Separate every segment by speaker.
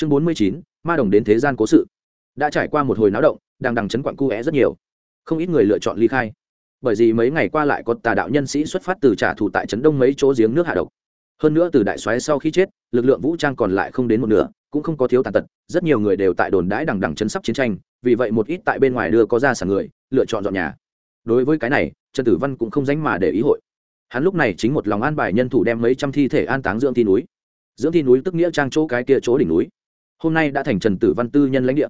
Speaker 1: chương bốn mươi chín, ma đồng đến thế gian cố sự. Đã trải qua một hồi náo động, đang đằng chấn quặn cu é rất nhiều. Không ít người lựa chọn ly khai. Bởi vì mấy ngày qua lại có tà đạo nhân sĩ xuất phát từ trả thù tại trấn đông mấy chỗ giếng nước hạ độc. Hơn nữa từ đại xoáy sau khi chết, lực lượng vũ trang còn lại không đến một nửa, cũng không có thiếu tàn tật, rất nhiều người đều tại đồn đãi đằng đằng chấn sắp chiến tranh, vì vậy một ít tại bên ngoài đưa có ra sản người, lựa chọn dọn nhà. Đối với cái này, trần tử văn cũng không dánh mà để ý hội. Hắn lúc này chính một lòng an bài nhân thủ đem mấy trăm thi thể an táng dưỡng thi núi. Dưỡng thi núi tức nghĩa trang chỗ cái kia chỗ đỉnh núi hôm nay đã thành trần tử văn tư nhân lãnh địa.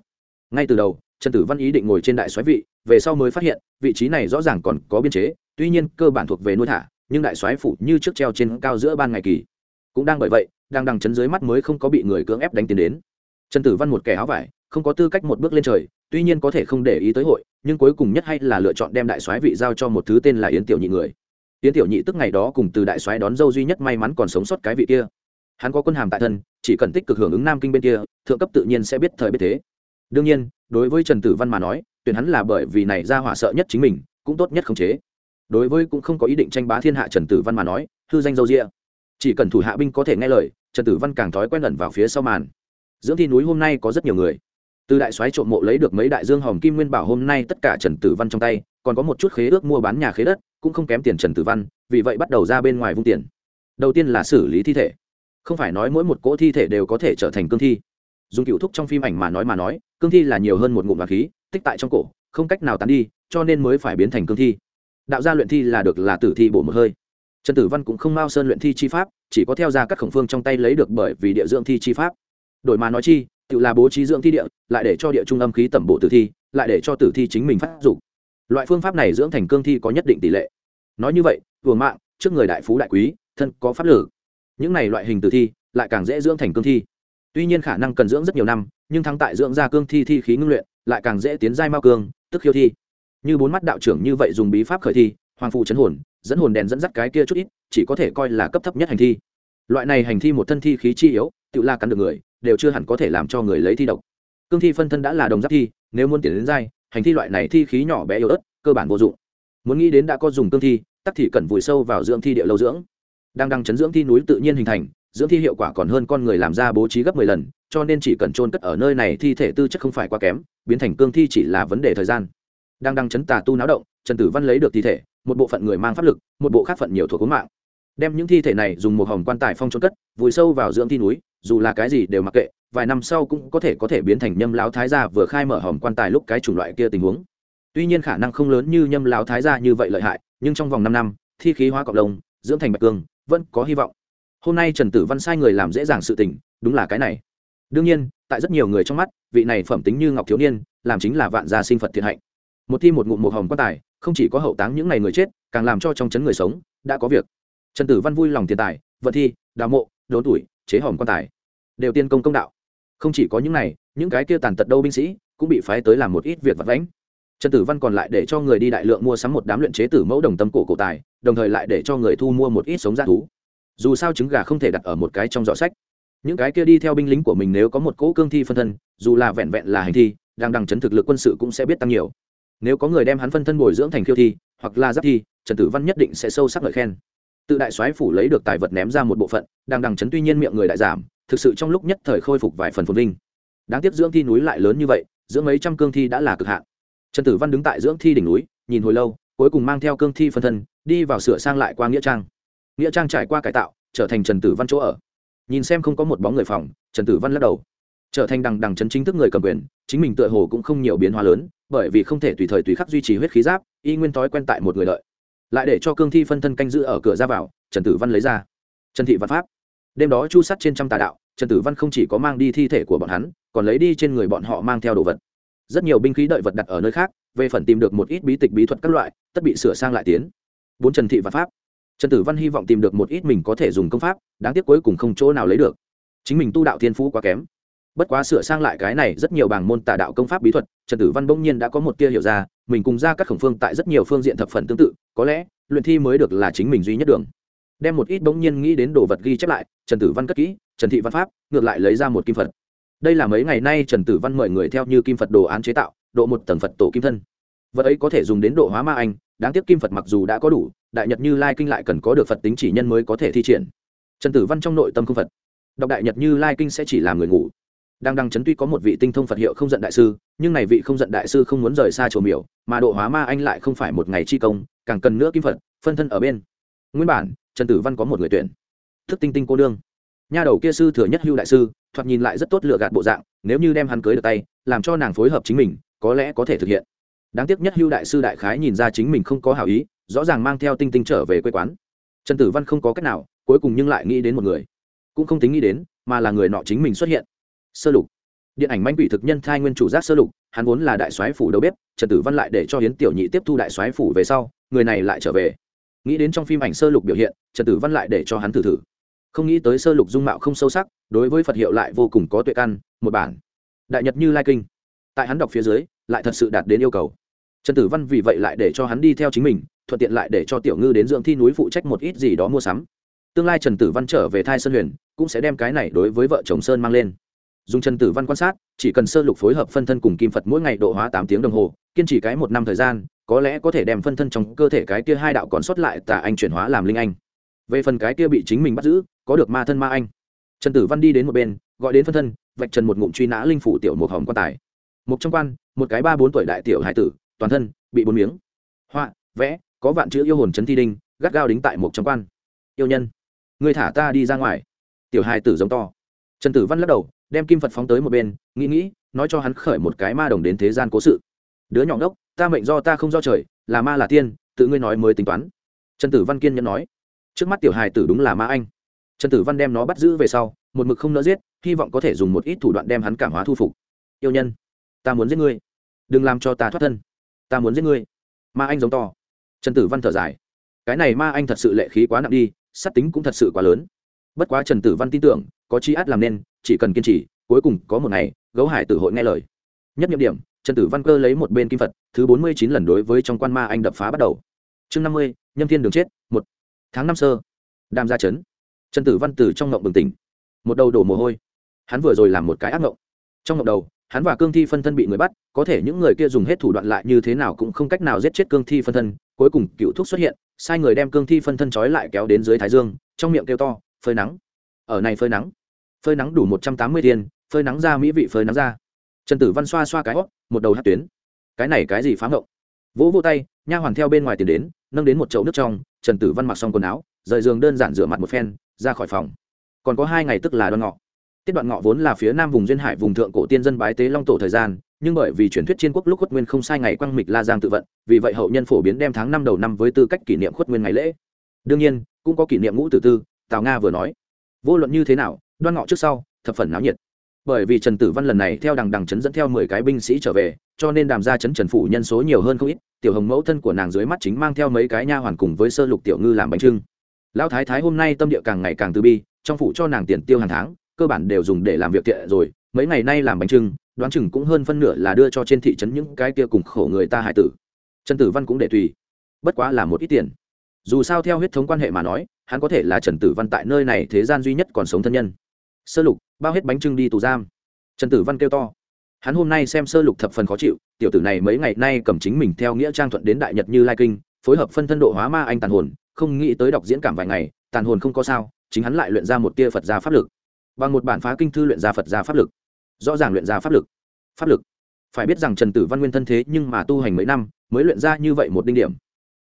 Speaker 1: Ngay từ đầu, trần tử văn ý định ngồi trên đại soái vị, về sau mới phát hiện, vị trí này rõ ràng còn có biên chế, tuy nhiên cơ bản thuộc về nuôi thả, nhưng đại soái phủ như trước treo trên cao giữa ban ngày kỳ. Cũng đang bởi vậy, đang đằng chấn dưới mắt mới không có bị người cưỡng ép đánh tiến đến. Trần tử văn một kẻ áo vải, không có tư cách một bước lên trời, tuy nhiên có thể không để ý tới hội, nhưng cuối cùng nhất hay là lựa chọn đem đại soái vị giao cho một thứ tên là yến tiểu nhị người. Yến tiểu nhị tức ngày đó cùng từ đại soái đón dâu duy nhất may mắn còn sống sót cái vị kia hắn có quân hàm tại thân, chỉ cần tích cực hưởng ứng nam kinh bên kia, thượng cấp tự nhiên sẽ biết thời biết thế. Đương nhiên, đối với trần tử văn mà nói, tuyển hắn là bởi vì này ra hỏa sợ nhất chính mình, cũng tốt nhất khống chế. Đối với cũng không có ý định tranh bá thiên hạ trần tử văn mà nói, hư danh dâu rịa chỉ cần thủ hạ binh có thể nghe lời, trần tử văn càng thói quen ẩn vào phía sau màn. Dưỡng thi núi hôm nay có rất nhiều người. Từ đại soái trộm mộ lấy được mấy đại dương hòm kim nguyên bảo hôm nay tất cả trần tử văn trong tay, còn có một chút khế ước mua bán nhà khế đất, cũng không kém tiền trần tử văn, vì vậy bắt đầu ra bên ngoài vung tiền. Đầu tiên là xử lý thi thể không phải nói mỗi một cỗ thi thể đều có thể trở thành cương thi. Dùng cựu thúc trong phim ảnh mà nói mà nói, cương thi là nhiều hơn một ngụm và khí, tích tại trong cổ, không cách nào tán đi, cho nên mới phải biến thành cương thi. Đạo gia luyện thi là được là tử thi bổ một hơi. Trần tử văn cũng không mau sơn luyện thi chi pháp, chỉ có theo ra các khổng phương trong tay lấy được bởi vì địa dưỡng thi chi pháp. Đổi mà nói chi, tự là bố trí dưỡng thi địa, lại để cho địa trung âm khí tẩm bổ tử thi, lại để cho tử thi chính mình phát dụng loại phương pháp này dưỡng thành cương thi có nhất định tỷ lệ. Nói như vậy, vừa mạng, trước người đại phú đại quý, thân có pháp lử những này loại hình tử thi lại càng dễ dưỡng thành cương thi. Tuy nhiên khả năng cần dưỡng rất nhiều năm, nhưng thắng tại dưỡng ra cương thi thi khí ngưng luyện lại càng dễ tiến giai mao cương, tức khiêu thi. Như bốn mắt đạo trưởng như vậy dùng bí pháp khởi thi, hoàng phụ chấn hồn, dẫn hồn đèn dẫn dắt cái kia chút ít, chỉ có thể coi là cấp thấp nhất hành thi. Loại này hành thi một thân thi khí chi yếu, tự la cắn được người, đều chưa hẳn có thể làm cho người lấy thi độc. Cương thi phân thân đã là đồng giáp thi, nếu muốn tiến đến giai, hành thi loại này thi khí nhỏ bé yếu ớt, cơ bản vô dụng. Muốn nghĩ đến đã có dùng cương thi, tắc thì cần vùi sâu vào dưỡng thi địa lâu dưỡng đang đang chấn dưỡng thi núi tự nhiên hình thành, dưỡng thi hiệu quả còn hơn con người làm ra bố trí gấp mười lần, cho nên chỉ cần trôn cất ở nơi này thi thể tư chất không phải quá kém, biến thành cương thi chỉ là vấn đề thời gian. Đang đang chấn tà tu náo động, trần tử văn lấy được thi thể, một bộ phận người mang pháp lực, một bộ khác phận nhiều thuộc cố mạng. Đem những thi thể này dùng một hồng quan tài phong trôn cất, vùi sâu vào dưỡng thi núi, dù là cái gì đều mặc kệ, vài năm sau cũng có thể có thể biến thành nhâm lão thái gia vừa khai mở hồng quan tài lúc cái chủng loại kia tình huống. Tuy nhiên khả năng không lớn như nhâm lão thái gia như vậy lợi hại, nhưng trong vòng năm năm, thi khí hóa cộng đồng dưỡng thành bạch cương vẫn có hy vọng. Hôm nay trần tử văn sai người làm dễ dàng sự tình, đúng là cái này. Đương nhiên, tại rất nhiều người trong mắt, vị này phẩm tính như ngọc thiếu niên, làm chính là vạn gia sinh phật thiện hạnh. Một thi một ngụm một hồng quan tài, không chỉ có hậu táng những ngày người chết, càng làm cho trong chấn người sống, đã có việc. Trần tử văn vui lòng tiền tài, vận thi, đào mộ, đốn tuổi, chế hòm quan tài. Đều tiên công công đạo. Không chỉ có những này, những cái kia tàn tật đâu binh sĩ, cũng bị phái tới làm một ít việc vặt vãnh trần tử văn còn lại để cho người đi đại lượng mua sắm một đám luyện chế tử mẫu đồng tâm cổ cổ tài, đồng thời lại để cho người thu mua một ít sống g thú. Dù sao trứng gà không thể đặt ở một cái trong giỏ sách. Những cái kia đi theo binh lính của mình nếu có một cỗ cương thi phân thân, dù là vẹn vẹn là hành thi, đang đằng chấn thực lực quân sự cũng sẽ biết tăng nhiều. Nếu có người đem hắn phân thân bồi dưỡng thành khiêu thi, hoặc là giáp thi, trần tử văn nhất định sẽ sâu sắc lời khen. Tự đại soái phủ lấy được tài vật ném ra một bộ phận, đang đằng chấn tuy nhiên miệng người đại giảm, thực sự trong lúc nhất thời khôi phục vài phần phồn vinh. Đáng tiếc dưỡng thi núi lại lớn như vậy, dưỡng mấy trăm cương thi đã là cực hạn trần tử văn đứng tại dưỡng thi đỉnh núi, nhìn hồi lâu, cuối cùng mang theo cương thi phân thân, đi vào sửa sang lại qua nghĩa trang. Nghĩa trang trải qua cải tạo, trở thành trần tử văn chỗ ở. Nhìn xem không có một bóng người phòng, trần tử văn lắc đầu. Trở thành đằng đằng chấn chính thức người cầm quyền, chính mình tựa hồ cũng không nhiều biến hóa lớn, bởi vì không thể tùy thời tùy khắc duy trì huyết khí giáp, y nguyên thói quen tại một người lợi lại để cho cương thi phân thân canh giữ ở cửa ra vào, trần tử văn lấy ra. Trần thị văn pháp. Đêm đó chu sắt trên trăm tà đạo, trần tử văn không chỉ có mang đi thi thể của bọn hắn, còn lấy đi trên người bọn họ mang theo đồ vật rất nhiều binh khí đợi vật đặt ở nơi khác, về phần tìm được một ít bí tịch bí thuật các loại, tất bị sửa sang lại tiến. Bốn trần thị và pháp. Trần tử văn hy vọng tìm được một ít mình có thể dùng công pháp, đáng tiếc cuối cùng không chỗ nào lấy được. Chính mình tu đạo thiên phú quá kém. Bất quá sửa sang lại cái này rất nhiều bảng môn tà đạo công pháp bí thuật, trần tử văn bỗng nhiên đã có một tia hiểu ra, mình cùng ra các khổng phương tại rất nhiều phương diện thập phần tương tự, có lẽ, luyện thi mới được là chính mình duy nhất đường. Đem một ít bỗng nhiên nghĩ đến đồ vật ghi chép lại, trần tử văn cất kỹ, trần thị văn pháp, ngược lại lấy ra một kim phật đây là mấy ngày nay trần tử văn mời người theo như kim phật đồ án chế tạo, độ một tầng phật tổ kim thân. Vật ấy có thể dùng đến độ hóa ma anh, đáng tiếc kim phật mặc dù đã có đủ, đại nhật như lai kinh lại cần có được phật tính chỉ nhân mới có thể thi triển. Trần tử văn trong nội tâm không phật. Đọc đại nhật như lai kinh sẽ chỉ làm người ngủ. Đang đăng chấn tuy có một vị tinh thông phật hiệu không giận đại sư, nhưng này vị không giận đại sư không muốn rời xa chùa miểu, mà độ hóa ma anh lại không phải một ngày chi công, càng cần nữa kim phật, phân thân ở bên. Nguyên bản, trần tử văn có một người tuyển. Thức tinh tinh cô đương nha đầu kia sư thừa nhất hưu đại sư thoạt nhìn lại rất tốt lựa gạt bộ dạng, nếu như đem hắn cưới được tay, làm cho nàng phối hợp chính mình, có lẽ có thể thực hiện. Đáng tiếc nhất hưu đại sư đại khái nhìn ra chính mình không có hảo ý, rõ ràng mang theo tinh tinh trở về quê quán. Trần tử văn không có cách nào, cuối cùng nhưng lại nghĩ đến một người. Cũng không tính nghĩ đến, mà là người nọ chính mình xuất hiện. Sơ lục. Điện ảnh manh quỷ thực nhân thai nguyên chủ giác sơ lục, hắn vốn là đại soái phủ đầu bếp, trần tử văn lại để cho hiến tiểu nhị tiếp thu đại soái phủ về sau, người này lại trở về. Nghĩ đến trong phim ảnh sơ lục biểu hiện, trần tử văn lại để cho hắn thử thử không nghĩ tới sơ lục dung mạo không sâu sắc, đối với phật hiệu lại vô cùng có tuệ căn, một bản. Đại nhật như lai kinh. Tại hắn đọc phía dưới, lại thật sự đạt đến yêu cầu. Trần tử văn vì vậy lại để cho hắn đi theo chính mình, thuận tiện lại để cho tiểu ngư đến dưỡng thi núi phụ trách một ít gì đó mua sắm. Tương lai trần tử văn trở về thai sơn huyền, cũng sẽ đem cái này đối với vợ chồng sơn mang lên. Dùng trần tử văn quan sát, chỉ cần sơ lục phối hợp phân thân cùng kim phật mỗi ngày độ hóa tám tiếng đồng hồ, kiên trì cái một năm thời gian, có lẽ có thể đem phân thân trong cơ thể cái kia hai đạo còn sót lại tà anh chuyển hóa làm linh anh. Về phần cái kia bị chính mình bắt giữ có được ma thân ma anh. Trần tử văn đi đến một bên, gọi đến phân thân, vạch trần một ngụm truy nã linh phủ tiểu một hồng quan tài. Một trong quan, một cái ba bốn tuổi đại tiểu hải tử, toàn thân bị bốn miếng. Họa, vẽ, có vạn chữ yêu hồn trấn thi đinh, gắt gao đính tại một trong quan. Yêu nhân người thả ta đi ra ngoài. Tiểu hải tử giống to. Trần tử văn lắc đầu, đem kim phật phóng tới một bên, nghĩ nghĩ, nói cho hắn khởi một cái ma đồng đến thế gian cố sự. Đứa nhỏ ngốc, ta mệnh do ta không do trời, là ma là tiên, tự ngươi nói mới tính toán. Trần tử văn kiên nhẫn nói. Trước mắt tiểu hài tử đúng là ma anh trần tử văn đem nó bắt giữ về sau, một mực không nỡ giết, hy vọng có thể dùng một ít thủ đoạn đem hắn cảm hóa thu phục. Yêu nhân, ta muốn giết ngươi. Đừng làm cho ta thoát thân. Ta muốn giết ngươi. Ma anh giống to. Trần tử văn thở dài. Cái này ma anh thật sự lệ khí quá nặng đi, sát tính cũng thật sự quá lớn. Bất quá trần tử văn tin tưởng, có chi át làm nên, chỉ cần kiên trì, cuối cùng có một ngày, gấu hải tử hội nghe lời. Nhất nhiệm điểm, trần tử văn cơ lấy một bên kim phật, thứ bốn mươi chín lần đối với trong quan ma anh đập phá bắt đầu. Chương năm mươi, nhâm thiên đường chết, một. Tháng năm sơ. Đàm gia chấn trần tử văn từ trong ngộng bừng tỉnh. Một đầu đổ mồ hôi. Hắn vừa rồi làm một cái ác ngộng. Trong ngộng đầu, hắn và cương thi phân thân bị người bắt, có thể những người kia dùng hết thủ đoạn lại như thế nào cũng không cách nào giết chết cương thi phân thân. Cuối cùng, cựu thuốc xuất hiện, sai người đem cương thi phân thân trói lại kéo đến dưới thái dương, trong miệng kêu to, phơi nắng. Ở này phơi nắng. Phơi nắng đủ một trăm tám mươi tiền phơi nắng ra mỹ vị phơi nắng ra. Trần tử văn xoa xoa cái hót, một đầu hát tuyến. Cái này cái gì phá ngộng? Vỗ vô tay, nha hoàn theo bên ngoài tiền đến, nâng đến một chậu nước trong, trần tử văn mặc xong quần áo, rời giường đơn giản rửa mặt một phen ra khỏi phòng. Còn có hai ngày tức là đoan ngọ. Tiết đoạn ngọ vốn là phía nam vùng duyên hải vùng thượng cổ tiên dân bái tế long tổ thời gian, nhưng bởi vì truyền thuyết chiến quốc lúc khuất nguyên không sai ngày quang mịch la giang tự vận, vì vậy hậu nhân phổ biến đem tháng năm đầu năm với tư cách kỷ niệm khuất nguyên ngày lễ. Đương nhiên, cũng có kỷ niệm ngũ tử tư, tào nga vừa nói. Vô luận như thế nào đoan ngọ trước sau, thập phần náo nhiệt. Bởi vì trần tử văn lần này theo đằng đằng chấn dẫn theo mười cái binh sĩ trở về, cho nên đàm ra chấn trần phủ nhân số nhiều hơn không ít, tiểu hồng mẫu thân của nàng dưới mắt chính mang theo mấy cái nha hoàn cùng với sơ lục tiểu ngư làm bánh trưng lão thái thái hôm nay tâm địa càng ngày càng từ bi, trong phủ cho nàng tiền tiêu hàng tháng, cơ bản đều dùng để làm việc tiện rồi, mấy ngày nay làm bánh trưng, đoán chừng cũng hơn phân nửa là đưa cho trên thị trấn những cái kia cùng khổ người ta hải tử. Trần tử văn cũng để tùy. Bất quá là một ít tiền. Dù sao theo huyết thống quan hệ mà nói, hắn có thể là trần tử văn tại nơi này thế gian duy nhất còn sống thân nhân. Sơ lục, bao hết bánh trưng đi tù giam. Trần tử văn kêu to. Hắn hôm nay xem sơ lục thập phần khó chịu, tiểu tử này mấy ngày nay cầm chính mình theo nghĩa trang thuận đến đại nhật như lai kinh, phối hợp phân thân độ hóa ma anh tàn hồn không nghĩ tới đọc diễn cảm vài ngày, tàn hồn không có sao, chính hắn lại luyện ra một tia phật gia pháp lực. Bằng một bản phá kinh thư luyện ra phật gia pháp lực. Rõ ràng luyện ra pháp lực. Pháp lực. Phải biết rằng trần tử văn nguyên thân thế nhưng mà tu hành mấy năm, mới luyện ra như vậy một đinh điểm.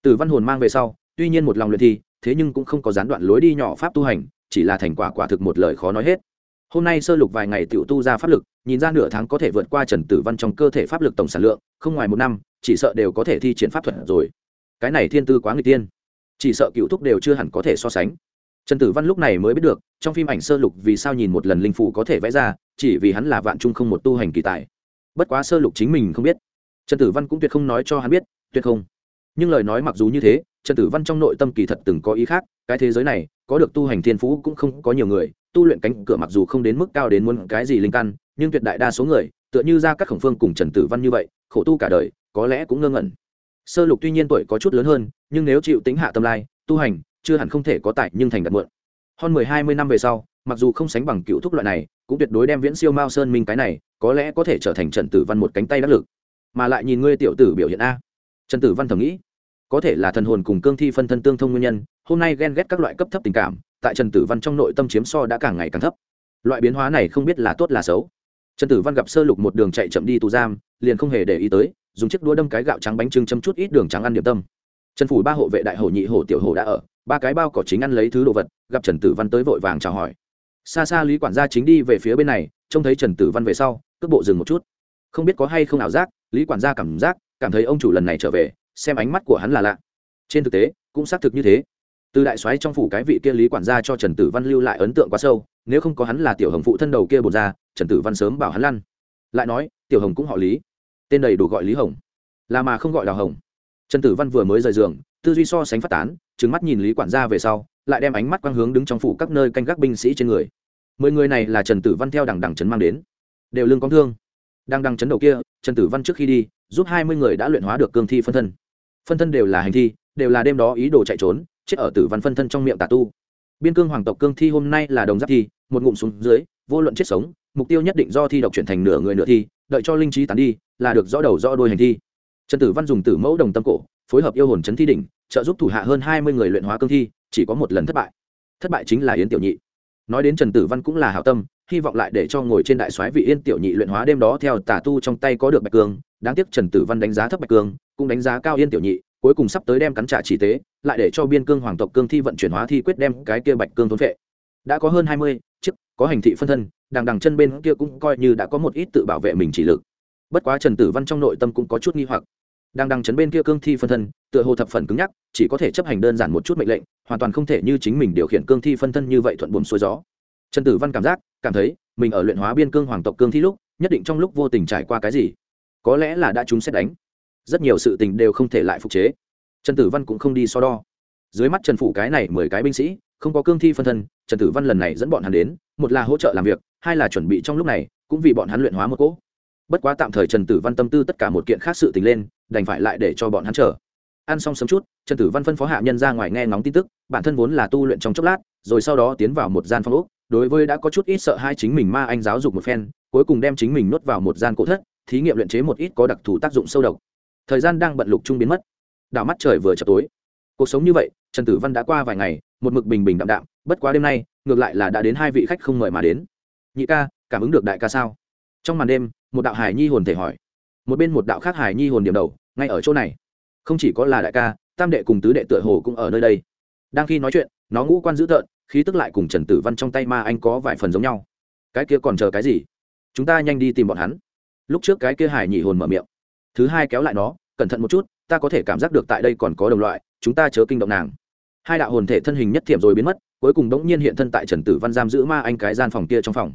Speaker 1: Tử văn hồn mang về sau, tuy nhiên một lòng luyện thi, thế nhưng cũng không có gián đoạn lối đi nhỏ pháp tu hành, chỉ là thành quả quả thực một lời khó nói hết. Hôm nay sơ lục vài ngày tiểu tu ra pháp lực, nhìn ra nửa tháng có thể vượt qua trần tử văn trong cơ thể pháp lực tổng sản lượng, không ngoài một năm, chỉ sợ đều có thể thi triển pháp thuật rồi. Cái này thiên tư quá người tiên chỉ sợ cựu thúc đều chưa hẳn có thể so sánh. Trần tử văn lúc này mới biết được, trong phim ảnh sơ lục vì sao nhìn một lần linh phụ có thể vẽ ra, chỉ vì hắn là vạn trung không một tu hành kỳ tài. Bất quá sơ lục chính mình không biết. Trần tử văn cũng tuyệt không nói cho hắn biết, tuyệt không. Nhưng lời nói mặc dù như thế, trần tử văn trong nội tâm kỳ thật từng có ý khác, cái thế giới này, có được tu hành thiên phú cũng không có nhiều người, tu luyện cánh cửa mặc dù không đến mức cao đến muốn cái gì linh căn, nhưng tuyệt đại đa số người, tựa như ra các khổng phương cùng trần tử văn như vậy, khổ tu cả đời, có lẽ cũng ngơ ngẩn sơ lục tuy nhiên tuổi có chút lớn hơn, nhưng nếu chịu tính hạ tâm lai, tu hành, chưa hẳn không thể có tại nhưng thành đạt mượn. Hơn mười hai mươi năm về sau, mặc dù không sánh bằng cựu thúc loại này, cũng tuyệt đối đem viễn siêu mao sơn minh cái này, có lẽ có thể trở thành trần tử văn một cánh tay đắc lực. Mà lại nhìn ngươi tiểu tử biểu hiện a. Trần tử văn thầm nghĩ, có thể là thần hồn cùng cương thi phân thân tương thông nguyên nhân, hôm nay ghen ghét các loại cấp thấp tình cảm, tại trần tử văn trong nội tâm chiếm so đã càng ngày càng thấp. Loại biến hóa này không biết là tốt là xấu. Trần tử văn gặp sơ lục một đường chạy chậm đi tù giam, liền không hề để ý tới dùng chiếc đũa đâm cái gạo trắng bánh trưng châm chút ít đường trắng ăn điểm tâm. Trần phủ ba hộ vệ đại hổ nhị hổ tiểu hổ đã ở, ba cái bao cỏ chính ăn lấy thứ đồ vật, gặp trần tử văn tới vội vàng chào hỏi. Xa xa lý quản gia chính đi về phía bên này, trông thấy trần tử văn về sau, cước bộ dừng một chút. Không biết có hay không ảo giác, lý quản gia cảm giác, cảm thấy ông chủ lần này trở về, xem ánh mắt của hắn là lạ. Trên thực tế, cũng xác thực như thế. Từ đại soái trong phủ cái vị kia lý quản gia cho trần tử văn lưu lại ấn tượng quá sâu, nếu không có hắn là tiểu hồng phụ thân đầu kia bột ra, trần tử văn sớm bảo hắn lăn. Lại nói, tiểu hồng cũng họ lý tên đầy đủ gọi lý hồng là mà không gọi đào hồng trần tử văn vừa mới rời giường tư duy so sánh phát tán trứng mắt nhìn lý quản gia về sau lại đem ánh mắt quang hướng đứng trong phủ các nơi canh gác binh sĩ trên người mười người này là trần tử văn theo đằng đằng trấn mang đến đều lương có thương đang đằng trấn đầu kia trần tử văn trước khi đi giúp hai mươi người đã luyện hóa được cương thi phân thân phân thân đều là hành thi đều là đêm đó ý đồ chạy trốn chết ở tử văn phân thân trong miệng tà tu biên cương hoàng tộc cương thi hôm nay là đồng giáp thi một ngụm xuống dưới vô luận chết sống mục tiêu nhất định do thi độc chuyển thành nửa người nửa thi đợi cho linh trí tán đi, là được rõ đầu rõ đôi hành thi. Trần tử văn dùng tử mẫu đồng tâm cổ, phối hợp yêu hồn chấn thi đỉnh, trợ giúp thủ hạ hơn hai mươi người luyện hóa cương thi, chỉ có một lần thất bại. Thất bại chính là yến tiểu nhị. Nói đến trần tử văn cũng là hảo tâm, hy vọng lại để cho ngồi trên đại soái vị yên tiểu nhị luyện hóa đêm đó theo tà tu trong tay có được bạch cương. Đáng tiếc trần tử văn đánh giá thấp bạch cương, cũng đánh giá cao yên tiểu nhị, cuối cùng sắp tới đem cắn trả chỉ tế, lại để cho biên cương hoàng tộc cương thi vận chuyển hóa thi quyết đem cái kia bạch cương thốn vệ đã có hơn hai mươi có hành thị phân thân, đằng đằng chân bên kia cũng coi như đã có một ít tự bảo vệ mình chỉ lực. Bất quá trần tử văn trong nội tâm cũng có chút nghi hoặc. Đang đằng chấn bên kia cương thi phân thân, tựa hồ thập phần cứng nhắc, chỉ có thể chấp hành đơn giản một chút mệnh lệnh, hoàn toàn không thể như chính mình điều khiển cương thi phân thân như vậy thuận buồm xuôi gió. Trần tử văn cảm giác, cảm thấy, mình ở luyện hóa biên cương hoàng tộc cương thi lúc, nhất định trong lúc vô tình trải qua cái gì. Có lẽ là đã chúng xét đánh. Rất nhiều sự tình đều không thể lại phục chế. Trần tử văn cũng không đi so đo. Dưới mắt trần phủ cái này mười cái binh sĩ không có cương thi phân thân, trần tử văn lần này dẫn bọn hắn đến, một là hỗ trợ làm việc, hai là chuẩn bị trong lúc này, cũng vì bọn hắn luyện hóa một cỗ. Bất quá tạm thời trần tử văn tâm tư tất cả một kiện khác sự tính lên, đành phải lại để cho bọn hắn chờ. Ăn xong sớm chút, trần tử văn phân phó hạ nhân ra ngoài nghe ngóng tin tức, bản thân vốn là tu luyện trong chốc lát, rồi sau đó tiến vào một gian phong úc đối với đã có chút ít sợ hai chính mình ma anh giáo dục một phen, cuối cùng đem chính mình nuốt vào một gian cổ thất, thí nghiệm luyện chế một ít có đặc thù tác dụng sâu độc. Thời gian đang bận lục trung biến mất. Đảo mắt trời vừa chập tối cuộc sống như vậy, trần tử văn đã qua vài ngày, một mực bình bình đạm đạm, bất quá đêm nay, ngược lại là đã đến hai vị khách không mời mà đến. Nhị ca, cảm ứng được đại ca sao? Trong màn đêm, một đạo hải nhi hồn thể hỏi. Một bên một đạo khác hải nhi hồn điểm đầu, ngay ở chỗ này. Không chỉ có là đại ca, tam đệ cùng tứ đệ tựa hồ cũng ở nơi đây. Đang khi nói chuyện, nó ngũ quan dữ tợn, khí tức lại cùng trần tử văn trong tay ma anh có vài phần giống nhau. Cái kia còn chờ cái gì? Chúng ta nhanh đi tìm bọn hắn. Lúc trước cái kia hải nhị hồn mở miệng. Thứ hai kéo lại nó, cẩn thận một chút, ta có thể cảm giác được tại đây còn có đồng loại chúng ta chớ kinh động nàng. Hai đạo hồn thể thân hình nhất thiệm rồi biến mất, cuối cùng đống nhiên hiện thân tại trần tử văn giam giữ ma anh cái gian phòng kia trong phòng.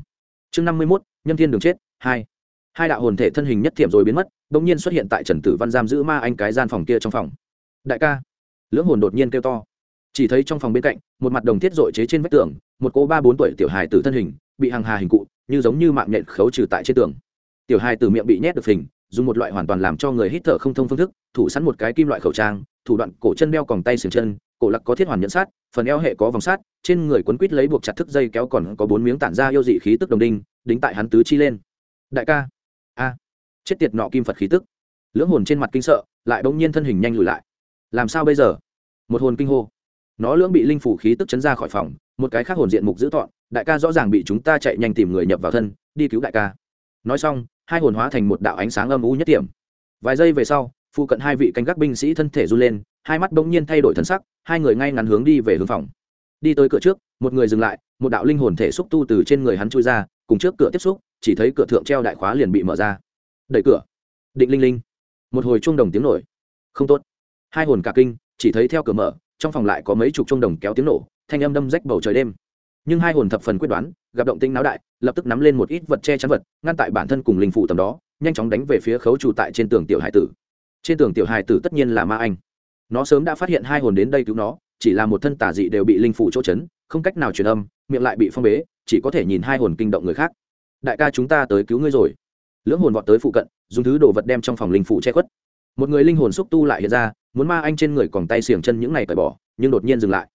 Speaker 1: Chương năm mươi mốt nhân thiên đường chết, hai. Hai đạo hồn thể thân hình nhất thiệm rồi biến mất đống nhiên xuất hiện tại trần tử văn giam giữ ma anh cái gian phòng kia trong phòng. Đại ca. Lưỡng hồn đột nhiên kêu to. Chỉ thấy trong phòng bên cạnh, một mặt đồng thiết dội chế trên vách tường, một cô ba bốn tuổi tiểu hài tử thân hình, bị hàng hà hình cụ, như giống như mạng nhện khấu trừ tại trên tường. Tiểu hài tử miệng bị nhét được hình, dùng một loại hoàn toàn làm cho người hít thở không thông phương thức, thủ sẵn một cái kim loại khẩu trang thủ đoạn cổ chân đeo còng tay sừng chân, cổ lặc có thiết hoàn nhẫn sát, phần eo hệ có vòng sát, trên người quấn quít lấy buộc chặt thức dây kéo còn có bốn miếng tản ra yêu dị khí tức đồng đinh, đính tại hắn tứ chi lên. Đại ca. A. Chết tiệt nọ kim phật khí tức. Lưỡng hồn trên mặt kinh sợ, lại bỗng nhiên thân hình nhanh lùi lại. Làm sao bây giờ? Một hồn kinh hô. Nó lưỡng bị linh phủ khí tức chấn ra khỏi phòng, một cái khác hồn diện mục giữ tọn đại ca rõ ràng bị chúng ta chạy nhanh tìm người nhập vào thân, đi cứu đại ca. Nói xong, hai hồn hóa thành một đạo ánh sáng âm u nhất điểm vài giây về sau phụ cận hai vị canh gác binh sĩ thân thể run lên, hai mắt bỗng nhiên thay đổi thân sắc, hai người ngay ngắn hướng đi về hướng phòng. Đi tới cửa trước, một người dừng lại, một đạo linh hồn thể xúc tu từ trên người hắn chui ra, cùng trước cửa tiếp xúc, chỉ thấy cửa thượng treo đại khóa liền bị mở ra. Đẩy cửa. Định linh linh. Một hồi chuông đồng tiếng nổi không tốt. Hai hồn cả kinh, chỉ thấy theo cửa mở, trong phòng lại có mấy chục chuông đồng kéo tiếng nổ, thanh âm đâm rách bầu trời đêm. Nhưng hai hồn thập phần quyết đoán, gặp động tinh náo đại, lập tức nắm lên một ít vật che chắn vật, ngăn tại bản thân cùng linh phụ tầm đó, nhanh chóng đánh về phía khấu trụ tại trên tường tiểu hải tử trên tường tiểu hải tử tất nhiên là ma anh. Nó sớm đã phát hiện hai hồn đến đây cứu nó, chỉ là một thân tả dị đều bị linh phủ chỗ chấn, không cách nào truyền âm, miệng lại bị phong bế, chỉ có thể nhìn hai hồn kinh động người khác. Đại ca chúng ta tới cứu ngươi rồi. Lưỡng hồn vọt tới phụ cận, dùng thứ đồ vật đem trong phòng linh phủ che khuất. Một người linh hồn xúc tu lại hiện ra, muốn ma anh trên người còn tay xiềng chân những này cởi bỏ, nhưng đột nhiên dừng lại.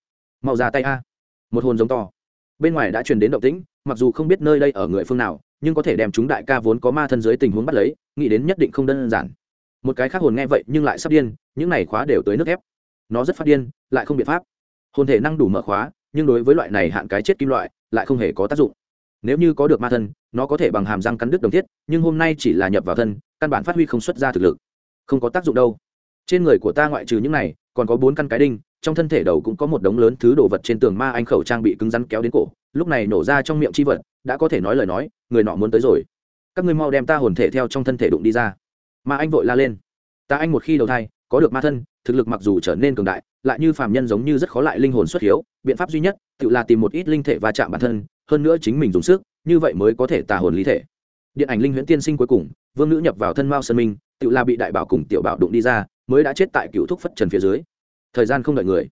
Speaker 1: Mau ra tay a. Một hồn giống to. Bên ngoài đã truyền đến động tĩnh, mặc dù không biết nơi đây ở người phương nào, nhưng có thể đem chúng đại ca vốn có ma thân dưới tình huống bắt lấy, nghĩ đến nhất định không đơn giản một cái khác hồn nghe vậy nhưng lại sắp điên, những này khóa đều tới nước ép. Nó rất phát điên, lại không biện pháp. Hồn thể năng đủ mở khóa, nhưng đối với loại này hạn cái chết kim loại, lại không hề có tác dụng. Nếu như có được ma thân, nó có thể bằng hàm răng cắn đứt đồng thiết, nhưng hôm nay chỉ là nhập vào thân, căn bản phát huy không xuất ra thực lực. Không có tác dụng đâu. Trên người của ta ngoại trừ những này, còn có bốn căn cái đinh, trong thân thể đầu cũng có một đống lớn thứ đồ vật trên tường ma anh khẩu trang bị cứng rắn kéo đến cổ, lúc này nổ ra trong miệng chi vật, đã có thể nói lời nói, người nọ muốn tới rồi. Các ngươi mau đem ta hồn thể theo trong thân thể đụng đi ra ma anh vội la lên. Ta anh một khi đầu thai, có được ma thân, thực lực mặc dù trở nên cường đại, lại như phàm nhân giống như rất khó lại linh hồn xuất hiếu, biện pháp duy nhất, tự là tìm một ít linh thể va chạm bản thân, hơn nữa chính mình dùng sức, như vậy mới có thể tà hồn lý thể. Điện ảnh linh huyễn tiên sinh cuối cùng, vương nữ nhập vào thân mao sơn minh, tự là bị đại bảo cùng tiểu bảo đụng đi ra, mới đã chết tại cựu thúc phất trần phía dưới. Thời gian không đợi người.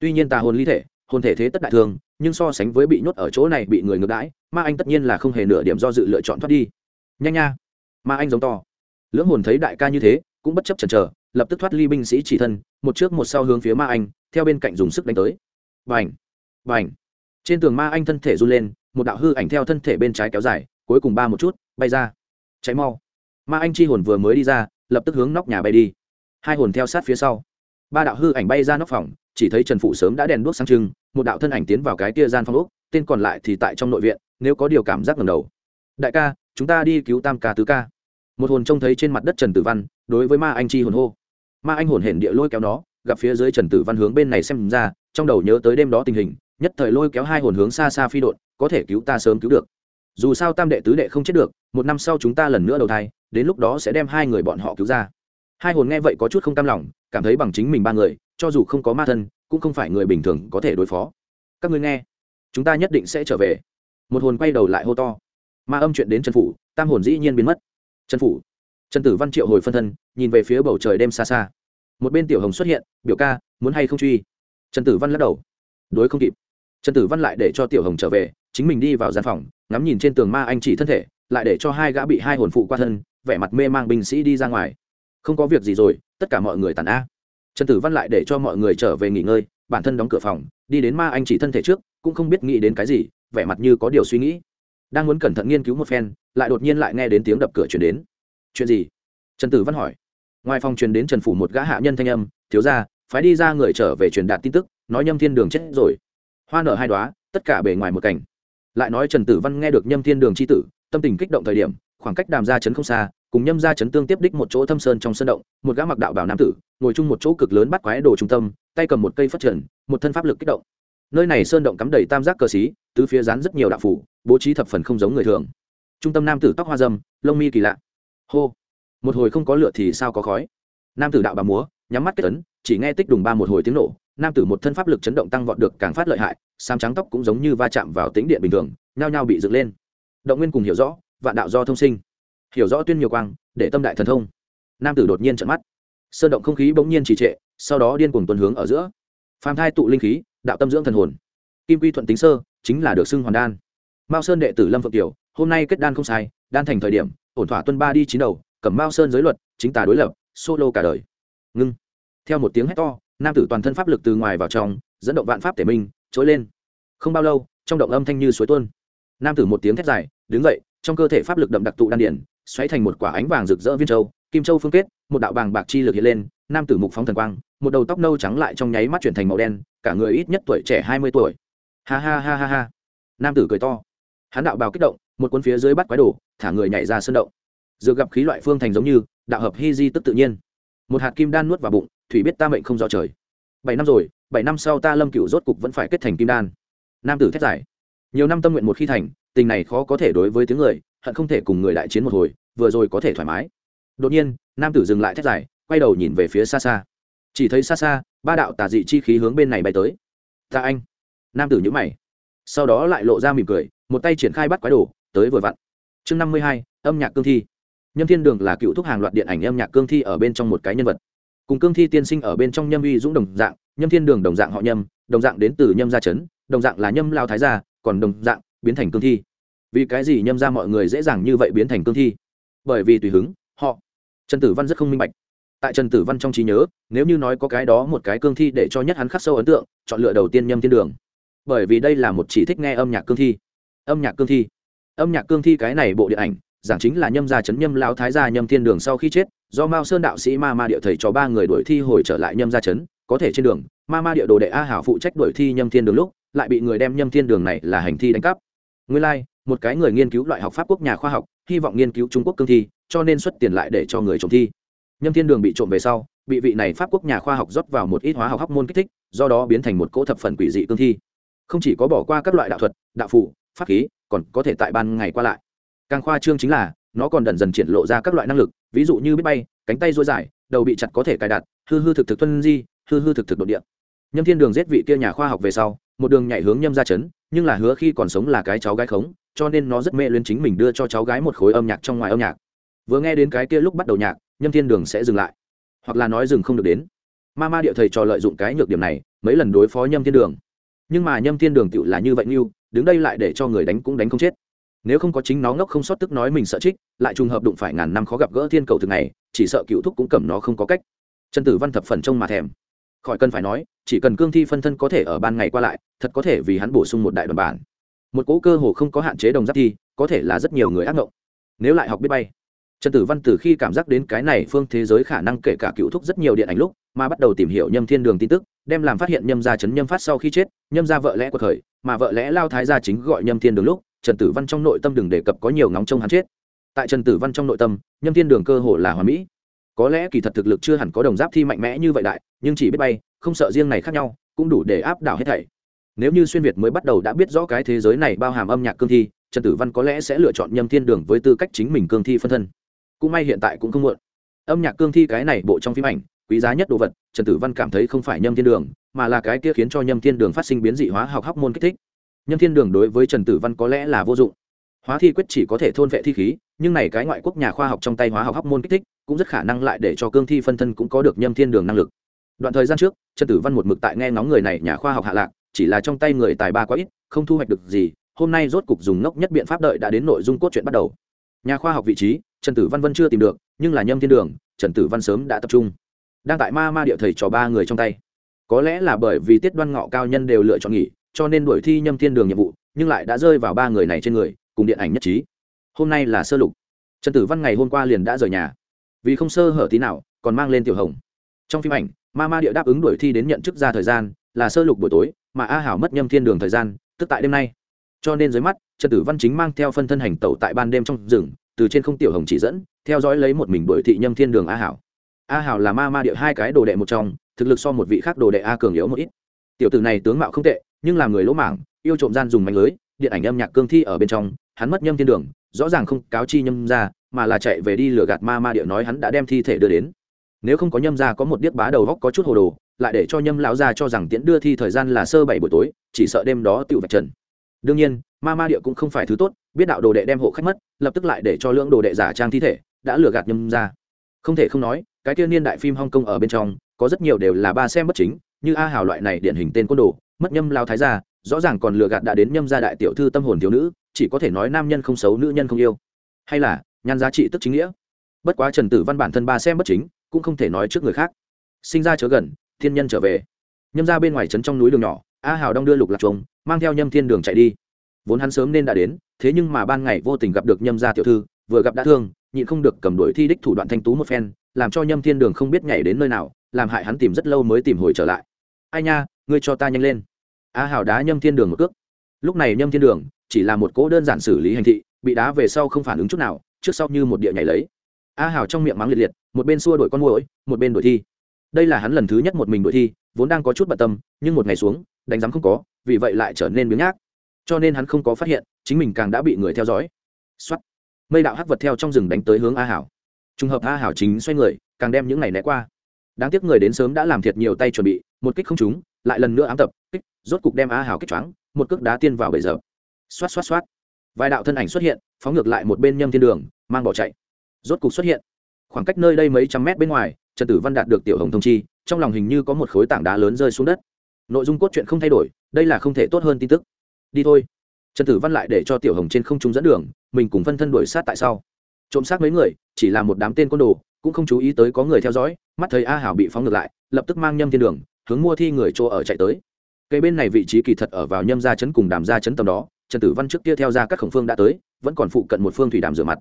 Speaker 1: Tuy nhiên tà hồn lý thể, hồn thể thế tất đại thương nhưng so sánh với bị nhốt ở chỗ này bị người ngược đãi, ma anh tất nhiên là không hề nửa điểm do dự lựa chọn thoát đi. Nhanh nha. Ma anh giống to lưỡng hồn thấy đại ca như thế, cũng bất chấp chần chờ, lập tức thoát ly binh sĩ chỉ thân, một trước một sau hướng phía ma anh, theo bên cạnh dùng sức đánh tới. Vành vành trên tường ma anh thân thể run lên, một đạo hư ảnh theo thân thể bên trái kéo dài, cuối cùng ba một chút, bay ra. Cháy mau! Ma anh chi hồn vừa mới đi ra, lập tức hướng nóc nhà bay đi. Hai hồn theo sát phía sau. Ba đạo hư ảnh bay ra nóc phòng, chỉ thấy trần phụ sớm đã đèn đuốc sáng trưng, một đạo thân ảnh tiến vào cái kia gian phòng úc tên còn lại thì tại trong nội viện, nếu có điều cảm giác ngầm đầu. Đại ca, chúng ta đi cứu tam ca tứ ca một hồn trông thấy trên mặt đất trần tử văn, đối với ma anh chi hồn hô. Ma anh hồn hển địa lôi kéo nó, gặp phía dưới trần tử văn hướng bên này xem ra, trong đầu nhớ tới đêm đó tình hình, nhất thời lôi kéo hai hồn hướng xa xa phi đột có thể cứu ta sớm cứu được. Dù sao tam đệ tứ đệ không chết được, một năm sau chúng ta lần nữa đầu thai, đến lúc đó sẽ đem hai người bọn họ cứu ra. Hai hồn nghe vậy có chút không cam lòng, cảm thấy bằng chính mình ba người, cho dù không có ma thân, cũng không phải người bình thường có thể đối phó. Các ngươi nghe, chúng ta nhất định sẽ trở về. Một hồn quay đầu lại hô to. Ma âm chuyện đến trần phủ, tam hồn dĩ nhiên biến mất trần phủ. Trần tử văn triệu hồi phân thân, nhìn về phía bầu trời đêm xa xa. Một bên tiểu hồng xuất hiện, biểu ca, muốn hay không truy? Trần tử văn lắc đầu. Đối không kịp. Trần tử văn lại để cho tiểu hồng trở về, chính mình đi vào gian phòng, ngắm nhìn trên tường ma anh chỉ thân thể, lại để cho hai gã bị hai hồn phụ qua thân, vẻ mặt mê mang binh sĩ đi ra ngoài. Không có việc gì rồi, tất cả mọi người tàn a. Trần tử văn lại để cho mọi người trở về nghỉ ngơi, bản thân đóng cửa phòng, đi đến ma anh chỉ thân thể trước, cũng không biết nghĩ đến cái gì, vẻ mặt như có điều suy nghĩ đang muốn cẩn thận nghiên cứu một phen, lại đột nhiên lại nghe đến tiếng đập cửa chuyển đến. Chuyện gì? Trần tử văn hỏi. Ngoài phòng truyền đến trần phủ một gã hạ nhân thanh âm, thiếu ra phái đi ra người trở về truyền đạt tin tức, nói nhâm thiên đường chết rồi. Hoa nở hai đoá tất cả bề ngoài một cảnh. Lại nói trần tử văn nghe được nhâm thiên đường c h i tử, tâm tình kích động thời điểm, khoảng cách đàm gia chấn không xa, cùng nhâm gia chấn tương tiếp đích một chỗ thâm sơn trong sân động, một gã mặc đạo bảo nam tử, ngồi chung một chỗ cực lớn bắt quái đồ trung tâm, tay cầm một cây phát triển một thân pháp lực kích động nơi này sơn động cắm đầy tam giác cờ xí, tứ phía rán rất nhiều đạo phủ, bố trí thập phần không giống người thường. Trung tâm nam tử tóc hoa dâm, lông mi kỳ lạ. Hô. Một hồi không có lửa thì sao có khói? Nam tử đạo bà múa, nhắm mắt kết tấn chỉ nghe tích đùng ba một hồi tiếng nổ, nam tử một thân pháp lực chấn động tăng vọt được càng phát lợi hại sam trắng tóc cũng giống như va chạm vào tính điện bình thường, nhao nhao bị dựng lên. Động nguyên cùng hiểu rõ, vạn đạo do thông sinh. Hiểu rõ tuyên nhiều quang, để tâm đại thần thông. Nam tử đột nhiên trận mắt. Sơn động không khí bỗng nhiên trì trệ, sau đó điên cuồng tuần hướng ở giữa. Phàm thai tụ linh khí đạo tâm dưỡng thần hồn. Kim quy thuận tính sơ chính là được xưng hoàn đan. Mao sơn đệ tử lâm phượng tiểu hôm nay kết đan không sai, đan thành thời điểm, ổn thỏa tuân ba đi chín đầu, cầm mao sơn giới luật, chính tà đối lập, solo cả đời. Ngưng. Theo một tiếng hét to, nam tử toàn thân pháp lực từ ngoài vào trong, dẫn động vạn pháp tể minh, trỗi lên. Không bao lâu, trong động âm thanh như suối tuôn. Nam tử một tiếng thét dài, đứng dậy, trong cơ thể pháp lực đậm đặc tụ đan điển, xoáy thành một quả ánh vàng rực rỡ viên châu, kim châu phương kết, một đạo bàng bạc chi lực hiện lên, nam tử mục phóng thần quang một đầu tóc nâu trắng lại trong nháy mắt chuyển thành màu đen cả người ít nhất tuổi trẻ hai mươi tuổi. Ha ha ha ha ha. Nam tử cười to. Hắn đạo bào kích động một cuốn phía dưới bắt quái đổ thả người nhảy ra sân động. Dựa gặp khí loại phương thành giống như đạo hợp hy di tức tự nhiên. Một hạt kim đan nuốt vào bụng thủy biết ta mệnh không rõ trời. Bảy năm rồi bảy năm sau ta lâm cựu rốt cục vẫn phải kết thành kim đan. Nam tử thét giải nhiều năm tâm nguyện một khi thành tình này khó có thể đối với tiếng người hận không thể cùng người đại chiến một hồi vừa rồi có thể thoải mái. Đột nhiên nam tử dừng lại thét giải, quay đầu nhìn về phía xa xa chỉ thấy xa xa, ba đạo tà dị chi khí hướng bên này bay tới. Ta anh. Nam tử nhữ mày. Sau đó lại lộ ra mỉm cười, một tay triển khai bắt quái đồ, tới vừa vặn. Chương năm mươi hai, âm nhạc cương thi. Nhâm thiên đường là cựu thúc hàng loạt điện ảnh âm nhạc cương thi ở bên trong một cái nhân vật. Cùng cương thi tiên sinh ở bên trong nhâm uy dũng đồng dạng, nhâm thiên đường đồng dạng họ nhâm, đồng dạng đến từ nhâm gia trấn, đồng dạng là nhâm lao thái gia, còn đồng dạng biến thành cương thi. Vì cái gì nhâm ra mọi người dễ dàng như vậy biến thành cương thi? Bởi vì tùy hứng, họ trần tử văn rất không minh bạch tại trần tử văn trong trí nhớ, nếu như nói có cái đó một cái cương thi để cho nhất hắn khắc sâu ấn tượng, chọn lựa đầu tiên nhâm thiên đường. Bởi vì đây là một chỉ thích nghe âm nhạc cương thi. Âm nhạc cương thi. Âm nhạc cương thi cái này bộ điện ảnh, giảng chính là nhâm gia chấn nhâm lão thái gia nhâm thiên đường sau khi chết, do mao sơn đạo sĩ ma ma địa thầy cho ba người đuổi thi hồi trở lại nhâm gia chấn, có thể trên đường, ma ma địa đồ đệ a hảo phụ trách đuổi thi nhâm thiên đường lúc, lại bị người đem nhâm thiên đường này là hành thi đánh cắp. Nguyên lai, một cái người nghiên cứu loại học pháp quốc nhà khoa học, hy vọng nghiên cứu trung quốc cương thi, cho nên xuất tiền lại để cho người trồng thi nhâm thiên đường bị trộm về sau, bị vị này pháp quốc nhà khoa học rót vào một ít hóa học hóc môn kích thích, do đó biến thành một cỗ thập phần quỷ dị cương thi. Không chỉ có bỏ qua các loại đạo thuật, đạo phụ pháp khí, còn có thể tại ban ngày qua lại. Càng khoa trương chính là, nó còn dần dần triển lộ ra các loại năng lực, ví dụ như biết bay, cánh tay rối dài, đầu bị chặt có thể cài đặt, hư hư thực thực tuân di, hư hư thực thực đột địa. nhâm thiên đường giết vị kia nhà khoa học về sau, một đường nhảy hướng nhâm ra chấn, nhưng là hứa khi còn sống là cái cháu gái khống, cho nên nó rất mê luyến chính mình đưa cho cháu gái một khối âm nhạc trong ngoài âm nhạc. Vừa nghe đến cái kia lúc bắt đầu nhạc nhâm thiên đường sẽ dừng lại. Hoặc là nói dừng không được đến. Ma ma địa thầy trò lợi dụng cái nhược điểm này, mấy lần đối phó nhâm thiên đường. Nhưng mà nhâm thiên đường tựu là như vậy như đứng đây lại để cho người đánh cũng đánh không chết. Nếu không có chính nó ngốc không sót tức nói mình sợ trích, lại trùng hợp đụng phải ngàn năm khó gặp gỡ thiên cầu thường này, chỉ sợ cựu thúc cũng cầm nó không có cách. Trần tử văn thập phần trông mà thèm. Khỏi cần phải nói, chỉ cần cương thi phân thân có thể ở ban ngày qua lại, thật có thể vì hắn bổ sung một đại đoàn bản. Một cỗ cơ hồ không có hạn chế đồng giáp thi, có thể là rất nhiều người ác ngộng. Nếu lại học biết bay trần tử văn từ khi cảm giác đến cái này phương thế giới khả năng kể cả cựu thúc rất nhiều điện ảnh lúc, mà bắt đầu tìm hiểu nhâm thiên đường tin tức, đem làm phát hiện nhâm gia chấn nhâm phát sau khi chết, nhâm gia vợ lẽ của thời, mà vợ lẽ lao thái gia chính gọi nhâm thiên đường lúc, trần tử văn trong nội tâm đừng đề cập có nhiều ngóng trông hắn chết. Tại trần tử văn trong nội tâm, nhâm thiên đường cơ hồ là hoàn mỹ. Có lẽ kỳ thật thực lực chưa hẳn có đồng giáp thi mạnh mẽ như vậy đại, nhưng chỉ biết bay, không sợ riêng này khác nhau, cũng đủ để áp đảo hết thảy. Nếu như xuyên việt mới bắt đầu đã biết rõ cái thế giới này bao hàm âm nhạc cương thi, trần tử văn có lẽ sẽ lựa chọn nhâm thiên đường với tư cách chính mình cương thi phân thân cũng may hiện tại cũng không muộn. Âm nhạc cương thi cái này bộ trong phim ảnh, quý giá nhất đồ vật, trần tử văn cảm thấy không phải nhâm thiên đường, mà là cái kia khiến cho nhâm thiên đường phát sinh biến dị hóa học hóc môn kích thích. Nhâm thiên đường đối với trần tử văn có lẽ là vô dụng. Hóa thi quyết chỉ có thể thôn vệ thi khí, nhưng này cái ngoại quốc nhà khoa học trong tay hóa học hóc môn kích thích, cũng rất khả năng lại để cho cương thi phân thân cũng có được nhâm thiên đường năng lực. Đoạn thời gian trước, trần tử văn một mực tại nghe ngóng người này nhà khoa học hạ lạc, chỉ là trong tay người tài ba quá ít, không thu hoạch được gì, hôm nay rốt cục dùng ngốc nhất biện pháp đợi đã đến nội dung cốt truyện bắt đầu. Nhà khoa học vị trí trần tử văn vân chưa tìm được, nhưng là nhâm thiên đường, trần tử văn sớm đã tập trung. Đang tại ma ma địa thầy trò ba người trong tay. Có lẽ là bởi vì tiết đoan ngọ cao nhân đều lựa chọn nghỉ, cho nên đuổi thi nhâm thiên đường nhiệm vụ, nhưng lại đã rơi vào ba người này trên người, cùng điện ảnh nhất trí. Hôm nay là sơ lục. Trần tử văn ngày hôm qua liền đã rời nhà. Vì không sơ hở tí nào, còn mang lên tiểu hồng. Trong phim ảnh, ma ma địa đáp ứng đuổi thi đến nhận chức ra thời gian, là sơ lục buổi tối, mà a hảo mất nhâm thiên đường thời gian, tức tại đêm nay. Cho nên dưới mắt, trần tử văn chính mang theo phân thân hành tẩu tại ban đêm trong rừng từ trên không tiểu hồng chỉ dẫn, theo dõi lấy một mình đuổi thị nhâm thiên đường a hảo. A hảo là ma ma địa hai cái đồ đệ một trong, thực lực so một vị khác đồ đệ a cường yếu một ít. Tiểu tử này tướng mạo không tệ, nhưng là người lỗ mảng, yêu trộm gian dùng mạnh lưới, điện ảnh âm nhạc cương thi ở bên trong, hắn mất nhâm thiên đường, rõ ràng không cáo chi nhâm ra mà là chạy về đi lừa gạt ma ma địa nói hắn đã đem thi thể đưa đến. Nếu không có nhâm ra có một điếc bá đầu góc có chút hồ đồ, lại để cho nhâm lão ra cho rằng tiễn đưa thi thời gian là sơ bảy buổi tối, chỉ sợ đêm đó tự vạch trần. Đương nhiên ma ma địa cũng không phải thứ tốt, biết đạo đồ đệ đem hộ khách mất, lập tức lại để cho lưỡng đồ đệ giả trang thi thể, đã lừa gạt nhâm ra không thể không nói, cái tiên niên đại phim hong kong ở bên trong, có rất nhiều đều là ba xem bất chính, như a hào loại này điển hình tên côn đồ, mất nhâm lao thái gia, rõ ràng còn lừa gạt đã đến nhâm gia đại tiểu thư tâm hồn thiếu nữ, chỉ có thể nói nam nhân không xấu, nữ nhân không yêu. Hay là, nhan giá trị tức chính nghĩa. Bất quá trần tử văn bản thân ba xem bất chính, cũng không thể nói trước người khác. Sinh ra chớ gần, thiên nhân trở về. Nhâm ra bên ngoài trấn trong núi đường nhỏ, a hào đong đưa lục lạc trống mang theo nhâm thiên đường chạy đi vốn hắn sớm nên đã đến, thế nhưng mà ban ngày vô tình gặp được nhâm gia tiểu thư, vừa gặp đã thương, nhịn không được cầm đuổi thi đích thủ đoạn thanh tú một phen, làm cho nhâm thiên đường không biết nhảy đến nơi nào, làm hại hắn tìm rất lâu mới tìm hồi trở lại. Ai nha, ngươi cho ta nhanh lên. A hào đá nhâm thiên đường một cước. Lúc này nhâm thiên đường chỉ là một cỗ đơn giản xử lý hành thị, bị đá về sau không phản ứng chút nào, trước sau như một địa nhảy lấy. A hào trong miệng mắng liệt liệt, một bên xua đổi con mũi một bên đổi thi. Đây là hắn lần thứ nhất một mình đổi thi, vốn đang có chút bận tâm, nhưng một ngày xuống, đánh giám không có, vì vậy lại trở nên biếng nhác cho nên hắn không có phát hiện, chính mình càng đã bị người theo dõi. Xuất mây đạo hắc vật theo trong rừng đánh tới hướng a hảo. Trùng hợp a hảo chính xoay người, càng đem những này né qua. Đáng tiếc người đến sớm đã làm thiệt nhiều tay chuẩn bị, một kích không trúng, lại lần nữa ám tập, kích, rốt cục đem a hảo kích choáng, một cước đá tiên vào bể giờ xoát xoát xoát vài đạo thân ảnh xuất hiện, phóng ngược lại một bên nhâm thiên đường, mang bỏ chạy. Rốt cục xuất hiện. Khoảng cách nơi đây mấy trăm mét bên ngoài, trần tử văn đạt được tiểu hồng thông chi, trong lòng hình như có một khối tảng đá lớn rơi xuống đất. Nội dung cốt truyện không thay đổi, đây là không thể tốt hơn tin tức đi thôi. Trần tử văn lại để cho tiểu hồng trên không trung dẫn đường, mình cùng phân thân đuổi sát tại sau. Trộm sát mấy người, chỉ là một đám tên côn đồ, cũng không chú ý tới có người theo dõi, mắt thấy a hảo bị phóng ngược lại, lập tức mang nhâm thiên đường, hướng mua thi người chỗ ở chạy tới. Cây bên này vị trí kỳ thật ở vào nhâm gia chấn cùng đàm gia chấn tầm đó, trần tử văn trước kia theo ra các khổng phương đã tới, vẫn còn phụ cận một phương thủy đàm rửa mặt.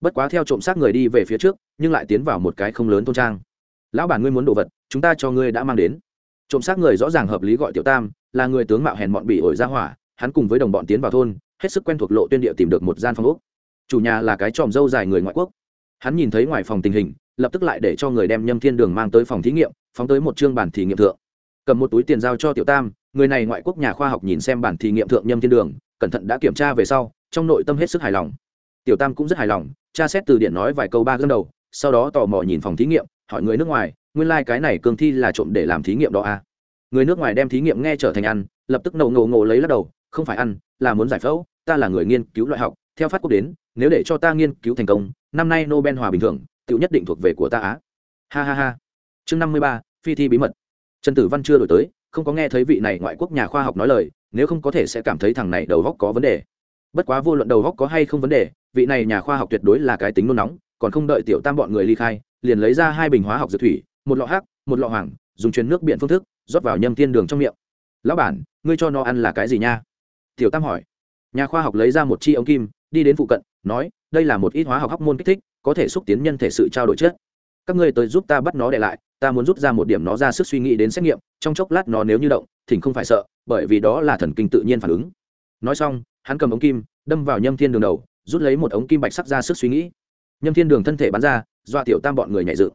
Speaker 1: Bất quá theo trộm xác người đi về phía trước, nhưng lại tiến vào một cái không lớn thôn trang. Lão bản ngươi muốn đồ vật, chúng ta cho ngươi đã mang đến. Trộm xác người rõ ràng hợp lý gọi tiểu tam, là người tướng mạo hèn bọn bị ổi ra hỏa hắn cùng với đồng bọn tiến vào thôn, hết sức quen thuộc lộ tuyên địa tìm được một gian phòng úc chủ nhà là cái tròm dâu dài người ngoại quốc. Hắn nhìn thấy ngoài phòng tình hình, lập tức lại để cho người đem nhâm thiên đường mang tới phòng thí nghiệm, phóng tới một chương bản thí nghiệm thượng. Cầm một túi tiền giao cho tiểu tam, người này ngoại quốc nhà khoa học nhìn xem bản thí nghiệm thượng nhâm thiên đường, cẩn thận đã kiểm tra về sau, trong nội tâm hết sức hài lòng. Tiểu tam cũng rất hài lòng, tra xét từ điện nói vài câu ba gân đầu, sau đó tò mò nhìn phòng thí nghiệm, hỏi người nước ngoài, nguyên lai、like、cái này cường thi là trộm để làm thí nghiệm đó à. người nước ngoài đem thí nghiệm nghe trở thành ăn, lập tức nậu ngộ ngộ lấy lắc đầu không phải ăn, là muốn giải phẫu, ta là người nghiên cứu loại học, theo phát quốc đến, nếu để cho ta nghiên cứu thành công, năm nay nobel hòa bình thường tự nhất định thuộc về của ta á. Ha ha ha. Chương năm mươi ba, phi thi bí mật. Trần tử văn chưa đổi tới, không có nghe thấy vị này ngoại quốc nhà khoa học nói lời, nếu không có thể sẽ cảm thấy thằng này đầu góc có vấn đề. Bất quá vô luận đầu góc có hay không vấn đề, vị này nhà khoa học tuyệt đối là cái tính nôn nóng, còn không đợi tiểu tam bọn người ly khai, liền lấy ra hai bình hóa học dược thủy, một lọ hắc, một lọ hoàng, dùng chuyến nước biển phương thức, rót vào nhâm thiên đường trong miệng. Lão bản, ngươi cho nó ăn là cái gì nha? Tiểu tam hỏi. Nhà khoa học lấy ra một chi ống kim, đi đến phụ cận, nói, đây là một ít hóa học hóc môn kích thích, có thể xúc tiến nhân thể sự trao đổi chất. Các ngươi tới giúp ta bắt nó để lại, ta muốn rút ra một điểm nó ra sức suy nghĩ đến xét nghiệm, trong chốc lát nó nếu như động, thỉnh không phải sợ, bởi vì đó là thần kinh tự nhiên phản ứng. Nói xong, hắn cầm ống kim, đâm vào nhâm thiên đường đầu, rút lấy một ống kim bạch sắc ra sức suy nghĩ. Nhâm thiên đường thân thể bắn ra doa tiểu tam bọn người nhảy dựng.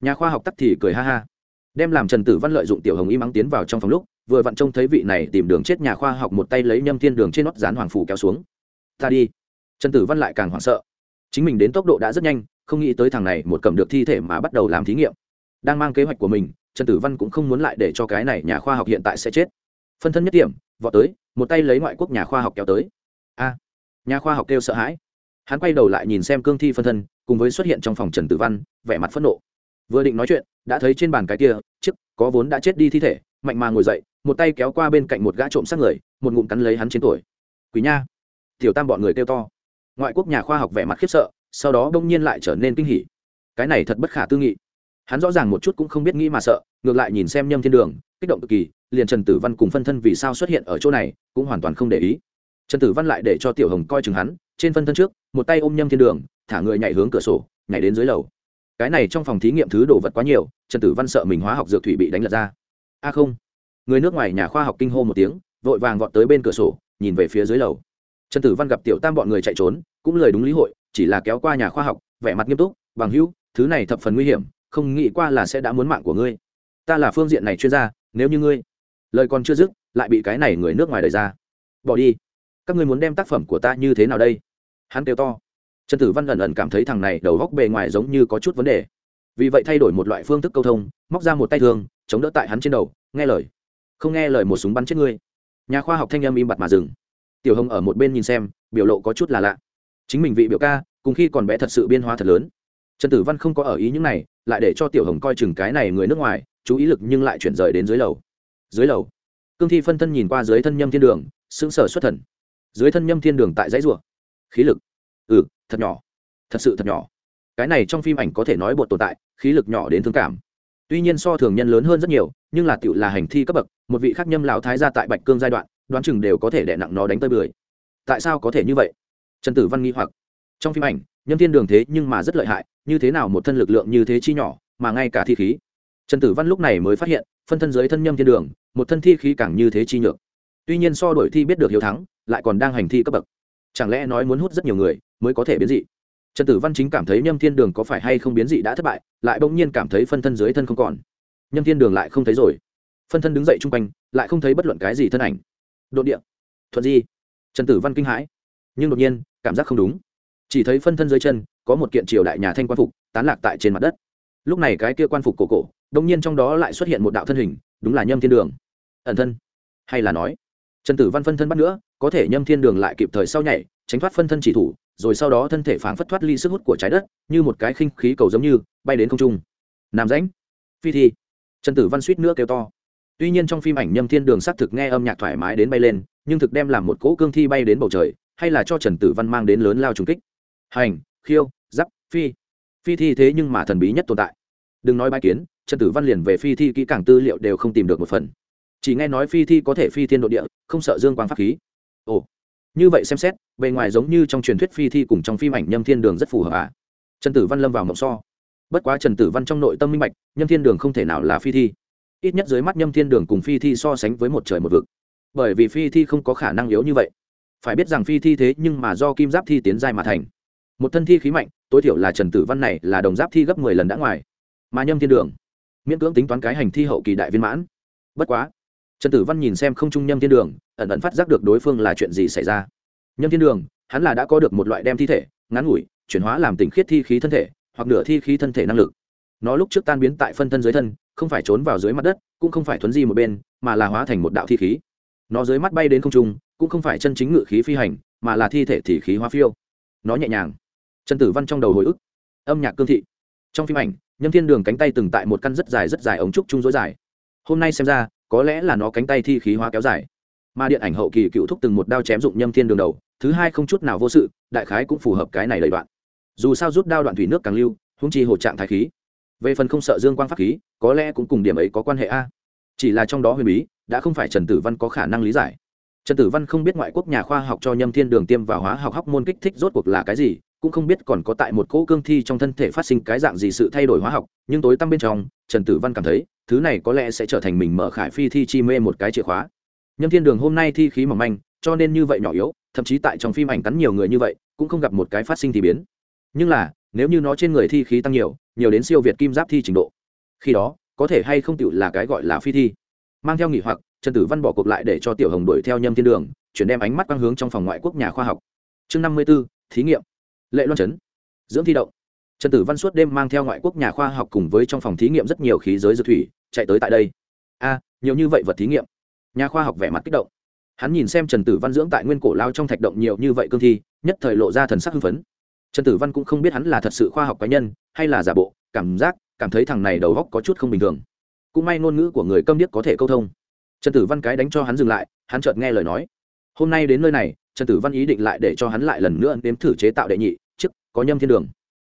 Speaker 1: Nhà khoa học tắc thì cười ha ha. Đem làm trần tử văn lợi dụng tiểu hồng y mắng tiến vào trong phòng lúc vừa vặn trông thấy vị này tìm đường chết nhà khoa học một tay lấy nhâm thiên đường trên nót dán hoàng phủ kéo xuống. Ta đi. Trần tử văn lại càng hoảng sợ. Chính mình đến tốc độ đã rất nhanh, không nghĩ tới thằng này một cầm được thi thể mà bắt đầu làm thí nghiệm. Đang mang kế hoạch của mình, trần tử văn cũng không muốn lại để cho cái này nhà khoa học hiện tại sẽ chết. Phân thân nhất điểm, vọt tới, một tay lấy ngoại quốc nhà khoa học kéo tới. A. Nhà khoa học kêu sợ hãi. Hắn quay đầu lại nhìn xem cương thi phân thân, cùng với xuất hiện trong phòng trần tử văn, vẻ mặt phẫn nộ. Vừa định nói chuyện, đã thấy trên bàn cái kia, chiếc có vốn đã chết đi thi thể mạnh mà ngồi dậy, một tay kéo qua bên cạnh một gã trộm sát người, một ngụm cắn lấy hắn trên tuổi. Quý nha! Tiểu tam bọn người kêu to. Ngoại quốc nhà khoa học vẻ mặt khiếp sợ, sau đó đông nhiên lại trở nên kinh hỉ. Cái này thật bất khả tư nghị. Hắn rõ ràng một chút cũng không biết nghĩ mà sợ, ngược lại nhìn xem nhâm thiên đường, kích động cực kỳ, liền trần tử văn cùng phân thân vì sao xuất hiện ở chỗ này, cũng hoàn toàn không để ý. Trần tử văn lại để cho tiểu hồng coi chừng hắn, trên phân thân trước, một tay ôm nhâm thiên đường, thả người nhảy hướng cửa sổ, nhảy đến dưới lầu. Cái này trong phòng thí nghiệm thứ đồ vật quá nhiều, trần tử văn sợ mình hóa học dược thủy bị đánh lật ra a không. Người nước ngoài nhà khoa học kinh hô một tiếng, vội vàng vọt tới bên cửa sổ, nhìn về phía dưới lầu. Trần tử văn gặp tiểu tam bọn người chạy trốn, cũng lời đúng lý hội, chỉ là kéo qua nhà khoa học, vẻ mặt nghiêm túc, bằng hữu, thứ này thập phần nguy hiểm, không nghĩ qua là sẽ đã muốn mạng của ngươi. Ta là phương diện này chuyên gia, nếu như ngươi lời còn chưa dứt, lại bị cái này người nước ngoài đời ra. Bỏ đi. Các ngươi muốn đem tác phẩm của ta như thế nào đây? Hắn kêu to. Trần tử văn ẩn ẩn cảm thấy thằng này đầu góc bề ngoài giống như có chút vấn đề. Vì vậy thay đổi một loại phương thức câu thông, móc ra một tay thương chống đỡ tại hắn trên đầu, nghe lời. Không nghe lời một súng bắn chết ngươi. Nhà khoa học thanh âm im bặt mà dừng. Tiểu hồng ở một bên nhìn xem, biểu lộ có chút là lạ. Chính mình vị biểu ca, cùng khi còn bé thật sự biên hóa thật lớn. Trần tử văn không có ở ý những này, lại để cho tiểu hồng coi chừng cái này người nước ngoài, chú ý lực nhưng lại chuyển rời đến dưới lầu. Dưới lầu. Cương thi phân thân nhìn qua dưới thân nhâm thiên đường, sững sờ xuất thần. Dưới thân nhâm thiên đường tại dãy rùa. Khí lực. Ừ thật nhỏ. Thật sự thật nhỏ. Cái này trong phim ảnh có thể nói bột tồn tại, khí lực nhỏ đến thương cảm tuy nhiên so thường nhân lớn hơn rất nhiều, nhưng là tựu là hành thi cấp bậc, một vị khắc nhâm lão thái ra tại bạch cương giai đoạn, đoán chừng đều có thể đè nặng nó đánh tơi bưởi tại sao có thể như vậy? Trần tử văn nghi hoặc. Trong phim ảnh, nhâm thiên đường thế nhưng mà rất lợi hại, như thế nào một thân lực lượng như thế chi nhỏ, mà ngay cả thi khí. Trần tử văn lúc này mới phát hiện, phân thân dưới thân nhâm thiên đường, một thân thi khí càng như thế chi nhược. Tuy nhiên so đổi thi biết được hiếu thắng, lại còn đang hành thi cấp bậc. Chẳng lẽ nói muốn hút rất nhiều người, mới có thể biến dị? Trần tử văn chính cảm thấy nhâm thiên đường có phải hay không biến dị đã thất bại, lại bỗng nhiên cảm thấy phân thân dưới thân không còn. Nhâm thiên đường lại không thấy rồi. Phân thân đứng dậy chung quanh, lại không thấy bất luận cái gì thân ảnh. Đột địa. Thuận di. Trần tử văn kinh hãi. Nhưng đột nhiên, cảm giác không đúng. Chỉ thấy phân thân dưới chân, có một kiện triều đại nhà thanh quan phục, tán lạc tại trên mặt đất. Lúc này cái kia quan phục cổ cổ đông nhiên trong đó lại xuất hiện một đạo thân hình, đúng là nhâm thiên đường. Ẩn thân. Hay là nói, trần tử văn phân thân bắt nữa, có thể nhâm thiên đường lại kịp thời sau nhảy tránh thoát phân thân chỉ thủ, rồi sau đó thân thể phảng phất thoát ly sức hút của trái đất, như một cái khinh khí cầu giống như, bay đến không trung. Nam rãnh, phi thi. Trần tử văn suýt nữa kêu to. Tuy nhiên trong phim ảnh nhâm thiên đường xác thực nghe âm nhạc thoải mái đến bay lên, nhưng thực đem làm một cỗ cương thi bay đến bầu trời, hay là cho trần tử văn mang đến lớn lao trùng kích. Hành, khiêu, giáp, phi. Phi thi thế nhưng mà thần bí nhất tồn tại. Đừng nói bài kiến, trần tử văn liền về phi thi kỹ càng tư liệu đều không tìm được một phần. Chỉ nghe nói phi thi có thể phi thiên độ địa, không sợ dương quang pháp khí. Ồ như vậy xem xét, bề ngoài giống như trong truyền thuyết phi thi cùng trong phim ảnh nhâm thiên đường rất phù hợp à? Trần tử văn lâm vào mộng so. Bất quá trần tử văn trong nội tâm minh bạch, nhâm thiên đường không thể nào là phi thi. Ít nhất dưới mắt nhâm thiên đường cùng phi thi so sánh với một trời một vực. Bởi vì phi thi không có khả năng yếu như vậy. Phải biết rằng phi thi thế nhưng mà do kim giáp thi tiến giai mà thành. Một thân thi khí mạnh, tối thiểu là trần tử văn này là đồng giáp thi gấp mười lần đã ngoài. Mà nhâm thiên đường, miễn cưỡng tính toán cái hành thi hậu kỳ đại viên mãn. Bất quá trần tử văn nhìn xem không trung nhâm thiên đường, ẩn ẩn phát giác được đối phương là chuyện gì xảy ra. Nhâm thiên đường, hắn là đã có được một loại đem thi thể, ngắn ngủi, chuyển hóa làm tình khiết thi khí thân thể, hoặc nửa thi khí thân thể năng lực. Nó lúc trước tan biến tại phân thân dưới thân, không phải trốn vào dưới mặt đất, cũng không phải thuấn di một bên, mà là hóa thành một đạo thi khí. Nó dưới mắt bay đến không trung, cũng không phải chân chính ngự khí phi hành, mà là thi thể thì khí hóa phiêu. Nó nhẹ nhàng. Trần tử văn trong đầu hồi ức. Âm nhạc cương thị. Trong phim ảnh, nhâm thiên đường cánh tay từng tại một căn rất dài rất dài ống trúc trung dối dài. Hôm nay xem ra có lẽ là nó cánh tay thi khí hóa kéo dài. Mà điện ảnh hậu kỳ cựu thúc từng một đao chém dụng nhâm thiên đường đầu, thứ hai không chút nào vô sự, đại khái cũng phù hợp cái này đầy đoạn. Dù sao rút đao đoạn thủy nước càng lưu húng chi hồ trạng thái khí. Về phần không sợ dương quang pháp khí, có lẽ cũng cùng điểm ấy có quan hệ a. Chỉ là trong đó huyền bí, đã không phải trần tử văn có khả năng lý giải. Trần tử văn không biết ngoại quốc nhà khoa học cho nhâm thiên đường tiêm vào hóa học hóc môn kích thích rốt cuộc là cái gì, cũng không biết còn có tại một cỗ cương thi trong thân thể phát sinh cái dạng gì sự thay đổi hóa học, nhưng tối tăm bên trong, trần tử văn cảm thấy thứ này có lẽ sẽ trở thành mình mở khải phi thi chi mê một cái chìa khóa. Nhâm thiên đường hôm nay thi khí mỏng manh, cho nên như vậy nhỏ yếu, thậm chí tại trong phim ảnh cắn nhiều người như vậy, cũng không gặp một cái phát sinh thì biến. Nhưng là, nếu như nó trên người thi khí tăng nhiều nhiều đến siêu việt kim giáp thi trình độ, khi đó, có thể hay không tựu là cái gọi là phi thi. Mang theo nghỉ hoặc, trần tử văn bỏ cuộc lại để cho tiểu hồng đuổi theo nhâm thiên đường, chuyển đem ánh mắt quang hướng trong phòng ngoại quốc nhà khoa học. Chương năm mươi b ố thí nghiệm. Lệ loan trấn. Dưỡng thi động trần tử văn suốt đêm mang theo ngoại quốc nhà khoa học cùng với trong phòng thí nghiệm rất nhiều khí giới dược thủy, chạy tới tại đây. A, nhiều như vậy vật thí nghiệm. Nhà khoa học vẻ mặt kích động. Hắn nhìn xem trần tử văn dưỡng tại nguyên cổ lao trong thạch động nhiều như vậy cương thi, nhất thời lộ ra thần sắc hưng phấn. Trần tử văn cũng không biết hắn là thật sự khoa học cá nhân, hay là giả bộ, cảm giác, cảm thấy thằng này đầu góc có chút không bình thường. Cũng may ngôn ngữ của người câm điếc có thể câu thông. Trần tử văn cái đánh cho hắn dừng lại, hắn chợt nghe lời nói. Hôm nay đến nơi này, trần tử văn ý định lại để cho hắn lại lần nữa nếm thử chế tạo đệ nhị chức có nhâm thiên đường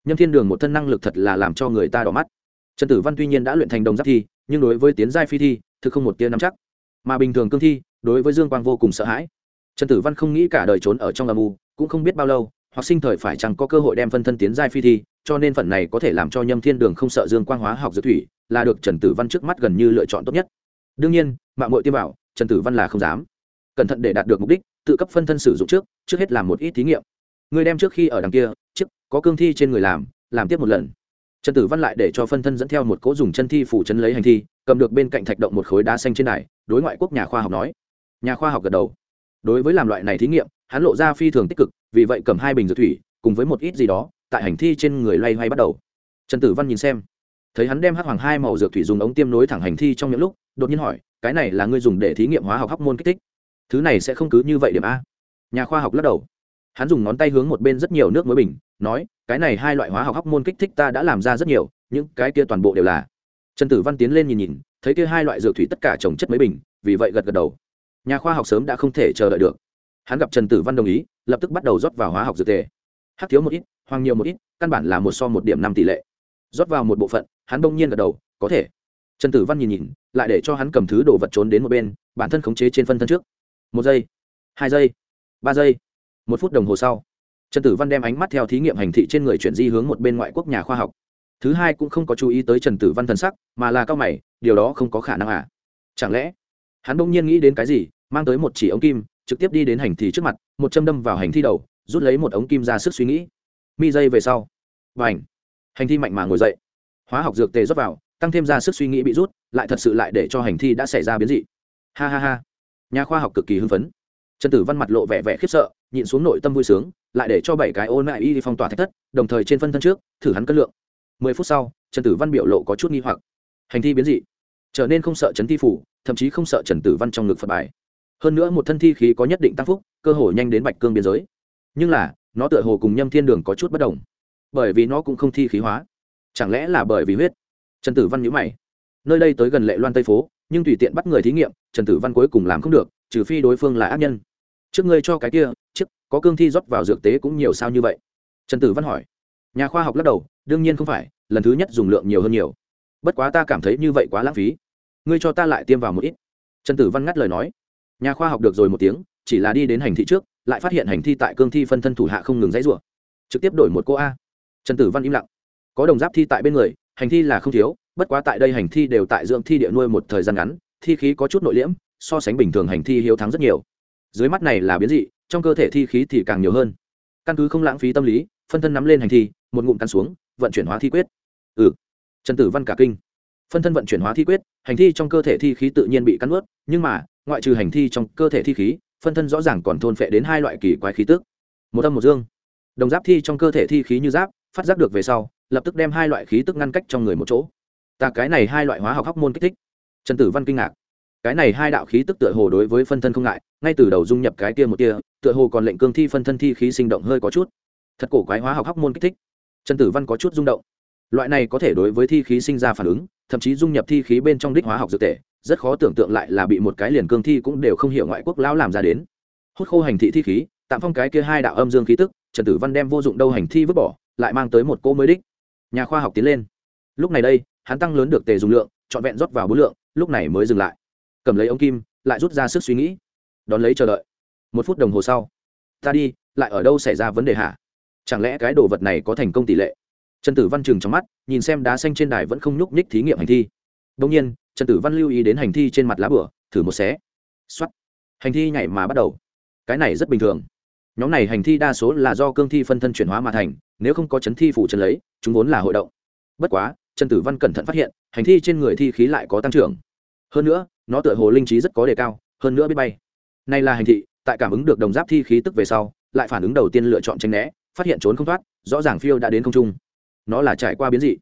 Speaker 1: nhâm thiên đường một thân năng lực thật là làm cho người ta đỏ mắt. Trần tử văn tuy nhiên đã luyện thành đồng giáp thi, nhưng đối với tiến giai phi thi, thực không một tia nắm chắc. Mà bình thường cương thi, đối với dương quang vô cùng sợ hãi. Trần tử văn không nghĩ cả đời trốn ở trong âm u, cũng không biết bao lâu, hoặc sinh thời phải chẳng có cơ hội đem phân thân tiến giai phi thi, cho nên phần này có thể làm cho nhâm thiên đường không sợ dương quang hóa học dược thủy, là được trần tử văn trước mắt gần như lựa chọn tốt nhất. Đương nhiên, mạng mội tiêm bảo, trần tử văn là không dám. Cẩn thận để đạt được mục đích, tự cấp phân thân sử dụng trước trước hết làm một ít thí nghiệm. Người đem trước khi ở đằng kia, trước có cương thi trên người làm làm tiếp một lần. Trần tử văn lại để cho phân thân dẫn theo một cỗ dùng chân thi phủ chân lấy hành thi, cầm được bên cạnh thạch động một khối đá xanh trên này đối ngoại quốc nhà khoa học nói. Nhà khoa học gật đầu. Đối với làm loại này thí nghiệm, hắn lộ ra phi thường tích cực, vì vậy cầm hai bình dược thủy, cùng với một ít gì đó, tại hành thi trên người loay hoay bắt đầu. Trần tử văn nhìn xem, thấy hắn đem hắc hoàng hai màu dược thủy dùng ống tiêm nối thẳng hành thi trong những lúc, đột nhiên hỏi, cái này là ngươi dùng để thí nghiệm hóa học hóc môn kích thích? Thứ này sẽ không cứ như vậy điểm a? Nhà khoa học lắc đầu hắn dùng ngón tay hướng một bên rất nhiều nước mới bình, nói, cái này hai loại hóa học hóc môn kích thích ta đã làm ra rất nhiều, những cái kia toàn bộ đều là. Trần tử văn tiến lên nhìn nhìn, thấy kia hai loại dược thủy tất cả trồng chất mấy bình, vì vậy gật gật đầu. Nhà khoa học sớm đã không thể chờ đợi được. Hắn gặp trần tử văn đồng ý, lập tức bắt đầu rót vào hóa học dược tề. Hắc thiếu một ít hoàng nhiều một ít, căn bản là một so một điểm năm tỷ lệ. Rót vào một bộ phận, hắn bỗng nhiên gật đầu, có thể. Trần tử văn nhìn nhìn, lại để cho hắn cầm thứ đồ vật trốn đến một bên, bản thân khống chế trên phân thân trước. Một giây, hai giây, ba giây một phút đồng hồ sau, trần tử văn đem ánh mắt theo thí nghiệm hành thị trên người chuyển di hướng một bên ngoại quốc nhà khoa học. Thứ hai cũng không có chú ý tới trần tử văn thần sắc, mà là cao mày, điều đó không có khả năng à? Chẳng lẽ, hắn bỗng nhiên nghĩ đến cái gì, mang tới một chỉ ống kim, trực tiếp đi đến hành thị trước mặt, một châm đâm vào hành thi đầu, rút lấy một ống kim ra sức suy nghĩ. Mi dây về sau và ảnh hành thi mạnh mà ngồi dậy. Hóa học dược tề rót vào, tăng thêm ra sức suy nghĩ bị rút, lại thật sự lại để cho hành thi đã xảy ra biến dị. Ha ha ha. Nhà khoa học cực kỳ hưng phấn. Trần tử văn mặt lộ vẻ vẻ khiếp sợ nhịn xuống nội tâm vui sướng, lại để cho bảy cái ôn lại y phong tỏa thách thất, đồng thời trên phân thân trước, thử hắn cân lượng. Mười phút sau, trần tử văn biểu lộ có chút nghi hoặc. Hành thi biến dị. Trở nên không sợ trấn thi phủ, thậm chí không sợ trần tử văn trong ngực phật bài. Hơn nữa một thân thi khí có nhất định tăng phúc, cơ hội nhanh đến bạch cương biên giới. Nhưng là, nó tựa hồ cùng nhâm thiên đường có chút bất đồng. Bởi vì nó cũng không thi khí hóa. Chẳng lẽ là bởi vì huyết? Trần tử văn nhữ mày. Nơi đây tới gần lệ loan tây phố, nhưng tùy tiện bắt người thí nghiệm, trần tử văn cuối cùng làm không được, trừ phi đối phương là ác nhân. Trước ngươi cho cái kia có cương thi rót vào dược tế cũng nhiều sao như vậy? Trần tử văn hỏi. Nhà khoa học lắc đầu, đương nhiên không phải, lần thứ nhất dùng lượng nhiều hơn nhiều. Bất quá ta cảm thấy như vậy quá lãng phí. Ngươi cho ta lại tiêm vào một ít. Trần tử văn ngắt lời nói. Nhà khoa học được rồi một tiếng, chỉ là đi đến hành thi trước, lại phát hiện hành thi tại cương thi phân thân thủ hạ không ngừng dãy rủa. Trực tiếp đổi một cô a. Trần tử văn im lặng. Có đồng giáp thi tại bên người, hành thi là không thiếu, bất quá tại đây hành thi đều tại dưỡng thi địa nuôi một thời gian ngắn, thi khí có chút nội liễm, so sánh bình thường hành thi hiếu thắng rất nhiều. Dưới mắt này là biến dị trong cơ thể thi khí thì càng nhiều hơn. Căn cứ không lãng phí tâm lý, phân thân nắm lên hành thi, một ngụm căn xuống, vận chuyển hóa thi quyết. Ừ. Trần tử văn cả kinh. Phân thân vận chuyển hóa thi quyết, hành thi trong cơ thể thi khí tự nhiên bị cắn ướt nhưng mà, ngoại trừ hành thi trong cơ thể thi khí, phân thân rõ ràng còn thôn phệ đến hai loại kỳ quái khí tức. Một âm một dương. Đồng giáp thi trong cơ thể thi khí như giáp, phát giác được về sau, lập tức đem hai loại khí tức ngăn cách trong người một chỗ. Ta cái này hai loại hóa học hóc môn kích thích. Trần tử văn kinh ngạc cái này hai đạo khí tức tựa hồ đối với phân thân không ngại ngay từ đầu dung nhập cái kia một kia tựa hồ còn lệnh cương thi phân thân thi khí sinh động hơi có chút. Thật cổ quái hóa học hóc môn kích thích. Trần tử văn có chút rung động. Loại này có thể đối với thi khí sinh ra phản ứng thậm chí dung nhập thi khí bên trong đích hóa học dược thể, rất khó tưởng tượng lại là bị một cái liền cương thi cũng đều không hiểu ngoại quốc lão làm ra đến. Hút khô hành thị thi khí tạm phong cái kia hai đạo âm dương khí tức trần tử văn đem vô dụng đâu hành thi vứt bỏ lại mang tới một cỗ mới đích. Nhà khoa học tiến lên. Lúc này đây hắn tăng lớn được tề dùng lượng trọn vẹn rót vào bố lượng lúc này mới dừng lại cầm lấy ống kim, lại rút ra sức suy nghĩ. Đón lấy chờ đợi. Một phút đồng hồ sau. Ta đi, lại ở đâu xảy ra vấn đề hả? Chẳng lẽ cái đồ vật này có thành công tỷ lệ? Trần tử văn chừng trong mắt, nhìn xem đá xanh trên đài vẫn không nhúc nhích thí nghiệm hành thi. Đông nhiên, trần tử văn lưu ý đến hành thi trên mặt lá bửa, thử một xé. X hành thi nhảy mà bắt đầu. Cái này rất bình thường. Nhóm này hành thi đa số là do cương thi phân thân chuyển hóa mà thành, nếu không có chấn thi phủ chân lấy, chúng vốn là hội động. Bất quá, trần tử văn cẩn thận phát hiện, hành thi trên người thi khí lại có tăng trưởng. Hơn nữa nó tựa hồ linh trí rất có đề cao, hơn nữa biết bay. Nay là hành thị, tại cảm ứng được đồng giáp thi khí tức về sau, lại phản ứng đầu tiên lựa chọn tranh né, phát hiện trốn không thoát, rõ ràng phiêu đã đến không trung. Nó là trải qua biến dị,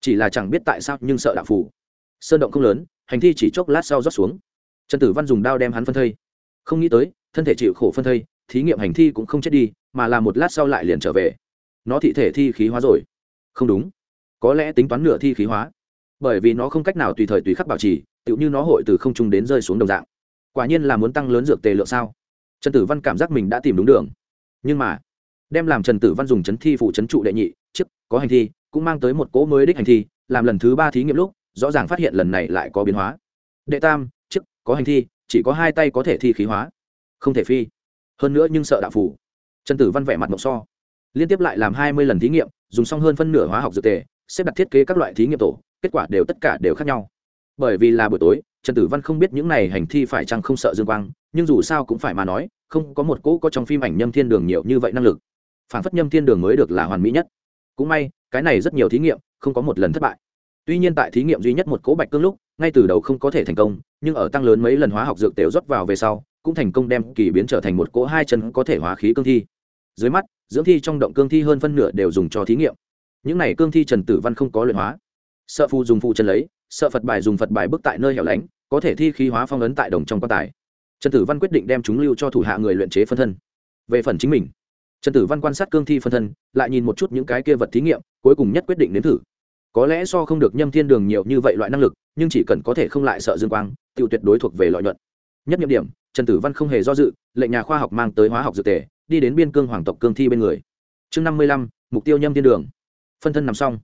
Speaker 1: chỉ là chẳng biết tại sao nhưng sợ đạo phủ sơn động không lớn, hành thi chỉ chốc lát sau rót xuống. Trần tử văn dùng đao đem hắn phân thây. Không nghĩ tới, thân thể chịu khổ phân thây, thí nghiệm hành thi cũng không chết đi, mà là một lát sau lại liền trở về. Nó thị thể thi khí hóa rồi. Không đúng. Có lẽ tính toán nửa thi khí hóa. Bởi vì nó không cách nào tùy thời tùy khắc bảo trì tựu như nó hội từ không trung đến rơi xuống đồng dạng. Quả nhiên là muốn tăng lớn dược tề lượng sao? Trần tử văn cảm giác mình đã tìm đúng đường. Nhưng mà, đem làm trần tử văn dùng chấn thi phụ chấn trụ đệ nhị chức có hành thi, cũng mang tới một cỗ mới đích hành thi, làm lần thứ ba thí nghiệm lúc, rõ ràng phát hiện lần này lại có biến hóa. Đệ tam chức có hành thi, chỉ có hai tay có thể thi khí hóa. Không thể phi. Hơn nữa nhưng sợ đạo phủ trần tử văn vẻ mặt mộc so. Liên tiếp lại làm hai mươi lần thí nghiệm, dùng xong hơn phân nửa hóa học dược tề, xếp đặt thiết kế các loại thí nghiệm tổ, kết quả đều tất cả đều khác nhau bởi vì là buổi tối, trần tử văn không biết những này hành thi phải chăng không sợ dương quang, nhưng dù sao cũng phải mà nói, không có một cỗ có trong phim ảnh nhâm thiên đường nhiều như vậy năng lực. Phản phất nhâm thiên đường mới được là hoàn mỹ nhất. Cũng may, cái này rất nhiều thí nghiệm không có một lần thất bại. Tuy nhiên tại thí nghiệm duy nhất một cỗ bạch cương lúc, ngay từ đầu không có thể thành công, nhưng ở tăng lớn mấy lần hóa học dược tều rót vào về sau, cũng thành công đem kỳ biến trở thành một cỗ hai chân có thể hóa khí cương thi. Dưới mắt, dưỡng thi trong động cương thi hơn phân nửa đều dùng cho thí nghiệm. Những này cương thi trần tử văn không có luyện hóa. Sợ phù dùng phụ chân lấy sợ phật bài dùng phật bài bước tại nơi hẻo lánh, có thể thi khí hóa phong ấn tại đồng trong quan tài. Trần tử văn quyết định đem chúng lưu cho thủ hạ người luyện chế phân thân. Về phần chính mình, trần tử văn quan sát cương thi phân thân, lại nhìn một chút những cái kia vật thí nghiệm, cuối cùng nhất quyết định đến thử. Có lẽ so không được nhâm thiên đường nhiều như vậy loại năng lực, nhưng chỉ cần có thể không lại sợ dương quang tự tuyệt đối thuộc về lợi nhuận. Nhất nhiệm điểm, trần tử văn không hề do dự, lệnh nhà khoa học mang tới hóa học dược tề, đi đến biên cương hoàng tộc cương thi bên người. Chương năm mươi lăm, mục tiêu nhâm thiên đường. Phân thân nằm xong.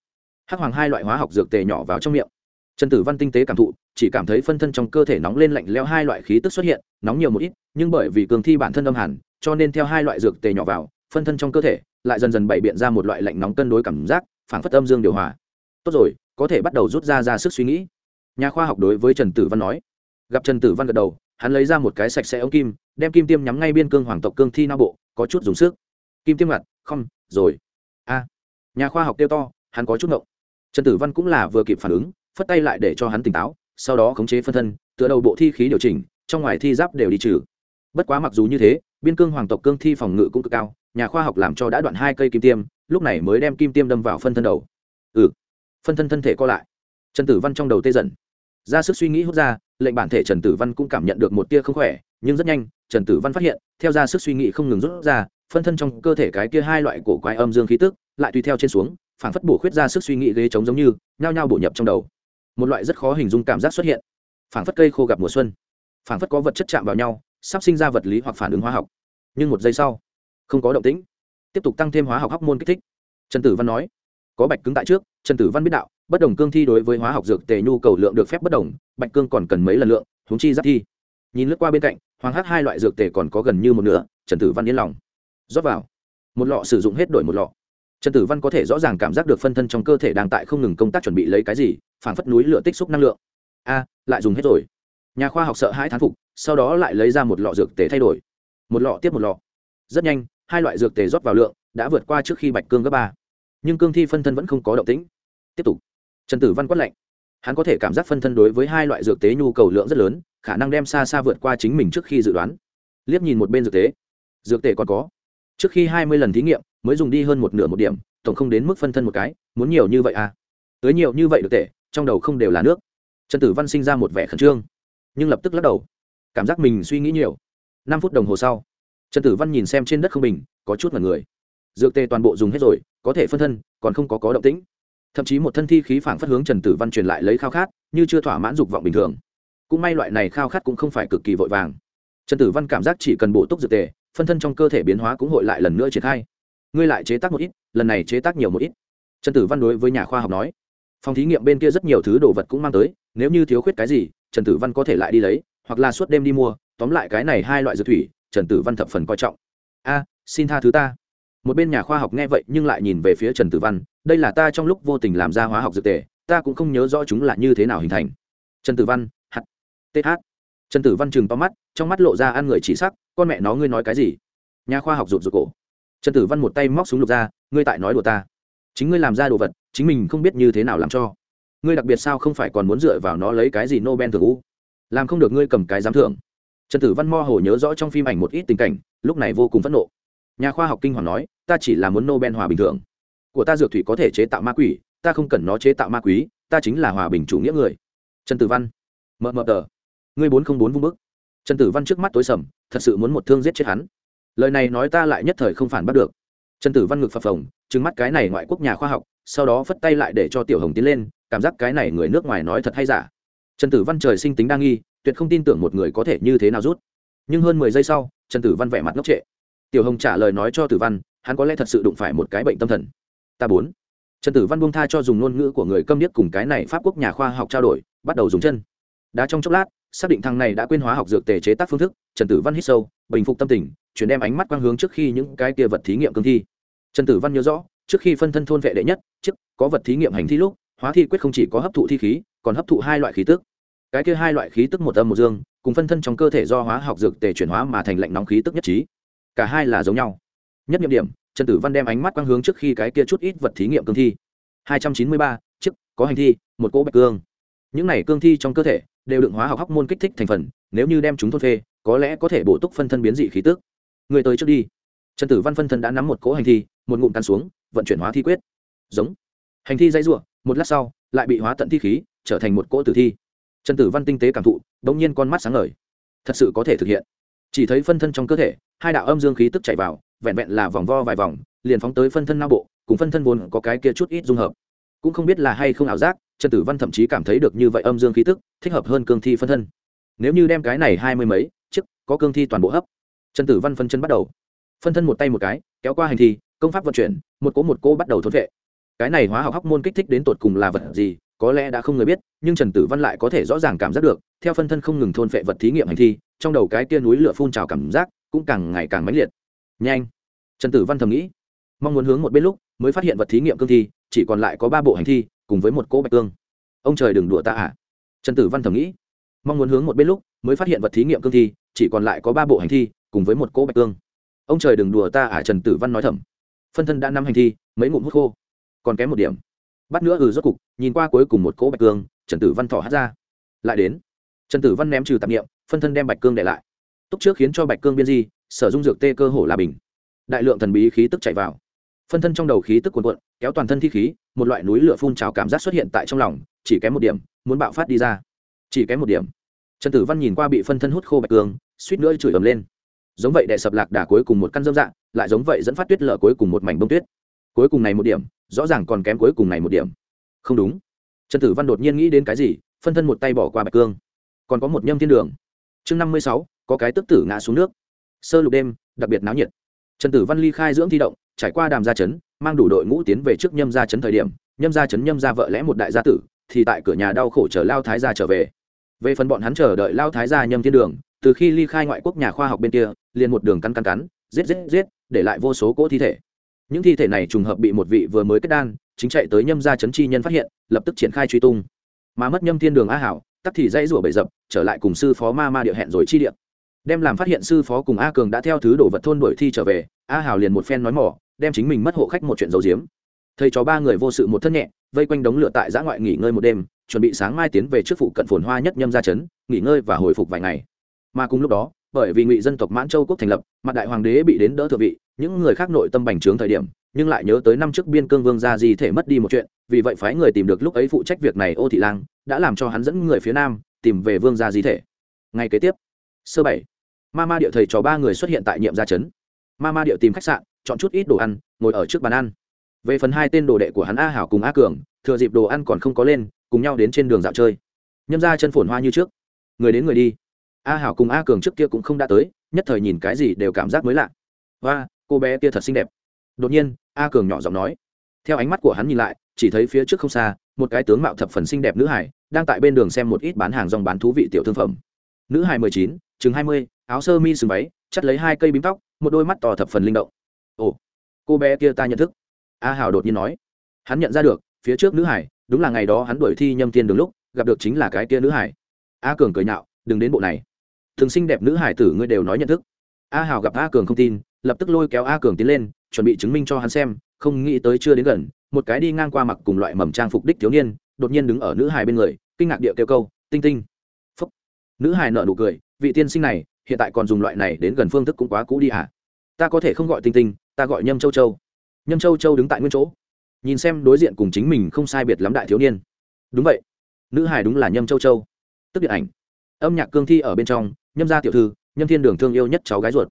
Speaker 1: Hắc hoàng hai loại hóa học dược tề nhỏ vào trong miệng trần tử văn tinh tế cảm thụ, chỉ cảm thấy phân thân trong cơ thể nóng lên lạnh leo hai loại khí tức xuất hiện, nóng nhiều một ít, nhưng bởi vì cường thi bản thân âm hẳn, cho nên theo hai loại dược tề nhỏ vào, phân thân trong cơ thể lại dần dần bày biện ra một loại lạnh nóng cân đối cảm giác phản phất âm dương điều hòa. Tốt rồi, có thể bắt đầu rút ra ra sức suy nghĩ. Nhà khoa học đối với trần tử văn nói. Gặp trần tử văn gật đầu, hắn lấy ra một cái sạch sẽ ống kim, đem kim tiêm nhắm ngay biên cương hoàng tộc cương thi não bộ, có chút dùng sức. Kim tiêm ngặt, không, rồi. A nhà khoa học tiêu to, hắn có chút ngộng. Trần tử văn cũng là vừa kịp phản ứng phất tay lại để cho hắn tỉnh táo, sau đó khống chế phân thân, tựa đầu bộ thi khí điều chỉnh, trong ngoài thi giáp đều đi trừ. Bất quá mặc dù như thế, biên cương hoàng tộc cương thi phòng ngự cũng cực cao, nhà khoa học làm cho đã đoạn hai cây kim tiêm, lúc này mới đem kim tiêm đâm vào phân thân đầu. Ừ. Phân thân thân thể co lại. Trần tử văn trong đầu tê dần. Ra sức suy nghĩ hút ra, lệnh bản thể trần tử văn cũng cảm nhận được một tia không khỏe, nhưng rất nhanh, trần tử văn phát hiện, theo ra sức suy nghĩ không ngừng rút ra, phân thân trong cơ thể cái kia hai loại cổ quái âm dương khí tức, lại tùy theo trên xuống, phảng phất bổ khuyết ra sức suy nghĩ ghế trống giống như, nhao nhao bổ nhập trong đầu một loại rất khó hình dung cảm giác xuất hiện. Phảng phất cây khô gặp mùa xuân. Phảng phất có vật chất chạm vào nhau, sắp sinh ra vật lý hoặc phản ứng hóa học. Nhưng một giây sau, không có động tĩnh. Tiếp tục tăng thêm hóa học hóc môn kích thích. Trần tử văn nói, có bạch cứng tại trước, trần tử văn biết đạo, bất đồng cương thi đối với hóa học dược tề nhu cầu lượng được phép bất đồng, bạch cương còn cần mấy lần lượng thúng chi giáp thi. Nhìn lướt qua bên cạnh, hoàng hát hai loại dược tề còn có gần như một nửa, trần tử văn yên lòng. Rót vào. Một lọ sử dụng hết đổi một lọ. Trần tử văn có thể rõ ràng cảm giác được phân thân trong cơ thể đang tại không ngừng công tác chuẩn bị lấy cái gì phản phất núi lửa tích xúc năng lượng. A, lại dùng hết rồi. Nhà khoa học sợ hãi thán phục, sau đó lại lấy ra một lọ dược tề thay đổi. Một lọ tiếp một lọ. Rất nhanh, hai loại dược tề rót vào lượng đã vượt qua trước khi bạch cương gấp ba. Nhưng cương thi phân thân vẫn không có động tĩnh. Tiếp tục. Trần tử văn quát lạnh. Hắn có thể cảm giác phân thân đối với hai loại dược tế nhu cầu lượng rất lớn, khả năng đem xa xa vượt qua chính mình trước khi dự đoán. Liếc nhìn một bên dược tế. Dược tề còn có. Trước khi hai mươi lần thí nghiệm, mới dùng đi hơn một nửa một điểm, tổng không đến mức phân thân một cái, muốn nhiều như vậy à? Tới nhiều như vậy được tệ trong đầu không đều là nước. Trần tử văn sinh ra một vẻ khẩn trương, nhưng lập tức lắc đầu. Cảm giác mình suy nghĩ nhiều. Năm phút đồng hồ sau, trần tử văn nhìn xem trên đất không bình, có chút mật người. Dược tê toàn bộ dùng hết rồi, có thể phân thân, còn không có có động tĩnh. Thậm chí một thân thi khí phảng phất hướng trần tử văn truyền lại lấy khao khát, như chưa thỏa mãn dục vọng bình thường. Cũng may loại này khao khát cũng không phải cực kỳ vội vàng. Trần tử văn cảm giác chỉ cần bổ túc dược tề, phân thân trong cơ thể biến hóa cũng hội lại lần nữa triển khai. Ngươi lại chế tác một ít, lần này chế tác nhiều một ít. Trần tử văn đối với nhà khoa học nói phòng thí nghiệm bên kia rất nhiều thứ đồ vật cũng mang tới, nếu như thiếu khuyết cái gì, trần tử văn có thể lại đi lấy, hoặc là suốt đêm đi mua, tóm lại cái này hai loại dược thủy, trần tử văn thập phần coi trọng. A, xin tha thứ ta. Một bên nhà khoa học nghe vậy nhưng lại nhìn về phía trần tử văn, đây là ta trong lúc vô tình làm ra hóa học dược tề, ta cũng không nhớ rõ chúng là như thế nào hình thành. Trần tử văn h. Th trần tử văn chừng to mắt, trong mắt lộ ra ăn người chỉ sắc, con mẹ nó ngươi nói cái gì? Nhà khoa học rụt rụt cổ. Trần tử văn một tay móc súng lục ra, ngươi tại nói đùa ta chính ngươi làm ra đồ vật, chính mình không biết như thế nào làm cho. Ngươi đặc biệt sao không phải còn muốn dựa vào nó lấy cái gì nobel thường u? Làm không được ngươi cầm cái giám thưởng. Trần tử văn mo hồ nhớ rõ trong phim ảnh một ít tình cảnh, lúc này vô cùng phẫn nộ. Nhà khoa học kinh hoàng nói, ta chỉ là muốn nobel hòa bình thường của ta dược thủy có thể chế tạo ma quỷ, ta không cần nó chế tạo ma quý ta chính là hòa bình chủ nghĩa người. Trần tử văn mờ mờ tờ. Ngươi bốn không bốn vung bức trần tử văn trước mắt tối sầm, thật sự muốn một thương giết chết hắn. Lời này nói ta lại nhất thời không phản bắt được trần tử văn ngực phập phồng trứng mắt cái này ngoại quốc nhà khoa học, sau đó phất tay lại để cho tiểu hồng tiến lên, cảm giác cái này người nước ngoài nói thật hay giả. Trần tử văn trời sinh tính đa nghi, tuyệt không tin tưởng một người có thể như thế nào rút. Nhưng hơn mười giây sau, trần tử văn vẻ mặt ngốc trệ. Tiểu hồng trả lời nói cho tử văn, hắn có lẽ thật sự đụng phải một cái bệnh tâm thần. Ta bốn. Trần tử văn buông tha cho dùng ngôn ngữ của người câm điếc cùng cái này pháp quốc nhà khoa học trao đổi, bắt đầu dùng chân. Đá trong chốc lát xác định thằng này đã quên hóa học dược tề chế tác phương thức, trần tử văn hít sâu, bình phục tâm tình, chuyển đem ánh mắt quang hướng trước khi những cái kia vật thí nghiệm cương thi. Trần tử văn nhớ rõ, trước khi phân thân thôn vệ đệ nhất trước có vật thí nghiệm hành thi lúc, hóa thi quyết không chỉ có hấp thụ thi khí, còn hấp thụ hai loại khí tức. Cái kia hai loại khí tức một âm một dương, cùng phân thân trong cơ thể do hóa học dược tề chuyển hóa mà thành lạnh nóng khí tức nhất trí. Cả hai là giống nhau. Nhất nhiệm điểm, trần tử văn đem ánh mắt quang hướng trước khi cái kia chút ít vật thí nghiệm cương thi. Hai trăm chín mươi ba, chiếc có hành thi, một cỗ bạch cương. Những này cương thi trong cơ thể đều đựng hóa học hóc môn kích thích thành phần, nếu như đem chúng thôn phê, có lẽ có thể bổ túc phân thân biến dị khí tức. Người tới trước đi. Trần tử văn phân thân đã nắm một cỗ hành thi, một ngụm cắn xuống, vận chuyển hóa thi quyết. Giống. Hành thi dãy r một lát sau, lại bị hóa tận thi khí, trở thành một cỗ tử thi. Trần tử văn tinh tế cảm thụ đ ỗ n g nhiên con mắt sáng ngời. Thật sự có thể thực hiện. Chỉ thấy phân thân trong cơ thể, hai đạo âm dương khí tức chảy vào, vẹn vẹn là vòng vo vài vòng, liền phóng tới phân thân não bộ, cùng phân thân vốn có cái kia chút ít dung hợp. Cũng không biết là hay không ảo giác trần tử văn thậm chí cảm thấy được như vậy âm dương khí tức, thích hợp hơn cương thi phân thân. Nếu như đem cái này hai mươi mấy, chiếc, có cương thi toàn bộ hấp. Trần tử văn phân chân bắt đầu. Phân thân một tay một cái, kéo qua hành thi, công pháp vận chuyển, một cỗ một cỗ bắt đầu thốn vệ. Cái này hóa học hóc môn kích thích đến tột cùng là vật gì, có lẽ đã không người biết, nhưng trần tử văn lại có thể rõ ràng cảm giác được, theo phân thân không ngừng thôn phệ vật thí nghiệm hành thi, trong đầu cái tia núi lửa phun trào cảm giác cũng càng ngày càng mãnh liệt. Nhanh! Trần tử văn thầm nghĩ, mong muốn hướng một bên lúc mới phát hiện vật thí nghiệm cương thi, chỉ còn lại có ba bộ hành thi, cùng với một cỗ bạch cương. Ông trời đừng đùa ta à. Trần tử văn thầm nghĩ. Mong muốn hướng một bên lúc, mới phát hiện vật thí nghiệm cương thi, chỉ còn lại có ba bộ hành thi, cùng với một cỗ bạch cương. Ông trời đừng đùa ta à trần tử văn nói thầm. Phân thân đã năm hành thi, mấy ngụm hút khô. Còn kém một điểm. Bắt nữa ừ rốt cục, nhìn qua cuối cùng một cỗ bạch cương, trần tử văn thỏ hát ra. Lại đến. Trần tử văn ném trừ tạp nghiệm phân thân đem bạch cương để lại. Túc trước khiến cho bạch cương biên di, sở dung dược tê cơ hổ là bình. Đại lượng thần bí khí tức chạy vào phân thân trong đầu khí tức cuồn cuộn, kéo toàn thân thi khí, một loại núi lửa phun trào cảm giác xuất hiện tại trong lòng, chỉ kém một điểm, muốn bạo phát đi ra. Chỉ kém một điểm. Trần tử văn nhìn qua bị phân thân hút khô bạch cường suýt nữa chửi ầm lên. Giống vậy đệ sập lạc đà cuối cùng một căn dâm dạng lại giống vậy dẫn phát tuyết lở cuối cùng một mảnh bông tuyết. Cuối cùng này một điểm, rõ ràng còn kém cuối cùng này một điểm. Không đúng. Trần tử văn đột nhiên nghĩ đến cái gì, phân thân một tay bỏ qua bạch cương. Còn có một nhâm thiên đường. Chương năm mươi sáu, có cái tức tử ngã xuống nước. Sơ lục đêm, đặc biệt náo nhiệt. Trần tử văn ly khai dưỡng thi động trải qua đàm gia chấn, mang đủ đội ngũ tiến về trước nhâm gia chấn thời điểm, nhâm gia chấn nhâm gia vợ lẽ một đại gia tử, thì tại cửa nhà đau khổ chờ lao thái gia trở về. Về phần bọn hắn chờ đợi lao thái gia nhâm thiên đường, từ khi ly khai ngoại quốc nhà khoa học bên kia, liền một đường cắn cắn cắn, giết giết giết, để lại vô số cỗ thi thể. Những thi thể này trùng hợp bị một vị vừa mới kết đan, chính chạy tới nhâm gia chấn chi nhân phát hiện, lập tức triển khai truy tung. Mà mất nhâm thiên đường a hảo, tắc thì dãy rủa bậy dập, trở lại cùng sư phó ma ma địa hẹn rồi chi điện. đem làm phát hiện sư phó cùng a cường đã theo thứ đồ vật thôn đuổi thi trở về, a Hảo liền một phen nói mỏ đem chính mình mất hộ khách một chuyện dầu diếm thầy chó ba người vô sự một thân nhẹ, vây quanh đống lửa tại giã ngoại nghỉ ngơi một đêm, chuẩn bị sáng mai tiến về trước phụ cận phồn hoa nhất nhâm gia chấn, nghỉ ngơi và hồi phục vài ngày. Mà cùng lúc đó, bởi vì ngụy dân tộc mãn châu quốc thành lập, mặt đại hoàng đế bị đến đỡ thượng vị, những người khác nội tâm bành trướng thời điểm, nhưng lại nhớ tới năm trước biên cương vương gia di thể mất đi một chuyện, vì vậy phái người tìm được lúc ấy phụ trách việc này ô thị lang, đã làm cho hắn dẫn người phía nam, tìm về vương gia di thể. Ngay kế tiếp, sơ bảy, ma ma điệu thầy trò ba người xuất hiện tại nhiệm gia trấn ma ma điệu tìm khách sạn chọn chút ít đồ ăn, ngồi ở trước bàn ăn. Về phần hai tên đồ đệ của hắn a hảo cùng a cường, thừa dịp đồ ăn còn không có lên, cùng nhau đến trên đường dạo chơi. Nhâm ra chân phồn hoa như trước. Người đến người đi. A hảo cùng a cường trước kia cũng không đã tới, nhất thời nhìn cái gì đều cảm giác mới lạ. Và cô bé kia thật xinh đẹp. Đột nhiên, a cường nhỏ giọng nói. Theo ánh mắt của hắn nhìn lại, chỉ thấy phía trước không xa, một cái tướng mạo thập phần xinh đẹp nữ hải, đang tại bên đường xem một ít bán hàng rong bán thú vị tiểu thương phẩm. Nữ hải mười chín, chừng hai mươi, áo sơ mi sừng váy, chắt lấy hai cây bím tóc, một đôi mắt to thập phần linh động ồ, cô bé kia ta nhận thức. A hào đột nhiên nói. Hắn nhận ra được, phía trước nữ hải, đúng là ngày đó hắn đuổi thi nhâm tiên đường lúc, gặp được chính là cái kia nữ hải. A cường cười nhạo, đừng đến bộ này. Thường xinh đẹp nữ hải tử ngươi đều nói nhận thức. A hào gặp a cường không tin, lập tức lôi kéo a cường tiến lên, chuẩn bị chứng minh cho hắn xem, không nghĩ tới chưa đến gần, một cái đi ngang qua mặc cùng loại mầm trang phục đích thiếu niên, đột nhiên đứng ở nữ hải bên người, kinh ngạc địa kêu câu, tinh tinh. Phúc. Nữ hải nợ nụ cười, vị tiên sinh này, hiện tại còn dùng loại này đến gần phương thức cũng quá cũ đi hả? Ta có thể không gọi tinh tinh ta gọi nhâm châu châu. Nhâm châu châu đứng tại nguyên chỗ. Nhìn xem đối diện cùng chính mình không sai biệt lắm đại thiếu niên. Đúng vậy. Nữ hải đúng là nhâm châu châu. Tức điện ảnh. Âm nhạc cương thi ở bên trong, nhâm gia tiểu thư, nhâm thiên đường thương yêu nhất cháu gái ruột.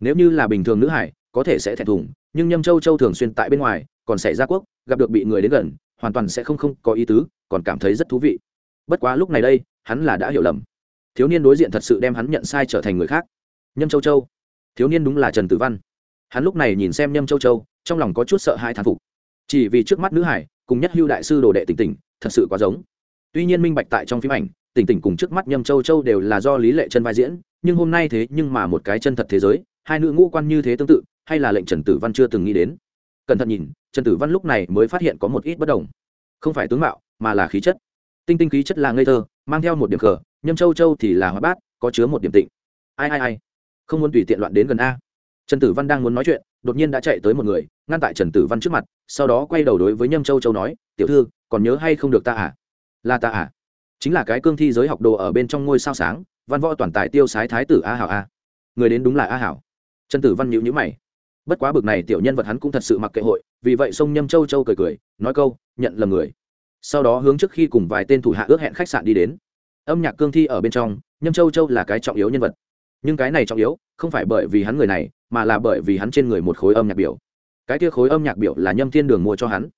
Speaker 1: Nếu như là bình thường nữ hải có thể sẽ thẹn thùng, nhưng nhâm châu châu thường xuyên tại bên ngoài, còn xảy ra quốc, gặp được bị người đến gần, hoàn toàn sẽ không không có ý tứ, còn cảm thấy rất thú vị. Bất quá lúc này đây, hắn là đã hiểu lầm. Thiếu niên đối diện thật sự đem hắn nhận sai trở thành người khác. Nhâm châu châu. Thiếu niên đúng là trần tử văn hắn lúc này nhìn xem nhâm châu châu, trong lòng có chút sợ hai thán phục. Chỉ vì trước mắt nữ hải, cùng nhất hưu đại sư đồ đệ tỉnh tỉnh, thật sự quá giống. Tuy nhiên minh bạch tại trong phim ảnh, tỉnh tỉnh cùng trước mắt nhâm châu châu đều là do lý lệ chân vai diễn, nhưng hôm nay thế nhưng mà một cái chân thật thế giới, hai nữ ngũ quan như thế tương tự, hay là lệnh trần tử văn chưa từng nghĩ đến. Cẩn thận nhìn, trần tử văn lúc này mới phát hiện có một ít bất đồng. Không phải tướng mạo, mà là khí chất. Tinh tinh khí chất là ngây thơ, mang theo một điểm khờ nhâm châu châu thì là hóa bát, có chứa một điểm tịnh. Ai ai ai, không muốn tùy tiện loạn đến gần a trần tử văn đang muốn nói chuyện, đột nhiên đã chạy tới một người, ngăn tại trần tử văn trước mặt, sau đó quay đầu đối với nhâm châu châu nói, tiểu thư, còn nhớ hay không được ta à? Là ta à. Chính là cái cương thi giới học đồ ở bên trong ngôi sao sáng, văn võ toàn tài tiêu sái thái tử a hảo a. Người đến đúng là a hảo. Trần tử văn nhịu nhữ mày. Bất quá bực này tiểu nhân vật hắn cũng thật sự mặc kệ hội, vì vậy sông nhâm châu châu cười cười, nói câu, nhận lầm người. Sau đó hướng trước khi cùng vài tên thủ hạ ước hẹn khách sạn đi đến. Âm nhạc cương thi ở bên trong, nhâm châu châu là cái trọng yếu nhân vật. Nhưng cái này trọng yếu, không phải bởi vì hắn người này mà là bởi vì hắn trên người một khối âm nhạc biểu. Cái kia khối âm nhạc biểu là nhâm thiên đường mua cho hắn.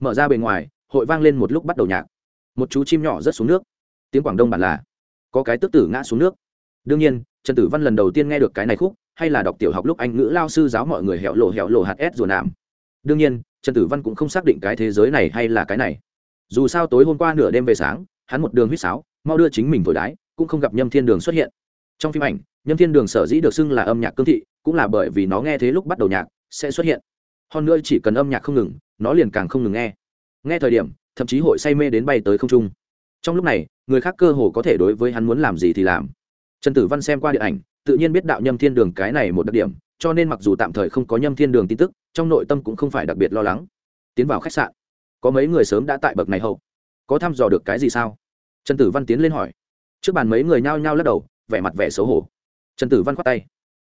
Speaker 1: Mở ra bề ngoài, hội vang lên một lúc bắt đầu nhạc. Một chú chim nhỏ rớt xuống nước. Tiếng quảng đông bản là, có cái tức tử ngã xuống nước. Đương nhiên, trần tử văn lần đầu tiên nghe được cái này khúc, hay là đọc tiểu học lúc anh ngữ lao sư giáo mọi người hẹo lộ hẹo lộ hạt s rồi nạm. Đương nhiên, trần tử văn cũng không xác định cái thế giới này hay là cái này. Dù sao tối hôm qua nửa đêm về sáng, hắn một đường huýt sáo, mau đưa chính mình thổi đái, cũng không gặp nhâm thiên đường xuất hiện. Trong phim ảnh, nhâm thiên đường sở dĩ được xưng là âm nhạc cương thị cũng là bởi vì nó nghe thế lúc bắt đầu nhạc, sẽ xuất hiện. Hơn nữa chỉ cần âm nhạc không ngừng, nó liền càng không ngừng nghe. Nghe thời điểm, thậm chí hội say mê đến bay tới không trung. Trong lúc này, người khác cơ hồ có thể đối với hắn muốn làm gì thì làm. Trần tử văn xem qua điện ảnh, tự nhiên biết đạo nhâm thiên đường cái này một đặc điểm, cho nên mặc dù tạm thời không có nhâm thiên đường tin tức, trong nội tâm cũng không phải đặc biệt lo lắng. Tiến vào khách sạn. Có mấy người sớm đã tại bậc này hậu. Có thăm dò được cái gì sao? Trần tử văn tiến lên hỏi. Trước bàn mấy người nhao nhao lắc đầu, vẻ mặt vẻ xấu hổ. Trần tử văn khoát tay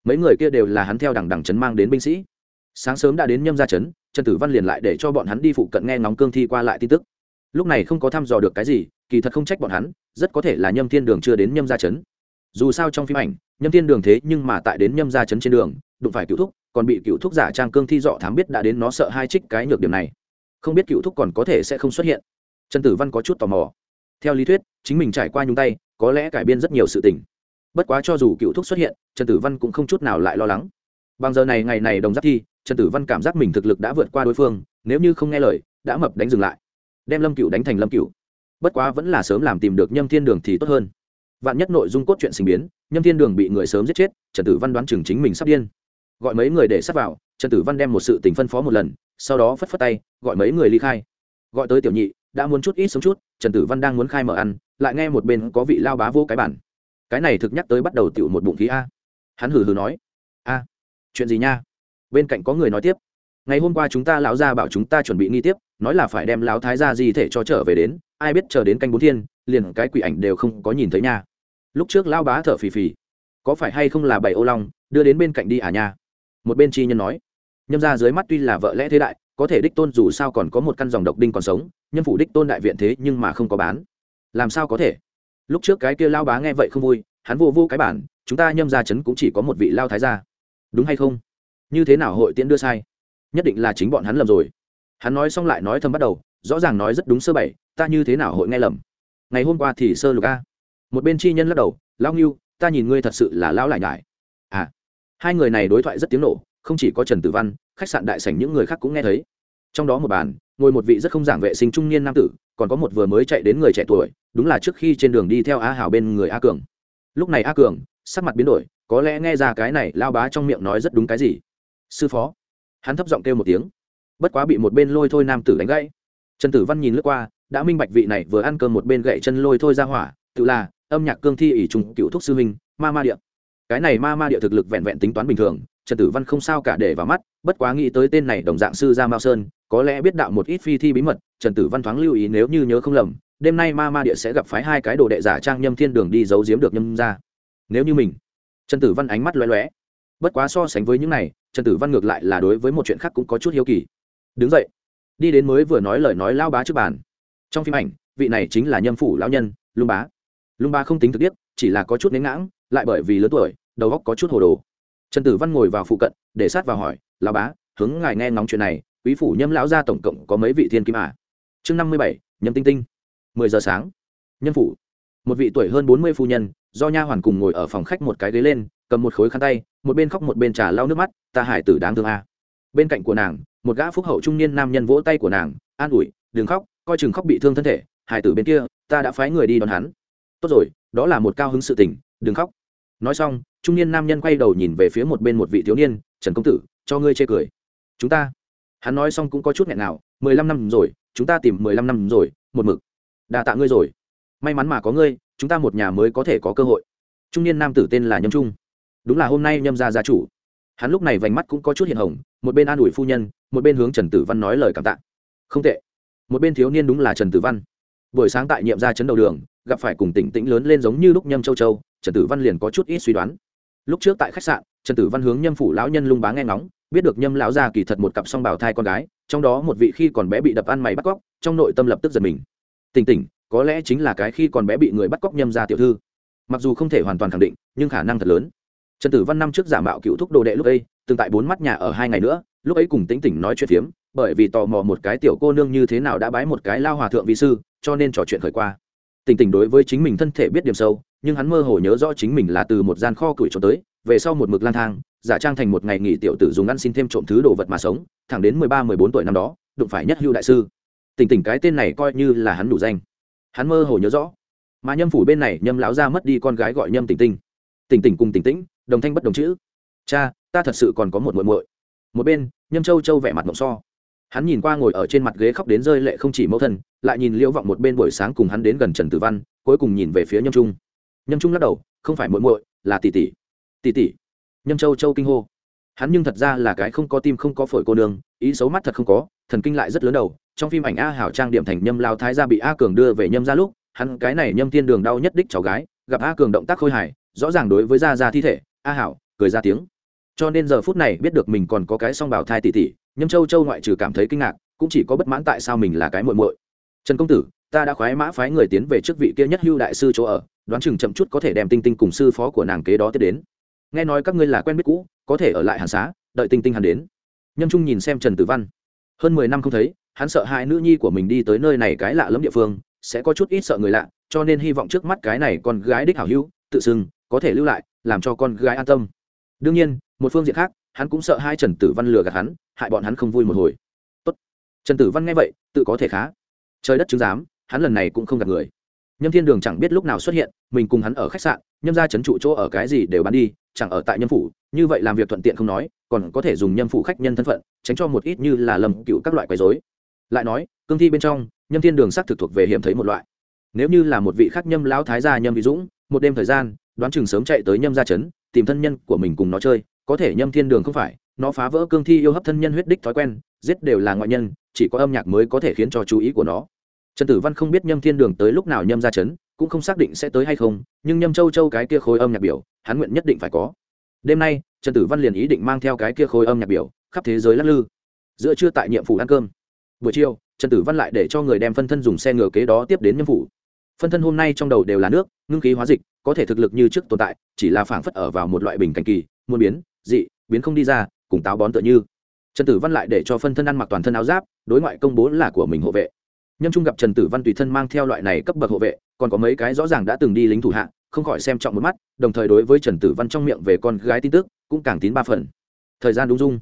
Speaker 1: mấy người kia đều là hắn theo đằng đằng trấn mang đến binh sĩ. Sáng sớm đã đến nhâm ra trấn trần tử văn liền lại để cho bọn hắn đi phụ cận nghe ngóng cương thi qua lại tin tức. Lúc này không có thăm dò được cái gì, kỳ thật không trách bọn hắn, rất có thể là nhâm thiên đường chưa đến nhâm ra trấn dù sao trong phim ảnh, nhâm thiên đường thế nhưng mà tại đến nhâm ra trấn trên đường, đụng phải cựu thúc, còn bị cựu thúc giả trang cương thi dọ thám biết đã đến nó sợ hai trích cái nhược điểm này. Không biết cựu thúc còn có thể sẽ không xuất hiện. Trần tử văn có chút tò mò. Theo lý thuyết, chính mình trải qua nhung tay, có lẽ cải biên rất nhiều sự tình bất quá cho dù cựu thúc xuất hiện, trần tử văn cũng không chút nào lại lo lắng. Bằng giờ này ngày này đồng giáp thi, trần tử văn cảm giác mình thực lực đã vượt qua đối phương, nếu như không nghe lời, đã mập đánh dừng lại. Đem lâm cựu đánh thành lâm cựu bất quá vẫn là sớm làm tìm được nhâm thiên đường thì tốt hơn. Vạn nhất nội dung cốt truyện sinh biến, nhâm thiên đường bị người sớm giết chết, trần tử văn đoán chừng chính mình sắp điên. Gọi mấy người để sắp vào, trần tử văn đem một sự tình phân phó một lần, sau đó phất phất tay, gọi mấy người ly khai. Gọi tới tiểu nhị, đã muốn chút ít sống chút, trần tử văn đang muốn khai mở ăn, lại nghe một bên có vị lao bá vô cái bản cái này thực nhắc tới bắt đầu tiểu một bụng khí a. Hắn hừ hừ nói, a, chuyện gì nha? Bên cạnh có người nói tiếp, ngày hôm qua chúng ta lão gia bảo chúng ta chuẩn bị nghi tiếp, nói là phải đem lão thái gia di thể cho trở về đến, ai biết chờ đến canh bốn thiên, liền cái quỷ ảnh đều không có nhìn thấy nha. Lúc trước lão bá thở phì phì, có phải hay không là bảy ô long, đưa đến bên cạnh đi à nha? Một bên chi nhân nói, nhâm ra dưới mắt tuy là vợ lẽ thế đại, có thể đích tôn dù sao còn có một căn dòng độc đinh còn sống nhân phủ đích tôn đại viện thế nhưng mà không có bán. Làm sao có thể? Lúc trước cái kia lao bá nghe vậy không vui, hắn vô vô cái bản, chúng ta nhâm ra chấn cũng chỉ có một vị lao thái gia. Đúng hay không? Như thế nào hội tiễn đưa sai? Nhất định là chính bọn hắn lầm rồi. Hắn nói xong lại nói thầm bắt đầu, rõ ràng nói rất đúng sơ bảy ta như thế nào hội nghe lầm? Ngày hôm qua thì sơ lục a. Một bên chi nhân lắc đầu lao nghiêu ta nhìn ngươi thật sự là lão lại nhải. À hai người này đối thoại rất tiếng nổ, không chỉ có trần tử văn, khách sạn đại sảnh những người khác cũng nghe thấy. Trong đó một bàn ngồi một vị rất không giảng vệ sinh trung niên nam tử, còn có một vừa mới chạy đến người trẻ tuổi, đúng là trước khi trên đường đi theo a hào bên người a cường. Lúc này a cường, sắc mặt biến đổi, có lẽ nghe ra cái này lao bá trong miệng nói rất đúng cái gì. Sư phó. Hắn thấp giọng kêu một tiếng. Bất quá bị một bên lôi thôi nam tử đánh gãy. Trần tử văn nhìn lướt qua, đã minh bạch vị này vừa ăn cơm một bên gậy chân lôi thôi ra hỏa, tự là âm nhạc cương thi ỷ trùng cựu thúc sư huynh, ma ma địa. Cái này ma ma địa thực lực vẹn vẹn tính toán bình thường, trần tử văn không sao cả để vào mắt, bất quá nghĩ tới tên này đồng dạng sư gia mao sơn có lẽ biết đạo một ít phi thi bí mật trần tử văn thoáng lưu ý nếu như nhớ không lầm đêm nay ma ma địa sẽ gặp phái hai cái đồ đệ giả trang nhâm thiên đường đi giấu giếm được nhâm ra nếu như mình trần tử văn ánh mắt loé loé bất quá so sánh với những này trần tử văn ngược lại là đối với một chuyện khác cũng có chút hiếu kỳ. Đứng dậy đi đến mới vừa nói lời nói lao bá trước bàn. Trong phim ảnh vị này chính là nhâm phủ lão nhân lung bá. Lung bá không tính thực tiết, chỉ là có chút nến ngãng lại bởi vì lớn tuổi đầu góc có chút hồ đồ. Trần tử văn ngồi vào phụ cận để sát vào hỏi lao bá hướng ngài nghe ngóng chuyện này quý phủ nhâm lão gia tổng cộng có mấy vị thiên kim à? chương năm mươi bảy, nhâm tinh tinh. mười giờ sáng. Nhân phủ. Một vị tuổi hơn bốn mươi phu nhân, do nha hoàn cùng ngồi ở phòng khách một cái ghế lên, cầm một khối khăn tay, một bên khóc một bên trà lau nước mắt, ta hải tử đáng thương à. bên cạnh của nàng, một gã phúc hậu trung niên nam nhân vỗ tay của nàng, an ủi, đừng khóc, coi chừng khóc bị thương thân thể, hải tử bên kia, ta đã phái người đi đón hắn. Tốt rồi, đó là một cao hứng sự tình, đừng khóc. Nói xong, trung niên nam nhân quay đầu nhìn về phía một bên một vị thiếu niên, trần công tử, cho ngươi chê cười. Chúng ta hắn nói xong cũng có chút nghẹn nào, mười lăm năm rồi, chúng ta tìm mười lăm năm rồi, một mực. Đà tạ ngươi rồi. May mắn mà có ngươi, chúng ta một nhà mới có thể có cơ hội. Trung niên nam tử tên là nhâm trung. Đúng là hôm nay nhâm gia gia chủ. Hắn lúc này vành mắt cũng có chút hiện hồng, một bên an ủi phu nhân, một bên hướng trần tử văn nói lời cảm tạ. Không tệ. Một bên thiếu niên đúng là trần tử văn. Buổi sáng tại nhiệm gia chấn đầu đường, gặp phải cùng tỉnh tĩnh lớn lên giống như lúc nhâm châu châu, trần tử văn liền có chút ít suy đoán. Lúc trước tại khách sạn, trần tử văn hướng nhâm phủ lão nhân lung bá nghe ngóng biết được nhâm lão gia kỳ thật một cặp song bảo thai con gái, trong đó một vị khi còn bé bị đập ăn mày bắt cóc, trong nội tâm lập tức giật mình. Tỉnh tỉnh, có lẽ chính là cái khi còn bé bị người bắt cóc nhâm ra tiểu thư. Mặc dù không thể hoàn toàn khẳng định, nhưng khả năng thật lớn. Trần tử văn năm trước giả mạo cựu thúc đồ đệ lúc ấy, từng tại bốn mắt nhà ở hai ngày nữa, lúc ấy cùng tính tỉnh nói chuyện phiếm, bởi vì tò mò một cái tiểu cô nương như thế nào đã bái một cái lao hòa thượng vị sư, cho nên trò chuyện khởi qua. Tỉnh tỉnh đối với chính mình thân thể biết điểm sâu, nhưng hắn mơ hồ nhớ rõ chính mình là từ một gian kho củi cho tới về sau một mực lang thang, giả trang thành một ngày nghỉ tiểu tử dùng ăn xin thêm trộm thứ đồ vật mà sống, thẳng đến mười ba, mười bốn tuổi năm đó, đụng phải nhất hưu đại sư. Tỉnh tỉnh cái tên này coi như là hắn đủ danh. Hắn mơ hồ nhớ rõ. Mà nhâm phủ bên này, nhâm lão ra mất đi con gái gọi nhâm tỉnh tinh tỉnh tỉnh cùng tỉnh tĩnh, đồng thanh bất đồng chữ. Cha, ta thật sự còn có một muội muội. Một bên, nhâm châu châu vẻ mặt mộng so. Hắn nhìn qua ngồi ở trên mặt ghế khóc đến rơi lệ không chỉ mẫu thân, lại nhìn liễu vọng một bên buổi sáng cùng hắn đến gần trần tử văn, cuối cùng nhìn về phía nhâm trung. Nhâm trung lắc đầu, không phải muội muội, là tỷ tỷ tỷ tỷ nhâm châu châu kinh hô. Hắn nhưng thật ra là cái không có tim không có phổi cô nương, ý xấu mắt thật không có, thần kinh lại rất lớn đầu. Trong phim ảnh a hảo trang điểm thành nhâm lao thái gia bị a cường đưa về nhâm ra lúc, hắn cái này nhâm tiên đường đau nhất đích cháu gái, gặp a cường động tác khôi hài, rõ ràng đối với gia gia thi thể, a hảo, cười ra tiếng. Cho nên giờ phút này biết được mình còn có cái song bảo thai tỷ tỷ nhâm châu châu ngoại trừ cảm thấy kinh ngạc, cũng chỉ có bất mãn tại sao mình là cái muội muội. Trần công tử, ta đã khoái mã phái người tiến về trước vị kia nhất hưu đại sư chỗ ở, đoán chừng chậm chút có thể đem tinh tinh cùng sư phó của nàng kế đó tiếp đến nghe nói các ngươi là quen biết cũ, có thể ở lại hàn xá, đợi tinh tinh hàn đến. Nhâm trung nhìn xem trần tử văn. Hơn mười năm không thấy, hắn sợ hai nữ nhi của mình đi tới nơi này cái lạ lẫm địa phương, sẽ có chút ít sợ người lạ, cho nên hy vọng trước mắt cái này con gái đích hảo hữu, tự xưng, có thể lưu lại, làm cho con gái an tâm. Đương nhiên, một phương diện khác, hắn cũng sợ hai trần tử văn lừa gạt hắn, hại bọn hắn không vui một hồi. Tốt. trần tử văn nghe vậy, tự có thể khá. Trời đất chứng giám, hắn lần này cũng không gạt người nhâm thiên đường chẳng biết lúc nào xuất hiện, mình cùng hắn ở khách sạn, nhâm ra trấn trụ chỗ ở cái gì đều bán đi, chẳng ở tại nhâm phủ, như vậy làm việc thuận tiện không nói, còn có thể dùng nhâm phủ khách nhân thân phận, tránh cho một ít như là lầm cựu các loại quấy dối lại nói, cương thi bên trong, nhâm thiên đường xác thực thuộc về hiểm thấy một loại. Nếu như là một vị khác nhâm lão thái gia nhâm vị dũng, một đêm thời gian, đoán chừng sớm chạy tới nhâm gia chấn tìm thân nhân của mình cùng nó chơi, có thể nhâm thiên đường không phải, nó phá vỡ cương thi yêu hấp thân nhân huyết đích thói quen, giết đều là ngoại nhân, chỉ có âm nhạc mới có thể khiến cho chú ý của nó trần tử văn không biết nhâm thiên đường tới lúc nào nhâm ra chấn, cũng không xác định sẽ tới hay không, nhưng nhâm châu châu cái kia khối âm nhạc biểu, hắn nguyện nhất định phải có. Đêm nay, trần tử văn liền ý định mang theo cái kia khối âm nhạc biểu, khắp thế giới lắc lư. Giữa trưa tại nhiệm phủ ăn cơm. Buổi chiều, trần tử văn lại để cho người đem phân thân dùng xe ngựa kế đó tiếp đến nhâm phủ. Phân thân hôm nay trong đầu đều là nước, ngưng khí hóa dịch, có thể thực lực như trước tồn tại, chỉ là phảng phất ở vào một loại bình cảnh kỳ muôn biến, dị, biến không đi ra, cùng táo bón tựa như. Trần tử văn lại để cho phân thân ăn mặc toàn thân áo giáp, đối ngoại công bố là của mình hộ vệ nhâm trung gặp trần tử văn tùy thân mang theo loại này cấp bậc hộ vệ, còn có mấy cái rõ ràng đã từng đi lính thủ hạ, không khỏi xem trọng một mắt, đồng thời đối với trần tử văn trong miệng về con gái tin tức, cũng càng tín ba phần. Thời gian đúng dung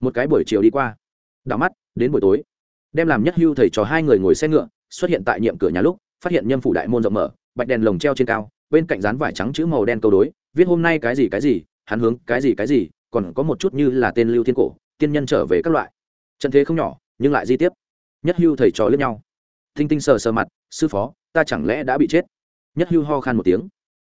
Speaker 1: một cái buổi chiều đi qua. Đảo mắt, đến buổi tối. Đem làm nhất hưu thầy trò hai người ngồi xe ngựa, xuất hiện tại nhiệm cửa nhà lúc, phát hiện nhâm phủ đại môn rộng mở, bạch đèn lồng treo trên cao, bên cạnh dán vải trắng chữ màu đen câu đối, viết hôm nay cái gì cái gì, hắn hướng cái gì cái gì, còn có một chút như là tên lưu thiên cổ, tiên nhân trở về các loại. Trận thế không nhỏ, nhưng lại di tiếp. Nhất hưu thầy trò lẫn nhau tinh tinh sờ sờ mặt, sư phó, ta chẳng lẽ đã bị chết? Nhất hưu ho khan một tiếng.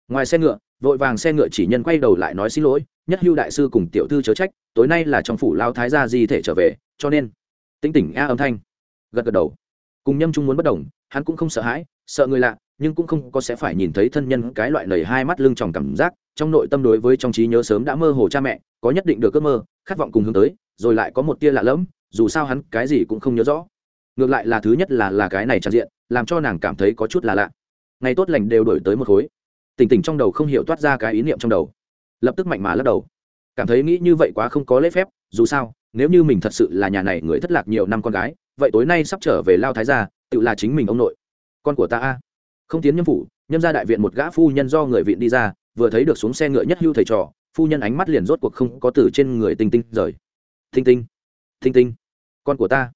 Speaker 1: Ngoài xe ngựa, vội vàng xe ngựa chỉ nhân quay đầu lại nói xin lỗi, nhất hưu đại sư cùng tiểu thư chớ trách, tối nay là trong phủ lao thái gia di thể trở về, cho nên tinh tỉnh a âm thanh. Gật gật đầu. Cùng nhâm trung muốn bất đồng, hắn cũng không sợ hãi, sợ người lạ, nhưng cũng không có sẽ phải nhìn thấy thân nhân cái loại lầy hai mắt lưng tròng cảm giác, trong nội tâm đối với trong trí nhớ sớm đã mơ hồ cha mẹ, có nhất định được ước mơ, khát vọng cùng hướng tới, rồi lại có một tia lạ lẫm, dù sao hắn cái gì cũng không nhớ rõ ngược lại là thứ nhất là là cái này tràn diện, làm cho nàng cảm thấy có chút là lạ. Ngày tốt lành đều đổi tới một khối. Tỉnh tỉnh trong đầu không hiểu toát ra cái ý niệm trong đầu. Lập tức mạnh mà lắc đầu. Cảm thấy nghĩ như vậy quá không có lễ phép, dù sao, nếu như mình thật sự là nhà này người thất lạc nhiều năm con gái, vậy tối nay sắp trở về lao thái gia, tự là chính mình ông nội. Con của ta a. Không tiến nhâm phủ, nhâm ra đại viện một gã phu nhân do người viện đi ra, vừa thấy được xuống xe ngựa nhất hưu thầy trò, phu nhân ánh mắt liền rốt cuộc không có từ trên người tinh tinh rời. Tinh tinh tinh tinh, con của ta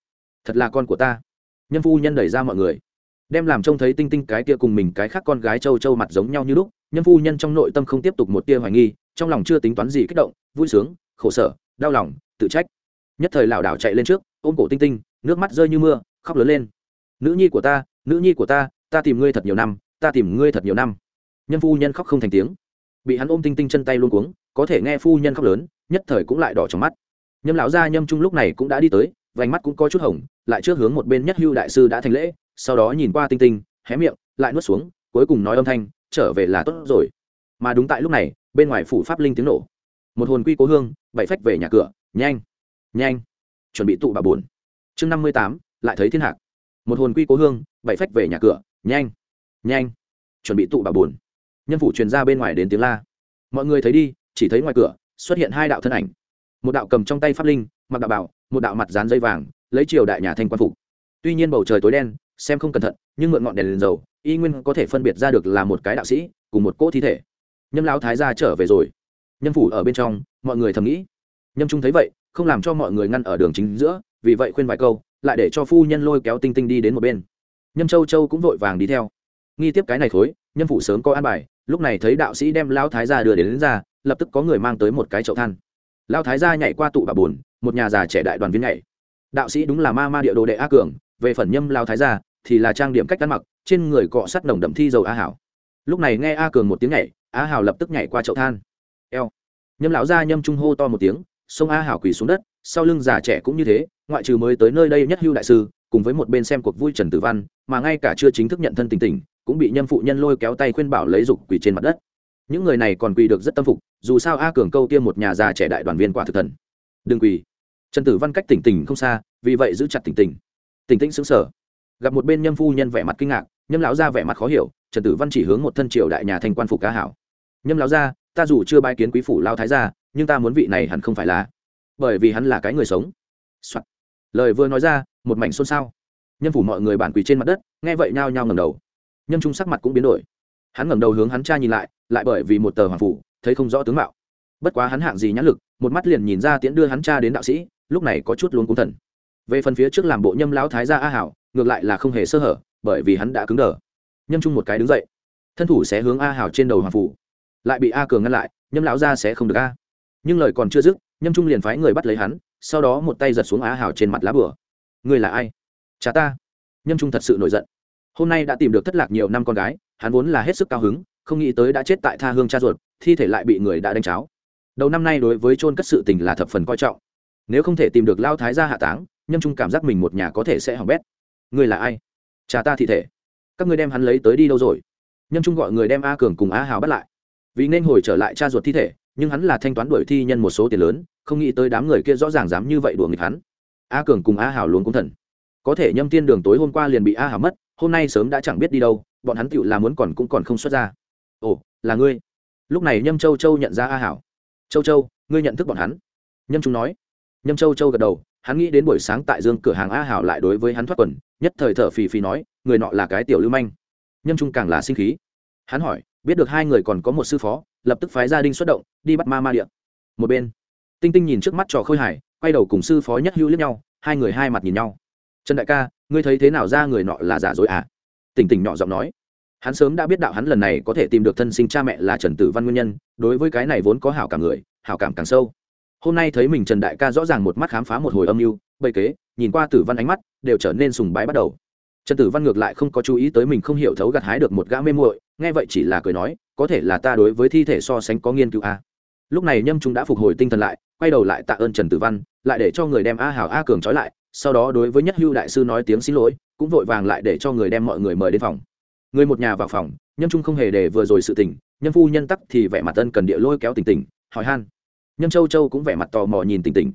Speaker 1: thật là con của ta. Nhân phu nhân đẩy ra mọi người. Đem làm trông thấy tinh tinh cái kia cùng mình cái khác con gái châu châu mặt giống nhau như lúc nhân phu nhân trong nội tâm không tiếp tục một tia hoài nghi, trong lòng chưa tính toán gì kích động, vui sướng, khổ sở, đau lòng, tự trách. Nhất thời lảo đảo chạy lên trước, ôm cổ tinh tinh, nước mắt rơi như mưa, khóc lớn lên. Nữ nhi của ta, nữ nhi của ta ta tìm ngươi thật nhiều năm, ta tìm ngươi thật nhiều năm. Nhân phu nhân khóc không thành tiếng. Bị hắn ôm tinh tinh chân tay luôn cuống, có thể nghe phu nhân khóc lớn, nhất thời cũng lại đỏ trong mắt. Nhâm lão gia nhâm trung lúc này cũng đã đi tới vành mắt cũng có chút hồng, lại trước hướng một bên nhất hưu đại sư đã thành lễ, sau đó nhìn qua tinh tinh, hé miệng, lại nuốt xuống, cuối cùng nói âm thanh, trở về là tốt rồi. Mà đúng tại lúc này, bên ngoài phủ pháp linh tiếng nổ. Một hồn quy cố hương, bảy phách về nhà cửa, nhanh nhanh, chuẩn bị tụ bà buồn. Chương năm mươi tám, lại thấy thiên hạc. Một hồn quy cố hương, bảy phách về nhà cửa, nhanh nhanh, chuẩn bị tụ bà buồn. Nhân phủ truyền ra bên ngoài đến tiếng la. Mọi người thấy đi, chỉ thấy ngoài cửa, xuất hiện hai đạo thân ảnh. Một đạo cầm trong tay pháp linh, mặc đạo bảo một đạo mặt dán dây vàng lấy triều đại nhà thanh quan phục. Tuy nhiên bầu trời tối đen xem không cẩn thận nhưng mượn ngọn đèn liền dầu y nguyên có thể phân biệt ra được là một cái đạo sĩ cùng một cỗ thi thể. Nhâm lão thái gia trở về rồi. Nhâm phủ ở bên trong mọi người thầm nghĩ. Nhâm trung thấy vậy không làm cho mọi người ngăn ở đường chính giữa vì vậy khuyên vài câu lại để cho phu nhân lôi kéo tinh tinh đi đến một bên. Nhâm châu châu cũng vội vàng đi theo. Nghi tiếp cái này thối nhâm phủ sớm có an bài lúc này thấy đạo sĩ đem lão thái gia đưa đến, đến ra lập tức có người mang tới một cái chậu than. Lão thái gia nhảy qua tụ bà bùn một nhà già trẻ đại đoàn viên nhảy. Đạo sĩ đúng là ma ma địa đồ đệ a cường, về phần nhâm lao thái gia, thì là trang điểm cách ăn mặc, trên người cọ sắt nồng đậm thi dầu a hảo. Lúc này nghe a cường một tiếng nhảy, a hảo lập tức nhảy qua chậu than. Eo. Nhâm lão gia nhâm trung hô to một tiếng xông a hảo quỳ xuống đất, sau lưng già trẻ cũng như thế, ngoại trừ mới tới nơi đây nhất hưu đại sư, cùng với một bên xem cuộc vui trần tử văn, mà ngay cả chưa chính thức nhận thân tình tình, cũng bị nhâm phụ nhân lôi kéo tay khuyên bảo lấy dục quỳ trên mặt đất. Những người này còn quỳ được rất tâm phục, dù sao a cường câu tiêm một nhà già trẻ đại đoàn viên quả thực thần. Đừng quỳ trần tử văn cách tỉnh tỉnh không xa, vì vậy giữ chặt tỉnh tỉnh. Tỉnh tĩnh xứng sở gặp một bên nhâm phu nhân vẻ mặt kinh ngạc, nhâm lão gia vẻ mặt khó hiểu, trần tử văn chỉ hướng một thân triều đại nhà thành quan phục cá hảo. Nhâm lão gia, ta dù chưa bái kiến quý phủ lao thái gia, nhưng ta muốn vị này hẳn không phải là. Bởi vì hắn là cái người sống、Soạn. lời vừa nói ra, một mảnh xôn xao. Nhân phủ mọi người bản quỳ trên mặt đất, nghe vậy nhao nhao ngầm đầu. Nhâm trung sắc mặt cũng biến đổi. Hắn ngẩng đầu hướng hắn cha nhìn lại lại bởi vì một tờ hoàng phủ, thấy không rõ tướng mạo. Bất quá hắn hạng gì nhãn lực, một mắt liền nhìn ra tiễn đưa hắn cha đến đạo sĩ lúc này có chút luôn cúng thần. Về phần phía trước làm bộ nhâm lão thái gia a hảo, ngược lại là không hề sơ hở, bởi vì hắn đã cứng đờ. Nhâm chung một cái đứng dậy. Thân thủ sẽ hướng a hảo trên đầu hoàng phủ. Lại bị a cường ngăn lại, nhâm lão gia sẽ không được a. Nhưng lời còn chưa dứt, nhâm trung liền phái người bắt lấy hắn, sau đó một tay giật xuống a hảo trên mặt lá bửa người là ai? Cha ta. Nhâm trung thật sự nổi giận. Hôm nay đã tìm được thất lạc nhiều năm con gái, hắn vốn là hết sức cao hứng, không nghĩ tới đã chết tại tha hương cha ruột, thi thể lại bị người đã đánh cháo. Đầu năm nay đối với chôn cất sự tình là thập phần coi trọng nếu không thể tìm được lao thái gia hạ táng, nhâm trung cảm giác mình một nhà có thể sẽ hỏng bét. Người là ai? Cha ta thi thể. Các ngươi đem hắn lấy tới đi đâu rồi? Nhâm trung gọi người đem a cường cùng a hào bắt lại. Vì nên hồi trở lại cha ruột thi thể, nhưng hắn là thanh toán đuổi thi nhân một số tiền lớn, không nghĩ tới đám người kia rõ ràng dám như vậy đùa nghịch hắn. A cường cùng a hào luôn cũng thần. Có thể nhâm tiên đường tối hôm qua liền bị a hào mất, hôm nay sớm đã chẳng biết đi đâu, bọn hắn tựu là muốn còn cũng còn không xuất ra. Ồ, là ngươi. Lúc này nhâm châu châu nhận ra a hảo châu châu, ngươi nhận thức bọn hắn? Nhâm trung nói nhâm châu châu gật đầu, hắn nghĩ đến buổi sáng tại dương cửa hàng a hảo lại đối với hắn thoát quần, nhất thời thở phì phì nói, người nọ là cái tiểu lưu manh. Nhâm trung càng là sinh khí. Hắn hỏi, biết được hai người còn có một sư phó, lập tức phái gia đình xuất động, đi bắt ma ma điện một bên, tinh tinh nhìn trước mắt trò khôi hải quay đầu cùng sư phó nhất hữu liếc nhau, hai người hai mặt nhìn nhau. Trần đại ca, ngươi thấy thế nào ra người nọ là giả dối à? Tỉnh tỉnh nhỏ giọng nói. Hắn sớm đã biết đạo hắn lần này có thể tìm được thân sinh cha mẹ là trần tử văn nguyên nhân, đối với cái này vốn có hảo cảm người, hảo cảm càng sâu hôm nay thấy mình trần đại ca rõ ràng một mắt khám phá một hồi âm mưu, bầy kế, nhìn qua tử văn ánh mắt, đều trở nên sùng bái bắt đầu. Trần tử văn ngược lại không có chú ý tới mình không hiểu thấu gặt hái được một gã mê muội, nghe vậy chỉ là cười nói, có thể là ta đối với thi thể so sánh có nghiên cứu a lúc này nhâm trung đã phục hồi tinh thần lại, quay đầu lại tạ ơn trần tử văn, lại để cho người đem a hảo a cường trói lại, sau đó đối với nhất hưu đại sư nói tiếng xin lỗi, cũng vội vàng lại để cho người đem mọi người mời đến phòng. Người một nhà vào phòng, nhâm trung không hề để vừa rồi sự tình, nhâm phu nhân tắc thì vẻ mặt tân cần địa lôi kéo tỉnh tỉnh hỏi han nhâm châu châu cũng vẻ mặt tò mò nhìn tình tình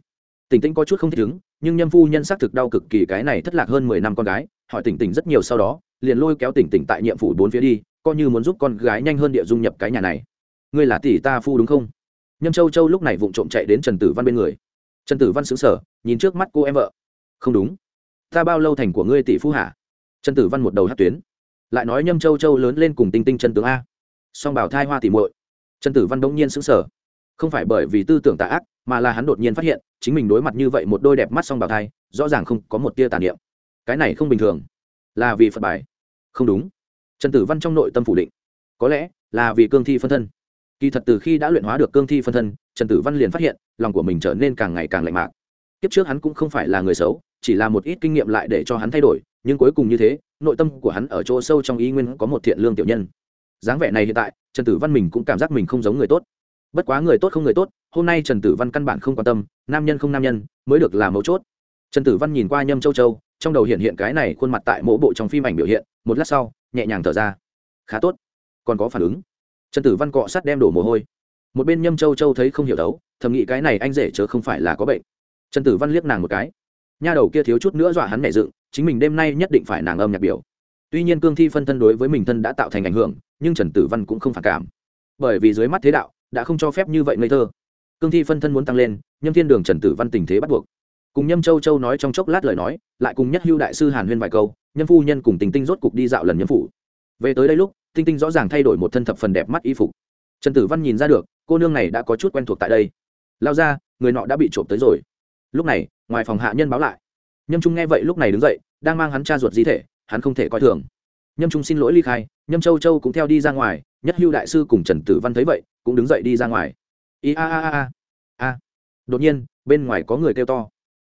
Speaker 1: tình Tĩnh có chút không thích ứng, nhưng nhâm phu nhân xác thực đau cực kỳ cái này thất lạc hơn mười năm con gái, hỏi tình tình rất nhiều sau đó, liền lôi kéo tình tình tại nhiệm phủ bốn phía đi, coi như muốn giúp con gái nhanh hơn địa dung nhập cái nhà này. Ngươi là tỷ ta phu đúng không? Nhâm châu châu lúc này vụng trộm chạy đến trần tử văn bên người. Trần tử văn xứng sở nhìn trước mắt cô em vợ. Không đúng. Ta bao lâu thành của ngươi tỷ phu hả? Trần tử văn một đầu hát tuyến. Lại nói nhâm châu châu lớn lên cùng tinh tinh Trần tướng a. Song bảo thai hoa tỉ muội. Trần tử văn bỗng nhiên sững sờ không phải bởi vì tư tưởng tà ác, mà là hắn đột nhiên phát hiện, chính mình đối mặt như vậy một đôi đẹp mắt song bào thai, rõ ràng không có một tia tàn niệm. Cái này không bình thường. Là vì phật bài. Không đúng. Trần tử văn trong nội tâm phủ định. Có lẽ là vì cương thi phân thân. Kỳ thật từ khi đã luyện hóa được cương thi phân thân, trần tử văn liền phát hiện, lòng của mình trở nên càng ngày càng lạnh mạc. Kiếp trước hắn cũng không phải là người xấu, chỉ là một ít kinh nghiệm lại để cho hắn thay đổi, nhưng cuối cùng như thế, nội tâm của hắn ở chỗ sâu trong ý nguyên có một thiện lương tiểu nhân. Dáng vẻ này hiện tại, trần tử văn mình cũng cảm giác mình không giống người tốt bất quá người tốt không người tốt, hôm nay trần tử văn căn bản không quan tâm, nam nhân không nam nhân, mới được làm mấu chốt. Trần tử văn nhìn qua nhâm châu châu, trong đầu hiện hiện cái này khuôn mặt tại mỗi bộ trong phim ảnh biểu hiện, một lát sau, nhẹ nhàng thở ra. Khá tốt. Còn có phản ứng. Trần tử văn cọ sát đem đổ mồ hôi. Một bên nhâm châu châu thấy không hiểu đấu, thầm nghĩ cái này anh rể chớ không phải là có bệnh. Trần tử văn liếc nàng một cái. Nha đầu kia thiếu chút nữa dọa hắn nhảy dựng, chính mình đêm nay nhất định phải nàng âm nhạc biểu. Tuy nhiên cương thi phân thân đối với mình thân đã tạo thành ảnh hưởng, nhưng trần tử văn cũng không phản cảm. Bởi vì dưới mắt thế đạo đã không cho phép như vậy ngây thơ. Cương thi phân thân muốn tăng lên, nhâm thiên đường trần tử văn tình thế bắt buộc. Cùng nhâm châu châu nói trong chốc lát lời nói, lại cùng nhất hưu đại sư hàn huyên vài câu, nhâm phu nhân cùng tình tinh rốt cục đi dạo lần nhâm phủ. Về tới đây lúc, tinh tinh rõ ràng thay đổi một thân thập phần đẹp mắt y phục. Trần tử văn nhìn ra được, cô nương này đã có chút quen thuộc tại đây. Lao ra, người nọ đã bị trộm tới rồi. Lúc này, ngoài phòng hạ nhân báo lại. Nhâm trung nghe vậy lúc này đứng dậy, đang mang hắn cha ruột di thể, hắn không thể coi thường. Nhâm trung xin lỗi ly khai nhâm châu châu cũng theo đi ra ngoài, nhất hưu đại sư cùng trần tử văn thấy vậy, cũng đứng dậy đi ra ngoài. Ý a a a a. Đột nhiên, bên ngoài có người kêu to.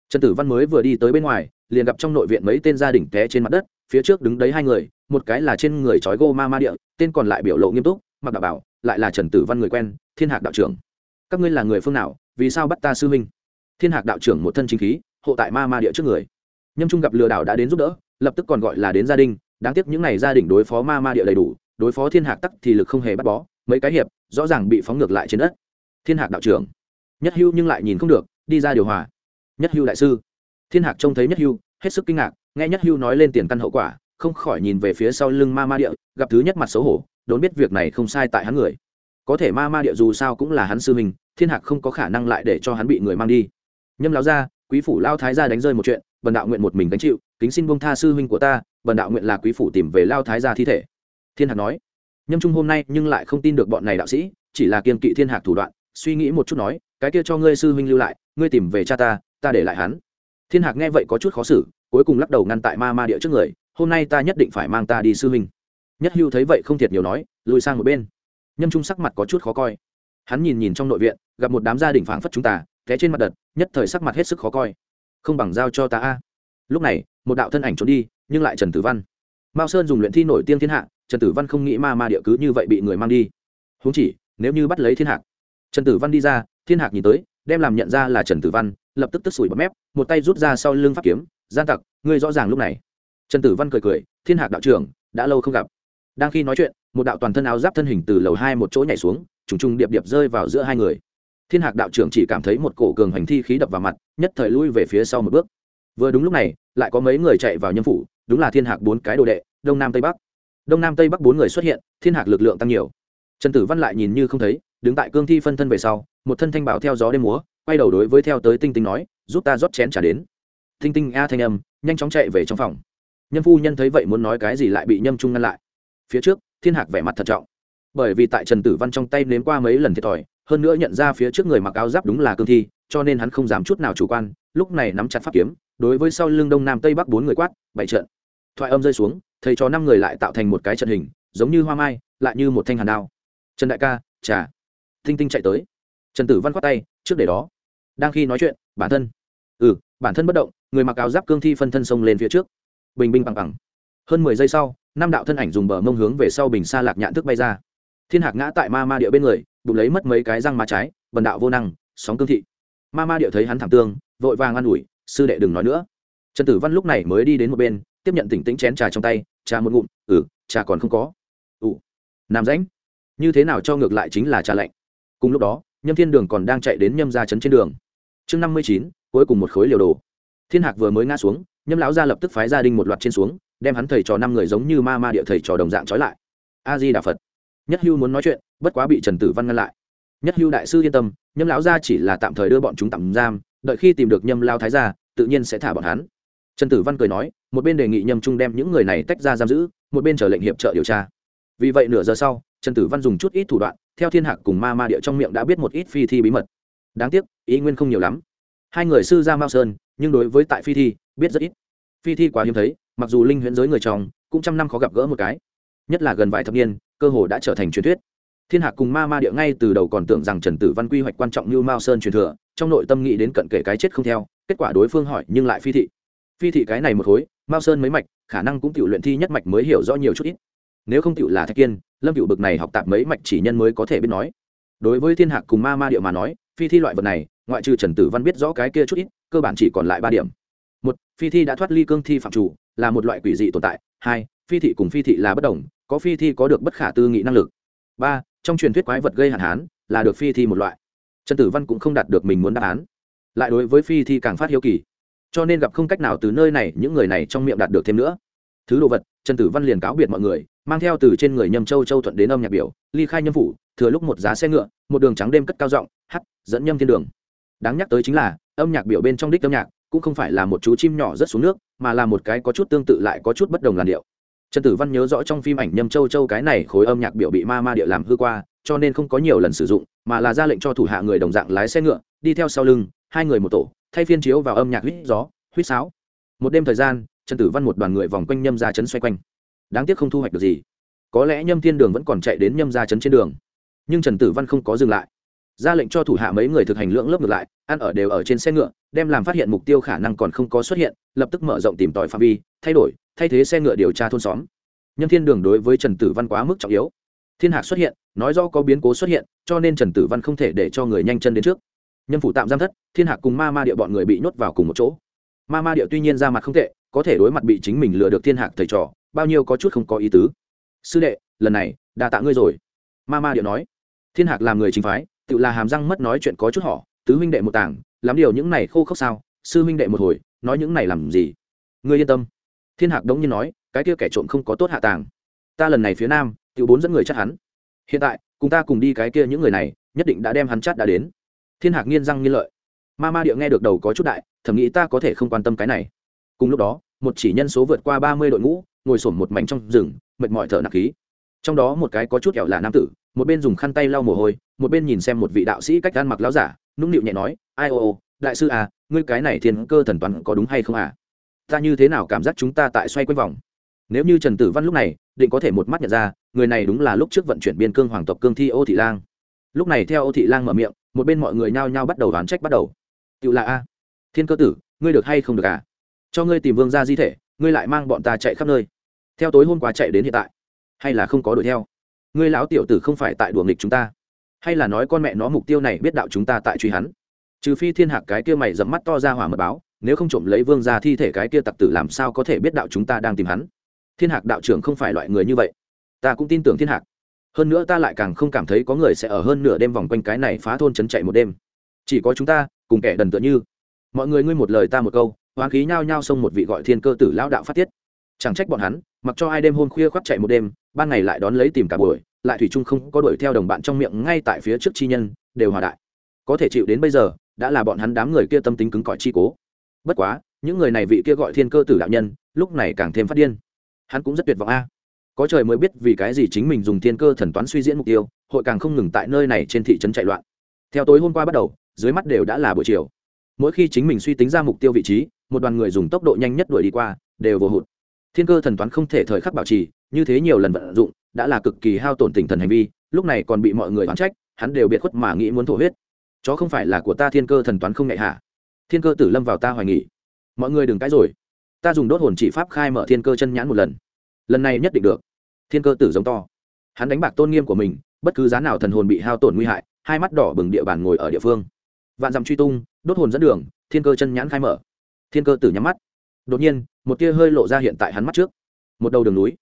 Speaker 1: Trần tử văn mới vừa đi tới bên ngoài, liền gặp trong nội viện mấy tên gia đình té trên mặt đất, phía trước đứng đấy hai người, một cái là trên người trói gô ma ma địa, tên còn lại biểu lộ nghiêm túc, mặc đạo bảo, lại là trần tử văn người quen, thiên hạc đạo trưởng. Các ngươi là người phương nào, vì sao bắt ta sư minh thiên hạc đạo trưởng một thân chính khí, hộ tại ma ma địa trước người. Nhâm trung gặp lừa đảo đã đến giúp đỡ, lập tức còn gọi là đến gia đình đáng tiếc những này gia đình đối phó ma ma địa đầy đủ, đối phó thiên hạc tắc thì lực không hề bắt bó, mấy cái hiệp, rõ ràng bị phóng ngược lại trên đất. Thiên hạc đạo trưởng. Nhất hưu nhưng lại nhìn không được, đi ra điều hòa. Nhất hưu đại sư. Thiên hạc trông thấy nhất hưu, hết sức kinh ngạc, nghe nhất hưu nói lên tiền căn hậu quả, không khỏi nhìn về phía sau lưng ma ma địa, gặp thứ nhất mặt xấu hổ, đốn biết việc này không sai tại hắn người. Có thể ma ma địa dù sao cũng là hắn sư mình thiên hạc không có khả năng lại để cho hắn bị người mang đi. Nhâm láo ra quý phủ lao thái gia đánh rơi một chuyện, bần đạo nguyện một mình gánh chịu, kính xin bông tha sư huynh của ta bần đạo nguyện là quý phủ tìm về lao thái gia thi thể. Thiên hạc nói, nhâm trung hôm nay nhưng lại không tin được bọn này đạo sĩ, chỉ là kiên kỵ thiên hạc thủ đoạn, suy nghĩ một chút nói, cái kia cho ngươi sư huynh lưu lại, ngươi tìm về cha ta ta để lại hắn. Thiên hạc nghe vậy có chút khó xử, cuối cùng lắc đầu ngăn tại ma ma địa trước người, hôm nay ta nhất định phải mang ta đi sư huynh. Nhất hưu thấy vậy không thiệt nhiều nói, lùi sang một bên. Nhâm trung sắc mặt có chút khó coi. Hắn nhìn nhìn trong nội viện, gặp một đám gia đình phảng phất chúng ta, té trên mặt đất, nhất thời sắc mặt hết sức khó coi. Không bằng giao cho ta a. Lúc này, một đạo thân ảnh trốn đi nhưng lại trần tử văn mao sơn dùng luyện thi nổi tiên thiên hạ trần tử văn không nghĩ ma ma địa cứ như vậy bị người mang đi húng chỉ nếu như bắt lấy thiên hạc trần tử văn đi ra thiên hạc nhìn tới đem làm nhận ra là trần tử văn lập tức tức sủi bấm mép một tay rút ra sau lưng pháp kiếm gian tặc ngươi rõ ràng lúc này trần tử văn cười cười thiên hạc đạo trưởng đã lâu không gặp đang khi nói chuyện một đạo toàn thân áo giáp thân hình từ lầu hai một chỗ nhảy xuống trùng trùng điệp điệp rơi vào giữa hai người thiên hạc đạo trưởng chỉ cảm thấy một cổ cường hành thi khí đập vào mặt nhất thời lui về phía sau một bước vừa đúng lúc này lại có mấy người chạy vào nhân phủ đúng là thiên hạc bốn cái đồ đệ, đông nam tây bắc. Đông nam tây bắc bốn người xuất hiện, thiên hạc lực lượng tăng nhiều. Trần tử văn lại nhìn như không thấy, đứng tại cương thi phân thân về sau, một thân thanh bảo theo gió đêm múa, quay đầu đối với theo tới tinh tinh nói, giúp ta rót chén trả đến. Tinh tinh a thanh âm, nhanh chóng chạy về trong phòng. Nhân phu nhân thấy vậy muốn nói cái gì lại bị nhâm trung ngăn lại. Phía trước, thiên hạc vẻ mặt thận trọng. Bởi vì tại trần tử văn trong tay nếm qua mấy lần thiệt thòi, hơn nữa nhận ra phía trước người mặc áo giáp đúng là cương thi, cho nên hắn không dám chút nào chủ quan, lúc này nắm chặt pháp kiếm, đối với sau lưng đông nam tây bắc bốn người quát, bảy trận thoại âm rơi xuống, thầy cho năm người lại tạo thành một cái trận hình, giống như hoa mai, lại như một thanh hàn đao. Trần đại ca trà tinh tinh chạy tới. Trần tử văn khoát tay, trước để đó. Đang khi nói chuyện, bản thân. Ừ bản thân bất động, người mặc áo giáp cương thi phân thân sông lên phía trước. Bình bình bằng bằng. Hơn mười giây sau, năm đạo thân ảnh dùng bờ mông hướng về sau bình xa lạc nhạn thức bay ra. Thiên hạc ngã tại ma ma địa bên người, bụng lấy mất mấy cái răng má trái vần đạo vô năng, sóng cương thị. Ma ma địa thấy hắn thảm tương, vội vàng an ủi, sư đệ đừng nói nữa. Trần tử văn lúc này mới đi đến một bên tiếp nhận tỉnh tĩnh chén trà trong tay, trà một ngụm ừ trà còn không có. Ừ. Nam rãnh. Như thế nào cho ngược lại chính là trà lạnh. Cùng lúc đó, nhâm thiên đường còn đang chạy đến nhâm ra trấn trên đường. Chương năm mươi chín, cuối cùng một khối liều đồ. Thiên hạc vừa mới ngã xuống, nhâm lão gia lập tức phái gia đình một loạt trên xuống, đem hắn thầy trò năm người giống như ma ma địa thầy trò đồng dạng trói lại. A di đà phật. Nhất hưu muốn nói chuyện, bất quá bị trần tử văn ngăn lại. Nhất hưu đại sư yên tâm, nhâm lão gia chỉ là tạm thời đưa bọn chúng tạm giam, đợi khi tìm được nhâm lao thái gia, tự nhiên sẽ thả bọn hắn trần tử văn cười nói, một bên đề nghị nhâm trung đem những người này tách ra giam giữ, một bên chờ lệnh hiệp trợ điều tra. Vì vậy nửa giờ sau, trần tử văn dùng chút ít thủ đoạn, theo thiên hạc cùng ma ma địa trong miệng đã biết một ít phi thi bí mật. Đáng tiếc, ý nguyên không nhiều lắm. Hai người sư ra mao sơn, nhưng đối với tại phi thi, biết rất ít. Phi thi quá hiếm thấy, mặc dù linh huyễn giới người chồng cũng trăm năm khó gặp gỡ một cái. Nhất là gần vài thập niên, cơ hồ đã trở thành truyền thuyết. Thiên hạc cùng ma ma địa ngay từ đầu còn tưởng rằng trần tử văn quy hoạch quan trọng như mao sơn truyền thừa, trong nội tâm nghĩ đến cận kể cái chết không theo, kết quả đối phương hỏi nhưng lại phi thị phi thị cái này một khối, mao sơn mấy mạch, khả năng cũng tự luyện thi nhất mạch mới hiểu rõ nhiều chút ít. Nếu không tự là thạch kiên, lâm cựu bực này học tạp mấy mạch chỉ nhân mới có thể biết nói. Đối với thiên hạc cùng ma ma địa mà nói, phi thi loại vật này, ngoại trừ trần tử văn biết rõ cái kia chút ít, cơ bản chỉ còn lại ba điểm. Một, phi thi đã thoát ly cương thi phạm chủ, là một loại quỷ dị tồn tại. Hai, phi thị cùng phi thị là bất đồng, có phi thi có được bất khả tư nghị năng lực. Ba, trong truyền thuyết quái vật gây hạn hán, là được phi thi một loại. Trần tử văn cũng không đạt được mình muốn đáp án. Lại đối với phi thi càng phát hiếu kỳ cho nên gặp không cách nào từ nơi này, những người này trong miệng đạt được thêm nữa. Thứ đồ vật, trần tử văn liền cáo biệt mọi người, mang theo từ trên người nhâm châu châu thuận đến âm nhạc biểu, ly khai nhâm phủ, thừa lúc một giá xe ngựa, một đường trắng đêm cất cao giọng hắt dẫn nhâm thiên đường. Đáng nhắc tới chính là, âm nhạc biểu bên trong đích âm nhạc, cũng không phải là một chú chim nhỏ rất xuống nước, mà là một cái có chút tương tự lại có chút bất đồng làn điệu. Trần tử văn nhớ rõ trong phim ảnh nhâm châu châu cái này khối âm nhạc biểu bị ma ma địa làm hư qua, cho nên không có nhiều lần sử dụng, mà là ra lệnh cho thủ hạ người đồng dạng lái xe ngựa, đi theo sau lưng, hai người một tổ thay phiên chiếu vào âm nhạc huýt gió, huýt sáo. Một đêm thời gian, trần tử văn một đoàn người vòng quanh nhâm ra chấn xoay quanh. Đáng tiếc không thu hoạch được gì. Có lẽ nhâm thiên đường vẫn còn chạy đến nhâm ra chấn trên đường. Nhưng trần tử văn không có dừng lại. Ra lệnh cho thủ hạ mấy người thực hành lưỡng lớp ngược lại, ăn ở đều ở trên xe ngựa, đem làm phát hiện mục tiêu khả năng còn không có xuất hiện, lập tức mở rộng tìm tòi phạm vi, thay đổi, thay thế xe ngựa điều tra thôn xóm. Nhâm thiên đường đối với trần tử văn quá mức trọng yếu. Thiên hạc xuất hiện, nói do có biến cố xuất hiện, cho nên trần tử văn không thể để cho người nhanh chân đến trước nhân phủ tạm giam thất, thiên hạc cùng ma ma địa bọn người bị nhốt vào cùng một chỗ. Ma ma địa tuy nhiên ra mặt không tệ, có thể đối mặt bị chính mình lừa được thiên hạc thầy trò, bao nhiêu có chút không có ý tứ. Sư đệ, lần này đà tạ ngươi rồi. Ma ma địa nói. Thiên hạc làm người chính phái, tự là hàm răng mất nói chuyện có chút họ, tứ huynh đệ một tảng, lắm điều những này khô khốc sao, sư huynh đệ một hồi, nói những này làm gì? Ngươi yên tâm. Thiên hạc đống nhiên nói, cái kia kẻ trộm không có tốt hạ tàng. Ta lần này phía nam, tự bốn dẫn người chắc hắn. Hiện tại, cùng ta cùng đi cái kia những người này, nhất định đã đem hắn chát đã đến thiên hạc nghiên răng nghiên lợi. Ma ma địa nghe được đầu có chút đại, thầm nghĩ ta có thể không quan tâm cái này. Cùng lúc đó, một chỉ nhân số vượt qua ba mươi đội ngũ, ngồi sổm một mảnh trong rừng, mệt mỏi thở nặng khí. Trong đó một cái có chút kẹo là nam tử, một bên dùng khăn tay lau mồ hôi, một bên nhìn xem một vị đạo sĩ cách gan mặc láo giả, nũng nịu nhẹ nói, ai ô ô, đại sư à ngươi cái này thiên cơ thần toàn có đúng hay không à? Ta như thế nào cảm giác chúng ta tại xoay quanh vòng? Nếu như trần tử văn lúc này, định có thể một mắt nhận ra, người này đúng là lúc trước vận chuyển biên cương hoàng tộc cương thi ô thị lang. Lúc này theo ô thị lang mở miệng một bên mọi người nhao nhao bắt đầu đoán trách bắt đầu. Tự là a. Thiên cơ tử, ngươi được hay không được à? Cho ngươi tìm vương ra di thể, ngươi lại mang bọn ta chạy khắp nơi. Theo tối hôm qua chạy đến hiện tại, hay là không có đuổi theo? Ngươi lão tiểu tử không phải tại đùa nghịch chúng ta, hay là nói con mẹ nó mục tiêu này biết đạo chúng ta tại truy hắn? Trừ phi thiên hạc cái kia mày dẫm mắt to ra hỏa mật báo, nếu không trộm lấy vương ra thi thể cái kia tặc tử làm sao có thể biết đạo chúng ta đang tìm hắn? Thiên hạc đạo trưởng không phải loại người như vậy. Ta cũng tin tưởng thiên hạc hơn nữa ta lại càng không cảm thấy có người sẽ ở hơn nửa đêm vòng quanh cái này phá thôn trấn chạy một đêm. Chỉ có chúng ta, cùng kẻ đần tựa như. Mọi người ngươi một lời ta một câu hoán khí nhao nhao xông một vị gọi thiên cơ tử lão đạo phát tiết. Chẳng trách bọn hắn, mặc cho ai đêm hôm khuya khoác chạy một đêm, ban ngày lại đón lấy tìm cả buổi, lại thủy trung không có đuổi theo đồng bạn trong miệng ngay tại phía trước chi nhân, đều hòa đại. Có thể chịu đến bây giờ, đã là bọn hắn đám người kia tâm tính cứng cỏi chi cố. Bất quá, những người này vị kia gọi thiên cơ tử đạo nhân, lúc này càng thêm phát điên. Hắn cũng rất tuyệt vọng a có trời mới biết vì cái gì chính mình dùng thiên cơ thần toán suy diễn mục tiêu, hội càng không ngừng tại nơi này trên thị trấn chạy loạn. Theo tối hôm qua bắt đầu, dưới mắt đều đã là buổi chiều. Mỗi khi chính mình suy tính ra mục tiêu vị trí, một đoàn người dùng tốc độ nhanh nhất đuổi đi qua, đều vô hụt. Thiên cơ thần toán không thể thời khắc bảo trì, như thế nhiều lần vận dụng, đã là cực kỳ hao tổn tinh thần hành vi, lúc này còn bị mọi người oán trách, hắn đều biệt khuất mà nghĩ muốn thổ huyết. Chó không phải là của ta thiên cơ thần toán không ngại hả? Thiên cơ tử lâm vào ta hoài nghỉ mọi người đừng cãi rồi. Ta dùng đốt hồn chỉ pháp khai mở thiên cơ chân nhãn một lần. Lần này nhất định được thiên cơ tử giống to. Hắn đánh bạc tôn nghiêm của mình, bất cứ giá nào thần hồn bị hao tổn nguy hại, hai mắt đỏ bừng địa bàn ngồi ở địa phương. Vạn dặm truy tung, đốt hồn dẫn đường, thiên cơ chân nhãn khai mở. Thiên cơ tử nhắm mắt. Đột nhiên, một tia hơi lộ ra hiện tại hắn mắt trước. Một đầu đường núi,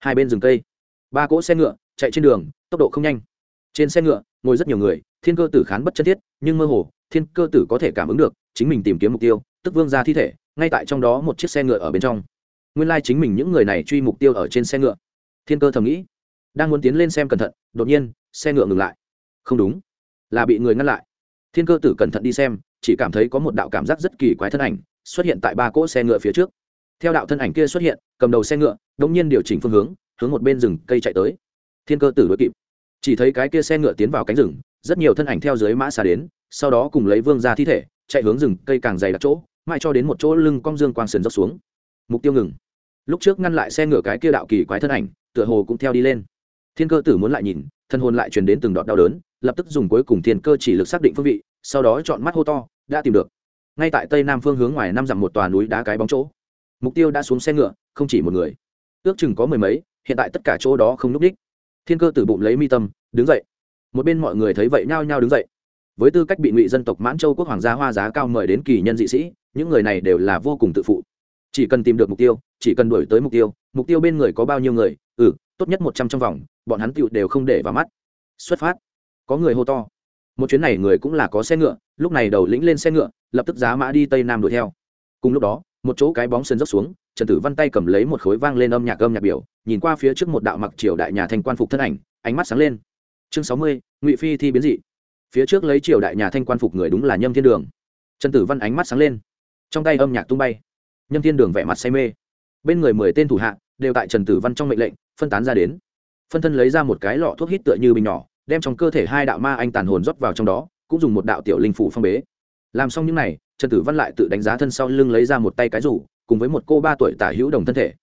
Speaker 1: hai bên rừng cây. Ba cỗ xe ngựa chạy trên đường, tốc độ không nhanh. Trên xe ngựa, ngồi rất nhiều người, thiên cơ tử khán bất chân thiết, nhưng mơ hồ, thiên cơ tử có thể cảm ứng được, chính mình tìm kiếm mục tiêu, tức vương ra thi thể, ngay tại trong đó một chiếc xe ngựa ở bên trong. Nguyên lai、like、chính mình những người này truy mục tiêu ở trên xe ngựa thiên cơ thầm nghĩ, đang muốn tiến lên xem cẩn thận, đột nhiên, xe ngựa ngừng lại. Không đúng, là bị người ngăn lại. Thiên cơ tử cẩn thận đi xem, chỉ cảm thấy có một đạo cảm giác rất kỳ quái thân ảnh xuất hiện tại ba cỗ xe ngựa phía trước. Theo đạo thân ảnh kia xuất hiện, cầm đầu xe ngựa đ ỗ n g nhiên điều chỉnh phương hướng hướng một bên rừng cây chạy tới. Thiên cơ tử đ ố i kịp. Chỉ thấy cái kia xe ngựa tiến vào cánh rừng, rất nhiều thân ảnh theo dưới mã xà đến, sau đó cùng lấy vương ra thi thể, chạy hướng rừng cây càng dày đặc chỗ, mãi cho đến một chỗ lưng cong dương quang sườn dốc xuống. Mục tiêu ngừng lúc trước ngăn lại xe ngựa cái kia đạo kỳ quái thân ảnh, tựa hồ cũng theo đi lên. Thiên cơ tử muốn lại nhìn, thân hồn lại truyền đến từng đoạn đau đớn, lập tức dùng cuối cùng thiên cơ chỉ lực xác định phương vị, sau đó chọn mắt hô to, đã tìm được. Ngay tại tây nam phương hướng ngoài năm dặm một tòa núi đá cái bóng chỗ, mục tiêu đã xuống xe ngựa, không chỉ một người. Ước chừng có mười mấy, hiện tại tất cả chỗ đó không núp đích. Thiên cơ tử bụng lấy mi tâm, đứng dậy. Một bên mọi người thấy vậy nhao nhao đứng dậy. Với tư cách bị ngụy dân tộc mãn châu quốc hoàng gia hoa giá cao mời đến kỳ nhân dị sĩ, những người này đều là vô cùng tự phụ chỉ cần tìm được mục tiêu, chỉ cần đuổi tới mục tiêu mục tiêu bên người có bao nhiêu người ừ tốt nhất một trăm trong vòng, bọn hắn tựu đều không để vào mắt. Xuất phát. Có người hô to. Một chuyến này người cũng là có xe ngựa, lúc này đầu lĩnh lên xe ngựa, lập tức giá mã đi tây nam đuổi theo. Cùng lúc đó, một chỗ cái bóng sân dốc xuống, trần tử văn tay cầm lấy một khối vang lên âm nhạc âm nhạc biểu, nhìn qua phía trước một đạo mặc triều đại nhà thanh quan phục thân ảnh, ánh mắt sáng lên. Chương sáu mươi, ngụy phi thi biến dị. Phía trước lấy triều đại nhà thanh quan phục người đúng là nhâm thiên đường. Trần tử văn ánh mắt sáng lên. Trong tay âm nhạc tung bay nhâm thiên đường vẻ mặt say mê. Bên người mười tên thủ hạ đều tại trần tử văn trong mệnh lệnh, phân tán ra đến. Phân thân lấy ra một cái lọ thuốc hít tựa như bình nhỏ, đem trong cơ thể hai đạo ma anh tàn hồn rót vào trong đó, cũng dùng một đạo tiểu linh phủ phong bế. Làm xong những n à y trần tử văn lại tự đánh giá thân sau lưng lấy ra một tay cái rủ, cùng với một cô ba tuổi tả hữu đồng thân thể.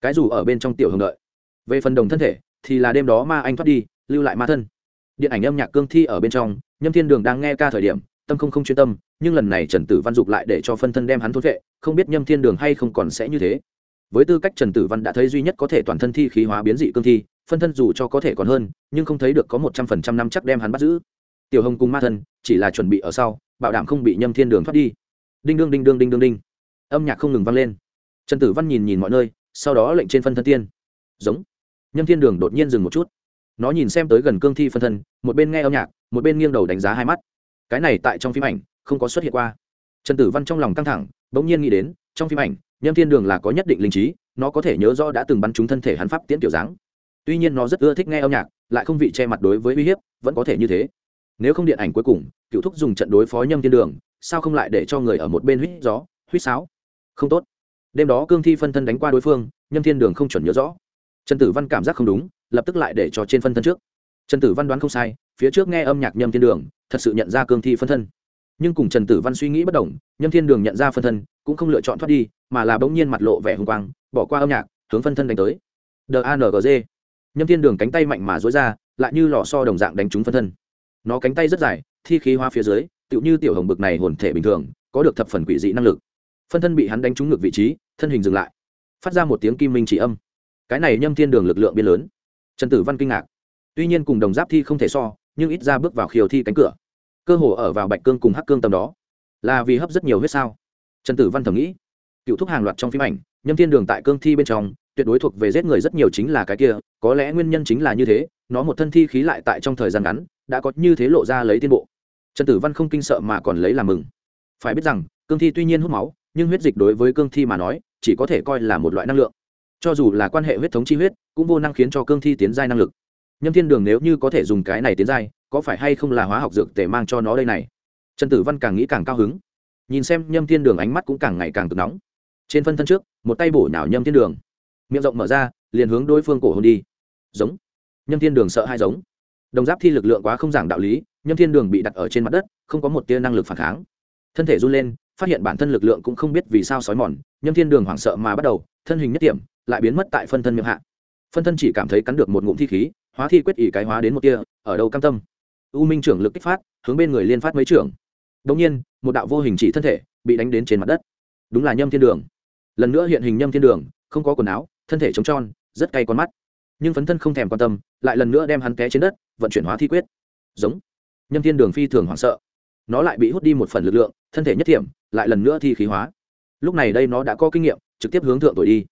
Speaker 1: Cái rủ ở bên trong tiểu hưởng đợi. Về phần đồng thân thể, thì là đêm đó ma anh thoát đi, lưu lại ma thân. Điện ảnh âm nhạc cương thi ở bên trong, nhâm thiên đường đang nghe ca thời điểm, tâm không không chuyên tâm nhưng lần này trần tử văn dục lại để cho phân thân đem hắn thốt vệ, không biết nhâm thiên đường hay không còn sẽ như thế. Với tư cách trần tử văn đã thấy duy nhất có thể toàn thân thi khí hóa biến dị cương thi, phân thân dù cho có thể còn hơn, nhưng không thấy được có một trăm phần trăm năm chắc đem hắn bắt giữ. Tiểu hồng cùng ma thân chỉ là chuẩn bị ở sau, bảo đảm không bị nhâm thiên đường thoát đi. Đinh đương đinh đương đinh đương đinh. Âm nhạc không ngừng vang lên. Trần tử văn nhìn nhìn mọi nơi, sau đó lệnh trên phân thân tiên. Giống. Nhâm thiên đường đột nhiên dừng một chút. Nó nhìn xem tới gần cương thi phân thân, một bên nghe âm nhạc, một bên nghiêng đầu đánh giá hai mắt. Cái này tại trong phim ảnh không có xuất hiện qua. Trần tử văn trong lòng căng thẳng, bỗng nhiên nghĩ đến, trong phim ảnh, nhâm thiên đường là có nhất định linh trí, nó có thể nhớ rõ đã từng bắn trúng thân thể hắn pháp tiễn kiểu dáng. Tuy nhiên nó rất ưa thích nghe âm nhạc, lại không vị che mặt đối với uy hiếp, vẫn có thể như thế. Nếu không điện ảnh cuối cùng, cựu thúc dùng trận đối phó nhâm thiên đường, sao không lại để cho người ở một bên huýt gió huýt sáo? Không tốt. Đêm đó cương thi phân thân đánh qua đối phương, nhâm thiên đường không chuẩn nhớ rõ. Trần tử văn cảm giác không đúng, lập tức lại để cho trên phân thân trước. Trần tử văn đoán không sai, phía trước nghe âm nhạc nhâm thiên đường, thật sự nhận ra cương thi phân thân nhưng cùng trần tử văn suy nghĩ bất đồng, nhâm thiên đường nhận ra phân thân, cũng không lựa chọn thoát đi, mà là bỗng nhiên mặt lộ vẻ hùng quang, bỏ qua âm nhạc, hướng phân thân đánh tới. Đangg nhâm thiên đường cánh tay mạnh mà dối ra, lại như lò so đồng dạng đánh trúng phân thân. Nó cánh tay rất dài, thi khí hoa phía dưới, tựu như tiểu hồng bực này hồn thể bình thường, có được thập phần quỷ dị năng lực. Phân thân bị hắn đánh trúng ngược vị trí, thân hình dừng lại. Phát ra một tiếng kim minh chỉ âm. Cái này nhâm thiên đường lực lượng biên lớn. Trần tử văn kinh ngạc. Tuy nhiên cùng đồng giáp thi không thể so, nhưng ít ra bước vào khiêu thi cánh cửa cơ hồ ở vào bạch cương cùng hắc cương tầm đó. Là vì hấp rất nhiều huyết sao? Trần tử văn thầm nghĩ. Cựu thúc hàng loạt trong phim ảnh, nhâm thiên đường tại cương thi bên trong, tuyệt đối thuộc về giết người rất nhiều chính là cái kia, có lẽ nguyên nhân chính là như thế, nó một thân thi khí lại tại trong thời gian ngắn, đã có như thế lộ ra lấy tiến bộ. Trần tử văn không kinh sợ mà còn lấy làm mừng. Phải biết rằng, cương thi tuy nhiên hút máu, nhưng huyết dịch đối với cương thi mà nói, chỉ có thể coi là một loại năng lượng. Cho dù là quan hệ huyết thống chi huyết, cũng vô năng khiến cho cương thi tiến giai năng lực. Nhâm thiên đường nếu như có thể dùng cái này tiến giai có phải hay không là hóa học dược tể mang cho nó đây này? Trần tử văn càng nghĩ càng cao hứng. Nhìn xem nhâm thiên đường ánh mắt cũng càng ngày càng cực nóng. Trên phân thân trước, một tay bổ nhào nhâm thiên đường. Miệng rộng mở ra, liền hướng đối phương cổ hôn đi. Giống. Nhâm thiên đường sợ hai giống. Đồng giáp thi lực lượng quá không giảng đạo lý, nhâm thiên đường bị đặt ở trên mặt đất, không có một tia năng lực phản kháng. Thân thể run lên, phát hiện bản thân lực lượng cũng không biết vì sao sói mòn, nhâm thiên đường hoảng sợ mà bắt đầu, thân hình nhất điểm lại biến mất tại phân thân miệng hạ. Phân thân chỉ cảm thấy cắn được một ngụm thi khí, hóa thi quyết ỷ cái hóa đến một tia, ở đâu cam tâm? U minh trưởng lực kích phát, hướng bên người liên phát mấy trưởng. Đống nhiên, một đạo vô hình chỉ thân thể bị đánh đến trên mặt đất. Đúng là nhâm thiên đường. Lần nữa hiện hình nhâm thiên đường, không có quần áo, thân thể trống tròn, rất cay con mắt. Nhưng phấn thân không thèm quan tâm, lại lần nữa đem hắn té trên đất, vận chuyển hóa thi quyết. Giống. Nhâm thiên đường phi thường hoảng sợ. Nó lại bị hút đi một phần lực lượng, thân thể nhất thiểm, lại lần nữa thi khí hóa. Lúc này đây nó đã có kinh nghiệm, trực tiếp hướng thượng tuổi đi.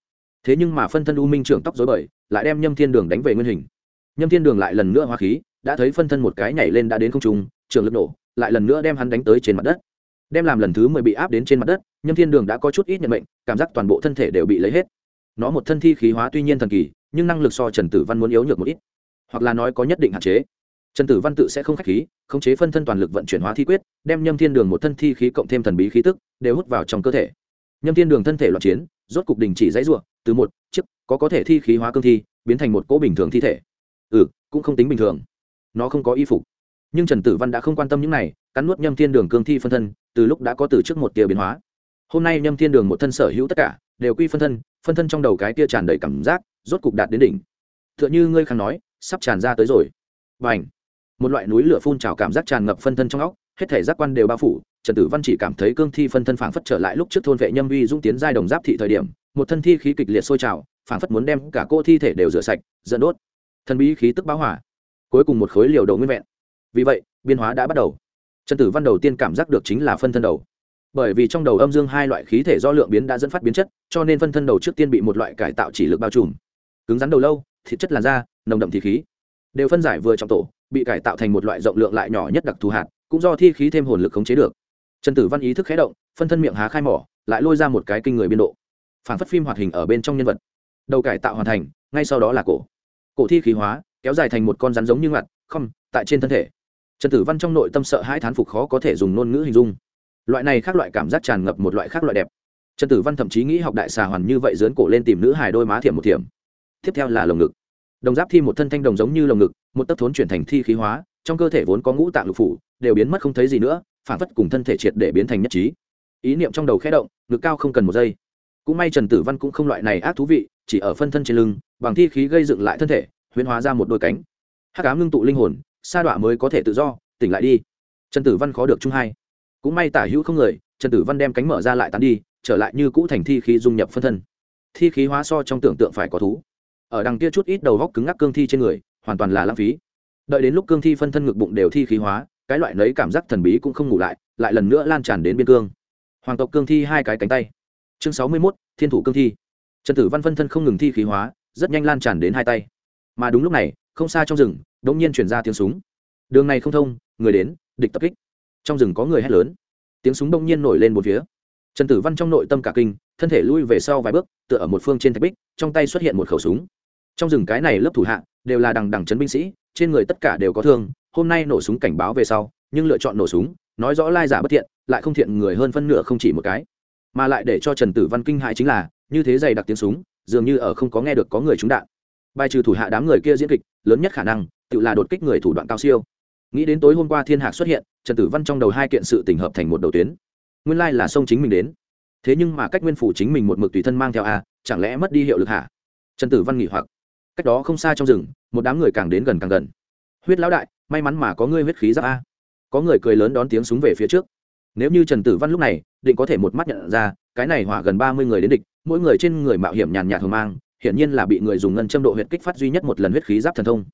Speaker 1: Thế nhưng mà phân thân u minh trưởng tóc dối bời, lại đem nhâm thiên đường đánh về nguyên hình. Nhâm thiên đường lại lần nữa hóa khí đã thấy phân thân một cái nhảy lên đã đến không trung trường lực nổ lại lần nữa đem hắn đánh tới trên mặt đất. Đem làm lần thứ mười bị áp đến trên mặt đất nhâm thiên đường đã có chút ít nhận mệnh, cảm giác toàn bộ thân thể đều bị lấy hết. Nó một thân thi khí hóa tuy nhiên thần kỳ nhưng năng lực so trần tử văn muốn yếu nhược một ít. Hoặc là nói có nhất định hạn chế. Trần tử văn tự sẽ không k h á c h khí khống chế phân thân toàn lực vận chuyển hóa thi quyết đem nhâm thiên đường một thân thi khí cộng thêm thần bí khí tức đều hút vào trong cơ thể. Nhâm thiên đường thân thể loạn chiến rốt cục đình chỉ dãy r u ộ n từ một chiếc có có thể thi khí hóa cương thi biến thành một cỗ bình thường thi thể. Ừ cũng không tính bình thường nó không có y phục. Nhưng trần tử văn đã không quan tâm những này, cắn nuốt nhâm thiên đường cương thi phân thân, từ lúc đã có từ trước một tia biến hóa. Hôm nay nhâm thiên đường một thân sở hữu tất cả, đều quy phân thân phân thân trong đầu cái tia tràn đầy cảm giác, rốt cục đạt đến đỉnh. T h ư ợ n h ư ngươi khang nói, sắp tràn ra tới rồi. Và ảnh một loại núi lửa phun trào cảm giác tràn ngập phân thân trong óc, hết thể giác quan đều bao phủ, trần tử văn chỉ cảm thấy cương thi phân thân phảng phất trở lại lúc trước thôn vệ nhâm vi dung tiến giai đồng giáp thị thời điểm, một thân thi khí kịch liệt sôi trào, phảng phất muốn đem cả cô thi thể đều rửa sạch, dẫn đốt. Thần bí khí tức báo hỏa cuối cùng một khối liều đầu nguyên vẹn. Vì vậy, biên hóa đã bắt đầu. Trần tử văn đầu tiên cảm giác được chính là phân thân đầu. Bởi vì trong đầu âm dương hai loại khí thể do lượng biến đã dẫn phát biến chất, cho nên phân thân đầu trước tiên bị một loại cải tạo chỉ lực bao trùm. Cứng rắn đầu lâu, thịt chất làn da, nồng đậm thì khí. Đều phân giải vừa trong tổ, bị cải tạo thành một loại rộng lượng lại nhỏ nhất đặc thù hạt, cũng do thi khí thêm hồn lực khống chế được. Trần tử văn ý thức khé động, phân thân miệng há khai mỏ, lại lôi ra một cái kinh người biên độ. Phản phất phim hoạt hình ở bên trong nhân vật. Đầu cải tạo hoàn thành, ngay sau đó là cổ. Cổ thi khí hóa kéo dài thành một con rắn giống như ngặt không tại trên thân thể. Trần tử văn trong nội tâm sợ hai thán phục khó có thể dùng ngôn ngữ hình dung. Loại này khác loại cảm giác tràn ngập một loại khác loại đẹp. Trần tử văn thậm chí nghĩ học đại xà hoàn như vậy dướn cổ lên tìm nữ hài đôi má thiểm một thiểm. Tiếp theo là lồng ngực. Đồng giáp thi một thân thanh đồng giống như lồng ngực, một tấc thốn chuyển thành thi khí hóa, trong cơ thể vốn có ngũ tạng lục phủ, đều biến mất không thấy gì nữa, phản phất cùng thân thể triệt để biến thành nhất trí. Ý niệm trong đầu khẽ động, ngực cao không cần một giây. Cũng may trần tử văn cũng không loại này ác thú vị, chỉ ở phân thân trên lưng, bằng thi khí gây dựng lại thân thể huyễn hóa ra một đôi cánh. Hát cám ngưng tụ linh hồn, sa đọa mới có thể tự do, tỉnh lại đi. Trần tử văn khó được chung hai. Cũng may tả hữu không người, trần tử văn đem cánh mở ra lại tán đi, trở lại như cũ thành thi khí dung nhập phân thân. Thi khí hóa so trong tưởng tượng phải có thú. Ở đằng kia chút ít đầu góc cứng ngắc cương thi trên người, hoàn toàn là lãng phí. Đợi đến lúc cương thi phân thân ngực bụng đều thi khí hóa, cái loại lấy cảm giác thần bí cũng không ngủ lại lại lần nữa lan tràn đến biên cương. Hoàng tộc cương thi hai cái cánh tay. Chương sáu mươi mốt, thiên thủ cương thi. Trần tử văn phân thân không ngừng thi khí hóa, rất nhanh lan tràn đến hai tay mà đúng lúc này, không xa trong rừng đ ỗ n g nhiên chuyển ra tiếng súng. Đường này không thông, người đến, địch tập kích. Trong rừng có người hét lớn. Tiếng súng đông nhiên nổi lên một phía. Trần tử văn trong nội tâm cả kinh, thân thể lui về sau vài bước, tựa ở một phương trên thạch bích, trong tay xuất hiện một khẩu súng. Trong rừng cái này lớp thủ hạ, đều là đằng đằng chấn binh sĩ, trên người tất cả đều có thương, hôm nay nổ súng cảnh báo về sau, nhưng lựa chọn nổ súng, nói rõ lai giả bất thiện, lại không thiện người hơn phân nửa không chỉ một cái. Mà lại để cho trần tử văn kinh hại chính là, như thế dày đặc tiếng súng, dường như ở không có nghe được có người trúng đạn bài trừ thủ hạ đám người kia diễn kịch, lớn nhất khả năng, tự là đột kích người thủ đoạn cao siêu. Nghĩ đến tối hôm qua thiên hạc xuất hiện, trần tử văn trong đầu hai kiện sự tình hợp thành một đầu tuyến. Nguyên lai là sông chính mình đến. Thế nhưng mà cách nguyên phủ chính mình một mực tùy thân mang theo a chẳng lẽ mất đi hiệu lực hả? Trần tử văn nghỉ hoặc. Cách đó không xa trong rừng, một đám người càng đến gần càng gần. Huyết lão đại, may mắn mà có ngươi huyết khí giáp a. Có người cười lớn đón tiếng súng về phía trước. Nếu như trần tử văn lúc này, định có thể một mắt nhận ra, cái này hỏa gần ba mươi người đến địch, mỗi người trên người mạo hiểm nhàn nhạt thường mang hiển nhiên là bị người dùng ngân châm độ huyết kích phát duy nhất một lần huyết khí giáp thần thông.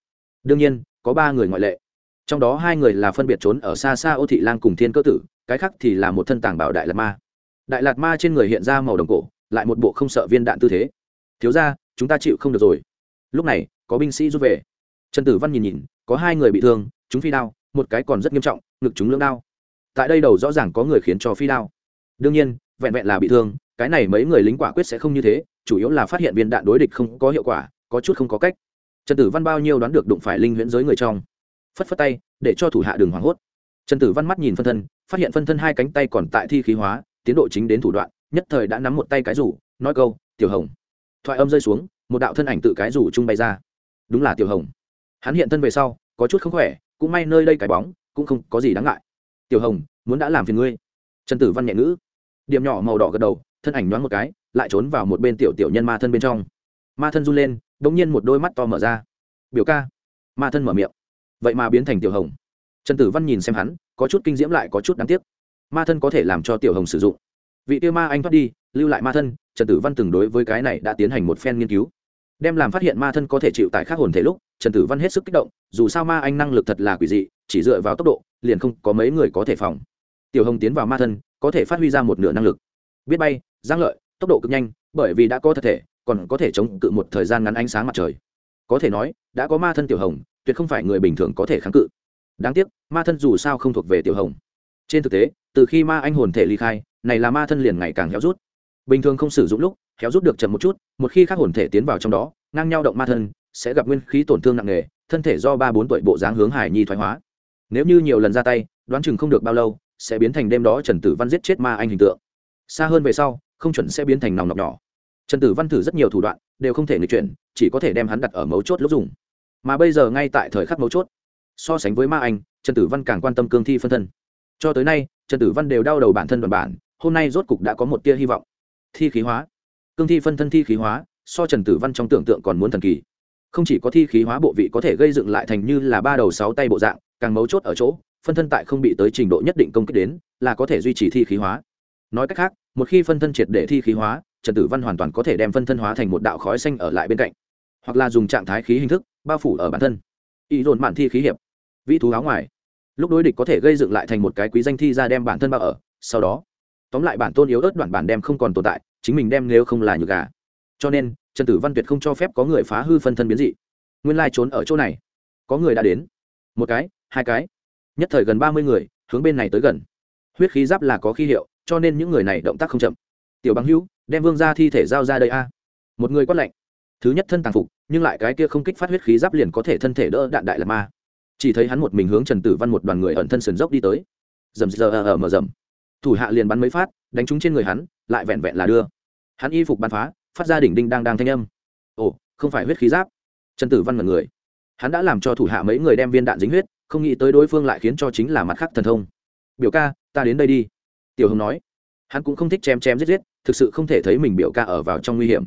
Speaker 1: Đương nhiên, có ba người ngoại lệ. Trong đó hai người là phân biệt trốn ở xa xa ô thị lang cùng thiên cơ tử, cái khác thì là một thân tàng bảo đại lạt ma. Đại lạt ma trên người hiện ra màu đồng cổ, lại một bộ không sợ viên đạn tư thế. Thiếu ra chúng ta chịu không được rồi. Lúc này, có binh sĩ rút về. Trần tử văn nhìn nhìn, có hai người bị thương, chúng phi đao, một cái còn rất nghiêm trọng, ngực chúng lưỡng đao. Tại đây đầu rõ ràng có người khiến cho phi đao. Đương nhiên, vẹn vẹn là bị thương cái này mấy người lính quả quyết sẽ không như thế, chủ yếu là phát hiện viên đạn đối địch không có hiệu quả, có chút không có cách. Trần tử văn bao nhiêu đoán được đụng phải linh huyễn giới người trong. Phất phất tay, để cho thủ hạ đường hoảng hốt. Trần tử văn mắt nhìn phân thân, phát hiện phân thân hai cánh tay còn tại thi khí hóa, tiến độ chính đến thủ đoạn, nhất thời đã nắm một tay cái rủ, nói câu, tiểu hồng. Thoại âm rơi xuống, một đạo thân ảnh tự cái rủ chung bay ra. Đúng là tiểu hồng. Hắn hiện thân về sau, có chút không khỏe, cũng may nơi đây cái bóng, cũng không có gì đáng ngại. Tiểu hồng, muốn đã làm phiền ngươi. Trần tử văn nhẹ ngữ. Điểm nhỏ màu đỏ gật đầu thân ảnh nhoáng một cái, lại trốn vào một bên tiểu tiểu nhân ma thân bên trong. Ma thân run lên đ ỗ n g nhiên một đôi mắt to mở ra. Biểu ca. Ma thân mở miệng. Vậy mà biến thành tiểu hồng. Trần tử văn nhìn xem hắn, có chút kinh diễm lại có chút đáng tiếc. Ma thân có thể làm cho tiểu hồng sử dụng. Vị tiêu ma anh thoát đi, lưu lại ma thân, trần tử văn từng đối với cái này đã tiến hành một phen nghiên cứu. Đem làm phát hiện ma thân có thể chịu tại khác hồn thể lúc, trần tử văn hết sức kích động, dù sao ma anh năng lực thật là quỷ dị, chỉ dựa vào tốc độ, liền không có mấy người có thể phòng. Tiểu hồng tiến vào ma thân, có thể phát huy ra một nửa năng lực. Biết bay giang lợi, tốc độ cực nhanh, bởi vì đã có thật thể, còn có thể chống cự một thời gian ngắn ánh sáng mặt trời. Có thể nói, đã có ma thân tiểu hồng, tuyệt không phải người bình thường có thể kháng cự. Đáng tiếc, ma thân dù sao không thuộc về tiểu hồng. Trên thực tế, từ khi ma anh hồn thể ly khai, này là ma thân liền ngày càng héo rút. Bình thường không sử dụng lúc, héo rút được chậm một chút, một khi các hồn thể tiến vào trong đó, ngang nhau động ma thân, sẽ gặp nguyên khí tổn thương nặng nề, thân thể do ba bốn tuổi bộ dáng hướng hải nhi thoái hóa. Nếu như nhiều lần ra tay, đoán chừng không được bao lâu, sẽ biến thành đêm đó trần tử văn giết chết ma anh hình tượng. Xa hơn về sau không chuẩn sẽ biến thành nòng nọc nhỏ. Trần tử văn thử rất nhiều thủ đoạn, đều không thể nghịch chuyển, chỉ có thể đem hắn đặt ở mấu chốt lúc dùng. Mà bây giờ ngay tại thời khắc mấu chốt, so sánh với ma anh, trần tử văn càng quan tâm cương thi phân thân. Cho tới nay, trần tử văn đều đau đầu bản thân đoàn bản, hôm nay rốt cục đã có một tia hy vọng. Thi khí hóa. Cương thi phân thân thi khí hóa, so trần tử văn trong tưởng tượng còn muốn thần kỳ. Không chỉ có thi khí hóa bộ vị có thể gây dựng lại thành như là ba đầu sáu tay bộ dạng, càng mấu chốt ở chỗ, phân thân tại không bị tới trình độ nhất định công kích đến, là có thể duy trì thi khí hóa. Nói cách khác một khi phân thân triệt để thi khí hóa, trần tử văn hoàn toàn có thể đem phân thân hóa thành một đạo khói xanh ở lại bên cạnh, hoặc là dùng trạng thái khí hình thức bao phủ ở bản thân. Ý dồn mạn thi khí hiệp, vĩ thú áo ngoài. Lúc đối địch có thể gây dựng lại thành một cái quý danh thi ra đem bản thân bao ở, sau đó, tóm lại bản tôn yếu ớt đoạn bản đem không còn tồn tại, chính mình đem nếu không là nhược gà. Cho nên, trần tử văn tuyệt không cho phép có người phá hư phân thân biến dị. Nguyên lai trốn ở chỗ này, có người đã đến. Một cái, hai cái, nhất thời gần ba mươi người, hướng bên này tới gần. Huyết khí giáp là có khí hiệu cho nên những người này động tác không chậm. Tiểu bằng hữu, đem vương ra thi thể giao ra đây a. Một người quát lạnh. Thứ nhất thân tàng phục, nhưng lại cái kia không kích phát huyết khí giáp liền có thể thân thể đỡ đạn đại là ma. Chỉ thấy hắn một mình hướng trần tử văn một đoàn người ẩn thân sườn dốc đi tới. Dầm giờ ở mờ dầm thủ hạ liền bắn mấy phát, đánh trúng trên người hắn, lại vẹn vẹn là đưa. Hắn y phục bắn phá, phát ra đỉnh đinh đang đang thanh âm. Ồ, không phải huyết khí giáp. Trần tử văn mật người. Hắn đã làm cho thủ hạ mấy người đem viên đạn dính huyết, không nghĩ tới đối phương lại khiến cho chính là mặt khác thần thông. Biểu ca, ta đến đây đi tiểu hồng nói, hắn cũng không thích chém chém giết giết, thực sự không thể thấy mình biểu ca ở vào trong nguy hiểm.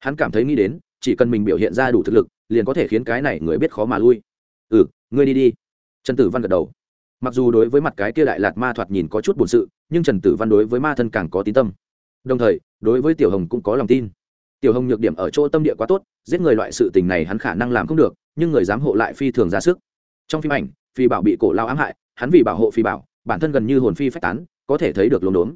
Speaker 1: Hắn cảm thấy nghĩ đến, chỉ cần mình biểu hiện ra đủ thực lực, liền có thể khiến cái này người biết khó mà lui. Ừ ngươi đi đi. Trần tử văn gật đầu. Mặc dù đối với mặt cái kia đại lạt ma thoạt nhìn có chút buồn sự, nhưng trần tử văn đối với ma thân càng có tín tâm. Đồng thời, đối với tiểu hồng cũng có lòng tin. Tiểu hồng nhược điểm ở chỗ tâm địa quá tốt, giết người loại sự tình này hắn khả năng làm không được, nhưng người dám hộ lại phi thường ra sức. Trong phim ảnh, phi bảo bị cổ lao ám hại, hắn vì bảo hộ phi bảo, bản thân gần như hồn phi phách tán có thể thấy được lốm đốm.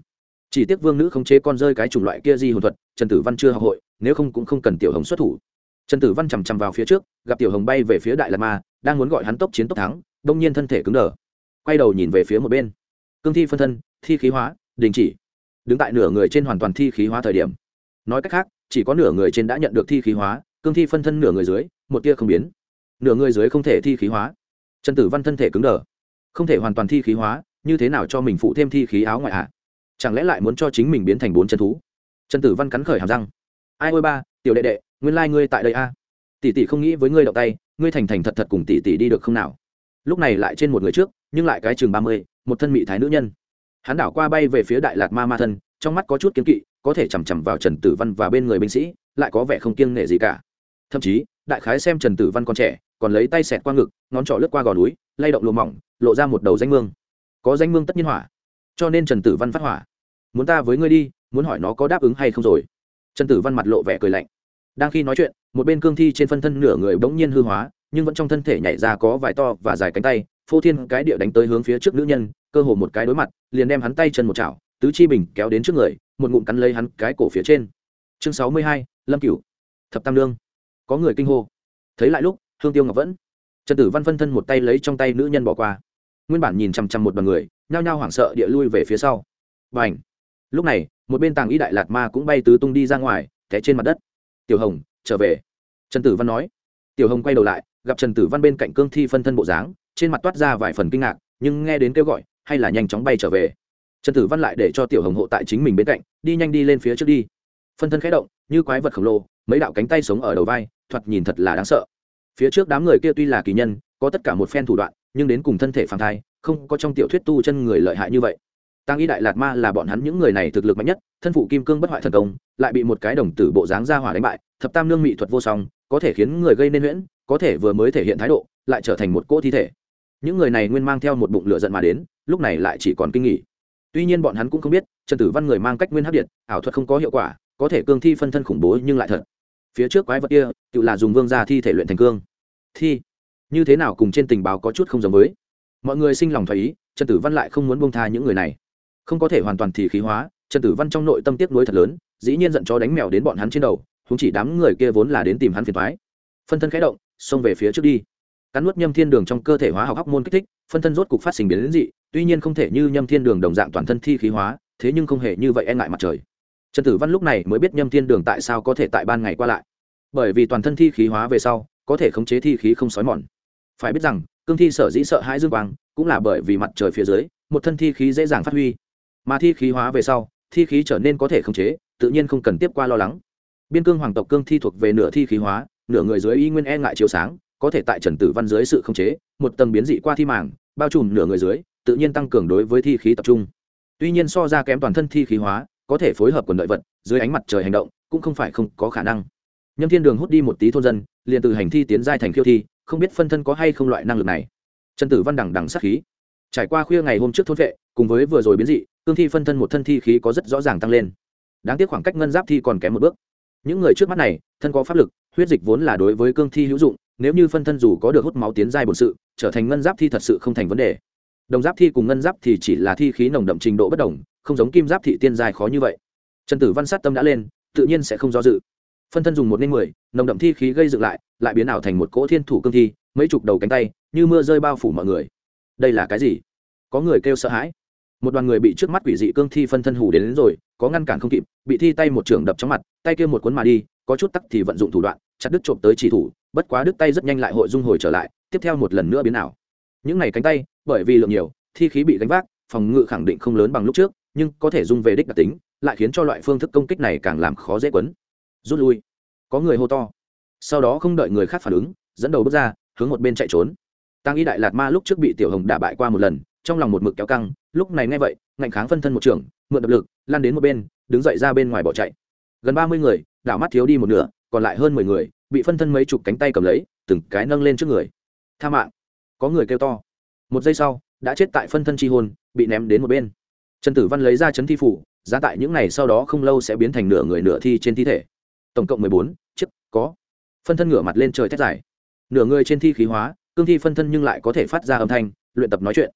Speaker 1: Chỉ tiếc vương nữ không chế con rơi cái chủng loại kia di hồn thuật, trần tử văn chưa học hội, nếu không cũng không cần tiểu hồng xuất thủ. Trần tử văn chằm chằm vào phía trước, gặp tiểu hồng bay về phía đại lạt ma, đang muốn gọi hắn tốc chiến tốc thắng, đông nhiên thân thể cứng đờ. Quay đầu nhìn về phía một bên. Cương thi phân thân, thi khí hóa, đình chỉ. Đứng tại nửa người trên hoàn toàn thi khí hóa thời điểm. Nói cách khác, chỉ có nửa người trên đã nhận được thi khí hóa, cương thi phân thân nửa người dưới, một tia không biến. Nửa người dưới không thể thi khí hóa. Trần tử văn thân thể cứng đờ. Không thể hoàn toàn thi khí hóa như thế nào cho mình phụ thêm thi khí áo ngoại à? chẳng lẽ lại muốn cho chính mình biến thành bốn chân thú? Trần tử văn cắn khởi hàm răng. Ai ôi ba, tiểu đệ đệ, nguyên lai、like、ngươi tại đây a. Tỷ tỷ không nghĩ với ngươi đậu tay, ngươi thành thành thật thật cùng tỷ tỷ đi được không nào? Lúc này lại trên một người trước, nhưng lại cái chừng ba mươi, một thân mị thái nữ nhân. Hắn đảo qua bay về phía đại Lạt ma ma thân, trong mắt có chút kiến kỵ, có thể chằm chằm vào trần tử văn và bên người binh sĩ, lại có vẻ không kiêng nể gì cả. Thậm chí, đại khái xem trần tử văn còn trẻ, còn lấy tay xẹt qua ngực, ngón trỏ lướt qua gò núi, lay động lùa mỏng, lộ ra một đầu danh mương có danh mương tất nhiên hỏa. Cho nên trần tử văn phát hỏa. Muốn ta với ngươi đi, muốn hỏi nó có đáp ứng hay không rồi? Trần tử văn mặt lộ vẻ cười lạnh. Đang khi nói chuyện, một bên cương thi trên phân thân nửa người bỗng nhiên hư hóa, nhưng vẫn trong thân thể nhảy ra có vài to và dài cánh tay, phô thiên cái địa đánh tới hướng phía trước nữ nhân, cơ hồ một cái đối mặt, liền đem hắn tay chân một chảo, tứ chi bình kéo đến trước người, một ngụm cắn lấy hắn cái cổ phía trên. Chương sáu mươi hai, lâm cửu. Thập tam lương có người kinh hô. Thấy lại lúc, hương tiêu ngọc vẫn. Trần tử văn phân thân một tay lấy trong tay nữ nhân bỏ qua nguyên bản nhìn chằm chằm một đoàn người, nhao nhao hoảng sợ địa lui về phía sau. Và ảnh lúc này, một bên tàng y đại lạt ma cũng bay tứ tung đi ra ngoài, té trên mặt đất. Tiểu hồng, trở về. Trần tử văn nói. Tiểu hồng quay đầu lại, gặp trần tử văn bên cạnh cương thi phân thân bộ dáng, trên mặt toát ra vài phần kinh ngạc, nhưng nghe đến kêu gọi, hay là nhanh chóng bay trở về. Trần tử văn lại để cho tiểu hồng hộ tại chính mình bên cạnh, đi nhanh đi lên phía trước đi. Phân thân khẽ động, như quái vật khổng lồ, mấy đạo cánh tay sống ở đầu vai, thoạt nhìn thật là đáng sợ. Phía trước đám người kia tuy là kỳ nhân, có tất cả một phen thủ đoạn nhưng đến cùng thân thể phản thai, không có trong tiểu thuyết tu chân người lợi hại như vậy. Tăng y đại lạt ma là bọn hắn những người này thực lực mạnh nhất, thân phụ kim cương bất hoại thần công, lại bị một cái đồng tử bộ dáng ra hỏa đánh bại, thập tam nương mỹ thuật vô song, có thể khiến người gây nên huyễn, có thể vừa mới thể hiện thái độ, lại trở thành một cỗ thi thể. Những người này nguyên mang theo một bụng lửa giận mà đến, lúc này lại chỉ còn kinh nghỉ tuy nhiên bọn hắn cũng không biết, trần tử văn người mang cách nguyên hấp điện, ảo thuật không có hiệu quả, có thể cương thi phân thân khủng bố nhưng lại thật. Phía trước quái vật kia, tự là dùng vương gia thi thể luyện thành cương. Thi như thế nào cùng trên tình báo có chút không giống với? Mọi người sinh lòng thoái ý, trần tử văn lại không muốn bông tha những người này. Không có thể hoàn toàn thì khí hóa, trần tử văn trong nội tâm tiếc nuối thật lớn, dĩ nhiên giận chó đánh mèo đến bọn hắn trên đầu chúng chỉ đám người kia vốn là đến tìm hắn phiền thoái phân thân khẽ động, xông về phía trước đi. Cắn nuốt nhâm thiên đường trong cơ thể hóa học hóc môn kích thích, phân thân rốt cục phát sinh biến đến dị, tuy nhiên không thể như nhâm thiên đường đồng dạng toàn thân thi khí hóa, thế nhưng không hề như vậy e ngại mặt trời. Trần tử văn lúc này mới biết nhâm thiên đường tại sao có thể tại ban ngày qua lại. Bởi vì toàn thân thi khí hóa về sau, có thể khống chế thi khí không xói mòn phải biết rằng, cương thi sở dĩ sợ hãi dương quang, cũng là bởi vì mặt trời phía dưới, một thân thi khí dễ dàng phát huy. Mà thi khí hóa về sau, thi khí trở nên có thể khống chế, tự nhiên không cần tiếp qua lo lắng. Biên cương hoàng tộc cương thi thuộc về nửa thi khí hóa, nửa người dưới y nguyên e ngại chiếu sáng, có thể tại trần tử văn dưới sự khống chế, một tầng biến dị qua thi màng, bao trùm nửa người dưới, tự nhiên tăng cường đối với thi khí tập trung. Tuy nhiên so ra kém toàn thân thi khí hóa, có thể phối hợp quần đợi vật, dưới ánh mặt trời hành động, cũng không phải không có khả năng. Nhâm thiên đường hút đi một tí thôn dân, liền từ hành thi tiến giai thành khiêu thi không biết phân thân có hay không loại năng lực này. Trần tử văn đằng đằng sát khí. Trải qua khuya ngày hôm trước thôn vệ, cùng với vừa rồi biến dị, cương thi phân thân một thân thi khí có rất rõ ràng tăng lên. Đáng tiếc khoảng cách ngân giáp thi còn kém một bước. Những người trước mắt này, thân có pháp lực, huyết dịch vốn là đối với cương thi hữu dụng, nếu như phân thân dù có được hút máu tiến giai bổn sự, trở thành ngân giáp thi thật sự không thành vấn đề. Đồng giáp thi cùng ngân giáp thì chỉ là thi khí nồng đậm trình độ bất đồng, không giống kim giáp thị tiên giai khó như vậy. Trần tử văn sát tâm đã lên, tự nhiên sẽ không do dự. Phân thân dùng một nên mười, nồng đậm thi khí gây dựng lại lại biến ảo thành một cỗ thiên thủ cương thi mấy chục đầu cánh tay như mưa rơi bao phủ mọi người. Đây là cái gì? Có người kêu sợ hãi. Một đoàn người bị trước mắt quỷ dị cương thi phân thân hủ đến, đến rồi có ngăn cản không kịp bị thi tay một trường đập trong mặt tay kia một cuốn mà đi có chút tắc thì vận dụng thủ đoạn chặt đứt trộm tới chỉ thủ bất quá đứt tay rất nhanh lại hội dung hồi trở lại tiếp theo một lần nữa biến ảo. Những này cánh tay bởi vì lượng nhiều thi khí bị gánh vác phòng ngự khẳng định không lớn bằng lúc trước nhưng có thể dung về đích đặc tính lại khiến cho loại phương thức công kích này càng làm khó dễ quấn. Rút lui. Có người hô to sau đó không đợi người khác phản ứng, dẫn đầu bước ra, hướng một bên chạy trốn. Tăng y đại lạt ma lúc trước bị tiểu hồng đả bại qua một lần, trong lòng một mực kéo căng, lúc này nghe vậy, ngạnh kháng phân thân một trường, mượn đập lực lan đến một bên, đứng dậy ra bên ngoài bỏ chạy. Gần ba mươi người, đảo mắt thiếu đi một nửa, còn lại hơn mười người, bị phân thân mấy chục cánh tay cầm lấy, từng cái nâng lên trước người. Tha mạng. Có người kêu to. Một giây sau, đã chết tại phân thân chi hôn bị ném đến một bên. Trần tử văn lấy ra chấn thi phủ, giá tại những này sau đó không lâu sẽ biến thành nửa người nửa thi trên thi thể. Tổng cộng mười bốn, chiếc, có phân thân ngửa mặt lên trời thét dài. Nửa người trên thi khí hóa, cương thi phân thân nhưng lại có thể phát ra âm thanh, luyện tập nói chuyện.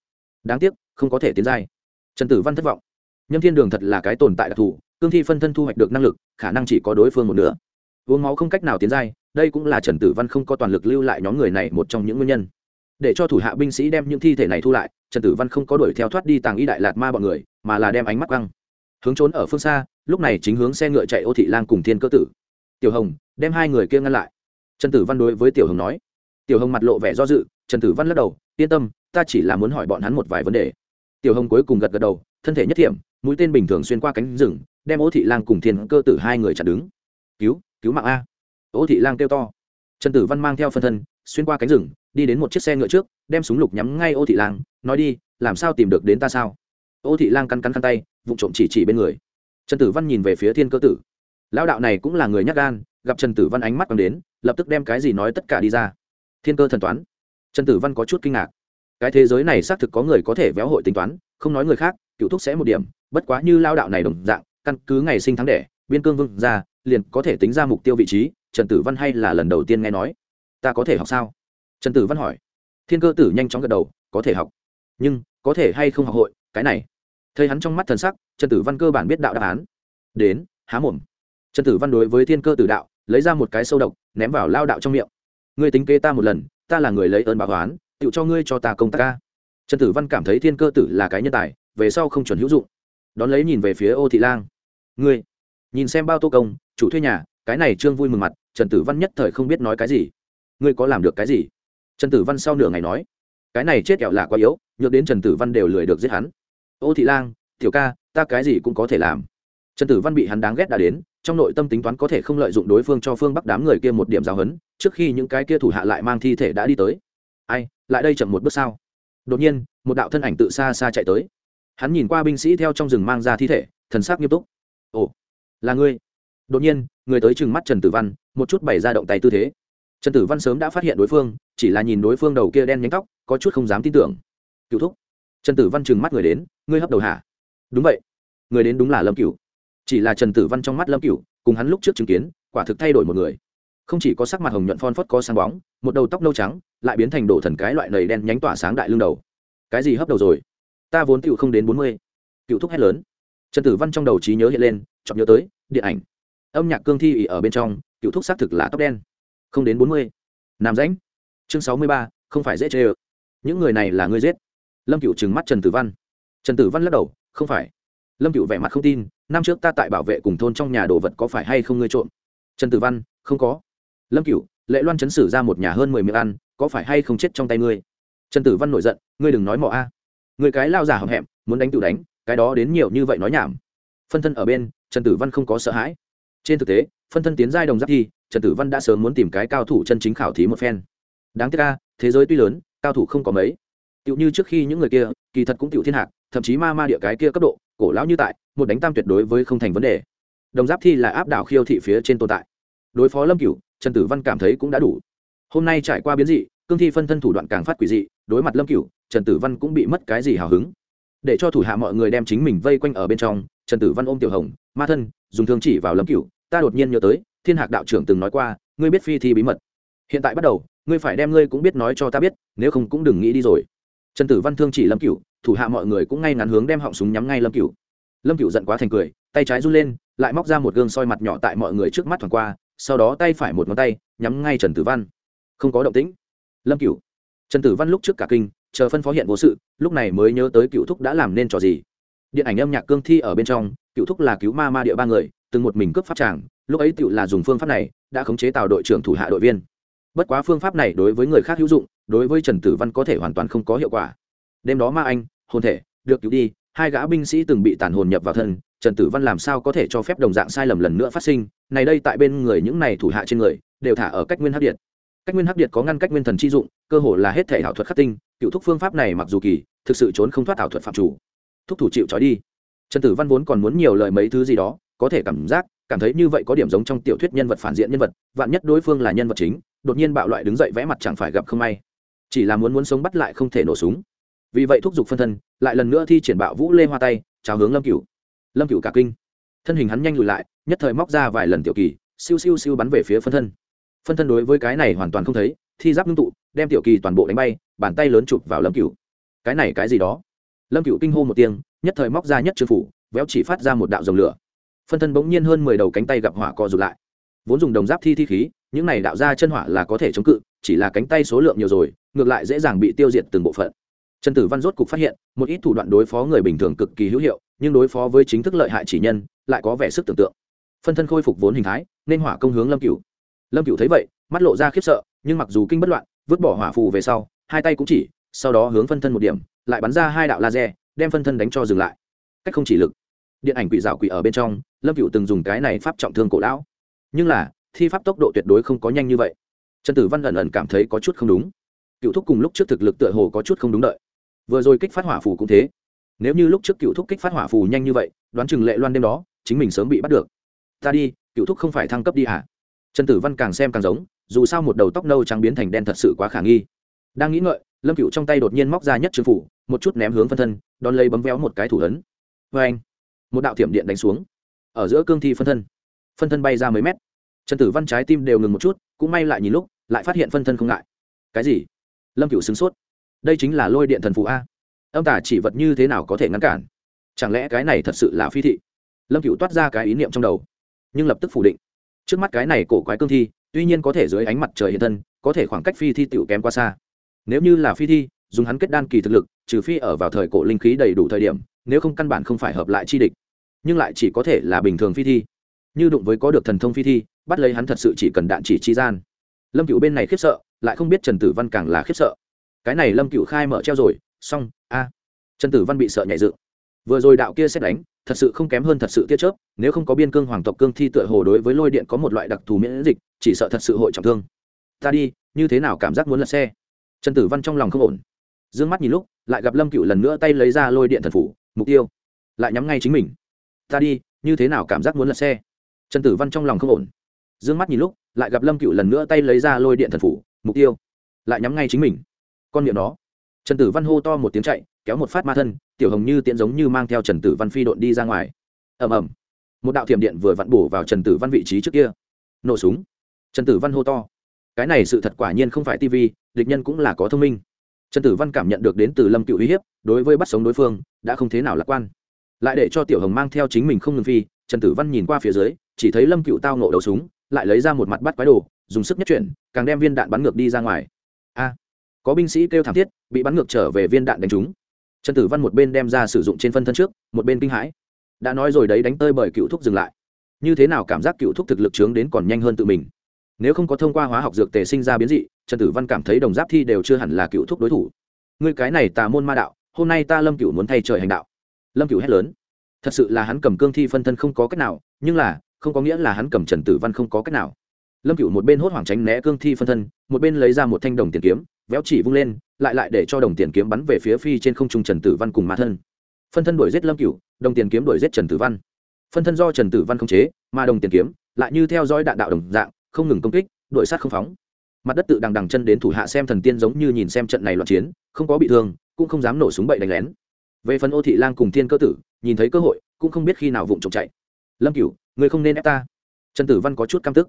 Speaker 1: Đáng tiếc, không có thể tiến giai. Trần tử văn thất vọng. Nhâm thiên đường thật là cái tồn tại đặc thù, cương thi phân thân thu hoạch được năng lực, khả năng chỉ có đối phương một nửa. Uống máu không cách nào tiến giai, đây cũng là trần tử văn không có toàn lực lưu lại nhóm người này một trong những nguyên nhân. Để cho thủ hạ binh sĩ đem những thi thể này thu lại, trần tử văn không có đuổi theo thoát đi tàng y đại lạt ma bọn người, mà là đem ánh mắt căng hướng trốn ở phương xa, lúc này chính hướng xe ngựa chạy ô thị lang cùng thiên cơ tử. Tiểu hồng, đem hai người kia ngăn lại trần tử văn đối với tiểu hồng nói. Tiểu hồng mặt lộ vẻ do dự, trần tử văn lắc đầu, yên tâm, ta chỉ là muốn hỏi bọn hắn một vài vấn đề. Tiểu hồng cuối cùng gật gật đầu, thân thể nhất thiểm mũi tên bình thường xuyên qua cánh rừng, đem ô thị lang cùng thiên cơ tử hai người chặn đứng. Cứu cứu mạng a. Ô thị lang kêu to. Trần tử văn mang theo phân thân, xuyên qua cánh rừng, đi đến một chiếc xe ngựa trước, đem súng lục nhắm ngay ô thị lang, nói đi, làm sao tìm được đến ta sao? Ô thị lang cắn cắn khăn tay vụ trộm chỉ chỉ bên người. Trần tử văn nhìn về phía thiên cơ tử. Lão đạo này cũng là người nhắc gan, gặp trần tử văn ánh mắt còn đến lập tức đem cái gì nói tất cả đi ra. Thiên cơ thần toán. Trần tử văn có chút kinh ngạc. Cái thế giới này xác thực có người có thể véo hội tính toán, không nói người khác, cựu thúc sẽ một điểm, bất quá như lao đạo này đồng dạng, căn cứ ngày sinh tháng đẻ, biên cương vương ra, liền có thể tính ra mục tiêu vị trí, trần tử văn hay là lần đầu tiên nghe nói. Ta có thể học sao? Trần tử văn hỏi. Thiên cơ tử nhanh chóng gật đầu, có thể học. Nhưng, có thể hay không học hội, cái này. Thấy hắn trong mắt thần sắc, trần tử văn cơ bản biết đạo đáp án. Đến, há mồm. Trần tử văn đối với thiên cơ tử đạo lấy ra một cái sâu độc, ném vào lao đạo trong miệng. Ngươi tính kế ta một lần, ta là người lấy ơn báo oán tự cho ngươi cho ta công tác ca. Trần tử văn cảm thấy thiên cơ tử là cái nhân tài, về sau không chuẩn hữu dụng. Đón lấy nhìn về phía ô thị lang. Ngươi, nhìn xem bao tô công, chủ thuê nhà, cái này trương vui mừng mặt, trần tử văn nhất thời không biết nói cái gì. Ngươi có làm được cái gì? Trần tử văn sau nửa ngày nói. Cái này chết kẹo là quá yếu, nhược đến trần tử văn đều lười được giết hắn. Ô thị lang, tiểu ca, ta cái gì cũng có thể làm. Trần tử văn bị hắn đáng ghét đã đến trong nội tâm tính toán có thể không lợi dụng đối phương cho phương bắc đám người kia một điểm giáo hấn trước khi những cái kia thủ hạ lại mang thi thể đã đi tới. Ai, lại đây chậm một bước sao? Đột nhiên, một đạo thân ảnh tự xa xa chạy tới. Hắn nhìn qua binh sĩ theo trong rừng mang ra thi thể, thần sắc nghiêm túc. Ồ, là ngươi. Đột nhiên, người tới chừng mắt trần tử văn, một chút bày ra động tay tư thế. Trần tử văn sớm đã phát hiện đối phương, chỉ là nhìn đối phương đầu kia đen nhánh tóc, có chút không dám tin tưởng. Cựu thúc. Trần tử văn chừng mắt người đến, ngươi hấp đầu hả? Đúng vậy. Người đến đúng là lâm cựu chỉ là trần tử văn trong mắt lâm cựu cùng hắn lúc trước chứng kiến, quả thực thay đổi một người. Không chỉ có sắc mặt hồng nhuận phon phất có sáng bóng, một đầu tóc nâu trắng, lại biến thành đổ thần cái loại nầy đen nhánh tỏa sáng đại lưng đầu. Cái gì hấp đầu rồi? Ta vốn cựu không đến bốn mươi. Cựu thúc hét lớn. Trần tử văn trong đầu trí nhớ hiện lên chọc nhớ tới, điện ảnh. Âm nhạc cương thi ỉ ở bên trong cựu thúc xác thực là tóc đen. Không đến bốn mươi. Nam rãnh. Chương sáu mươi ba, không phải dễ chê ơ. Những người này là người giết. Lâm cựu trừng mắt trần tử văn. Trần tử văn lắc đầu, không phải lâm cựu vẻ mặt không tin, năm trước ta tại bảo vệ cùng thôn trong nhà đồ vật có phải hay không ngươi trộm? Trần tử văn, không có. Lâm cựu lệ loan chấn sử ra một nhà hơn mười miệng ăn, có phải hay không chết trong tay ngươi? Trần tử văn nổi giận, ngươi đừng nói mọ a. À. người cái lao giả hậm hẹm, muốn đánh tự đánh, cái đó đến nhiều như vậy nói nhảm. Phân thân ở bên, trần tử văn không có sợ hãi. Trên thực tế, phân thân tiến giai đồng giáp thi trần tử văn đã sớm muốn tìm cái cao thủ chân chính khảo thí một phen. Đáng tiếc ca thế giới tuy lớn, cao thủ không có mấy. Tựu như trước khi những người kia, kỳ thật cũng tựu thiên hạc, thậm chí ma ma địa cái kia cấp độ cổ lão như tại, một đánh tam tuyệt đối với không thành vấn đề. Đồng giáp thi là áp đảo khiêu thị phía trên tồn tại. Đối phó lâm cửu, trần tử văn cảm thấy cũng đã đủ. Hôm nay trải qua biến dị, cương thi phân thân thủ đoạn càng phát quỷ dị, đối mặt lâm cửu, trần tử văn cũng bị mất cái gì hào hứng. Để cho thủ hạ mọi người đem chính mình vây quanh ở bên trong, trần tử văn ôm tiểu hồng, ma thân, dùng thương chỉ vào lâm cửu, ta đột nhiên nhớ tới, thiên hạc đạo trưởng từng nói qua, ngươi biết phi thi bí mật. Hiện tại bắt đầu, ngươi phải đem ngươi cũng biết nói cho ta biết, nếu không cũng đừng nghĩ đi rồi trần tử văn thương chỉ lâm cựu thủ hạ mọi người cũng ngay ngắn hướng đem họng súng nhắm ngay lâm cựu lâm cựu giận quá thành cười, tay trái run lên, lại móc ra một gương soi mặt nhỏ tại mọi người trước mắt thoảng qua, sau đó tay phải một ngón tay, nhắm ngay trần tử văn. Không có động tĩnh. Lâm cựu trần tử văn lúc trước cả kinh, chờ phân phó hiện vô sự, lúc này mới nhớ tới cựu thúc đã làm nên trò gì. Điện ảnh âm nhạc cương thi ở bên trong cựu thúc là cứu ma ma địa ba người, từng một mình cướp pháp tràng, lúc ấy cựu là dùng phương pháp này, đã khống chế tàu đội trưởng thủ hạ đội viên. Bất quá phương pháp này đối với người khác hữu dụng đối với trần tử văn có thể hoàn toàn không có hiệu quả. Đêm đó ma anh, hồn thể, được cứu đi, hai gã binh sĩ từng bị tàn hồn nhập vào thân, trần tử văn làm sao có thể cho phép đồng dạng sai lầm lần nữa phát sinh? Này đây tại bên người những này thủ hạ trên người, đều thả ở cách nguyên hấp điện. Cách nguyên hấp điện có ngăn cách nguyên thần chi dụng, cơ hồ là hết thể ảo thuật khắc tinh, cựu thúc phương pháp này mặc dù kỳ, thực sự trốn không thoát ảo thuật phạm chủ. Thúc thủ chịu trói đi. Trần tử văn vốn còn muốn nhiều lời mấy thứ gì đó, có thể cảm giác, cảm thấy như vậy có điểm giống trong tiểu thuyết nhân vật phản diện nhân vật, vạn nhất đối phương là nhân vật chính, đột nhiên bạo loại đứng dậy vẽ mặt chẳng phải gặp không may chỉ là muốn muốn sống bắt lại không thể nổ súng. Vì vậy thúc giục phân thân, lại lần nữa thi triển bạo vũ lê hoa tay, chào hướng lâm cửu. Lâm cửu cả kinh. Thân hình hắn nhanh lùi lại, nhất thời móc ra vài lần tiểu kỳ, siêu siêu siêu bắn về phía phân thân. Phân thân đối với cái này hoàn toàn không thấy, thi giáp ngưng tụ, đem tiểu kỳ toàn bộ đánh bay, bàn tay lớn chụp vào lâm cửu. Cái này cái gì đó? Lâm cửu kinh hô một tiếng, nhất thời móc ra nhất chư phủ, véo chỉ phát ra một đạo dòng lửa. Phân thân bỗng nhiên hơn mười đầu cánh tay gặp hỏa co rụt lại. Vốn dùng đồng giáp thi thi khí, những này đạo ra chân hỏa là có thể chống cự chỉ là cánh tay số lượng nhiều rồi, ngược lại dễ dàng bị tiêu diệt từng bộ phận. Trần tử văn rốt cục phát hiện, một ít thủ đoạn đối phó người bình thường cực kỳ hữu hiệu, nhưng đối phó với chính thức lợi hại chỉ nhân, lại có vẻ sức tưởng tượng. Phân thân khôi phục vốn hình thái, nên hỏa công hướng lâm cửu. Lâm cửu thấy vậy, mắt lộ ra khiếp sợ, nhưng mặc dù kinh bất loạn, vứt bỏ hỏa phù về sau, hai tay cũng chỉ, sau đó hướng phân thân một điểm, lại bắn ra hai đạo laser, đem phân thân đánh cho dừng lại. Cách không chỉ lực. Điện ảnh quỷ dạo quỷ ở bên trong, lâm cửu từng dùng cái này pháp trọng thương cổ lão. Nhưng là, thi pháp tốc độ tuyệt đối không có nhanh như vậy trần tử văn ẩn ẩn cảm thấy có chút không đúng. Cựu thúc cùng lúc trước thực lực tựa hồ có chút không đúng đợi. Vừa rồi kích phát hỏa phù cũng thế. Nếu như lúc trước cựu thúc kích phát hỏa phù nhanh như vậy, đoán chừng lệ loan đêm đó, chính mình sớm bị bắt được. Ta đi, cựu thúc không phải thăng cấp đi hả? Trần tử văn càng xem càng giống, dù sao một đầu tóc nâu trắng biến thành đen thật sự quá khả nghi. Đang nghĩ ngợi, lâm cựu trong tay đột nhiên móc ra nhất chữ phủ một chút ném hướng phân thân, đón lấy bấm véo một cái thủ ấn. Vê anh, một đạo thiểm điện đánh xuống. Ở giữa cương thi phân thân phân thân bay ra mấy mét. Trần tử văn trái tim đều ngừng một chút cũng may lại nhìn lúc, lại phát hiện phân thân không ngại. Cái gì? Lâm cựu sửng sốt. Đây chính là lôi điện thần phù a. Âm tả chỉ vật như thế nào có thể ngăn cản? Chẳng lẽ cái này thật sự là phi thị? Lâm cựu toát ra cái ý niệm trong đầu, nhưng lập tức phủ định. Trước mắt cái này cổ quái cương thi, tuy nhiên có thể dưới ánh mặt trời hiện thân, có thể khoảng cách phi thi tựu kém qua xa. Nếu như là phi thi, dùng hắn kết đan kỳ thực lực, trừ phi ở vào thời cổ linh khí đầy đủ thời điểm, nếu không căn bản không phải hợp lại chi địch. Nhưng lại chỉ có thể là bình thường phi thi như đụng với có được thần thông phi thi, bắt lấy hắn thật sự chỉ cần đạn chỉ chi gian. Lâm cựu bên này khiếp sợ, lại không biết trần tử văn càng là khiếp sợ. Cái này lâm cựu khai mở treo rồi, xong, a. Trần tử văn bị sợ nhảy dựng. Vừa rồi đạo kia xét đánh, thật sự không kém hơn thật sự tiết chớp, nếu không có biên cương hoàng tộc cương thi tựa hồ đối với lôi điện có một loại đặc thù miễn dịch, chỉ sợ thật sự hội trọng thương. Ta đi, như thế nào cảm giác muốn lật xe? Trần tử văn trong lòng không ổn. D ư ơ n g mắt nhìn lúc, lại gặp lâm cựu lần nữa tay lấy ra lôi điện thần phủ, mục tiêu. Lại nhắm ngay chính mình. Ta đi, như thế nào cảm giác muốn lật xe? Trần tử văn trong lòng không ổn. D ư ơ n g mắt nhìn lúc, lại gặp lâm cựu lần nữa tay lấy ra lôi điện thần phủ, mục tiêu, lại nhắm ngay chính mình. Con miệng đó trần tử văn hô to một tiếng chạy, kéo một phát ma thân, tiểu hồng như tiễn giống như mang theo trần tử văn phi đội đi ra ngoài. Ẩm ẩm một đạo thiểm điện vừa vặn bổ vào trần tử văn vị trí trước kia. Nổ súng. Trần tử văn hô to. Cái này sự thật quả nhiên không phải tv địch nhân cũng là có thông minh. Trần tử văn cảm nhận được đến từ lâm cựu uy hiếp, đối với bắt sống đối phương, đã không thế nào lạc quan. Lại để cho tiểu hồng mang theo chính mình không ngừng phi, trần tử văn nhìn qua phía dưới chỉ thấy lâm cựu tao nộ đầu súng, lại lấy ra một mặt bắt quái đồ, dùng sức nhất chuyển, càng đem viên đạn bắn ngược đi ra ngoài. A, có binh sĩ kêu thảm thiết, bị bắn ngược trở về viên đạn đánh trúng. Trần tử văn một bên đem ra sử dụng trên phân thân trước, một bên kinh hãi. Đã nói rồi đấy, đánh tơi bởi cựu thúc dừng lại. Như thế nào cảm giác cựu thúc thực lực trướng đến còn nhanh hơn tự mình? Nếu không có thông qua hóa học dược tề sinh ra biến dị, trần tử văn cảm thấy đồng giáp thi đều chưa hẳn là cựu thúc đối thủ. Ngươi cái này tà môn ma đạo, hôm nay ta lâm cựu muốn thay trời hành đạo. Lâm cựu hét lớn. Thật sự là hắn cầm cương thi phân thân không có cách nào, nhưng là không có nghĩa là hắn cầm trần tử văn không có cách nào. Lâm cựu một bên hốt hoảng tránh né cương thi phân thân, một bên lấy ra một thanh đồng tiền kiếm, véo chỉ vung lên, lại lại để cho đồng tiền kiếm bắn về phía phi trên không trung trần tử văn cùng ma thân. Phân thân đuổi giết lâm cựu đồng tiền kiếm đuổi giết trần tử văn. Phân thân do trần tử văn không chế, mà đồng tiền kiếm lại như theo dõi đạn đạo đồng dạng, không ngừng công kích, đuổi sát không phóng. Mặt đất tự đằng đằng chân đến thủ hạ xem thần tiên giống như nhìn xem trận này loạn chiến, không có bị thương, cũng không dám nổ súng bậy đánh lén. Về phần ô thị lang cùng thiên cơ tử, nhìn thấy cơ hội, cũng không biết khi nào vụng trộm chạy. Lâm cửu ngươi không nên ép ta. Trần tử văn có chút căm tức.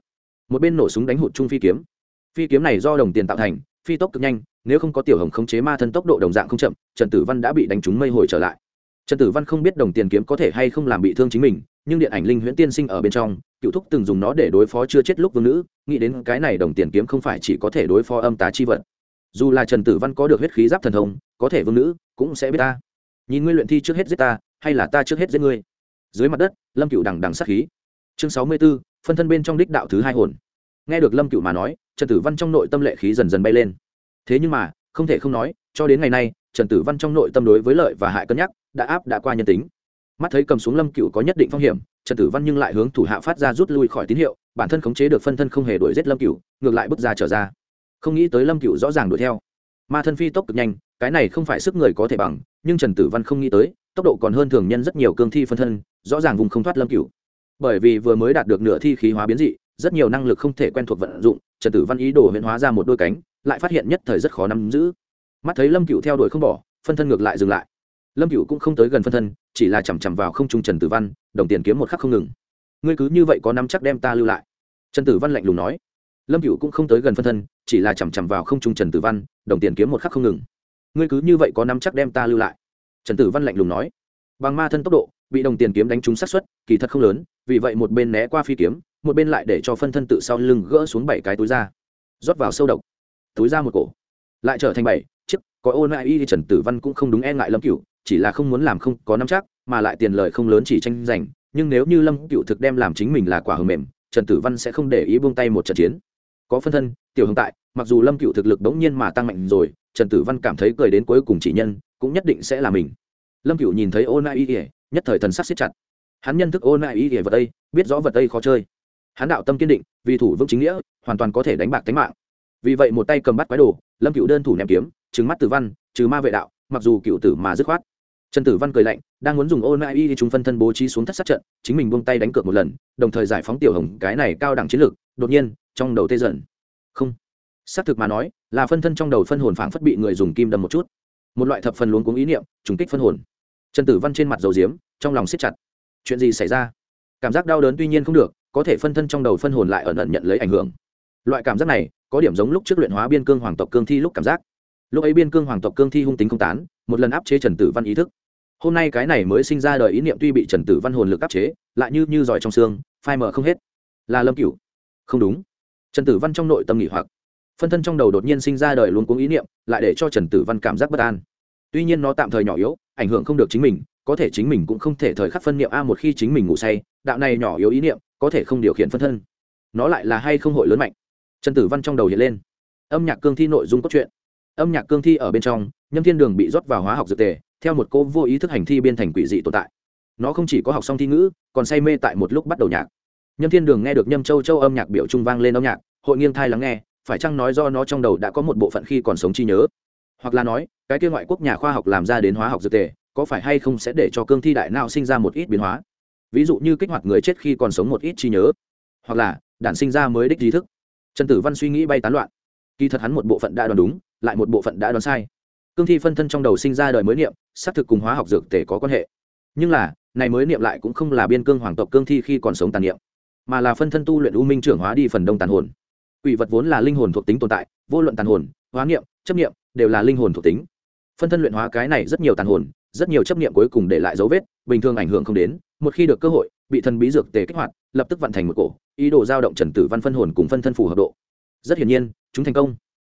Speaker 1: Một bên nổ súng đánh hụt Chung phi kiếm. Phi kiếm này do đồng tiền tạo thành, phi tốc cực nhanh, nếu không có tiểu hồng khống chế ma thân tốc độ đồng dạng không chậm, trần tử văn đã bị đánh trúng mây hồi trở lại. Trần tử văn không biết đồng tiền kiếm có thể hay không làm bị thương chính mình, nhưng điện ảnh linh huyễn tiên sinh ở bên trong, cựu thúc từng dùng nó để đối phó chưa chết lúc vương nữ, nghĩ đến cái này đồng tiền kiếm không phải chỉ có thể đối phó âm tá chi vật. Dù là trần tử văn có được huyết khí giáp thần thông, có thể vương nữ cũng sẽ biết ta. Nhìn ngươi luyện thi trước hết giết ta, hay là ta trước hết giết ngươi? Dưới mặt đất, lâm cựu đằng đằng sát khí chương sáu mươi b ố phân thân bên trong đích đạo thứ hai hồn. Nghe được lâm cựu mà nói, trần tử văn trong nội tâm lệ khí dần dần bay lên. Thế nhưng mà, không thể không nói, cho đến ngày nay, trần tử văn trong nội tâm đối với lợi và hại cân nhắc, đã áp đã qua nhân tính. Mắt thấy cầm xuống lâm cựu có nhất định phong hiểm, trần tử văn nhưng lại hướng thủ hạ phát ra rút lui khỏi tín hiệu, bản thân khống chế được phân thân không hề đuổi giết lâm cựu ngược lại bước ra trở ra. Không nghĩ tới lâm cựu rõ ràng đuổi theo. Ma thân phi tốc cực nhanh, cái này không phải sức người có thể bằng, nhưng trần tử văn không nghĩ tới, tốc độ còn hơn thường nhân rất nhiều cương thi phân thân, rõ ràng vùng không thoát lâm cựu bởi vì vừa mới đạt được nửa thi khí hóa biến dị, rất nhiều năng lực không thể quen thuộc vận dụng, trần tử văn ý đồ huyễn hóa ra một đôi cánh, lại phát hiện nhất thời rất khó nắm giữ. Mắt thấy lâm cựu theo đuổi không bỏ, phân thân ngược lại dừng lại. Lâm cựu cũng không tới gần phân thân, chỉ là chằm chằm vào không trung trần tử văn, đồng tiền kiếm một khắc không ngừng. Ngươi cứ như vậy có nắm chắc đem ta lưu lại? Trần tử văn lạnh lùng nói. Lâm cựu cũng không tới gần phân thân, chỉ là chằm chằm vào không trung trần tử văn, đồng tiền kiếm một khắc không ngừng. Ngươi cứ như vậy có nắm chắc đem ta lưu lại? Trần tử văn lạnh lùng nói. Bằng ma thân tốc độ bị đồng tiền kiếm đánh trúng sát xuất kỳ thật không lớn, vì vậy một bên né qua phi kiếm, một bên lại để cho phân thân tự sau lưng gỡ xuống bảy cái túi ra rót vào sâu độc. Túi ra một cổ, lại trở thành bảy, chiếc, có ôn lại y trần tử văn cũng không đúng e ngại lâm cựu chỉ là không muốn làm không có nắm chắc, mà lại tiền lời không lớn chỉ tranh giành, nhưng nếu như lâm cựu thực đem làm chính mình là quả hờ mềm, trần tử văn sẽ không để ý buông tay một trận chiến. Có phân thân, tiểu hồng tại, mặc dù lâm cựu thực lực đống nhiên mà tăng mạnh rồi, trần tử văn cảm thấy cười đến cuối cùng chỉ nhân, cũng nhất định sẽ là mình. Lâm cựu nhìn thấy ôn ai y nhất thời thần sắc siết chặt. Hắn nhân thức ôn lại ý ỉa vật tây, biết rõ vật tây khó chơi. Hắn đạo tâm kiên định, vì thủ vững chính nghĩa, hoàn toàn có thể đánh bạc tính mạng. Vì vậy một tay cầm bắt quái đồ, lâm cựu đơn thủ ném kiếm trứng mắt tử văn, trừ ma vệ đạo, mặc dù cựu tử mà dứt khoát. Trần tử văn cười lạnh, đang muốn dùng ôn lại y chúng phân thân bố trí xuống thất sát trận, chính mình buông tay đánh cược một lần, đồng thời giải phóng tiểu hồng, cái này cao đẳng chiến lược, đột nhiên, trong đầu tê dần. Không. Xác thực mà nói, là phân thân trong đầu phân hồn phảng phất bị người dùng kim đâm một chút. Một loại thập phần luống cuống ý niệm, trùng kích phân hồn trần tử văn trên mặt dầu diếm, trong lòng siết chặt. Chuyện gì xảy ra? Cảm giác đau đớn tuy nhiên không được, có thể phân thân trong đầu phân hồn lại ẩn ẩn nhận lấy ảnh hưởng. Loại cảm giác này, có điểm giống lúc trước luyện hóa biên cương hoàng tộc cương thi lúc cảm giác. Lúc ấy biên cương hoàng tộc cương thi hung tính không tán, một lần áp chế trần tử văn ý thức. Hôm nay cái này mới sinh ra đời ý niệm tuy bị trần tử văn hồn lực áp chế, lại như như giỏi trong xương, phai mờ không hết. Là lâm cửu. Không đúng. Trần tử văn trong nội tâm nghỉ hoặc. Phân thân trong đầu đột nhiên sinh ra đời luôn cuống ý niệm, lại để cho trần tử văn cảm giác bất an. Tuy nhiên nó tạm thời nhỏ yếu ảnh hưởng không được chính mình, có thể chính mình cũng không thể thời khắc phân niệm, a, một khi chính mình ngủ say, đạo này nhỏ yếu ý niệm có thể không điều khiển phân thân. Nó lại là hay không hội lớn mạnh? Trần tử văn trong đầu hiện lên. Âm nhạc cương thi nội dung cốt truyện. Âm nhạc cương thi ở bên trong, nhâm thiên đường bị rót vào hóa học dược tề, theo một cô vô ý thức hành thi biên thành quỷ dị tồn tại. Nó không chỉ có học xong thi ngữ, còn say mê tại một lúc bắt đầu nhạc. Nhâm thiên đường nghe được nhâm châu châu âm nhạc biểu trung vang lên âm nhạc, hội nghiêng thai lắng nghe, phải chăng nói do nó trong đầu đã có một bộ phận khi còn sống chi nhớ? Hoặc là nói, cái kia ngoại quốc nhà khoa học làm ra đến hóa học dược tề, có phải hay không sẽ để cho cương thi đại não sinh ra một ít biến hóa? Ví dụ như kích hoạt người chết khi còn sống một ít chi nhớ, hoặc là đản sinh ra mới đích trí thức. Trần tử văn suy nghĩ bay tán loạn. Kỳ thật hắn một bộ phận đã đoán đúng, lại một bộ phận đã đoán sai. Cương thi phân thân trong đầu sinh ra đời mới niệm, xác thực cùng hóa học dược tề có quan hệ. Nhưng là, này mới niệm lại cũng không là biên cương hoàng tộc cương thi khi còn sống tàn niệm, mà là phân thân tu luyện u minh trưởng hóa đi phần đông tàn hồn. Quỷ vật vốn là linh hồn thuộc tính tồn tại, vô luận tàn hồn, hóa niệm, chấp niệm đều là linh hồn thuộc tính. Phân thân luyện hóa cái này rất nhiều tàn hồn, rất nhiều chấp niệm cuối cùng để lại dấu vết, bình thường ảnh hưởng không đến, một khi được cơ hội, bị thần bí dược tề kích hoạt, lập tức vận thành một cổ, ý đồ giao động trần tử văn phân hồn cùng phân thân phù hợp độ. Rất hiển nhiên, chúng thành công.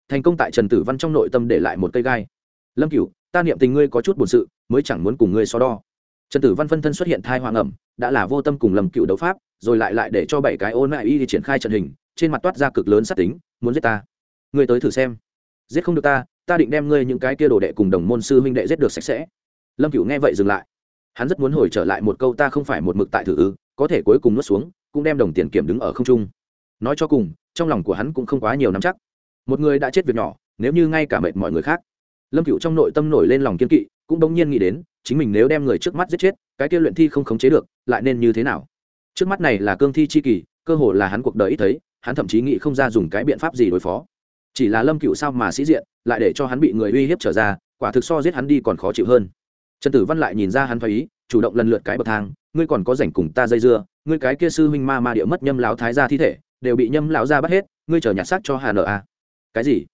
Speaker 1: Thành công tại trần tử văn trong nội tâm để lại một cây gai. Lâm cửu, ta niệm tình ngươi có chút buồn sự, mới chẳng muốn cùng ngươi so đo. Trần tử văn phân thân xuất hiện thai hoàng ẩm, đã là vô tâm cùng lâm cựu đấu pháp, rồi lại lại để cho bảy cái ôn lại y đi triển khai trận hình, trên mặt toát ra cực lớn sát tính, muốn giết ta. Ngươi tới thử xem. Giết không được ta ta định đem ngươi những cái kia đồ đệ cùng đồng môn sư huynh đệ giết được sạch sẽ. Lâm cửu nghe vậy dừng lại. Hắn rất muốn hồi trở lại một câu ta không phải một mực tại thử ư, có thể cuối cùng nuốt xuống, cũng đem đồng tiền kiểm đứng ở không trung. Nói cho cùng, trong lòng của hắn cũng không quá nhiều nắm chắc. Một người đã chết việc nhỏ, nếu như ngay cả mệt mọi người khác. Lâm cựu trong nội tâm nổi lên lòng kiên kỵ, cũng đống nhiên nghĩ đến, chính mình nếu đem người trước mắt giết chết, cái kia luyện thi không khống chế được, lại nên như thế nào? Trước mắt này là cương thi chi kỳ, cơ hồ là hắn cuộc đời ít thấy, hắn thậm chí nghĩ không ra dùng cái biện pháp gì đối phó chỉ là lâm cựu sao mà sĩ diện, lại để cho hắn bị người uy hiếp trở ra, quả thực so giết hắn đi còn khó chịu hơn. Trần tử văn lại nhìn ra hắn thoái ý, chủ động lần lượt cái bậc thang, ngươi còn có rảnh cùng ta dây dưa, ngươi cái kia sư huynh ma ma địa mất nhâm lão thái ra thi thể, đều bị nhâm lão ra bắt hết, ngươi chờ nhặt xác cho hà nợ à. cái gì?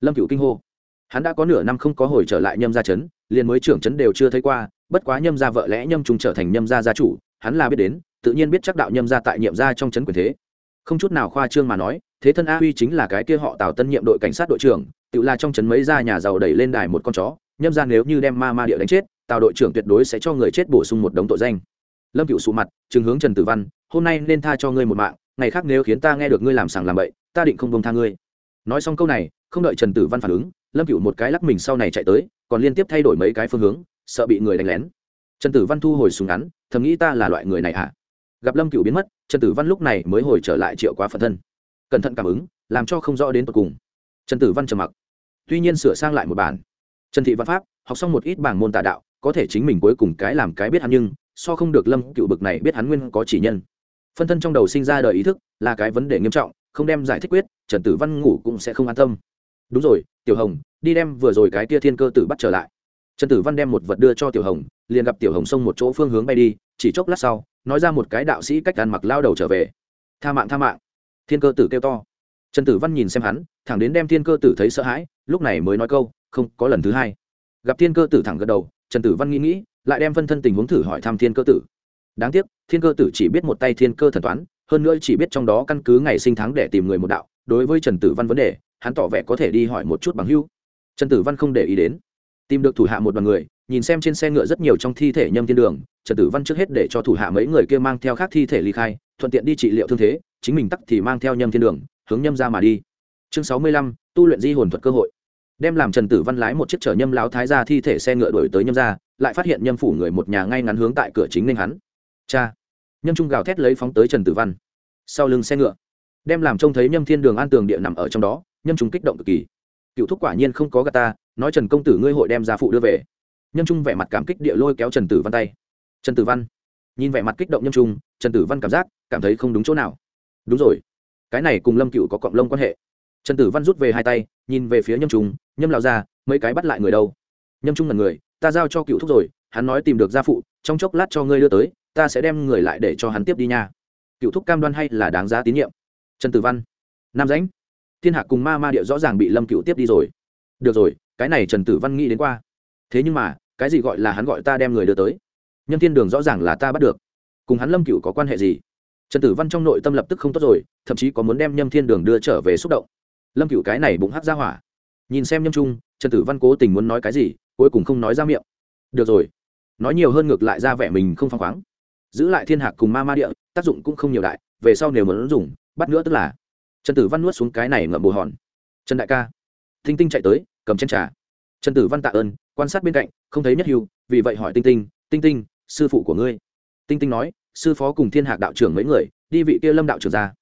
Speaker 1: Lâm cựu kinh hô. Hắn đã có nửa năm không có hồi trở lại nhâm gia trấn, liền mới trưởng trấn đều chưa thấy qua, bất quá nhâm gia vợ lẽ nhâm trùng trở thành nhâm gia gia chủ, hắn là biết đến, tự nhiên biết chắc đạo nhâm gia tại nhiệm gia trong trấn quyền thế. Không chút nào khoa trương mà nói thế thân a huy chính là cái kia họ tào tân nhiệm đội cảnh sát đội trưởng, tự là trong trấn mấy gia nhà giàu đẩy lên đài một con chó, nhâm ra nếu như đem ma ma địa đánh chết, tào đội trưởng tuyệt đối sẽ cho người chết bổ sung một đống tội danh. Lâm cựu sụ mặt chừng hướng trần tử văn, hôm nay nên tha cho ngươi một mạng, ngày khác nếu khiến ta nghe được ngươi làm sàng làm bậy, ta định không bông tha ngươi. Nói xong câu này, không đợi trần tử văn phản ứng, lâm cựu một cái lắc mình sau này chạy tới, còn liên tiếp thay đổi mấy cái phương hướng, sợ bị người đánh lén. Trần tử văn thu hồi súng ngắn, thầm nghĩ ta là loại người này à gặp lâm cựu biến mất, trần tử văn lúc này mới hồi trở lại triệu quá phận thân cẩn thận cảm ứng, làm cho không rõ đến tột cùng. Trần tử văn trầm mặc. Tuy nhiên sửa sang lại một bản. Trần thị văn pháp, học xong một ít bảng môn tà đạo, có thể chính mình cuối cùng cái làm cái biết hắn nhưng, so không được lâm cựu bực này biết hắn nguyên có chỉ nhân. Phân thân trong đầu sinh ra đời ý thức, là cái vấn đề nghiêm trọng, không đem giải thích quyết, trần tử văn ngủ cũng sẽ không an tâm. Đúng rồi, tiểu hồng, đi đem vừa rồi cái tia thiên cơ tử bắt trở lại. Trần tử văn đem một vật đưa cho tiểu hồng, liền gặp tiểu hồng xông một chỗ phương hướng bay đi, chỉ chốc lát sau, nói ra một cái đạo sĩ cách ăn mặc lao đầu trở về. Tha mạng tha mạng thiên cơ tử kêu to. Trần tử văn nhìn xem hắn, thẳng đến đem thiên cơ tử thấy sợ hãi, lúc này mới nói câu, không, có lần thứ hai. Gặp thiên cơ tử thẳng gật đầu, trần tử văn nghĩ nghĩ, lại đem phân thân tình huống thử hỏi thăm thiên cơ tử. Đáng tiếc, thiên cơ tử chỉ biết một tay thiên cơ thần toán, hơn nữa chỉ biết trong đó căn cứ ngày sinh tháng để tìm người một đạo, đối với trần tử văn vấn đề, hắn tỏ vẻ có thể đi hỏi một chút bằng hưu trần tử văn không để ý đến. Tìm được thủ hạ một đoàn người, nhìn xem trên xe ngựa rất nhiều trong thi thể nhâm thiên đường, trần tử văn trước hết để cho thủ hạ mấy người kia mang theo khác thi thể ly khai thuận tiện đi trị liệu thương thế, chính mình tắc thì mang theo nhâm thiên đường, hướng nhâm ra mà đi. Chương sáu mươi lăm, tu luyện di hồn thuật cơ hội. Đem làm trần tử văn lái một chiếc chở nhâm láo thái ra thi thể xe ngựa đổi tới nhâm ra, lại phát hiện nhâm phủ người một nhà ngay ngắn hướng tại cửa chính nên hắn. Cha! Nhâm trung gào thét lấy phóng tới trần tử văn. Sau lưng xe ngựa, đem làm trông thấy nhâm thiên đường an tường địa nằm ở trong đó, nhâm trung kích động cực kỳ. Cựu thúc quả nhiên không có gà ta, nói trần công tử ngươi hội đem ra phụ đưa về. Nhâm trung vẻ mặt cảm kích địa lôi kéo trần tử văn tay. Trần tử văn nhìn vẻ mặt kích động nhâm trung, trần tử văn cảm giác, cảm thấy không đúng chỗ nào. Đúng rồi, cái này cùng lâm cựu có cộng lông quan hệ. Trần tử văn rút về hai tay, nhìn về phía nhâm trung, nhâm lão ra mấy cái bắt lại người đâu? Nhâm trung là người, ta giao cho cựu thúc rồi, hắn nói tìm được gia phụ, trong chốc lát cho ngươi đưa tới, ta sẽ đem người lại để cho hắn tiếp đi nha. Cựu thúc cam đoan hay là đáng giá tín nhiệm? Trần tử văn, nam rãnh, thiên hạ cùng ma ma địa rõ ràng bị lâm cựu tiếp đi rồi. Được rồi, cái này trần tử văn nghĩ đến qua. Thế nhưng mà, cái gì gọi là hắn gọi ta đem người đưa tới? Nhân thiên đường rõ ràng là ta bắt được. Cùng hắn lâm cựu có quan hệ gì? Trần tử văn trong nội tâm lập tức không tốt rồi, thậm chí có muốn đem nhâm thiên đường đưa trở về xúc động. Lâm cựu cái này bụng hắc ra hỏa. Nhìn xem nhâm trung, trần tử văn cố tình muốn nói cái gì, cuối cùng không nói ra miệng. Được rồi. Nói nhiều hơn ngược lại ra vẻ mình không phăng khoáng. Giữ lại thiên hạc cùng ma ma địa, tác dụng cũng không nhiều đại, về sau nếu muốn dùng, bắt nữa tức là. Trần tử văn nuốt xuống cái này ngậm bồ hòn. Trần đại ca. Tinh tinh chạy tới, cầm chân trà. Trần tử văn tạ ơn, quan sát bên cạnh, không thấy nhất hưu, vì vậy hỏi tinh tinh tinh tinh sư phụ của ngươi. Tinh tinh nói, sư phó cùng thiên hạc đạo trưởng mấy người, đi vị kia lâm đạo trưởng ra.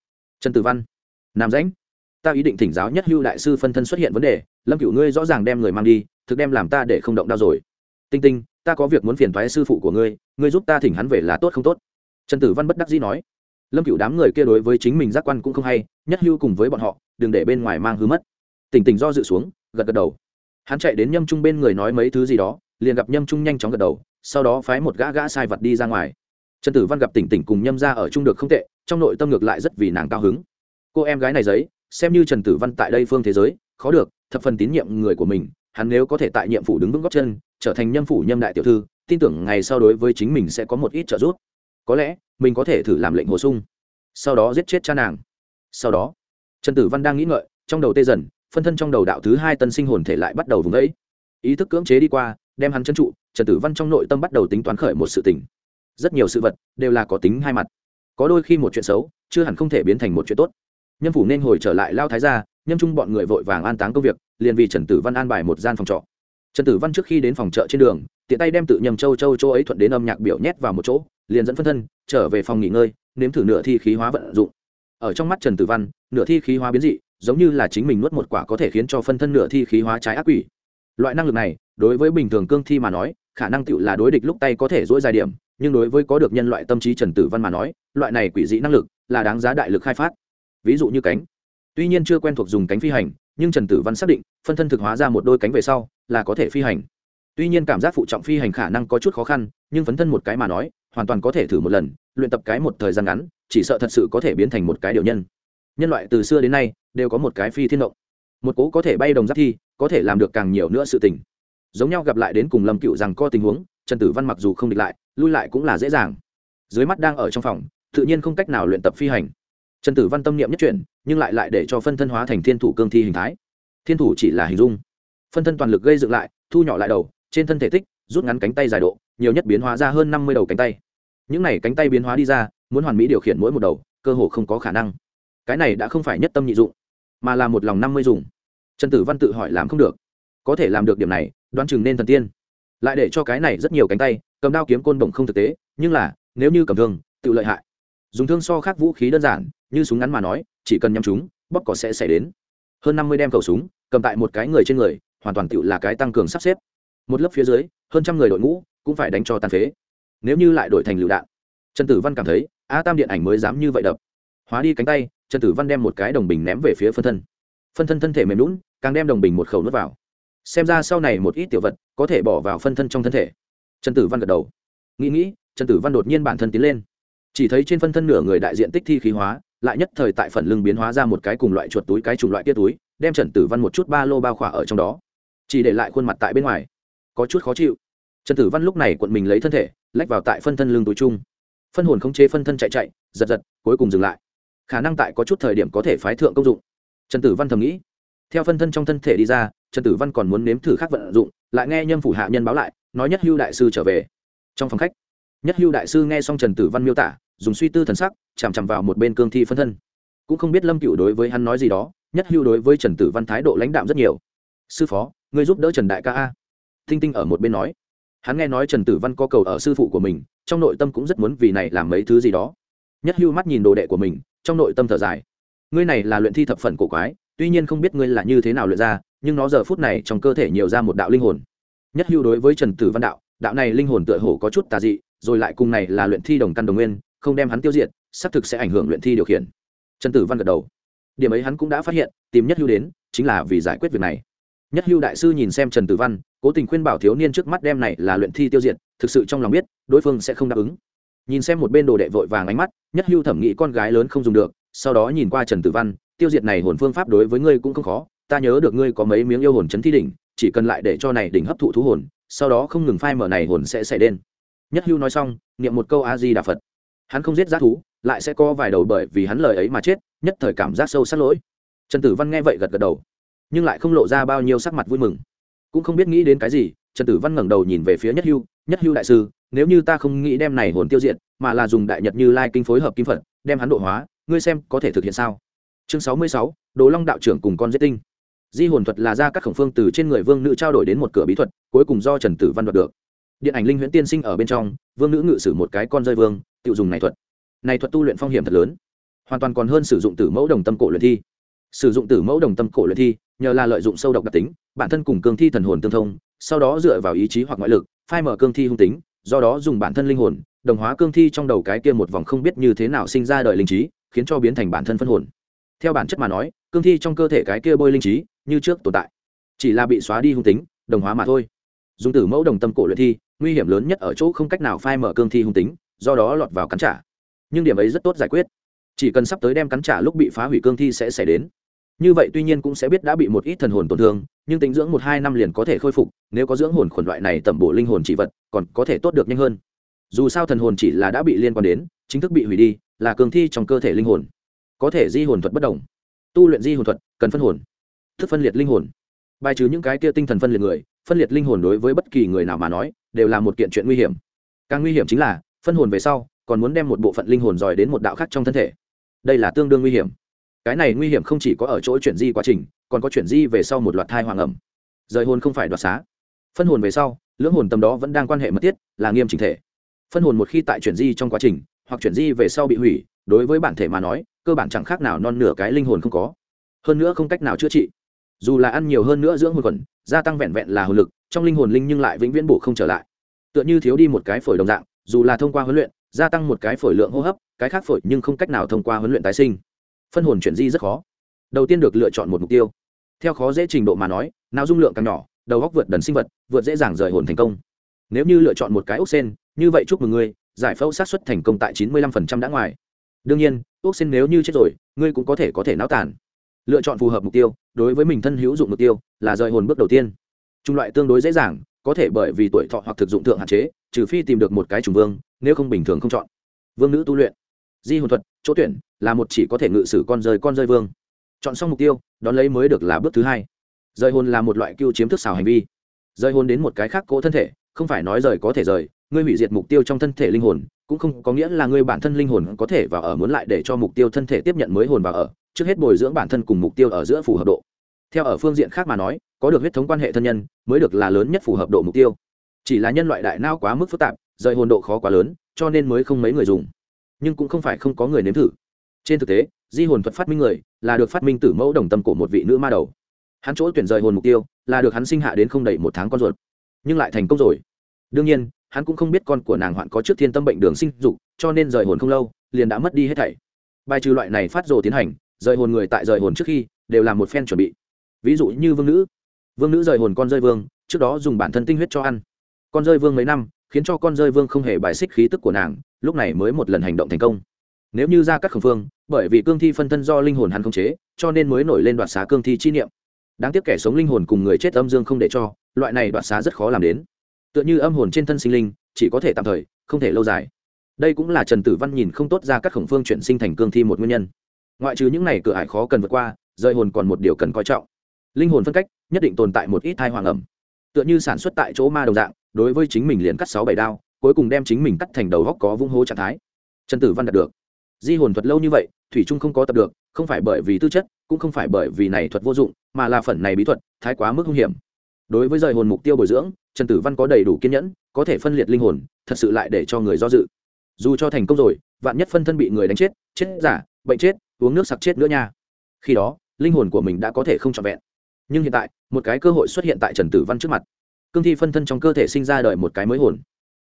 Speaker 1: Trần tử văn, nam rãnh, ta ý định thỉnh giáo nhất hưu đại sư phân thân xuất hiện vấn đề, lâm cựu ngươi rõ ràng đem người mang đi, thực đem làm ta để không động đau rồi. Tinh tinh, ta có việc muốn phiền thoái sư phụ của ngươi ngươi giúp ta thỉnh hắn về là tốt không tốt? Trần tử văn bất đắc dĩ nói. Lâm cựu đám người kia đối với chính mình giác quan cũng không hay, nhất hưu cùng với bọn họ, đừng để bên ngoài mang hư mất. Tỉnh tỉnh do dự xuống, gật gật đầu. Hắn chạy đến nhâm trung bên người nói mấy thứ gì đó, liền gặp nhâm trung nhanh chóng gật đầu sau đó phái một gã gã sai vật đi ra ngoài. Trần tử văn gặp tỉnh tỉnh cùng nhâm ra ở chung được không tệ, trong nội tâm ngược lại rất vì nàng cao hứng. Cô em gái này giấy, xem như trần tử văn tại đây phương thế giới, khó được, thập phần tín nhiệm người của mình, hắn nếu có thể tại nhiệm phủ đứng vững góc chân, trở thành nhâm phủ nhâm đại tiểu thư, tin tưởng ngày sau đối với chính mình sẽ có một ít trợ giúp. Có lẽ, mình có thể thử làm lệnh hồ sung. Sau đó giết chết cha nàng. Sau đó, trần tử văn đang nghĩ ngợi, trong đầu tê dần, phân thân trong đầu đạo thứ hai tân sinh hồn thể lại bắt đầu vùng ấy ý thức cưỡng chế đi qua, đem hắn chân trụ trần tử văn trong nội tâm bắt đầu tính toán khởi một sự tình. Rất nhiều sự vật đều là có tính hai mặt. Có đôi khi một chuyện xấu, chưa hẳn không thể biến thành một chuyện tốt. Nhân phủ nên hồi trở lại lao thái gia, nhâm chung bọn người vội vàng an táng công việc, liền vì trần tử văn an bài một gian phòng trọ. Trần tử văn trước khi đến phòng chợ trên đường, tiện tay đem tự nhầm châu châu châu ấy thuận đến âm nhạc biểu nhét vào một chỗ, liền dẫn phân thân, trở về phòng nghỉ ngơi, nếm thử nửa thi khí hóa vận dụng. Ở trong mắt trần tử văn, nửa thi khí hóa biến dị, giống như là chính mình nuốt một quả có thể khiến cho phân thân nửa thi khí hóa trái ác quỷ. Loại năng lực này, đối với bình thường cương thi mà nói khả năng tựu là đối địch lúc tay có thể dỗi dài điểm, nhưng đối với có được nhân loại tâm trí trần tử văn mà nói, loại này quỷ dị năng lực là đáng giá đại lực khai phát. Ví dụ như cánh. Tuy nhiên chưa quen thuộc dùng cánh phi hành, nhưng trần tử văn xác định, phân thân thực hóa ra một đôi cánh về sau, là có thể phi hành. Tuy nhiên cảm giác phụ trọng phi hành khả năng có chút khó khăn, nhưng phấn thân một cái mà nói, hoàn toàn có thể thử một lần, luyện tập cái một thời gian ngắn, chỉ sợ thật sự có thể biến thành một cái điều nhân. Nhân loại từ xưa đến nay, đều có một cái phi thiên động. Một cố có thể bay đồng giáp thi, có thể làm được càng nhiều nữa sự tình giống nhau gặp lại đến cùng lâm cựu rằng co tình huống, trần tử văn mặc dù không địch lại, lui lại cũng là dễ dàng. Dưới mắt đang ở trong phòng, tự nhiên không cách nào luyện tập phi hành. Trần tử văn tâm niệm nhất chuyển, nhưng lại lại để cho phân thân hóa thành thiên thủ cương thi hình thái. Thiên thủ chỉ là hình dung. Phân thân toàn lực gây dựng lại, thu nhỏ lại đầu, trên thân thể tích, rút ngắn cánh tay dài độ, nhiều nhất biến hóa ra hơn năm mươi đầu cánh tay. Những này cánh tay biến hóa đi ra, muốn hoàn mỹ điều khiển mỗi một đầu, cơ hồ không có khả năng. Cái này đã không phải nhất tâm nhị dụng, mà là một lòng năm mươi dùng trần tử văn tự hỏi làm không được. Có thể làm được điểm này đoán chừng nên thần tiên. Lại để cho cái này rất nhiều cánh tay, cầm đao kiếm côn bổng không thực tế, nhưng là, nếu như cầm thương, tự lợi hại. Dùng thương so khác vũ khí đơn giản, như súng ngắn mà nói, chỉ cần nhắm chúng bóc cỏ sẽ xảy đến. Hơn năm mươi đem khẩu súng, cầm tại một cái người trên người, hoàn toàn tự là cái tăng cường sắp xếp. Một lớp phía dưới, hơn trăm người đội ngũ cũng phải đánh cho tàn phế. Nếu như lại đổi thành lựu đạn, trần tử văn cảm thấy, a tam điện ảnh mới dám như vậy đập. Hóa đi cánh tay, trần tử văn đem một cái đồng bình ném về phía phân thân. Phân thân thân thể mềm lún càng đem đồng bình một khẩu nước vào xem ra sau này một ít tiểu vật có thể bỏ vào phân thân trong thân thể. Trần tử văn gật đầu. Nghĩ nghĩ, trần tử văn đột nhiên bản thân tiến lên. Chỉ thấy trên phân thân nửa người đại diện tích thi khí hóa, lại nhất thời tại phần lưng biến hóa ra một cái cùng loại chuột túi, cái chủng loại kia túi, đem trần tử văn một chút ba lô bao khỏa ở trong đó. Chỉ để lại khuôn mặt tại bên ngoài. Có chút khó chịu. Trần tử văn lúc này quận mình lấy thân thể, lách vào tại phân thân lưng túi chung. Phân hồn không chế phân thân chạy chạy, giật giật, cuối cùng dừng lại. Khả năng tại có chút thời điểm có thể phái thượng công dụng. Trần tử văn thầm nghĩ. Theo phân thân trong thân thể đi ra trần tử văn còn muốn nếm thử khác vận dụng, lại nghe nhâm phủ hạ nhân báo lại, nói nhất hưu đại sư trở về. Trong phòng khách, nhất hưu đại sư nghe xong trần tử văn miêu tả, dùng suy tư thần sắc, chằm chằm vào một bên cương thi phân thân. Cũng không biết lâm cựu đối với hắn nói gì đó, nhất hưu đối với trần tử văn thái độ lãnh đạm rất nhiều. Sư phó người giúp đỡ trần đại ca a. Thinh tinh ở một bên nói. Hắn nghe nói trần tử văn có cầu ở sư phụ của mình, trong nội tâm cũng rất muốn vì này làm mấy thứ gì đó. Nhất hưu mắt nhìn đồ đệ của mình, trong nội tâm thở dài. Ngươi này là luyện thi thập phần cổ quái, tuy nhiên không biết ngươi là như thế nào luyện ra nhưng nó giờ phút này trong cơ thể nhiều ra một đạo linh hồn. Nhất hưu đối với trần tử văn đạo đạo này linh hồn tựa hồ có chút tà dị, rồi lại cùng này là luyện thi đồng căn đồng nguyên, không đem hắn tiêu diệt, xác thực sẽ ảnh hưởng luyện thi điều khiển. Trần tử văn gật đầu. Điểm ấy hắn cũng đã phát hiện, tìm nhất hưu đến, chính là vì giải quyết việc này. Nhất hưu đại sư nhìn xem trần tử văn, cố tình khuyên bảo thiếu niên trước mắt đem này là luyện thi tiêu diệt, thực sự trong lòng biết, đối phương sẽ không đáp ứng. Nhìn xem một bên đồ đệ vội vàng ánh mắt, nhất hưu thẩm nghĩ con gái lớn không dùng được, sau đó nhìn qua trần tử văn, tiêu diệt này hồn phương pháp đối với ngươi cũng không khó ta nhớ được ngươi có mấy miếng yêu hồn chấn thi đỉnh, chỉ cần lại để cho này đỉnh hấp thụ thú hồn, sau đó không ngừng phai mở này hồn sẽ xảy đen. nhất hưu nói xong, niệm một câu a di đà phật. Hắn không giết g thú, lại sẽ có vài đầu bởi vì hắn lời ấy mà chết, nhất thời cảm giác sâu sắc lỗi. Trần tử văn nghe vậy gật gật đầu, nhưng lại không lộ ra bao nhiêu sắc mặt vui mừng. Cũng không biết nghĩ đến cái gì, trần tử văn ngẩng đầu nhìn về phía nhất hưu nhất hưu đại sư, nếu như ta không nghĩ đem này hồn tiêu diệt, mà là dùng đại nhật như lai kinh phối hợp kim phật, đem hắn độ hóa, ngươi xem có thể thực hiện sao? Chương sáu mươi sáu, đồ long đạo trưởng cùng con giết tinh di hồn thuật là ra các khổng phương từ trên người vương nữ trao đổi đến một cửa bí thuật, cuối cùng do trần tử văn đoạt được. Điện ảnh linh huyễn tiên sinh ở bên trong, vương nữ ngự sử một cái con rơi vương, tự dùng này thuật. Này thuật tu luyện phong hiểm thật lớn, hoàn toàn còn hơn sử dụng tử mẫu đồng tâm cổ luyện thi. Sử dụng tử mẫu đồng tâm cổ luyện thi, nhờ là lợi dụng sâu độc đặc tính, bản thân cùng cương thi thần hồn tương thông, sau đó dựa vào ý chí hoặc ngoại lực, phai mở cương thi hung tính, do đó dùng bản thân linh hồn, đồng hóa cương thi trong đầu cái kia một vòng không biết như thế nào sinh ra đời linh trí, khiến cho biến thành bản thân phân hồn. Theo bản chất mà nói, cương thi trong cơ thể cái kia bôi linh trí như trước tồn tại. Chỉ là bị xóa đi hung tính, đồng hóa mà thôi. Dùng tử mẫu đồng tâm cổ luyện thi, nguy hiểm lớn nhất ở chỗ không cách nào phai mở cương thi hung tính, do đó lọt vào cắn trả. Nhưng điểm ấy rất tốt giải quyết. Chỉ cần sắp tới đem cắn trả lúc bị phá hủy cương thi sẽ xảy đến. Như vậy tuy nhiên cũng sẽ biết đã bị một ít thần hồn tổn thương, nhưng tính dưỡng một hai năm liền có thể khôi phục, nếu có dưỡng hồn khuẩn loại này tẩm bổ linh hồn chỉ vật, còn có thể tốt được nhanh hơn. Dù sao thần hồn chỉ là đã bị liên quan đến, chính thức bị hủy đi, là cường thi trong cơ thể linh hồn. Có thể di hồn thuật bất đồng. Tu luyện di hồn thuật cần phân hồn thức phân liệt linh hồn. Bài trừ những cái kia tinh thần phân liệt người, phân liệt linh hồn đối với bất kỳ người nào mà nói, đều là một kiện chuyện nguy hiểm. Càng nguy hiểm chính là, phân hồn về sau, còn muốn đem một bộ phận linh hồn dòi đến một đạo khác trong thân thể. Đây là tương đương nguy hiểm. Cái này nguy hiểm không chỉ có ở chỗ chuyển di quá trình, còn có chuyển di về sau một loạt thai hoàng ẩm. Rời hồn không phải đoạt xá. Phân hồn về sau, lưỡng hồn tầm đó vẫn đang quan hệ mật thiết, là nghiêm trình thể. Phân hồn một khi tại chuyển di trong quá trình, hoặc chuyển di về sau bị hủy, đối với bản thể mà nói, cơ bản chẳng khác nào non nửa cái linh hồn không có. Hơn nữa không cách nào chữa trị dù là ăn nhiều hơn nữa dưỡng hồn quẩn gia tăng vẹn vẹn là hồn lực, trong linh hồn linh nhưng lại vĩnh viễn bổ không trở lại. Tựa như thiếu đi một cái phổi đồng dạng, dù là thông qua huấn luyện, gia tăng một cái phổi lượng hô hấp, cái khác phổi nhưng không cách nào thông qua huấn luyện tái sinh. Phân hồn chuyển di rất khó. Đầu tiên được lựa chọn một mục tiêu. Theo khó dễ trình độ mà nói, não dung lượng càng nhỏ, đầu góc vượt đần sinh vật, vượt dễ dàng rời hồn thành công. Nếu như lựa chọn một cái ốc sen như vậy chúc mừng ngươi, giải phẫu sát xuất thành công tại chín mươi lăm phần trăm đã ngoài. Đương nhiên, ốc sen nếu như chết rồi, ngươi cũng có thể có thể náo tàn lựa chọn phù hợp mục tiêu, đối với mình thân hữu dụng mục tiêu, là rời hồn bước đầu tiên. Chủng loại tương đối dễ dàng, có thể bởi vì tuổi thọ hoặc thực dụng thượng hạn chế, trừ phi tìm được một cái trùng vương, nếu không bình thường không chọn. Vương nữ tu luyện. Di hồn thuật, chỗ tuyển, là một chỉ có thể ngự sử con rơi con rơi vương. Chọn xong mục tiêu, đón lấy mới được là bước thứ hai. Rời hồn là một loại cưu chiếm thức xào hành vi. Rời hồn đến một cái khác cỗ thân thể, không phải nói rời có thể rời, ngươi hủy diệt mục tiêu trong thân thể linh hồn, cũng không có nghĩa là ngươi bản thân linh hồn có thể vào ở muốn lại để cho mục tiêu thân thể tiếp nhận mới hồn vào ở trước hết bồi dưỡng bản thân cùng mục tiêu ở giữa phù hợp độ. Theo ở phương diện khác mà nói, có được huyết thống quan hệ thân nhân, mới được là lớn nhất phù hợp độ mục tiêu. Chỉ là nhân loại đại nao quá mức phức tạp, rời hồn độ khó quá lớn, cho nên mới không mấy người dùng. Nhưng cũng không phải không có người nếm thử. Trên thực tế, di hồn thuật phát minh người là được phát minh từ mẫu đồng tâm của một vị nữ ma đầu. Hắn chỗ tuyển rời hồn mục tiêu là được hắn sinh hạ đến không đầy một tháng con ruột. Nhưng lại thành công rồi. Đương nhiên, hắn cũng không biết con của nàng hoạn có trước thiên tâm bệnh đường sinh dục, cho nên rời hồn không lâu, liền đã mất đi hết thảy. Bài trừ loại này phát rồ tiến hành rời hồn người tại rời hồn trước khi, đều là một phen chuẩn bị. Ví dụ như vương nữ. Vương nữ rời hồn con rơi vương, trước đó dùng bản thân tinh huyết cho ăn. Con rơi vương mấy năm, khiến cho con rơi vương không hề bài xích khí tức của nàng, lúc này mới một lần hành động thành công. Nếu như ra các khẩn phương, bởi vì cương thi phân thân do linh hồn hắn không chế, cho nên mới nổi lên đoạt xá cương thi chi niệm. Đáng tiếc kẻ sống linh hồn cùng người chết âm dương không để cho, loại này đoạt xá rất khó làm đến. Tựa như âm hồn trên thân sinh linh, chỉ có thể tạm thời, không thể lâu dài. Đây cũng là trần tử văn nhìn không tốt ra các khổng phương chuyển sinh thành cương thi một nguyên nhân ngoại trừ những này cửa ải khó cần vượt qua rơi hồn còn một điều cần coi trọng. Linh hồn phân cách, nhất định tồn tại một ít thai hoàng ẩm. Tựa như sản xuất tại chỗ ma đồng dạng, đối với chính mình liền cắt sáu bảy đao, cuối cùng đem chính mình cắt thành đầu góc có vung hố trạng thái. Trần tử văn đạt được. Di hồn thuật lâu như vậy, thủy trung không có tập được, không phải bởi vì tư chất, cũng không phải bởi vì này thuật vô dụng, mà là phần này bí thuật, thái quá mức hung hiểm. Đối với rời hồn mục tiêu bồi dưỡng, trần tử văn có đầy đủ kiên nhẫn, có thể phân liệt linh hồn, thật sự lại để cho người do dự. Dù cho thành công rồi, vạn nhất phân thân bị người đánh chết chết giả, bệnh chết uống nước sặc chết nữa nha. Khi đó, linh hồn của mình đã có thể không trọn vẹn. Nhưng hiện tại, một cái cơ hội xuất hiện tại trần tử văn trước mặt. Cương thi phân thân trong cơ thể sinh ra đời một cái mới hồn.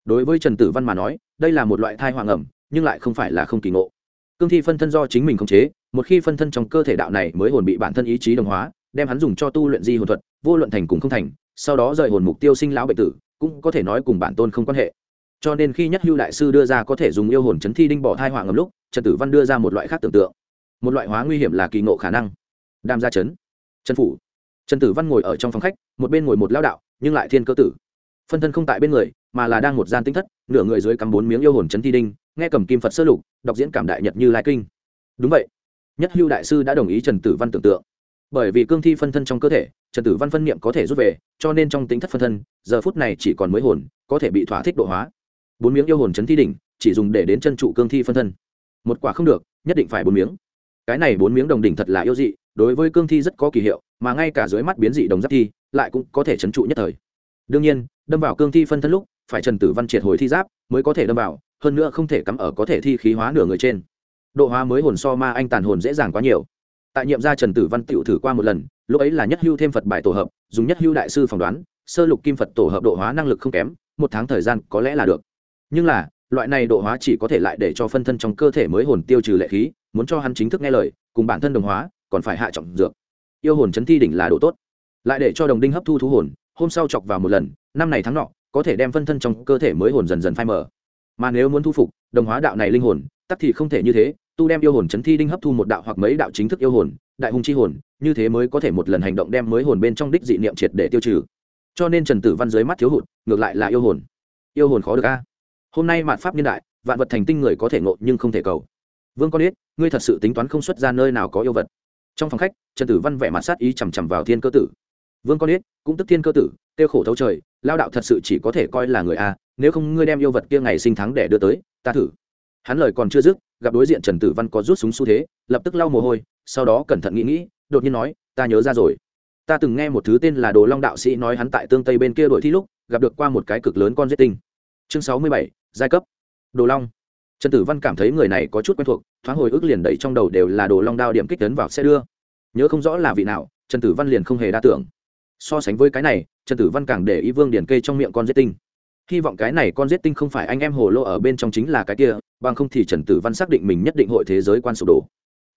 Speaker 1: Đối với trần tử văn mà nói, đây là một loại thai hoàng ẩm, nhưng lại không phải là không kỳ ngộ. Cương thi phân thân do chính mình khống chế, một khi phân thân trong cơ thể đạo này mới hồn bị bản thân ý chí đồng hóa, đem hắn dùng cho tu luyện di hồn thuật, vô luận thành cùng không thành, sau đó rời hồn mục tiêu sinh lão bệnh tử, cũng có thể nói cùng bản tôn không quan hệ. Cho nên khi nhất hưu đại sư đưa ra có thể dùng yêu hồn chấn thi đinh bỏ thai hoàng ngầm lúc, trần tử văn đưa ra một loại khác tưởng tượng một loại hóa nguy hiểm là kỳ ngộ khả năng. Đam gia chấn. Trần phủ. Trần tử văn ngồi ở trong phòng khách, một bên ngồi một lao đạo, nhưng lại thiên cơ tử. Phân thân không tại bên người, mà là đang một gian tinh thất, nửa người dưới cắm bốn miếng yêu hồn chấn thi đinh, nghe cầm kim phật sơ lục, đọc diễn cảm đại nhật như lai kinh. Đúng vậy. Nhất hưu đại sư đã đồng ý trần tử văn tưởng tượng. Bởi vì cương thi phân thân trong cơ thể, trần tử văn phân niệm có thể rút về, cho nên trong tính thất phân thân, giờ phút này chỉ còn mới hồn, có thể bị thỏa thích độ hóa. Bốn miếng yêu hồn chấn thi đỉnh, chỉ dùng để đến chân trụ cương thi phân thân. Một quả không được, nhất định phải bốn miếng cái này bốn miếng đồng đỉnh thật là yêu dị, đối với cương thi rất có kỳ hiệu, mà ngay cả dưới mắt biến dị đồng giáp thi, lại cũng có thể trấn trụ nhất thời. Đương nhiên, đâm vào cương thi phân thân lúc, phải trần tử văn triệt hồi thi giáp mới có thể đâm vào, hơn nữa không thể cắm ở có thể thi khí hóa nửa người trên. Độ hóa mới hồn so ma anh tàn hồn dễ dàng quá nhiều. Tại nhiệm gia trần tử văn tựu thử qua một lần, lúc ấy là nhất hưu thêm phật bài tổ hợp, dùng nhất hưu đại sư phỏng đoán, sơ lục kim phật tổ hợp độ hóa năng lực không kém, một tháng thời gian có lẽ là được. Nhưng là, loại này độ hóa chỉ có thể lại để cho phân thân trong cơ thể mới hồn tiêu trừ lệ khí muốn cho hắn chính thức nghe lời, cùng bản thân đồng hóa, còn phải hạ trọng dược. Yêu hồn chấn thi đỉnh là đồ tốt. Lại để cho đồng đinh hấp thu thú hồn, hôm sau chọc vào một lần, năm này tháng nọ, có thể đem phân thân trong cơ thể mới hồn dần dần phai mở mà nếu muốn thu phục, đồng hóa đạo này linh hồn, tắc thì không thể như thế, tu đem yêu hồn chấn thi đinh hấp thu một đạo hoặc mấy đạo chính thức yêu hồn, đại hùng chi hồn, như thế mới có thể một lần hành động đem mới hồn bên trong đích dị niệm triệt để tiêu trừ. Cho nên trần tử văn dưới mắt thiếu hụt, ngược lại là yêu hồn. Yêu hồn khó được a. Hôm nay mạn pháp niên đại, vạn vật thành tinh người có thể ngộ nhưng không thể cầu vương con ít ngươi thật sự tính toán không xuất ra nơi nào có yêu vật. Trong phòng khách, trần tử văn vẻ mặt sát ý chằm chằm vào thiên cơ tử. Vương con ít cũng tức thiên cơ tử tiêu khổ thấu trời, lao đạo thật sự chỉ có thể coi là người a, nếu không ngươi đem yêu vật kia ngày sinh thắng để đưa tới, ta thử. Hắn lời còn chưa dứt, gặp đối diện trần tử văn có rút súng xu thế, lập tức lau mồ hôi, sau đó cẩn thận nghĩ nghĩ, đột nhiên nói, ta nhớ ra rồi. Ta từng nghe một thứ tên là đồ long đạo sĩ nói hắn tại tương tây bên kia đội thi lúc, gặp được qua một cái cực lớn con giết tinh. Chương sáu mươi bảy, giai cấp. Đồ long trần tử văn cảm thấy người này có chút quen thuộc, thoáng hồi ức liền đẩy trong đầu đều là đồ long đao điểm kích tấn vào xe đưa. Nhớ không rõ là vị nào, trần tử văn liền không hề đa tưởng. So sánh với cái này, trần tử văn càng để ý vương điển kê trong miệng con giết tinh. Hy vọng cái này con giết tinh không phải anh em hồ lô ở bên trong chính là cái kia, bằng không thì trần tử văn xác định mình nhất định hội thế giới quan sụp đổ.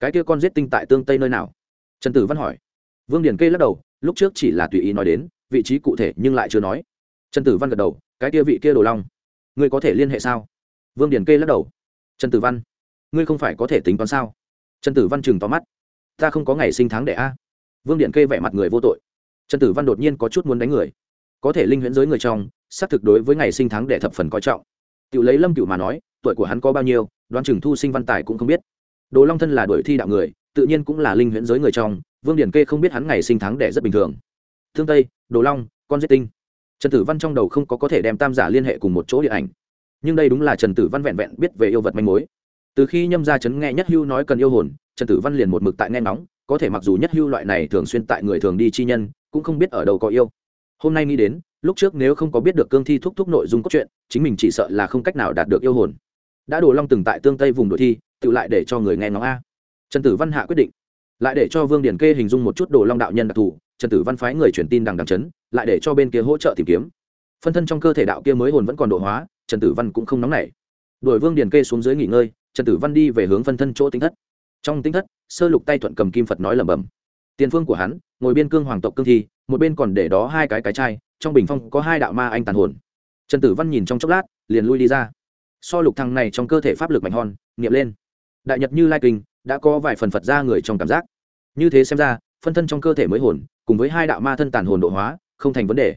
Speaker 1: Cái kia con giết tinh tại tương tây nơi nào? Trần tử văn hỏi. Vương điển kê lắc đầu, lúc trước chỉ là tùy ý nói đến, vị trí cụ thể nhưng lại chưa nói. Trần tử văn gật đầu, cái kia vị kia đồ long, ngươi có thể liên hệ sao? Vương điển kê lắc đầu. Trần tử văn, ngươi không phải có thể tính toán sao? Trần tử văn chừng tóm mắt. Ta không có ngày sinh tháng đẻ a. Vương điện kê vẻ mặt người vô tội. Trần tử văn đột nhiên có chút muốn đánh người. Có thể linh huyễn giới người trong, xác thực đối với ngày sinh tháng đẻ thập phần coi trọng. Tự lấy lâm cựu mà nói, tuổi của hắn có bao nhiêu, đoán chừng thu sinh văn tài cũng không biết. Đồ long thân là đội thi đạo người, tự nhiên cũng là linh huyễn giới người trong, vương điển kê không biết hắn ngày sinh tháng đẻ rất bình thường. Thương tây, đồ long, con giết tinh. Trần tử văn trong đầu không có có thể đem tam giả liên hệ cùng một chỗ điện ảnh nhưng đây đúng là trần tử văn vẹn vẹn biết về yêu vật manh mối. Từ khi nhâm gia chấn nghe nhất hưu nói cần yêu hồn, trần tử văn liền một mực tại nghe nóng có thể mặc dù nhất hưu loại này thường xuyên tại người thường đi chi nhân, cũng không biết ở đâu có yêu. Hôm nay nghĩ đến, lúc trước nếu không có biết được cương thi thúc thúc nội dung cốt truyện, chính mình chỉ sợ là không cách nào đạt được yêu hồn. Đã đổ long từng tại tương tây vùng đội thi, tự lại để cho người nghe ngóng a. Trần tử văn hạ quyết định, lại để cho vương điển kê hình dung một chút đồ long đạo nhân đặc thù, trần tử văn phái người truyền tin đằng đằng chấn, lại để cho bên kia hỗ trợ tìm kiếm. Phân thân trong cơ thể đạo kia mới hồn vẫn còn độ hóa trần tử văn cũng không nóng nảy. Đuổi vương điền kê xuống dưới nghỉ ngơi, trần tử văn đi về hướng phân thân chỗ tính thất. Trong tính thất, sơ lục tay thuận cầm kim phật nói lẩm bẩm. Tiền phương của hắn, ngồi biên cương hoàng tộc cương thi, một bên còn để đó hai cái cái chai, trong bình phong có hai đạo ma anh tàn hồn. Trần tử văn nhìn trong chốc lát, liền lui đi ra. So lục thằng này trong cơ thể pháp lực mạnh hòn nghiệm lên. Đại nhật như lai kinh, đã có vài phần phật ra người trong cảm giác. Như thế xem ra, phân thân trong cơ thể mới hồn, cùng với hai đạo ma thân tàn hồn độ hóa, không thành vấn đề.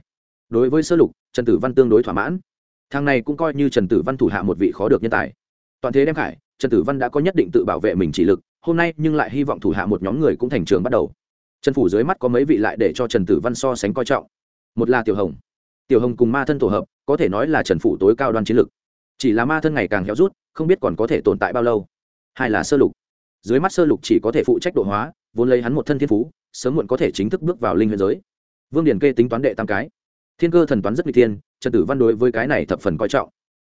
Speaker 1: Đối với sơ lục, trần tử văn tương đối thỏa mãn thằng này cũng coi như trần tử văn thủ hạ một vị khó được nhân tài. Toàn thế đem khải, trần tử văn đã có nhất định tự bảo vệ mình chỉ lực, hôm nay nhưng lại hy vọng thủ hạ một nhóm người cũng thành trường bắt đầu. Trần phủ dưới mắt có mấy vị lại để cho trần tử văn so sánh coi trọng. Một là tiểu hồng. Tiểu hồng cùng ma thân tổ hợp, có thể nói là trần phủ tối cao đoan chiến lực. Chỉ là ma thân ngày càng héo rút, không biết còn có thể tồn tại bao lâu. Hai là sơ lục. Dưới mắt sơ lục chỉ có thể phụ trách độ hóa, vốn lấy hắn một thân thiên phú, sớm muộn có thể chính thức bước vào linh huyền giới. Vương điển kê tính toán đệ tam cái. Thiên cơ thần toán rất nguy thiên trần tử văn đối với cái này thập phần coi trọng.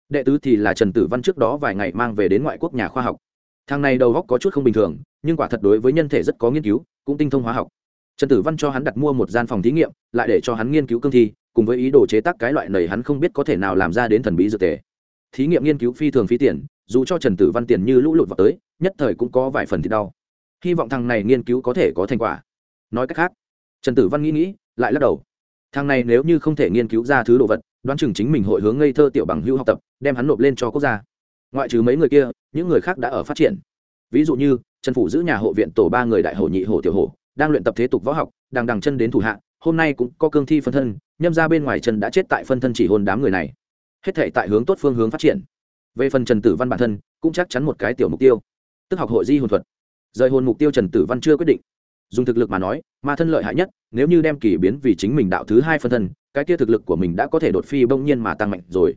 Speaker 1: Đệ tứ thì là trần tử văn trước đó vài ngày mang về đến ngoại quốc nhà khoa học. Thằng này đầu góc có chút không bình thường, nhưng quả thật đối với nhân thể rất có nghiên cứu, cũng tinh thông hóa học. Trần tử văn cho hắn đặt mua một gian phòng thí nghiệm, lại để cho hắn nghiên cứu cương thi, cùng với ý đồ chế tác cái loại này hắn không biết có thể nào làm ra đến thần bí dược tề. Thí nghiệm nghiên cứu phi thường phí tiền, dù cho trần tử văn tiền như lũ lụt vào tới, nhất thời cũng có vài phần thì đau. Hy vọng thằng này nghiên cứu có thể có thành quả. Nói cách khác, trần tử văn nghĩ nghĩ, lại lắc đầu. Thằng này nếu như không thể nghiên cứu ra thứ đồ vật đoán chừng chính mình hội hướng ngây thơ tiểu bằng hưu học tập, đem hắn nộp lên cho quốc gia. Ngoại trừ mấy người kia, những người khác đã ở phát triển. Ví dụ như, trần phủ giữ nhà hộ viện tổ ba người đại hổ nhị hổ tiểu hổ, đang luyện tập thế tục võ học, đang đằng chân đến thủ hạ, hôm nay cũng có cương thi phân thân, nhâm ra bên ngoài trần đã chết tại phân thân chỉ hôn đám người này. Hết thể tại hướng tốt phương hướng phát triển. Về phần trần tử văn bản thân, cũng chắc chắn một cái tiểu mục tiêu. Tức học hội di hồn thuật. Rời hồn mục tiêu trần tử văn chưa quyết định. Dùng thực lực mà nói, ma thân lợi hại nhất, nếu như đem kỳ biến vì chính mình đạo thứ hai phân thân cái kia thực lực của mình đã có thể đột phi bỗng nhiên mà tăng mạnh rồi.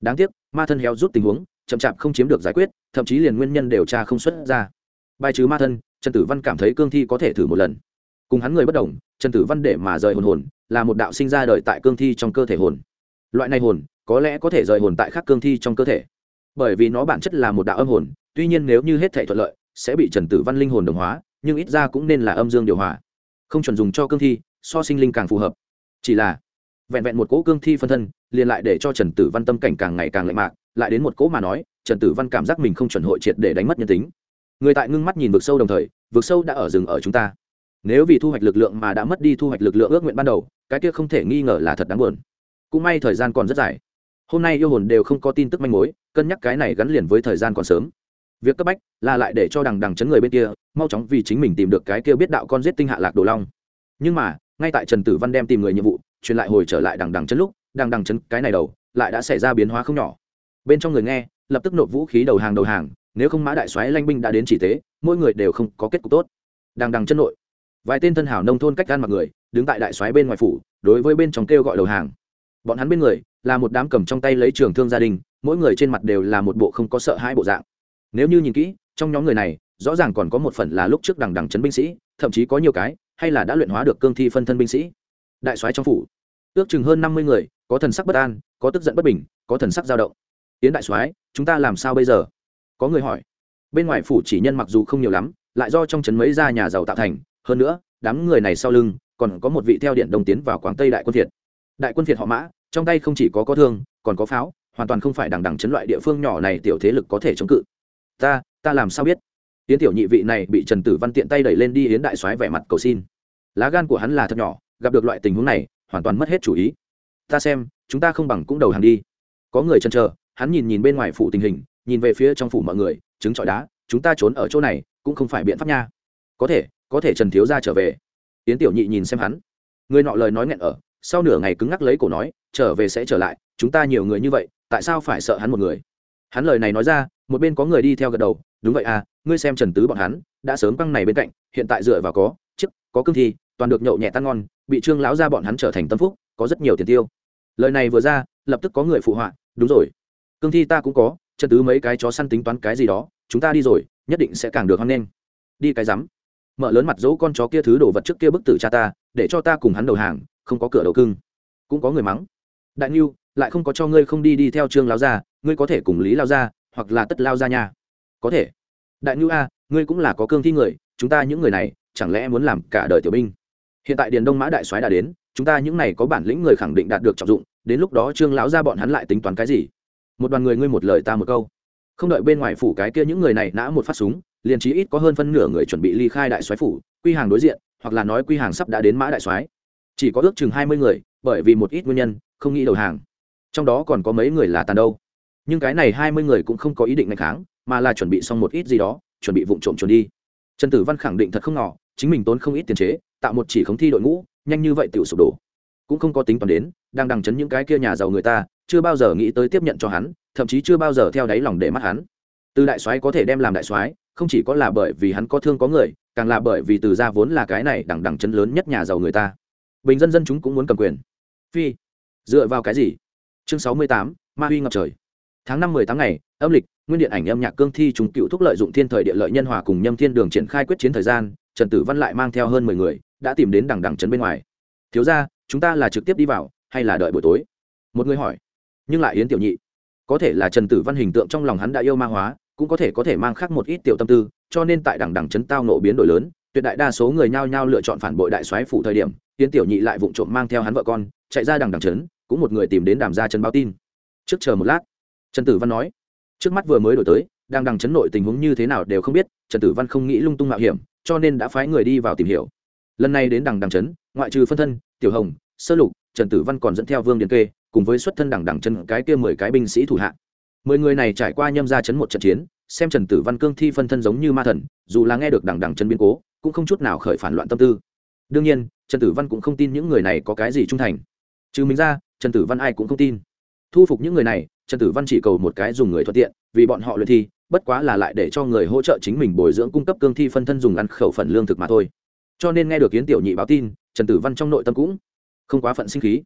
Speaker 1: Đáng tiếc, ma thân héo rút tình huống, chậm chạp không chiếm được giải quyết, thậm chí liền nguyên nhân điều tra không xuất ra. Bài trừ ma thân, trần tử văn cảm thấy cương thi có thể thử một lần. Cùng hắn người bất đồng, trần tử văn để mà rời hồn hồn, là một đạo sinh ra đời tại cương thi trong cơ thể hồn. Loại này hồn, có lẽ có thể rời hồn tại khác cương thi trong cơ thể. Bởi vì nó bản chất là một đạo âm hồn, tuy nhiên nếu như hết thể thuận lợi, sẽ bị trần tử văn linh hồn đồng hóa, nhưng ít ra cũng nên là âm dương điều hòa. Không chuẩn dùng cho cương thi, so sinh linh càng phù hợp. Chỉ là vẹn vẹn một cỗ cương thi phân thân, liền lại để cho trần tử văn tâm cảnh càng ngày càng lạnh mạc, lại đến một cỗ mà nói, trần tử văn cảm giác mình không chuẩn hội triệt để đánh mất nhân tính. Người tại ngưng mắt nhìn vực sâu đồng thời, vực sâu đã ở rừng ở chúng ta. Nếu vì thu hoạch lực lượng mà đã mất đi thu hoạch lực lượng ước nguyện ban đầu, cái kia không thể nghi ngờ là thật đáng buồn. Cũng may thời gian còn rất dài. Hôm nay yêu hồn đều không có tin tức manh mối, cân nhắc cái này gắn liền với thời gian còn sớm. Việc cấp bách là lại để cho đằng đằng chấn người bên kia, mau chóng vì chính mình tìm được cái kia biết đạo con giết tinh hạ lạc đồ long. Nhưng mà, ngay tại trần tử văn đem tìm người nhiệm vụ truyền lại hồi trở lại đằng đằng chân lúc, đằng đằng chân cái này đầu, lại đã xảy ra biến hóa không nhỏ. Bên trong người nghe, lập tức nộp vũ khí đầu hàng đầu hàng, nếu không mã đại soái lanh binh đã đến chỉ tế, mỗi người đều không có kết cục tốt. Đằng đằng chân nội, vài tên thân hảo nông thôn cách gan mặc người, đứng tại đại soái bên ngoài phủ, đối với bên trong kêu gọi đầu hàng. Bọn hắn bên người, là một đám cầm trong tay lấy trường thương gia đình, mỗi người trên mặt đều là một bộ không có sợ hai bộ dạng. Nếu như nhìn kỹ, trong nhóm người này, rõ ràng còn có một phần là lúc trước đằng đằng chấn binh sĩ, thậm chí có nhiều cái, hay là đã luyện hóa được cương thi phân thân binh sĩ đại soái trong phủ. Ước chừng hơn năm mươi người, có thần sắc bất an, có tức giận bất bình, có thần sắc dao động. Tiến đại soái, chúng ta làm sao bây giờ? Có người hỏi. Bên ngoài phủ chỉ nhân mặc dù không nhiều lắm, lại do trong trấn mấy gia nhà giàu tạo thành. Hơn nữa, đám người này sau lưng, còn có một vị theo điện đồng tiến vào quảng tây đại quân việt. Đại quân việt họ mã, trong tay không chỉ có có thương, còn có pháo, hoàn toàn không phải đằng đằng chấn loại địa phương nhỏ này tiểu thế lực có thể chống cự. Ta ta làm sao biết? Yến tiểu nhị vị này bị trần tử văn tiện tay đẩy lên đi yến đại soái vẻ mặt cầu xin. Lá gan của hắn là thật nhỏ gặp được loại tình huống này, hoàn toàn mất hết chủ ý. Ta xem, chúng ta không bằng cũng đầu hàng đi. Có người chần chờ, hắn nhìn nhìn bên ngoài phủ tình hình, nhìn về phía trong phủ mọi người chứng trọi đá, chúng ta trốn ở chỗ này, cũng không phải biện pháp nha. Có thể có thể trần thiếu ra trở về. Yến tiểu nhị nhìn xem hắn. Người nọ lời nói nghẹn ở, sau nửa ngày cứng ngắc lấy cổ nói, trở về sẽ trở lại, chúng ta nhiều người như vậy, tại sao phải sợ hắn một người? Hắn lời này nói ra, một bên có người đi theo gật đầu, đúng vậy à ngươi xem trần tứ bọn hắn, đã sớm băng này bên cạnh, hiện tại dựa vào có chức có cương thi, toàn được nhậu nhẹ tan ngon bị trương lão ra bọn hắn trở thành tâm phúc, có rất nhiều tiền tiêu. Lời này vừa ra, lập tức có người phụ họa, đúng rồi, cương thi ta cũng có, chân tứ mấy cái chó săn tính toán cái gì đó, chúng ta đi rồi, nhất định sẽ càng được hoan nghênh. Đi cái rắm. Mở lớn mặt dỗ con chó kia thứ đồ vật trước kia bức tử cha ta, để cho ta cùng hắn đầu hàng, không có cửa đầu cưng. Cũng có người mắng, đại nhiêu lại không có cho ngươi không đi đi theo trương lao gia, ngươi có thể cùng lý lao gia, hoặc là tất lao gia nhà có thể. Đại nhiêu a, ngươi cũng là có cương thi người, chúng ta những người này, chẳng lẽ muốn làm cả đời tiểu binh? Hiện tại điền đông mã đại soái đã đến, chúng ta những này có bản lĩnh người khẳng định đạt được trọng dụng, đến lúc đó trương lão gia bọn hắn lại tính toán cái gì? Một đoàn người ngươi một lời ta một câu. Không đợi bên ngoài phủ cái kia những người này nã một phát súng, liền chí ít có hơn phân nửa người chuẩn bị ly khai đại soái phủ, quy hàng đối diện, hoặc là nói quy hàng sắp đã đến mã đại soái. Chỉ có ước chừng hai mươi người, bởi vì một ít nguyên nhân, không nghĩ đầu hàng. Trong đó còn có mấy người là tàn đâu. Nhưng cái này hai mươi người cũng không có ý định ngày kháng, mà là chuẩn bị xong một ít gì đó, chuẩn bị vụ trộm trốn đi. Trần tử văn khẳng định thật không ngỏ chính mình tốn không ít tiền chế, tạo một chỉ khống thi đội ngũ, nhanh như vậy tự sụp đổ. Cũng không có tính toán đến, đang đằng chấn những cái kia nhà giàu người ta, chưa bao giờ nghĩ tới tiếp nhận cho hắn, thậm chí chưa bao giờ theo đáy lòng để mắt hắn. Từ đại soái có thể đem làm đại soái, không chỉ có là bởi vì hắn có thương có người, càng là bởi vì từ gia vốn là cái này đằng đằng chấn lớn nhất nhà giàu người ta. Bình dân dân chúng cũng muốn cầm quyền. Phi, dựa vào cái gì? Chương sáu mươi tám, ma huy ngập trời. Tháng năm mười tháng ngày, âm lịch, nguyên điện ảnh âm nhạc cương thi trùng cựu thúc lợi dụng thiên thời địa lợi nhân hòa cùng nhâm thiên đường triển khai quyết chiến thời gian trần tử văn lại mang theo hơn mười người, đã tìm đến đằng đằng trấn bên ngoài. Thiếu ra chúng ta là trực tiếp đi vào, hay là đợi buổi tối? Một người hỏi. Nhưng lại yến tiểu nhị, có thể là trần tử văn hình tượng trong lòng hắn đã yêu ma hóa, cũng có thể có thể mang khác một ít tiểu tâm tư, cho nên tại đằng đằng trấn tao nộ biến đổi lớn, tuyệt đại đa số người nhao nhao lựa chọn phản bội đại soái phủ thời điểm, yến tiểu nhị lại vụng trộm mang theo hắn vợ con, chạy ra đằng đằng trấn, cũng một người tìm đến đàm gia trấn báo tin. Trước chờ một lát, trần tử văn nói, trước mắt vừa mới đổi tới đang đằng chấn nội tình huống như thế nào đều không biết, trần tử văn không nghĩ lung tung mạo hiểm cho nên đã phái người đi vào tìm hiểu. Lần này đến đằng đằng chấn ngoại trừ phân thân, tiểu hồng, sơ lục, trần tử văn còn dẫn theo vương điền kê, cùng với xuất thân đẳng đẳng chân cái kia mười cái binh sĩ thủ hạ. Mười người này trải qua nhâm ra chấn một trận chiến, xem trần tử văn cương thi phân thân giống như ma thần, dù là nghe được đẳng đẳng chân biến cố, cũng không chút nào khởi phản loạn tâm tư. Đương nhiên, trần tử văn cũng không tin những người này có cái gì trung thành. Trừ mình ra, trần tử văn ai cũng không tin. Thu phục những người này, trần tử văn chỉ cầu một cái dùng người thuận tiện, vì bọn họ luyện thi bất quá là lại để cho người hỗ trợ chính mình bồi dưỡng cung cấp cương thi phân thân dùng ăn khẩu phần lương thực mà thôi. Cho nên nghe được kiến tiểu nhị báo tin, trần tử văn trong nội tâm cũng không quá phận sinh khí.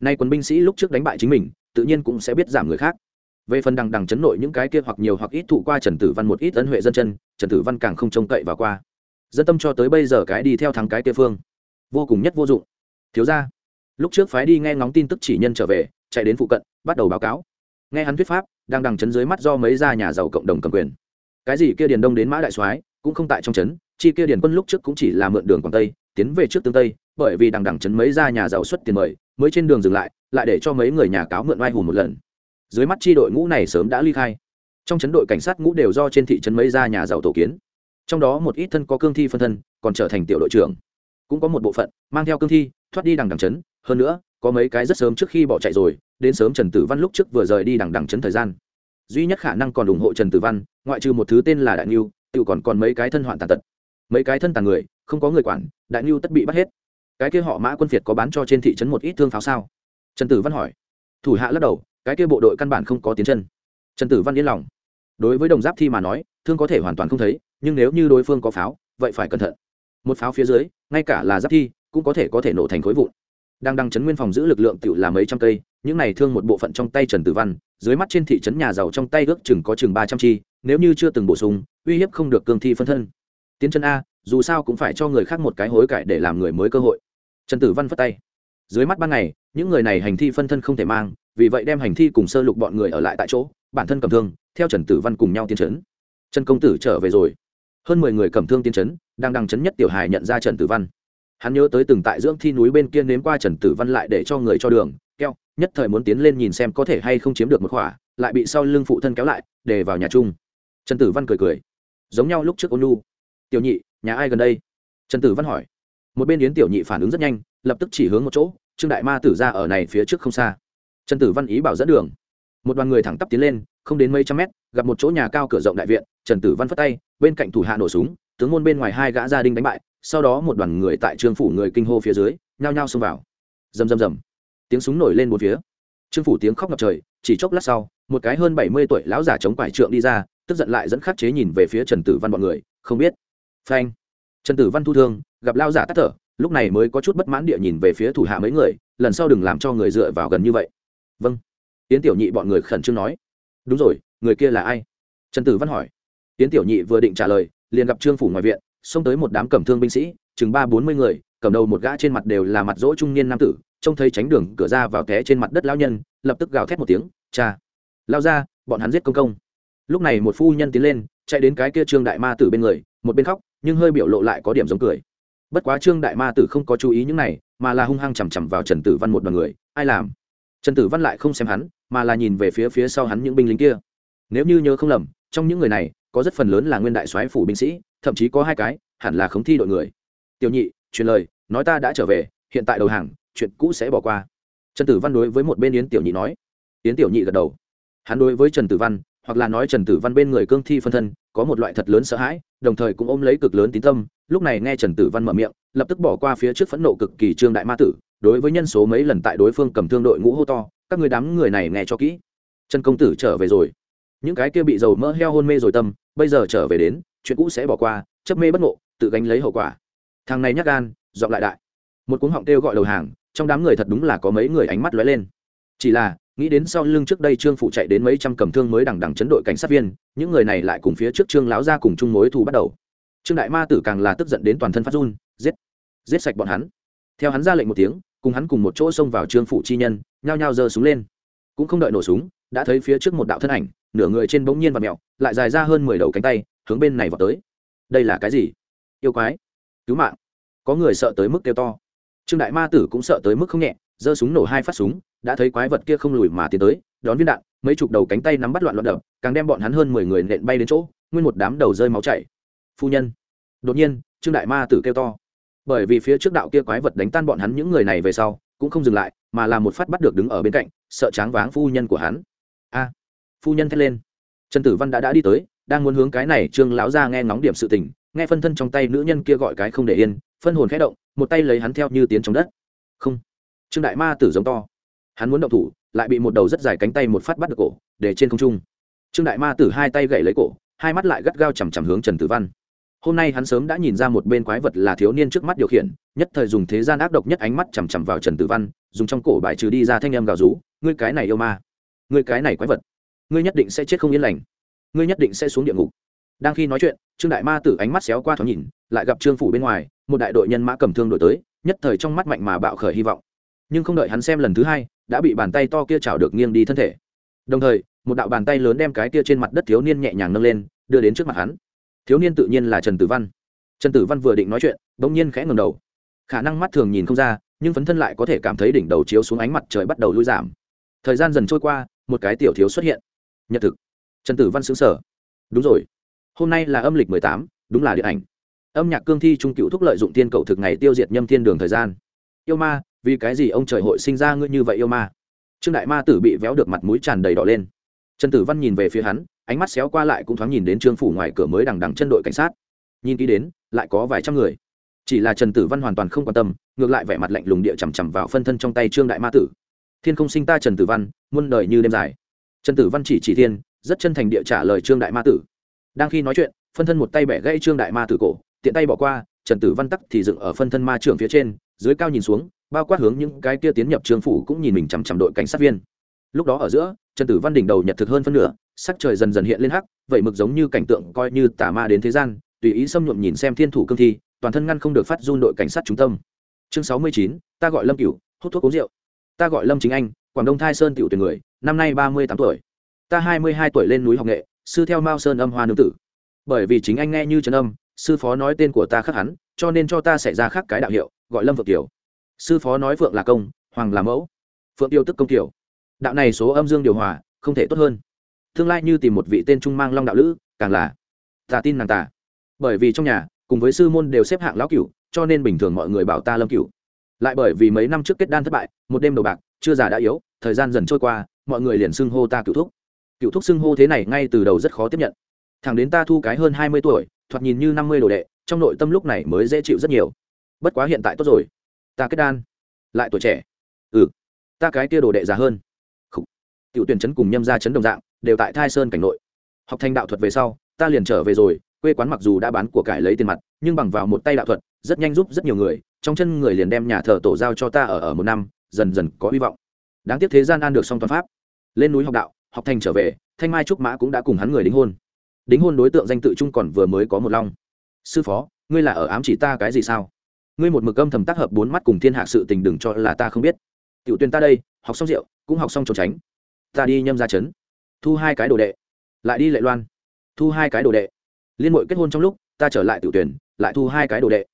Speaker 1: Nay quân binh sĩ lúc trước đánh bại chính mình, tự nhiên cũng sẽ biết giảm người khác. Về phần đằng đằng chấn nội những cái kia hoặc nhiều hoặc ít thụ qua trần tử văn một ít ấn huệ dân chân, trần tử văn càng không trông cậy vào qua. Dân tâm cho tới bây giờ cái đi theo thắng cái kia phương, vô cùng nhất vô dụng. Thiếu ra lúc trước phái đi nghe ngóng tin tức chỉ nhân trở về, chạy đến phụ cận, bắt đầu báo cáo. Nghe hắn thuyết pháp đang đằng chấn dưới mắt do mấy gia nhà giàu cộng đồng cầm quyền. Cái gì kia điền đông đến mã đại soái, cũng không tại trong chấn, chi kia điền quân lúc trước cũng chỉ là mượn đường quảng tây, tiến về trước tương tây, bởi vì đằng đằng chấn mấy gia nhà giàu xuất tiền mời, mới trên đường dừng lại lại để cho mấy người nhà cáo mượn oai hùng một lần. Dưới mắt chi đội ngũ này sớm đã ly khai. Trong chấn đội cảnh sát ngũ đều do trên thị trấn mấy gia nhà giàu tổ kiến. Trong đó một ít thân có cương thi phân thân, còn trở thành tiểu đội trưởng. Cũng có một bộ phận mang theo cương thi, thoát đi đằng đằng chấn, hơn nữa, có mấy cái rất sớm trước khi bỏ chạy rồi đến sớm trần tử văn lúc trước vừa rời đi đằng đằng chấn thời gian. Duy nhất khả năng còn ủng hộ trần tử văn, ngoại trừ một thứ tên là đại niu tự còn còn mấy cái thân hoạn tàn tật. Mấy cái thân tàn người, không có người quản, đại niu tất bị bắt hết. Cái kia họ mã quân việt có bán cho trên thị trấn một ít thương pháo sao? Trần tử văn hỏi. Thủ hạ lắc đầu, cái kia bộ đội căn bản không có tiến chân. Trần tử văn yên lòng. Đối với đồng giáp thi mà nói, thương có thể hoàn toàn không thấy, nhưng nếu như đối phương có pháo, vậy phải cẩn thận. Một pháo phía dưới, ngay cả là giáp thi, cũng có thể có thể nổ thành khối vụn đang đăng chấn nguyên phòng giữ lực lượng tự là mấy trăm cây, những này thương một bộ phận trong tay trần tử văn, dưới mắt trên thị trấn nhà giàu trong tay ước chừng có chừng ba trăm chi, nếu như chưa từng bổ sung, uy hiếp không được cương thi phân thân. Tiến chân a, dù sao cũng phải cho người khác một cái hối cải để làm người mới cơ hội. Trần tử văn phất tay. Dưới mắt ban ngày, những người này hành thi phân thân không thể mang, vì vậy đem hành thi cùng sơ lục bọn người ở lại tại chỗ, bản thân cầm thương, theo trần tử văn cùng nhau tiến trấn trần công tử trở về rồi. Hơn mười người cầm thương tiến trấn đang đằng chấn nhất tiểu hài nhận ra trần tử văn hắn nhớ tới từng tại dưỡng thi núi bên kia nếm qua trần tử văn lại để cho người cho đường, keo, nhất thời muốn tiến lên nhìn xem có thể hay không chiếm được một khỏa, lại bị sau lưng phụ thân kéo lại, để vào nhà chung. Trần tử văn cười cười. Giống nhau lúc trước ôn nu tiểu nhị, nhà ai gần đây? Trần tử văn hỏi. Một bên yến tiểu nhị phản ứng rất nhanh, lập tức chỉ hướng một chỗ, trương đại ma tử ra ở này phía trước không xa. Trần tử văn ý bảo dẫn đường. Một đoàn người thẳng tắp tiến lên, không đến mấy trăm mét, gặp một chỗ nhà cao cửa rộng đại viện, trần tử văn phất tay, bên cạnh thủ hạ nổ súng, tướng môn bên ngoài hai gã gia đình đánh bại sau đó một đoàn người tại trương phủ người kinh hô phía dưới, nhao nhao xông vào. Rầm rầm rầm. Tiếng súng nổi lên một phía. Trương phủ tiếng khóc ngập trời, chỉ chốc lát sau, một cái hơn bảy mươi tuổi lão giả chống quải trượng đi ra, tức giận lại dẫn khắc chế nhìn về phía trần tử văn bọn người, không biết. Phanh. Trần tử văn thu thương, gặp lao giả tắt thở, lúc này mới có chút bất mãn địa nhìn về phía thủ hạ mấy người, lần sau đừng làm cho người dựa vào gần như vậy. Vâng. Tiến tiểu nhị bọn người khẩn trương nói. Đúng rồi, người kia là ai? Trần tử văn hỏi. Tiến tiểu nhị vừa định trả lời, liền gặp trương phủ ngoài viện xông tới một đám cẩm thương binh sĩ, chừng ba bốn mươi người, cầm đầu một gã trên mặt đều là mặt dỗ trung niên nam tử, trông thấy tránh đường cửa ra vào té trên mặt đất lão nhân, lập tức gào thét một tiếng, cha, lao ra, bọn hắn giết công công. Lúc này một phu nhân tiến lên, chạy đến cái kia trương đại ma tử bên người, một bên khóc, nhưng hơi biểu lộ lại có điểm giống cười. Bất quá trương đại ma tử không có chú ý những này, mà là hung hăng chằm chằm vào trần tử văn một đ o à n người, ai làm? Trần tử văn lại không xem hắn, mà là nhìn về phía phía sau hắn những binh lính kia. Nếu như nhớ không lầm, trong những người này, có rất phần lớn là nguyên đại soái phủ binh sĩ thậm chí có hai cái, hẳn là khống thi đội người. Tiểu nhị, truyền lời, nói ta đã trở về, hiện tại đầu hàng, chuyện cũ sẽ bỏ qua. Trần tử văn đối với một bên yến tiểu nhị nói. Yến tiểu nhị gật đầu. Hắn đối với trần tử văn, hoặc là nói trần tử văn bên người cương thi phân thân, có một loại thật lớn sợ hãi, đồng thời cũng ôm lấy cực lớn tín tâm. Lúc này nghe trần tử văn mở miệng, lập tức bỏ qua phía trước phẫn nộ cực kỳ trương đại ma tử, đối với nhân số mấy lần tại đối phương cầm thương đội ngũ hô to, các người đám người này nghe cho kỹ. Trần công tử trở về rồi. Những cái kia bị dầu mỡ heo hôn mê rồi tâm, bây giờ trở về đến chuyện cũ sẽ bỏ qua, chấp mê bất ngộ, tự gánh lấy hậu quả. Thằng này nhắc gan dọn lại đại. Một cuống họng kêu gọi đầu hàng, trong đám người thật đúng là có mấy người ánh mắt lóe lên. Chỉ là, nghĩ đến sau lưng trước đây trương phụ chạy đến mấy trăm cầm thương mới đằng đằng chấn đội cảnh sát viên, những người này lại cùng phía trước trương láo ra cùng chung mối thù bắt đầu. Trương đại ma tử càng là tức giận đến toàn thân phát run, giết giết sạch bọn hắn. Theo hắn ra lệnh một tiếng, cùng hắn cùng một chỗ xông vào trương phụ chi nhân, nhao nhao giơ súng lên. Cũng không đợi nổ súng, đã thấy phía trước một đạo thân ảnh, nửa người trên bỗng nhiên và mẹo, lại dài ra hơn mười đầu cánh tay hướng bên này vào tới. Đây là cái gì? Yêu quái. Cứu mạng. Có người sợ tới mức kêu to. Trương đại ma tử cũng sợ tới mức không nhẹ, giơ súng nổ hai phát súng, đã thấy quái vật kia không lùi mà tiến tới, đón viên đạn, mấy chục đầu cánh tay nắm bắt loạn loạn đập, càng đem bọn hắn hơn mười người nện bay đến chỗ, nguyên một đám đầu rơi máu chảy. Phu nhân. Đột nhiên, trương đại ma tử kêu to. Bởi vì phía trước đạo kia quái vật đánh tan bọn hắn những người này về sau, cũng không dừng lại, mà là một phát bắt được đứng ở bên cạnh, sợ tráng váng phu nhân của hắn. A. Phu nhân thét lên. Trần tử văn đã đã đi tới đang muốn hướng cái này trương lão ra nghe ngóng điểm sự tình, nghe phân thân trong tay nữ nhân kia gọi cái không để yên, phân hồn khẽ động, một tay lấy hắn theo như tiến trong đất. Không. Trương đại ma tử giống to. Hắn muốn động thủ, lại bị một đầu rất dài cánh tay một phát bắt được cổ, để trên không trung. Trương đại ma tử hai tay gậy lấy cổ, hai mắt lại gắt gao chằm chằm hướng trần tử văn. Hôm nay hắn sớm đã nhìn ra một bên quái vật là thiếu niên trước mắt điều khiển, nhất thời dùng thế gian ác độc nhất ánh mắt chằm chằm vào trần tử văn, dùng trong cổ bài trừ đi ra thanh âm gào rú, ngươi cái này yêu ma! Ngươi cái này quái vật! Ngươi nhất định sẽ chết không yên lành! Ngươi nhất định sẽ xuống địa ngục. Đang khi nói chuyện, trương đại ma tử ánh mắt xéo qua thoáng nhìn, lại gặp trương phủ bên ngoài, một đại đội nhân mã cầm thương đổi tới, nhất thời trong mắt mạnh mà bạo khởi hy vọng. Nhưng không đợi hắn xem lần thứ hai, đã bị bàn tay to kia chảo được nghiêng đi thân thể. Đồng thời, một đạo bàn tay lớn đem cái kia trên mặt đất thiếu niên nhẹ nhàng nâng lên, đưa đến trước mặt hắn. Thiếu niên tự nhiên là trần tử văn. Trần tử văn vừa định nói chuyện, bỗng nhiên khẽ ngầm đầu. Khả năng mắt thường nhìn không ra, nhưng phấn thân lại có thể cảm thấy đỉnh đầu chiếu xuống ánh mặt trời bắt đầu lui giảm. Thời gian dần trôi qua, một cái tiểu thiếu xuất hiện. Nhật thực trần tử văn xứng sở đúng rồi, hôm nay là âm lịch mười tám, đúng là điện ảnh. Âm nhạc cương thi trung cựu thúc lợi dụng tiên cầu thực ngày tiêu diệt nhâm thiên đường thời gian. Yêu ma, vì cái gì ông trời hội sinh ra ngươi như vậy yêu ma? Trương đại ma tử bị véo được mặt mũi tràn đầy đỏ lên. Trần tử văn nhìn về phía hắn, ánh mắt xéo qua lại cũng thoáng nhìn đến trương phủ ngoài cửa mới đằng đằng chân đội cảnh sát. Nhìn kỹ đến, lại có vài trăm người. Chỉ là trần tử văn hoàn toàn không quan tâm, ngược lại vẻ mặt lạnh lùng địa chằm chằm vào phân thân trong tay trương đại ma tử. Thiên không sinh ta trần tử văn, muôn đời như đêm dài. Trần tử văn chỉ chỉ thiên rất chân thành địa trả lời trương đại ma tử. Đang khi nói chuyện, phân thân một tay bẻ gãy trương đại ma tử cổ, tiện tay bỏ qua, trần tử văn tắc thì dựng ở phân thân ma trưởng phía trên, dưới cao nhìn xuống, bao quát hướng những cái kia tiến nhập trường phủ cũng nhìn mình chằm chằm đội cảnh sát viên. Lúc đó ở giữa, trần tử văn đỉnh đầu nhật thực hơn phân nửa, sắc trời dần dần hiện lên hắc, vậy mực giống như cảnh tượng coi như tà ma đến thế gian, tùy ý xâm nhuộm nhìn xem thiên thủ cương thi, toàn thân ngăn không được phát run đội cảnh sát trung tâm. Chương sáu mươi chín, ta gọi lâm cửu, hút thuốc uống rượu. Ta gọi lâm chính anh, quảng đông thai sơn tiểu tuyển người, năm nay ba mươi tám tuổi ta hai mươi hai tuổi lên núi học nghệ, sư theo mao sơn âm hoa nương tử. Bởi vì chính anh nghe như trấn âm, sư phó nói tên của ta khác hắn, cho nên cho ta xảy ra khác cái đạo hiệu, gọi lâm vực kiều. Sư phó nói phượng là công, hoàng là mẫu. Phượng tiêu tức công kiều. Đạo này số âm dương điều hòa, không thể tốt hơn. Tương lai như tìm một vị tên trung mang long đạo lữ, càng là, ta tin nàng ta. Bởi vì trong nhà, cùng với sư môn đều xếp hạng lão cửu, cho nên bình thường mọi người bảo ta lâm cửu. Lại bởi vì mấy năm trước kết đan thất bại, một đêm đầu bạc, chưa già đã yếu, thời gian dần trôi qua, mọi người liền xưng hô ta cửu thúc cựu thúc xưng hô thế này ngay từ đầu rất khó tiếp nhận. Thằng đến ta thu cái hơn hai mươi tuổi, thoạt nhìn như năm mươi đồ đệ, trong nội tâm lúc này mới dễ chịu rất nhiều. Bất quá hiện tại tốt rồi. Ta kết đan. Lại tuổi trẻ. Ừ. Ta cái tia đồ đệ già hơn. Tiểu tuyển chấn cùng nhâm gia chấn đồng dạng, đều tại thai sơn cảnh nội. Học thành đạo thuật về sau, ta liền trở về rồi, quê quán mặc dù đã bán của cải lấy tiền mặt, nhưng bằng vào một tay đạo thuật, rất nhanh giúp rất nhiều người, trong chân người liền đem nhà thờ tổ giao cho ta ở ở một năm, dần dần có hy vọng. Đáng tiếc thế gian an được song toàn pháp. Lên núi học đạo học thành trở về, thanh mai trúc mã cũng đã cùng hắn người đính hôn. Đính hôn đối tượng danh tự chung còn vừa mới có một long. Sư phó, ngươi là ở ám chỉ ta cái gì sao? Ngươi một mực âm thầm tác hợp bốn mắt cùng thiên hạ sự tình đừng cho là ta không biết. Tiểu tuyên ta đây, học xong rượu, cũng học xong trốn tránh. Ta đi nhâm ra chấn thu hai cái đồ đệ. Lại đi lệ loan. Thu hai cái đồ đệ. Liên mội kết hôn trong lúc, ta trở lại tiểu tuyển lại thu hai cái đồ đệ.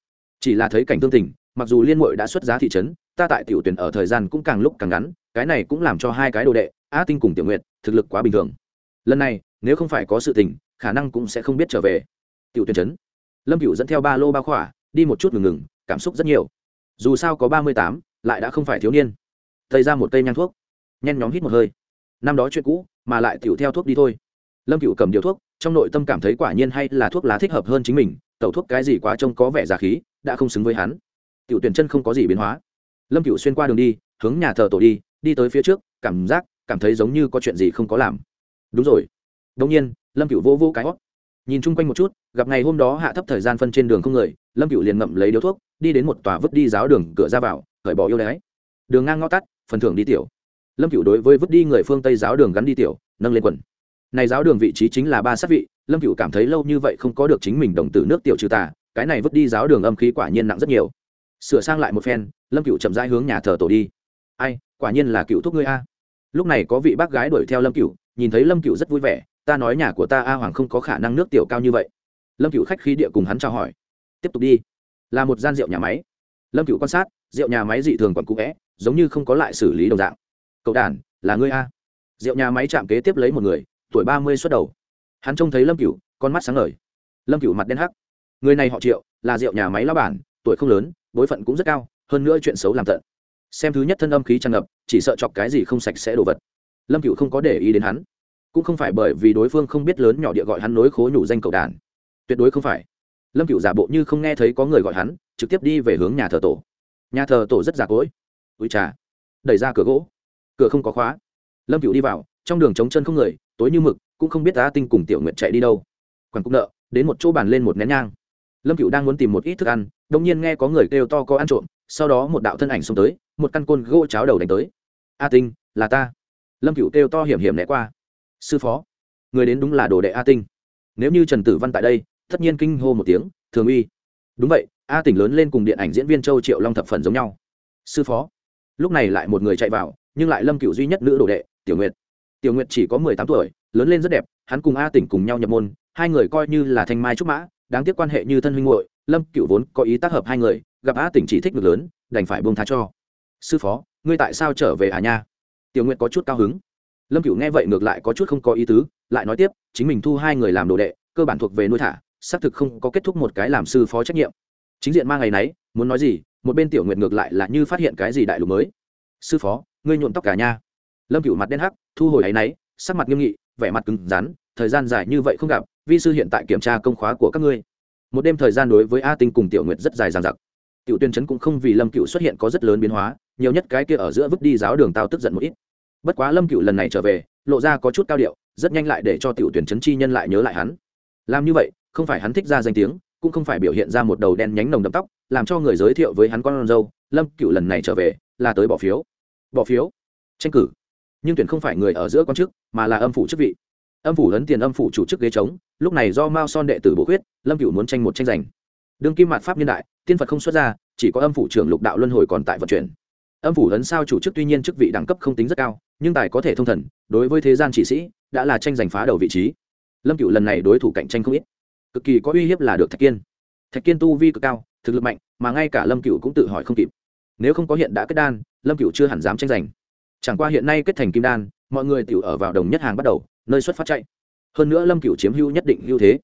Speaker 1: Chỉ là thấy cảnh tương tình, mặc dù liên mội đã xuất giá thị trấn, ta tại tiểu tuyển ở thời gian cũng càng lúc càng ngắn, cái này cũng làm cho hai cái đồ đệ a tinh cùng tiểu nguyện thực lực quá bình thường. Lần này, nếu không phải có sự tình, khả năng cũng sẽ không biết trở về. Tiểu tuyển trấn. Lâm cựu dẫn theo ba lô ba khỏa, đi một chút ngừng ngừng, cảm xúc rất nhiều. Dù sao có ba mươi tám, lại đã không phải thiếu niên. Thầy ra một cây nhang thuốc. Nhen nhóm hít một hơi. Năm đó chuyện cũ, mà lại tiểu theo thuốc đi thôi. Lâm cựu cầm điều thuốc, trong nội tâm cảm thấy quả nhiên hay là thuốc lá thích hợp hơn chính mình, tẩu thuốc cái gì quá trông có vẻ giả khí, đã không xứng với hắn. Tiểu tuyển chân không có gì biến hóa. Lâm cựu xuyên qua đường đi, hướng nhà thờ tổ đi đi tới phía trước, cảm giác cảm thấy giống như có chuyện gì không có làm. Đúng rồi. Đông nhiên, lâm cựu vô vô cái hót. Nhìn chung quanh một chút, gặp ngày hôm đó hạ thấp thời gian phân trên đường không người, lâm cựu liền ngậm lấy điếu thuốc, đi đến một tòa vứt đi giáo đường cửa ra vào khởi bỏ yêu đáy đường ngang ngõ tắt, phần thưởng đi tiểu. Lâm cựu đối với vứt đi người phương tây giáo đường gắn đi tiểu, nâng lên quần. Này giáo đường vị trí chính là ba sát vị, lâm cựu cảm thấy lâu như vậy không có được chính mình đồng tử nước tiểu trừ tà, cái này vứt đi giáo đường âm khí quả nhiên nặng rất nhiều. Sửa sang lại một phen, lâm cựu chậm rãi hướng nhà thờ tổ đi. Ai, quả nhiên là cựu thúc ngươi a lúc này có vị bác gái đuổi theo lâm cựu nhìn thấy lâm cựu rất vui vẻ, ta nói nhà của ta a hoàng không có khả năng nước tiểu cao như vậy. Lâm cựu khách khí địa cùng hắn chào hỏi. Tiếp tục đi. Là một gian rượu nhà máy. Lâm cựu quan sát, rượu nhà máy dị thường còn cũ vẽ, giống như không có lại xử lý đồng dạng. Cậu đàn là ngươi a? Rượu nhà máy chạm kế tiếp lấy một người, tuổi ba mươi xuất đầu. Hắn trông thấy lâm cựu con mắt sáng ngời. Lâm cựu mặt đen hắc. Người này họ triệu, là rượu nhà máy lao bản, tuổi không lớn, bối phận cũng rất cao, hơn nữa chuyện xấu làm tận xem thứ nhất thân âm khí tràn ngập, chỉ sợ chọc cái gì không sạch sẽ đồ vật. Lâm cựu không có để ý đến hắn. Cũng không phải bởi vì đối phương không biết lớn nhỏ địa gọi hắn nối khố nhủ danh cầu đàn. Tuyệt đối không phải. Lâm cựu giả bộ như không nghe thấy có người gọi hắn, trực tiếp đi về hướng nhà thờ tổ. Nhà thờ tổ rất già cỗi. Ui trà đẩy ra cửa gỗ. Cửa không có khóa. Lâm cựu đi vào, trong đường trống chân không người, tối như mực, cũng không biết á tinh cùng tiểu nguyện chạy đi đâu. Quản cũng nợ, đến một chỗ bàn lên một nén nhang. Lâm cựu đang muốn tìm một ít thức ăn đông nhiên nghe có người kêu to có ăn trộm, sau đó một đạo thân ảnh xông tới một căn côn gỗ cháo đầu đánh tới. A tinh, là ta. Lâm cựu kêu to hiểm hiểm né qua. Sư phó, người đến đúng là đồ đệ a tinh. Nếu như trần tử văn tại đây, tất nhiên kinh hô một tiếng, thường uy. Đúng vậy, a tỉnh lớn lên cùng điện ảnh diễn viên châu triệu long thập phần giống nhau. Sư phó. Lúc này lại một người chạy vào, nhưng lại lâm cựu duy nhất nữ đồ đệ, tiểu nguyệt. Tiểu nguyệt chỉ có mười tám tuổi, lớn lên rất đẹp, hắn cùng a tỉnh cùng nhau nhập môn, hai người coi như là thanh mai trúc mã, đáng tiếc quan hệ như thân huynh hội lâm cựu vốn có ý tác hợp hai người, gặp a tỉnh chỉ thích ngược lớn, đành phải buông tha cho sư phó, ngươi tại sao trở về à nha? Tiểu nguyệt có chút cao hứng. Lâm cựu nghe vậy ngược lại có chút không có ý tứ, lại nói tiếp, chính mình thu hai người làm đồ đệ, cơ bản thuộc về nuôi thả, xác thực không có kết thúc một cái làm sư phó trách nhiệm. Chính diện mang ngày nấy, muốn nói gì, một bên tiểu nguyệt ngược lại là như phát hiện cái gì đại lục mới. Sư phó, ngươi nhuộm tóc cả nha. Lâm cựu mặt đen hắc, thu hồi áy náy sắc mặt nghiêm nghị, vẻ mặt cứng rắn, thời gian dài như vậy không gặp, vi sư hiện tại kiểm tra công khóa của các ngươi. Một đêm thời gian đối với a tinh cùng tiểu nguyệt rất dài dằng dặc. Tiểu tuyên chấn cũng không vì lâm cựu xuất hiện có rất lớn biến hóa nhiều nhất cái kia ở giữa vứt đi giáo đường tao tức giận một ít. Bất quá lâm cựu lần này trở về, lộ ra có chút cao điệu, rất nhanh lại để cho tiểu tuyển chấn chi nhân lại nhớ lại hắn. Làm như vậy, không phải hắn thích ra danh tiếng, cũng không phải biểu hiện ra một đầu đen nhánh nồng đậm tóc, làm cho người giới thiệu với hắn con dâu, lâm cựu lần này trở về, là tới bỏ phiếu. Bỏ phiếu? Tranh cử. Nhưng tuyển không phải người ở giữa con chức, mà là âm phủ chức vị. Âm phủ lấn tiền âm phủ chủ chức ghế trống, lúc này do mao son đệ tử bổ khuyết, lâm cựu muốn tranh một tranh giành. Đương kim mạt pháp nhân đại, tiên phật không xuất ra, chỉ có âm phủ trưởng lục đạo luân hồi còn tại vận chuyển âm phủ lấn sao chủ chức tuy nhiên chức vị đẳng cấp không tính rất cao, nhưng tài có thể thông thần, đối với thế gian chỉ sĩ, đã là tranh giành phá đầu vị trí. Lâm cựu lần này đối thủ cạnh tranh không ít. Cực kỳ có uy hiếp là được thạch kiên. Thạch kiên tu vi cực cao, thực lực mạnh, mà ngay cả lâm cựu cũng tự hỏi không kịp. Nếu không có hiện đã kết đan, lâm cựu chưa hẳn dám tranh giành. Chẳng qua hiện nay kết thành kim đan, mọi người tự ở vào đồng nhất hàng bắt đầu, nơi xuất phát chạy. Hơn nữa lâm cựu chiếm hữu nhất định ưu thế.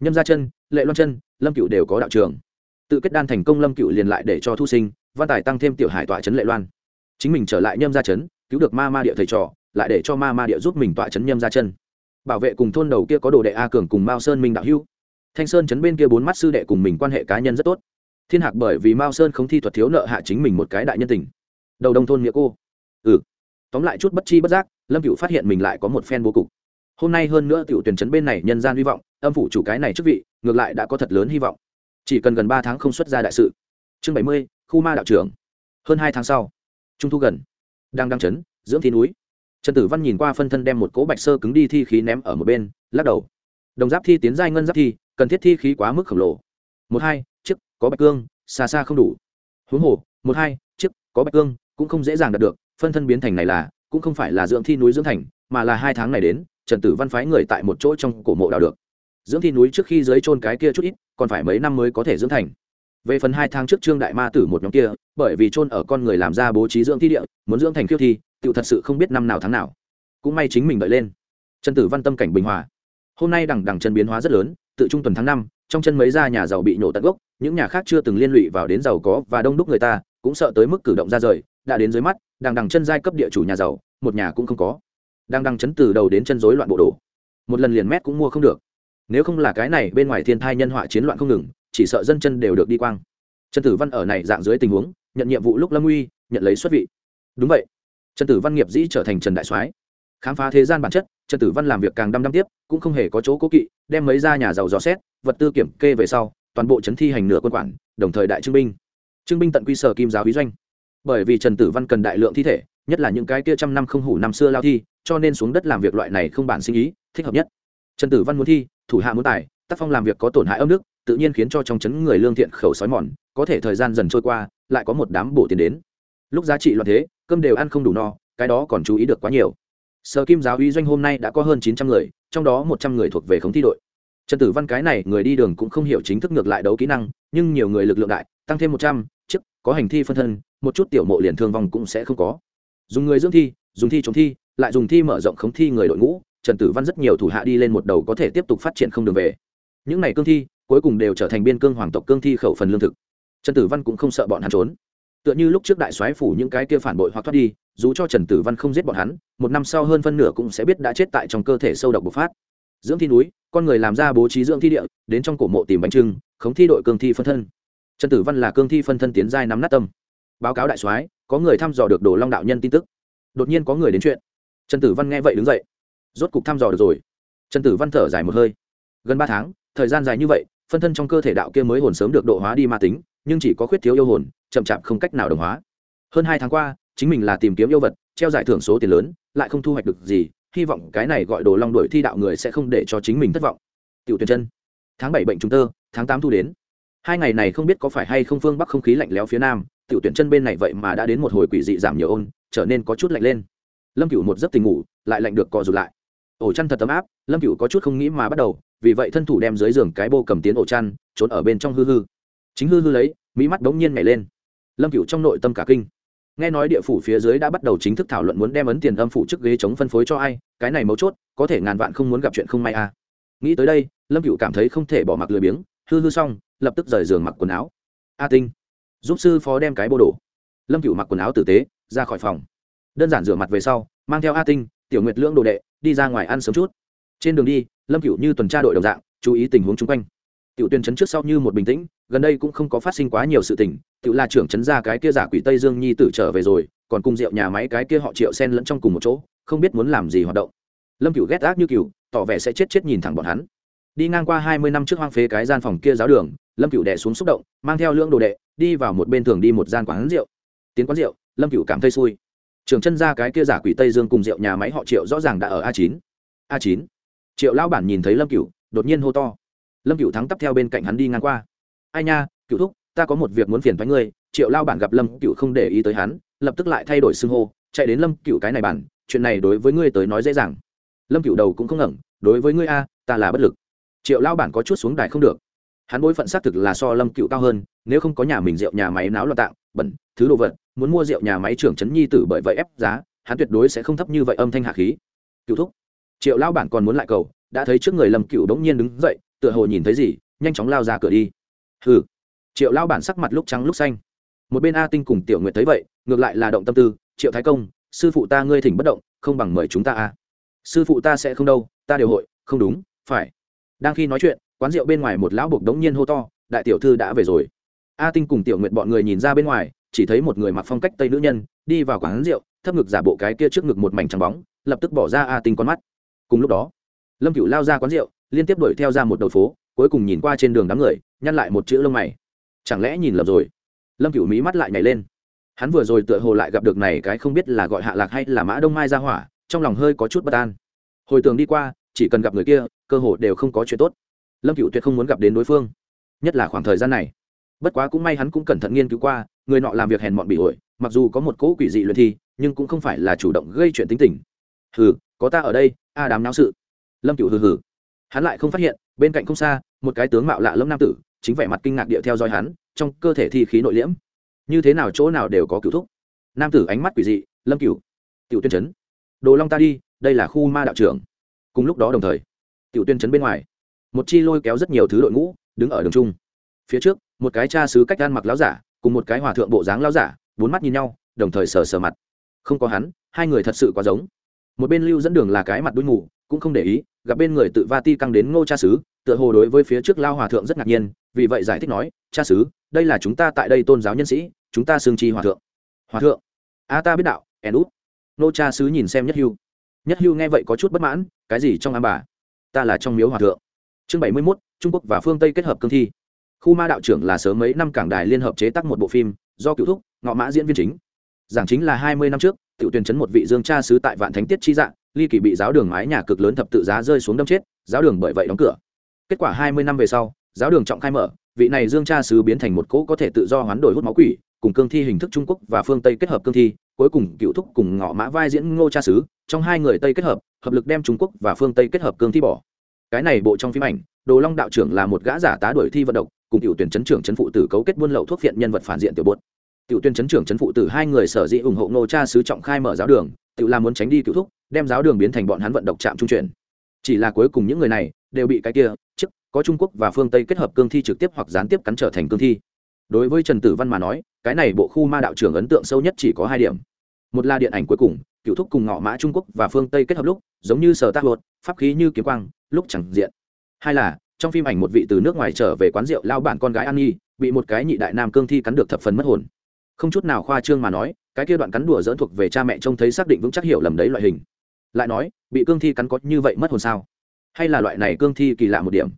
Speaker 1: Nhâm gia chân, lệ loan chân, lâm cựu đều có đạo trường. Tự kết đan thành công lâm cựu liền lại để cho thu sinh văn tài tăng thêm tiểu hải tọa trấn lệ loan. Chính mình trở lại nhâm gia trấn cứu được ma ma địa thầy trò, lại để cho ma ma địa giúp mình tọa trấn nhâm gia chân. Bảo vệ cùng thôn đầu kia có đồ đệ a cường cùng mao sơn minh đạo hữu. Thanh sơn trấn bên kia bốn mắt sư đệ cùng mình quan hệ cá nhân rất tốt. Thiên hạc bởi vì mao sơn không thi thuật thiếu nợ hạ chính mình một cái đại nhân tình. Đầu đông thôn nghĩa cô. Ừ. Tóm lại chút bất chi bất giác, lâm cựu phát hiện mình lại có một phen bố cục. Hôm nay hơn nữa tiểu tuyển trấn bên này nhân gian hy vọng, âm phủ chủ cái này chức vị, ngược lại đã có thật lớn hy vọng. Chỉ cần gần ba tháng không xuất ra đại sự chương bảy mươi, khu ma đạo trưởng. Hơn hai tháng sau, trung thu gần. Đang đăng chấn, dưỡng thi núi. Trần tử văn nhìn qua phân thân đem một cỗ bạch sơ cứng đi thi khí ném ở một bên, lắc đầu. Đồng giáp thi tiến giai ngân giáp thi, cần thiết thi khí quá mức khổng lồ. Một hai, chiếc, có bạch cương, xa xa không đủ. Huống hồ, một hai, chiếc, có bạch cương, cũng không dễ dàng đạt được, phân thân biến thành này là, cũng không phải là dưỡng thi núi dưỡng thành, mà là hai tháng này đến, trần tử văn phái người tại một chỗ trong cổ mộ đào được. Dưỡng thi núi trước khi dưới trôn cái kia chút ít, còn phải mấy năm mới có thể dưỡng thành về phần hai tháng trước trương đại ma tử một nhóm kia, bởi vì trôn ở con người làm ra bố trí dưỡng thi địa, muốn dưỡng thành khiêu thi tự thật sự không biết năm nào tháng nào. Cũng may chính mình đợi lên. Trần tử văn tâm cảnh bình hòa. Hôm nay đằng đằng chân biến hóa rất lớn, tự trung tuần tháng năm, trong chân mấy gia nhà giàu bị nổ tận gốc, những nhà khác chưa từng liên lụy vào đến giàu có và đông đúc người ta, cũng sợ tới mức cử động ra rời, đã đến dưới mắt, đằng đằng chân giai cấp địa chủ nhà giàu, một nhà cũng không có. Đang đằng chấn từ đầu đến chân rối loạn bộ đồ. Một lần liền mét cũng mua không được. Nếu không là cái này, bên ngoài thiên thai nhân họa chiến loạn không ngừng chỉ sợ dân chân đều được đi quang. Trần tử văn ở này dạng dưới tình huống, nhận nhiệm vụ lúc lâm uy, nhận lấy xuất vị. Đúng vậy. Trần tử văn nghiệp dĩ trở thành trần đại soái. Khám phá thế gian bản chất, trần tử văn làm việc càng đăm đăm tiếp, cũng không hề có chỗ cố kỵ, đem mấy ra nhà giàu dò xét, vật tư kiểm kê về sau, toàn bộ chấn thi hành nửa quân quản, đồng thời đại trưng binh. Trưng binh tận quy sở kim giáo hí doanh. Bởi vì trần tử văn cần đại lượng thi thể, nhất là những cái kia trăm năm không hủ năm xưa lao thi, cho nên xuống đất làm việc loại này không bản sinh ý, thích hợp nhất. Trần tử văn muốn thi, thủ hạ muốn tài, tác phong làm việc có tổn hại âm đức tự nhiên khiến cho trong chấn người lương thiện khẩu sói mòn, có thể thời gian dần trôi qua, lại có một đám bổ tiền đến. Lúc giá trị loạn thế, cơm đều ăn không đủ no, cái đó còn chú ý được quá nhiều. Sở kim giáo uy doanh hôm nay đã có hơn chín trăm người, trong đó một trăm người thuộc về khống thi đội. Trần tử văn cái này, người đi đường cũng không hiểu chính thức ngược lại đấu kỹ năng, nhưng nhiều người lực lượng đại, tăng thêm một trăm, chiếc, có hành thi phân thân, một chút tiểu mộ liền thương vong cũng sẽ không có. Dùng người dưỡng thi, dùng thi chống thi, lại dùng thi mở rộng khống thi người đội ngũ, trần tử văn rất nhiều thủ hạ đi lên một đầu có thể tiếp tục phát triển không đường về. Những này cương thi cuối cùng đều trở thành biên cương hoàng tộc cương thi khẩu phần lương thực. Trần tử văn cũng không sợ bọn hắn trốn. Tựa như lúc trước đại soái phủ những cái kia phản bội hoặc thoát đi, dù cho trần tử văn không giết bọn hắn, một năm sau hơn phân nửa cũng sẽ biết đã chết tại trong cơ thể sâu độc bộc phát. Dưỡng thi núi, con người làm ra bố trí dưỡng thi địa, đến trong cổ mộ tìm bánh trưng, khống thi đội cương thi phân thân. Trần tử văn là cương thi phân thân tiến giai nắm nát tâm. Báo cáo đại soái, có người thăm dò được đồ long đạo nhân tin tức. Đột nhiên có người đến chuyện. Trần tử văn nghe vậy đứng dậy. Rốt cục thăm dò được rồi. Trần tử văn thở dài một hơi. Gần ba tháng, thời gian dài như vậy phân thân trong cơ thể đạo kia mới hồn sớm được độ hóa đi ma tính, nhưng chỉ có khuyết thiếu yêu hồn, chậm chạp không cách nào đồng hóa. Hơn hai tháng qua, chính mình là tìm kiếm yêu vật, treo giải thưởng số tiền lớn, lại không thu hoạch được gì, hy vọng cái này gọi đồ long đuổi thi đạo người sẽ không để cho chính mình thất vọng. Tiểu tuyển chân, tháng bảy bệnh chúng tơ, tháng tám thu đến. Hai ngày này không biết có phải hay không phương bắc không khí lạnh lẽo phía nam, tiểu tuyển chân bên này vậy mà đã đến một hồi quỷ dị giảm nhiều ôn, trở nên có chút lạnh lên. Lâm cửu một giấc tình ngủ, lại lạnh được cò rụt lại. Ổ chăn thật tấm áp, lâm cửu có chút không nghĩ mà bắt đầu vì vậy thân thủ đem dưới giường cái bô cầm tiến ổ chăn, trốn ở bên trong hư hư. Chính hư hư lấy mỹ mắt bỗng nhiên nhảy lên. Lâm cựu trong nội tâm cả kinh. Nghe nói địa phủ phía dưới đã bắt đầu chính thức thảo luận muốn đem ấn tiền âm phủ chức ghế chống phân phối cho ai, cái này mấu chốt, có thể ngàn vạn không muốn gặp chuyện không may à. Nghĩ tới đây, lâm cựu cảm thấy không thể bỏ mặc lười biếng, hư hư xong, lập tức rời giường mặc quần áo. A tinh, giúp sư phó đem cái bô đổ. Lâm cựu mặc quần áo tử tế, ra khỏi phòng. Đơn giản rửa mặt về sau, mang theo a tinh, tiểu nguyệt lưỡng đồ đệ, đi ra ngoài ăn sớm chút trên đường đi, lâm cựu như tuần tra đội đồng dạng, chú ý tình huống chung quanh. Tiểu tuyên chấn trước sau như một bình tĩnh, gần đây cũng không có phát sinh quá nhiều sự tình, tiểu là trưởng chấn ra cái kia giả quỷ tây dương nhi tử trở về rồi, còn cung rượu nhà máy cái kia họ triệu sen lẫn trong cùng một chỗ, không biết muốn làm gì hoạt động. Lâm cựu ghét ác như cựu tỏ vẻ sẽ chết chết nhìn thẳng bọn hắn. Đi ngang qua hai mươi năm trước hoang phế cái gian phòng kia giáo đường, lâm cựu đẻ xuống xúc động, mang theo lưỡng đồ đệ, đi vào một bên thường đi một gian quán rượu. Tiến quán rượu, lâm cựu cảm thấy xui. Trường chân ra cái kia giả quỷ tây dương cùng rượu nhà máy họ triệu rõ ràng đã ở a chín. A chín triệu lão bản nhìn thấy lâm cửu, đột nhiên hô to. Lâm cửu thắng tắp theo bên cạnh hắn đi ngang qua. Ai nha, cửu thúc, ta có một việc muốn phiền thoái ngươi. Triệu lao bản gặp lâm cửu không để ý tới hắn, lập tức lại thay đổi xưng hô, chạy đến lâm cửu, cái này bản, chuyện này đối với ngươi tới nói dễ dàng. Lâm cửu đầu cũng không ngẩng, đối với ngươi a, ta là bất lực. Triệu lao bản có chút xuống đài không được. Hắn bối phận xác thực là so lâm cửu cao hơn, nếu không có nhà mình rượu nhà máy náo loạn tạng, bẩn, thứ đồ vật, muốn mua rượu nhà máy trưởng trấn nhi tử bởi vậy ép giá, hắn tuyệt đối sẽ không thấp như vậy âm thanh hạ khí. Cựu thúc triệu lao bản còn muốn lại cầu, đã thấy trước người lâm cựu đống nhiên đứng dậy, tựa hồ nhìn thấy gì, nhanh chóng lao ra cửa đi. Hừ. Triệu lao bản sắc mặt lúc trắng lúc xanh. Một bên a tinh cùng tiểu nguyệt thấy vậy, ngược lại là động tâm tư, triệu thái công, sư phụ ta ngươi thỉnh bất động, không bằng mời chúng ta a. Sư phụ ta sẽ không đâu, ta đều hội, không đúng, phải. Đang khi nói chuyện, quán rượu bên ngoài một lão buộc đống nhiên hô to, đại tiểu thư đã về rồi. A tinh cùng tiểu nguyệt bọn người nhìn ra bên ngoài, chỉ thấy một người mặc phong cách tây nữ nhân, đi vào quán rượu, thấp ngực giả bộ cái kia trước ngực một mảnh trắng bóng, lập tức bỏ ra a tinh con mắt cùng lúc đó, lâm cửu lao ra quán rượu, liên tiếp đuổi theo ra một đầu phố, cuối cùng nhìn qua trên đường đám người, nhăn lại một chữ lông mày. Chẳng lẽ nhìn lầm rồi? Lâm cửu mí mắt lại nhảy lên. Hắn vừa rồi tựa hồ lại gặp được này cái không biết là gọi hạ lạc hay là mã đông mai ra hỏa, trong lòng hơi có chút bất an. Hồi tường đi qua, chỉ cần gặp người kia, cơ hồ đều không có chuyện tốt. Lâm cửu tuyệt không muốn gặp đến đối phương. Nhất là khoảng thời gian này. Bất quá cũng may hắn cũng cẩn thận nghiên cứu qua, người nọ làm việc hèn mọn bị ổi, mặc dù có một cỗ quỷ dị luyện thi, nhưng cũng không phải là chủ động gây chuyện tính tình hừ, có ta ở đây, a đám náo sự. Lâm cựu hừ hừ. Hắn lại không phát hiện, bên cạnh không xa, một cái tướng mạo lạ lâm nam tử, chính vẻ mặt kinh ngạc địa theo dõi hắn, trong cơ thể thi khí nội liễm. Như thế nào chỗ nào đều có cựu thúc. Nam tử ánh mắt quỷ dị, lâm cựu tiểu tuyên chấn đồ long ta đi, đây là khu ma đạo trưởng. Cùng lúc đó đồng thời, tiểu tuyên chấn bên ngoài, một chi lôi kéo rất nhiều thứ đội ngũ, đứng ở đường trung. Phía trước, một cái cha sứ cách gan mặc láo giả, cùng một cái hòa thượng bộ dáng láo giả, bốn mắt nhìn nhau, đồng thời sờ sờ mặt. Không có hắn, hai người thật sự quá giống một bên lưu dẫn đường là cái mặt đuôi ngủ, cũng không để ý, gặp bên người tự va ti căng đến ngô cha sứ, tựa hồ đối với phía trước lao hòa thượng rất ngạc nhiên, vì vậy giải thích nói, cha sứ, đây là chúng ta tại đây tôn giáo nhân sĩ, chúng ta xương chi hòa thượng. Hòa thượng? A ta biết đạo, en út. Nô cha sứ nhìn xem nhất hưu. Nhất hưu nghe vậy có chút bất mãn, cái gì trong am bà? Ta là trong miếu hòa thượng. Chương bảy mươi mốt, trung quốc và phương tây kết hợp cương thi. Khu ma đạo trưởng là sớm mấy năm cảng đài liên hợp chế tác một bộ phim do cựu thúc, ngọ mã diễn viên chính. Giảng chính là hai mươi năm trước tiểu tuyển chấn một vị dương cha sứ tại vạn thánh tiết chi dạng ly kỳ bị giáo đường mái nhà cực lớn thập tự giá rơi xuống đâm chết, giáo đường bởi vậy đóng cửa. Kết quả hai mươi năm về sau, giáo đường trọng khai mở, vị này dương cha sứ biến thành một cỗ có thể tự do hoán đổi hút máu quỷ, cùng cương thi hình thức trung quốc và phương tây kết hợp cương thi, cuối cùng cựu thúc cùng ngọ mã vai diễn ngô cha sứ, trong hai người tây kết hợp hợp lực đem trung quốc và phương tây kết hợp cương thi bỏ. Cái này bộ trong phim ảnh, đồ long đạo trưởng là một gã giả tá đuổi thi vận động, cùng tiểu tuyển chấn trưởng chấn phụ tử cấu kết buôn lậu thuốc viện nhân vật phản diện tiểu bột tiểu tuyên chấn trưởng chấn phụ tử hai người sở dĩ ủng hộ ngô cha sứ trọng khai mở giáo đường, tự làm muốn tránh đi cựu thúc, đem giáo đường biến thành bọn hắn vận động trạm trung chuyển. Chỉ là cuối cùng những người này đều bị cái kia, chức, có trung quốc và phương tây kết hợp cương thi trực tiếp hoặc gián tiếp cắn trở thành cương thi. Đối với trần tử văn mà nói, cái này bộ khu ma đạo trưởng ấn tượng sâu nhất chỉ có hai điểm. Một là điện ảnh cuối cùng, cựu thúc cùng ngọ mã trung quốc và phương tây kết hợp lúc, giống như sở tác luật pháp khí như kiếm quang, lúc chẳng diện. Hai là, trong phim ảnh một vị từ nước ngoài trở về quán rượu lao bản con gái an nhi, bị một cái nhị đại nam cương thi cắn được thập phần mất hồn không chút nào khoa trương mà nói, cái kia đoạn cắn đùa dỡn thuộc về cha mẹ trông thấy xác định vững chắc hiểu lầm đấy loại hình. Lại nói, bị cương thi cắn có như vậy mất hồn sao? Hay là loại này cương thi kỳ lạ một điểm?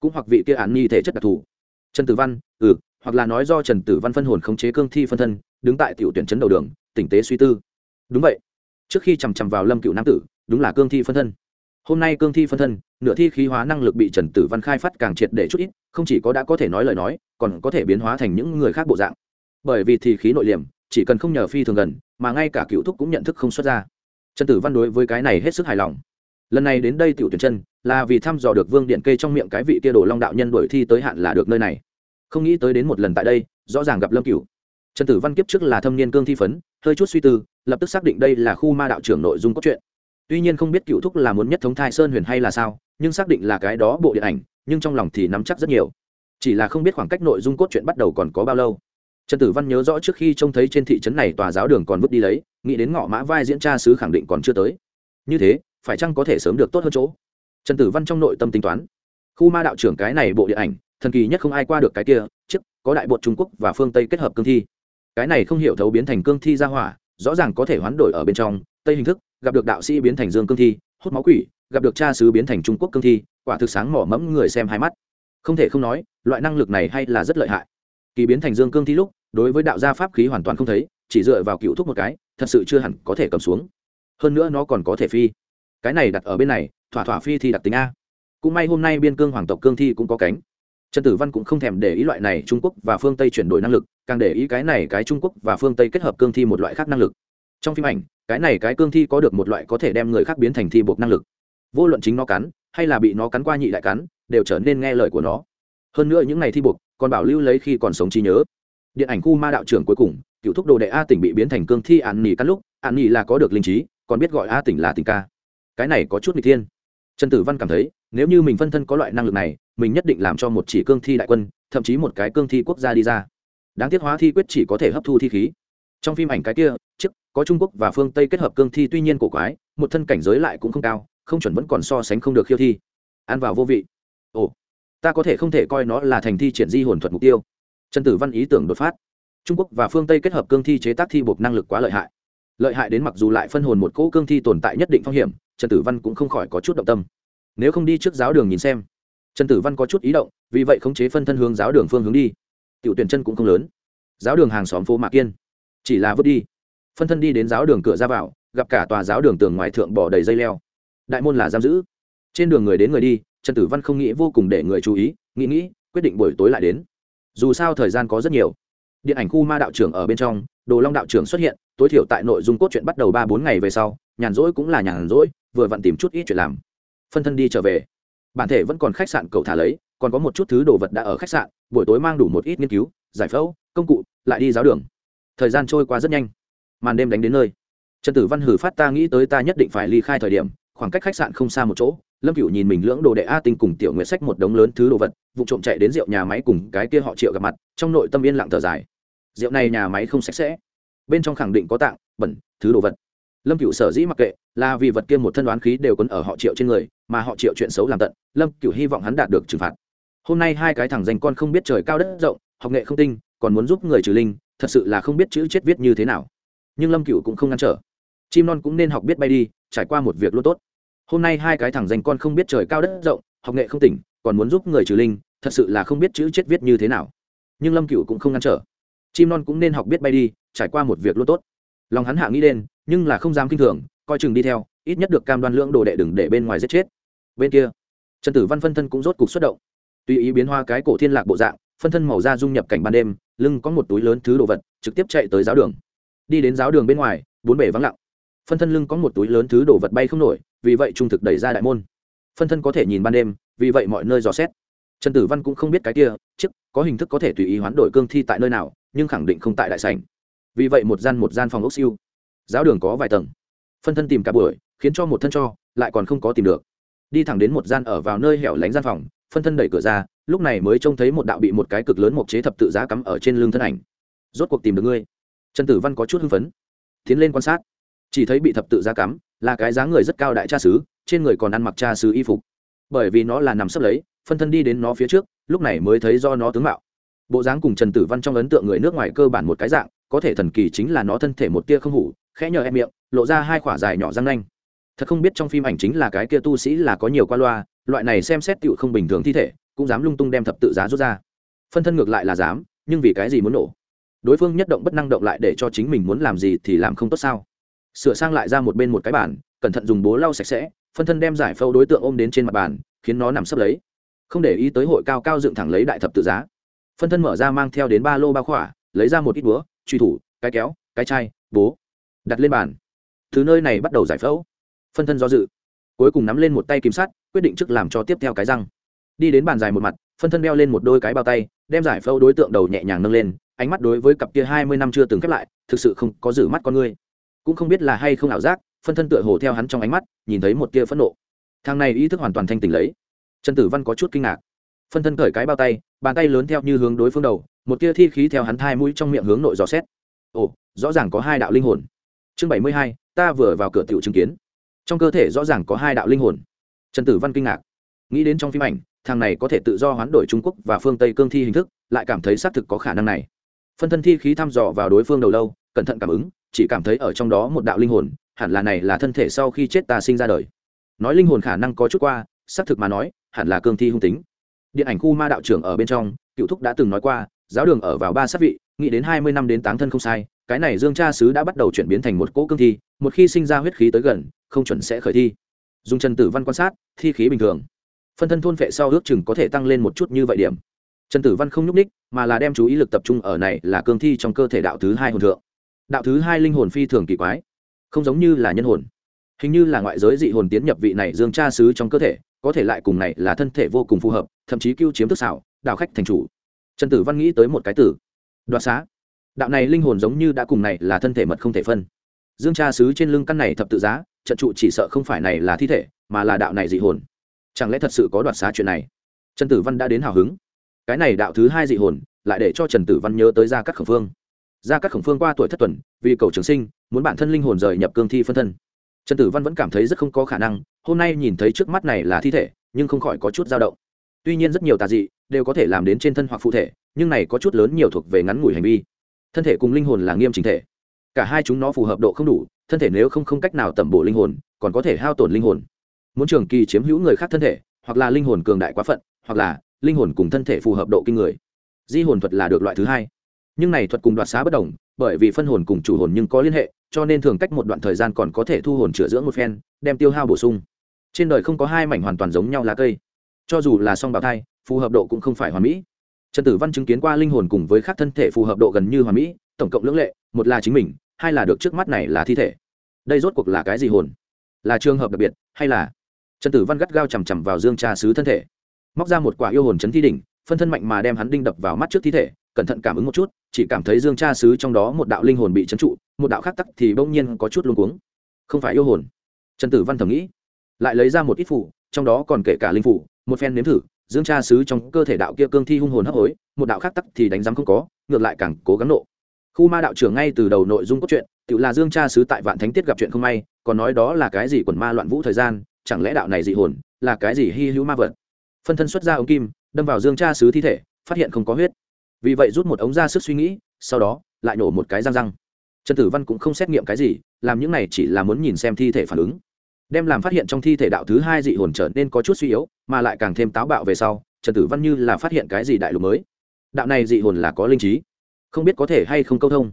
Speaker 1: Cũng hoặc vị kia án nhi thể chất đặc thù. Trần tử văn ừ hoặc là nói do trần tử văn phân hồn khống chế cương thi phân thân, đứng tại tiểu tuyển chấn đầu đường, tỉnh tế suy tư. Đúng vậy. Trước khi chằm chằm vào lâm cựu nam tử, đúng là cương thi phân thân. Hôm nay cương thi phân thân, nửa thi khí hóa năng lực bị trần tử văn khai phát càng triệt để chút ít, không chỉ có đã có thể nói lời nói, còn có thể biến hóa thành những người khác bộ dạng bởi vì thì khí nội liềm, chỉ cần không nhờ phi thường gần, mà ngay cả cựu thúc cũng nhận thức không xuất ra. Trần tử văn đối với cái này hết sức hài lòng. Lần này đến đây tiểu tuyển chân, là vì thăm dò được vương điện kê trong miệng cái vị kia đồ long đạo nhân đổi thi tới hạn là được nơi này. Không nghĩ tới đến một lần tại đây, rõ ràng gặp lâm cửu. Trần tử văn kiếp trước là thâm niên cương thi phấn, hơi chút suy tư, lập tức xác định đây là khu ma đạo trưởng nội dung cốt truyện. Tuy nhiên không biết cựu thúc là muốn nhất thống thai sơn huyền hay là sao, nhưng xác định là cái đó bộ điện ảnh, nhưng trong lòng thì nắm chắc rất nhiều. Chỉ là không biết khoảng cách nội dung cốt truyện bắt đầu còn có bao lâu trần tử văn nhớ rõ trước khi trông thấy trên thị trấn này tòa giáo đường còn vứt đi lấy, nghĩ đến ngõ mã vai diễn tra sứ khẳng định còn chưa tới. Như thế, phải chăng có thể sớm được tốt hơn chỗ? Trần tử văn trong nội tâm tính toán. Khu ma đạo trưởng cái này bộ điện ảnh, thần kỳ nhất không ai qua được cái kia trước có đại bột trung quốc và phương tây kết hợp cương thi. Cái này không hiểu thấu biến thành cương thi ra hỏa, rõ ràng có thể hoán đổi ở bên trong, tây hình thức, gặp được đạo sĩ biến thành dương cương thi, hút máu quỷ, gặp được cha sứ biến thành trung quốc cương thi, quả thực sáng mỏ mẫm người xem hai mắt. Không thể không nói, loại năng lực này hay là rất lợi hại. Kỳ biến thành dương cương thi lúc đối với đạo gia pháp khí hoàn toàn không thấy, chỉ dựa vào cựu thúc một cái, thật sự chưa hẳn có thể cầm xuống. Hơn nữa nó còn có thể phi. Cái này đặt ở bên này, thỏa thỏa phi thì đặc tính a. Cũng may hôm nay biên cương hoàng tộc cương thi cũng có cánh. Trần tử văn cũng không thèm để ý loại này trung quốc và phương tây chuyển đổi năng lực, càng để ý cái này cái trung quốc và phương tây kết hợp cương thi một loại khác năng lực. Trong phim ảnh, cái này cái cương thi có được một loại có thể đem người khác biến thành thi buộc năng lực. Vô luận chính nó cắn, hay là bị nó cắn qua nhị đại cắn, đều trở nên nghe lời của nó. Hơn nữa những ngày thi buộc còn bảo lưu lấy khi còn sống trí nhớ điện ảnh khu ma đạo trưởng cuối cùng, cựu thúc đồ đệ a tỉnh bị biến thành cương thi ạn nỉ cắn lúc ạn nỉ là có được linh trí, còn biết gọi a tỉnh là tỉnh ca. Cái này có chút n g thiên. Trần tử văn cảm thấy, nếu như mình phân thân có loại năng lực này, mình nhất định làm cho một chỉ cương thi đại quân, thậm chí một cái cương thi quốc gia đi ra. Đáng tiếc hóa thi quyết chỉ có thể hấp thu thi khí. Trong phim ảnh cái kia trước có trung quốc và phương tây kết hợp cương thi tuy nhiên cổ quái, một thân cảnh giới lại cũng không cao, không chuẩn vẫn còn so sánh không được khiêu thi. Ăn vào vô vị. Ồ, ta có thể không thể coi nó là thành thi triển di hồn thuật mục tiêu trần tử văn ý tưởng đột phát. Trung quốc và phương tây kết hợp cương thi chế tác thi buộc năng lực quá lợi hại. Lợi hại đến mặc dù lại phân hồn một cỗ cương thi tồn tại nhất định phong hiểm, trần tử văn cũng không khỏi có chút động tâm. Nếu không đi trước giáo đường nhìn xem, trần tử văn có chút ý động, vì vậy khống chế phân thân hướng giáo đường phương hướng đi. Tiểu tuyển chân cũng không lớn. Giáo đường hàng xóm phố mạc kiên chỉ là vứt đi. Phân thân đi đến giáo đường cửa ra vào, gặp cả tòa giáo đường tường ngoài thượng bỏ đầy dây leo. Đại môn là giam giữ. Trên đường người đến người đi, trần tử văn không nghĩ vô cùng để người chú ý, nghĩ nghĩ, quyết định buổi tối lại đến dù sao thời gian có rất nhiều. Điện ảnh khu ma đạo trưởng ở bên trong, đồ long đạo trưởng xuất hiện, tối thiểu tại nội dung cốt truyện bắt đầu ba bốn ngày về sau, nhàn rỗi cũng là nhàn rỗi, vừa vặn tìm chút ít chuyện làm. Phân thân đi trở về. Bản thể vẫn còn khách sạn cậu thả lấy, còn có một chút thứ đồ vật đã ở khách sạn, buổi tối mang đủ một ít nghiên cứu, giải phẫu, công cụ, lại đi giáo đường. Thời gian trôi qua rất nhanh. Màn đêm đánh đến nơi. Trần tử văn hử phát ta nghĩ tới ta nhất định phải ly khai thời điểm, khoảng cách khách sạn không xa một chỗ lâm cựu nhìn mình lưỡng đồ đệ a tinh cùng tiểu nguyệt sách một đống lớn thứ đồ vật, vụ trộm chạy đến rượu nhà máy cùng cái kia họ triệu gặp mặt, trong nội tâm yên lặng thở dài. Rượu này nhà máy không sạch sẽ. Bên trong khẳng định có tạng, bẩn, thứ đồ vật. Lâm cựu sở dĩ mặc kệ, là vì vật kia một thân đoán khí đều quấn ở họ triệu trên người, mà họ triệu chuyện xấu làm tận, lâm cựu hy vọng hắn đạt được trừng phạt. Hôm nay hai cái thằng danh con không biết trời cao đất rộng, học nghệ không tinh, còn muốn giúp người trừ linh, thật sự là không biết chữ chết viết như thế nào. Nhưng lâm cựu cũng không ngăn trở. Chim non cũng nên học biết bay đi, trải qua một việc luôn tốt hôm nay hai cái thằng danh con không biết trời cao đất rộng, học nghệ không tỉnh, còn muốn giúp người trừ linh, thật sự là không biết chữ chết viết như thế nào. Nhưng lâm cựu cũng không ngăn trở. Chim non cũng nên học biết bay đi, trải qua một việc luôn tốt. Lòng hắn hạ nghĩ đến nhưng là không dám kinh thường, coi chừng đi theo, ít nhất được cam đoan lưỡng đồ đệ đừng để bên ngoài giết chết. Bên kia, trần tử văn phân thân cũng rốt cục xuất động. Tùy ý biến hoa cái cổ thiên lạc bộ dạng, phân thân màu da dung nhập cảnh ban đêm, lưng có một túi lớn thứ đồ vật, trực tiếp chạy tới giáo đường. Đi đến giáo đường bên ngoài, bốn bể vắng lặng. Phân thân lưng có một túi lớn thứ đồ vật bay không nổi vì vậy trung thực đẩy ra đại môn. Phân thân có thể nhìn ban đêm, vì vậy mọi nơi dò xét. Trần tử văn cũng không biết cái kia chức có hình thức có thể tùy ý hoán đổi cương thi tại nơi nào, nhưng khẳng định không tại đại sảnh. Vì vậy một gian một gian phòng ốc siêu. Giáo đường có vài tầng. Phân thân tìm cả buổi, khiến cho một thân cho, lại còn không có tìm được. Đi thẳng đến một gian ở vào nơi hẻo lánh gian phòng, phân thân đẩy cửa ra, lúc này mới trông thấy một đạo bị một cái cực lớn một chế thập tự giá cắm ở trên lưng thân ảnh. Rốt cuộc tìm được ngươi. Trần tử văn có chút hưng phấn. Tiến lên quan sát chỉ thấy bị thập tự giá cắm, là cái dáng người rất cao đại cha sứ trên người còn ăn mặc cha sứ y phục. Bởi vì nó là nằm sấp lấy, phân thân đi đến nó phía trước, lúc này mới thấy do nó tướng mạo. Bộ dáng cùng trần tử văn trong ấn tượng người nước ngoài cơ bản một cái dạng, có thể thần kỳ chính là nó thân thể một tia không hủ, khẽ nhờ em miệng, lộ ra hai khỏa dài nhỏ răng nanh. Thật không biết trong phim ảnh chính là cái kia tu sĩ là có nhiều qua loa, loại này xem xét tựu không bình thường thi thể, cũng dám lung tung đem thập tự giá rút ra. Phân thân ngược lại là dám, nhưng vì cái gì muốn nổ? Đối phương nhất động bất năng động lại để cho chính mình muốn làm gì thì làm không tốt sao? Sửa sang lại ra một bên một cái bàn, cẩn thận dùng bố lau sạch sẽ, phân thân đem giải phẫu đối tượng ôm đến trên mặt bàn, khiến nó nằm sấp lấy. Không để ý tới hội cao cao dựng thẳng lấy đại thập tự giá. Phân thân mở ra mang theo đến ba lô ba khỏa, lấy ra một ít búa, truy thủ, cái kéo, cái chai, bố, đặt lên bàn. Thứ nơi này bắt đầu giải phẫu. Phân thân do dự. Cuối cùng nắm lên một tay kim sắt, quyết định trước làm cho tiếp theo cái răng. Đi đến bàn dài một mặt, phân thân đeo lên một đôi cái bao tay, đem giải phẫu đối tượng đầu nhẹ nhàng nâng lên, ánh mắt đối với cặp kia hai mươi năm chưa từng khép lại, thực sự không có giữ mắt con người cũng không biết là hay không ảo giác, phân thân tựa hồ theo hắn trong ánh mắt, nhìn thấy một tia phẫn nộ. Thằng này ý thức hoàn toàn thanh tỉnh lấy. Trần tử văn có chút kinh ngạc. Phân thân cởi cái bao tay, bàn tay lớn theo như hướng đối phương đầu, một tia thi khí theo hắn thai mũi trong miệng hướng nội dò xét. Ồ, rõ ràng có hai đạo linh hồn. Chương bảy mươi hai, ta vừa vào cửa tiểu chứng kiến. Trong cơ thể rõ ràng có hai đạo linh hồn. Trần tử văn kinh ngạc. Nghĩ đến trong phim ảnh, thằng này có thể tự do hoán đổi trung quốc và phương tây cương thi hình thức, lại cảm thấy xác thực có khả năng này. Phân thân thi khí thăm dò vào đối phương đầu lâu, cẩn thận cảm ứng chỉ cảm thấy ở trong đó một đạo linh hồn, hẳn là này là thân thể sau khi chết ta sinh ra đời. Nói linh hồn khả năng có chút qua, xác thực mà nói, hẳn là cương thi hung tính. Điện ảnh khu ma đạo trưởng ở bên trong, cựu thúc đã từng nói qua, giáo đường ở vào ba sát vị, nghĩ đến hai mươi năm đến táng thân không sai, cái này dương cha sứ đã bắt đầu chuyển biến thành một cỗ cương thi, một khi sinh ra huyết khí tới gần, không chuẩn sẽ khởi thi. Dùng trần tử văn quan sát, thi khí bình thường. Phân thân thôn vệ sau ước chừng có thể tăng lên một chút như vậy điểm. Trần tử văn không nhúc ních mà là đem chú ý lực tập trung ở này là cương thi trong cơ thể đạo thứ hai hồn thượng đạo thứ hai linh hồn phi thường kỳ quái, không giống như là nhân hồn. Hình như là ngoại giới dị hồn tiến nhập vị này dương cha sứ trong cơ thể, có thể lại cùng này là thân thể vô cùng phù hợp, thậm chí cưu chiếm thức xảo, đạo khách thành chủ. Trần tử văn nghĩ tới một cái tử đoạt xá. Đạo này linh hồn giống như đã cùng này là thân thể mật không thể phân. Dương cha sứ trên lưng căn này thập tự giá, trận trụ chỉ sợ không phải này là thi thể, mà là đạo này dị hồn. Chẳng lẽ thật sự có đoạt xá chuyện này? Trần tử văn đã đến hào hứng. Cái này đạo thứ hai dị hồn, lại để cho trần tử văn nhớ tới ra các khẩu phương ra các khổng phương qua tuổi thất tuần, vì cầu trường sinh, muốn bản thân linh hồn rời nhập cương thi phân thân. Trần tử văn vẫn cảm thấy rất không có khả năng, hôm nay nhìn thấy trước mắt này là thi thể, nhưng không khỏi có chút dao động. Tuy nhiên rất nhiều tà dị đều có thể làm đến trên thân hoặc phụ thể, nhưng này có chút lớn nhiều thuộc về ngắn ngủi hành vi. Thân thể cùng linh hồn là nghiêm trình thể. Cả hai chúng nó phù hợp độ không đủ, thân thể nếu không không cách nào tẩm bổ linh hồn, còn có thể hao tổn linh hồn. Muốn trường kỳ chiếm hữu người khác thân thể, hoặc là linh hồn cường đại quá phận, hoặc là linh hồn cùng thân thể phù hợp độ kinh người. Di hồn thuật là được loại thứ hai nhưng này thuật cùng đoạt xá bất đồng, bởi vì phân hồn cùng chủ hồn nhưng có liên hệ, cho nên thường cách một đoạn thời gian còn có thể thu hồn chữa dưỡng một phen, đem tiêu hao bổ sung. Trên đời không có hai mảnh hoàn toàn giống nhau lá cây. Cho dù là song bào thai, phù hợp độ cũng không phải hoàn mỹ. Trần tử văn chứng kiến qua linh hồn cùng với các thân thể phù hợp độ gần như hoàn mỹ, tổng cộng lưỡng lệ, một là chính mình, hai là được trước mắt này là thi thể. Đây rốt cuộc là cái gì hồn? Là trường hợp đặc biệt, hay là? Trần tử văn gắt gao chằm chằm vào dương trà sứ thân thể. Móc ra một quả yêu hồn chấn thi đỉnh, phân thân mạnh mà đem hắn đinh đập vào mắt trước thi thể cẩn thận cảm ứng một chút, chỉ cảm thấy dương cha sứ trong đó một đạo linh hồn bị trấn trụ, một đạo khác tắc thì bỗng nhiên có chút luống cuống. Không phải yêu hồn. Trần tử văn thầm nghĩ, lại lấy ra một ít phủ trong đó còn kể cả linh phủ một phen nếm thử, dương cha sứ trong cơ thể đạo kia cương thi hung hồn hấp hối, một đạo khác tắc thì đánh giám không có, ngược lại càng cố gắng nộ. Khu ma đạo trưởng ngay từ đầu nội dung cốt truyện tự là dương cha sứ tại vạn thánh tiết gặp chuyện không may, còn nói đó là cái gì quần ma loạn vũ thời gian, chẳng lẽ đạo này dị hồn, là cái gì hy hữu ma vật? Phân thân xuất ra ống kim, đâm vào dương cha sứ thi thể, phát hiện không có huyết vì vậy rút một ống ra sức suy nghĩ, sau đó, lại nổ một cái răng răng. Trần tử văn cũng không xét nghiệm cái gì, làm những này chỉ là muốn nhìn xem thi thể phản ứng. Đem làm phát hiện trong thi thể đạo thứ hai dị hồn trở nên có chút suy yếu, mà lại càng thêm táo bạo về sau, trần tử văn như là phát hiện cái gì đại lục mới. Đạo này dị hồn là có linh trí, không biết có thể hay không câu thông.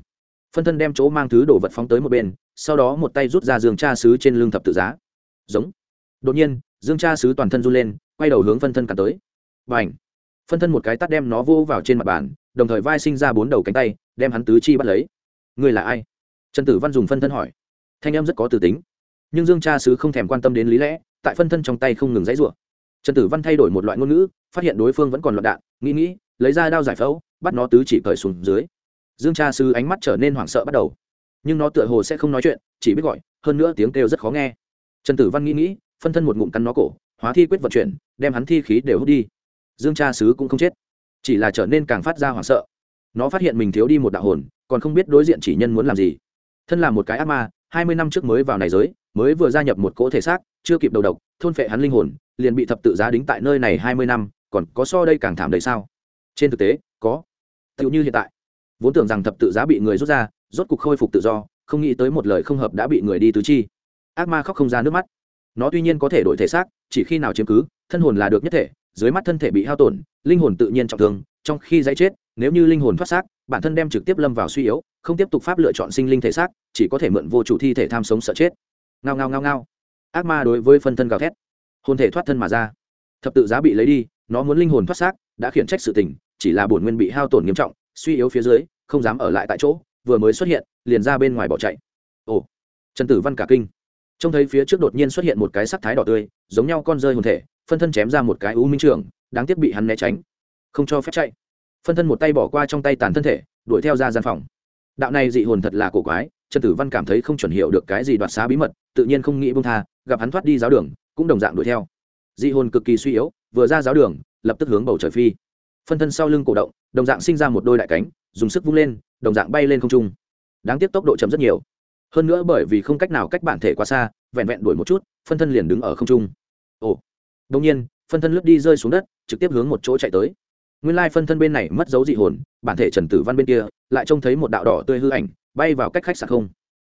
Speaker 1: Phân thân đem chỗ mang thứ đồ vật phóng tới một bên, sau đó một tay rút ra dương cha sứ trên lưng thập tự giá. Giống. Đột nhiên, dương cha sứ toàn thân run lên, quay đầu hướng phân thân cắn tới. Và h phân thân một cái tắt đem nó vô vào trên mặt bàn, đồng thời vai sinh ra bốn đầu cánh tay, đem hắn tứ chi bắt lấy. Người là ai? Trần tử văn dùng phân thân hỏi. Thanh em rất có từ tính. Nhưng dương cha sứ không thèm quan tâm đến lý lẽ, tại phân thân trong tay không ngừng dãy rủa. Trần tử văn thay đổi một loại ngôn ngữ, phát hiện đối phương vẫn còn loạn đạn, nghĩ nghĩ, lấy ra đao giải phẫu, bắt nó tứ chỉ cởi xuống dưới. Dương cha sứ ánh mắt trở nên hoảng sợ bắt đầu. Nhưng nó tựa hồ sẽ không nói chuyện, chỉ biết gọi, hơn nữa tiếng kêu rất khó nghe. Trần tử văn nghĩ nghĩ, phân thân một ngụm cắn nó cổ, hóa thi quyết vận chuyển, đem hắn thi khí đều hút đi dương cha sứ cũng không chết, chỉ là trở nên càng phát ra hoảng sợ. Nó phát hiện mình thiếu đi một đạo hồn, còn không biết đối diện chỉ nhân muốn làm gì. Thân là một cái ác ma, hai mươi năm trước mới vào này giới, mới vừa gia nhập một cỗ thể xác, chưa kịp đầu độc, thôn phệ hắn linh hồn, liền bị thập tự giá đính tại nơi này hai mươi năm, còn có so đây càng thảm đầy sao? Trên thực tế, có. Tựu như hiện tại, vốn tưởng rằng thập tự giá bị người rút ra, rốt cục khôi phục tự do, không nghĩ tới một lời không hợp đã bị người đi tứ chi. Ác ma khóc không ra nước mắt. Nó tuy nhiên có thể đổi thể xác, chỉ khi nào chiếm cứ, thân hồn là được nhất thể dưới mắt thân thể bị hao tổn, linh hồn tự nhiên trọng thương, trong khi dãy chết, nếu như linh hồn thoát xác, bản thân đem trực tiếp lâm vào suy yếu, không tiếp tục pháp lựa chọn sinh linh thể xác, chỉ có thể mượn vô chủ thi thể tham sống sợ chết. Ngao ngao ngao ngao. Ác ma đối với phân thân gào thét. Hồn thể thoát thân mà ra. Thập tự giá bị lấy đi, nó muốn linh hồn thoát xác, đã khiển trách sự tình, chỉ là bổn nguyên bị hao tổn nghiêm trọng, suy yếu phía dưới, không dám ở lại tại chỗ, vừa mới xuất hiện, liền ra bên ngoài bỏ chạy. Ồ. Trần tử văn cả kinh. Trông thấy phía trước đột nhiên xuất hiện một cái sắc thái đỏ tươi, giống nhau con rơi hồn thể phân thân chém ra một cái u minh trường, đáng tiếc bị hắn né tránh. Không cho phép chạy. Phân thân một tay bỏ qua trong tay tàn thân thể, đuổi theo ra gian phòng. Đạo này dị hồn thật là cổ quái, trần tử văn cảm thấy không chuẩn hiệu được cái gì đoạt xá bí mật, tự nhiên không nghĩ bông tha, gặp hắn thoát đi giáo đường, cũng đồng dạng đuổi theo. Dị hồn cực kỳ suy yếu, vừa ra giáo đường, lập tức hướng bầu trời phi. Phân thân sau lưng cổ động, đồng dạng sinh ra một đôi đại cánh, dùng sức vung lên, đồng dạng bay lên không trung. Đáng tiếc tốc độ chậm rất nhiều. Hơn nữa bởi vì không cách nào cách bản thể quá xa, vẹn vẹn đuổi một chút, phân thân liền đứng ở không trung. Ồ đông nhiên, phân thân lướt đi rơi xuống đất, trực tiếp hướng một chỗ chạy tới. Nguyên lai phân thân bên này mất dấu dị hồn, bản thể trần tử văn bên kia, lại trông thấy một đạo đỏ tươi hư ảnh, bay vào cách khách sạn không.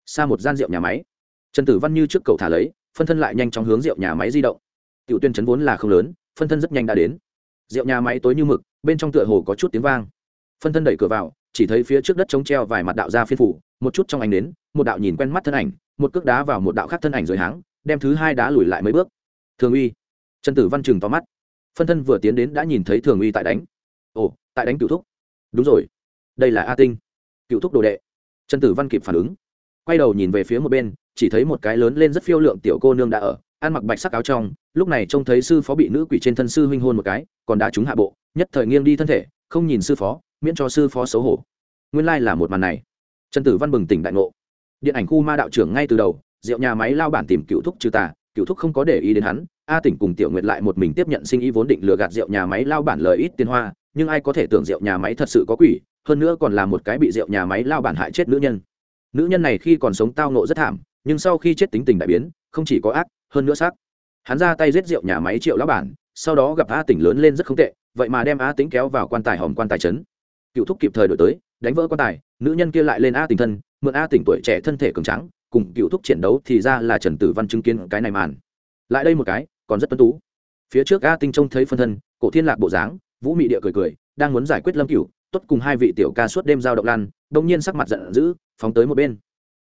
Speaker 1: Xa một gian rượu nhà máy. Trần tử văn như trước cầu thả lấy, phân thân lại nhanh chóng hướng rượu nhà máy di động. Tiểu tuyên chấn vốn là không lớn, phân thân rất nhanh đã đến. Rượu nhà máy tối như mực, bên trong tựa hồ có chút tiếng vang. Phân thân đẩy cửa vào, chỉ thấy phía trước đất trống treo vài mặt đạo ra phiên phủ, một chút trong ảnh đến một đạo nhìn quen mắt thân ảnh, một cước đá vào một đạo khác thân ảnh rồi háng, đem thứ hai đá lùi lại mấy bước. Thường uy trần tử văn chừng to mắt. Phân thân vừa tiến đến đã nhìn thấy thường uy tại đánh. Ồ, tại đánh cựu thúc. Đúng rồi. Đây là a tinh. Cựu thúc đồ đệ. Trần tử văn kịp phản ứng. Quay đầu nhìn về phía một bên, chỉ thấy một cái lớn lên rất phiêu lượng tiểu cô nương đã ở, ăn mặc bạch sắc áo trong, lúc này trông thấy sư phó bị nữ quỷ trên thân sư huynh hôn một cái, còn đã trúng hạ bộ, nhất thời nghiêng đi thân thể, không nhìn sư phó, miễn cho sư phó xấu hổ. Nguyên lai là một màn này. Trần tử văn bừng tỉnh đại ngộ. Điện ảnh khu ma đạo trưởng ngay từ đầu, rượu nhà máy lao bản tìm cựu thúc trừ tà cựu thúc không có để ý đến hắn, a tỉnh cùng tiểu nguyệt lại một mình tiếp nhận sinh ý vốn định lừa gạt rượu nhà máy lao bản lời ít tiền hoa, nhưng ai có thể tưởng rượu nhà máy thật sự có quỷ, hơn nữa còn là một cái bị rượu nhà máy lao bản hại chết nữ nhân. Nữ nhân này khi còn sống tao nộ rất thảm, nhưng sau khi chết tính tình đại biến, không chỉ có ác, hơn nữa xác. Hắn ra tay giết rượu nhà máy triệu lão bản, sau đó gặp a tỉnh lớn lên rất không tệ, vậy mà đem a tính kéo vào quan tài hòm quan tài trấn. Cựu thúc kịp thời đổi tới, đánh vỡ quan tài, nữ nhân kia lại lên a tỉnh thân, mượn a tỉnh tuổi trẻ thân thể cường trắng cùng cựu thúc chiến đấu thì ra là trần tử văn chứng kiến cái này màn. Lại đây một cái, còn rất tuân tú. Phía trước a tinh trông thấy phân thân, cổ thiên lạc bộ dáng, vũ mị địa cười cười, đang muốn giải quyết lâm cựu tốt cùng hai vị tiểu ca suốt đêm giao động lan đông nhiên sắc mặt giận dữ, phóng tới một bên.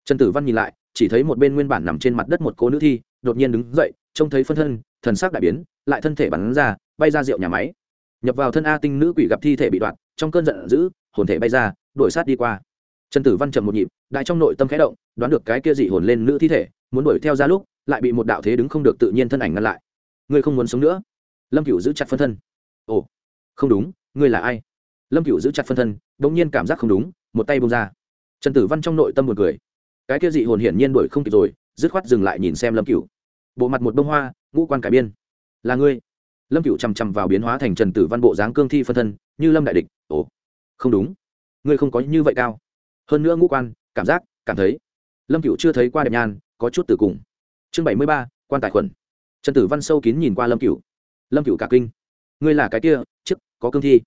Speaker 1: Trần tử văn nhìn lại, chỉ thấy một bên nguyên bản nằm trên mặt đất một cô nữ thi, đột nhiên đứng dậy, trông thấy phân thân, thần sắc đại biến, lại thân thể bắn ra, bay ra rượu nhà máy. Nhập vào thân a tinh nữ quỷ gặp thi thể bị đoạn trong cơn giận dữ, hồn thể bay ra, đuổi sát đi qua trần tử văn trầm một nhịp, đại trong nội tâm khẽ động, đoán được cái kia dị hồn lên nữ thi thể, muốn đuổi theo ra lúc, lại bị một đạo thế đứng không được tự nhiên thân ảnh ngăn lại. Ngươi không muốn sống nữa? Lâm cựu giữ chặt phân thân. Ồ, không đúng, ngươi là ai? Lâm cựu giữ chặt phân thân đ ỗ n g nhiên cảm giác không đúng, một tay bông ra. Trần tử văn trong nội tâm một cười. Cái kia dị hồn hiển nhiên đuổi không kịp rồi, dứt khoát dừng lại nhìn xem lâm cựu bộ mặt một bông hoa, ngũ quan cải biên. Là ngươi? Lâm cựu chằm chằm vào biến hóa thành trần tử văn bộ dáng cương thi phân thân, như lâm đại địch. Ồ, không đúng. Ngươi không có như vậy cao hơn nữa ngũ quan, cảm giác, cảm thấy. Lâm cựu chưa thấy qua đẹp nhan, có chút từ cùng. Chương bảy mươi ba, quan tài khuẩn. Trần tử văn sâu kín nhìn qua lâm cựu lâm cựu cả kinh. Ngươi là cái kia chức có cương thi.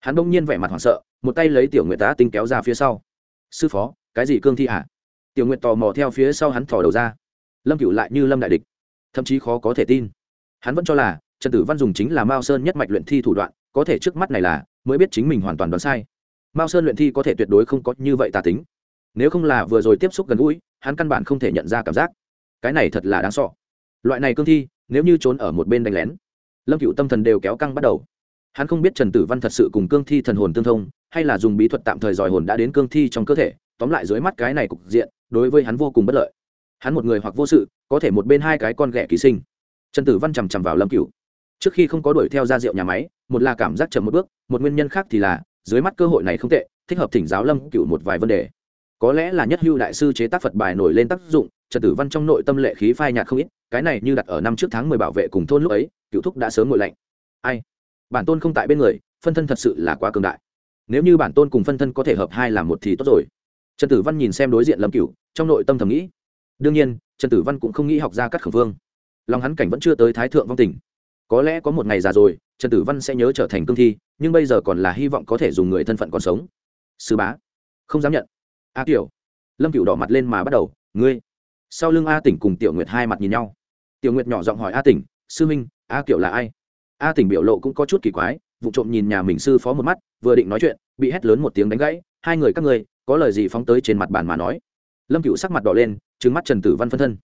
Speaker 1: Hắn bỗng nhiên vẻ mặt hoảng sợ, một tay lấy tiểu nguyệt tá tinh kéo ra phía sau. Sư phó, cái gì cương thi hả? Tiểu nguyệt tò mò theo phía sau hắn thỏ đầu ra. Lâm cựu lại như lâm đại địch. Thậm chí khó có thể tin. Hắn vẫn cho là, trần tử văn dùng chính là mao sơn nhất mạch luyện thi thủ đoạn, có thể trước mắt này là, mới biết chính mình hoàn toàn đoán sai mao sơn luyện thi có thể tuyệt đối không có như vậy tà tính. Nếu không là vừa rồi tiếp xúc gần gũi, hắn căn bản không thể nhận ra cảm giác. Cái này thật là đáng sọ loại này cương thi, nếu như trốn ở một bên đánh lén, lâm cựu tâm thần đều kéo căng bắt đầu. Hắn không biết trần tử văn thật sự cùng cương thi thần hồn tương thông, hay là dùng bí thuật tạm thời dòi hồn đã đến cương thi trong cơ thể, tóm lại dưới mắt cái này cục diện, đối với hắn vô cùng bất lợi. Hắn một người hoặc vô sự, có thể một bên hai cái con ghẻ ký sinh. Trần tử văn chằm chằm vào lâm cựu trước khi không có đuổi theo ra rượu nhà máy, một là cảm giác chậm một bước, một nguyên nhân khác thì là dưới mắt cơ hội này không tệ, thích hợp thỉnh giáo lâm cựu một vài vấn đề. Có lẽ là nhất hưu đại sư chế tác phật bài nổi lên tác dụng, trần tử văn trong nội tâm lệ khí phai nhạt không ít, cái này như đặt ở năm trước tháng mười bảo vệ cùng thôn lúc ấy cựu thúc đã sớm ngồi lạnh. Ai? Bản tôn không tại bên người, phân thân thật sự là quá cường đại. Nếu như bản tôn cùng phân thân có thể hợp hai làm một thì tốt rồi. Trần tử văn nhìn xem đối diện lâm cửu, trong nội tâm thầm nghĩ. Đương nhiên, trần tử văn cũng không nghĩ học ra các khẩn vương. Lòng hắn cảnh vẫn chưa tới thái thượng vong tình có lẽ có một ngày già rồi, trần tử văn sẽ nhớ trở thành cương thi nhưng bây giờ còn là hy vọng có thể dùng người thân phận còn sống. Sư bá không dám nhận. A à, kiểu lâm cựu đỏ mặt lên mà bắt đầu ngươi. Sau lưng a tỉnh cùng tiểu nguyệt hai mặt nhìn nhau. Tiểu nguyệt nhỏ giọng hỏi a tỉnh sư minh a kiểu là ai? A tỉnh biểu lộ cũng có chút kỳ quái vụ trộm nhìn nhà mình sư phó một mắt vừa định nói chuyện bị hét lớn một tiếng đánh gãy hai người các ngươi có lời gì phóng tới trên mặt bàn mà nói? Lâm cựu sắc mặt đỏ lên trứng mắt trần tử văn phân thân.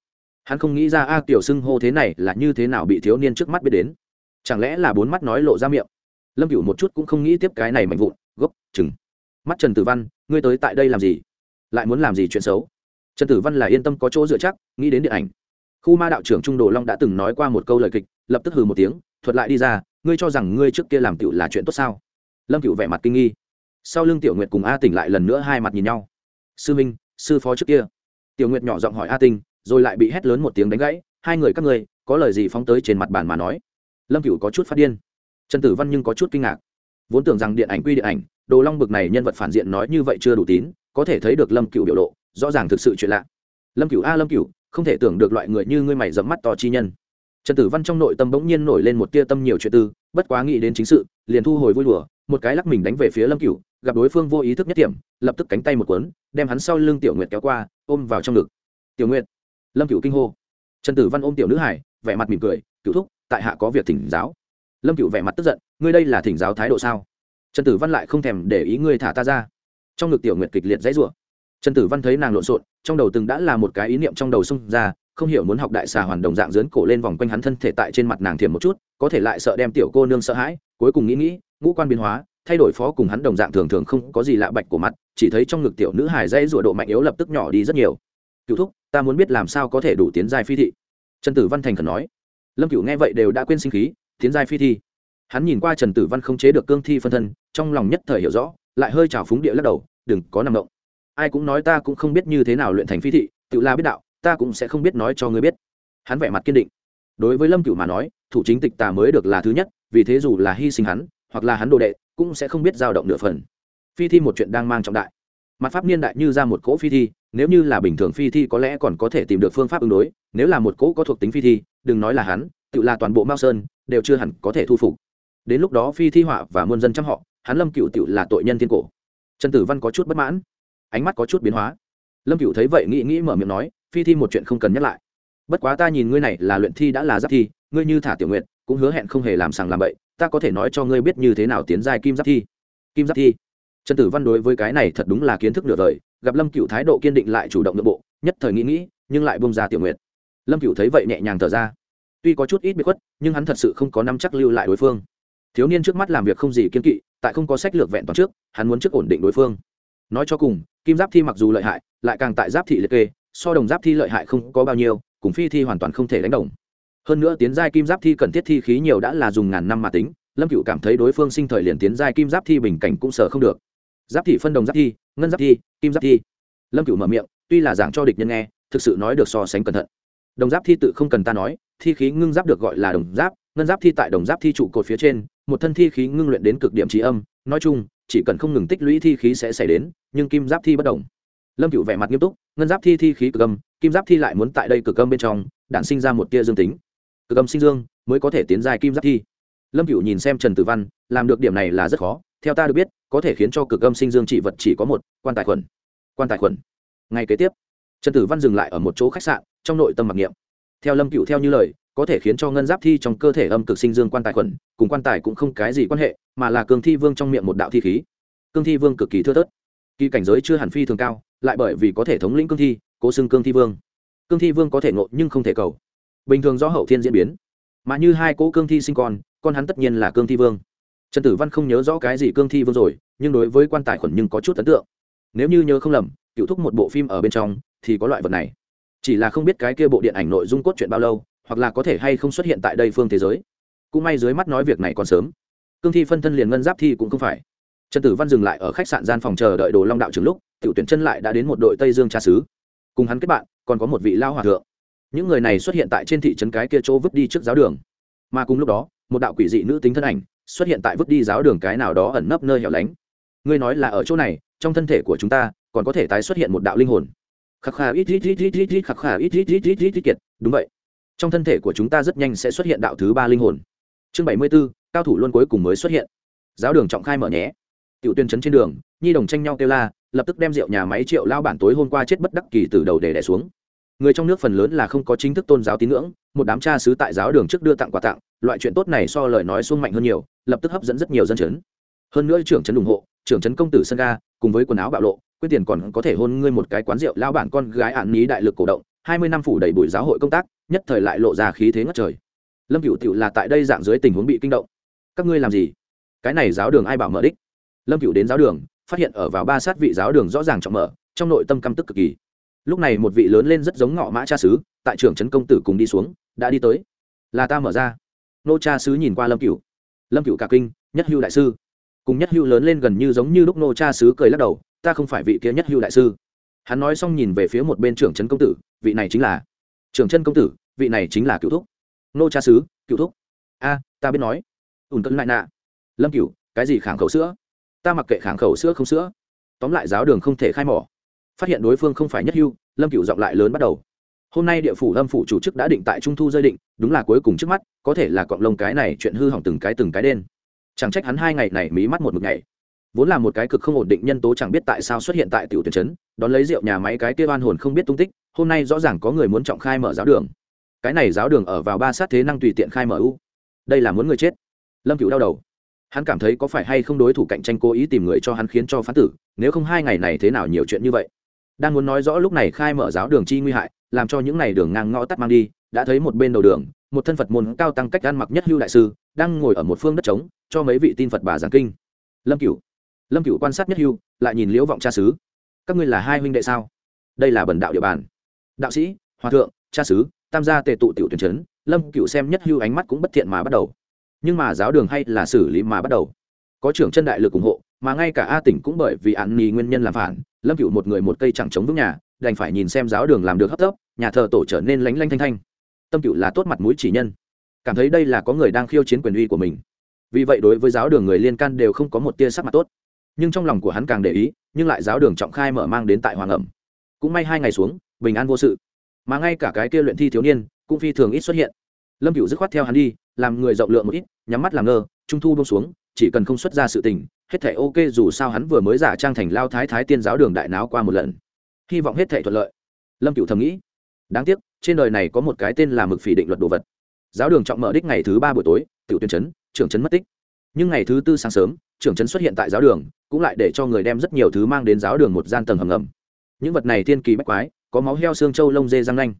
Speaker 1: Hắn không nghĩ ra a kiểu xưng hô thế này là như thế nào bị thiếu niên trước mắt biết đến. Chẳng lẽ là bốn mắt nói lộ ra miệng? Lâm cựu một chút cũng không nghĩ tiếp cái này mạnh vụn, gốc chừng mắt trần tử văn, ngươi tới tại đây làm gì? Lại muốn làm gì chuyện xấu? Trần tử văn là yên tâm có chỗ dựa chắc, nghĩ đến điện ảnh. Khu ma đạo trưởng trung đồ long đã từng nói qua một câu lời kịch, lập tức hừ một tiếng, thuật lại đi ra, ngươi cho rằng ngươi trước kia làm cựu là chuyện tốt sao? Lâm cựu vẻ mặt kinh nghi. Sau lưng tiểu nguyệt cùng a tỉnh lại lần nữa hai mặt nhìn nhau. Sư minh, sư phó trước kia. Tiểu nguyệt nhỏ giọng hỏi a tinh, rồi lại bị hét lớn một tiếng đánh gãy, hai người các ngươi, có lời gì phóng tới trên mặt bàn mà nói? Lâm cựu có chút phát điên trần tử văn nhưng có chút kinh ngạc. Vốn tưởng rằng điện ảnh quy điện ảnh, đồ long bực này nhân vật phản diện nói như vậy chưa đủ tín, có thể thấy được lâm cựu biểu lộ, rõ ràng thực sự chuyện lạ. Lâm cựu a, lâm cựu không thể tưởng được loại người như ngươi mày dẫm mắt to chi nhân. Trần tử văn trong nội tâm bỗng nhiên nổi lên một tia tâm nhiều chuyện tư, bất quá nghĩ đến chính sự, liền thu hồi vui đùa, một cái lắc mình đánh về phía lâm cựu gặp đối phương vô ý thức nhất điểm lập tức cánh tay một cuốn đem hắn sau lưng tiểu nguyệt kéo qua, ôm vào trong ngực. Tiểu nguyệt. Lâm cựu kinh hô. Trần tử văn ôm tiểu nữ hải, vẻ mặt mỉm cười cựu thúc, tại hạ có việc thỉnh giáo lâm cựu vẻ mặt tức giận, ngươi đây là thỉnh giáo thái độ sao? Trần tử văn lại không thèm để ý ngươi thả ta ra. Trong ngực tiểu nguyệt kịch liệt dãy rủa. Trần tử văn thấy nàng lộn xộn, trong đầu từng đã là một cái ý niệm trong đầu xông ra, không hiểu muốn học đại xà hoàn đồng dạng dướn cổ lên vòng quanh hắn thân thể tại trên mặt nàng thiềm một chút, có thể lại sợ đem tiểu cô nương sợ hãi, cuối cùng nghĩ nghĩ, ngũ quan biến hóa, thay đổi phó cùng hắn đồng dạng thường thường không có gì lạ bạch của mặt, chỉ thấy trong ngực tiểu nữ hài dây rụa độ mạnh yếu lập tức nhỏ đi rất nhiều. Cựu thúc, ta muốn biết làm sao có thể đủ tiến giai phi thị? Trần tử văn thành khẩn nói. Lâm cựu nghe vậy đều đã quên sinh khí tiến giai phi thi. Hắn nhìn qua trần tử văn không chế được cương thi phân thân, trong lòng nhất thời hiểu rõ, lại hơi trào phúng địa lắc đầu, đừng có nằm động. Ai cũng nói ta cũng không biết như thế nào luyện thành phi thị, tự la biết đạo, ta cũng sẽ không biết nói cho ngươi biết. Hắn vẻ mặt kiên định. Đối với lâm cựu mà nói, thủ chính tịch tà mới được là thứ nhất, vì thế dù là hy sinh hắn, hoặc là hắn đồ đệ, cũng sẽ không biết dao động nửa phần. Phi thi một chuyện đang mang trọng đại. Mặt pháp niên đại như ra một cỗ phi thi, nếu như là bình thường phi thi có lẽ còn có thể tìm được phương pháp ứng đối, nếu là một cỗ có thuộc tính phi thi, đừng nói là hắn, tự là toàn bộ mao sơn đều chưa hẳn có thể thu phục. Đến lúc đó phi thi họa và muôn dân trăm họ, hắn lâm cựu tự là tội nhân thiên cổ. Trần tử văn có chút bất mãn. Ánh mắt có chút biến hóa. Lâm cựu thấy vậy nghĩ nghĩ mở miệng nói, phi thi một chuyện không cần nhắc lại. Bất quá ta nhìn ngươi này là luyện thi đã là giáp thi, ngươi như thả tiểu nguyện cũng hứa hẹn không hề làm sàng làm bậy, ta có thể nói cho ngươi biết như thế nào tiến giai kim giáp thi. Kim giáp thi? Trần tử văn đối với cái này thật đúng là kiến thức nửa đời, gặp lâm cựu thái độ kiên định lại chủ động nội bộ, nhất thời nghĩ nghĩ, nhưng lại bông ra tiểu nguyện lâm cựu thấy vậy nhẹ nhàng thở ra tuy có chút ít bị khuất, nhưng hắn thật sự không có năm chắc lưu lại đối phương. Thiếu niên trước mắt làm việc không gì kiên kỵ, tại không có sách lược vẹn toàn trước, hắn muốn trước ổn định đối phương. Nói cho cùng, kim giáp thi mặc dù lợi hại, lại càng tại giáp thị liệt kê, so đồng giáp thi lợi hại không có bao nhiêu, cùng phi thi hoàn toàn không thể đánh đồng. Hơn nữa tiến giai kim giáp thi cần thiết thi khí nhiều đã là dùng ngàn năm mà tính, lâm cựu cảm thấy đối phương sinh thời liền tiến giai kim giáp thi bình cảnh cũng sợ không được. Giáp thị phân đồng giáp thi, ngân giáp thi, kim giáp thi. Lâm cựu mở miệng, tuy là giảng cho địch nhân nghe, thực sự nói được so sánh cẩn thận đồng giáp thi tự không cần ta nói, thi khí ngưng giáp được gọi là đồng giáp, ngân giáp thi tại đồng giáp thi trụ cột phía trên, một thân thi khí ngưng luyện đến cực điểm trí âm, nói chung, chỉ cần không ngừng tích lũy thi khí sẽ xảy đến, nhưng kim giáp thi bất đồng lâm cựu vẻ mặt nghiêm túc, ngân giáp thi thi khí cực âm, kim giáp thi lại muốn tại đây cực âm bên trong đạn sinh ra một tia dương tính. Cực âm sinh dương, mới có thể tiến dài kim giáp thi. Lâm cựu nhìn xem trần tử văn, làm được điểm này là rất khó, theo ta được biết, có thể khiến cho cực âm sinh dương trị vật chỉ có một, quan tài khuẩn. Quan tài khuẩn. Ngay kế tiếp, trần tử văn dừng lại ở một chỗ khách sạn trong nội tâm mặc niệm. Theo lâm cựu theo như lời, có thể khiến cho ngân giáp thi trong cơ thể âm cực sinh dương quan tài khuẩn, cùng quan tài cũng không cái gì quan hệ, mà là cương thi vương trong miệng một đạo thi khí. Cương thi vương cực kỳ thưa thớt. Kỳ cảnh giới chưa hẳn phi thường cao, lại bởi vì có thể thống lĩnh cương thi, cố xưng cương thi vương. Cương thi vương có thể ngộ nhưng không thể cầu. Bình thường do hậu thiên diễn biến. Mà như hai cỗ cương thi sinh con con hắn tất nhiên là cương thi vương. Trần tử văn không nhớ rõ cái gì cương thi vương rồi, nhưng đối với quan tài khuẩn nhưng có chút ấn tượng. Nếu như nhớ không lầm, cựu thúc một bộ phim ở bên trong, thì có loại vật này chỉ là không biết cái kia bộ điện ảnh nội dung cốt truyện bao lâu, hoặc là có thể hay không xuất hiện tại đây phương thế giới. Cũng may dưới mắt nói việc này còn sớm. Cương thi phân thân liền ngân giáp thi cũng không phải. Trần tử văn dừng lại ở khách sạn gian phòng chờ đợi đồ long đạo trường lúc, tiểu tuyển chân lại đã đến một đội tây dương tra sứ cùng hắn kết bạn, còn có một vị lao hòa thượng. Những người này xuất hiện tại trên thị trấn cái kia chỗ vứt đi trước giáo đường. Mà cùng lúc đó, một đạo quỷ dị nữ tính thân ảnh xuất hiện tại vứt đi giáo đường cái nào đó ẩn nấp nơi hẻo lánh. Ngươi nói là ở chỗ này, trong thân thể của chúng ta, còn có thể tái xuất hiện một đạo linh hồn khắc khà ít ít ít ít ít ít khắc khà ít ít ít ít ít ít kiệt, đúng vậy. Trong thân thể của chúng ta rất nhanh sẽ xuất hiện đạo thứ ba linh hồn. Chương bảy mươi b ố cao thủ luôn cuối cùng mới xuất hiện. Giáo đường trọng khai mở nhé. Tiểu tuyên chấn trên đường, nhi đồng tranh nhau kêu la, lập tức đem rượu nhà máy triệu lao bản tối hôm qua chết bất đắc kỳ từ đầu để đẻ xuống. Người trong nước phần lớn là không có chính thức tôn giáo tín ngưỡng, một đám cha sứ tại giáo đường trước đưa tặng quà tặng, loại chuyện tốt này so lời nói xuông mạnh hơn nhiều, lập tức hấp dẫn rất nhiều dân chấn. Hơn nữa trưởng trấn ủng hộ, trưởng trấn công tử sân ga, cùng với quần áo bạo lộ quyết tiền còn có thể hôn ngươi một cái quán rượu lao bản con gái ạn ní đại lực cổ động, hai mươi năm phủ đầy bụi giáo hội công tác, nhất thời lại lộ ra khí thế ngất trời. Lâm cựu tựu là tại đây dạng dưới tình huống bị kinh động. Các ngươi làm gì? Cái này giáo đường ai bảo mở đích? Lâm cựu đến giáo đường, phát hiện ở vào ba sát vị giáo đường rõ ràng trọng mở, trong nội tâm căm tức cực kỳ. Lúc này một vị lớn lên rất giống ngọ mã cha sứ tại trưởng trấn công tử cùng đi xuống, đã đi tới. Là ta mở ra. Nô cha sứ nhìn qua lâm cựu lâm cựu cả kinh, nhất hưu đại sư cùng nhất hưu lớn lên gần như giống như lúc nô cha sứ cười lắc đầu, ta không phải vị kia nhất hưu đại sư. Hắn nói xong nhìn về phía một bên trưởng trấn công tử, vị này chính là trưởng trân công tử, vị này chính là cựu thúc. Nô cha sứ cựu thúc. A, ta biết nói. Ùn cân lại nạ. Lâm cựu cái gì kháng khẩu sữa? Ta mặc kệ kháng khẩu sữa không sữa. Tóm lại giáo đường không thể khai mỏ. Phát hiện đối phương không phải nhất hưu, lâm cựu giọng lại lớn bắt đầu. Hôm nay địa phủ lâm phủ chủ chức đã định tại trung thu rơi định, đúng là cuối cùng trước mắt, có thể là cọng lông cái này chuyện hư hỏng từng cái từng cái đen chẳng trách hắn hai ngày này mí mắt một mực ngày vốn là một cái cực không ổn định nhân tố chẳng biết tại sao xuất hiện tại tiểu tuyển trấn, đón lấy rượu nhà máy cái kia oan hồn không biết tung tích, hôm nay rõ ràng có người muốn trọng khai mở giáo đường. Cái này giáo đường ở vào ba sát thế năng tùy tiện khai mở u. Đây là muốn người chết. Lâm cựu đau đầu. Hắn cảm thấy có phải hay không đối thủ cạnh tranh cố ý tìm người cho hắn khiến cho phán tử, nếu không hai ngày này thế nào nhiều chuyện như vậy. Đang muốn nói rõ lúc này khai mở giáo đường chi nguy hại, làm cho những ngày đường ngang ngõ tắt mang đi, đã thấy một bên đầu đường, một thân phật môn cao tăng cách ăn mặc nhất hưu đại sư đang ngồi ở một phương đất trống, cho mấy vị tin phật bà giảng kinh. Lâm cửu lâm cửu quan sát nhất hưu, lại nhìn liễu vọng cha xứ các ngươi là hai huynh đệ sao? Đây là bần đạo địa bàn. Đạo sĩ, hòa thượng, cha xứ tam gia tề tụ tiểu tuyển trấn lâm cửu xem nhất hưu ánh mắt cũng bất thiện mà bắt đầu. Nhưng mà giáo đường hay là xử lý mà bắt đầu. Có trưởng chân đại lực ủng hộ, mà ngay cả a tỉnh cũng bởi vì án nghi nguyên nhân làm phản, lâm cựu một người một cây chẳng chống vững nhà, đành phải nhìn xem giáo đường làm được hấp tấp, nhà thờ tổ trở nên lánh lanh thanh thanh. Tâm cựu là tốt mặt mũi chỉ nhân cảm thấy đây là có người đang khiêu chiến quyền uy của mình. Vì vậy đối với giáo đường người liên can đều không có một tia sắc mặt tốt. Nhưng trong lòng của hắn càng để ý, nhưng lại giáo đường trọng khai mở mang đến tại hoàng ẩm. Cũng may hai ngày xuống, bình an vô sự. Mà ngay cả cái kia luyện thi thiếu niên, cũng phi thường ít xuất hiện. Lâm cựu dứt khoát theo hắn đi, làm người rộng lượng một ít, nhắm mắt làm ngơ, trung thu bông xuống, chỉ cần không xuất ra sự tình, hết thể ok dù sao hắn vừa mới giả trang thành lao thái thái tiên giáo đường đại náo qua một lần. Hy vọng hết thể thuận lợi. Lâm cựu thầm nghĩ. Đáng tiếc, trên đời này có một cái tên là mực phỉ định luật đồ vật giáo đường trọng mở đích ngày thứ ba buổi tối, tiểu tuyên chấn, trưởng chấn mất tích. Nhưng ngày thứ tư sáng sớm, trưởng chấn xuất hiện tại giáo đường, cũng lại để cho người đem rất nhiều thứ mang đến giáo đường một gian tầng hầm ngầm. Những vật này thiên kỳ bách quái, có máu heo xương trâu lông dê răng nanh.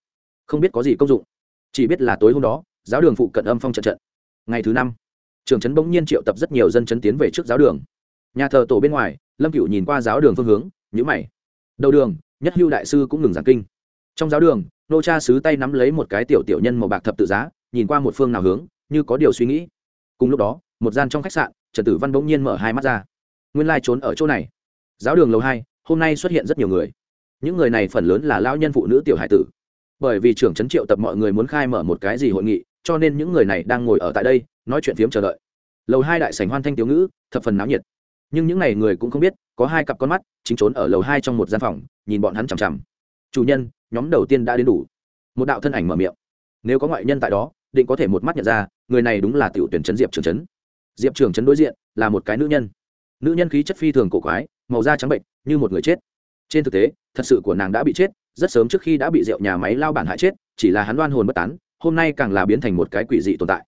Speaker 1: Không biết có gì công dụng. Chỉ biết là tối hôm đó, giáo đường phụ cận âm phong trận trận. Ngày thứ năm, trưởng trấn bỗng nhiên triệu tập rất nhiều dân chấn tiến về trước giáo đường. Nhà thờ tổ bên ngoài, lâm cựu nhìn qua giáo đường phương hướng nhữ mày. Đầu đường, nhất hưu đại sư cũng ngừng giảng kinh. Trong giáo đường, nô cha sứ tay nắm lấy một cái tiểu tiểu nhân màu bạc thập tự giá nhìn qua một phương nào hướng, như có điều suy nghĩ. Cùng lúc đó, một gian trong khách sạn, trần tử văn bỗng nhiên mở hai mắt ra. Nguyên lai trốn ở chỗ này. Giáo đường lầu hai, hôm nay xuất hiện rất nhiều người. Những người này phần lớn là lao nhân phụ nữ tiểu hải tử. Bởi vì trưởng trấn triệu tập mọi người muốn khai mở một cái gì hội nghị, cho nên những người này đang ngồi ở tại đây, nói chuyện phiếm chờ đợi. Lầu hai đại sảnh hoan thanh tiểu ngữ, thập phần náo nhiệt. Nhưng những n à y người cũng không biết, có hai cặp con mắt, chính trốn ở lầu hai trong một gian phòng, nhìn bọn hắn chằm chằm. Chủ nhân, nhóm đầu tiên đã đến đủ. Một đạo thân ảnh mở miệng. Nếu có ngoại nhân tại đó định có thể một mắt nhận ra, người này đúng là tiểu tuyển trấn diệp trường trấn diệp trường trấn đối diện là một cái nữ nhân. Nữ nhân khí chất phi thường cổ quái, màu da trắng bệnh, như một người chết. Trên thực tế, thật sự của nàng đã bị chết, rất sớm trước khi đã bị rượu nhà máy lao bản hại chết, chỉ là hắn đoan hồn bất tán, hôm nay càng là biến thành một cái quỷ dị tồn tại.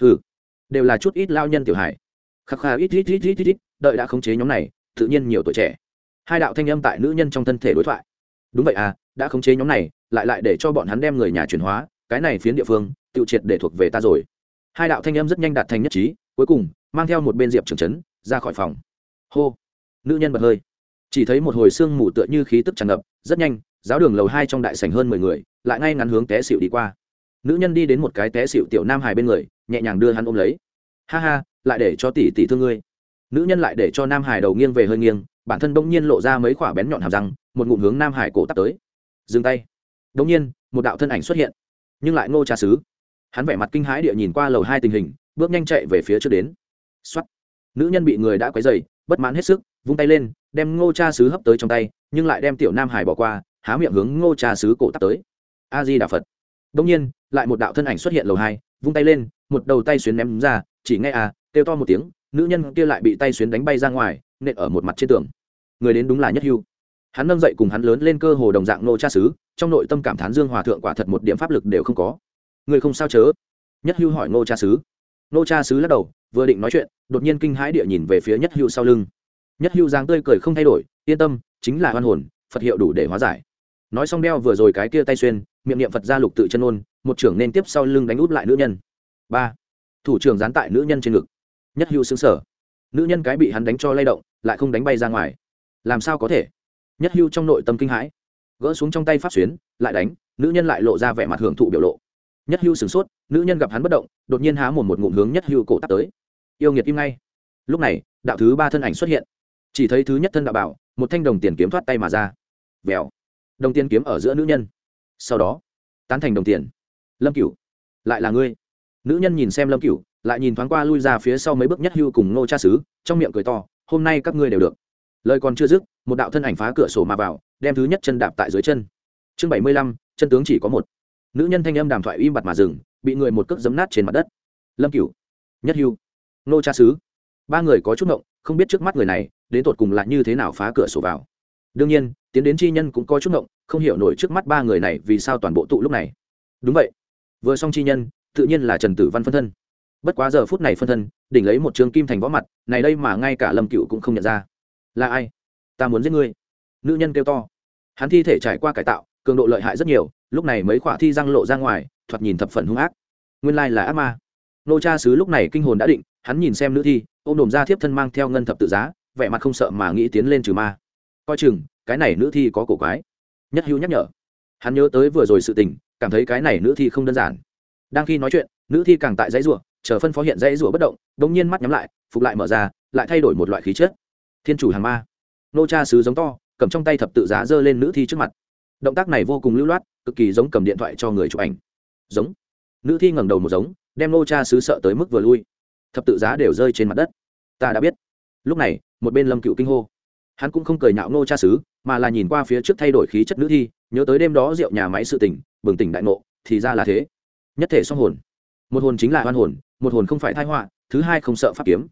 Speaker 1: Ừ đều là chút ít lao nhân tiểu hải khắc khà ít ít ít ít ít ít, đợi đã khống chế nhóm này, tự nhiên nhiều tuổi trẻ. Hai đạo thanh âm tại nữ nhân trong thân thể đối thoại. Đúng vậy à đã khống chế nhóm này, lại lại để cho bọn hắn đem người nhà chuyển hóa cái này phiến địa phương, tự triệt để thuộc về ta rồi. Hai đạo thanh âm rất nhanh đạt thành nhất trí, cuối cùng, mang theo một bên diệp trường trấn ra khỏi phòng. Hô! Nữ nhân bật hơi. Chỉ thấy một hồi sương mù tựa như khí tức tràn ngập, rất nhanh, giáo đường lầu hai trong đại sảnh hơn mười người, lại ngay ngắn hướng té xịu đi qua. Nữ nhân đi đến một cái té xịu tiểu nam hải bên người, nhẹ nhàng đưa hắn ôm lấy. Ha ha, lại để cho tỷ tỷ thương ngươi. Nữ nhân lại để cho nam hải đầu nghiêng về hơi nghiêng, bản thân bỗng nhiên lộ ra mấy quả bén nhọn hàm răng, một ngụm hướng nam hải cổ tắt tới. Dừng tay. Bỗng nhiên, một đạo thân ảnh xuất hiện nhưng lại ngô trà sứ hắn vẻ mặt kinh hãi địa nhìn qua lầu hai tình hình, bước nhanh chạy về phía trước đến. Xuất nữ nhân bị người đã quấy dày bất mãn hết sức, vung tay lên, đem ngô cha sứ hấp tới trong tay, nhưng lại đem tiểu nam hải bỏ qua, há miệng hướng ngô cha sứ cổ tắt tới. A di đà phật. Đông nhiên, lại một đạo thân ảnh xuất hiện lầu hai, vung tay lên, một đầu tay xuyến ném ra, chỉ nghe à kêu to một tiếng, nữ nhân kia lại bị tay xuyến đánh bay ra ngoài, nện ở một mặt trên tường. Người đến đúng là nhất hưu hắn nâng dậy cùng hắn lớn lên cơ hồ đồng dạng nô cha sứ, trong nội tâm cảm thán dương hòa thượng quả thật một điểm pháp lực đều không có. Người không sao chớ? Nhất hưu hỏi nô cha sứ. Nô cha sứ lắc đầu, vừa định nói chuyện, đột nhiên kinh hãi địa nhìn về phía nhất hưu sau lưng. Nhất hưu dáng tươi cười không thay đổi, yên tâm, chính là hoan hồn, phật hiệu đủ để hóa giải. Nói xong đeo vừa rồi cái kia tay xuyên, miệng niệm phật gia lục tự chân ôn, một trưởng nên tiếp sau lưng đánh út lại nữ nhân. Ba. Thủ trưởng dán tại nữ nhân trên ngực. Nhất Hưu xứng sở nữ nhân cái bị hắn đánh cho lay động, lại không đánh bay ra ngoài. Làm sao có thể? Nhất hưu trong nội tâm kinh hãi. Gỡ xuống trong tay pháp xuyến lại đánh nữ nhân lại lộ ra vẻ mặt hưởng thụ biểu lộ. Nhất hưu sửng sốt nữ nhân gặp hắn bất động đột nhiên há một một ngụm hướng nhất hưu cổ tắt tới. Yêu nghiệt im ngay. Lúc này đạo thứ ba thân ảnh xuất hiện. Chỉ thấy thứ nhất thân đạo bảo một thanh đồng tiền kiếm thoát tay mà ra. Vèo. Đồng tiền kiếm ở giữa nữ nhân. Sau đó tán thành đồng tiền. Lâm cửu lại là ngươi. Nữ nhân nhìn xem lâm cửu lại nhìn thoáng qua lui ra phía sau mấy bước nhất hưu cùng ngô cha sứ, trong miệng cười to hôm nay các ngươi đều được lời còn chưa dứt một đạo thân ảnh phá cửa sổ mà vào đem thứ nhất chân đạp tại dưới chân. Chương bảy mươi lăm chân tướng chỉ có một. Nữ nhân thanh âm đàm thoại im bặt mà dừng bị người một cước giấm nát trên mặt đất. Lâm cửu nhất hưu nô cha sứ, ba người có chút ngộng không biết trước mắt người này đến tột cùng là như thế nào phá cửa sổ vào. Đương nhiên tiến đến chi nhân cũng có chút ngộng không hiểu nổi trước mắt ba người này vì sao toàn bộ tụ lúc này. Đúng vậy. Vừa xong chi nhân tự nhiên là trần tử văn phân thân. Bất quá giờ phút này phân thân đỉnh lấy một trường kim thành võ mặt này đây mà ngay cả lâm cựu cũng không nhận ra là ai? Ta muốn giết ngươi. Nữ nhân kêu to. Hắn thi thể trải qua cải tạo, cường độ lợi hại rất nhiều, lúc này mấy khỏa thi răng lộ ra ngoài, thoạt nhìn thập phần hung ác. Nguyên lai là ác ma. Nô cha sứ lúc này kinh hồn đã định, hắn nhìn xem nữ thi ô m đồm ra thiếp thân mang theo ngân thập tự giá, vẻ mặt không sợ mà nghĩ tiến lên trừ ma. Coi chừng, cái này nữ thi có cổ quái. Nhất hữu nhắc nhở. Hắn nhớ tới vừa rồi sự tình, cảm thấy cái này nữ thi không đơn giản. Đang khi nói chuyện, nữ thi càng tại dãy rủa, chờ phân phó hiện dãy rủa bất động đ ỗ n g nhiên mắt nhắm lại, phục lại mở ra, lại thay đổi một loại khí chất thiên chủ hàng ma. Nô cha sứ giống to, cầm trong tay thập tự giá giơ lên nữ thi trước mặt. Động tác này vô cùng lưu loát, cực kỳ giống cầm điện thoại cho người chụp ảnh. Giống. Nữ thi ngẩng đầu một giống, đem nô cha sứ sợ tới mức vừa lui. Thập tự giá đều rơi trên mặt đất. Ta đã biết. Lúc này, một bên lâm cựu kinh hô. Hắn cũng không cười nhạo nô cha sứ, mà là nhìn qua phía trước thay đổi khí chất nữ thi, nhớ tới đêm đó rượu nhà máy sự tỉnh bừng tỉnh đại ngộ, thì ra là thế. Nhất thể song hồn. Một hồn chính là hoan hồn, một hồn không phải thai họa, thứ hai không sợ pháp kiếm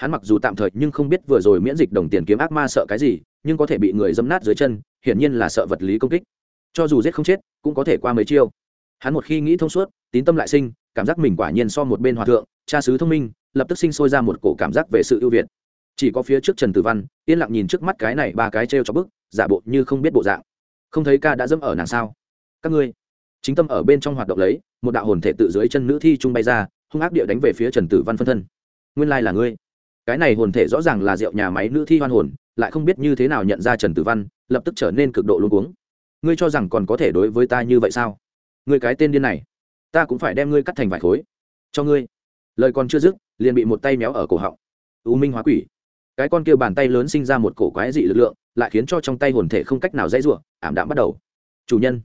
Speaker 1: hắn mặc dù tạm thời nhưng không biết vừa rồi miễn dịch đồng tiền kiếm ác ma sợ cái gì, nhưng có thể bị người dâm nát dưới chân, hiển nhiên là sợ vật lý công kích. Cho dù giết không chết, cũng có thể qua mấy chiêu. Hắn một khi nghĩ thông suốt, tín tâm lại sinh, cảm giác mình quả nhiên so một bên hòa thượng, cha sứ thông minh, lập tức sinh sôi ra một cổ cảm giác về sự ưu việt. Chỉ có phía trước trần tử văn, yên lặng nhìn trước mắt cái này ba cái t r e o cho bức, giả bộ như không biết bộ dạng. Không thấy ca đã dẫm ở nàng sao? Các ngươi, chính tâm ở bên trong hoạt động lấy, một đạo hồn thể tự dưới chân nữ thi trung bay ra, hung ác địa đánh về phía trần tử văn phân thân. Nguyên lai là ngươi cái này hồn thể rõ ràng là rượu nhà máy nữ thi hoan hồn, lại không biết như thế nào nhận ra trần tử văn, lập tức trở nên cực độ luôn uống ngươi cho rằng còn có thể đối với ta như vậy sao? Ngươi cái tên điên này, ta cũng phải đem ngươi cắt thành vài khối. Cho ngươi. Lời còn chưa dứt, liền bị một tay méo ở cổ họng. U minh hóa quỷ. Cái con kia bàn tay lớn sinh ra một cổ quái dị lực lượng, lại khiến cho trong tay hồn thể không cách nào dãy rủa, ảm đạm bắt đầu. Chủ nhân.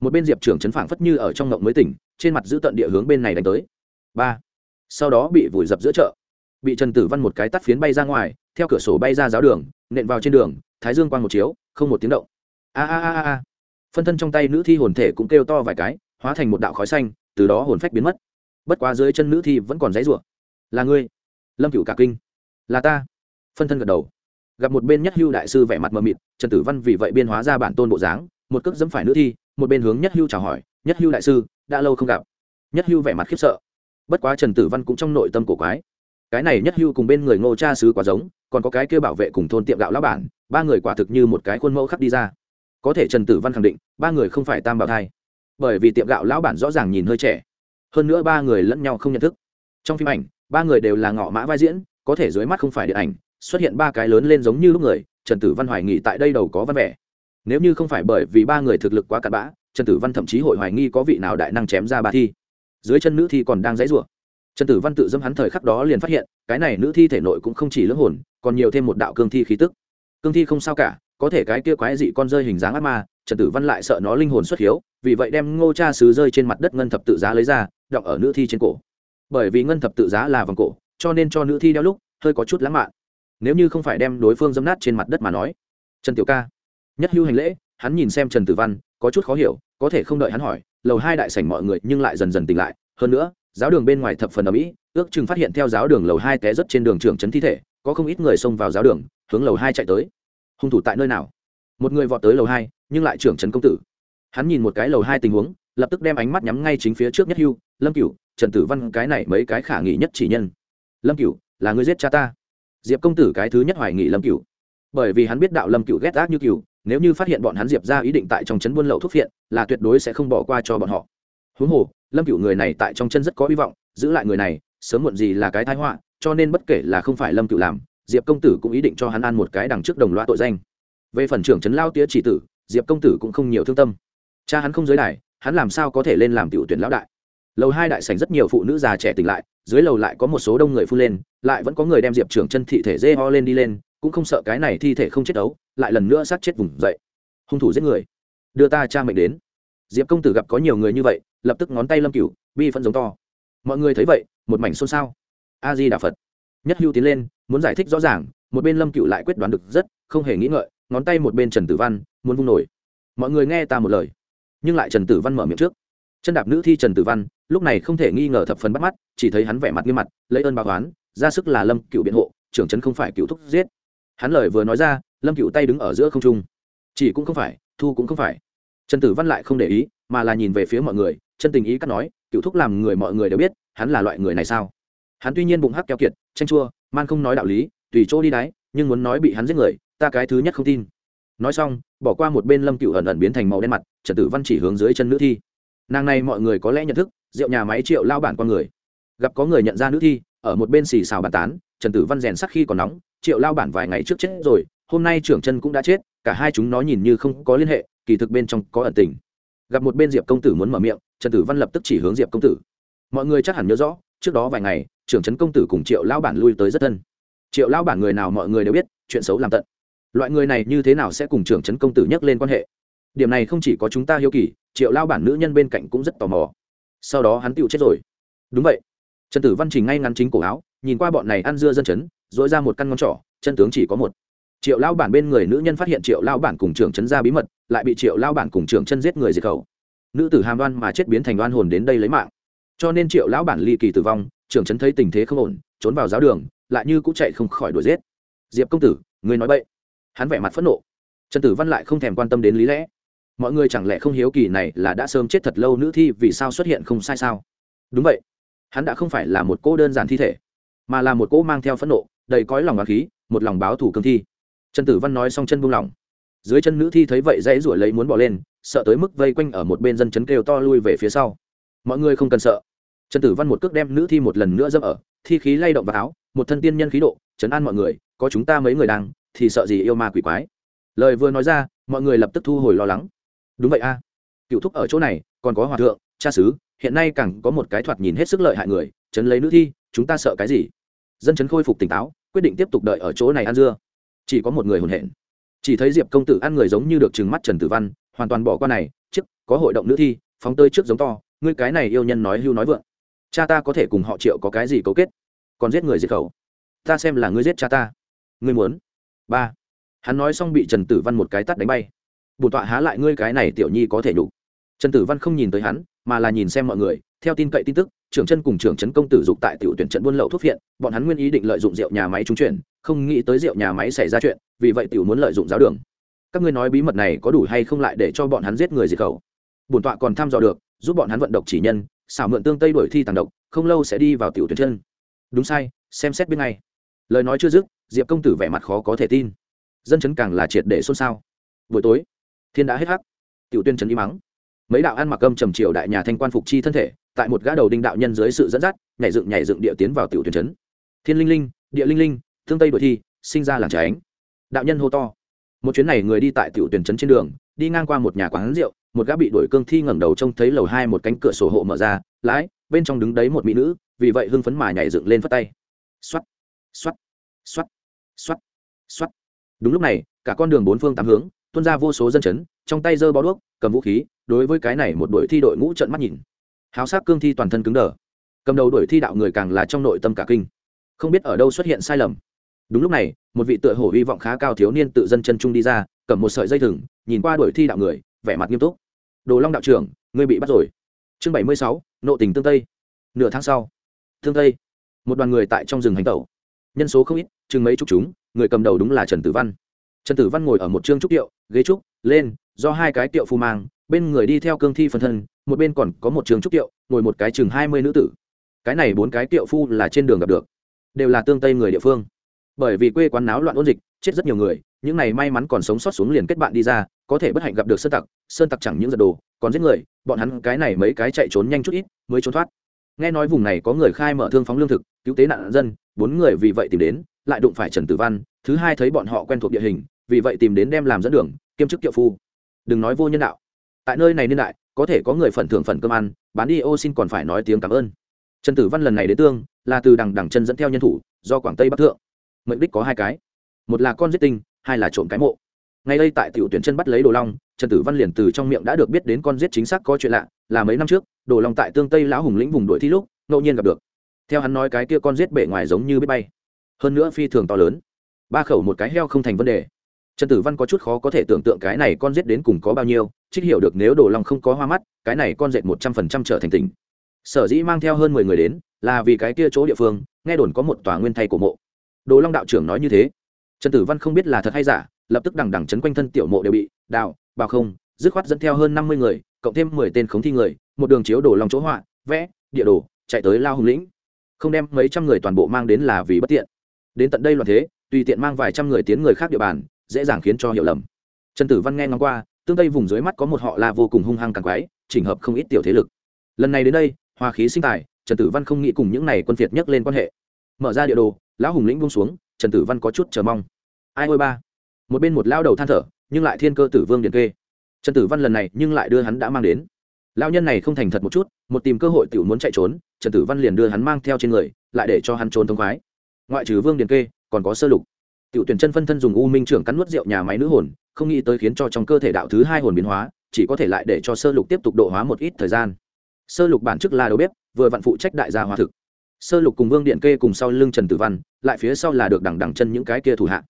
Speaker 1: Một bên diệp trưởng chấn phảng phất như ở trong ngộng mới tỉnh, trên mặt giữ tận địa hướng bên này đánh tới. Ba. Sau đó bị vùi dập giữa chợ bị trần tử văn một cái tắt phiến bay ra ngoài, theo cửa sổ bay ra giáo đường, nện vào trên đường, thái dương quang một chiếu, không một tiếng động. A a a a phân thân trong tay nữ thi hồn thể cũng kêu to vài cái, hóa thành một đạo khói xanh, từ đó hồn phách biến mất. Bất quá dưới chân nữ thi vẫn còn dãy rủa. Là ngươi, lâm cựu cả kinh. Là ta. Phân thân gật đầu. Gặp một bên nhất hưu đại sư vẻ mặt mờ mịt, trần tử văn vì vậy biên hóa ra bản tôn bộ dáng, một cước dẫm phải nữ thi, một bên hướng nhất hưu chào hỏi, nhất hưu đại sư, đã lâu không gặp. Nhất hưu vẻ mặt khiếp sợ. Bất quá trần tử văn cũng trong nội tâm cổ quái cái này nhất hưu cùng bên người ngô cha sứ quá giống, còn có cái kêu bảo vệ cùng thôn tiệm gạo lão bản, ba người quả thực như một cái khuôn mẫu khắc đi ra. Có thể trần tử văn khẳng định, ba người không phải tam bảo thai. Bởi vì tiệm gạo lão bản rõ ràng nhìn hơi trẻ. Hơn nữa ba người lẫn nhau không nhận thức. Trong phim ảnh, ba người đều là ngọ mã vai diễn, có thể dưới mắt không phải điện ảnh, xuất hiện ba cái lớn lên giống như lúc người, trần tử văn hoài nghị tại đây đầu có văn vẻ. Nếu như không phải bởi vì ba người thực lực quá cặn bã, trần tử văn thậm chí hội hoài nghi có vị nào đại năng chém ra ba thi. Dưới chân nữ thi còn đang dãy rủa trần tử văn tự dâm hắn thời khắc đó liền phát hiện, cái này nữ thi thể nội cũng không chỉ lưỡng hồn, còn nhiều thêm một đạo cương thi khí tức. Cương thi không sao cả, có thể cái kia quái dị con rơi hình dáng ác ma, trần tử văn lại sợ nó linh hồn xuất hiếu, vì vậy đem ngô cha sứ rơi trên mặt đất ngân thập tự giá lấy ra, đọng ở nữ thi trên cổ. Bởi vì ngân thập tự giá là vòng cổ, cho nên cho nữ thi đeo lúc, hơi có chút lãng mạn. Nếu như không phải đem đối phương dâm nát trên mặt đất mà nói. Trần tiểu ca. Nhất hưu hành lễ, hắn nhìn xem trần tử văn, có chút khó hiểu, có thể không đợi hắn hỏi, lầu hai đại sảnh mọi người nhưng lại dần dần tỉnh lại. Hơn nữa giáo đường bên ngoài thập phần ở mỹ ước chừng phát hiện theo giáo đường lầu hai té rất trên đường trưởng trấn thi thể, có không ít người xông vào giáo đường, hướng lầu hai chạy tới. Hung thủ tại nơi nào? Một người vọt tới lầu hai, nhưng lại trưởng trấn công tử. Hắn nhìn một cái lầu hai tình huống, lập tức đem ánh mắt nhắm ngay chính phía trước nhất hưu, lâm cửu, trần tử văn, cái này mấy cái khả nghị nhất chỉ nhân. Lâm cửu, là người giết cha ta? Diệp công tử cái thứ nhất hoài nghị lâm cửu. Bởi vì hắn biết đạo lâm cửu ghét ác như cửu, nếu như phát hiện bọn hắn diệp ra ý định tại trong trấn buôn lậu thuốc phiện, là tuyệt đối sẽ không bỏ qua cho bọn họ. Huống hồ lâm cựu người này tại trong chân rất có hy vọng, giữ lại người này, sớm muộn gì là cái thái họa, cho nên bất kể là không phải lâm cựu làm, diệp công tử cũng ý định cho hắn ăn một cái đằng trước đồng loa tội danh. Về phần trưởng trấn lao tía chỉ tử, diệp công tử cũng không nhiều thương tâm. Cha hắn không giới đài, hắn làm sao có thể lên làm tiểu tuyển lão đại? Lầu hai đại sảnh rất nhiều phụ nữ già trẻ tỉnh lại, dưới lầu lại có một số đông người phun lên, lại vẫn có người đem diệp trưởng chân thị thể dê ho lên đi lên, cũng không sợ cái này thi thể không chết đấu, lại lần nữa sát chết vùng dậy. Hung thủ giết người. Đưa ta cha mệnh đến diệp công tử gặp có nhiều người như vậy, lập tức ngón tay lâm cửu, bi phân giống to. Mọi người thấy vậy, một mảnh xôn xao. A di đà phật nhất hưu tiến lên, muốn giải thích rõ ràng, một bên lâm cựu lại quyết đoán được rất, không hề nghĩ ngợi, ngón tay một bên trần tử văn, muốn vung nổi. Mọi người nghe ta một lời. Nhưng lại trần tử văn mở miệng trước. Chân đạp nữ thi trần tử văn, lúc này không thể nghi ngờ thập phần bắt mắt, chỉ thấy hắn vẻ mặt nghiêm mặt, lấy ơn báo toán ra sức là lâm cựu biện hộ, trưởng trấn không phải cựu thúc giết. Hắn lời vừa nói ra, lâm cựu tay đứng ở giữa không trung. Chỉ cũng không phải, thu cũng không phải trần tử văn lại không để ý, mà là nhìn về phía mọi người, chân tình ý cắt nói, cựu thúc làm người mọi người đều biết, hắn là loại người này sao? Hắn tuy nhiên bụng hắc keo kiệt tranh chua, man không nói đạo lý, tùy chỗ đi đáy nhưng muốn nói bị hắn giết người, ta cái thứ nhất không tin. Nói xong, bỏ qua một bên lâm cựu ẩn ẩn biến thành màu đen mặt, trần tử văn chỉ hướng dưới chân nữ thi. Nàng này mọi người có lẽ nhận thức, rượu nhà máy triệu lao bản con người. Gặp có người nhận ra nữ thi, ở một bên xì xào bàn tán, trần tử văn rèn sắc khi còn nóng, triệu lao bản vài ngày trước chết rồi, hôm nay trưởng chân cũng đã chết, cả hai chúng nó nhìn như không có liên hệ kỳ thực bên trong có ẩn tình. Gặp một bên diệp công tử muốn mở miệng, trần tử văn lập tức chỉ hướng diệp công tử. Mọi người chắc hẳn nhớ rõ, trước đó vài ngày, trưởng trấn công tử cùng triệu lao bản lui tới rất thân. Triệu lao bản người nào mọi người đều biết, chuyện xấu làm tận. Loại người này như thế nào sẽ cùng trưởng trấn công tử nhắc lên quan hệ? Điểm này không chỉ có chúng ta hiếu kỳ, triệu lao bản nữ nhân bên cạnh cũng rất tò mò. Sau đó hắn tựu chết rồi. Đúng vậy. Trần tử văn trình ngay ngắn chính cổ áo, nhìn qua bọn này ăn dưa dân chấn dỗi ra một căn ngón trỏ, chân tướng chỉ có một. Triệu lao bản bên người nữ nhân phát hiện triệu lao bản cùng trưởng trấn ra bí mật lại bị triệu lao bản cùng trưởng chân giết người diệt khẩu. Nữ tử hàm đoan mà chết biến thành đoan hồn đến đây lấy mạng. Cho nên triệu lão bản ly kỳ tử vong, trưởng trấn thấy tình thế không ổn, trốn vào giáo đường, lại như cũng chạy không khỏi đuổi giết. Diệp công tử người nói vậy hắn vẻ mặt phẫn nộ. Trần tử văn lại không thèm quan tâm đến lý lẽ. Mọi người chẳng lẽ không hiếu kỳ này là đã sớm chết thật lâu nữ thi vì sao xuất hiện không sai sao? Đúng vậy. Hắn đã không phải là một cô đơn giản thi thể, mà là một cô mang theo phẫn nộ, đầy cõi lòng và khí, một lòng báo thủ cương thi. Trần tử văn nói xong chân buông lỏng dưới chân nữ thi thấy vậy dãy ruổi lấy muốn bỏ lên, sợ tới mức vây quanh ở một bên dân chấn kêu to lui về phía sau. Mọi người không cần sợ. Trần tử văn một cước đem nữ thi một lần nữa dâm ở, thi khí lay động vào áo, một thân tiên nhân khí độ chấn an mọi người, có chúng ta mấy người đang, thì sợ gì yêu ma quỷ quái. Lời vừa nói ra, mọi người lập tức thu hồi lo lắng. Đúng vậy a. Cựu thúc ở chỗ này, còn có hòa thượng, cha xứ, hiện nay càng có một cái thoạt nhìn hết sức lợi hại người, chấn lấy nữ thi, chúng ta sợ cái gì? Dân chấn khôi phục tỉnh táo, quyết định tiếp tục đợi ở chỗ này ăn dưa. Chỉ có một người hồn hển chỉ thấy diệp công tử ăn người giống như được trừng mắt trần tử văn, hoàn toàn bỏ qua này, trước, có hội động nữ thi, phóng tơi trước giống to, ngươi cái này yêu nhân nói hưu nói vượng. Cha ta có thể cùng họ triệu có cái gì cấu kết? Còn giết người diệt khẩu. Ta xem là ngươi giết cha ta. Ngươi muốn? Ba. Hắn nói xong bị trần tử văn một cái tắt đánh bay. Bổn tọa há lại ngươi cái này tiểu nhi có thể đủ trần tử văn không nhìn tới hắn, mà là nhìn xem mọi người theo tin cậy tin tức trưởng chân cùng trưởng trấn công tử dục tại tiểu tuyển trận buôn lậu thuốc viện, bọn hắn nguyên ý định lợi dụng rượu nhà máy trung chuyển không nghĩ tới rượu nhà máy xảy ra chuyện vì vậy tiểu muốn lợi dụng giáo đường. Các ngươi nói bí mật này có đủ hay không lại để cho bọn hắn giết người diệt khẩu? Bổn tọa còn thăm dò được giúp bọn hắn vận động chỉ nhân xảo mượn tương tây đổi thi tàng độc không lâu sẽ đi vào tiểu tuyển chân. Đúng sai xem xét bên ngay. Lời nói chưa dứt diệp công tử vẻ mặt khó có thể tin. Dân chấn càng là triệt để xôn xao. Buổi tối thiên đã hết hắc. Tiểu tuyên trấn y mắng. Mấy đạo ăn mặc âm trầm triều đại nhà thanh quan phục chi thân thể tại một gã đầu đinh đạo nhân dưới sự dẫn dắt, nhảy dựng nhảy dựng địa tiến vào tiểu tuyển trấn. Thiên linh linh, địa linh linh, thương tây đội thi, sinh ra làng tránh đạo nhân hô to. Một chuyến này người đi tại tiểu tuyển trấn trên đường, đi ngang qua một nhà quán rượu, một gã bị đuổi cương thi ngẩng đầu trông thấy lầu hai một cánh cửa sổ hộ mở ra, lái, bên trong đứng đấy một mỹ nữ, vì vậy hưng phấn mà nhảy dựng lên phất tay. Xoắt xoắt xoắt xoắt xoắt đúng lúc này, cả con đường bốn phương tám hướng, tuôn ra vô số dân chấn trong tay giơ bó đuốc, cầm vũ khí, đối với cái này một đội thi đội ngũ trận mắt nhìn háo sắc cương thi toàn thân cứng đờ. Cầm đầu đuổi thi đạo người càng là trong nội tâm cả kinh. Không biết ở đâu xuất hiện sai lầm. Đúng lúc này, một vị tựa hổ hy vọng khá cao thiếu niên tự dân chân trung đi ra, cầm một sợi dây thừng, nhìn qua đuổi thi đạo người, vẻ mặt nghiêm túc. Đồ long đạo trưởng, ngươi bị bắt rồi. Chương bảy mươi sáu, nộ tình tương tây. Nửa tháng sau. Thương tây. Một đoàn người tại trong rừng hành tẩu. Nhân số không ít, chừng mấy chục chúng, người cầm đầu đúng là trần tử văn. Trần tử văn ngồi ở một chương trúc tiệu, ghế trúc, lên, do hai cái tiệu phu mang, bên người đi theo cương thi phân thân một bên còn có một trường trúc tiệu ngồi một cái chừng hai mươi nữ tử. Cái này bốn cái tiệu phu là trên đường gặp được. Đều là tương tây người địa phương. Bởi vì quê quán náo loạn ôn dịch, chết rất nhiều người, những này may mắn còn sống sót xuống liền kết bạn đi ra, có thể bất hạnh gặp được sơn tặc sơn tặc chẳng những giật đồ, còn giết người, bọn hắn cái này mấy cái chạy trốn nhanh chút ít mới trốn thoát. Nghe nói vùng này có người khai mở thương phóng lương thực, cứu tế nạn dân, bốn người vì vậy tìm đến, lại đụng phải trần tử văn, thứ hai thấy bọn họ quen thuộc địa hình, vì vậy tìm đến đem làm dẫn đường, kiêm chức kiệu phu. Đừng nói vô nhân đạo. Tại nơi này niên đại có thể có người phần thưởng phần cơm ăn, bán đi ô xin còn phải nói tiếng cảm ơn. Trần tử văn lần này đến tương, là từ đằng đằng chân dẫn theo nhân thủ, do quảng tây bắc thượng. Mệnh đích có hai cái. Một là con giết tinh, hai là trộm cái mộ. Ngay đây tại tiểu tuyển chân bắt lấy đồ long, trần tử văn liền từ trong miệng đã được biết đến con giết chính xác có chuyện lạ, là mấy năm trước, đồ long tại tương tây lão hùng lĩnh vùng đuổi thi lúc, ngẫu nhiên gặp được. Theo hắn nói cái kia con giết bể ngoài giống như biết bay. Hơn nữa phi thường to lớn. Ba khẩu một cái heo không thành vấn đề trần tử văn có chút khó có thể tưởng tượng cái này con giết đến cùng có bao nhiêu, trích hiểu được nếu đồ long không có hoa mắt, cái này con dệt một trăm phần trăm trở thành tỉnh. Sở dĩ mang theo hơn mười người đến, là vì cái kia chỗ địa phương, nghe đồn có một tòa nguyên thay của mộ. Đồ long đạo trưởng nói như thế. Trần tử văn không biết là thật hay giả, lập tức đằng đằng chấn quanh thân tiểu mộ đều bị đào, bào không, dứt khoát dẫn theo hơn năm mươi người, cộng thêm mười tên khống thi người, một đường chiếu đồ long chỗ họa, vẽ, địa đồ, chạy tới lao hùng lĩnh. Không đem mấy trăm người toàn bộ mang đến là vì bất tiện. Đến tận đây loạn thế, tùy tiện mang vài trăm người tiến người khác địa bàn dễ dàng khiến cho hiểu lầm. Trần tử văn nghe ngóng qua, tương tây vùng dưới mắt có một họ là vô cùng hung hăng càng quái, chỉnh hợp không ít tiểu thế lực. Lần này đến đây hòa khí sinh tài, trần tử văn không nghĩ cùng những này quân phiệt nhắc lên quan hệ. Mở ra địa đồ, lão hùng lĩnh buông xuống, trần tử văn có chút chờ mong. Ai ôi ba. Một bên một lao đầu than thở, nhưng lại thiên cơ tử vương điền kê. Trần tử văn lần này nhưng lại đưa hắn đã mang đến. Lao nhân này không thành thật một chút, một tìm cơ hội t muốn chạy trốn, trần tử văn liền đưa hắn mang theo trên người, lại để cho hắn trốn thông khoái. Ngoại trừ vương điền kê, còn có sơ lục tiểu tuyển chân phân thân dùng u minh trưởng cắn nuốt rượu nhà máy nữ hồn, không nghĩ tới khiến cho trong cơ thể đạo thứ hai hồn biến hóa, chỉ có thể lại để cho sơ lục tiếp tục độ hóa một ít thời gian. Sơ lục bản chức là đầu bếp, vừa vặn phụ trách đại gia hóa thực. Sơ lục cùng vương điện kê cùng sau lưng trần tử văn, lại phía sau là được đằng đằng chân những cái kia thủ hạ.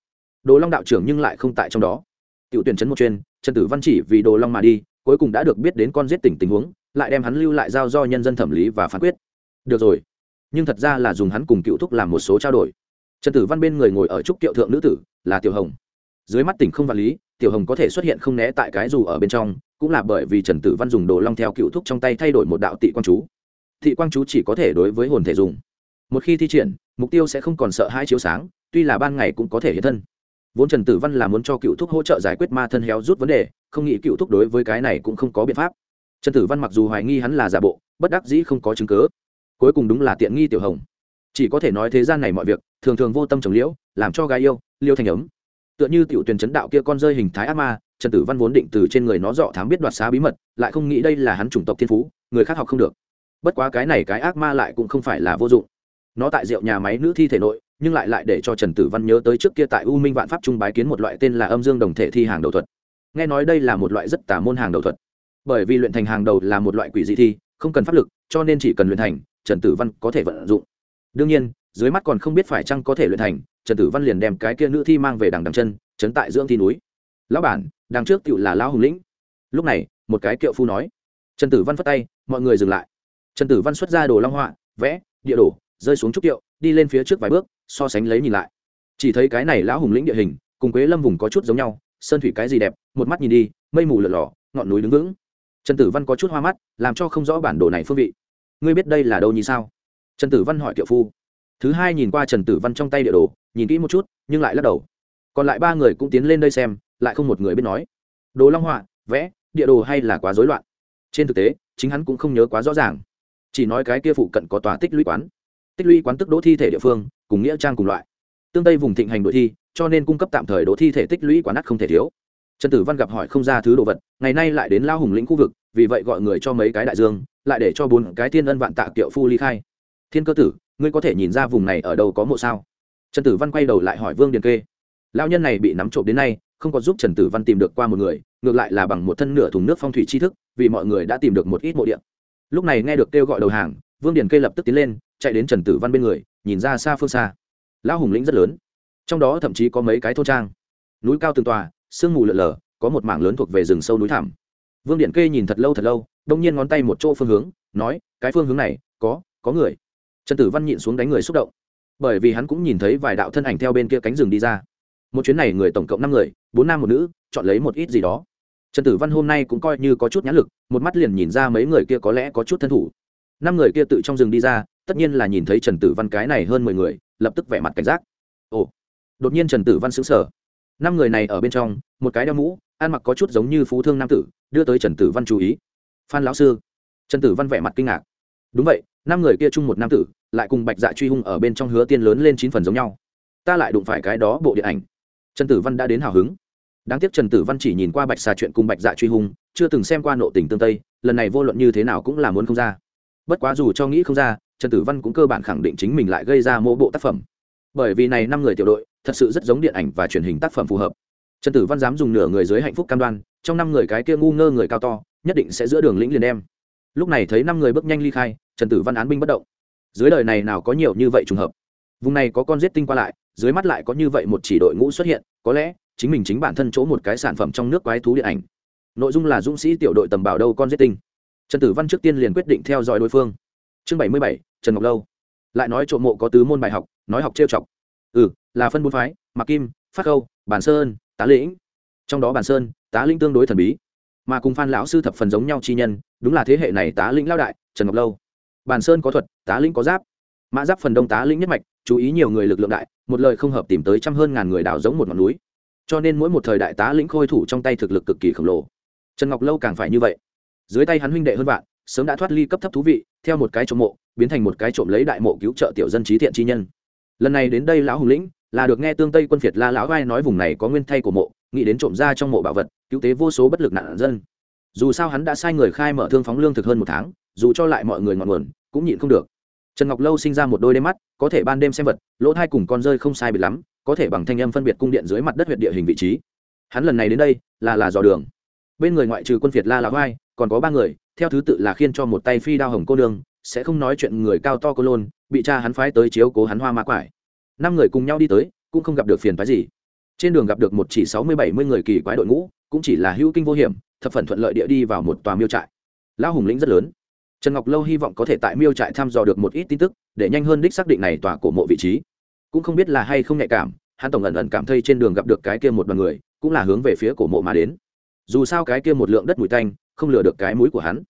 Speaker 1: Đồ long đạo trưởng nhưng lại không tại trong đó. Tiểu tuyển chấn một chuyên, trần tử văn chỉ vì đồ long mà đi, cuối cùng đã được biết đến con giết tỉnh tình huống, lại đem hắn lưu lại giao do nhân dân thẩm lý và phán quyết. Được rồi. Nhưng thật ra là dùng hắn cùng cựu thúc làm một số trao đổi trần tử văn bên người ngồi ở trúc kiệu thượng nữ tử, là tiểu hồng. Dưới mắt tỉnh không vật lý, tiểu hồng có thể xuất hiện không né tại cái dù ở bên trong, cũng là bởi vì trần tử văn dùng đồ long theo cựu thúc trong tay thay đổi một đạo tị quang chú. Thị quang chú chỉ có thể đối với hồn thể dùng. Một khi thi triển, mục tiêu sẽ không còn sợ hai chiếu sáng, tuy là ban ngày cũng có thể hiện thân. Vốn trần tử văn là muốn cho cựu thúc hỗ trợ giải quyết ma thân héo rút vấn đề, không nghĩ cựu thúc đối với cái này cũng không có biện pháp. Trần tử văn mặc dù hoài nghi hắn là giả bộ, bất đắc dĩ không có chứng cớ cuối cùng đúng là tiện nghi tiểu hồng chỉ có thể nói thế gian này mọi việc, thường thường vô tâm trồng liễu, làm cho gái yêu, liêu thành ấm. Tựa như tiểu tuyển chấn đạo kia con rơi hình thái ác ma, trần tử văn vốn định từ trên người nó dọ thám biết đoạt xá bí mật, lại không nghĩ đây là hắn chủng tộc thiên phú, người khác học không được. Bất quá cái này cái ác ma lại cũng không phải là vô dụng. Nó tại rượu nhà máy nữ thi thể nội, nhưng lại lại để cho trần tử văn nhớ tới trước kia tại u minh vạn pháp trung bái kiến một loại tên là âm dương đồng thể thi hàng đầu thuật. Nghe nói đây là một loại rất tả môn hàng đầu thuật. Bởi vì luyện thành hàng đầu là một loại quỷ dị thi, không cần pháp lực, cho nên chỉ cần luyện thành, trần tử văn có thể vận dụng đương nhiên, dưới mắt còn không biết phải chăng có thể luyện thành, trần tử văn liền đem cái kia nữ thi mang về đằng đằng chân, chấn tại dưỡng thi núi. Lão bản, đằng trước tựu là lão hùng lĩnh. Lúc này, một cái kiệu phu nói. Trần tử văn phất tay, mọi người dừng lại. Trần tử văn xuất ra đồ long họa, vẽ, địa đồ, rơi xuống trúc kiệu, đi lên phía trước vài bước, so sánh lấy nhìn lại. Chỉ thấy cái này lão hùng lĩnh địa hình, cùng quế lâm vùng có chút giống nhau, sơn thủy cái gì đẹp, một mắt nhìn đi, mây mù lợn lò ngọn núi đứng vững. Trần tử văn có chút hoa mắt, làm cho không rõ bản đồ này phương vị. Ngươi biết đây là đâu như sao? Trần tử văn hỏi kiệu phu. Thứ hai nhìn qua trần tử văn trong tay địa đồ, nhìn kỹ một chút, nhưng lại lắc đầu. Còn lại ba người cũng tiến lên đây xem, lại không một người biết nói. Đồ long họa, vẽ, địa đồ hay là quá rối loạn? Trên thực tế, chính hắn cũng không nhớ quá rõ ràng. Chỉ nói cái kia phụ cận có tòa tích lũy quán. Tích lũy quán tức đỗ thi thể địa phương, cùng nghĩa trang cùng loại. Tương tây vùng thịnh hành đội thi, cho nên cung cấp tạm thời đỗ thi thể tích lũy quán ắt không thể thiếu. Trần tử văn gặp hỏi không ra thứ đồ vật, ngày nay lại đến lao hùng lĩnh khu vực, vì vậy gọi người cho mấy cái đại dương, lại để cho bốn cái thiên ân vạn tạ kiệu phu ly khai thiên cơ tử, ngươi có thể nhìn ra vùng này ở đâu có mộ sao? Trần tử văn quay đầu lại hỏi vương điền kê. Lao nhân này bị nắm trộm đến nay, không có giúp trần tử văn tìm được qua một người, ngược lại là bằng một thân nửa thùng nước phong thủy tri thức, vì mọi người đã tìm được một ít mộ điện lúc này nghe được kêu gọi đầu hàng, vương điền kê lập tức tiến lên, chạy đến trần tử văn bên người, nhìn ra xa phương xa. Lão hùng lĩnh rất lớn. Trong đó thậm chí có mấy cái thôn trang. Núi cao từng tòa, sương mù lợn lờ có một mảng lớn thuộc về rừng sâu núi thẳm. Vương điện kê nhìn thật lâu thật lâu, đông nhiên ngón tay một chỗ phương hướng, nói, cái phương hướng này, có có người trần tử văn nhịn xuống đánh người xúc động. Bởi vì hắn cũng nhìn thấy vài đạo thân ảnh theo bên kia cánh rừng đi ra. Một chuyến này người tổng cộng năm người, bốn nam một nữ, chọn lấy một ít gì đó. Trần tử văn hôm nay cũng coi như có chút nhãn lực, một mắt liền nhìn ra mấy người kia có lẽ có chút thân thủ. Năm người kia tự trong rừng đi ra, tất nhiên là nhìn thấy trần tử văn cái này hơn mười người, lập tức vẻ mặt cảnh giác. Ồ, đột nhiên trần tử văn xứng sở năm người này ở bên trong, một cái đeo mũ, ăn mặc có chút giống như phú thương nam tử, đưa tới trần tử văn chú ý. Phan lão sư. Trần tử văn vẻ mặt kinh ngạc. Đúng vậy năm người kia chung một nam tử, lại cùng bạch dạ truy hung ở bên trong hứa tiên lớn lên chín phần giống nhau. Ta lại đụng phải cái đó bộ điện ảnh. Trần tử văn đã đến hào hứng. Đáng tiếc trần tử văn chỉ nhìn qua bạch xà chuyện cùng bạch dạ truy hung, chưa từng xem qua nộ tình tương tây, lần này vô luận như thế nào cũng là muốn không ra. Bất quá dù cho nghĩ không ra, trần tử văn cũng cơ bản khẳng định chính mình lại gây ra mô bộ tác phẩm. Bởi vì này năm người tiểu đội, thật sự rất giống điện ảnh và truyền hình tác phẩm phù hợp. Trần tử văn dám dùng nửa người dưới hạnh phúc cam đoan, trong năm người cái kia ngu ngơ người cao to, nhất định sẽ giữa đường lĩnh liền đem lúc này thấy năm người bước nhanh ly khai, trần tử văn án binh bất động. Dưới đời này nào có nhiều như vậy trùng hợp? Vùng này có con giết tinh qua lại, dưới mắt lại có như vậy một chỉ đội ngũ xuất hiện, có lẽ chính mình chính bản thân chỗ một cái sản phẩm trong nước quái thú điện ảnh. Nội dung là dũng sĩ tiểu đội tầm bảo đâu con giết tinh. Trần tử văn trước tiên liền quyết định theo dõi đối phương. Chương bảy mươi bảy, trần ngọc lâu. Lại nói trộm mộ có tứ môn bài học, nói học trêu chọc. Ừ là phân bốn phái, mạc kim, phát khâu, bản sơn, tá lĩnh. Trong đó bản sơn, tá lĩnh tương đối thần bí mà cùng phan lão sư thập phần giống nhau chi nhân, đúng là thế hệ này tá lĩnh lao đại, trần ngọc lâu. Bàn sơn có thuật, tá lĩnh có giáp. Mã giáp phần đông tá lĩnh nhất mạch, chú ý nhiều người lực lượng đại, một lời không hợp tìm tới trăm hơn ngàn người đào giống một ngọn núi. Cho nên mỗi một thời đại tá lĩnh khôi thủ trong tay thực lực cực kỳ khổng lồ. Trần ngọc lâu càng phải như vậy. Dưới tay hắn huynh đệ hơn vạn, sớm đã thoát ly cấp thấp thú vị, theo một cái trộm mộ, biến thành một cái trộm lấy đại mộ cứu trợ tiểu dân trí thiện chi nhân. Lần này đến đây lão hùng lĩnh, là được nghe tương tây quân việt la lão vai nói vùng này có nguyên thay của mộ nghĩ đến trộm ra trong mộ bảo vật, cứu tế vô số bất lực nạn dân. Dù sao hắn đã sai người khai mở thương phóng lương thực hơn một tháng, dù cho lại mọi người ngọn nguồn, cũng nhịn không được. Trần ngọc lâu sinh ra một đôi đêm mắt, có thể ban đêm xem vật, lỗ thai cùng con rơi không sai biệt lắm, có thể bằng thanh âm phân biệt cung điện dưới mặt đất huyện địa hình vị trí. Hắn lần này đến đây, là là dò đường. Bên người ngoại trừ quân việt la lão vai còn có ba người, theo thứ tự là khiên cho một tay phi đao hồng cô nương, sẽ không nói chuyện người cao to cô lôn, bị cha hắn phái tới chiếu cố hắn hoa ma quải. Năm người cùng nhau đi tới, cũng không gặp được phiền phái gì trên đường gặp được một chỉ sáu mươi bảy mươi người kỳ quái đội ngũ, cũng chỉ là hữu kinh vô hiểm, thập phần thuận lợi địa đi vào một tòa miêu trại. Lão hùng lĩnh rất lớn. Trần ngọc lâu hy vọng có thể tại miêu trại thăm dò được một ít tin tức, để nhanh hơn đích xác định này tòa cổ mộ vị trí. Cũng không biết là hay không nhạy cảm, hắn tổng ẩn ẩn cảm thấy trên đường gặp được cái kia một đoàn người, cũng là hướng về phía cổ mộ mà đến. Dù sao cái kia một lượng đất mùi tanh, không lừa được cái mũi của hắn.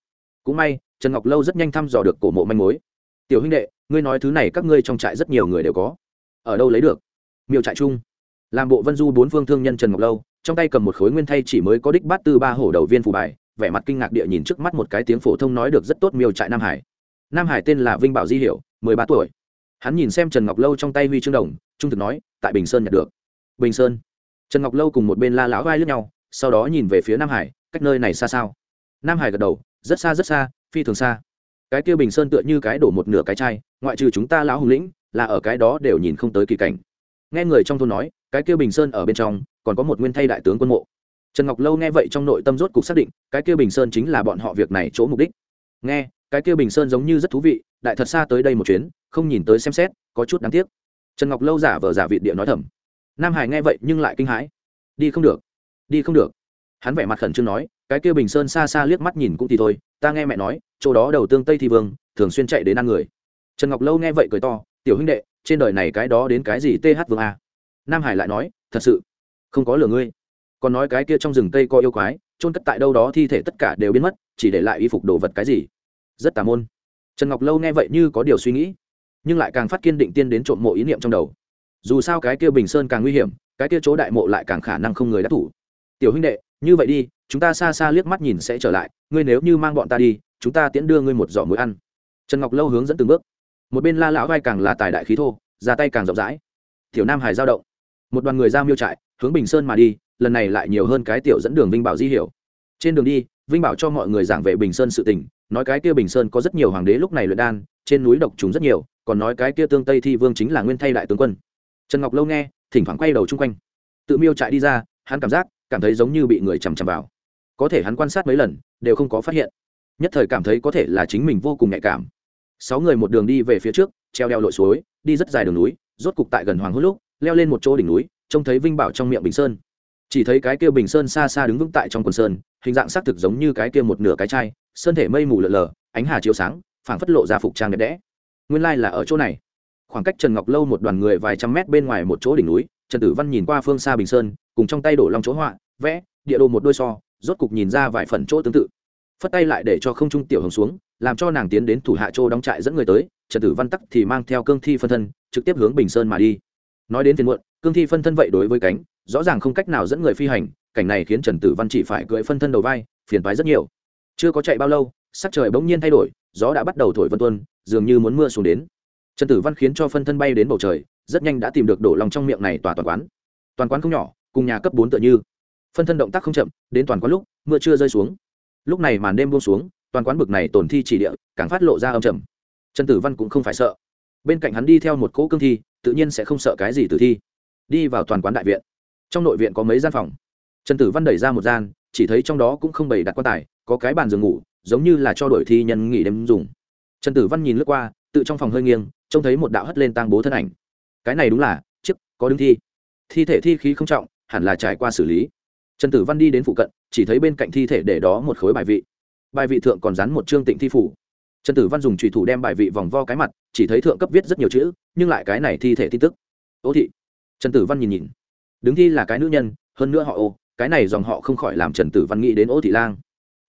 Speaker 1: Cũng may, trần ngọc lâu rất nhanh thăm dò được cổ mộ manh mối. Tiểu huynh đệ, ngươi nói thứ này các ngươi trong trại rất nhiều người đều có. Ở đâu lấy được? Miêu trại chung làm bộ vân du bốn phương thương nhân trần ngọc lâu, trong tay cầm một khối nguyên thay chỉ mới có đích bát tư ba hổ đầu viên phù bài, vẻ mặt kinh ngạc địa nhìn trước mắt một cái tiếng phổ thông nói được rất tốt miêu trại nam hải. Nam hải tên là vinh bảo di hiểu, mười ba tuổi. Hắn nhìn xem trần ngọc lâu trong tay huy chương đồng, trung thực nói, tại bình sơn nhận được. Bình sơn? Trần ngọc lâu cùng một bên la lão vai lướt nhau, sau đó nhìn về phía nam hải, cách nơi này xa sao? Nam hải gật đầu, rất xa rất xa, phi thường xa. Cái kia bình sơn tựa như cái đổ một nửa cái chai, ngoại trừ chúng ta lão hùng lĩnh, là ở cái đó đều nhìn không tới kỳ cảnh nghe người trong thôn nói, cái kia bình sơn ở bên trong, còn có một nguyên thay đại tướng quân mộ. Trần ngọc lâu nghe vậy trong nội tâm rốt cục xác định, cái kia bình sơn chính là bọn họ việc này chỗ mục đích. Nghe, cái kia bình sơn giống như rất thú vị, đại thật xa tới đây một chuyến, không nhìn tới xem xét, có chút đáng tiếc. Trần ngọc lâu giả vờ giả vị địa nói thầm. Nam hải nghe vậy nhưng lại kinh hãi. Đi không được, đi không được. Hắn vẻ mặt khẩn trương nói, cái kia bình sơn xa xa liếc mắt nhìn cũng thì thôi, ta nghe mẹ nói, chỗ đó đầu tương tây thi vương, thường xuyên chạy đến ăn người. Trần ngọc lâu nghe vậy cười to, tiểu huynh đệ trên đời này cái đó đến cái gì th vương a? Nam hải lại nói, thật sự, không có lừa ngươi. Còn nói cái kia trong rừng tây có yêu quái trôn cất tại đâu đó thi thể tất cả đều biến mất, chỉ để lại y phục đồ vật cái gì? Rất tà môn. Trần ngọc lâu nghe vậy như có điều suy nghĩ, nhưng lại càng phát kiên định tiên đến trộm mộ ý niệm trong đầu. Dù sao cái kia bình sơn càng nguy hiểm, cái kia chỗ đại mộ lại càng khả năng không người đắc thủ. Tiểu huynh đệ, như vậy đi, chúng ta xa xa liếc mắt nhìn sẽ trở lại, ngươi nếu như mang bọn ta đi, chúng ta tiễn đưa ngươi một giỏ mũi ăn. Trần ngọc lâu hướng dẫn từng bước một bên la lão vai càng là tài đại khí thô, ra tay càng rộng rãi. Tiểu nam hải giao động. Một đoàn người ra miêu trại, hướng bình sơn mà đi, lần này lại nhiều hơn cái tiểu dẫn đường vinh bảo di hiểu. Trên đường đi, vinh bảo cho mọi người giảng về bình sơn sự tình, nói cái kia bình sơn có rất nhiều hoàng đế lúc này luyện đan, trên núi độc trùng rất nhiều, còn nói cái kia tương tây thi vương chính là nguyên thay đại tướng quân. Trần ngọc lâu nghe, thỉnh thoảng quay đầu chung quanh. Tự miêu trại đi ra, hắn cảm giác, cảm thấy giống như bị người chằm chằm vào. Có thể hắn quan sát mấy lần, đều không có phát hiện. Nhất thời cảm thấy có thể là chính mình vô cùng nhạy cảm sáu người một đường đi về phía trước, treo đeo lội suối, đi rất dài đường núi, rốt cục tại gần hoàng hốt lúc, leo lên một chỗ đỉnh núi, trông thấy vinh bảo trong miệng bình sơn. Chỉ thấy cái kia bình sơn xa xa đứng vững tại trong quần sơn, hình dạng xác thực giống như cái kia một nửa cái chai, sơn thể mây mù lợn lờ, ánh hà chiếu sáng, phảng phất lộ ra phục trang đẹp đẽ. Nguyên lai là ở chỗ này. Khoảng cách trần ngọc lâu một đoàn người vài trăm mét bên ngoài một chỗ đỉnh núi, trần tử văn nhìn qua phương xa bình sơn, cùng trong tay đổ long chỗ họa, vẽ, địa đồ một đôi so, rốt cục nhìn ra vài phần chỗ tương tự. Phất tay lại để cho không trung tiểu hồng xuống làm cho nàng tiến đến thủ hạ châu đóng trại dẫn người tới, trần tử văn tắc thì mang theo cương thi phân thân, trực tiếp hướng bình sơn mà đi. Nói đến phiền muộn, cương thi phân thân vậy đối với cánh, rõ ràng không cách nào dẫn người phi hành, cảnh này khiến trần tử văn chỉ phải cưỡi phân thân đầu vai, phiền toái rất nhiều. Chưa có chạy bao lâu, sắc trời bỗng nhiên thay đổi, gió đã bắt đầu thổi vân tuân dường như muốn mưa xuống đến. Trần tử văn khiến cho phân thân bay đến bầu trời, rất nhanh đã tìm được đổ lòng trong miệng này tòa toàn quán. Toàn quán không nhỏ, cùng nhà cấp bốn tựa như. Phân thân động tác không chậm, đến toàn quán lúc, mưa chưa rơi xuống. Lúc này màn đêm buông xuống toàn quán bực này tổn thi chỉ địa, càng phát lộ ra âm trầm. Trần tử văn cũng không phải sợ. Bên cạnh hắn đi theo một cỗ cương thi, tự nhiên sẽ không sợ cái gì tử thi. Đi vào toàn quán đại viện. Trong nội viện có mấy gian phòng. Trần tử văn đẩy ra một gian, chỉ thấy trong đó cũng không bày đặt quan tài, có cái bàn giường ngủ, giống như là cho đổi thi nhân nghỉ đêm dùng. Trần tử văn nhìn lướt qua, tự trong phòng hơi nghiêng, trông thấy một đạo hất lên tang bố thân ảnh. Cái này đúng là, chiếc, có đứng thi. Thi thể thi khí không trọng, hẳn là trải qua xử lý. Trần tử văn đi đến phụ cận, chỉ thấy bên cạnh thi thể để đó một khối bài vị bài vị thượng còn dán một chương tịnh thi phủ. Trần tử văn dùng trùy thủ đem bài vị vòng vo cái mặt, chỉ thấy thượng cấp viết rất nhiều chữ, nhưng lại cái này thi thể tin tức. Ô thị. Trần tử văn nhìn nhìn. Đứng thi là cái nữ nhân, hơn nữa họ ô, cái này dòng họ không khỏi làm trần tử văn nghĩ đến ô thị lang.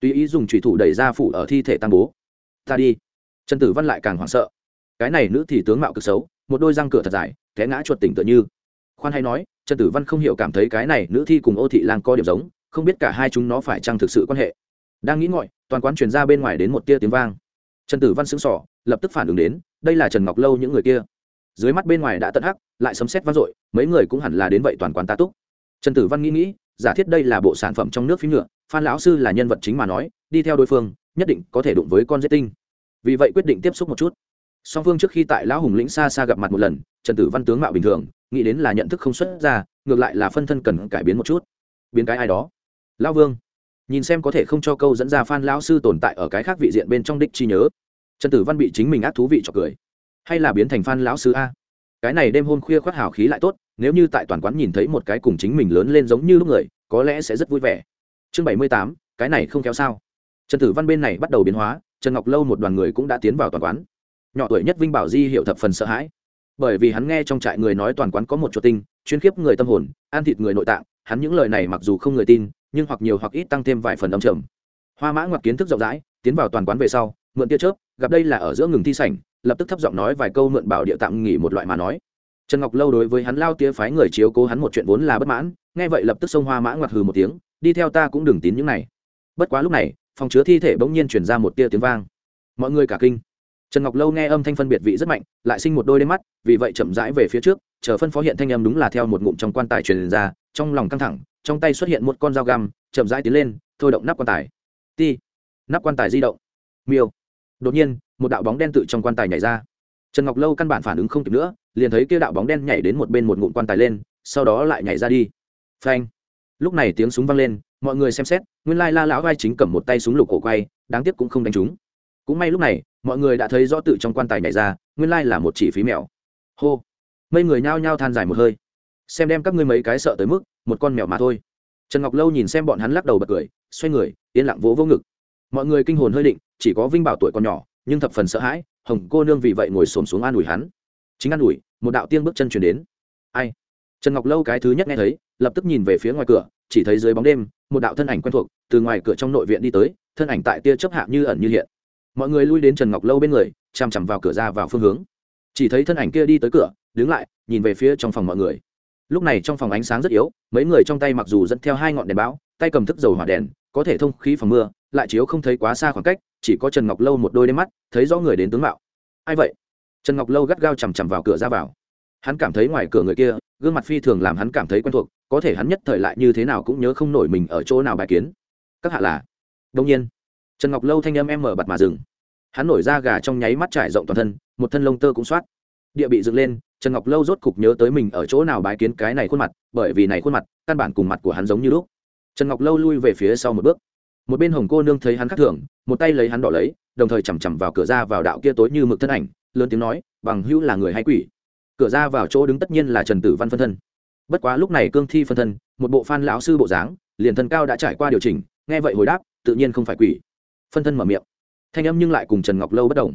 Speaker 1: Tùy ý dùng trùy thủ đẩy ra phủ ở thi thể tăng bố. Ta đi. Trần tử văn lại càng hoảng sợ. Cái này nữ thì tướng mạo cực xấu, một đôi răng cửa thật dài, té ngã chuột tỉnh tựa như. Khoan hay nói, trần tử văn không hiểu cảm thấy cái này nữ thi cùng ô thị lang có điểm giống, không biết cả hai chúng nó phải chăng thực sự quan hệ đang nghĩ ngọi, toàn quán truyền ra bên ngoài đến một tia tiếng vang. Trần tử văn xứng sỏ lập tức phản ứng đến, đây là trần ngọc lâu những người kia. Dưới mắt bên ngoài đã tận hắc, lại sấm xét vang dội, mấy người cũng hẳn là đến vậy toàn quán ta túc. Trần tử văn nghĩ nghĩ, giả thiết đây là bộ sản phẩm trong nước phím nhựa, phan lão sư là nhân vật chính mà nói, đi theo đối phương, nhất định có thể đụng với con dễ tinh. Vì vậy quyết định tiếp xúc một chút. Song phương trước khi tại lão hùng lĩnh xa xa gặp mặt một lần, trần tử văn tướng mạo bình thường, nghĩ đến là nhận thức không xuất ra, ngược lại là phân thân cần cải biến một chút. Biến cái ai đó? Lão vương nhìn xem có thể không cho câu dẫn ra phan lão sư tồn tại ở cái khác vị diện bên trong đích chi nhớ. Trần tử văn bị chính mình ác thú vị cho cười. Hay là biến thành phan lão sư a? Cái này đêm hôn khuya khoác hào khí lại tốt, nếu như tại toàn quán nhìn thấy một cái cùng chính mình lớn lên giống như lúc người, có lẽ sẽ rất vui vẻ. Chương bảy mươi tám, cái này không kéo sao? Trần tử văn bên này bắt đầu biến hóa, trần ngọc lâu một đoàn người cũng đã tiến vào toàn quán. Nhỏ tuổi nhất vinh bảo di hiểu thập phần sợ hãi. Bởi vì hắn nghe trong trại người nói toàn quán có một chuột tinh, chuyên khiếp người tâm hồn, ăn thịt người nội tạng, hắn những lời này mặc dù không người tin nhưng hoặc nhiều hoặc ít tăng thêm vài phần âm trầm. Hoa mã ngoặc kiến thức rộng rãi, tiến vào toàn quán về sau, mượn tia chớp, gặp đây là ở giữa ngừng thi sảnh, lập tức thấp giọng nói vài câu mượn bảo địa tạm nghỉ một loại mà nói. Trần ngọc lâu đối với hắn lao tía phái người chiếu cố hắn một chuyện vốn là bất mãn, nghe vậy lập tức xông hoa mã ngoặc hừ một tiếng, đi theo ta cũng đừng tín những này. Bất quá lúc này, phòng chứa thi thể bỗng nhiên chuyển ra một tia tiếng vang. Mọi người cả kinh. Trần ngọc lâu nghe âm thanh phân biệt vị rất mạnh, lại sinh một đôi đôi mắt, vì vậy chậm rãi về phía trước, chờ phân phó hiện thanh âm đúng là theo một ngụm trong quan tài truyền ra, trong lòng căng thẳng trong tay xuất hiện một con dao găm, chậm rãi tiến lên, thôi động nắp quan tài. Ti, nắp quan tài di động. Miêu. Đột nhiên, một đạo bóng đen tự trong quan tài nhảy ra. Trần ngọc lâu căn bản phản ứng không kịp nữa, liền thấy kia đạo bóng đen nhảy đến một bên một ngụm quan tài lên, sau đó lại nhảy ra đi. Phanh. Lúc này tiếng súng vang lên, mọi người xem xét, nguyên lai la lão vai chính cầm một tay súng lục cổ quay, đáng tiếc cũng không đánh trúng. Cũng may lúc này, mọi người đã thấy rõ tự trong quan tài nhảy ra, nguyên lai là một chỉ phí mèo. Hô. Mấy người nhao nhao than dài một hơi. Xem đem các ngươi mấy cái sợ tới mức một con mèo mà thôi. Trần ngọc lâu nhìn xem bọn hắn lắc đầu bật cười, xoay người, yên lặng vỗ vỗ ngực. Mọi người kinh hồn hơi định, chỉ có vinh bảo tuổi còn nhỏ, nhưng thập phần sợ hãi, hồng cô nương vì vậy ngồi xổm xuống an ủi hắn. Chính an ủi, một đạo tiên bước chân chuyển đến. Ai? Trần ngọc lâu cái thứ nhất nghe thấy, lập tức nhìn về phía ngoài cửa, chỉ thấy dưới bóng đêm, một đạo thân ảnh quen thuộc, từ ngoài cửa trong nội viện đi tới, thân ảnh tại tia chấp hạ như ẩn như hiện. Mọi người lui đến trần ngọc lâu bên người chằm chằm vào cửa ra vào phương hướng. Chỉ thấy thân ảnh kia đi tới cửa, đứng lại, nhìn về phía trong phòng mọi người lúc này trong phòng ánh sáng rất yếu, mấy người trong tay mặc dù dẫn theo hai ngọn đèn bão tay cầm thức dầu hỏa đèn, có thể thông khí phòng mưa, lại chiếu không thấy quá xa khoảng cách, chỉ có trần ngọc lâu một đôi đêm mắt, thấy rõ người đến tướng mạo. Ai vậy? Trần ngọc lâu gắt gao chằm chằm vào cửa ra vào. Hắn cảm thấy ngoài cửa người kia, gương mặt phi thường làm hắn cảm thấy quen thuộc, có thể hắn nhất thời lại như thế nào cũng nhớ không nổi mình ở chỗ nào bài kiến. Các hạ là? Đông nhiên, trần ngọc lâu thanh âm em mở bặt mà dừng. Hắn nổi ra gà trong nháy mắt trải rộng toàn thân, một thân lông tơ cũng soát địa bị dựng lên trần ngọc lâu rốt cục nhớ tới mình ở chỗ nào bái kiến cái này khuôn mặt, bởi vì này khuôn mặt, căn bản cùng mặt của hắn giống như lúc. Trần ngọc lâu lui về phía sau một bước. Một bên hồng cô nương thấy hắn khắc thường, một tay lấy hắn đỏ lấy, đồng thời chằm chằm vào cửa ra vào đạo kia tối như mực thân ảnh, lớn tiếng nói, bằng hữu là người hay quỷ? Cửa ra vào chỗ đứng tất nhiên là trần tử văn phân thân. Bất quá lúc này cương thi phân thân, một bộ phan lão sư bộ dáng, liền thân cao đã trải qua điều chỉnh, nghe vậy hồi đáp, tự nhiên không phải quỷ. Phân thân mở miệng. Thanh âm nhưng lại cùng trần ngọc lâu bất đồng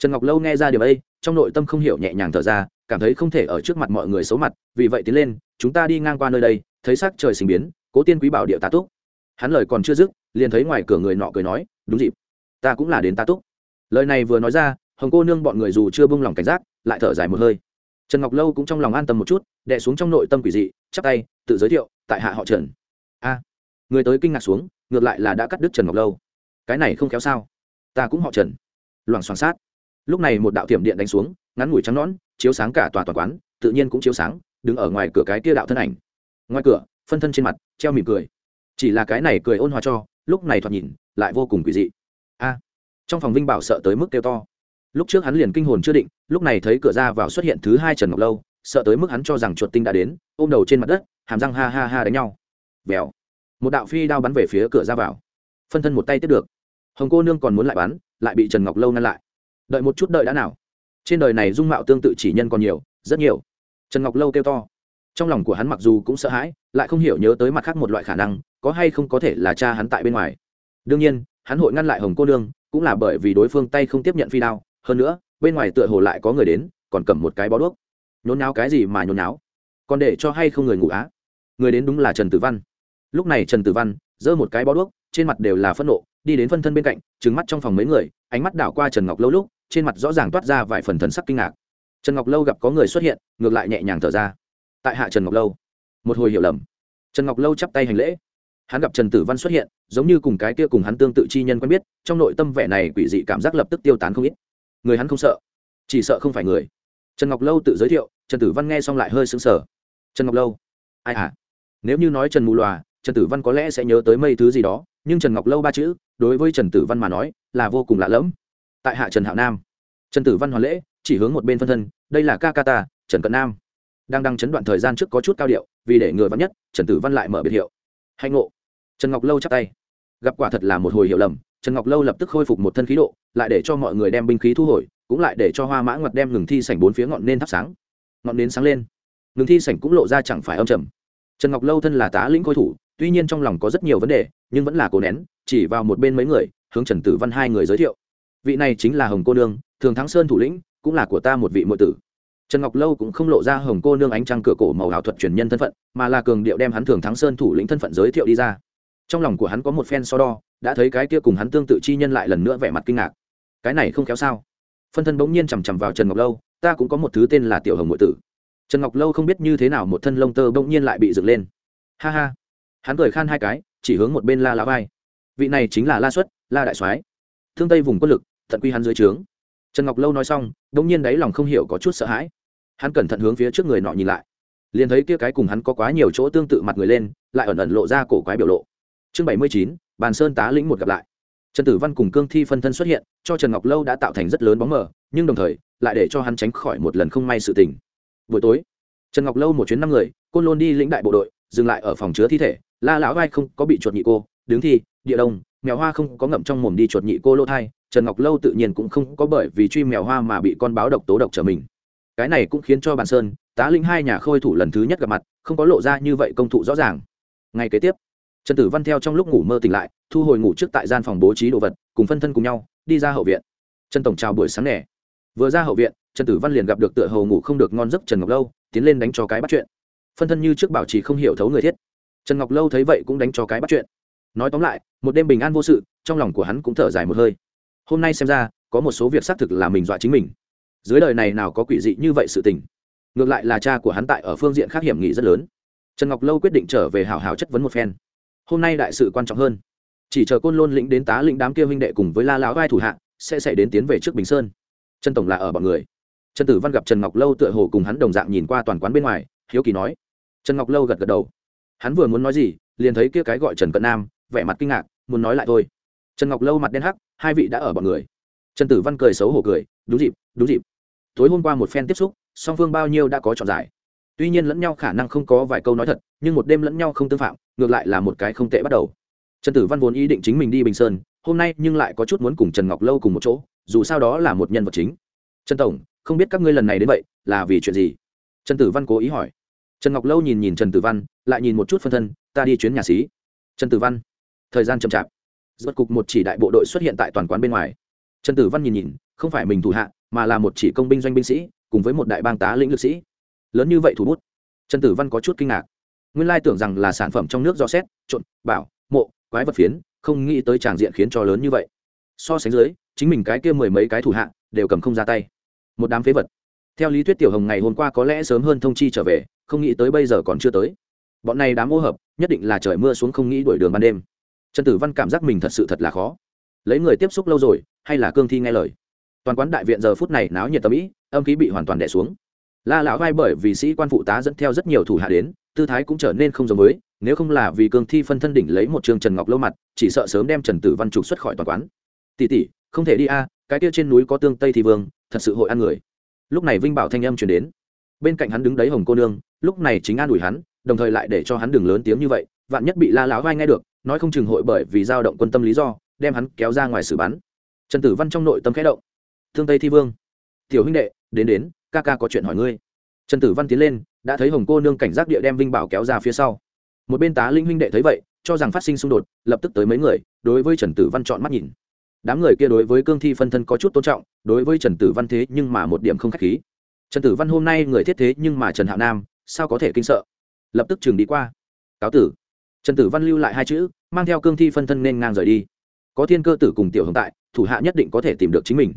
Speaker 1: trần ngọc lâu nghe ra điều ấy, trong nội tâm không hiểu nhẹ nhàng thở ra, cảm thấy không thể ở trước mặt mọi người xấu mặt, vì vậy tiến lên, chúng ta đi ngang qua nơi đây, thấy sắc trời sinh biến, cố tiên quý bảo điệu tá túc. Hắn lời còn chưa dứt, liền thấy ngoài cửa người nọ cười nói, đúng dịp, ta cũng là đến tá túc. Lời này vừa nói ra, hồng cô nương bọn người dù chưa buông lòng cảnh giác, lại thở dài một hơi. Trần ngọc lâu cũng trong lòng an tâm một chút, đè xuống trong nội tâm quỷ dị, chắp tay, tự giới thiệu, tại hạ họ trần. A. Người tới kinh ngạc xuống, ngược lại là đã cắt đứt trần ngọc lâu. Cái này không kéo sao? Ta cũng họ trần. Loảng xoảng sát lúc này một đạo tiệm điện đánh xuống, ngắn ngủi trắng nón chiếu sáng cả tòa toàn quán, tự nhiên cũng chiếu sáng, đứng ở ngoài cửa cái kia đạo thân ảnh. Ngoài cửa, phân thân trên mặt, treo mỉm cười. Chỉ là cái này cười ôn hòa cho, lúc này thoạt nhìn, lại vô cùng quỷ dị. A! Trong phòng vinh bảo sợ tới mức kêu to. Lúc trước hắn liền kinh hồn chưa định, lúc này thấy cửa ra vào xuất hiện thứ hai trần ngọc lâu, sợ tới mức hắn cho rằng chuột tinh đã đến, ôm đầu trên mặt đất, hàm răng ha ha ha đánh nhau. Vèo! Một đạo phi đao bắn về phía cửa ra vào. Phân thân một tay tiếp được. Hồng cô nương còn muốn lại bắn, lại bị trần ngọc lâu ngăn lại đợi một chút đợi đã nào. Trên đời này dung mạo tương tự chỉ nhân còn nhiều, rất nhiều. Trần ngọc lâu kêu to. Trong lòng của hắn mặc dù cũng sợ hãi, lại không hiểu nhớ tới mặt khác một loại khả năng, có hay không có thể là cha hắn tại bên ngoài. Đương nhiên, hắn hội ngăn lại hồng cô nương, cũng là bởi vì đối phương tay không tiếp nhận phi đao, hơn nữa, bên ngoài tựa hồ lại có người đến, còn cầm một cái bó đuốc. Nhốn náo cái gì mà nhốn náo còn để cho hay không người ngủ á? Người đến đúng là trần tử văn. Lúc này trần tử văn giơ một cái bó đuốc, trên mặt đều là phẫn nộ, đi đến phân thân bên cạnh trứng mắt trong phòng mấy người, ánh mắt đảo qua trần ngọc lâu lúc trên mặt rõ ràng toát ra vài phần thần sắc kinh ngạc. Trần ngọc lâu gặp có người xuất hiện, ngược lại nhẹ nhàng thở ra. Tại hạ trần ngọc lâu, một hồi hiểu lầm. Trần ngọc lâu chắp tay hành lễ. Hắn gặp trần tử văn xuất hiện, giống như cùng cái kia cùng hắn tương tự chi nhân quen biết, trong nội tâm vẻ này quỷ dị cảm giác lập tức tiêu tán không ít. Người hắn không sợ, chỉ sợ không phải người. Trần ngọc lâu tự giới thiệu, trần tử văn nghe xong lại hơi sững sờ. Trần ngọc lâu, ai hả? Nếu như nói trần mù loà, trần tử văn có lẽ sẽ nhớ tới mây thứ gì đó, nhưng trần ngọc lâu ba chữ, đối với trần tử văn mà nói, là vô cùng lạ lẫm tại hạ trần hạo nam trần tử văn hoàn lễ chỉ hướng một bên phân thân đây là ca ca ta trần cận nam đang đăng chấn đoạn thời gian trước có chút cao điệu vì để người văn nhất trần tử văn lại mở biệt hiệu hạnh ngộ trần ngọc lâu chắp tay gặp quả thật là một hồi hiểu lầm trần ngọc lâu lập tức khôi phục một thân khí độ lại để cho mọi người đem binh khí thu hồi cũng lại để cho hoa mã ngoặt đem ngừng thi sảnh bốn phía ngọn nên thắp sáng ngọn nến sáng lên ngừng thi sảnh cũng lộ ra chẳng phải âm trầm trần ngọc lâu thân là tá lĩnh khôi thủ tuy nhiên trong lòng có rất nhiều vấn đề nhưng vẫn là cố nén chỉ vào một bên mấy người hướng trần tử văn hai người giới thiệu vị này chính là hồng cô nương, thường thắng sơn thủ lĩnh, cũng là của ta một vị muội tử. Trần ngọc lâu cũng không lộ ra hồng cô nương ánh trăng cửa cổ màu ảo thuật truyền nhân thân phận, mà là cường điệu đem hắn thường thắng sơn thủ lĩnh thân phận giới thiệu đi ra. Trong lòng của hắn có một phen so đo, đã thấy cái kia cùng hắn tương tự chi nhân lại lần nữa vẻ mặt kinh ngạc. Cái này không kéo sao? Phân thân bỗng nhiên chằm chằm vào trần ngọc lâu, ta cũng có một thứ tên là tiểu hồng ngụy tử. Trần ngọc lâu không biết như thế nào một thân lông tơ bỗng nhiên lại bị dựng lên. Ha ha. Hắn cười khan hai cái, chỉ hướng một bên la lá vai. Vị này chính là la xuất, la đại soái. Thương tây vùng quân lực tận quy hắn dưới trướng. Trần ngọc lâu nói xong bỗng nhiên đáy lòng không hiểu có chút sợ hãi. Hắn cẩn thận hướng phía trước người nọ nhìn lại. Liền thấy kia cái cùng hắn có quá nhiều chỗ tương tự mặt người lên, lại ẩn ẩn lộ ra cổ quái biểu lộ. Chương bảy mươi chín, bàn sơn tá lĩnh một gặp lại. Trần tử văn cùng cương thi phân thân xuất hiện, cho trần ngọc lâu đã tạo thành rất lớn bóng mờ, nhưng đồng thời, lại để cho hắn tránh khỏi một lần không may sự tình. Buổi tối, trần ngọc lâu một chuyến năm người, côn lôn đi lĩnh đại bộ đội, dừng lại ở phòng chứa thi thể, la lão vai không có bị chuột nhị cô, đứng thi, địa đông mèo hoa không có ngậm trong mồm đi chuột nhị cô lô thai, trần ngọc lâu tự nhiên cũng không có bởi vì truy mèo hoa mà bị con báo độc tố độc trở mình. Cái này cũng khiến cho bàn sơn, tá linh hai nhà khôi thủ lần thứ nhất gặp mặt, không có lộ ra như vậy công thụ rõ ràng. Ngay kế tiếp, trần tử văn theo trong lúc ngủ mơ tỉnh lại, thu hồi ngủ trước tại gian phòng bố trí đồ vật, cùng phân thân cùng nhau, đi ra hậu viện. Trần tổng chào buổi sáng nẻ vừa ra hậu viện, trần tử văn liền gặp được tựa hầu ngủ không được ngon giấc trần ngọc lâu, tiến lên đánh cho cái bắt chuyện. Phân thân như trước bảo trì không hiểu thấu người thiết. Trần ngọc lâu thấy vậy cũng đánh cho cái bắt chuyện nói tóm lại, một đêm bình an vô sự, trong lòng của hắn cũng thở dài một hơi. Hôm nay xem ra, có một số việc xác thực là mình dọa chính mình. Dưới đời này nào có quỷ dị như vậy sự tình. Ngược lại là cha của hắn tại ở phương diện khác hiểm nghị rất lớn. Trần ngọc lâu quyết định trở về hào hào chất vấn một phen. Hôm nay đại sự quan trọng hơn. Chỉ chờ côn lôn lĩnh đến tá lĩnh đám kia huynh đệ cùng với la lão vai thủ hạ, sẽ xảy đến tiến về trước bình sơn. Trần tổng là ở bọn người. Trần tử văn gặp trần ngọc lâu tựa hồ cùng hắn đồng dạng nhìn qua toàn quán bên ngoài, hiếu kỳ nói. Trần ngọc lâu gật gật đầu. Hắn vừa muốn nói gì, liền thấy kia cái gọi trần cận nam vẻ mặt kinh ngạc, muốn nói lại thôi. Trần ngọc lâu mặt đen hắc, hai vị đã ở bọn người. Trần tử văn cười xấu hổ cười, đúng dịp đúng dịp. Tối hôm qua một phen tiếp xúc, song phương bao nhiêu đã có chọn giải. Tuy nhiên lẫn nhau khả năng không có vài câu nói thật, nhưng một đêm lẫn nhau không tương phạm, ngược lại là một cái không tệ bắt đầu. Trần tử văn vốn ý định chính mình đi bình sơn, hôm nay nhưng lại có chút muốn cùng trần ngọc lâu cùng một chỗ, dù sao đó là một nhân vật chính. Trần tổng, không biết các ngươi lần này đến vậy, là vì chuyện gì? Trần tử văn cố ý hỏi. Trần ngọc lâu nhìn nhìn trần tử văn, lại nhìn một chút phân thân, ta đi chuyến nhà xí. Trần tử văn thời gian chậm chạp. Rốt cục một chỉ đại bộ đội xuất hiện tại toàn quán bên ngoài. Trần tử văn nhìn nhìn, không phải mình thủ hạ, mà là một chỉ công binh doanh binh sĩ, cùng với một đại bang tá lĩnh lực sĩ. Lớn như vậy thủ bút. Trần tử văn có chút kinh ngạc. Nguyên lai tưởng rằng là sản phẩm trong nước do xét, trộn, bảo, mộ, quái vật phiến, không nghĩ tới tràng diện khiến cho lớn như vậy. So sánh dưới, chính mình cái kia mười mấy cái thủ hạ, đều cầm không ra tay. Một đám phế vật. Theo lý thuyết tiểu hồng ngày hôm qua có lẽ sớm hơn thông chi trở về, không nghĩ tới bây giờ còn chưa tới. Bọn này đám ô hợp, nhất định là trời mưa xuống không nghĩ đuổi đường ban đêm trần tử văn cảm giác mình thật sự thật là khó. Lấy người tiếp xúc lâu rồi, hay là cương thi nghe lời? Toàn quán đại viện giờ phút này náo nhiệt tâm ý âm khí bị hoàn toàn đẻ xuống. La lão vai bởi vì sĩ quan phụ tá dẫn theo rất nhiều thủ hạ đến, tư thái cũng trở nên không giống với, nếu không là vì cương thi phân thân đỉnh lấy một trường trần ngọc lâu mặt, chỉ sợ sớm đem trần tử văn trục xuất khỏi toàn quán. Tỷ tỷ, không thể đi a, cái kia trên núi có tương tây thì vương, thật sự hội ăn người. Lúc này vinh bảo thanh âm chuyển đến. Bên cạnh hắn đứng đấy hồng cô nương, lúc này chính an ủi hắn, đồng thời lại để cho hắn đừng lớn tiếng như vậy, vạn nhất bị la lão vai nghe được nói không chừng hội bởi vì dao động quân tâm lý do, đem hắn kéo ra ngoài xử bắn. Trần tử văn trong nội tâm khẽ động. Thương tây thi vương, tiểu huynh đệ, đến đến, ca ca có chuyện hỏi ngươi. Trần tử văn tiến lên, đã thấy hồng cô nương cảnh giác địa đem vinh bảo kéo ra phía sau. Một bên tá linh huynh đệ thấy vậy, cho rằng phát sinh xung đột, lập tức tới mấy người, đối với trần tử văn chọn mắt nhìn. Đám người kia đối với cương thi phân thân có chút tôn trọng, đối với trần tử văn thế nhưng mà một điểm không k h á c h khí. Trần tử văn hôm nay người thiết thế nhưng mà trần hạo nam, sao có thể kinh sợ? Lập tức trường đi qua. Cáo tử trần tử văn lưu lại hai chữ, mang theo cương thi phân thân nên ngang rời đi. Có thiên cơ tử cùng tiểu hồng tại, thủ hạ nhất định có thể tìm được chính mình.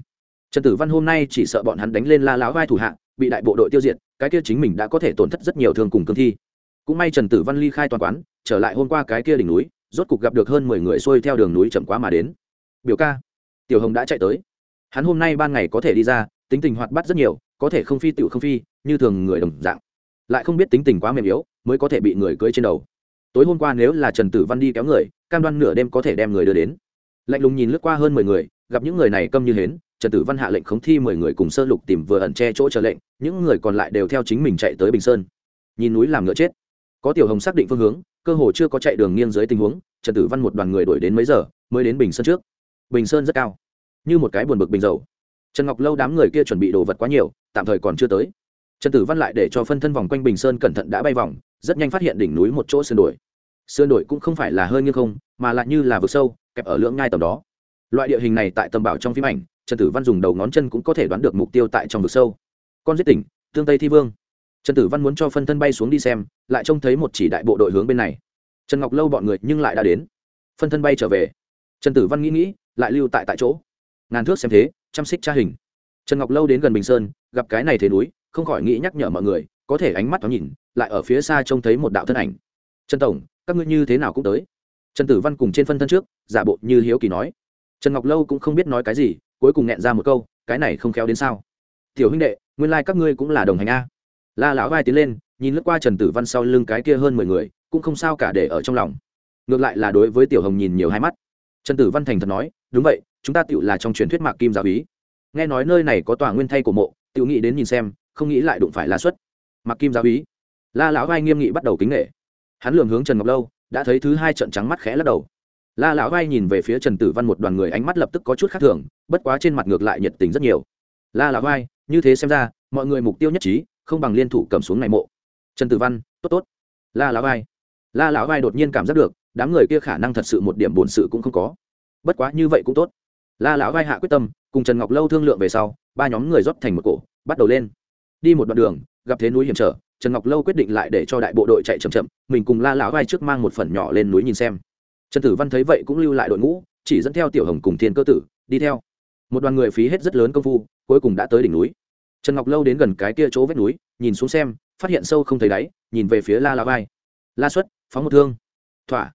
Speaker 1: Trần tử văn hôm nay chỉ sợ bọn hắn đánh lên la láo vai thủ hạ, bị đại bộ đội tiêu diệt, cái kia chính mình đã có thể tổn thất rất nhiều thương cùng cương thi. Cũng may trần tử văn ly khai toàn quán, trở lại hôm qua cái kia đỉnh núi, rốt cục gặp được hơn mười người xuôi theo đường núi chậm quá mà đến. Biểu ca, tiểu hồng đã chạy tới. Hắn hôm nay ban ngày có thể đi ra, tính tình hoạt bát rất nhiều, có thể không phi tựu không phi, như thường người đồng dạng. Lại không biết tính tình quá mềm yếu, mới có thể bị người cưới trên đầu tối hôm qua nếu là trần tử văn đi kéo người, cam đoan nửa đêm có thể đem người đưa đến. Lạnh lùng nhìn lướt qua hơn mười người, gặp những người này câm như hến, trần tử văn hạ lệnh khống thi mười người cùng sơ lục tìm vừa ẩn che chỗ chờ lệnh, những người còn lại đều theo chính mình chạy tới bình sơn. Nhìn núi làm ngựa chết. Có tiểu hồng xác định phương hướng, cơ hồ chưa có chạy đường nghiêng dưới tình huống, trần tử văn một đoàn người đuổi đến mấy giờ, mới đến bình sơn trước. Bình sơn rất cao. Như một cái buồn bực bình dầu. Trần ngọc lâu đám người kia chuẩn bị đồ vật quá nhiều, tạm thời còn chưa tới trần tử văn lại để cho phân thân vòng quanh bình sơn cẩn thận đã bay vòng, rất nhanh phát hiện đỉnh núi một chỗ sườn đồi. Sườn đồi cũng không phải là hơi nghiêng không, mà lại như là vực sâu, kẹp ở lưỡng ngai tầm đó. Loại địa hình này tại tầm bảo trong phim ảnh, trần tử văn dùng đầu ngón chân cũng có thể đoán được mục tiêu tại trong vực sâu. Con giết tỉnh, tương tây thi vương. Trần tử văn muốn cho phân thân bay xuống đi xem, lại trông thấy một chỉ đại bộ đội hướng bên này. Trần ngọc lâu bọn người nhưng lại đã đến. Phân thân bay trở về. Trần tử văn nghĩ nghĩ, lại lưu tại tại chỗ. Ngàn thước xem thế, chăm xích tra hình. Trần ngọc lâu đến gần bình sơn, gặp cái này thế núi không khỏi nghĩ nhắc nhở mọi người, có thể ánh mắt thoáng nhìn, lại ở phía xa trông thấy một đạo thân ảnh. Trần tổng, các ngươi như thế nào cũng tới. Trần tử văn cùng trên phân thân trước, giả bộ như hiếu kỳ nói. Trần ngọc lâu cũng không biết nói cái gì, cuối cùng nghẹn ra một câu, cái này không khéo đến sao. Tiểu huynh đệ, nguyên lai、like、các ngươi cũng là đồng hành a. La lão vai tiến lên, nhìn lướt qua trần tử văn sau lưng cái kia hơn mười người, cũng không sao cả để ở trong lòng. Ngược lại là đối với tiểu hồng nhìn nhiều hai mắt. Trần tử văn thành thật nói, đúng vậy, chúng ta tựu là trong truyền thuyết mạc kim giáo ý nghe nói nơi này có tòa nguyên thay của mộ, tựu nghĩ đến nhìn xem không nghĩ lại đụng phải la xuất. Mặc kim giáo ý la lão vai nghiêm nghị bắt đầu kính nghệ hắn lường hướng trần ngọc lâu, đã thấy thứ hai trận trắng mắt khẽ lắc đầu. La lão vai nhìn về phía trần tử văn một đoàn người ánh mắt lập tức có chút khác thường, bất quá trên mặt ngược lại nhiệt tình rất nhiều. La lão vai, như thế xem ra, mọi người mục tiêu nhất trí, không bằng liên thủ cầm xuống này mộ. Trần tử văn, tốt tốt. La lão vai. La lão vai đột nhiên cảm giác được, đám người kia khả năng thật sự một điểm bổn sự cũng không có. Bất quá như vậy cũng tốt. La lão vai hạ quyết tâm, cùng trần ngọc lâu thương lượng về sau, ba nhóm người rót thành một cổ, bắt đầu lên đi một đoạn đường, gặp thế núi hiểm trở, trần ngọc lâu quyết định lại để cho đại bộ đội chạy chậm chậm, mình cùng la lão vai trước mang một phần nhỏ lên núi nhìn xem. Trần tử văn thấy vậy cũng lưu lại đội ngũ, chỉ dẫn theo tiểu hồng cùng thiên cơ tử, đi theo. Một đoàn người phí hết rất lớn công phu, cuối cùng đã tới đỉnh núi. Trần ngọc lâu đến gần cái kia chỗ vách núi, nhìn xuống xem, phát hiện sâu không thấy đáy, nhìn về phía la lão vai. La xuất, phóng một thương. Thỏa.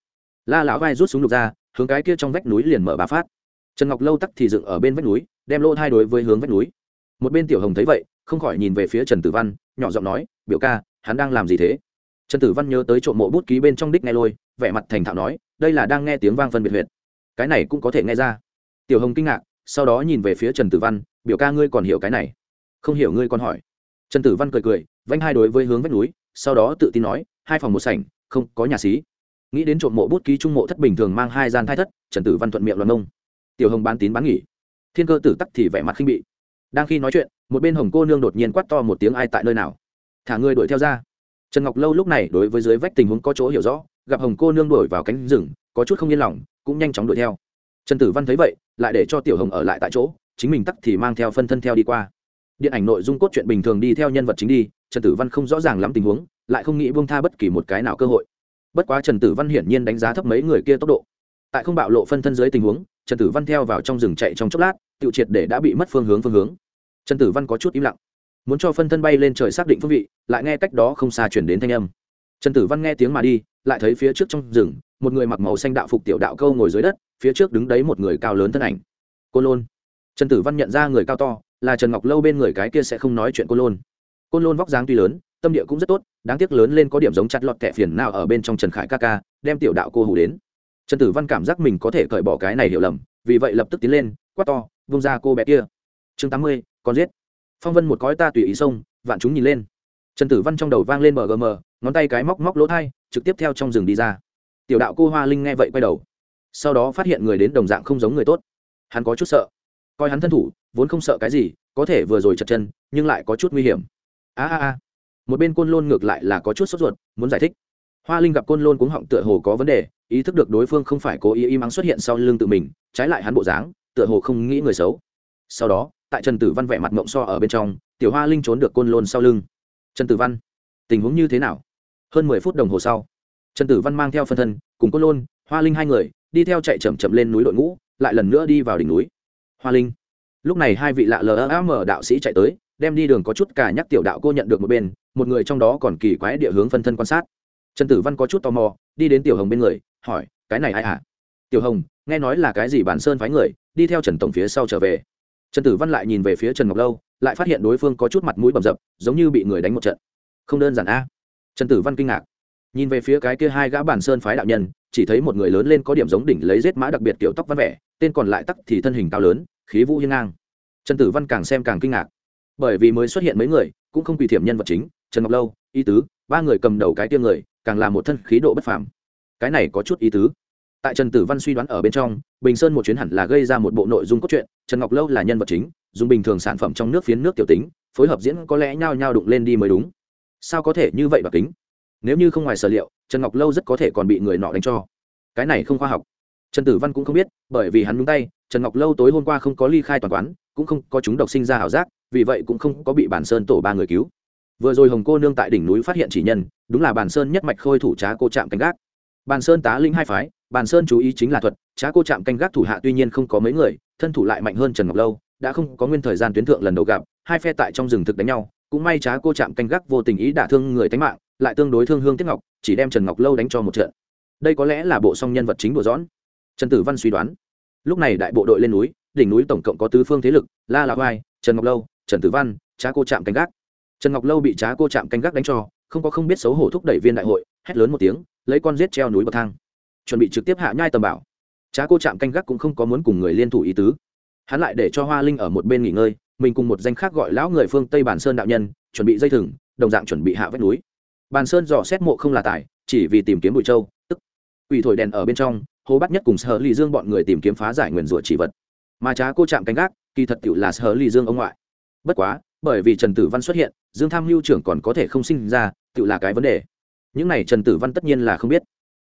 Speaker 1: La lão vai rút súng lục ra, hướng cái kia trong vách núi liền mở bà phát. Trần ngọc lâu tắc thì dựng ở bên vách núi, đem lỗ hai đối với hướng vách núi. Một bên tiểu hồng thấy vậy không khỏi nhìn về phía trần tử văn, nhỏ giọng nói, biểu ca, hắn đang làm gì thế? Trần tử văn nhớ tới trộm mộ bút ký bên trong đích nghe lôi, vẻ mặt thành thạo nói, đây là đang nghe tiếng vang phân biệt huyệt. Cái này cũng có thể nghe ra. Tiểu hồng kinh ngạc, sau đó nhìn về phía trần tử văn, biểu ca ngươi còn hiểu cái này? Không hiểu ngươi còn hỏi. Trần tử văn cười cười vanh hai đối với hướng vách núi, sau đó tự tin nói, hai phòng một sảnh, không có nhà xí. Nghĩ đến trộm mộ bút ký trung mộ thất bình thường mang hai gian thai thất, trần tử văn thuận miệng loạn ông. tiểu hồng bán tín bán nghỉ. Thiên cơ tử tắc thì vẻ mặt khinh bị. Đang khi nói chuyện một bên hồng cô nương đột nhiên quát to một tiếng ai tại nơi nào? Thả người đuổi theo ra. Trần ngọc lâu lúc này đối với dưới vách tình huống có chỗ hiểu rõ, gặp hồng cô nương đuổi vào cánh rừng, có chút không yên lòng, cũng nhanh chóng đuổi theo. Trần tử văn thấy vậy, lại để cho tiểu hồng ở lại tại chỗ, chính mình tắc thì mang theo phân thân theo đi qua. Điện ảnh nội dung cốt truyện bình thường đi theo nhân vật chính đi, trần tử văn không rõ ràng lắm tình huống, lại không nghĩ buông tha bất kỳ một cái nào cơ hội. Bất quá trần tử văn hiển nhiên đánh giá thấp mấy người kia tốc độ. Tại không bạo lộ phân thân dưới tình huống, trần tử văn theo vào trong rừng chạy trong chốc lát, tự triệt để đã bị mất phương hướng phương hướng trần tử văn có chút im lặng. Muốn cho phân thân bay lên trời xác định phương vị, lại nghe cách đó không xa chuyển đến thanh âm. Trần tử văn nghe tiếng mà đi, lại thấy phía trước trong rừng, một người mặc màu xanh đạo phục tiểu đạo câu ngồi dưới đất, phía trước đứng đấy một người cao lớn thân ảnh. Côn lôn. Trần tử văn nhận ra người cao to, là trần ngọc lâu bên người cái kia sẽ không nói chuyện Côn lôn. Côn lôn vóc dáng tuy lớn, tâm địa cũng rất tốt, đáng tiếc lớn lên có điểm giống chặt lọt kẻ phiền nào ở bên trong trần khải ca ca, đem tiểu đạo cô hủ đến. Trần tử văn cảm giác mình có thể cởi bỏ cái này hiểu lầm, vì vậy lập tức tiến lên, quát to, vung ra cô bé kia. Chương tám mươi con giết. Phong vân một cõi ta tùy ý xông, vạn chúng nhìn lên. Trần tử văn trong đầu vang lên mgm ngón tay cái móc móc lỗ thai, trực tiếp theo trong rừng đi ra. Tiểu đạo cô hoa linh nghe vậy quay đầu. Sau đó phát hiện người đến đồng dạng không giống người tốt. Hắn có chút sợ. Coi hắn thân thủ, vốn không sợ cái gì, có thể vừa rồi chật chân, nhưng lại có chút nguy hiểm. A a a. Một bên côn lôn ngược lại là có chút sốt ruột, muốn giải thích. Hoa linh gặp côn lôn cuống họng tựa hồ có vấn đề, ý thức được đối phương không phải cố ý im ắng xuất hiện sau lưng tự mình, trái lại hắn bộ dáng, tựa hồ không nghĩ người xấu. Sau đó tại trần tử văn vẻ mặt mộng so ở bên trong, tiểu hoa linh trốn được côn lôn sau lưng. Trần tử văn, tình huống như thế nào? Hơn mười phút đồng hồ sau, trần tử văn mang theo phân thân, cùng côn lôn, hoa linh hai người, đi theo chạy chậm chậm lên núi đội ngũ, lại lần nữa đi vào đỉnh núi. Hoa linh, lúc này hai vị lạ lam đạo sĩ chạy tới, đem đi đường có chút cả nhắc tiểu đạo cô nhận được một bên, một người trong đó còn kỳ quái địa hướng phân thân quan sát. Trần tử văn có chút tò mò, đi đến tiểu hồng bên người, hỏi, cái này ai hả? Tiểu hồng, nghe nói là cái gì bản sơn phái người, đi theo trần tổng phía sau trở về trần tử văn lại nhìn về phía trần ngọc lâu, lại phát hiện đối phương có chút mặt mũi bầm dập, giống như bị người đánh một trận. Không đơn giản a. Trần tử văn kinh ngạc. Nhìn về phía cái kia hai gã bản sơn phái đạo nhân, chỉ thấy một người lớn lên có điểm giống đỉnh lấy rết mã đặc biệt kiểu tóc văn vẻ, tên còn lại tắc thì thân hình cao lớn, khí vũ hiên ngang. Trần tử văn càng xem càng kinh ngạc. Bởi vì mới xuất hiện mấy người, cũng không quỳ thiểm nhân vật chính, trần ngọc lâu, y tứ, ba người cầm đầu cái tiêm người, càng là một thân khí độ bất phàm. Cái này có chút ý tứ tại trần tử văn suy đoán ở bên trong, bình sơn một chuyến hẳn là gây ra một bộ nội dung cốt truyện, trần ngọc lâu là nhân vật chính, dùng bình thường sản phẩm trong nước phiến nước tiểu tính, phối hợp diễn có lẽ nhao nhao đụng lên đi mới đúng. Sao có thể như vậy và kính? Nếu như không ngoài sở liệu, trần ngọc lâu rất có thể còn bị người nọ đánh cho. Cái này không khoa học. Trần tử văn cũng không biết, bởi vì hắn nhúng tay, trần ngọc lâu tối hôm qua không có ly khai toàn quán, cũng không có chúng độc sinh ra ảo giác, vì vậy cũng không có bị bản sơn tổ ba người cứu. Vừa rồi hồng cô nương tại đỉnh núi phát hiện chỉ nhân, đúng là bản sơn nhất mạch khôi thủ trá cô chạm canh gác. Bản sơn tá linh hai phái Bàn sơn chú ý chính là thuật, trá cô chạm canh gác thủ hạ tuy nhiên không có mấy người, thân thủ lại mạnh hơn trần ngọc lâu, đã không có nguyên thời gian tuyến thượng lần đầu gặp, hai phe tại trong rừng thực đánh nhau, cũng may trá cô chạm canh gác vô tình ý đả thương người tánh mạng, lại tương đối thương hương tiếc ngọc, chỉ đem trần ngọc lâu đánh cho một trận. Đây có lẽ là bộ song nhân vật chính của dõn trần tử văn suy đoán. Lúc này đại bộ đội lên núi, đỉnh núi tổng cộng có tứ phương thế lực, la lạc oai, trần ngọc lâu, trần tử văn, trá cô chạm canh gác. Trần ngọc lâu bị trá cô chạm canh gác đánh cho, không có không biết xấu hổ thúc đẩy viên đại hội, hét lớn một tiếng, lấy con giết treo núi bậc thang chuẩn bị trực tiếp hạ nhai tầm bảo. Trá cô chạm canh gác cũng không có muốn cùng người liên thủ ý tứ. Hắn lại để cho hoa linh ở một bên nghỉ ngơi, mình cùng một danh khác gọi lão người phương tây bản sơn đạo nhân, chuẩn bị dây thừng, đồng dạng chuẩn bị hạ vách núi. Bàn sơn dò xét mộ không là tài, chỉ vì tìm kiếm bụi châu tức ủy thổi đèn ở bên trong, hồ bắt nhất cùng sở lì dương bọn người tìm kiếm phá giải nguyền rủa chỉ vật. Mà trá cô chạm canh gác, kỳ thật tự là sở lì dương ông ngoại. Bất quá, bởi vì trần tử văn xuất hiện, dương tham mưu trưởng còn có thể không sinh ra tự là cái vấn đề. Những này trần tử văn tất nhiên là không biết.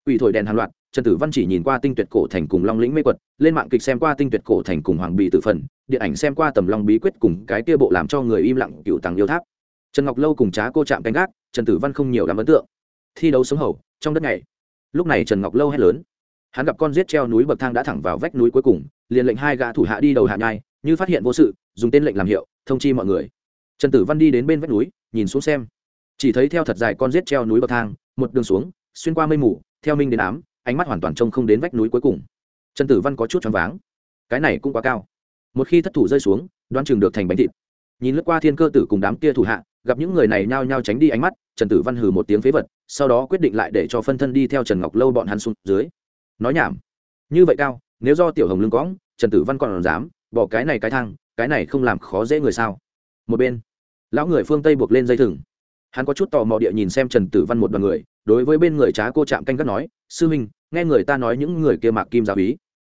Speaker 1: Ủy thổi đèn hàng loạt trần tử văn chỉ nhìn qua tinh tuyệt cổ thành cùng long lĩnh mê quật, lên mạng kịch xem qua tinh tuyệt cổ thành cùng hoàng bị tử phần, điện ảnh xem qua tầm long bí quyết cùng cái kia bộ làm cho người im lặng cựu tàng yêu tháp. Trần ngọc lâu cùng trá cô chạm canh gác, trần tử văn không nhiều làm ấn tượng. Thi đấu sống hầu, trong đất này lúc này trần ngọc lâu hét lớn. Hắn gặp con giết treo núi bậc thang đã thẳng vào vách núi cuối cùng, liền lệnh hai gã thủ hạ đi đầu hạ nhai, như phát hiện vô sự, dùng tên lệnh làm hiệu, thông chi mọi người. Trần tử văn đi đến bên vách núi, nhìn xuống xem. Chỉ thấy theo thật dài con giết treo núi bậc thang, một đường xuống, xuyên qua mây mù, theo minh đến ám ánh mắt hoàn toàn trông không đến vách núi cuối cùng. Trần tử văn có chút choáng váng. Cái này cũng quá cao. Một khi thất thủ rơi xuống, đoán chừng được thành bánh thịt. Nhìn lướt qua thiên cơ tử cùng đám kia thủ hạ, gặp những người này nhao nhao tránh đi ánh mắt, trần tử văn hừ một tiếng phế vật, sau đó quyết định lại để cho phân thân đi theo trần ngọc lâu bọn hắn xuống dưới. Nói nhảm. Như vậy cao, nếu do tiểu hồng lưng cõng, trần tử văn còn dám, bỏ cái này cái thang, cái này không làm khó dễ người sao? Một bên, lão người phương tây buộc lên dây thừng. Hắn có chút tò mò địa nhìn xem trần tử văn một đ o à n người đối với bên người trá cô chạm canh gác nói, sư minh nghe người ta nói những người kia mạc kim giáo ý.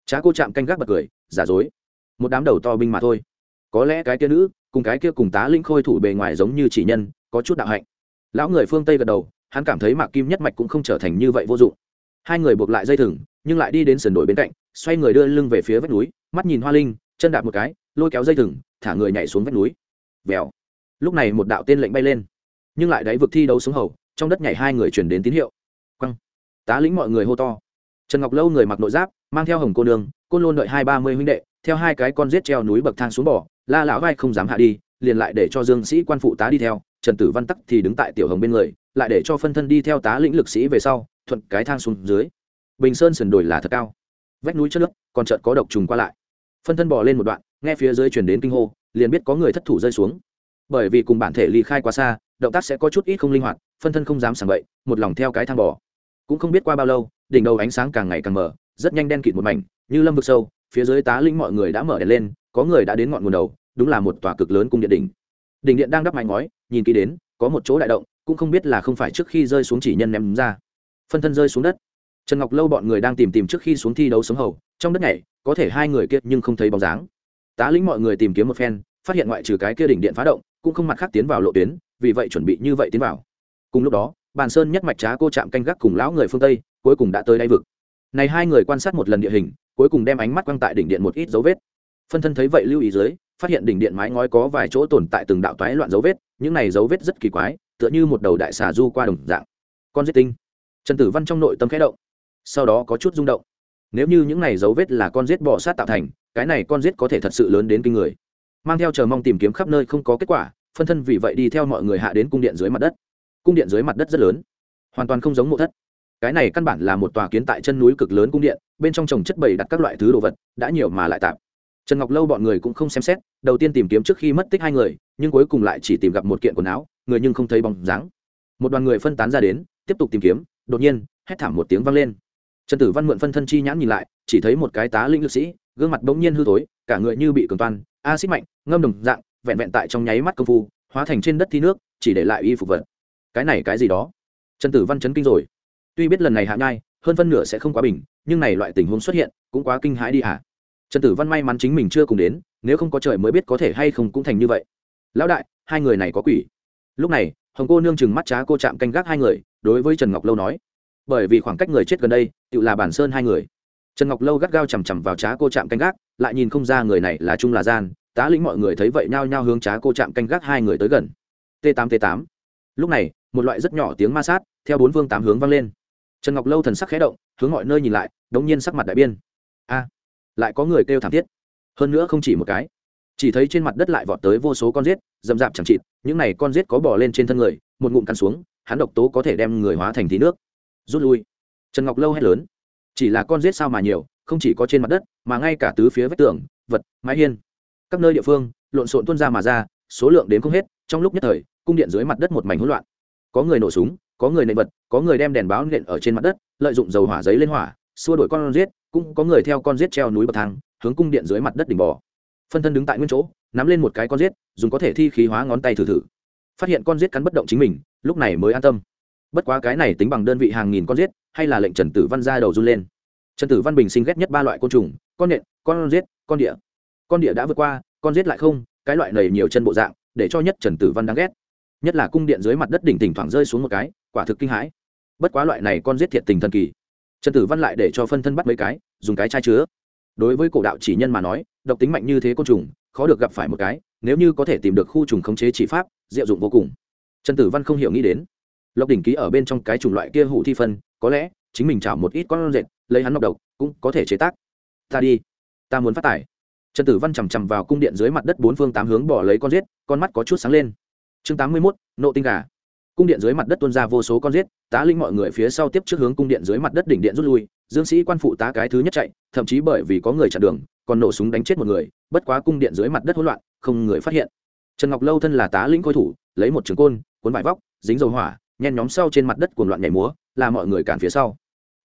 Speaker 1: Trá cô chạm canh gác bật cười, giả dối. Một đám đầu to binh mà thôi. Có lẽ cái kia nữ, cùng cái kia cùng tá linh khôi thủ bề ngoài giống như chỉ nhân, có chút đạo hạnh. Lão người phương tây gật đầu, hắn cảm thấy mạc kim nhất mạch cũng không trở thành như vậy vô dụng. Hai người buộc lại dây thừng, nhưng lại đi đến sườn đồi bên cạnh, xoay người đưa lưng về phía vách núi, mắt nhìn hoa linh, chân đạp một cái, lôi kéo dây thừng, thả người nhảy xuống vách núi. Vèo. Lúc này một đạo tên lệnh bay lên, nhưng lại đáy vực thi đấu xuống hầu trong đất nhảy hai người chuyển đến tín hiệu. Quăng. Tá lĩnh mọi người hô to. Trần ngọc lâu người mặc nội giáp, mang theo hồng cô nương, côn lôn đợi hai ba mươi huynh đệ, theo hai cái con rết treo núi bậc thang xuống bỏ, la lão vai không dám hạ đi, liền lại để cho dương sĩ quan phụ tá đi theo, trần tử văn tắc thì đứng tại tiểu hồng bên người, lại để cho phân thân đi theo tá lĩnh lực sĩ về sau, thuận cái thang xuống dưới. Bình sơn sườn đồi là thật cao. Vách núi chất nước, còn chợt có độc trùng qua lại. Phân thân bò lên một đoạn, nghe phía dưới chuyển đến kinh hô, liền biết có người thất thủ rơi xuống. Bởi vì cùng bản thể ly khai quá xa động tác sẽ có chút ít không linh hoạt, phân thân không dám sảng bậy, một lòng theo cái thang bò. Cũng không biết qua bao lâu, đỉnh đầu ánh sáng càng ngày càng mở, rất nhanh đen kịt một mảnh, như lâm vực sâu, phía dưới tá linh mọi người đã mở đèn lên, có người đã đến ngọn nguồn đầu, đúng là một tòa cực lớn cung điện đỉnh. Đỉnh điện đang đắp mái ngói, nhìn kỹ đến, có một chỗ đại động, cũng không biết là không phải trước khi rơi xuống chỉ nhân ném ra. Phân thân rơi xuống đất. Trần ngọc lâu bọn người đang tìm tìm trước khi xuống thi đấu sống hầu, trong đất này có thể hai người kia nhưng không thấy bóng dáng. Tá lĩnh mọi người tìm kiếm một phen, phát hiện ngoại trừ cái kia đỉnh điện phá động, cũng không mặt khác tiến vào lộ tuyến vì vậy chuẩn bị như vậy tiến vào. Cùng lúc đó, bàn sơn nhất mạch trá cô chạm canh gác cùng lão người phương tây, cuối cùng đã tới đáy vực. Này hai người quan sát một lần địa hình, cuối cùng đem ánh mắt quăng tại đỉnh điện một ít dấu vết. Phân thân thấy vậy lưu ý dưới, phát hiện đỉnh điện mái ngói có vài chỗ tồn tại từng đạo toái loạn dấu vết, những này dấu vết rất kỳ quái, tựa như một đầu đại xà du qua đồng dạng. Con giết tinh. Trần tử văn trong nội tâm khẽ động, sau đó có chút rung động. Nếu như những này dấu vết là con giết bọ sát tạo thành, cái này con giết có thể thật sự lớn đến kinh người. Mang theo chờ mong tìm kiếm khắp nơi không có kết quả phân thân vì vậy đi theo mọi người hạ đến cung điện dưới mặt đất. Cung điện dưới mặt đất rất lớn, hoàn toàn không giống mộ thất. Cái này căn bản là một tòa kiến tại chân núi cực lớn cung điện, bên trong trồng chất bày đặt các loại thứ đồ vật, đã nhiều mà lại tạm trần ngọc lâu bọn người cũng không xem xét, đầu tiên tìm kiếm trước khi mất tích hai người, nhưng cuối cùng lại chỉ tìm gặp một kiện quần áo, người nhưng không thấy bóng dáng. Một đoàn người phân tán ra đến, tiếp tục tìm kiếm, đột nhiên, hét thảm một tiếng vang lên. Trần tử văn mượn phân thân chi nhãn nhìn lại, chỉ thấy một cái tá linh lực sĩ, gương mặt bỗng nhiên hư tối cả người như bị cường toan acid mạnh, ngâm đồng dạng vẹn vẹn tại trong nháy mắt công phu, hóa thành trên đất thi nước, chỉ để lại y phục vật. Cái này cái gì đó? Trần tử văn chấn kinh rồi. Tuy biết lần này hạ nhai, hơn phân nửa sẽ không quá bình, nhưng này loại tình huống xuất hiện, cũng quá kinh hãi đi hả? Trần tử văn may mắn chính mình chưa cùng đến, nếu không có trời mới biết có thể hay không cũng thành như vậy. Lão đại, hai người này có quỷ. Lúc này, hồng cô nương chừng mắt trá cô chạm canh gác hai người, đối với trần ngọc lâu nói. Bởi vì khoảng cách người chết gần đây tự là bản sơn hai người. Trần ngọc lâu gắt gao chằm chằm vào trá cô chạm canh gác, lại nhìn không ra người này là trung là gian tá lĩnh mọi người thấy vậy nhao nhao hướng trá cô chạm canh gác hai người tới gần. T 8 t 8 lúc này, một loại rất nhỏ tiếng ma sát, theo bốn phương tám hướng vang lên. Trần ngọc lâu thần sắc khẽ động, hướng mọi nơi nhìn lại, đống nhiên sắc mặt đại biên a, lại có người kêu thảm thiết. Hơn nữa không chỉ một cái. Chỉ thấy trên mặt đất lại vọt tới vô số con rết dầm rạp chẳng chịt, những này con rết có bỏ lên trên thân người, một ngụm cắn xuống, hắn độc tố có thể đem người hóa thành tí nước. Rút lui. Trần ngọc lâu hét lớn. Chỉ là con rết sao mà nhiều, không chỉ có trên mặt đất, mà ngay cả tứ phía vách tường, vật, mái hiên các nơi địa phương, lộn xộn tuôn ra mà ra, số lượng đến không hết, trong lúc nhất thời, cung điện dưới mặt đất một mảnh hỗn loạn. Có người nổ súng, có người nệ vật, có người đem đèn báo nện ở trên mặt đất, lợi dụng dầu hỏa giấy lên hỏa, xua đổi con giết, cũng có người theo con giết treo núi bậc thang, hướng cung điện dưới mặt đất đỉnh bò. Phân thân đứng tại nguyên chỗ, nắm lên một cái con giết, dùng có thể thi khí hóa ngón tay thử thử. Phát hiện con giết cắn bất động chính mình, lúc này mới an tâm. Bất quá cái này tính bằng đơn vị hàng nghìn con giết, hay là lệnh trần tử văn ra đầu run lên. Trần tử văn bình sinh ghét nhất ba loại côn trùng, con nện, con giết, con địa con địa đã vượt qua, con giết lại không, cái loại này nhiều chân bộ dạng, để cho nhất trần tử văn đáng ghét. Nhất là cung điện dưới mặt đất đỉnh thỉnh thoảng rơi xuống một cái, quả thực kinh hãi. Bất quá loại này con giết thiệt tình thần kỳ. Trần tử văn lại để cho phân thân bắt mấy cái, dùng cái chai chứa. Đối với cổ đạo chỉ nhân mà nói, độc tính mạnh như thế côn trùng, khó được gặp phải một cái, nếu như có thể tìm được khu trùng khống chế chỉ pháp, diệu dụng vô cùng. Trần tử văn không hiểu nghĩ đến. Lộc đỉnh ký ở bên trong cái chủng loại kia hủ thi phân, có lẽ chính mình chảo một ít con rệt, lấy hắn nọc độc, cũng có thể chế tác. Ta đi. Ta muốn phát tải trần tử văn chằm chằm vào cung điện dưới mặt đất bốn phương tám hướng bỏ lấy con rết con mắt có chút sáng lên. Chương tám mươi mốt, nộ tinh gà. Cung điện dưới mặt đất tuôn ra vô số con rết tá linh mọi người phía sau tiếp trước hướng cung điện dưới mặt đất đỉnh điện rút lui, dương sĩ quan phụ tá cái thứ nhất chạy, thậm chí bởi vì có người chặn đường, còn nổ súng đánh chết một người, bất quá cung điện dưới mặt đất hỗn loạn, không người phát hiện. Trần ngọc lâu thân là tá lĩnh khôi thủ, lấy một trường côn, cuốn vải vóc, dính dầu hỏa, nhen nhóm sau trên mặt đất cuồng loạn nhảy múa, là mọi người cản phía sau.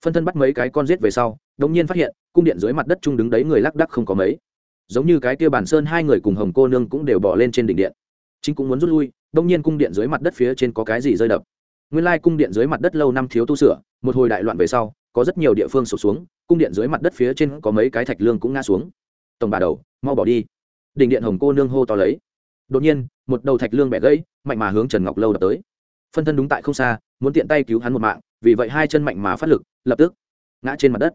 Speaker 1: Phân thân bắt mấy cái con rết về sau đông nhiên phát hiện, cung điện dưới mặt đất chung đứng đấy người lác đắc không có mấy giống như cái kia bản sơn hai người cùng hồng cô nương cũng đều bỏ lên trên đỉnh điện. Chính cũng muốn rút lui, đông nhiên cung điện dưới mặt đất phía trên có cái gì rơi đập. Nguyên lai cung điện dưới mặt đất lâu năm thiếu tu sửa, một hồi đại loạn về sau, có rất nhiều địa phương sụp xuống, cung điện dưới mặt đất phía trên có mấy cái thạch lương cũng ngã xuống. Tổng bà đầu, mau bỏ đi. Đỉnh điện hồng cô nương hô to lấy. Đột nhiên, một đầu thạch lương bẻ gãy, mạnh mà hướng trần ngọc lâu đập tới. Phân thân đúng tại không xa, muốn tiện tay cứu hắn một mạng, vì vậy hai chân mạnh mà phát lực, lập tức, ngã trên mặt đất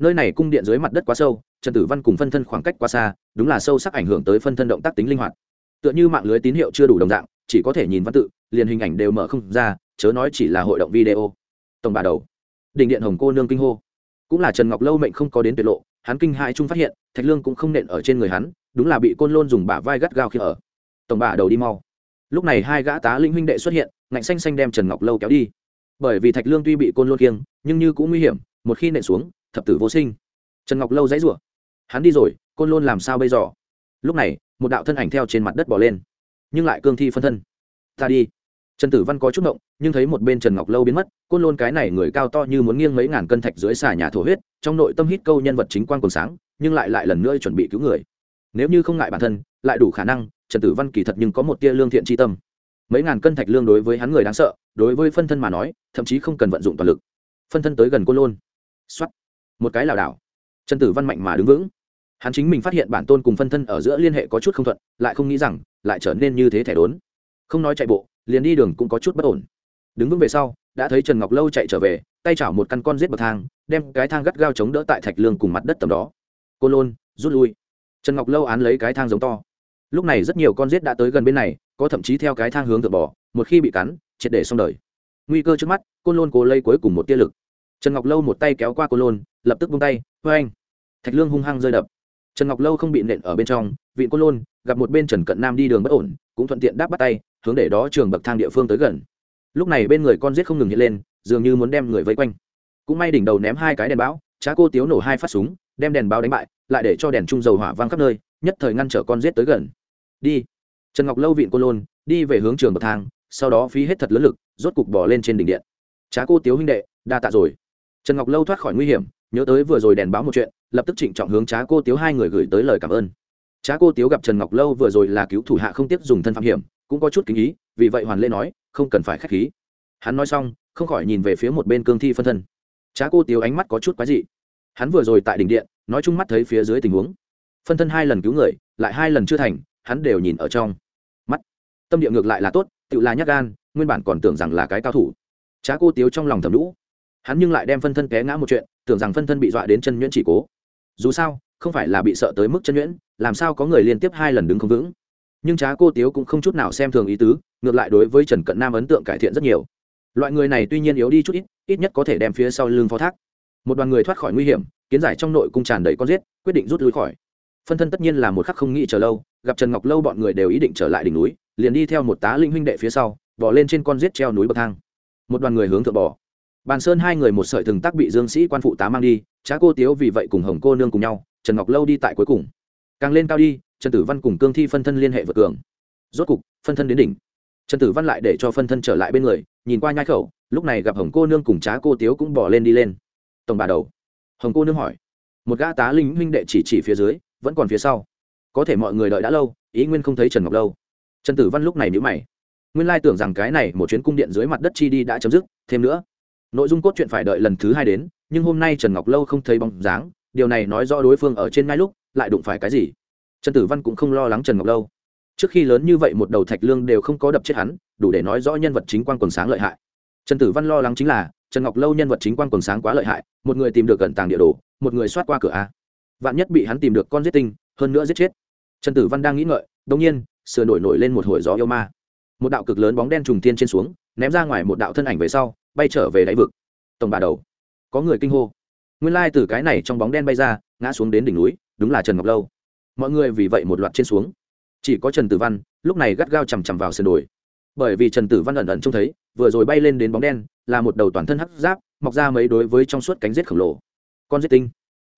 Speaker 1: nơi này cung điện dưới mặt đất quá sâu, trần tử văn cùng phân thân khoảng cách quá xa, đúng là sâu sắc ảnh hưởng tới phân thân động tác tính linh hoạt. Tựa như mạng lưới tín hiệu chưa đủ đồng dạng, chỉ có thể nhìn văn tự, liền hình ảnh đều mở không ra, chớ nói chỉ là hội động video. Tổng bà đầu. Đỉnh điện hồng cô nương kinh hô. Cũng là trần ngọc lâu mệnh không có đến tuyệt lộ, hắn kinh hai trung phát hiện, thạch lương cũng không nện ở trên người hắn, đúng là bị côn lôn dùng bả vai gắt gao khi ở. Tổng bà đầu đi mau. Lúc này hai gã tá linh huynh đệ xuất hiện, ngạnh xanh xanh đem trần ngọc lâu kéo đi. Bởi vì thạch lương tuy bị côn lôn kiêng, nhưng như cũng nguy hiểm, một khi nện xuống thập tử vô sinh. Trần ngọc lâu dãy rủa, hắn đi rồi, côn lôn làm sao bây giờ? Lúc này, một đạo thân ảnh theo trên mặt đất bỏ lên, nhưng lại cương thi phân thân. Ta đi. Trần tử văn có chút động nhưng thấy một bên trần ngọc lâu biến mất, côn lôn cái này người cao to như muốn nghiêng mấy ngàn cân thạch dưới xà nhà thổ huyết, trong nội tâm hít câu nhân vật chính quan còn sáng, nhưng lại lại lần nữa chuẩn bị cứu người. Nếu như không ngại bản thân, lại đủ khả năng, trần tử văn kỳ thật nhưng có một tia lương thiện tri tâm. Mấy ngàn cân thạch lương đối với hắn người đáng sợ, đối với phân thân mà nói, thậm chí không cần vận dụng toàn lực. Phân thân tới gần côn lôn. X một cái lảo đảo. Trần tử văn mạnh mà đứng vững. Hắn chính mình phát hiện bản tôn cùng phân thân ở giữa liên hệ có chút không thuận, lại không nghĩ rằng lại trở nên như thế thẻ đốn. Không nói chạy bộ, liền đi đường cũng có chút bất ổn. Đứng vững về sau, đã thấy trần ngọc lâu chạy trở về, tay chảo một căn con giết bậc thang, đem cái thang gắt gao chống đỡ tại thạch lương cùng mặt đất tầm đó. Côn lôn, rút lui. Trần ngọc lâu án lấy cái thang giống to. Lúc này rất nhiều con giết đã tới gần bên này, có thậm chí theo cái thang hướng thượng bỏ một khi bị cắn, triệt để xong đời. Nguy cơ trước mắt, côn lôn cố lây cuối cùng một tia lực trần ngọc lâu một tay kéo qua cô lôn, lập tức bung tay vê anh thạch lương hung hăng rơi đập. Trần ngọc lâu không bị nện ở bên trong, vị cô lôn, gặp một bên trần cận nam đi đường bất ổn, cũng thuận tiện đáp bắt tay, hướng để đó trường bậc thang địa phương tới gần. Lúc này bên người con giết không ngừng hiện lên, dường như muốn đem người vây quanh. Cũng may đỉnh đầu ném hai cái đèn bão trá cô tiếu nổ hai phát súng, đem đèn báo đánh bại, lại để cho đèn trung dầu hỏa vang khắp nơi, nhất thời ngăn trở con giết tới gần. Đi. Trần ngọc lâu vịn cô lôn, đi về hướng trường bậc thang, sau đó phí hết thật lớn lực, rốt cục bỏ lên trên đỉnh điện. Trá cô tiếu huynh đệ, đa tạ rồi trần ngọc lâu thoát khỏi nguy hiểm, nhớ tới vừa rồi đèn báo một chuyện, lập tức trịnh trọng hướng trá cô tiếu hai người gửi tới lời cảm ơn. Trá cô tiếu gặp trần ngọc lâu vừa rồi là cứu thủ hạ không tiếp dùng thân phạm hiểm, cũng có chút kính ý, vì vậy hoàn lê nói, không cần phải k h á c h khí. Hắn nói xong, không khỏi nhìn về phía một bên cương thi phân thân. Trá cô tiếu ánh mắt có chút quái dị. Hắn vừa rồi tại đỉnh điện, nói chung mắt thấy phía dưới tình huống. Phân thân hai lần cứu người, lại hai lần chưa thành, hắn đều nhìn ở trong. Mắt. Tâm địa ngược lại là tốt, tự là nhắc gan, nguyên bản còn tưởng rằng là cái cao thủ. Trá cô tiếu trong lòng thầm lũ hắn nhưng lại đem phân thân té ngã một chuyện, tưởng rằng phân thân bị dọa đến chân nhuyễn chỉ cố. Dù sao, không phải là bị sợ tới mức chân nhuyễn, làm sao có người liên tiếp hai lần đứng không vững. Nhưng trá cô tiếu cũng không chút nào xem thường ý tứ, ngược lại đối với trần cận nam ấn tượng cải thiện rất nhiều. Loại người này tuy nhiên yếu đi chút ít ít nhất có thể đem phía sau lưng phó thác. Một đoàn người thoát khỏi nguy hiểm, kiến giải trong nội cung tràn đầy con giết, quyết định rút lui khỏi. Phân thân tất nhiên là một khắc không nghĩ chờ lâu, gặp trần ngọc lâu bọn người đều ý định trở lại đỉnh núi, liền đi theo một tá linh huynh đệ phía sau bỏ lên trên con giết treo núi bậc thang. Một đoàn người hướng thượng bỏ bàn sơn hai người một sợi thừng tắc bị dương sĩ quan phụ tá mang đi trá cô tiếu vì vậy cùng hồng cô nương cùng nhau trần ngọc lâu đi tại cuối cùng càng lên cao đi trần tử văn cùng cương thi phân thân liên hệ vượt cường rốt cục phân thân đến đỉnh trần tử văn lại để cho phân thân trở lại bên người nhìn qua nhai khẩu lúc này gặp hồng cô nương cùng trá cô tiếu cũng bỏ lên đi lên tổng bà đầu hồng cô nương hỏi một gã tá linh huynh đệ chỉ chỉ phía dưới vẫn còn phía sau có thể mọi người đợi đã lâu ý nguyên không thấy trần ngọc lâu trần tử văn lúc này nhữ mày nguyên lai tưởng rằng cái này một chuyến cung điện dưới mặt đất chi đi đã chấm dứt thêm nữa nội dung cốt truyện phải đợi lần thứ hai đến, nhưng hôm nay trần ngọc lâu không thấy bóng dáng, điều này nói rõ đối phương ở trên ngay lúc lại đụng phải cái gì. Trần tử văn cũng không lo lắng trần ngọc lâu. Trước khi lớn như vậy một đầu thạch lương đều không có đập chết hắn, đủ để nói rõ nhân vật chính quan quần sáng lợi hại. Trần tử văn lo lắng chính là, trần ngọc lâu nhân vật chính quan quần sáng quá lợi hại, một người tìm được gần tàng địa đồ, một người soát qua cửa a. Vạn nhất bị hắn tìm được con giết tinh, hơn nữa giết chết. Trần tử văn đang nghĩ ngợi đông nhiên, sửa nổi nổi lên một hồi gió yêu ma. Một đạo cực lớn bóng đen trùng tiên trên xuống, ném ra ngoài một đạo thân ảnh về sau bay trở về đáy vực. Tổng bà đầu. Có người kinh hô. Nguyên lai từ cái này trong bóng đen bay ra, ngã xuống đến đỉnh núi, đúng là trần ngọc lâu. Mọi người vì vậy một loạt trên xuống. Chỉ có trần tử văn, lúc này gắt gao chằm chằm vào sườn đồi. Bởi vì trần tử văn ẩn ẩn trông thấy, vừa rồi bay lên đến bóng đen, là một đầu toàn thân hắc giáp, mọc ra mấy đối với trong suốt cánh rết khổng lồ. Con giết tinh.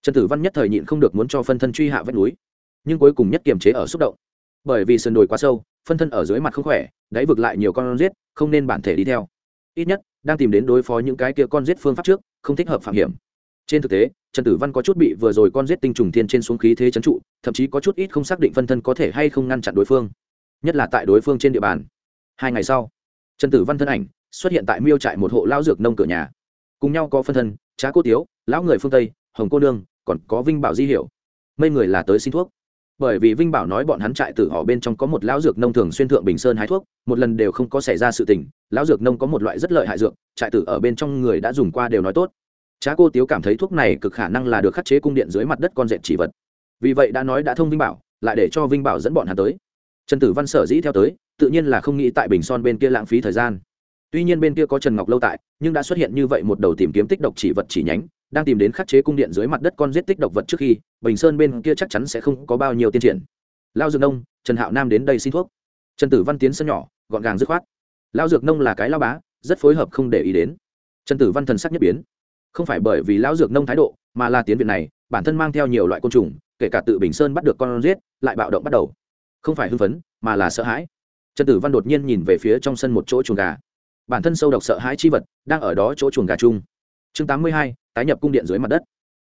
Speaker 1: Trần tử văn nhất thời nhịn không được muốn cho phân thân truy hạ vách núi. Nhưng cuối cùng nhất kiềm chế ở xúc động. Bởi vì sườn đồi quá sâu, phân thân ở dưới mặt không khỏe, đáy vực lại nhiều con rết không nên bản thể đi theo. Ít nhất đang tìm đến đối phó những cái kia con giết phương pháp trước, không thích hợp phạm hiểm. Trên thực tế, trần tử văn có chút bị vừa rồi con giết tinh trùng thiên trên xuống khí thế chấn trụ, thậm chí có chút ít không xác định phân thân có thể hay không ngăn chặn đối phương, nhất là tại đối phương trên địa bàn. Hai ngày sau, trần tử văn thân ảnh xuất hiện tại miêu trại một hộ lão dược nông cửa nhà. Cùng nhau có phân thân, trá cô tiếu, lão người phương tây, hồng cô nương, còn có vinh bảo di hiểu. Mấy người là tới xin thuốc. Bởi vì vinh bảo nói bọn hắn trại tử họ bên trong có một lão dược nông thường xuyên thượng bình sơn hái thuốc, một lần đều không có xảy ra sự tình lão dược nông có một loại rất lợi hại dược, trại tử ở bên trong người đã dùng qua đều nói tốt. Cha cô tiếu cảm thấy thuốc này cực khả năng là được khắc chế cung điện dưới mặt đất con dẹp chỉ vật. Vì vậy đã nói đã thông vinh bảo, lại để cho vinh bảo dẫn bọn hắn tới. Trần tử văn sở dĩ theo tới, tự nhiên là không nghĩ tại bình son bên kia lãng phí thời gian. Tuy nhiên bên kia có trần ngọc lâu tại, nhưng đã xuất hiện như vậy một đầu tìm kiếm tích độc chỉ vật chỉ nhánh, đang tìm đến khắc chế cung điện dưới mặt đất con giết tích độc vật trước khi, bình sơn bên kia chắc chắn sẽ không có bao nhiêu tiên triển. Lao dược nông, trần hạo nam đến đây xin thuốc. Trần tử văn tiến sân nhỏ, gọn gàng dứt khoát lao dược nông là cái lao bá, rất phối hợp không để ý đến. Trần tử văn thần sắc nhất biến. Không phải bởi vì lão dược nông thái độ, mà là tiến viện này, bản thân mang theo nhiều loại côn trùng, kể cả tự bình sơn bắt được con giết, lại bạo động bắt đầu. Không phải hưng phấn, mà là sợ hãi. Trần tử văn đột nhiên nhìn về phía trong sân một chỗ chuồng gà. Bản thân sâu độc sợ hãi chi vật, đang ở đó chỗ chuồng gà chung. Chương tám mươi hai, tái nhập cung điện dưới mặt đất.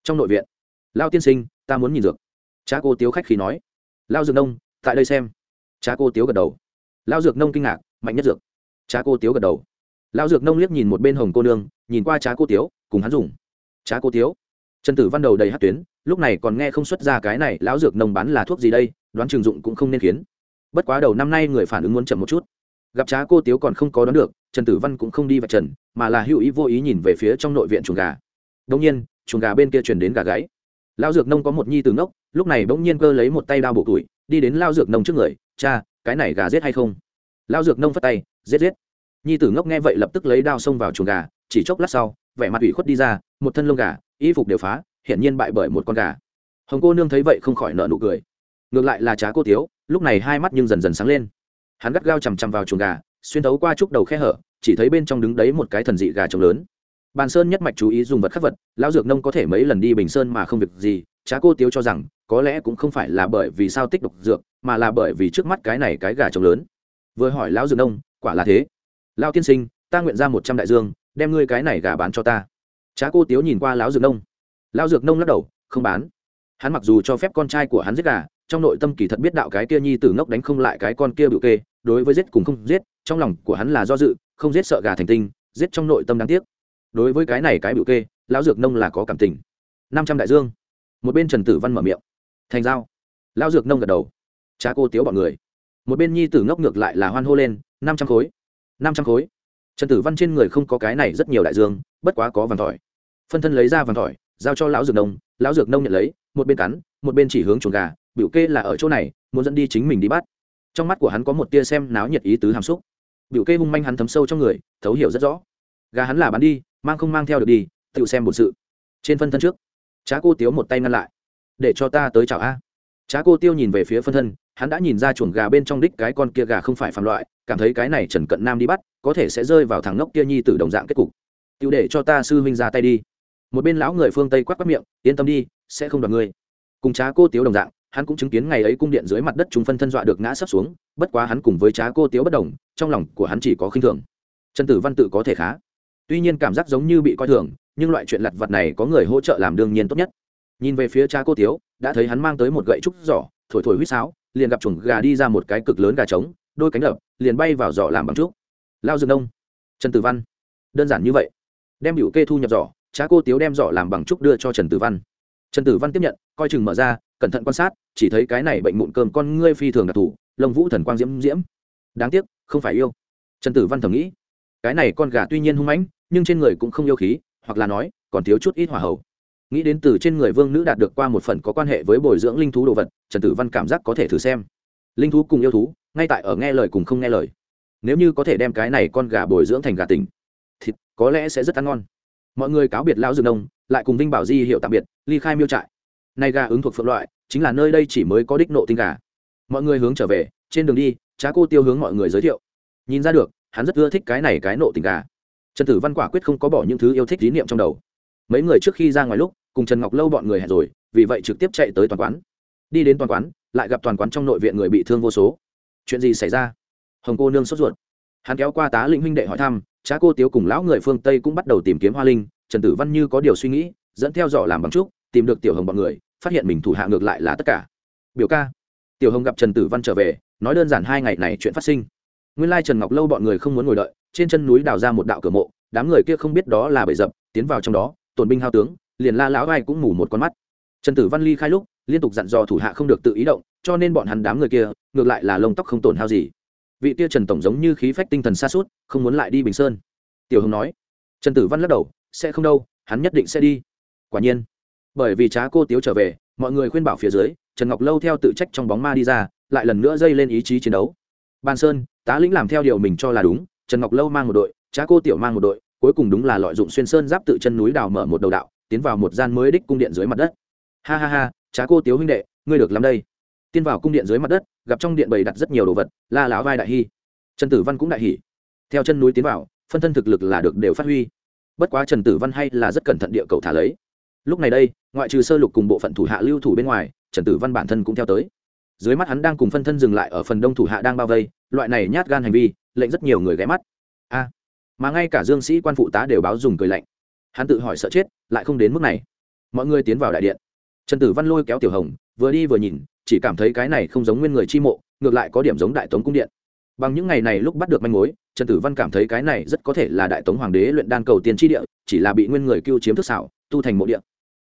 Speaker 1: Trong nội viện lao tiên sinh, ta muốn nhìn dược. Cha cô tiếu khách khí nói. Lao dược nông, tại đây xem. Cha cô tiếu gật đầu. Lao dược nông kinh ngạc, mạnh nhất dược. Trá cô tiếu gật đầu. Lão dược nông liếc nhìn một bên hồng cô nương, nhìn qua trá cô tiếu, cùng hắn dùng. Trá cô tiếu. Trần tử văn đầu đầy hát tuyến, lúc này còn nghe không xuất ra cái này, lão dược nông bán là thuốc gì đây, đoán trường dụng cũng không nên khiến. Bất quá đầu năm nay người phản ứng muốn chậm một chút. Gặp trá cô tiếu còn không có đoán được, trần tử văn cũng không đi vạch trần, mà là hữu ý vô ý nhìn về phía trong nội viện chuồng gà. Đông nhiên, chuồng gà bên kia chuyển đến gà gáy. Lao dược nông có một nhi từ ngốc, lúc này bỗng nhiên cơ lấy một tay đao bổ tuổi, đi đến lao dược nông trước người, cha, cái này gà giết hay không? Lao dược nông phất tay giết giết. Nhi tử ngốc nghe vậy lập tức lấy đao xông vào chuồng gà, chỉ chốc lát sau, vẻ mặt ủy khuất đi ra, một thân lông gà, y phục đều phá, hiển nhiên bại bởi một con gà. Hồng cô nương thấy vậy không khỏi nợ nụ cười. Ngược lại là trá cô tiếu, lúc này hai mắt nhưng dần dần sáng lên. Hắn gắt gao chằm chằm vào chuồng gà, xuyên thấu qua chúc đầu khe hở, chỉ thấy bên trong đứng đấy một cái thần dị gà trống lớn. Bàn sơn nhất mạch chú ý dùng vật khắc vật, lão dược nông có thể mấy lần đi bình sơn mà không việc gì, trá cô tiếu cho rằng, có lẽ cũng không phải là bởi vì sao tích độc dược, mà là bởi vì trước mắt cái này cái gà trống lớn. Vừa hỏi lão dược nông quả là thế. Lao tiên sinh, ta nguyện ra một trăm đại dương, đem ngươi cái này gà bán cho ta. Trá cô tiếu nhìn qua lão dược nông. Lão dược nông lắc đầu, không bán. Hắn mặc dù cho phép con trai của hắn giết gà, trong nội tâm kỳ thật biết đạo cái kia nhi tử ngốc đánh không lại cái con kia bự kê, đối với giết cùng không giết, trong lòng của hắn là do dự, không giết sợ gà thành tinh, giết trong nội tâm đáng tiếc. Đối với cái này cái bự kê, lão dược nông là có cảm tình. Năm trăm đại dương. Một bên trần tử văn mở miệng. Thành giao. lão dược nông gật đầu. Cha cô tiếu bọn người một bên nhi tử ngốc ngược lại là hoan hô lên, năm trăm khối, năm trăm khối. Trần tử văn trên người không có cái này rất nhiều đại dương, bất quá có vàng tỏi phân thân lấy ra vàng tỏi giao cho lão dược nông, lão dược nông nhận lấy, một bên cắn, một bên chỉ hướng chuồng gà, biểu kê là ở chỗ này, muốn dẫn đi chính mình đi bắt. Trong mắt của hắn có một tia xem náo nhiệt ý tứ hàm xúc. Biểu kê hung manh hắn thấm sâu trong người, thấu hiểu rất rõ. Gà hắn là bán đi, mang không mang theo được đi, tự xem một sự. Trên phân thân trước, trá cô tiếu một tay ngăn lại. Để cho ta tới chào a trá cô tiêu nhìn về phía phân thân, hắn đã nhìn ra chuồng gà bên trong đích cái con kia gà không phải phàm loại, cảm thấy cái này trần cận nam đi bắt, có thể sẽ rơi vào thằng ngốc kia nhi tử đồng dạng kết cục. Tiêu để cho ta sư huynh ra tay đi. Một bên lão người phương tây quát quát miệng, yên tâm đi, sẽ không đoạt ngươi. Cùng trá cô tiếu đồng dạng, hắn cũng chứng kiến ngày ấy cung điện dưới mặt đất chúng phân thân dọa được ngã sấp xuống, bất quá hắn cùng với trá cô tiếu bất đồng, trong lòng của hắn chỉ có khinh thường. Trần tử văn tự có thể khá. Tuy nhiên cảm giác giống như bị coi thường, nhưng loại chuyện lặt vặt này có người hỗ trợ làm đương nhiên tốt nhất nhìn về phía cha cô tiếu, đã thấy hắn mang tới một gậy trúc giỏ, thổi thổi huýt sáo, liền gặp chuồng gà đi ra một cái cực lớn gà trống, đôi cánh đập, liền bay vào giỏ làm bằng trúc. Lao dương đông, trần tử văn. Đơn giản như vậy. Đem biểu kê thu nhập giỏ, cha cô tiếu đem giỏ làm bằng trúc đưa cho trần tử văn. Trần tử văn tiếp nhận, coi chừng mở ra, cẩn thận quan sát, chỉ thấy cái này bệnh mụn cơm con ngươi phi thường đặc thù, lông vũ thần quang diễm diễm. Đáng tiếc, không phải yêu. Trần tử văn thầm nghĩ. Cái này con gà tuy nhiên hung mãnh, nhưng trên người cũng không yêu khí, hoặc là nói, còn thiếu chút ít hỏa hậu nghĩ đến từ trên người vương nữ đạt được qua một phần có quan hệ với bồi dưỡng linh thú đồ vật, trần tử văn cảm giác có thể thử xem. Linh thú cùng yêu thú, ngay tại ở nghe lời cùng không nghe lời. Nếu như có thể đem cái này con gà bồi dưỡng thành gà tình thì có lẽ sẽ rất ăn ngon. Mọi người cáo biệt lão dương đông lại cùng vinh bảo di hiệu tạm biệt, ly khai miêu trại. Nay gà ứng thuộc phượng loại, chính là nơi đây chỉ mới có đích nộ tinh gà. Mọi người hướng trở về, trên đường đi, trá cô tiêu hướng mọi người giới thiệu. Nhìn ra được, hắn rất ưa thích cái này cái nộ tình gà. Trần tử văn quả quyết không có bỏ những thứ yêu thích tín niệm trong đầu. Mấy người trước khi ra ngoài lúc cùng trần ngọc lâu bọn người hẹn rồi, vì vậy trực tiếp chạy tới toàn quán. Đi đến toàn quán, lại gặp toàn quán trong nội viện người bị thương vô số. Chuyện gì xảy ra? Hồng cô nương sốt ruột. Hắn kéo qua tá linh huynh đệ hỏi thăm cha cô tiếu cùng lão người phương tây cũng bắt đầu tìm kiếm hoa linh. Trần tử văn như có điều suy nghĩ, dẫn theo dõi làm bằng trúc, tìm được tiểu hồng bọn người, phát hiện mình thủ hạ ngược lại là tất cả. Biểu ca. Tiểu hồng gặp trần tử văn trở về, nói đơn giản hai ngày này chuyện phát sinh. Nguyên lai trần ngọc lâu bọn người không muốn ngồi đợi, trên chân núi đào ra một đạo cửa mộ, đám người kia không biết đó là bể dập tiến vào trong đó, tổn binh hao tướng liền la lão vai cũng mù một con mắt. Trần tử văn ly khai lúc, liên tục dặn dò thủ hạ không được tự ý động, cho nên bọn hắn đám người kia, ngược lại là lông tóc không tổn hao gì. Vị kia trần tổng giống như khí phách tinh thần xa suốt không muốn lại đi bình sơn. Tiểu hồng nói. Trần tử văn lắc đầu, sẽ không đâu, hắn nhất định sẽ đi. Quả nhiên, bởi vì trá cô tiếu trở về, mọi người khuyên bảo phía dưới, trần ngọc lâu theo tự trách trong bóng ma đi ra, lại lần nữa dây lên ý chí chiến đấu. Ban sơn, tá lĩnh làm theo điều mình cho là đúng, trần ngọc lâu mang một đội, trá cô tiểu mang một đội, cuối cùng đúng là lợi dụng xuyên sơn giáp tự chân núi đào mở một đầu đạo tiến vào một gian mới đích cung điện dưới mặt đất. Ha ha ha, trá cô tiếu huynh đệ, ngươi được làm đây. Tiến vào cung điện dưới mặt đất, gặp trong điện bày đặt rất nhiều đồ vật, la lão vai đại hy trần tử văn cũng đại hỉ. Theo chân núi tiến vào, phân thân thực lực là được đều phát huy. Bất quá trần tử văn hay là rất cẩn thận địa cầu thả lấy. Lúc này đây, ngoại trừ sơ lục cùng bộ phận thủ hạ lưu thủ bên ngoài, trần tử văn bản thân cũng theo tới. Dưới mắt hắn đang cùng phân thân dừng lại ở phần đông thủ hạ đang bao vây, loại này nhát gan hành vi, lệnh rất nhiều người ghé mắt. A. Mà ngay cả dương sĩ quan phụ tá đều báo dùng cười lạnh hắn tự hỏi sợ chết, lại không đến mức này. Mọi người tiến vào đại điện. Trần tử văn lôi kéo tiểu hồng, vừa đi vừa nhìn, chỉ cảm thấy cái này không giống nguyên người chi mộ, ngược lại có điểm giống đại tống cung điện. Bằng những ngày này lúc bắt được manh mối, trần tử văn cảm thấy cái này rất có thể là đại tống hoàng đế luyện đan cầu tiên tri địa, chỉ là bị nguyên người cưu chiếm thức xảo, tu thành mộ điện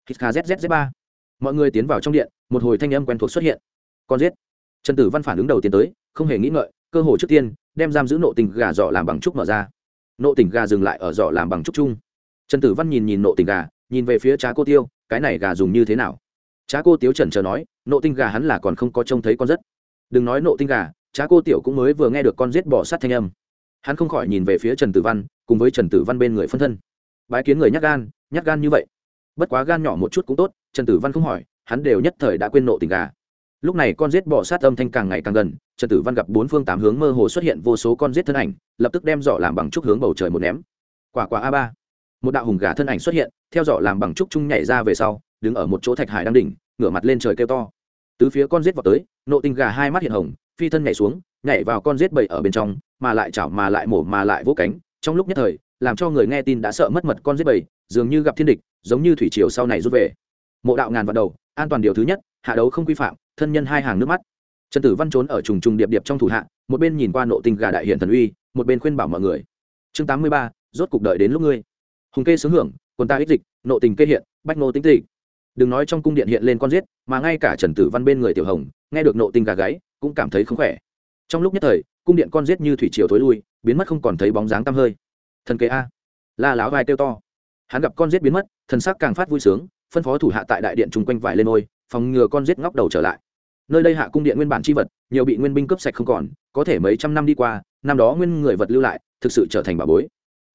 Speaker 1: hít kha zzz ba. Mọi người tiến vào trong điện, một hồi thanh âm quen thuộc xuất hiện. Con giết. Trần tử văn phản ứng đầu tiên tới, không hề nghĩ ngợi, cơ hồ trước tiên, đem giam giữ nộ tình gà dọ làm bằng trúc mở ra. Nộ tình gà dừng lại ở dọ làm bằng trúc chung trần tử văn nhìn nhìn nộ tình gà, nhìn về phía trá cô tiêu, cái này gà dùng như thế nào? Trá cô tiếu trần chờ nói, nộ tinh gà hắn là còn không có trông thấy con rất đừng nói nộ tinh gà, trá cô tiểu cũng mới vừa nghe được con giết bỏ sát thanh âm. Hắn không khỏi nhìn về phía trần tử văn, cùng với trần tử văn bên người phân thân. Bái kiến người nhắc gan nhắc gan như vậy. Bất quá gan nhỏ một chút cũng tốt, trần tử văn không hỏi, hắn đều nhất thời đã quên nộ tình gà. Lúc này con rết bỏ sát âm thanh càng ngày càng gần, trần tử văn gặp bốn phương tám hướng mơ hồ xuất hiện vô số con rết thân ảnh, lập tức đem giỏ làm bằng chúc hướng bầu trời một ném. Quả quả a ba một đạo hùng gà thân ảnh xuất hiện, theo dõi làm bằng trúc trung nhảy ra về sau, đứng ở một chỗ thạch hải đang đỉnh, ngửa mặt lên trời kêu to. Tứ phía con rết vào tới, nộ tinh gà hai mắt hiện hồng, phi thân nhảy xuống, nhảy vào con rết bầy ở bên trong, mà lại chảo mà lại mổ mà lại vỗ cánh. Trong lúc nhất thời, làm cho người nghe tin đã sợ mất mật con rết bầy, dường như gặp thiên địch, giống như thủy triều sau này rút về. Mộ đạo ngàn vào đầu, an toàn điều thứ nhất, hạ đấu không quy phạm, thân nhân hai hàng nước mắt. Trần tử văn trốn ở trùng trùng điệp điệp trong thủ hạ, một bên nhìn qua nộ tinh gà đại hiện thần uy, một bên khuyên bảo mọi người. Chương tám mươi ba, rốt cuộc đợi đến lúc ngươi hùng kê sướng hưởng quân ta ích dịch, nộ tình kê hiện, bách nô tính tị. Đừng nói trong cung điện hiện lên con giết, mà ngay cả trần tử văn bên người tiểu hồng, nghe được nộ tình gà gáy, cũng cảm thấy không khỏe. Trong lúc nhất thời, cung điện con giết như thủy triều thối lui, biến mất không còn thấy bóng dáng tăm hơi. Thần kế a. La láo vai kêu to. Hắn gặp con giết biến mất, thần sắc càng phát vui sướng, phân phó thủ hạ tại đại điện chung quanh vải lên ngôi, phòng ngừa con giết ngóc đầu trở lại. Nơi đây hạ cung điện nguyên bản c h i vật, nhiều bị nguyên binh cướp sạch không còn, có thể mấy trăm năm đi qua, năm đó nguyên người vật lưu lại, thực sự trở thành bà bối.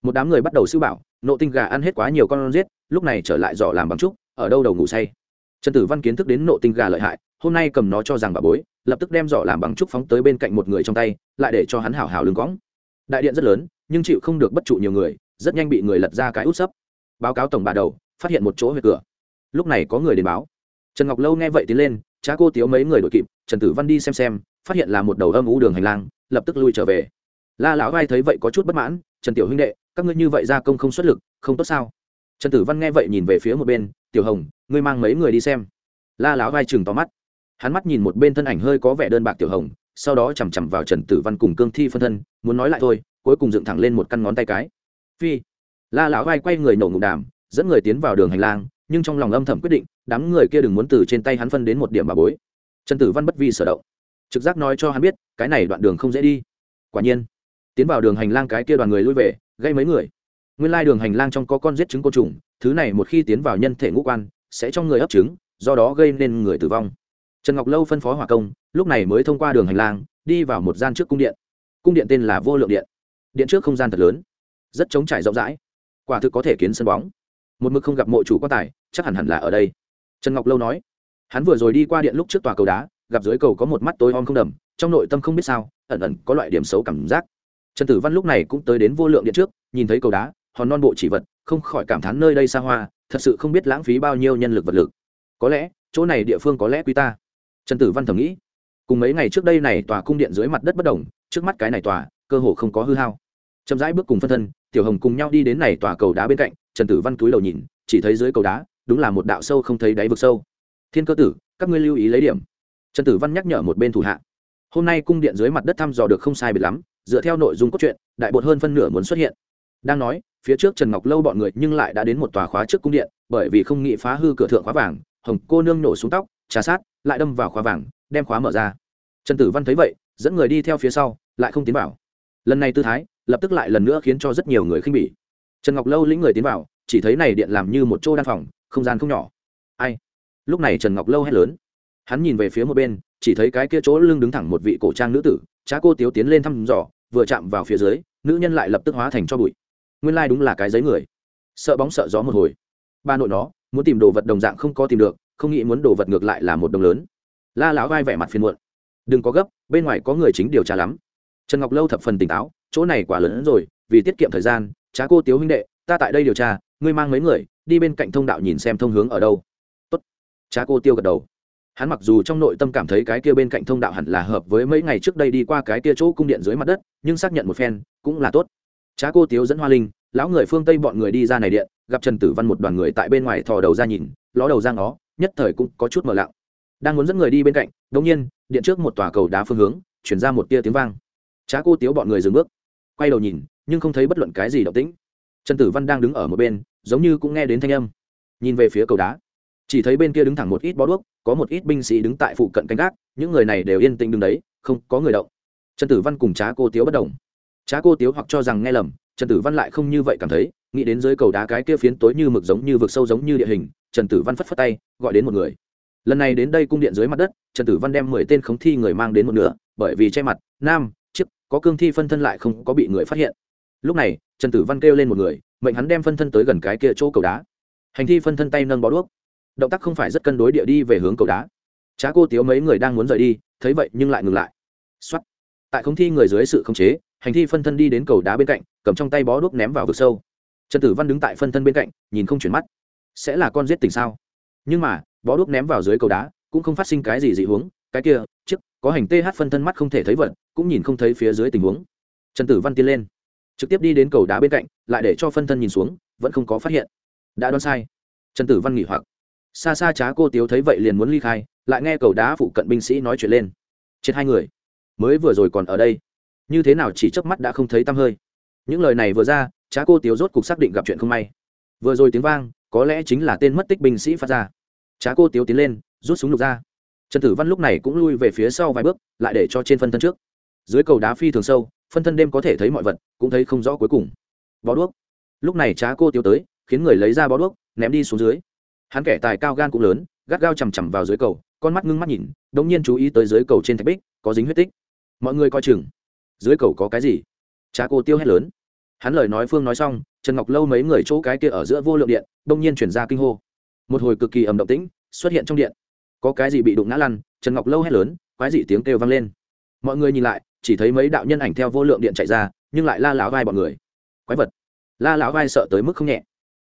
Speaker 1: Một đám người bắt đầu sư bảo nộ tinh gà ăn hết quá nhiều con giết, lúc này trở lại giỏ làm bằng trúc, ở đâu đầu ngủ say. Trần tử văn kiến thức đến nộ tinh gà lợi hại, hôm nay cầm nó cho rằng bà bối, lập tức đem dọ làm bằng trúc phóng tới bên cạnh một người trong tay, lại để cho hắn hảo hảo lưng cõng. Đại điện rất lớn, nhưng chịu không được bất trụ nhiều người, rất nhanh bị người lật ra cái út sấp. Báo cáo tổng bà đầu, phát hiện một chỗ về cửa. Lúc này có người đến báo. Trần ngọc lâu nghe vậy tiến lên cha cô tiếu mấy người đội kịp, trần tử văn đi xem xem, phát hiện là một đầu âm ú đường hành lang, lập tức lui trở về. La lão vai thấy vậy có chút bất mãn, trần tiểu huynh đệ các ngươi như vậy ra công không xuất lực, không tốt sao? Trần tử văn nghe vậy nhìn về phía một bên, tiểu hồng, ngươi mang mấy người đi xem. La lão vai chừng tóm mắt. Hắn mắt nhìn một bên thân ảnh hơi có vẻ đơn bạc tiểu hồng, sau đó chằm chằm vào trần tử văn cùng cương thi phân thân, muốn nói lại thôi, cuối cùng dựng thẳng lên một căn ngón tay cái. Phi. La lão vai quay người nổ ngụm đàm, dẫn người tiến vào đường hành lang, nhưng trong lòng âm thầm quyết định, đám người kia đừng muốn từ trên tay hắn phân đến một điểm bà bối. Trần tử văn bất vi sở động. Trực giác nói cho hắn biết, cái này đoạn đường không dễ đi. Quả nhiên, tiến vào đường hành lang cái kia đoàn người lui về gây mấy người. Nguyên lai đường hành lang trong có con giết trứng côn trùng, thứ này một khi tiến vào nhân thể ngũ quan, sẽ trong người ấp trứng, do đó gây nên người tử vong. Trần ngọc lâu phân phó hỏa công, lúc này mới thông qua đường hành lang, đi vào một gian trước cung điện. Cung điện tên là vô lượng điện. Điện trước không gian thật lớn, rất trống trải rộng rãi. Quả thực có thể kiến sân bóng. Một mực không gặp mộ chủ quan tài, chắc hẳn hẳn là ở đây. Trần ngọc lâu nói, hắn vừa rồi đi qua điện lúc trước tòa cầu đá, gặp dưới cầu có một mắt tối om không đầm, trong nội tâm không biết sao, ẩn ẩn có loại điểm xấu cảm giác trần tử văn lúc này cũng tới đến vô lượng điện trước, nhìn thấy cầu đá, hòn non bộ chỉ vật, không khỏi cảm thán nơi đây xa hoa, thật sự không biết lãng phí bao nhiêu nhân lực vật lực. Có lẽ, chỗ này địa phương có lẽ quý ta. Trần tử văn thầm nghĩ. Cùng mấy ngày trước đây này tòa cung điện dưới mặt đất bất đồng trước mắt cái này tòa, cơ hồ không có hư hao. Chậm rãi bước cùng phân thân, tiểu hồng cùng nhau đi đến này tòa cầu đá bên cạnh, trần tử văn túi đầu nhìn, chỉ thấy dưới cầu đá, đúng là một đạo sâu không thấy đáy vực sâu. Thiên cơ tử, các ngươi lưu ý lấy điểm. Trần tử văn nhắc nhở một bên thủ hạ. Hôm nay cung điện dưới mặt đất thăm dò được không sai biệt lắm dựa theo nội dung cốt truyện, đại bột hơn phân nửa muốn xuất hiện. Đang nói, phía trước trần ngọc lâu bọn người nhưng lại đã đến một tòa khóa trước cung điện, bởi vì không nghĩ phá hư cửa thượng khóa vàng, hồng cô nương nổ xuống tóc, trà sát, lại đâm vào khóa vàng, đem khóa mở ra. Trần tử văn thấy vậy, dẫn người đi theo phía sau, lại không tiến vào. Lần này tư thái, lập tức lại lần nữa khiến cho rất nhiều người khinh bỉ. Trần ngọc lâu lĩnh người tiến vào, chỉ thấy này điện làm như một chỗ đan phòng, không gian không nhỏ. Ai? Lúc này trần ngọc lâu hét lớn. Hắn nhìn về phía một bên, chỉ thấy cái kia chỗ lưng đứng thẳng một vị cổ trang nữ tử trá cô tiếu tiến lên thăm dò, vừa chạm vào phía dưới, nữ nhân lại lập tức hóa thành cho bụi. Nguyên lai đúng là cái giấy người. Sợ bóng sợ gió một hồi. Ba nội nó, muốn tìm đồ vật đồng dạng không có tìm được, không nghĩ muốn đồ vật ngược lại là một đồng lớn. La lão vai vẻ mặt phiền muộn. Đừng có gấp, bên ngoài có người chính điều tra lắm. Trần ngọc lâu thập phần tỉnh táo, chỗ này quá lớn hơn rồi, vì tiết kiệm thời gian, trá cô tiếu huynh đệ, ta tại đây điều tra, ngươi mang mấy người, đi bên cạnh thông đạo nhìn xem thông hướng ở đâu. Tốt. Trá cô tiêu gật đầu hắn mặc dù trong nội tâm cảm thấy cái kia bên cạnh thông đạo hẳn là hợp với mấy ngày trước đây đi qua cái kia chỗ cung điện dưới mặt đất, nhưng xác nhận một phen, cũng là tốt. Cha cô tiếu dẫn hoa linh, lão người phương tây bọn người đi ra này điện, gặp trần tử văn một đoàn người tại bên ngoài thò đầu ra nhìn, ló đầu ra ngó, nhất thời cũng có chút mờ lặng. Đang muốn dẫn người đi bên cạnh đống nhiên, điện trước một tòa cầu đá phương hướng, chuyển ra một tia tiếng vang. Cha cô tiếu bọn người dừng bước, quay đầu nhìn, nhưng không thấy bất luận cái gì động tĩnh. Trần tử văn đang đứng ở một bên, giống như cũng nghe đến thanh âm. Nhìn về phía cầu đá chỉ thấy bên kia đứng thẳng một ít bó đuốc, có một ít binh sĩ đứng tại phụ cận canh gác, những người này đều yên tĩnh đứng đấy, không có người động. Trần tử văn cùng trá cô tiếu bất đồng trá cô tiếu hoặc cho rằng nghe lầm, trần tử văn lại không như vậy cảm thấy, nghĩ đến dưới cầu đá cái kia phiến tối như mực giống như vực sâu giống như địa hình, trần tử văn phất phất tay, gọi đến một người. Lần này đến đây cung điện dưới mặt đất, trần tử văn đem mười tên khống thi người mang đến một nửa, bởi vì che mặt, nam, chiếc, có cương thi phân thân lại không có bị người phát hiện. Lúc này, trần tử văn kêu lên một người, mệnh hắn đem phân thân tới gần cái kia chỗ cầu đá. Hành thi phân thân tay nâng bó đuốc động tác không phải rất cân đối địa đi về hướng cầu đá. Trá cô tiếu mấy người đang muốn rời đi, thấy vậy nhưng lại ngừng lại. X tại không thi người dưới sự khống chế, hành thi phân thân đi đến cầu đá bên cạnh, cầm trong tay bó đuốc ném vào vực sâu. Trần tử văn đứng tại phân thân bên cạnh, nhìn không chuyển mắt. Sẽ là con giết tình sao? Nhưng mà, bó đuốc ném vào dưới cầu đá, cũng không phát sinh cái gì dị huống cái kia trước có hành th phân thân mắt không thể thấy vật, cũng nhìn không thấy phía dưới tình huống. Trần tử văn tiến lên, trực tiếp đi đến cầu đá bên cạnh, lại để cho phân thân nhìn xuống, vẫn không có phát hiện. Đã đoán sai. Trần tử văn nghỉ hoặc xa xa trá cô tiếu thấy vậy liền muốn ly khai, lại nghe cầu đá phụ cận binh sĩ nói chuyện lên. Chết hai người. Mới vừa rồi còn ở đây. Như thế nào chỉ chớp mắt đã không thấy tăm hơi. Những lời này vừa ra, trá cô tiếu rốt cục xác định gặp chuyện không may. Vừa rồi tiếng vang, có lẽ chính là tên mất tích binh sĩ phát ra. Trá cô tiếu tiến lên, rút súng lục ra. Trần tử văn lúc này cũng lui về phía sau vài bước, lại để cho trên phân thân trước. Dưới cầu đá phi thường sâu, phân thân đêm có thể thấy mọi vật, cũng thấy không rõ cuối cùng. Bó đuốc. Lúc này trá cô tiếu tới, khiến người lấy ra bó đuốc, ném đi xuống dưới hắn kẻ tài cao gan cũng lớn, gắt gao chằm chằm vào dưới cầu, con mắt ngưng mắt nhìn đ ỗ n g nhiên chú ý tới dưới cầu trên thạch bích, có dính huyết tích. Mọi người coi chừng. Dưới cầu có cái gì? Cha cô tiêu hét lớn. Hắn lời nói phương nói xong, trần ngọc lâu mấy người chỗ cái kia ở giữa vô lượng điện đ ỗ n g nhiên chuyển ra kinh hô. Một hồi cực kỳ ầm động tĩnh xuất hiện trong điện. Có cái gì bị đụng ngã lăn, trần ngọc lâu hét lớn, quái dị tiếng kêu vang lên. Mọi người nhìn lại, chỉ thấy mấy đạo nhân ảnh theo vô lượng điện chạy ra, nhưng lại la láo vai bọn người. Quái vật. La láo vai sợ tới mức không nhẹ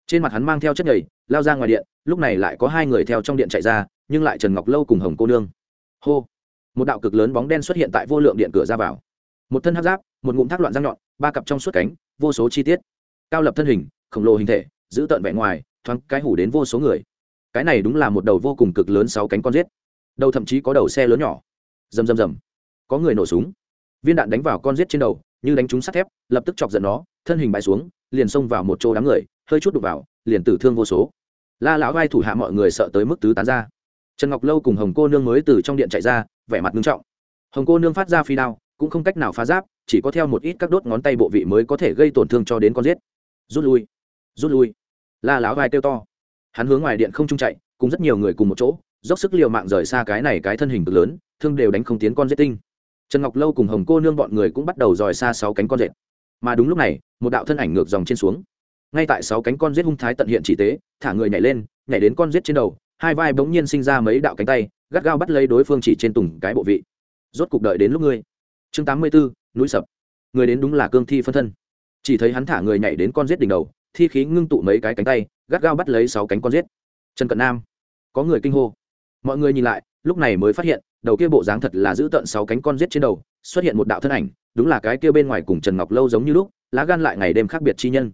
Speaker 1: trên mặt hắn mang theo chất nhầy lao ra ngoài điện lúc này lại có hai người theo trong điện chạy ra nhưng lại trần ngọc lâu cùng hồng cô nương. Hô! Một đạo cực lớn bóng đen xuất hiện tại vô lượng điện cửa ra vào. Một thân hát giáp một ngụm thác loạn răng nhọn ba cặp trong suốt cánh vô số chi tiết. Cao lập thân hình khổng lồ hình thể giữ tợn vẻ ngoài thoáng cái hủ đến vô số người. Cái này đúng là một đầu vô cùng cực lớn sáu cánh con rết, đầu thậm chí có đầu xe lớn nhỏ. Rầm rầm rầm. Có người nổ súng. Viên đạn đánh vào con rết trên đầu như đánh trúng sắt thép lập tức chọc giận nó thân hình bãi xuống liền xông vào một chỗ đám người, hơi chút đục vào, liền tử thương vô số. La lão vai thủ hạ mọi người sợ tới mức tứ tán ra. Trần ngọc lâu cùng hồng cô nương mới từ trong điện chạy ra, vẻ mặt nghiêm trọng. Hồng cô nương phát ra phi đao, cũng không cách nào phá giáp, chỉ có theo một ít các đốt ngón tay bộ vị mới có thể gây tổn thương cho đến con giết. Rút lui rút lui. La lão vai kêu to. Hắn hướng ngoài điện không trung chạy, cùng rất nhiều người cùng một chỗ, dốc sức liều mạng rời xa cái này cái thân hình cực lớn, thương đều đánh không tiến con giết tinh. Trần ngọc lâu cùng hồng cô nương bọn người cũng bắt đầu dòi xa sáu cánh con rệt mà đúng lúc này, một đạo thân ảnh ngược dòng trên xuống. Ngay tại sáu cánh con giết hung thái tận hiện chỉ tế, thả người nhảy lên, nhảy đến con giết trên đầu, hai vai bỗng nhiên sinh ra mấy đạo cánh tay, gắt gao bắt lấy đối phương chỉ trên tùng cái bộ vị. Rốt cục đợi đến lúc ngươi. Chương tám mươi bốn, núi sập. Người đến đúng là cương thi phân thân. Chỉ thấy hắn thả người nhảy đến con giết đỉnh đầu, thi khí ngưng tụ mấy cái cánh tay, gắt gao bắt lấy sáu cánh con giết. Trần cận nam. Có người kinh hô. Mọi người nhìn lại, lúc này mới phát hiện, đầu kia bộ dáng thật là giữ tận sáu cánh con giết trên đầu, xuất hiện một đạo thân ảnh đúng là cái kia bên ngoài cùng trần ngọc lâu giống như lúc, lá gan lại ngày đêm khác biệt chi nhân.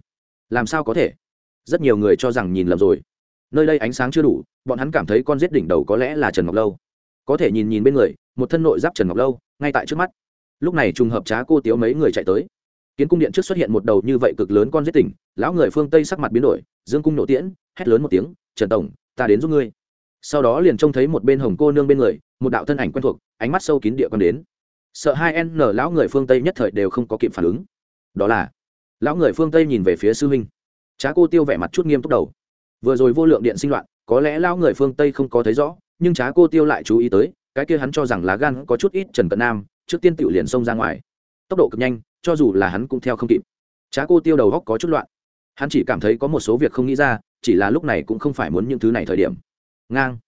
Speaker 1: Làm sao có thể? Rất nhiều người cho rằng nhìn lầm rồi. Nơi đây ánh sáng chưa đủ, bọn hắn cảm thấy con giết đỉnh đầu có lẽ là trần ngọc lâu. Có thể nhìn nhìn bên người, một thân nội giáp trần ngọc lâu, ngay tại trước mắt. Lúc này trùng hợp trá cô tiếu mấy người chạy tới. Kiến cung điện trước xuất hiện một đầu như vậy cực lớn con giết tỉnh lão người phương tây sắc mặt biến đổi, dương cung nổ tiễn, hét lớn một tiếng, trần tổng, ta đến giúp ngươi. Sau đó liền trông thấy một bên hồng cô nương bên người, một đạo thân ảnh quen thuộc, ánh mắt sâu kín địa con đến sợ hai n lão người phương tây nhất thời đều không có kịp phản ứng. Đó là, lão người phương tây nhìn về phía sư huynh. Trá cô tiêu vẻ mặt chút nghiêm túc đầu. Vừa rồi vô lượng điện sinh loạn, có lẽ lão người phương tây không có thấy rõ, nhưng trá cô tiêu lại chú ý tới, cái kia hắn cho rằng lá gan có chút ít trần cận nam, trước tiên tự liền xông ra ngoài. Tốc độ cực nhanh, cho dù là hắn cũng theo không kịp. Trá cô tiêu đầu góc có chút loạn. Hắn chỉ cảm thấy có một số việc không nghĩ ra, chỉ là lúc này cũng không phải muốn những thứ này thời điểm. Ngang.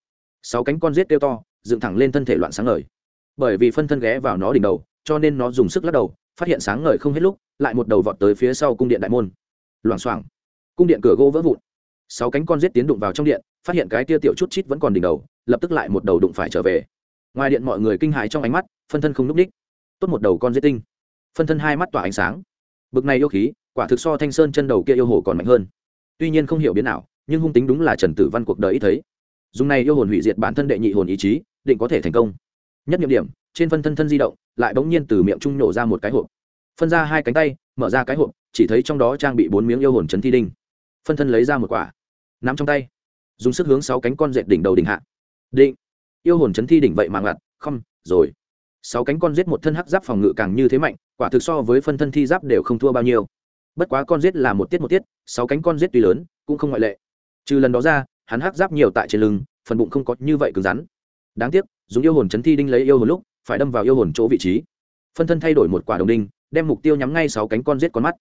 Speaker 1: Sáu cánh con rết tiêu to, dựng thẳng lên thân thể loạn sáng ngời bởi vì phân thân ghé vào nó đỉnh đầu, cho nên nó dùng sức lắc đầu, phát hiện sáng ngời không hết lúc, lại một đầu vọt tới phía sau cung điện đại môn. Loảng xoảng, cung điện cửa gỗ vỡ vụn. Sáu cánh con rết tiến đụng vào trong điện, phát hiện cái tia tiểu chút chít vẫn còn đỉnh đầu, lập tức lại một đầu đụng phải trở về. Ngoài điện mọi người kinh hãi trong ánh mắt, phân thân không n ú c ních. Tốt một đầu con rết tinh. Phân thân hai mắt tỏa ánh sáng. Bực này yêu khí, quả thực so thanh sơn chân đầu kia yêu hồ còn mạnh hơn. Tuy nhiên không hiểu biến nào nhưng hung tính đúng là trần tử văn cuộc đời ít thấy. Dùng này yêu hồn hủy diệt bản thân đệ nhị hồn ý chí, định có thể thành công nhất nhiệm điểm, trên phân thân thân di động, lại bỗng nhiên từ miệng trung nổ ra một cái hộp. Phân ra hai cánh tay, mở ra cái hộp, chỉ thấy trong đó trang bị bốn miếng yêu hồn chấn thi đinh. Phân thân lấy ra một quả, nắm trong tay, dùng sức hướng sáu cánh con dệt đỉnh đầu đỉnh hạ. Định. Yêu hồn chấn thi đỉnh vậy mà ngặt, không, rồi. Sáu cánh con giết một thân hắc giáp phòng ngự càng như thế mạnh, quả thực so với phân thân thi giáp đều không thua bao nhiêu. Bất quá con giết là một tiết một tiết, sáu cánh con giết tuy lớn, cũng không ngoại lệ. Trừ lần đó ra, hắn hắc giáp nhiều tại trên lưng, phần bụng không có như vậy cứng rắn. Đáng tiếc dùng yêu hồn chấn thi đinh lấy yêu hồn lúc, phải đâm vào yêu hồn chỗ vị trí. Phân thân thay đổi một quả đồng đinh, đem mục tiêu nhắm ngay sáu cánh con giết con mắt.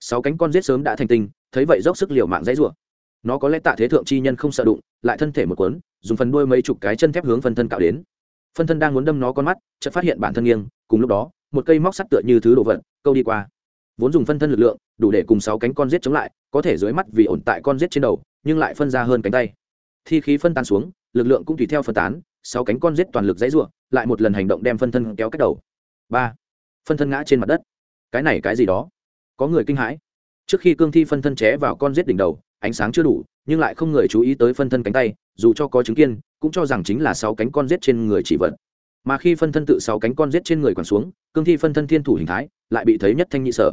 Speaker 1: Sáu cánh con giết sớm đã thành tinh, thấy vậy dốc sức liều mạng dãy rủa. Nó có lẽ tạ thế thượng chi nhân không sợ đụng, lại thân thể một cuốn, dùng phần đuôi mấy chục cái chân thép hướng phân thân cạo đến. Phân thân đang muốn đâm nó con mắt, chợt phát hiện bản thân nghiêng, cùng lúc đó, một cây móc sắt tựa như thứ đồ vật, câu đi qua. Vốn dùng phân thân lực lượng, đủ để cùng sáu cánh con giết chống lại, có thể dưới mắt vì ổn tại con giết trên đầu, nhưng lại phân ra hơn cánh tay. Thi khí phân tán xuống, lực lượng cũng tùy theo phân tán sáu cánh con rết toàn lực dãy ruộng lại một lần hành động đem phân thân kéo cách đầu. Ba. Phân thân ngã trên mặt đất. Cái này cái gì đó? Có người kinh hãi. Trước khi cương thi phân thân ché vào con rết đỉnh đầu, ánh sáng chưa đủ, nhưng lại không người chú ý tới phân thân cánh tay, dù cho có chứng kiên cũng cho rằng chính là sáu cánh con rết trên người chỉ vận mà khi phân thân tự sáu cánh con rết trên người còn xuống, cương thi phân thân thiên thủ hình thái lại bị thấy nhất thanh nhị sở.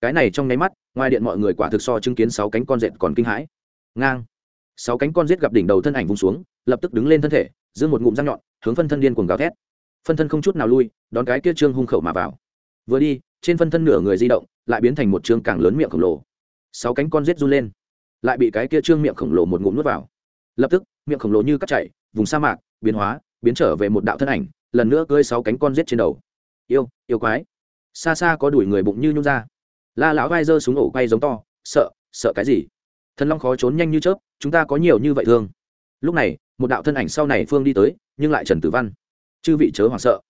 Speaker 1: Cái này trong nháy mắt, ngoài điện mọi người quả thực so chứng kiến sáu cánh con rết còn kinh hãi. Ngang. Sáu cánh con rết gặp đỉnh đầu thân ảnh vùng xuống, lập tức đứng lên thân thể giữ một ngụm răng nhọn, hướng phân thân điên cuồng gào thét. Phân thân không chút nào lui, đón cái kia trương hung khẩu mà vào. Vừa đi, trên phân thân nửa người di động, lại biến thành một trương càng lớn miệng khổng lồ. Sáu cánh con giết run lên, lại bị cái kia trương miệng khổng lồ một ngụm nuốt vào. Lập tức, miệng khổng lồ như cắt chảy, vùng sa mạc, biến hóa, biến trở về một đạo thân ảnh, lần nữa cơi sáu cánh con giết trên đầu. Yêu yêu quái. Xa xa có đuổi người bụng như nhung ra. La lão vai giơ xuống ổ quay giống to, sợ sợ cái gì? Thần long khó trốn nhanh như chớp, chúng ta có nhiều như vậy thương. Lúc này một đạo thân ảnh sau này phương đi tới, nhưng lại trần tử văn. Chư vị chớ hoảng sợ.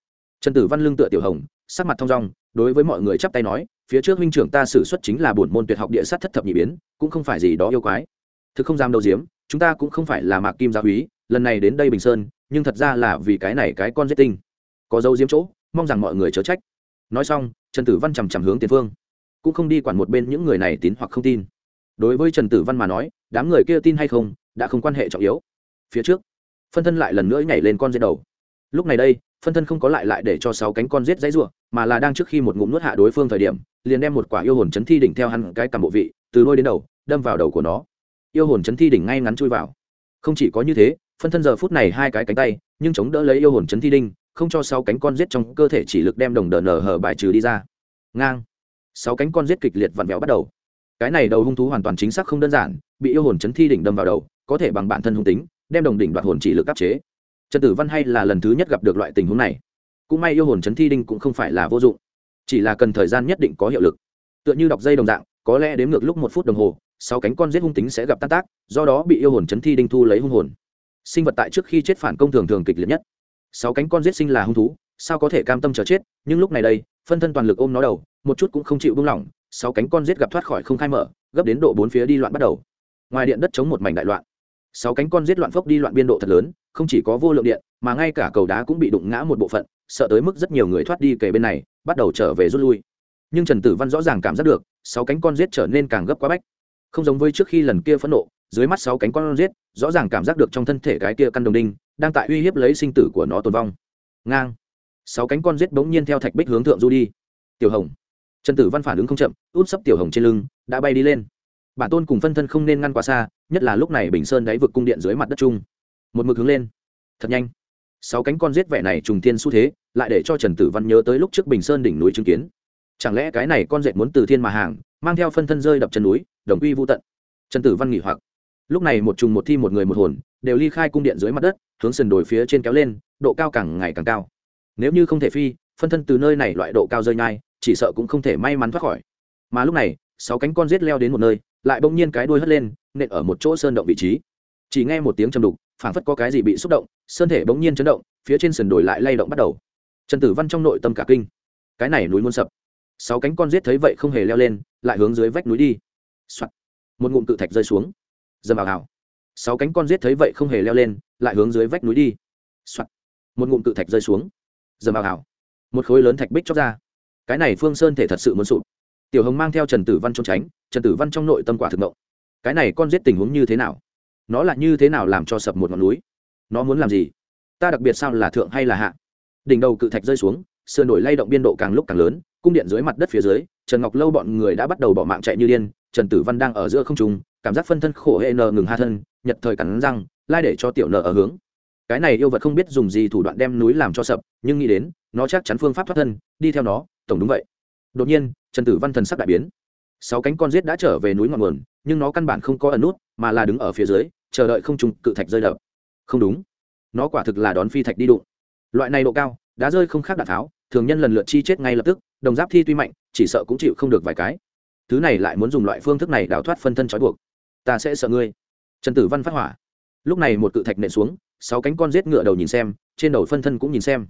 Speaker 1: Trần tử văn lưng tựa tiểu hồng, sắc mặt thong dong, đối với mọi người chắp tay nói, phía trước huynh trưởng ta xử xuất chính là bổn môn tuyệt học địa sát thất thập nhị biến, cũng không phải gì đó yêu quái. Thực không dám đầu diếm, chúng ta cũng không phải là mạc kim gia húy, lần này đến đây bình sơn, nhưng thật ra là vì cái này cái con giết tinh. Có dấu diếm chỗ, mong rằng mọi người chớ trách. Nói xong, trần tử văn chằm chằm hướng tiền phương. Cũng không đi quản một bên những người này tín hoặc không tin. Đối với trần tử văn mà nói, đám người kia tin hay không, đã không quan hệ trọng yếu phía trước. Phân thân lại lần nữa nhảy lên con giết đầu. Lúc này đây, phân thân không có lại lại để cho sáu cánh con rết dãy ruộng mà là đang trước khi một ngụm nuốt hạ đối phương thời điểm, liền đem một quả yêu hồn chấn thi đỉnh theo hắn cái cầm bộ vị, từ đôi đến đầu, đâm vào đầu của nó. Yêu hồn chấn thi đỉnh ngay ngắn chui vào. Không chỉ có như thế, phân thân giờ phút này hai cái cánh tay, nhưng chống đỡ lấy yêu hồn chấn thi đinh không cho sáu cánh con rết trong cơ thể chỉ lực đem đồng đờ nở hở bài trừ đi ra. Ngang. Sáu cánh con rết kịch liệt vặn vẹo bắt đầu. Cái này đầu hung thú hoàn toàn chính xác không đơn giản, bị yêu hồn chấn thi đỉnh đâm vào đầu, có thể bằng bản thân hung tính đem đồng đỉnh đoạt hồn chỉ lực áp chế. Trần tử văn hay là lần thứ nhất gặp được loại tình huống này. Cũng may yêu hồn chấn thi đinh cũng không phải là vô dụng. Chỉ là cần thời gian nhất định có hiệu lực. Tựa như đọc dây đồng dạng, có lẽ đếm ngược lúc một phút đồng hồ, Sáu cánh con giết hung tính sẽ gặp tan tác, do đó bị yêu hồn chấn thi đinh thu lấy hung hồn. Sinh vật tại trước khi chết phản công thường thường kịch liệt nhất. Sáu cánh con giết sinh là hung thú, sao có thể cam tâm chờ chết, nhưng lúc này đây, phân thân toàn lực ôm nó đầu, một chút cũng không chịu buông lỏng, sáu cánh con giết gặp thoát khỏi không khai mở, gấp đến độ bốn phía đi loạn bắt đầu. Ngoài điện đất chống một mảnh đại loạn sáu cánh con giết loạn phốc đi loạn biên độ thật lớn, không chỉ có vô lượng điện, mà ngay cả cầu đá cũng bị đụng ngã một bộ phận, sợ tới mức rất nhiều người thoát đi kề bên này, bắt đầu trở về rút lui. Nhưng trần tử văn rõ ràng cảm giác được, sáu cánh con giết trở nên càng gấp quá bách. Không giống với trước khi lần kia phẫn nộ, dưới mắt sáu cánh con giết, rõ ràng cảm giác được trong thân thể cái kia căn đồng đinh, đang tại uy hiếp lấy sinh tử của nó tồn vong. Ngang. Sáu cánh con giết bỗng nhiên theo thạch bích hướng thượng du đi. Tiểu hồng. Trần tử văn phản ứng không chậm, út sấp tiểu hồng trên lưng, đã bay đi lên bản tôn cùng phân thân không nên ngăn quá xa, nhất là lúc này bình sơn đáy vực cung điện dưới mặt đất chung. Một mực hướng lên. Thật nhanh. Sáu cánh con giết vẻ này trùng thiên xu thế, lại để cho trần tử văn nhớ tới lúc trước bình sơn đỉnh núi chứng kiến. Chẳng lẽ cái này con dệt muốn từ thiên mà hàng, mang theo phân thân rơi đập chân núi, đồng quy vô tận? Trần tử văn nghỉ hoặc. Lúc này một trùng một thi một người một hồn, đều ly khai cung điện dưới mặt đất, hướng sườn đồi phía trên kéo lên, độ cao càng ngày càng cao. Nếu như không thể phi, phân thân từ nơi này loại độ cao rơi nhai, chỉ sợ cũng không thể may mắn thoát khỏi. Mà lúc này, sáu cánh con rết leo đến một nơi lại bỗng nhiên cái đuôi hất lên, nện ở một chỗ sơn động vị trí. Chỉ nghe một tiếng chầm đục, phảng phất có cái gì bị xúc động, sơn thể bỗng nhiên chấn động, phía trên sườn đồi lại lay động bắt đầu. Trần tử văn trong nội tâm cả kinh. Cái này núi muốn sập. Sáu cánh con rết thấy vậy không hề leo lên, lại hướng dưới vách núi đi、Soạn. một ngụm cự thạch rơi xuống. Dầm vào hào sáu cánh con rết thấy vậy không hề leo lên, lại hướng dưới vách núi đi、Soạn. một ngụm cự thạch rơi xuống. Dầm vào hào một khối lớn thạch bích chóc ra. Cái này phương sơn thể thật sự muốn sụp tiểu hồng mang theo trần tử văn trốn tránh, trần tử văn trong nội tâm quả thực động cái này con giết tình huống như thế nào? Nó là như thế nào làm cho sập một ngọn núi? Nó muốn làm gì? Ta đặc biệt sao là thượng hay là hạ? Đỉnh đầu cự thạch rơi xuống, sườn đổi lay động biên độ càng lúc càng lớn, cung điện dưới mặt đất phía dưới, trần ngọc lâu bọn người đã bắt đầu bỏ mạng chạy như điên, trần tử văn đang ở giữa không trung, cảm giác phân thân khổ hệ nờ ngừng hạ thân, nhật thời cắn răng, lai để cho tiểu nợ ở hướng. Cái này yêu vật không biết dùng gì thủ đoạn đem núi làm cho sập, nhưng nghĩ đến, nó chắc chắn phương pháp thoát thân, đi theo nó, tổng đúng vậy. Đột nhiên trần tử văn thần sắc đại biến. Sáu cánh con giết đã trở về núi ngọn nguồn, nhưng nó căn bản không có ẩn nút, mà là đứng ở phía dưới, chờ đợi không trùng cự thạch rơi đập. Không đúng. Nó quả thực là đón phi thạch đi đụng. Loại này độ cao đá rơi không khác đạn tháo, thường nhân lần lượt chi chết ngay lập tức, đồng giáp thi tuy mạnh, chỉ sợ cũng chịu không được vài cái. Thứ này lại muốn dùng loại phương thức này đào thoát phân thân trói buộc. Ta sẽ sợ ngươi. Trần tử văn phát hỏa. Lúc này một cự thạch nện xuống, sáu cánh con rết ngựa đầu nhìn xem, trên đầu phân thân cũng nhìn xem.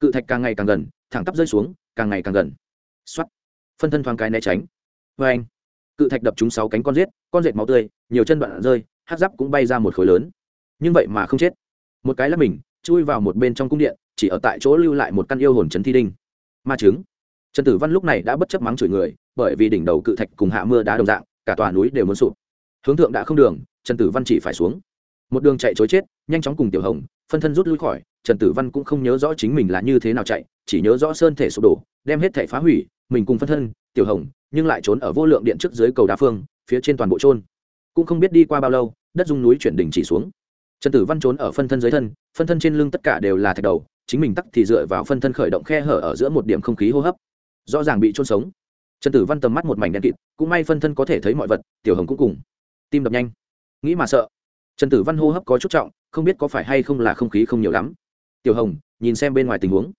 Speaker 1: Cự thạch càng ngày càng gần, thẳng tắp rơi xuống, càng ngày càng gần. X o á t phân thân thoáng cái né tránh. Vê anh, cự thạch đập trúng sáu cánh con rết con rết máu tươi, nhiều chân đoạn rơi, hát giáp cũng bay ra một khối lớn. Nhưng vậy mà không chết. Một cái là mình, chui vào một bên trong cung điện, chỉ ở tại chỗ lưu lại một căn yêu hồn trấn thi đinh. Ma chứng trần tử văn lúc này đã bất chấp mắng chửi người, bởi vì đỉnh đầu cự thạch cùng hạ mưa đá đồng dạng, cả tòa núi đều muốn sụp. Hướng thượng đã không đường, trần tử văn chỉ phải xuống. Một đường chạy chối chết, nhanh chóng cùng tiểu hồng, phân thân rút lui khỏi, trần tử văn cũng không nhớ rõ chính mình là như thế nào chạy, chỉ nhớ rõ sơn thể sụp đổ, đem hết thể phá hủy mình cùng phân thân, tiểu hồng, nhưng lại trốn ở vô lượng điện trước dưới cầu đá phương, phía trên toàn bộ trôn cũng không biết đi qua bao lâu, đất dung núi chuyển đỉnh chỉ xuống. Trần tử văn trốn ở phân thân dưới thân, phân thân trên lưng tất cả đều là thạch đầu, chính mình tắc thì dựa vào phân thân khởi động khe hở ở giữa một điểm không khí hô hấp. Rõ ràng bị trôn sống. Trần tử văn tầm mắt một mảnh đen kịt, cũng may phân thân có thể thấy mọi vật, tiểu hồng cũng cùng. Tim đập nhanh. Nghĩ mà sợ. Trần tử văn hô hấp có chút trọng, không biết có phải hay không là không khí không nhiều lắm. Tiểu hồng, nhìn xem bên ngoài tình huống.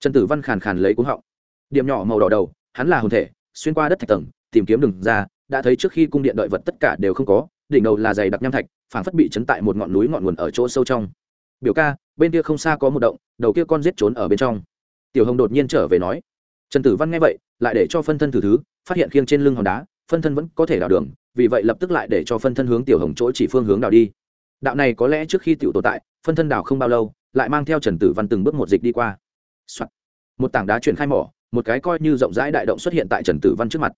Speaker 1: Trần tử văn khàn khàn lấy cuống họng điểm nhỏ màu đỏ đầu, hắn là hồn thể, xuyên qua đất thạch tầng, tìm kiếm đường ra, đã thấy trước khi cung điện đợi vật tất cả đều không có, đỉnh đầu là dày đặc nham thạch phản phất bị chấn tại một ngọn núi ngọn nguồn ở chỗ sâu trong. Biểu ca, bên kia không xa có một động, đầu kia con giết trốn ở bên trong. Tiểu hồng đột nhiên trở về nói. Trần tử văn nghe vậy, lại để cho phân thân thử thứ, phát hiện khiêng trên lưng hòn đá, phân thân vẫn có thể đào đường, vì vậy lập tức lại để cho phân thân hướng tiểu hồng chỗ chỉ phương hướng đào đi. Đạo này có lẽ trước khi tiểu tồn tại, phân thân đào không bao lâu, lại mang theo trần tử văn từng bước một dịch đi qua、Soạn. một tảng đá chuyển khai mỏ một cái coi như rộng rãi đại động xuất hiện tại trần tử văn trước mặt.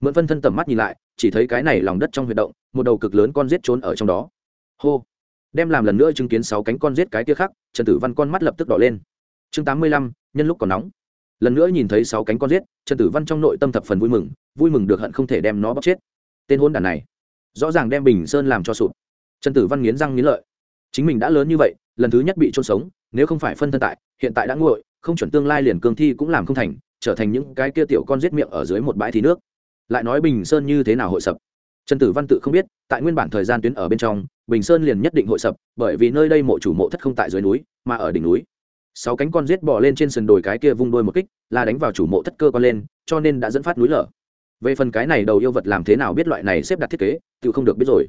Speaker 1: Mượn phân thân tầm mắt nhìn lại, chỉ thấy cái này lòng đất trong huy động, một đầu cực lớn con rết trốn ở trong đó. Hô! Đem làm lần nữa chứng kiến sáu cánh con rết cái kia khác trần tử văn con mắt lập tức đỏ lên. Chương tám mươi lăm, nhân lúc còn nóng. Lần nữa nhìn thấy sáu cánh con rết trần tử văn trong nội tâm thập phần vui mừng vui mừng được hận không thể đem nó bóc chết. Tên hôn đàn này, rõ ràng đem bình sơn làm cho sụp. Trần tử văn nghiến răng nghiến lợi. Chính mình đã lớn như vậy, lần thứ nhất bị trôn sống, nếu không phải phân thân tại, hiện tại đã nguội, không chuẩn tương lai liền cương thi cũng làm không thành trở thành những cái kia tiểu con giết miệng ở dưới một bãi thí nước. Lại nói bình sơn như thế nào hội sập? Trần tử văn tự không biết, tại nguyên bản thời gian tuyến ở bên trong, bình sơn liền nhất định hội sập, bởi vì nơi đây mộ chủ mộ thất không tại dưới núi, mà ở đỉnh núi. Sáu cánh con giết bò lên trên sườn đồi cái kia vung đôi một kích, là đánh vào chủ mộ thất cơ con lên, cho nên đã dẫn phát núi lở. Về phần cái này đầu yêu vật làm thế nào biết loại này xếp đặt thiết kế tự không được biết rồi.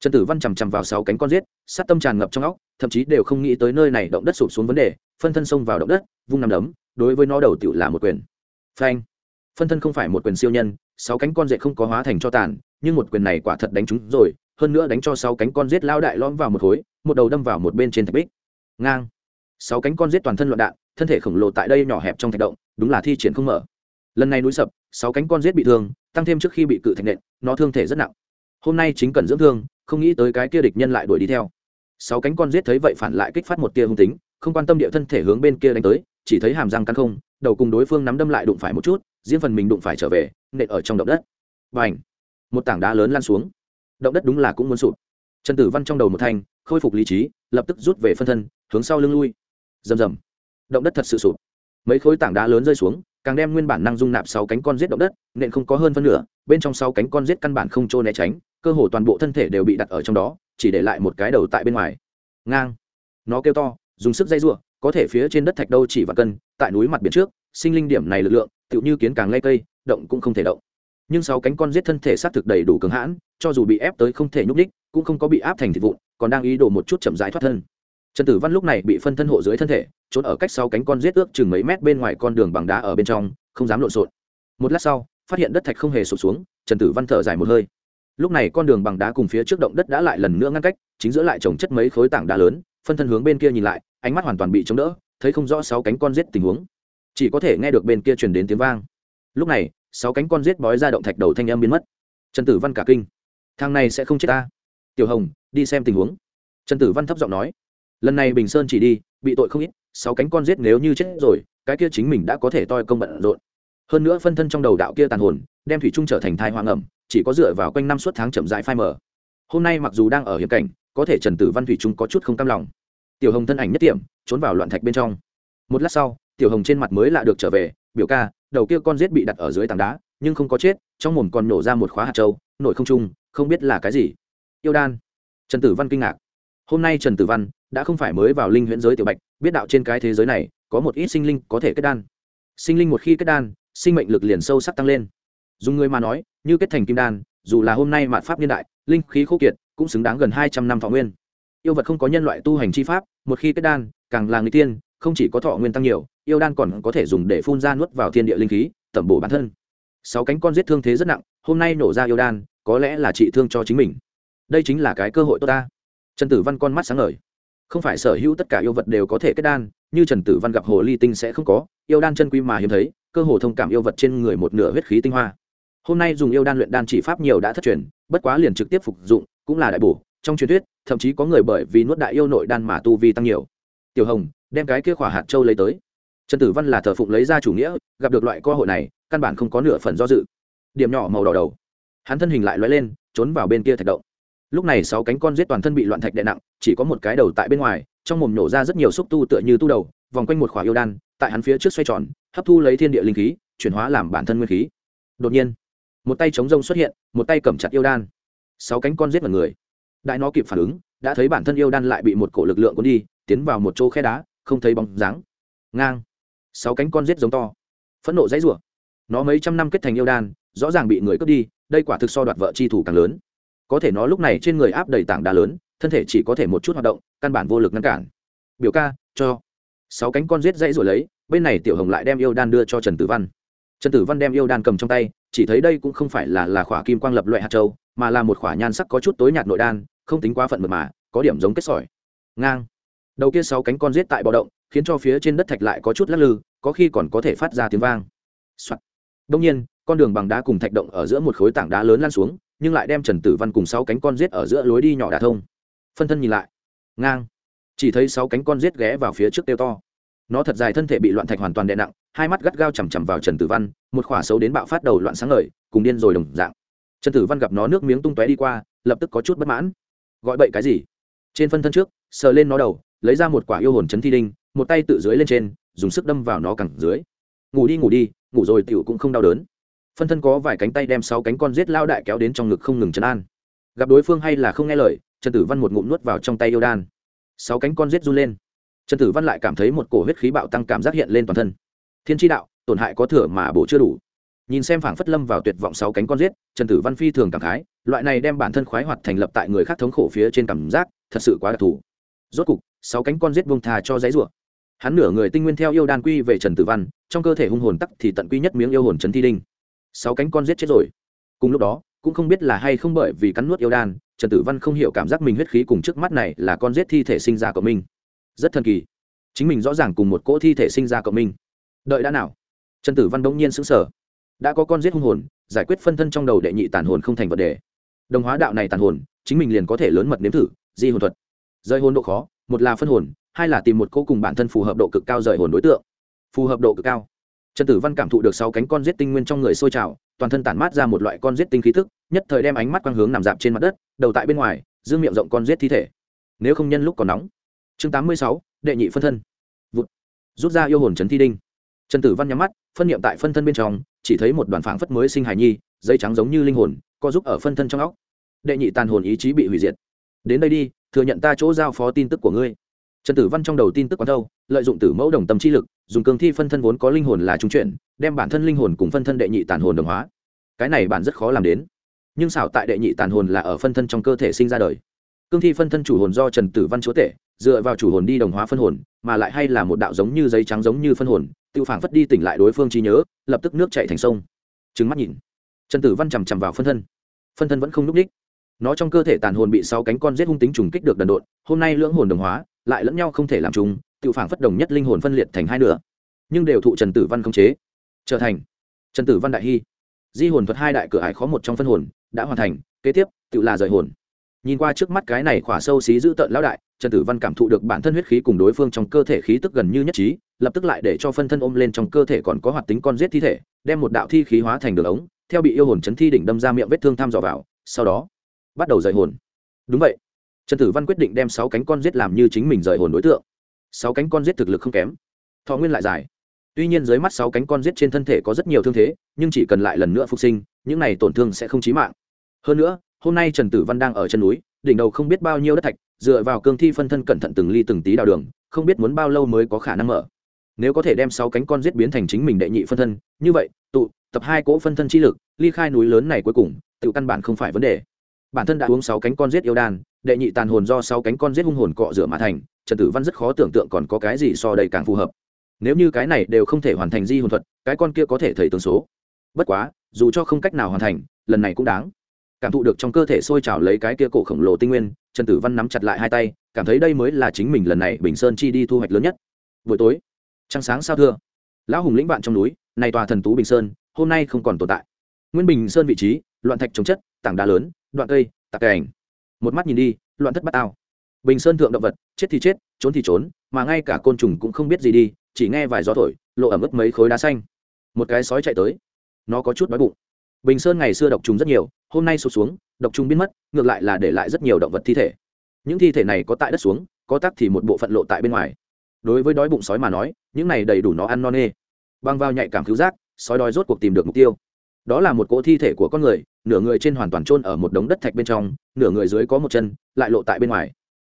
Speaker 1: Trần tử văn chằm chằm vào sáu cánh con giết, sát tâm tràn ngập trong óc, thậm chí đều không nghĩ tới nơi này động đất sụp xuống vấn đề, phân thân xông vào động đất, vung nằm đấm, đối với nó đầu tự là một quyền phanh. Phân thân không phải một quyền siêu nhân, sáu cánh con dệt không có hóa thành cho tàn, nhưng một quyền này quả thật đánh trúng rồi, hơn nữa đánh cho sáu cánh con giết lao đại lõm vào một khối, một đầu đâm vào một bên trên thạch bích. Ngang. Sáu cánh con giết toàn thân loạn đạn, thân thể khổng lồ tại đây nhỏ hẹp trong thạch động, đúng là thi triển không mở. Lần này núi sập, sáu cánh con giết bị thương, tăng thêm trước khi bị cự thạch nện, nó thương thể rất nặng. Hôm nay chính cần dưỡng thương, không nghĩ tới cái kia địch nhân lại đuổi đi theo. Sáu cánh con giết thấy vậy phản lại kích phát một tia hung tính, không quan tâm địa thân thể hướng bên kia đánh tới chỉ thấy hàm răng cắn không, đầu cùng đối phương nắm đâm lại đụng phải một chút, riêng phần mình đụng phải trở về, nện ở trong động đất. Và ảnh một tảng đá lớn lan xuống. Động đất đúng là cũng muốn sụp. Trần tử văn trong đầu một thanh, khôi phục lý trí, lập tức rút về phân thân, hướng sau lưng lui. Rầm rầm. Động đất thật sự sụp. Mấy khối tảng đá lớn rơi xuống, càng đem nguyên bản năng dung nạp sáu cánh con giết động đất, nện không có hơn phân nửa, bên trong sáu cánh con giết căn bản không trô né tránh, cơ hồ toàn bộ thân thể đều bị đặt ở trong đó, chỉ để lại một cái đầu tại bên ngoài. Ngang! Nó kêu to, dùng sức dây giụa có thể phía trên đất thạch đâu chỉ và cân, tại núi mặt biển trước, sinh linh điểm này lực lượng, tựu như kiến càng lay cây, động cũng không thể động. Nhưng sáu cánh con giết thân thể xác thực đầy đủ cứng hãn, cho dù bị ép tới không thể nhúc ních cũng không có bị áp thành thịt vụn, còn đang ý đồ một chút chậm rãi thoát thân. Trần tử văn lúc này bị phân thân hộ dưới thân thể, trốn ở cách sau cánh con giết ước chừng mấy mét bên ngoài con đường bằng đá ở bên trong, không dám lộn xộn. Một lát sau, phát hiện đất thạch không hề sụp xuống, trần tử văn thở dài một hơi. Lúc này con đường bằng đá cùng phía trước động đất đã lại lần nữa ngăn cách, chính giữa lại trồng chất mấy khối tảng đá lớn phân thân hướng bên kia nhìn lại, ánh mắt hoàn toàn bị chống đỡ, thấy không rõ sáu cánh con giết tình huống. Chỉ có thể nghe được bên kia truyền đến tiếng vang. Lúc này, sáu cánh con giết bói ra động thạch đầu thanh âm biến mất. Trần tử văn cả kinh. Thằng này sẽ không chết ta. Tiểu hồng, đi xem tình huống. Trần tử văn thấp giọng nói. Lần này bình sơn chỉ đi, bị tội không ít, sáu cánh con giết nếu như chết rồi, cái kia chính mình đã có thể toi công bận rộn. Hơn nữa phân thân trong đầu đạo kia tàn hồn, đem thủy trung trở thành thai hoang ẩm, chỉ có dựa vào quanh năm suốt tháng chậm rãi phai mờ. Hôm nay mặc dù đang ở hiểm cảnh có thể trần tử văn thủy trung có chút không cam lòng. Tiểu hồng thân ảnh nhất điểm trốn vào loạn thạch bên trong. Một lát sau, tiểu hồng trên mặt mới lạ được trở về, biểu ca, đầu kia con rết bị đặt ở dưới tảng đá, nhưng không có chết, trong mồm còn nổ ra một khóa hạt trâu nổi không trung, không biết là cái gì. Yêu đan. Trần tử văn kinh ngạc. Hôm nay trần tử văn đã không phải mới vào linh huyễn giới tiểu bạch, biết đạo trên cái thế giới này, có một ít sinh linh có thể kết đan. Sinh linh một khi kết đan, sinh mệnh lực liền sâu sắc tăng lên. Dùng người mà nói, như kết thành kim đan, dù là hôm nay mạn pháp niên đại, linh khí khô kiệt cũng xứng đáng gần hai trăm năm thọ nguyên. Yêu vật không có nhân loại tu hành chi pháp, một khi kết đan, càng là người tiên, không chỉ có thọ nguyên tăng nhiều, yêu đan còn có thể dùng để phun ra nuốt vào thiên địa linh khí, tẩm bổ bản thân. Sáu cánh con giết thương thế rất nặng, hôm nay nổ ra yêu đan, có lẽ là trị thương cho chính mình. Đây chính là cái cơ hội tốt ta. Trần tử văn con mắt sáng ngời. Không phải sở hữu tất cả yêu vật đều có thể kết đan, như trần tử văn gặp hồ ly tinh sẽ không có, yêu đan chân quý mà hiếm thấy, cơ hồ thông cảm yêu vật trên người một nửa huyết khí tinh hoa hôm nay dùng yêu đan luyện đan chỉ pháp nhiều đã thất truyền, bất quá liền trực tiếp phục dụng, cũng là đại bổ. Trong truyền thuyết, thậm chí có người bởi vì nuốt đại yêu nội đan mà tu vi tăng nhiều. Tiểu hồng, đem cái kia khỏa hạt châu lấy tới. Trần tử văn là thờ phụng lấy ra chủ nghĩa, gặp được loại cơ hội này, căn bản không có nửa phần do dự. Điểm nhỏ màu đỏ đầu. Hắn thân hình lại loay lên, trốn vào bên kia thạch động. Lúc này sáu cánh con giết toàn thân bị loạn thạch đè nặng, chỉ có một cái đầu tại bên ngoài, trong mồm nổ ra rất nhiều xúc tu tựa như tu đầu, vòng quanh một khỏa yêu đan, tại hắn phía trước xoay tròn, hấp thu lấy thiên địa linh khí, chuyển hóa làm bản thân nguyên khí. Đột nhiên một tay chống rông xuất hiện, một tay cầm chặt yêu đan. Sáu cánh con giết một người. Đại nó kịp phản ứng, đã thấy bản thân yêu đan lại bị một cổ lực lượng cuốn đi, tiến vào một chỗ khe đá, không thấy bóng dáng. Ngang. Sáu cánh con giết giống to. Phẫn nộ dãy rủa. Nó mấy trăm năm kết thành yêu đan, rõ ràng bị người cướp đi, đây quả thực so đoạt vợ chi thủ càng lớn. Có thể nó lúc này trên người áp đầy tảng đá lớn, thân thể chỉ có thể một chút hoạt động, căn bản vô lực ngăn cản. Biểu ca, cho. Sáu cánh con giết dãy rồi lấy, bên này tiểu hồng lại đem yêu đan đưa cho trần tử văn. Trần tử văn đem yêu đan cầm trong tay chỉ thấy đây cũng không phải là là khỏa kim quang lập loại hạt châu, mà là một khỏa nhan sắc có chút tối nhạt nội đan, không tính quá phận mật mà, có điểm giống kết sỏi. Ngang. Đầu kia sáu cánh con giết tại bạo động, khiến cho phía trên đất thạch lại có chút lắc lư, có khi còn có thể phát ra tiếng vang、Soạn. đông nhiên, con đường bằng đá cùng thạch động ở giữa một khối tảng đá lớn lan xuống, nhưng lại đem trần tử văn cùng sáu cánh con giết ở giữa lối đi nhỏ đà thông. Phân thân nhìn lại. Ngang. Chỉ thấy sáu cánh con giết ghé vào phía trước tiêu to. Nó thật dài thân thể bị loạn thạch hoàn toàn đè nặng hai mắt gắt gao chằm chằm vào trần tử văn, một khỏa xấu đến bạo phát đầu loạn sáng ngời, cùng điên rồi đồng dạng. Trần tử văn gặp nó nước miếng tung tóe đi qua, lập tức có chút bất mãn. Gọi bậy cái gì? Trên phân thân trước, sờ lên nó đầu, lấy ra một quả yêu hồn chấn thi đinh, một tay tự dưới lên trên, dùng sức đâm vào nó cẳng dưới. Ngủ đi ngủ đi, ngủ rồi tiểu cũng không đau đớn. Phân thân có vài cánh tay đem sáu cánh con giết lao đại kéo đến trong ngực không ngừng chấn an. Gặp đối phương hay là không nghe lời, trần tử văn một ngụm nuốt vào trong tay yêu đan. Sáu cánh con giết run lên. Trần tử văn lại cảm thấy một cổ huyết khí bạo tăng cảm giác hiện lên toàn thân thiên tri đạo, tổn hại có thừa mà bổ chưa đủ. Nhìn xem phảng phất lâm vào tuyệt vọng sáu cánh con giết, trần tử văn phi thường cảm khái, loại này đem bản thân khoái hoạt thành lập tại người khác thống khổ phía trên cảm giác, thật sự quá đặc thù. Rốt cục, sáu cánh con giết buông thà cho giấy rủa. Hắn nửa người tinh nguyên theo yêu đan quy về trần tử văn, trong cơ thể hung hồn tắc thì tận quy nhất miếng yêu hồn trấn thi đinh. Sáu cánh con giết chết rồi. Cùng lúc đó, cũng không biết là hay không bởi vì cắn nuốt yêu đan, trần tử văn không hiểu cảm giác mình huyết khí cùng trước mắt này là con giết thi thể sinh ra của mình. Rất thần kỳ. Chính mình rõ ràng cùng một cỗ thi thể sinh ra của mình đợi đã nào? Trần tử văn bỗng nhiên xứng sở đã có con giết hung hồn, giải quyết phân thân trong đầu đệ nhị tàn hồn không thành vấn đề. Đồng hóa đạo này tàn hồn, chính mình liền có thể lớn mật nếm thử, di hồn thuật. Rơi hồn độ khó, một là phân hồn, hai là tìm một cô cùng bản thân phù hợp độ cực cao rời hồn đối tượng. Phù hợp độ cực cao. Trần tử văn cảm thụ được sáu cánh con giết tinh nguyên trong người sôi trào, toàn thân tản mát ra một loại con giết tinh khí thức, nhất thời đem ánh mắt quang hướng nằm dạp trên mặt đất, đầu tại bên ngoài giữ miệng rộng con giết thi thể. Nếu không nhân lúc còn nóng. Chương tám mươi sáu, đệ nhị phân thân. Vụt. rút ra yêu hồn trấn thi đinh trần tử văn nhắm mắt, phân niệm tại phân thân bên trong, chỉ thấy một đoàn phảng phất mới sinh hài nhi, dây trắng giống như linh hồn, co giúp ở phân thân trong óc. Đệ nhị tàn hồn ý chí bị hủy diệt. Đến đây đi, thừa nhận ta chỗ giao phó tin tức của ngươi. Trần tử văn trong đầu tin tức quán thâu lợi dụng tử mẫu đồng tâm chi lực, dùng cường thi phân thân vốn có linh hồn là trung chuyển, đem bản thân linh hồn cùng phân thân đệ nhị tàn hồn đồng hóa. Cái này bản rất khó làm đến. Nhưng xảo tại đệ nhị tàn hồn là ở phân thân trong cơ thể sinh ra đời cương thi phân thân chủ hồn do trần tử văn chúa tể, dựa vào chủ hồn đi đồng hóa phân hồn, mà lại hay là một đạo giống như giấy trắng giống như phân hồn, tự phản phất đi tỉnh lại đối phương trí nhớ, lập tức nước chạy thành sông. Trứng mắt nhìn. Trần tử văn chằm chằm vào phân thân. Phân thân vẫn không nhúc ních nó trong cơ thể tàn hồn bị sáu cánh con rết hung tính trùng kích được đần độn, hôm nay lưỡng hồn đồng hóa, lại lẫn nhau không thể làm chung tự phản phất đồng nhất linh hồn phân liệt thành hai nửa. Nhưng đều thụ trần tử văn khống chế. Trở thành trần tử văn đại hy. Di hồn thuật hai đại cửa ải khó một trong phân hồn, đã hoàn thành, kế tiếp, tự là rời hồn nhìn qua trước mắt cái này khỏa sâu xí giữ tợn lão đại, trần tử văn cảm thụ được bản thân huyết khí cùng đối phương trong cơ thể khí tức gần như nhất trí, lập tức lại để cho phân thân ôm lên trong cơ thể còn có hoạt tính con giết thi thể, đem một đạo thi khí hóa thành đường ống, theo bị yêu hồn chấn thi đỉnh đâm ra miệng vết thương thăm dò vào, sau đó bắt đầu rời hồn. Đúng vậy. Trần tử văn quyết định đem sáu cánh con giết làm như chính mình rời hồn đối tượng. Sáu cánh con giết thực lực không kém. Thọ nguyên lại dài. Tuy nhiên dưới mắt sáu cánh con giết trên thân thể có rất nhiều thương thế, nhưng chỉ cần lại lần nữa phục sinh, những này tổn thương sẽ không chí mạng. Hơn nữa hôm nay trần tử văn đang ở chân núi, đỉnh đầu không biết bao nhiêu đất thạch, dựa vào cương thi phân thân cẩn thận từng ly từng tí đào đường, không biết muốn bao lâu mới có khả năng mở. Nếu có thể đem sáu cánh con giết biến thành chính mình đệ nhị phân thân, như vậy, tụ, tập hai cỗ phân thân chi lực, ly khai núi lớn này cuối cùng, tự căn bản không phải vấn đề. Bản thân đã uống sáu cánh con giết yêu đan đệ nhị tàn hồn do sáu cánh con giết hung hồn cọ rửa mà thành, trần tử văn rất khó tưởng tượng còn có cái gì so đầy càng phù hợp. Nếu như cái này đều không thể hoàn thành di hồn thuật, cái con kia có thể thầy tương số. Bất quá, dù cho không cách nào hoàn thành, lần này cũng đáng cảm thụ được trong cơ thể sôi trào lấy cái kia cổ khổng lồ tinh nguyên, trần tử văn nắm chặt lại hai tay, cảm thấy đây mới là chính mình lần này bình sơn chi đi thu hoạch lớn nhất. Buổi tối, trăng sáng sao thưa? Lão hùng lĩnh vạn trong núi, này tòa thần tú bình sơn, hôm nay không còn tồn tại. Nguyên bình sơn vị trí, loạn thạch chống chất, tảng đá lớn, đoạn cây, tạc cảnh một mắt nhìn đi, loạn thất bát ao bình sơn thượng động vật, chết thì chết, trốn thì trốn, mà ngay cả côn trùng cũng không biết gì đi, chỉ nghe vài gió thổi, lộ ẩm ướt mấy khối đá xanh. Một cái sói chạy tới. Nó có chút đói bụng bình sơn ngày xưa độc trùng rất nhiều, hôm nay sụt xuống, độc trùng biến mất, ngược lại là để lại rất nhiều động vật thi thể. Những thi thể này có tại đất xuống, có tắc thì một bộ phận lộ tại bên ngoài. Đối với đói bụng sói mà nói, những này đầy đủ nó ăn non nê. Băng vào nhạy cảm cứu giác, sói đói rốt cuộc tìm được mục tiêu. Đó là một cỗ thi thể của con người, nửa người trên hoàn toàn trôn ở một đống đất thạch bên trong, nửa người dưới có một chân, lại lộ tại bên ngoài.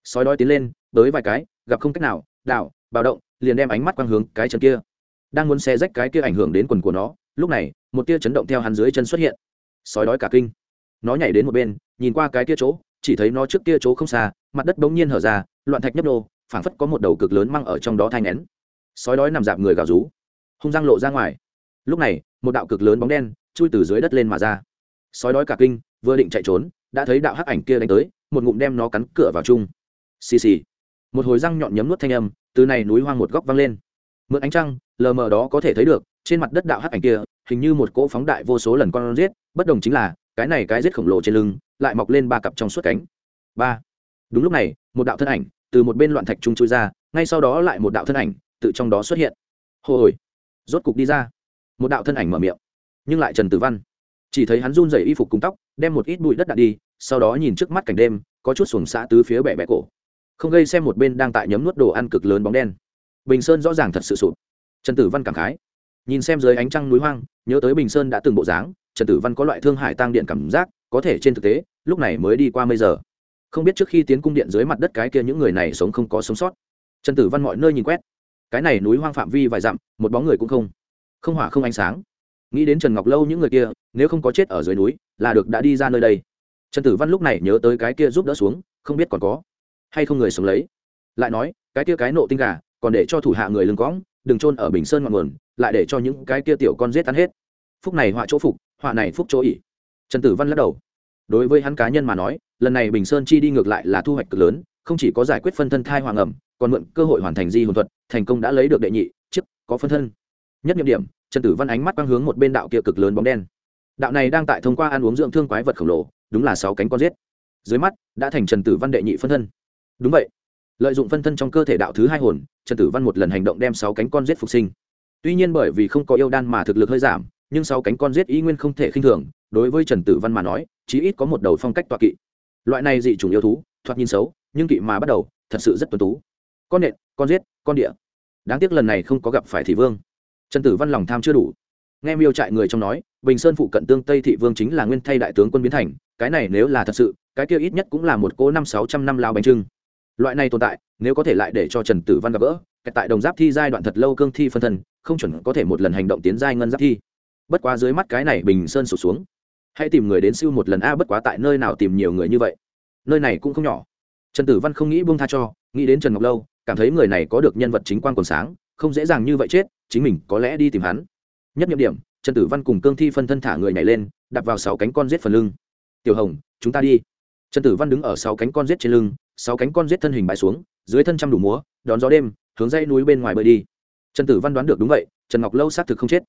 Speaker 1: Sói đói tiến lên, tới vài cái, gặp không cách nào, đảo bạo động, liền đem ánh mắt quang hướng cái chân kia đang muốn xe rách cái kia ảnh hưởng đến quần của nó, lúc này, một tia chấn động theo hắn dưới chân xuất hiện. Sói đói cả kinh. Nó nhảy đến một bên, nhìn qua cái kia chỗ, chỉ thấy nó trước kia chỗ không xa, mặt đất bỗng nhiên hở ra, loạn thạch nhấp nô, phảng phất có một đầu cực lớn măng ở trong đó thai nén sói đói nằm dạp người gào rú. Hung răng lộ ra ngoài. Lúc này, một đạo cực lớn bóng đen chui từ dưới đất lên mà ra. Sói đói cả kinh, vừa định chạy trốn, đã thấy đạo hắc ảnh kia đánh tới, một ngụm đem nó cắn cửa vào chung. Xì xì. Một hồi răng nhọn nhấm nuốt thanh âm, từ này núi hoang một góc văng lên. Mượn ánh trăng lờ mờ đó có thể thấy được, trên mặt đất đạo hắc ảnh kia, hình như một cỗ phóng đại vô số lần con giết, bất đồng chính là, cái này cái giết khổng lồ trên lưng, lại mọc lên ba cặp trong suốt cánh. Ba. Đúng lúc này, một đạo thân ảnh từ một bên loạn thạch trung chui ra, ngay sau đó lại một đạo thân ảnh tự trong đó xuất hiện. Hồi. Rốt cục đi ra. Một đạo thân ảnh mở miệng, nhưng lại trần tử văn. Chỉ thấy hắn run rẩy y phục cùng tóc, đem một ít bụi đất đạn đi, sau đó nhìn trước mắt cảnh đêm, có chút xuồng xã tứ phía bẻ bẻ cổ. Không gây xem một bên đang tại nhấm nuốt đồ ăn cực lớn bóng đen. Bình sơn rõ ràng thật sự sụp trần tử văn cảm khái. Nhìn xem dưới ánh trăng núi hoang, nhớ tới bình sơn đã từng bộ dáng, trần tử văn có loại thương hải tăng điện cảm giác, có thể trên thực tế, lúc này mới đi qua mấy giờ. Không biết trước khi tiến cung điện dưới mặt đất cái kia những người này sống không có sống sót. Trần tử văn mọi nơi nhìn quét. Cái này núi hoang phạm vi vài dặm, một bóng người cũng không. Không hỏa không ánh sáng. Nghĩ đến trần ngọc lâu những người kia, nếu không có chết ở dưới núi, là được đã đi ra nơi đây. Trần tử văn lúc này nhớ tới cái kia giúp đỡ xuống, không biết còn có hay không người sống lấy. Lại nói, cái kia cái nộ tinh gà, còn để cho thủ hạ người lưng cõng đừng trôn ở bình sơn ngọn nguồn, lại để cho những cái kia tiểu con giết tan hết. Phúc này họa chỗ phục, họa này phúc chỗ ỉ trần tử văn lắc đầu. Đối với hắn cá nhân mà nói, lần này bình sơn chi đi ngược lại là thu hoạch cực lớn, không chỉ có giải quyết phân thân thai hoàng ẩm, còn mượn cơ hội hoàn thành di hồn thuật, thành công đã lấy được đệ nhị, chức, có phân thân. Nhất nhiệm điểm, trần tử văn ánh mắt quang hướng một bên đạo kia cực lớn bóng đen. Đạo này đang tại thông qua ăn uống dưỡng thương quái vật khổng lồ, đúng là sáu cánh con giết. Dưới mắt, đã thành trần tử văn đệ nhị phân thân. Đúng vậy lợi dụng phân thân trong cơ thể đạo thứ hai hồn, trần tử văn một lần hành động đem sáu cánh con giết phục sinh. Tuy nhiên bởi vì không có yêu đan mà thực lực hơi giảm, nhưng sáu cánh con giết y nguyên không thể khinh thường, đối với trần tử văn mà nói, chí ít có một đầu phong cách toạ kỵ. Loại này dị chủng yêu thú, thoạt nhìn xấu, nhưng kỵ mà bắt đầu, thật sự rất tuân tú. Con nện, con giết, con địa. Đáng tiếc lần này không có gặp phải thị vương. Trần tử văn lòng tham chưa đủ. Nghe miêu trại người trong nói, bình sơn phụ cận tương tây thị vương chính là nguyên thay đại tướng quân biến thành, cái này nếu là thật sự, cái kia ít nhất cũng là một cỗ năm sáu trăm năm lao bánh trưng loại này tồn tại, nếu có thể lại để cho trần tử văn gặp gỡ tại đồng giáp thi giai đoạn thật lâu cương thi phân thân, không chuẩn có thể một lần hành động tiến giai ngân giáp thi. Bất quá dưới mắt cái này bình sơn sụt xuống. Hãy tìm người đến siêu một lần a, bất quá tại nơi nào tìm nhiều người như vậy? Nơi này cũng không nhỏ. Trần tử văn không nghĩ buông tha cho, nghĩ đến trần ngọc lâu, cảm thấy người này có được nhân vật chính quan còn sáng, không dễ dàng như vậy chết, chính mình có lẽ đi tìm hắn. Nhất nhiệm điểm, trần tử văn cùng cương thi phân thân thả người nhảy lên đặt vào sáu cánh con giết phần lưng. Tiểu hồng, chúng ta đi. Trần tử văn đứng ở sáu cánh con giết trên lưng sáu cánh con giết thân hình bãi xuống, dưới thân trăm đủ múa, đón gió đêm, hướng dây núi bên ngoài bơi đi. Trần tử văn đoán được đúng vậy, trần ngọc lâu xác thực không chết.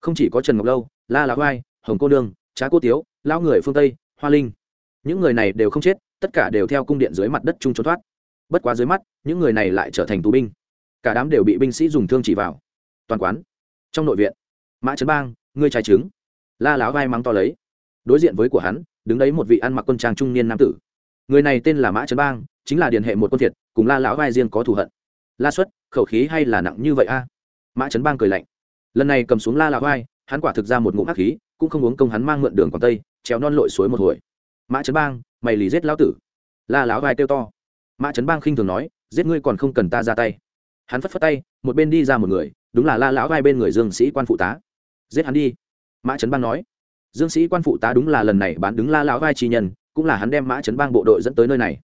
Speaker 1: Không chỉ có trần ngọc lâu, la lạc vai hồng cô đương trá cô tiếu, lão người phương tây, hoa linh, những người này đều không chết, tất cả đều theo cung điện dưới mặt đất chung trốn thoát. Bất quá dưới mắt, những người này lại trở thành tù binh. Cả đám đều bị binh sĩ dùng thương chỉ vào. Toàn quán, trong nội viện, mã trấn bang, ngươi trái trứng. La láo vai mắng to lấy. Đối diện với của hắn, đứng đấy một vị ăn mặc quân trang trung niên nam tử. Người này tên là mã trấn bang chính là điền hệ một quân thiệt cùng la lão vai riêng có thù hận. La xuất, khẩu khí hay là nặng như vậy a? Mã trấn bang cười lạnh. Lần này cầm xuống la lão vai, hắn quả thực ra một ngụm ác khí, cũng không uống công hắn mang mượn đường quảng tây, trèo non lội suối một hồi. Mã trấn bang, mày lì giết lão tử. La lão vai kêu to. Mã trấn bang khinh thường nói, giết ngươi còn không cần ta ra tay. Hắn phất phất tay, một bên đi ra một người, đúng là la lão vai bên người dương sĩ quan phụ tá. Giết hắn đi. Mã trấn bang nói. Dương sĩ quan phụ tá đúng là lần này bán đứng la lão vai chi nhân, cũng là hắn đem mã trấn bang bộ đội dẫn tới nơi này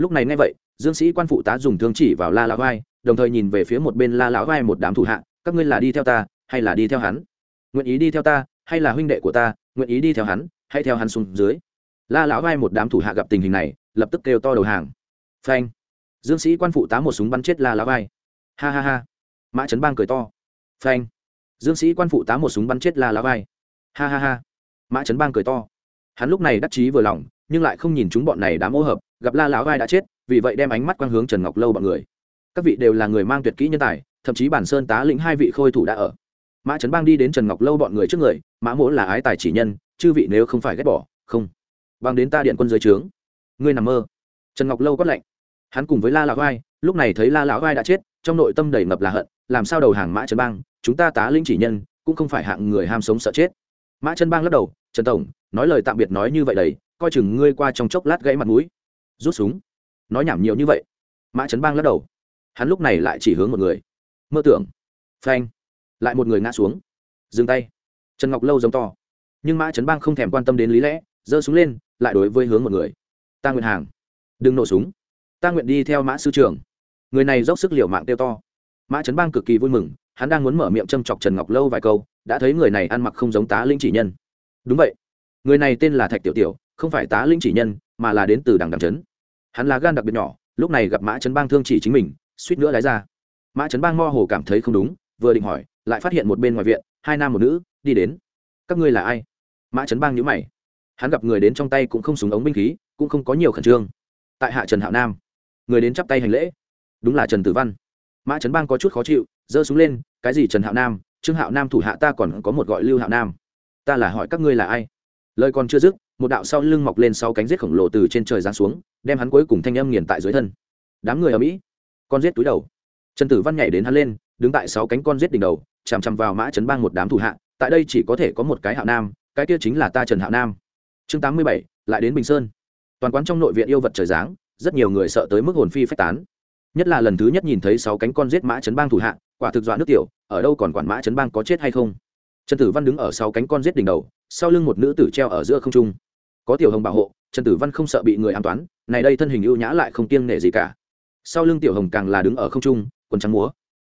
Speaker 1: lúc này nghe vậy, dương sĩ quan phụ tá dùng thương chỉ vào la lão vai, đồng thời nhìn về phía một bên la lão vai một đám thủ hạ, các ngươi là đi theo ta, hay là đi theo hắn? Nguyện ý đi theo ta, hay là huynh đệ của ta, nguyện ý đi theo hắn hay theo hắn xuống dưới. La lão vai một đám thủ hạ gặp tình hình này, lập tức kêu to đầu hàng. Phanh! Dương sĩ quan phụ tá một súng bắn chết la lão vai. Ha ha ha! Mã trấn bang cười to. Phanh! Dương sĩ quan phụ tá một súng bắn chết la lão vai. Ha ha ha! Mã trấn bang cười to. Hắn lúc này đắc chí vừa lòng, nhưng lại không nhìn chúng bọn này đã mỗ hợp gặp la lão vai đã chết vì vậy đem ánh mắt quang hướng trần ngọc lâu bọn người. Các vị đều là người mang tuyệt kỹ nhân tài thậm chí bản sơn tá lĩnh hai vị khôi thủ đã ở. Mã trấn bang đi đến trần ngọc lâu bọn người trước người mã mỗ là ái tài chỉ nhân chư vị nếu không phải ghét bỏ không. Bằng đến ta điện quân dưới trướng. Ngươi nằm mơ. Trần ngọc lâu quát lạnh. Hắn cùng với la lão vai lúc này thấy la lão vai đã chết trong nội tâm đầy ngập là hận làm sao đầu hàng mã trấn bang chúng ta tá lĩnh chỉ nhân cũng không phải hạng người ham sống sợ chết. Mã trấn bang lắc đầu trần tổng nói lời tạm biệt nói như vậy đấy, coi chừng ngươi qua trong chốc lát gãy mặt mũi rút súng. Nói nhảm nhiều như vậy. Mã trấn bang lắc đầu. Hắn lúc này lại chỉ hướng một người. Mơ tưởng. Phanh. Lại một người ngã xuống. Dừng tay. Trần ngọc lâu giống to. Nhưng mã trấn bang không thèm quan tâm đến lý lẽ, giơ súng lên, lại đối với hướng một người. Ta nguyện hàng. Đừng nổ súng. Ta nguyện đi theo mã sư trưởng. Người này dốc sức liều mạng tiêu to. Mã trấn bang cực kỳ vui mừng, hắn đang muốn mở miệng châm chọc trần ngọc lâu vài câu, đã thấy người này ăn mặc không giống tá linh chỉ nhân. Đúng vậy. Người này tên là thạch tiểu tiểu, không phải tá linh chỉ nhân, mà là đến từ đằng đằng trấn hắn là gan đặc biệt nhỏ, lúc này gặp mã trấn bang thương chỉ chính mình, suýt nữa lái ra. Mã trấn bang mo hồ cảm thấy không đúng, vừa định hỏi, lại phát hiện một bên ngoài viện, hai nam một nữ, đi đến. Các ngươi là ai? Mã trấn bang nhữ mày. Hắn gặp người đến trong tay cũng không súng ống binh khí, cũng không có nhiều khẩn trương. Tại hạ trần hạo nam, người đến chắp tay hành lễ. Đúng là trần tử văn. Mã trấn bang có chút khó chịu, giơ súng lên, cái gì trần hạo nam? Trương hạo nam thủ hạ ta còn có một gọi lưu hạo nam. Ta là hỏi các ngươi là ai? Lời còn chưa dứt một đạo sau lưng mọc lên sau cánh rết khổng lồ từ trên trời giáng xuống, đem hắn cuối cùng thanh âm nghiền tại dưới thân. Đám người ở mỹ, con rết túi đầu. Trần tử văn nhảy đến hắn lên, đứng tại sáu cánh con rết đỉnh đầu, chằm chằm vào mã trấn bang một đám thủ hạ, tại đây chỉ có thể có một cái hạo nam, cái kia chính là ta trần hạo nam. Chương tám mươi bảy, lại đến bình sơn. Toàn quán trong nội viện yêu vật trời giáng, rất nhiều người sợ tới mức hồn phi phách tán. Nhất là lần thứ nhất nhìn thấy sáu cánh con giết mã chấn bang thủ hạ, quả thực dọa nước tiểu, ở đâu còn quản mã chấn bang có chết hay không? Trần tử văn đứng ở sáu cánh con giết đỉnh đầu, sau lưng một nữ tử treo ở giữa không trung có tiểu hồng bảo hộ, trần tử văn không sợ bị người an toán, này đây thân hình ưu nhã lại không kiêng nể gì cả. Sau lưng tiểu hồng càng là đứng ở không trung, quần trắng múa.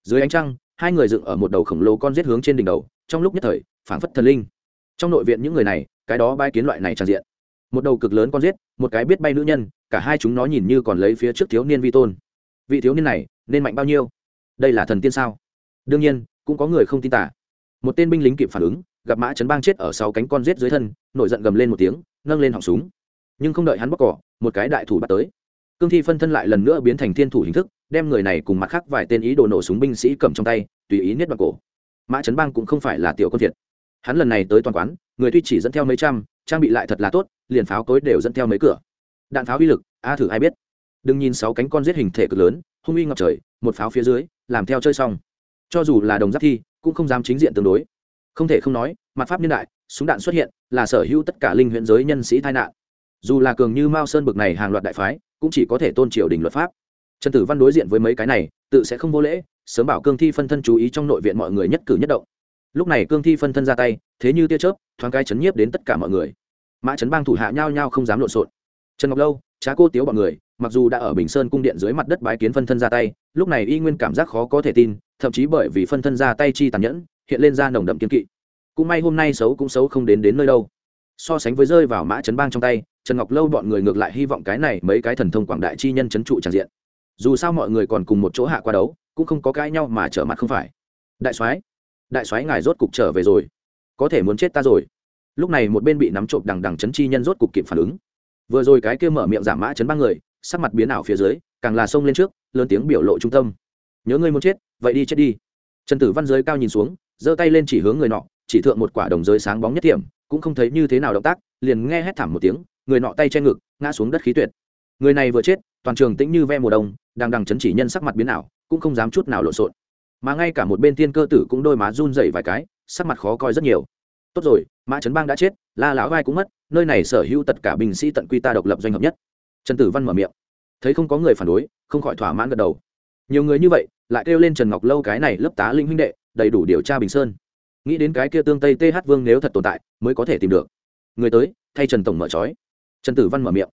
Speaker 1: Dưới ánh trăng, hai người dựng ở một đầu khổng lồ con giết hướng trên đỉnh đầu, trong lúc nhất thời, phảng phất thần linh. Trong nội viện những người này, cái đó bay kiến loại này tràn diện. Một đầu cực lớn con giết, một cái biết bay nữ nhân, cả hai chúng nó nhìn như còn lấy phía trước thiếu niên vi tôn. Vị thiếu niên này, nên mạnh bao nhiêu? Đây là thần tiên sao? Đương nhiên, cũng có người không tin tả. Một tên binh lính kịp phản ứng, gặp mã chấn bang chết ở sau cánh con rết dưới thân, nổi giận gầm lên một tiếng nâng lên họng súng. Nhưng không đợi hắn bóc cỏ, một cái đại thủ bắt tới. Cương thi phân thân lại lần nữa biến thành thiên thủ hình thức, đem người này cùng mặt khác vài tên ý đồ nổ súng binh sĩ cầm trong tay, tùy ý niết bằng cổ. Mã trấn bang cũng không phải là tiểu quân thiệt. Hắn lần này tới toàn quán, người tuy chỉ dẫn theo mấy trăm, trang bị lại thật là tốt, liền pháo cối đều dẫn theo mấy cửa. Đạn pháo uy lực, a thử ai biết. Đừng nhìn sáu cánh con giết hình thể cực lớn, hung uy ngập trời, một pháo phía dưới, làm theo chơi xong. Cho dù là đồng giáp thi, cũng không dám chính diện tương đối. Không thể không nói, mặt pháp niên đại súng đạn xuất hiện, là sở hữu tất cả linh huyện giới nhân sĩ tai nạn. Dù là cường như mao sơn bực này hàng loạt đại phái, cũng chỉ có thể tôn triều đình luật pháp. Trần tử văn đối diện với mấy cái này, tự sẽ không vô lễ, sớm bảo cương thi phân thân chú ý trong nội viện mọi người nhất cử nhất động. Lúc này cương thi phân thân ra tay, thế như tia chớp, thoáng cái chấn nhiếp đến tất cả mọi người. Mã trấn bang thủ hạ nhau nhau không dám lộn xộn. Trần ngọc lâu, trá cô tiếu bọn người, mặc dù đã ở bình sơn cung điện dưới mặt đất bái kiến phân thân ra tay, lúc này y nguyên cảm giác khó có thể tin, thậm chí bởi vì phân thân ra tay chi tàn nhẫn, hiện lên ra nồng đậm kiên kỵ cũng may hôm nay xấu cũng xấu không đến đến nơi đâu. So sánh với rơi vào mã chấn bang trong tay, trần ngọc lâu bọn người ngược lại hy vọng cái này mấy cái thần thông quảng đại chi nhân trấn trụ tràn diện. Dù sao mọi người còn cùng một chỗ hạ qua đấu, cũng không có cãi nhau mà trở mặt không phải. Đại soái đại soái ngài rốt cục trở về rồi. Có thể muốn chết ta rồi. Lúc này một bên bị nắm trộm đằng đằng chấn chi nhân rốt cục kịp phản ứng. Vừa rồi cái kia mở miệng giảm mã chấn ba người, sắc mặt biến ảo phía dưới, càng là xông lên trước, lớn tiếng biểu lộ trung tâm. Nhớ ngươi muốn chết, vậy đi chết đi. Trần tử văn giới cao nhìn xuống, giơ tay lên chỉ hướng người nọ chỉ thượng một quả đồng giới sáng bóng nhất điểm cũng không thấy như thế nào động tác, liền nghe hét thảm một tiếng, người nọ tay che ngực, ngã xuống đất khí tuyệt. Người này vừa chết, toàn trường tĩnh như ve mùa đông, đang đằng chấn chỉ nhân sắc mặt biến ảo, cũng không dám chút nào lộn xộn. Mà ngay cả một bên tiên cơ tử cũng đôi má run dậy vài cái, sắc mặt khó coi rất nhiều. Tốt rồi, mã trấn bang đã chết, la lão vai cũng mất, nơi này sở hữu tất cả binh sĩ tận quy ta độc lập doanh hợp nhất. Trần tử văn mở miệng. Thấy không có người phản đối, không khỏi thỏa mãn gật đầu. Nhiều người như vậy, lại kêu lên trần ngọc lâu cái này lớp tá linh huynh đệ, đầy đủ điều tra bình sơn nghĩ đến cái kia tương tây th vương nếu thật tồn tại, mới có thể tìm được. Người tới, thay trần tổng mở trói. Trần tử văn mở miệng.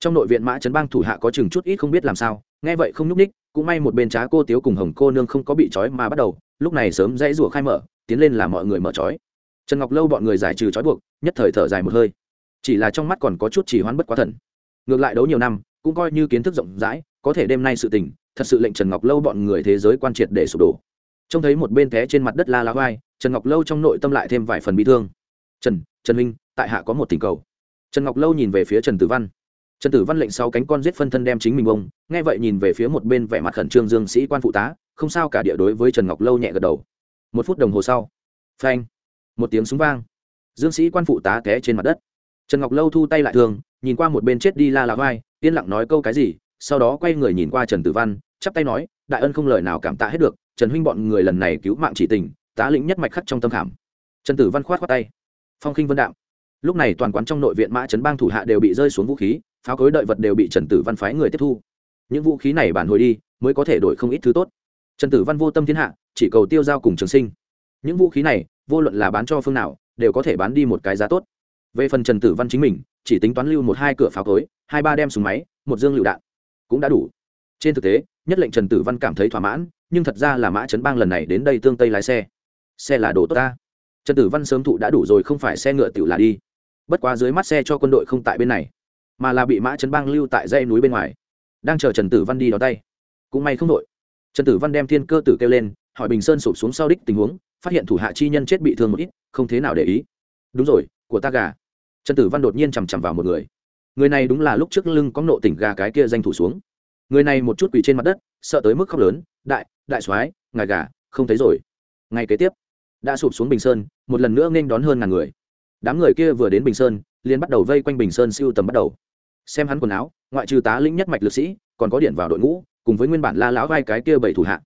Speaker 1: Trong nội viện mã trấn bang thủ hạ có chừng chút ít không biết làm sao, nghe vậy không nhúc ních cũng may một bên trá cô tiếu cùng hồng cô nương không có bị trói mà bắt đầu, lúc này sớm dãy rủa khai mở, tiến lên là mọi người mở trói. Trần ngọc lâu bọn người giải trừ trói buộc, nhất thời thở dài một hơi. Chỉ là trong mắt còn có chút chỉ hoán bất quá thần. Ngược lại đấu nhiều năm, cũng coi như kiến thức rộng rãi, có thể đêm nay sự tình, thật sự lệnh trần ngọc lâu bọn người thế giới quan triệt để sụp đổ. Trông thấy một bên té trên mặt đất la la vai trần ngọc lâu trong nội tâm lại thêm vài phần bị thương. Trần trần minh tại hạ có một tình cầu. Trần ngọc lâu nhìn về phía trần tử văn. Trần tử văn lệnh sau cánh con giết phân thân đem chính mình bông, nghe vậy nhìn về phía một bên vẻ mặt khẩn trương dương sĩ quan phụ tá, không sao cả địa đối với trần ngọc lâu nhẹ gật đầu. Một phút đồng hồ sau, phanh, một tiếng súng vang. Dương sĩ quan phụ tá té trên mặt đất. Trần ngọc lâu thu tay lại thường, nhìn qua một bên chết đi la la vai, yên lặng nói câu cái gì, sau đó quay người nhìn qua trần tử văn, chắp tay nói, đại ân không lời nào cảm tạ hết được, trần huynh bọn người lần này cứu mạng chỉ tình tá lĩnh nhất mạch khắc trong tâm khảm. Trần tử văn khoát khoát tay. Phong khinh vân đạo lúc này toàn quán trong nội viện mã trấn bang thủ hạ đều bị rơi xuống vũ khí, pháo cối đợi vật đều bị trần tử văn phái người tiếp thu. Những vũ khí này bản hồi đi, mới có thể đổi không ít thứ tốt. Trần tử văn vô tâm thiên hạ, chỉ cầu tiêu giao cùng trường sinh. Những vũ khí này, vô luận là bán cho phương nào, đều có thể bán đi một cái giá tốt. Về phần trần tử văn chính mình, chỉ tính toán lưu một hai cửa pháo cối, hai ba đem súng máy, một dương lựu đạn. Cũng đã đủ. Trên thực tế, nhất lệnh trần tử văn cảm thấy thỏa mãn, nhưng thật ra là mã trấn bang lần này đến đây tương tây lái xe xe là đồ tốt ta. Trần tử văn sớm thụ đã đủ rồi, không phải xe ngựa tự là đi. Bất quá dưới mắt xe cho quân đội không tại bên này, mà là bị mã trấn bang lưu tại dây núi bên ngoài. Đang chờ trần tử văn đi đón tay. Cũng may không đội. Trần tử văn đem thiên cơ tử kêu lên, hỏi bình sơn sụp xuống sau đích tình huống, phát hiện thủ hạ chi nhân chết bị thương một ít, không thế nào để ý. Đúng rồi, của ta gà. Trần tử văn đột nhiên chằm chằm vào một người. Người này đúng là lúc trước lưng có nộ tỉnh gà cái kia danh thủ xuống. Người này một chút quỳ trên mặt đất, sợ tới mức khóc lớn, đại đại soái, ngài gà, không thấy rồi. Ngày kế tiếp đã sụp xuống bình sơn, một lần nữa nên đón hơn ngàn người. Đám người kia vừa đến bình sơn, liền bắt đầu vây quanh bình sơn siêu tầm bắt đầu. Xem hắn quần áo, ngoại trừ tá lĩnh nhất mạch lực sĩ, còn có điện vào đội ngũ, cùng với nguyên bản la lão vai cái kia bảy thủ hạ.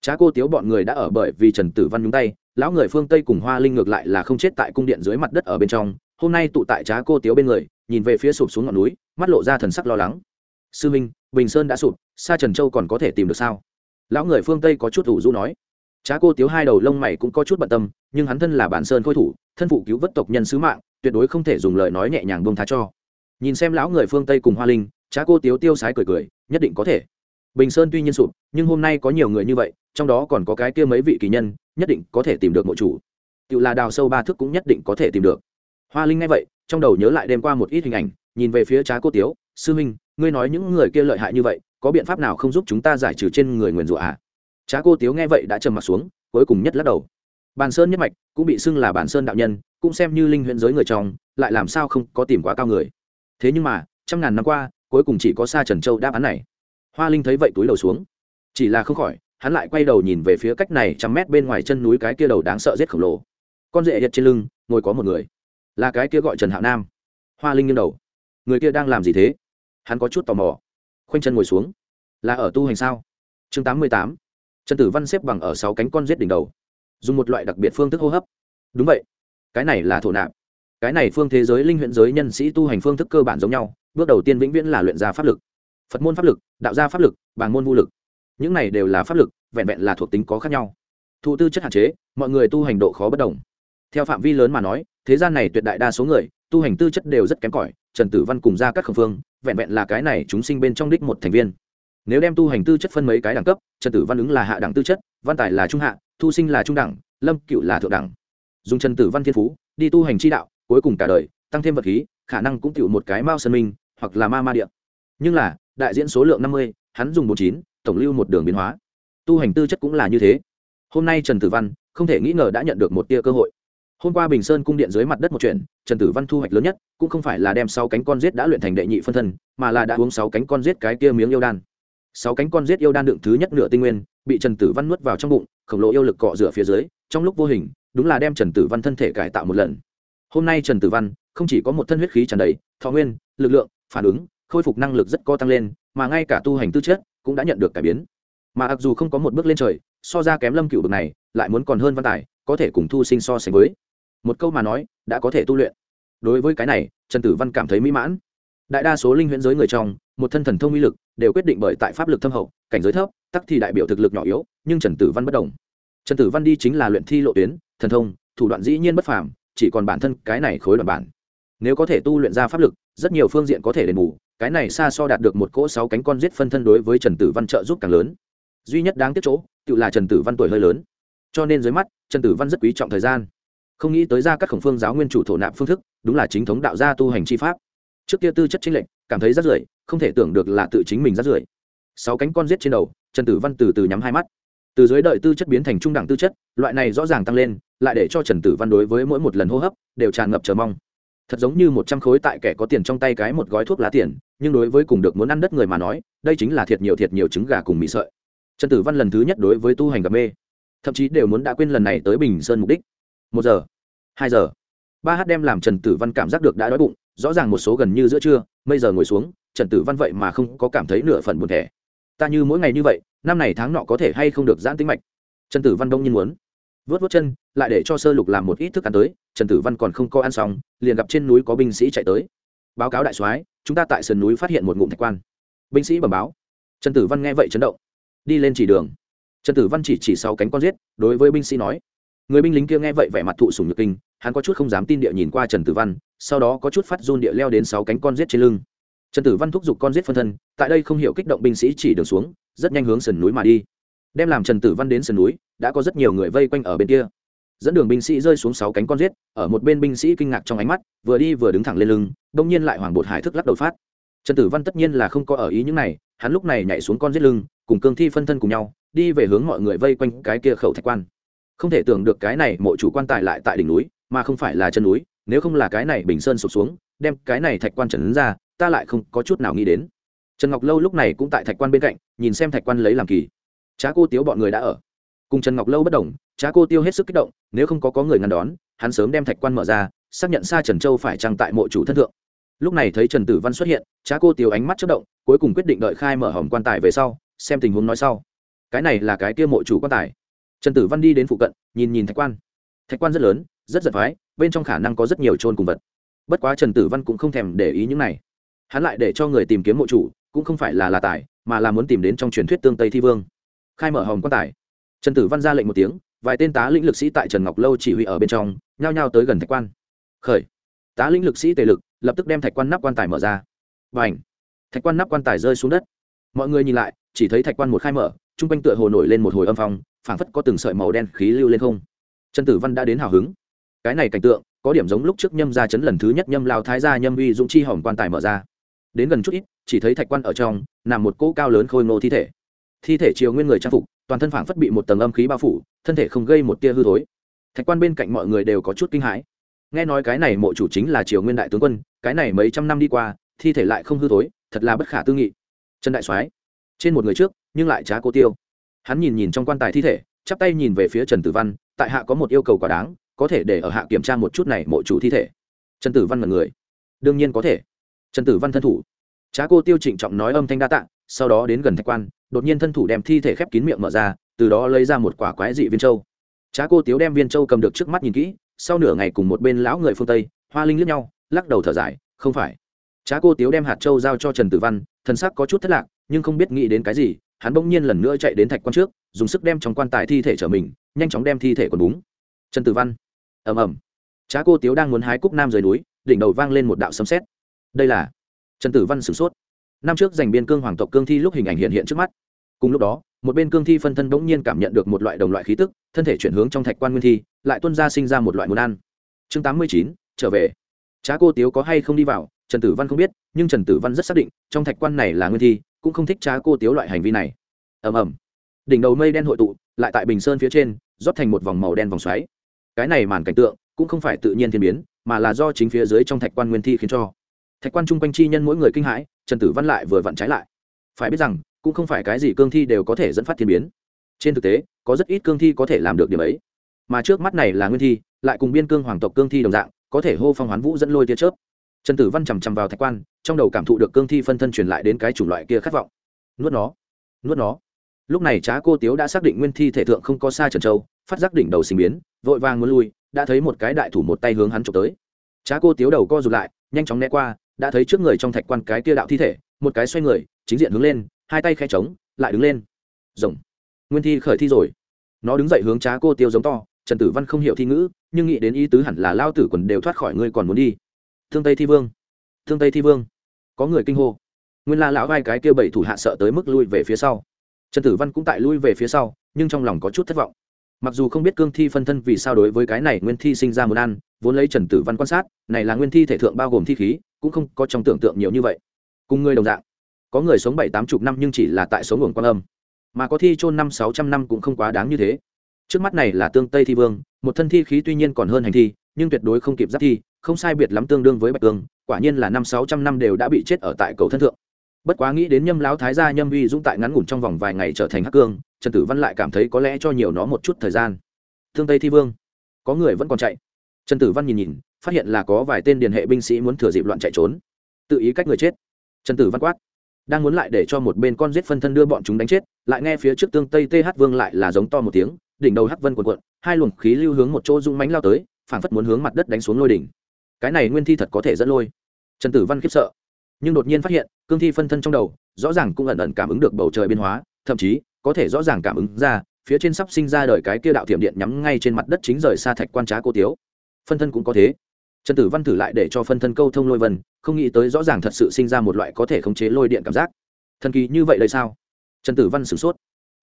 Speaker 1: Trá cô tiếu bọn người đã ở bởi vì trần tử văn nhúng tay, lão người phương tây cùng hoa linh ngược lại là không chết tại cung điện dưới mặt đất ở bên trong. Hôm nay tụ tại trá cô tiếu bên người, nhìn về phía sụp xuống ngọn núi, mắt lộ ra thần sắc lo lắng. Sư minh, bình sơn đã sụp xa trần châu còn có thể tìm được sao? Lão người phương tây có chút ủ rũ nói trá cô tiếu hai đầu lông mày cũng có chút bận tâm, nhưng hắn thân là bản sơn khôi thủ, thân phụ cứu vất tộc nhân sứ mạng, tuyệt đối không thể dùng lời nói nhẹ nhàng bông tha cho. Nhìn xem lão người phương tây cùng hoa linh, trá cô tiếu tiêu sái cười cười, nhất định có thể. Bình sơn tuy nhiên sụp, nhưng hôm nay có nhiều người như vậy, trong đó còn có cái kia mấy vị kỳ nhân, nhất định có thể tìm được mộ chủ. Tự là đào sâu ba thước cũng nhất định có thể tìm được. Hoa linh nghe vậy, trong đầu nhớ lại đêm qua một ít hình ảnh, nhìn về phía trá cô tiếu, sư huynh ngươi nói những người kia lợi hại như vậy, có biện pháp nào không giúp chúng ta giải trừ trên người nguyền rủa à? Trá cô tiếu nghe vậy đã trầm mặt xuống, cuối cùng nhất lắc đầu. Bàn sơn nhất mạch cũng bị xưng là bản sơn đạo nhân, cũng xem như linh huyện giới người trong, lại làm sao không có tìm quá cao người. Thế nhưng mà, trăm ngàn năm qua, cuối cùng chỉ có xa trần châu đáp án này. Hoa linh thấy vậy túi đầu xuống. Chỉ là không khỏi, hắn lại quay đầu nhìn về phía cách này trăm mét bên ngoài chân núi cái kia đầu đáng sợ giết khổng lồ. Con rệ nhật trên lưng, ngồi có một người. Là cái kia gọi trần hạo nam. Hoa linh nghiêng đầu. Người kia đang làm gì thế? Hắn có chút tò mò. Khoanh chân ngồi xuống. Là ở tu hành sao? Chương tám mươi tám trần tử văn xếp bằng ở sáu cánh con rết đỉnh đầu, dùng một loại đặc biệt phương thức hô hấp. Đúng vậy, cái này là thổ nạp. Cái này phương thế giới linh huyện giới nhân sĩ tu hành phương thức cơ bản giống nhau, bước đầu tiên vĩnh viễn là luyện ra pháp lực. Phật môn pháp lực, đạo gia pháp lực, bàng môn vũ lực. Những này đều là pháp lực, vẹn vẹn là thuộc tính có khác nhau. Thụ tư chất hạn chế, mọi người tu hành độ khó bất đồng. Theo phạm vi lớn mà nói, thế gian này tuyệt đại đa số người, tu hành tư chất đều rất kém cỏi, trần tử văn cùng ra các khẩu phương, vẹn vẹn là cái này chúng sinh bên trong đích một thành viên nếu đem tu hành tư chất phân mấy cái đẳng cấp, trần tử văn ứng là hạ đẳng tư chất, văn tài là trung hạ, thu sinh là trung đẳng, lâm cựu là thượng đẳng. Dùng trần tử văn thiên phú, đi tu hành chi đạo, cuối cùng cả đời, tăng thêm vật khí, khả năng cũng cựu một cái mao sơn minh, hoặc là ma ma địa. Nhưng là, đại diễn số lượng năm mươi, hắn dùng bốn chín, tổng lưu một đường biến hóa. Tu hành tư chất cũng là như thế. Hôm nay trần tử văn, không thể nghĩ ngờ đã nhận được một tia cơ hội. Hôm qua bình sơn cung điện dưới mặt đất một chuyện, trần tử văn thu hoạch lớn nhất, cũng không phải là đem sáu cánh con giết đã luyện thành đệ nhị phân thân, mà là đã uống sáu cánh con giết cái kia miếng yêu đan sáu cánh con giết yêu đan đựng thứ nhất nửa tinh nguyên, bị trần tử văn nuốt vào trong bụng, khổng lồ yêu lực cọ rửa phía dưới, trong lúc vô hình, đúng là đem trần tử văn thân thể cải tạo một lần. Hôm nay trần tử văn, không chỉ có một thân huyết khí tràn đầy, thọ nguyên, lực lượng, phản ứng, khôi phục năng lực rất co tăng lên, mà ngay cả tu hành tư chất cũng đã nhận được cải biến. Mà mặc dù không có một bước lên trời, so ra kém lâm cựu bực này, lại muốn còn hơn văn tài, có thể cùng thu sinh so sánh với. Một câu mà nói, đã có thể tu luyện. Đối với cái này, trần tử văn cảm thấy mỹ mãn đại đa số linh huyễn giới người trong, một thân thần thông uy lực, đều quyết định bởi tại pháp lực thâm hậu, cảnh giới thấp, tắc thì đại biểu thực lực nhỏ yếu, nhưng trần tử văn bất đồng. Trần tử văn đi chính là luyện thi lộ tuyến, thần thông, thủ đoạn dĩ nhiên bất phàm, chỉ còn bản thân cái này khối đoạn bản. Nếu có thể tu luyện ra pháp lực, rất nhiều phương diện có thể đền bù, cái này xa so đạt được một cỗ sáu cánh con giết phân thân đối với trần tử văn trợ giúp càng lớn. Duy nhất đáng tiếc chỗ, tự là trần tử văn tuổi hơi lớn. Cho nên dưới mắt, trần tử văn rất quý trọng thời gian. Không nghĩ tới ra các khổng phương giáo nguyên chủ thổ nạp phương thức, đúng là chính thống đạo gia tu hành chi pháp trước kia tư chất chính lệnh cảm thấy rất rưởi, không thể tưởng được là tự chính mình rất rưởi. Sáu cánh con giết trên đầu, trần tử văn từ từ nhắm hai mắt. Từ dưới đợi tư chất biến thành trung đẳng tư chất, loại này rõ ràng tăng lên, lại để cho trần tử văn đối với mỗi một lần hô hấp, đều tràn ngập chờ mong. Thật giống như một trăm khối tại kẻ có tiền trong tay cái một gói thuốc lá tiền, nhưng đối với cùng được muốn ăn đất người mà nói, đây chính là thiệt nhiều thiệt nhiều trứng gà cùng mì sợi. Trần tử văn lần thứ nhất đối với tu hành gặp mê. Thậm chí đều muốn đã quên lần này tới bình sơn mục đích. Một giờ, hai giờ. Ba h đem làm trần tử văn cảm giác được đã đói bụng rõ ràng một số gần như giữa trưa, bây giờ ngồi xuống, trần tử văn vậy mà không có cảm thấy nửa phần buồn thẻ ta như mỗi ngày như vậy, năm này tháng nọ có thể hay không được giãn tính mạch? Trần tử văn đông nhiên muốn. Vớt vớt chân, lại để cho sơ lục làm một ít thức ăn tới, trần tử văn còn không có ăn xong, liền gặp trên núi có binh sĩ chạy tới. Báo cáo đại soái, chúng ta tại sườn núi phát hiện một ngụm thạch quan. Binh sĩ bẩm báo. Trần tử văn nghe vậy chấn động. Đi lên chỉ đường. Trần tử văn chỉ chỉ sau cánh con giết, đối với binh sĩ nói. Người binh lính kia nghe vậy vẻ mặt thụ sùng nhược kinh, hắn có chút không dám tin địa nhìn qua trần tử văn sau đó có chút phát run địa leo đến sáu cánh con rết trên lưng. Trần tử văn thúc giục con rết phân thân tại đây không hiểu kích động binh sĩ chỉ đường xuống rất nhanh hướng sườn núi mà đi. Đem làm trần tử văn đến sườn núi đã có rất nhiều người vây quanh ở bên kia. Dẫn đường binh sĩ rơi xuống sáu cánh con rết, ở một bên binh sĩ kinh ngạc trong ánh mắt vừa đi vừa đứng thẳng lên lưng đông nhiên lại hoàng bột hải thức lắc đầu phát. Trần tử văn tất nhiên là không có ở ý những này hắn lúc này nhảy xuống con rết lưng cùng cương thi phân thân cùng nhau đi về hướng mọi người vây quanh cái kia khẩu thạch quan. Không thể tưởng được cái này mộ chủ quan tài lại tại đỉnh núi mà không phải là chân núi nếu không là cái này bình sơn sụp xuống, đem cái này thạch quan trần ra, ta lại không có chút nào nghĩ đến. Trần ngọc lâu lúc này cũng tại thạch quan bên cạnh, nhìn xem thạch quan lấy làm kỳ. Trá cô tiếu bọn người đã ở. Cùng trần ngọc lâu bất đồng, trá cô tiêu hết sức kích động, nếu không có có người ngăn đón, hắn sớm đem thạch quan mở ra, xác nhận xa trần châu phải trăng tại mộ chủ thân thượng. Lúc này thấy trần tử văn xuất hiện, trá cô tiêu ánh mắt chất động, cuối cùng quyết định đợi khai mở hòm quan tài về sau, xem tình huống nói sau. Cái này là cái kia mộ chủ quan tài. Trần tử văn đi đến phụ cận, nhìn nhìn thạch quan. Thạch quan rất lớn, rất giật phái bên trong khả năng có rất nhiều trôn cùng vật. Bất quá trần tử văn cũng không thèm để ý những này. Hắn lại để cho người tìm kiếm mộ chủ, cũng không phải là là tài, mà là muốn tìm đến trong truyền thuyết tương tây thi vương. Khai mở hòm quan tài. Trần tử văn ra lệnh một tiếng, vài tên tá lĩnh lực sĩ tại trần ngọc lâu chỉ huy ở bên trong, nhao nhao tới gần thạch quan. Khởi. Tá lĩnh lực sĩ tề lực, lập tức đem thạch quan nắp quan tài mở ra. Và h thạch quan nắp quan tài rơi xuống đất. Mọi người nhìn lại, chỉ thấy thạch quan một khai mở, chung quanh tựa hồ nổi lên một hồi âm phong, phảng phất có từng sợi màu đen khí lưu lên không. Trần tử văn đã đến hào hứng cái này cảnh tượng, có điểm giống lúc trước nhâm gia chấn lần thứ nhất nhâm lao thái gia nhâm uy dũng chi hỏng quan tài mở ra. Đến gần chút ít, chỉ thấy thạch quan ở trong, nằm một cỗ cao lớn khôi ngô thi thể. Thi thể chiều nguyên người trang phục, toàn thân phảng phất bị một tầng âm khí bao phủ, thân thể không gây một tia hư thối. Thạch quan bên cạnh mọi người đều có chút kinh hãi. Nghe nói cái này mộ chủ chính là triều nguyên đại tướng quân, cái này mấy trăm năm đi qua, thi thể lại không hư thối, thật là bất khả tư nghị. Trần đại soái, trên một người trước, nhưng lại trá cô tiêu. Hắn nhìn nhìn trong quan tài thi thể, chắp tay nhìn về phía trần tử văn, tại hạ có một yêu cầu quá đáng có thể để ở hạ kiểm tra một chút này mộ chủ thi thể. Trần tử văn là người. Đương nhiên có thể. Trần tử văn thân thủ. Trá cô tiêu trịnh trọng nói âm thanh đa tạng sau đó đến gần thạch quan, đột nhiên thân thủ đem thi thể khép kín miệng mở ra, từ đó lấy ra một quả quái dị viên châu. Trá cô tiếu đem viên châu cầm được trước mắt nhìn kỹ, sau nửa ngày cùng một bên lão người phương tây, hoa linh liếc nhau, lắc đầu thở dài, không phải. Trá cô tiếu đem hạt châu giao cho trần tử văn thân sắc có chút thất lạc, nhưng không biết nghĩ đến cái gì, hắn bỗng nhiên lần nữa chạy đến thạch quan trước, dùng sức đem trong quan tài thi thể trở mình, nhanh chóng đem thi thể còn búng. Trần tử văn ầm ầm. Trá cô tiếu đang muốn hái cúc nam rời núi, đỉnh đầu vang lên một đạo sấm sét. Đây là trần tử văn sửng sốt. Năm trước giành biên cương hoàng tộc cương thi lúc hình ảnh hiện hiện trước mắt. Cùng lúc đó, một bên cương thi phân thân bỗng nhiên cảm nhận được một loại đồng loại khí tức, thân thể chuyển hướng trong thạch quan nguyên thi, lại tuân ra sinh ra một loại muốn ăn. Chương tám mươi chín, trở về. Trá cô tiếu có hay không đi vào, trần tử văn không biết, nhưng trần tử văn rất xác định, trong thạch quan này là nguyên thi, cũng không thích trá cô tiếu loại hành vi này. Ầm ầm. Đỉnh đầu mây đen hội tụ, lại tại bình sơn phía trên, rót thành một vòng màu đen vòng xoáy cái này màn cảnh tượng cũng không phải tự nhiên thiên biến, mà là do chính phía dưới trong thạch quan nguyên thi khiến cho. Thạch quan chung quanh chi nhân mỗi người kinh hãi, trần tử văn lại vừa vặn trái lại. Phải biết rằng, cũng không phải cái gì cương thi đều có thể dẫn phát thiên biến. Trên thực tế, có rất ít cương thi có thể làm được điểm ấy. Mà trước mắt này là nguyên thi, lại cùng biên cương hoàng tộc cương thi đồng dạng, có thể hô phong hoán vũ dẫn lôi tia chớp. Trần tử văn chằm chằm vào thạch quan, trong đầu cảm thụ được cương thi phân thân truyền lại đến cái chủng loại kia khát vọng. Nuốt nó nuốt nó. Lúc này trá cô tiếu đã xác định nguyên thi thể thượng không có xa trần châu phát giác đỉnh đầu sinh biến, vội vàng muốn lui, đã thấy một cái đại thủ một tay hướng hắn trộm tới. Trá cô tiếu đầu co rụt lại, nhanh chóng né qua, đã thấy trước người trong thạch quan cái kia đạo thi thể, một cái xoay người, chính diện hướng lên, hai tay khe trống lại đứng lên. Rồng. Nguyên thi khởi thi rồi. Nó đứng dậy hướng trá cô tiêu giống to, trần tử văn không hiểu thi ngữ, nhưng nghĩ đến ý tứ hẳn là lao tử quần đều thoát khỏi ngươi còn muốn đi. Thương tây thi vương. Thương tây thi vương. Có người kinh hô. Nguyên la lão vai cái kia bảy thủ hạ sợ tới mức lui về phía sau. Trần tử văn cũng tại lui về phía sau, nhưng trong lòng có chút thất vọng mặc dù không biết cương thi phân thân vì sao đối với cái này nguyên thi sinh ra muốn ăn, vốn lấy trần tử văn quan sát, này là nguyên thi thể thượng bao gồm thi khí, cũng không có trong tưởng tượng nhiều như vậy. Cùng người đồng dạng, có người sống bảy tám chục năm nhưng chỉ là tại số nguồn quan âm, mà có thi chôn năm sáu trăm năm cũng không quá đáng như thế. Trước mắt này là tương tây thi vương, một thân thi khí tuy nhiên còn hơn hành thi, nhưng tuyệt đối không kịp giáp thi, không sai biệt lắm tương đương với bạch cương, quả nhiên là năm sáu trăm năm đều đã bị chết ở tại cầu thân thượng bất quá nghĩ đến nhâm lão thái gia nhâm uy dũng tại ngắn ngủn trong vòng vài ngày trở thành hắc cương, trần tử văn lại cảm thấy có lẽ cho nhiều nó một chút thời gian. Thương tây thi vương, có người vẫn còn chạy. Trần tử văn nhìn nhìn, phát hiện là có vài tên điền hệ binh sĩ muốn thừa dịp loạn chạy trốn. Tự ý cách người chết. Trần tử văn quát, đang muốn lại để cho một bên con giết phân thân đưa bọn chúng đánh chết, lại nghe phía trước tương tây th vương lại là giống to một tiếng, đỉnh đầu hắc vân quần quận hai luồng khí lưu hướng một chỗ rung mánh lao tới, phảng phất muốn hướng mặt đất đánh xuống lôi đỉnh. Cái này nguyên thi thật có thể dẫn lôi. Trần tử văn khiếp sợ nhưng đột nhiên phát hiện, cương thi phân thân trong đầu, rõ ràng cũng ẩn ẩn cảm ứng được bầu trời biên hóa, thậm chí, có thể rõ ràng cảm ứng ra, phía trên sắp sinh ra đời cái kia đạo thiểm điện nhắm ngay trên mặt đất chính rời xa thạch quan trá cô tiếu. Phân thân cũng có thế. Trần tử văn thử lại để cho phân thân câu thông lôi vân, không nghĩ tới rõ ràng thật sự sinh ra một loại có thể khống chế lôi điện cảm giác. Thần kỳ như vậy đây sao? Trần tử văn sửng sốt.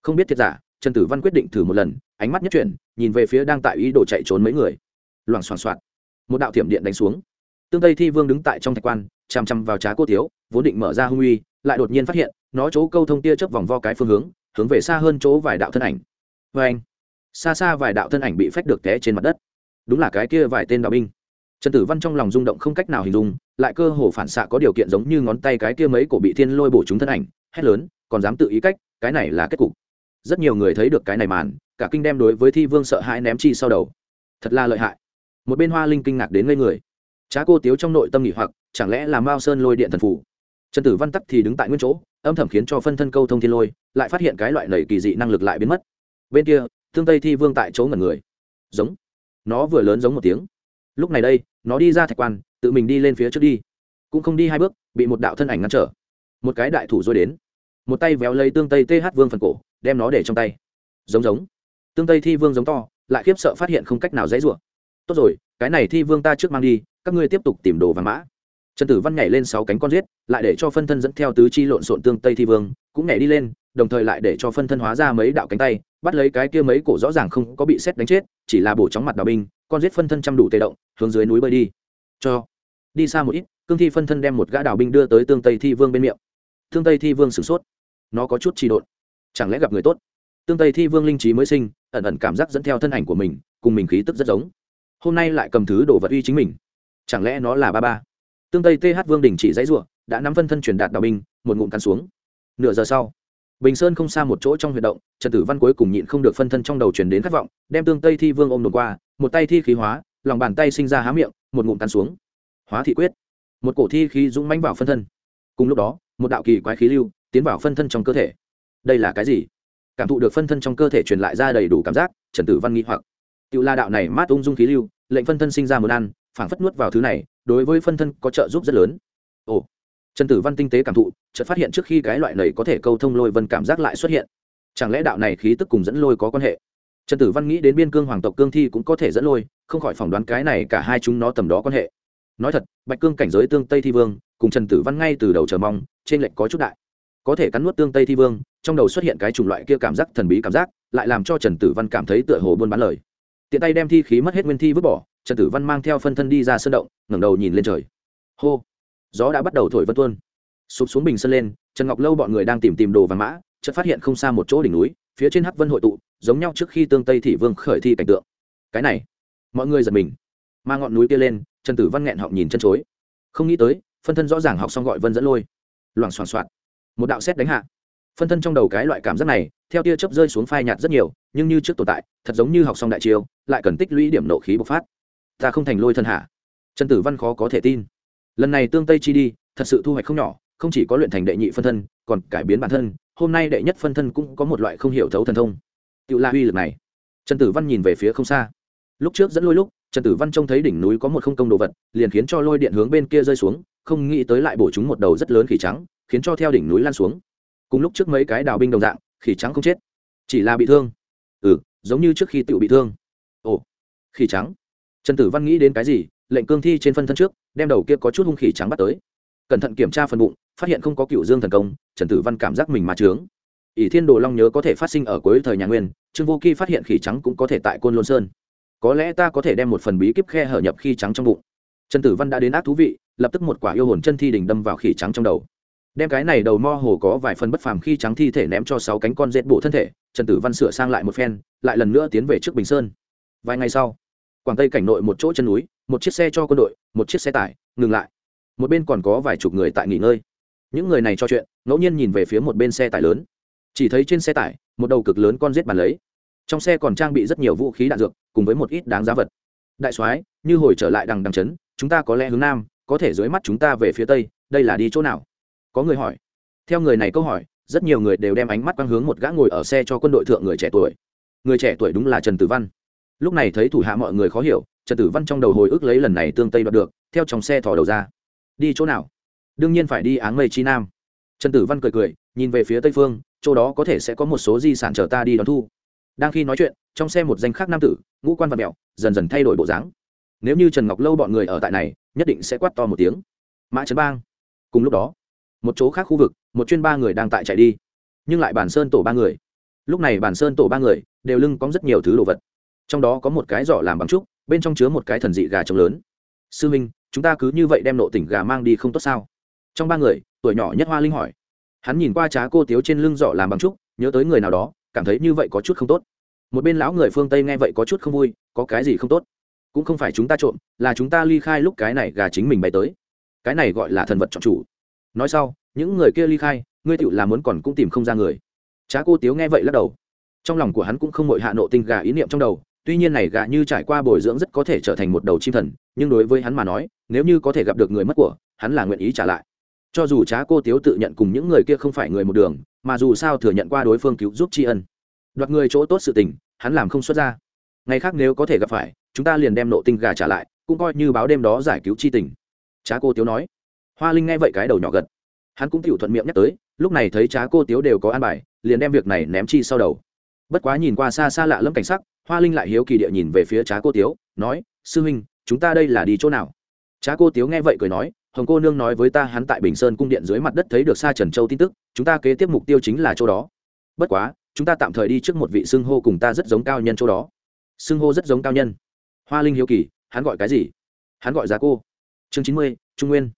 Speaker 1: Không biết thiệt giả, trần tử văn quyết định thử một lần, ánh mắt nhất chuyển, nhìn về phía đang tại ý đồ chạy trốn mấy người. Loảng xoảng xoạt một đạo thiểm điện đánh xuống. Tương tây thi vương đứng tại trong thạch quan chằm chằm vào trá cô tiếu, vốn định mở ra hung uy, lại đột nhiên phát hiện, nó chỗ câu thông tia chớp vòng vo cái phương hướng hướng về xa hơn chỗ vài đạo thân ảnh. Vê anh, xa xa vài đạo thân ảnh bị phách được té trên mặt đất. Đúng là cái kia vài tên đạo binh. Trần tử văn trong lòng rung động không cách nào hình dung, lại cơ hồ phản xạ có điều kiện giống như ngón tay cái kia mấy cổ bị thiên lôi bổ chúng thân ảnh, hét lớn, còn dám tự ý cách, cái này là kết cục. Rất nhiều người thấy được cái này màn, cả kinh đem đối với thi vương sợ hãi ném chi sau đầu. Thật là lợi hại. Một bên hoa linh kinh ngạc đến ngây người trá cô tiếu trong nội tâm nghỉ hoặc, chẳng lẽ là mao sơn lôi điện thần phủ trần tử văn tắc thì đứng tại nguyên chỗ, âm thầm khiến cho phân thân câu thông thiên lôi, lại phát hiện cái loại lầy kỳ dị năng lực lại biến mất. Bên kia, thương tây thi vương tại chỗ ngẩn người. Giống. Nó vừa lớn giống một tiếng. Lúc này đây, nó đi ra thạch quan, tự mình đi lên phía trước đi. Cũng không đi hai bước, bị một đạo thân ảnh ngăn trở. Một cái đại thủ rồi đến. Một tay véo lấy tương tây th vương phần cổ, đem nó để trong tay. Giống giống. Tương tây thi vương giống to, lại khiếp sợ phát hiện không cách nào dãy rủa. Tốt rồi, cái này thi vương ta trước mang đi các ngươi tiếp tục tìm đồ và mã. Trần tử văn nhảy lên sáu cánh con giết, lại để cho phân thân dẫn theo tứ chi lộn xộn tương tây thi vương, cũng nhảy đi lên, đồng thời lại để cho phân thân hóa ra mấy đạo cánh tay, bắt lấy cái kia mấy cổ rõ ràng không có bị xét đánh chết, chỉ là bổ chóng mặt đào binh, con giết phân thân chăm đủ tê động, hướng dưới núi bơi đi. Cho, đi xa một ít, cương thi phân thân đem một gã đào binh đưa tới tương tây thi vương bên miệng. Tương tây thi vương sửng sốt. Nó có chút trì độn. Chẳng lẽ gặp người tốt? Tương tây thi vương linh trí mới sinh, ẩn ẩn cảm giác dẫn theo thân ảnh của mình, cùng mình khí tức rất giống. Hôm nay lại cầm thứ đồ vật uy chính mình chẳng lẽ nó là ba ba? Tương tây th vương đình chỉ dãy ruộng đã nắm phân thân truyền đạt đào binh, một ngụm cắn xuống. Nửa giờ sau, bình sơn không xa một chỗ trong huyệt động, trần tử văn cuối cùng nhịn không được phân thân trong đầu truyền đến khát vọng, đem tương tây thi vương ôm đồn qua, một tay thi khí hóa, lòng bàn tay sinh ra há miệng, một ngụm cắn xuống. Hóa thị quyết. Một cổ thi khí dũng mánh vào phân thân. Cùng lúc đó, một đạo kỳ quái khí lưu tiến vào phân thân trong cơ thể. Đây là cái gì? Cảm thụ được phân thân trong cơ thể truyền lại ra đầy đủ cảm giác, trần tử văn nghĩ hoặc. Tự la đạo này mát ung dung khí lưu, lệnh phân thân sinh ra muốn ăn phảng phất nuốt vào thứ này, đối với phân thân có trợ giúp rất lớn. Ồ, trần tử văn tinh tế cảm thụ, chợt phát hiện trước khi cái loại này có thể câu thông lôi vân cảm giác lại xuất hiện. Chẳng lẽ đạo này khí tức cùng dẫn lôi có quan hệ? Trần tử văn nghĩ đến biên cương hoàng tộc cương thi cũng có thể dẫn lôi, không khỏi phỏng đoán cái này cả hai chúng nó tầm đó quan hệ. Nói thật, bạch cương cảnh giới tương tây thi vương, cùng trần tử văn ngay từ đầu chờ mong, trên lệnh có chút đại. Có thể cắn nuốt tương tây thi vương, trong đầu xuất hiện cái chủng loại kia cảm giác thần bí cảm giác, lại làm cho trần tử văn cảm thấy tựa hồ buôn bán lời. Tiện tay đem thi khí mất hết nguyên thi vứt bỏ trần tử văn mang theo phân thân đi ra sân động, ngẩng đầu nhìn lên trời. Hô! Gió đã bắt đầu thổi vân tuôn. Sụp xuống bình sân lên, trần ngọc lâu bọn người đang tìm tìm đồ vàng mã, chợt phát hiện không xa một chỗ đỉnh núi, phía trên hắc vân hội tụ, giống nhau trước khi tương tây thị vương khởi thi cảnh tượng. Cái này, mọi người giật mình. Mà ngọn núi kia lên, trần tử văn nghẹn họng nhìn chân chối. Không nghĩ tới, phân thân rõ ràng học xong gọi vân dẫn lôi. Loảng xoảng xoạt một đạo xét đánh hạ. Phân thân trong đầu cái loại cảm giác này, theo tia chớp rơi xuống phai nhạt rất nhiều, nhưng như trước tồn tại, thật giống như học xong đại chiêu, lại cần tích lũy điểm nộ khí bộc phát ta không thành lôi thân hạ. Trần tử văn khó có thể tin. Lần này tương tây chi đi, thật sự thu hoạch không nhỏ, không chỉ có luyện thành đệ nhị phân thân, còn cải biến bản thân, hôm nay đệ nhất phân thân cũng có một loại không hiểu thấu thần thông. Tự la uy lực này. Trần tử văn nhìn về phía không xa. Lúc trước dẫn lôi lúc, trần tử văn trông thấy đỉnh núi có một không công đồ vật, liền khiến cho lôi điện hướng bên kia rơi xuống, không nghĩ tới lại bổ chúng một đầu rất lớn khỉ trắng, khiến cho theo đỉnh núi lan xuống. Cùng lúc trước mấy cái đào binh đồng dạng, khỉ trắng không chết. Chỉ là bị thương. Ừ giống như trước khi tự bị thương. Ồ, khỉ trắng trần tử văn nghĩ đến cái gì, lệnh cương thi trên phân thân trước, đem đầu kia có chút hung khỉ trắng bắt tới. Cẩn thận kiểm tra phần bụng, phát hiện không có cựu dương thần công, trần tử văn cảm giác mình mà trướng. Ỷ thiên đồ long nhớ có thể phát sinh ở cuối thời nhà nguyên, trương vô kỳ phát hiện khỉ trắng cũng có thể tại côn lôn sơn. Có lẽ ta có thể đem một phần bí kíp khe hở nhập khi trắng trong bụng. Trần tử văn đã đến ác thú vị, lập tức một quả yêu hồn chân thi đình đâm vào khỉ trắng trong đầu. Đem cái này đầu mo hồ có vài phần bất phàm khi trắng thi thể ném cho sáu cánh con dệt bộ thân thể, trần tử văn sửa sang lại một phen, lại lần nữa tiến về trước bình sơn. Vài ngày sau quảng tây cảnh nội một chỗ chân núi, một chiếc xe cho quân đội, một chiếc xe tải, ngừng lại. Một bên còn có vài chục người tại nghỉ ngơi. Những người này cho chuyện, ngẫu nhiên nhìn về phía một bên xe tải lớn. Chỉ thấy trên xe tải, một đầu cực lớn con rết bàn lấy. Trong xe còn trang bị rất nhiều vũ khí đạn dược, cùng với một ít đáng giá vật. Đại soái, như hồi trở lại đằng đằng trấn, chúng ta có lẽ hướng nam, có thể dưới mắt chúng ta về phía tây, đây là đi chỗ nào? Có người hỏi. Theo người này câu hỏi, rất nhiều người đều đem ánh mắt quang hướng một gã ngồi ở xe cho quân đội thượng người trẻ tuổi. Người trẻ tuổi đúng là trần tử văn lúc này thấy thủ hạ mọi người khó hiểu, trần tử văn trong đầu hồi ức lấy lần này tương tây đoạt được, theo trong xe thò đầu ra. Đi chỗ nào? Đương nhiên phải đi áng mây chi nam. Trần tử văn cười cười, nhìn về phía tây phương, chỗ đó có thể sẽ có một số di sản chờ ta đi đón thu. Đang khi nói chuyện, trong xe một danh khác nam tử, ngũ quan và mẹo, dần dần thay đổi bộ dáng. Nếu như trần ngọc lâu bọn người ở tại này, nhất định sẽ quát to một tiếng. Mã trấn bang. Cùng lúc đó, một chỗ khác khu vực, một chuyên ba người đang tại chạy đi. Nhưng lại bản sơn tổ ba người. Lúc này bản sơn tổ ba người đều lưng có rất nhiều thứ đồ vật trong đó có một cái giỏ làm bằng trúc, bên trong chứa một cái thần dị gà trống lớn. Sư minh, chúng ta cứ như vậy đem nộ tỉnh gà mang đi không tốt sao? Trong ba người, tuổi nhỏ nhất hoa linh hỏi. Hắn nhìn qua trá cô tiếu trên lưng giỏ làm bằng trúc, nhớ tới người nào đó, cảm thấy như vậy có chút không tốt. Một bên lão người phương tây nghe vậy có chút không vui, có cái gì không tốt? Cũng không phải chúng ta trộm, là chúng ta ly khai lúc cái này gà chính mình bay tới. Cái này gọi là thần vật chọn chủ. Nói sau, những người kia ly khai, ngươi tựu là muốn còn cũng tìm không ra người. Trá cô tiếu nghe vậy lắc đầu. Trong lòng của hắn cũng không mội hạ nộ tinh gà ý niệm trong đầu tuy nhiên này gà như trải qua bồi dưỡng rất có thể trở thành một đầu chim thần, nhưng đối với hắn mà nói, nếu như có thể gặp được người mất của, hắn là nguyện ý trả lại. Cho dù trá cô tiếu tự nhận cùng những người kia không phải người một đường, mà dù sao thừa nhận qua đối phương cứu giúp tri ân. Đoạt người chỗ tốt sự tình, hắn làm không xuất ra. Ngày khác nếu có thể gặp phải, chúng ta liền đem nộ tinh gà trả lại, cũng coi như báo đêm đó giải cứu chi tình. Trá cô tiếu nói. Hoa linh nghe vậy cái đầu nhỏ gật. Hắn cũng tiểu thuận miệng nhắc tới, lúc này thấy trá cô tiếu đều có an bài, liền đem việc này ném chi sau đầu. Bất quá nhìn qua xa xa lạ lẫm cảnh sắc hoa linh lại hiếu kỳ địa nhìn về phía trá cô tiếu, nói, sư huynh, chúng ta đây là đi chỗ nào? Trá cô tiếu nghe vậy cười nói, hồng cô nương nói với ta hắn tại bình sơn cung điện dưới mặt đất thấy được xa trần châu tin tức, chúng ta kế tiếp mục tiêu chính là chỗ đó. Bất quá, chúng ta tạm thời đi trước một vị xưng hô cùng ta rất giống cao nhân chỗ đó. Xưng hô rất giống cao nhân? Hoa linh hiếu kỳ, hắn gọi cái gì? Hắn gọi giá cô. Chương chín mươi, trung nguyên.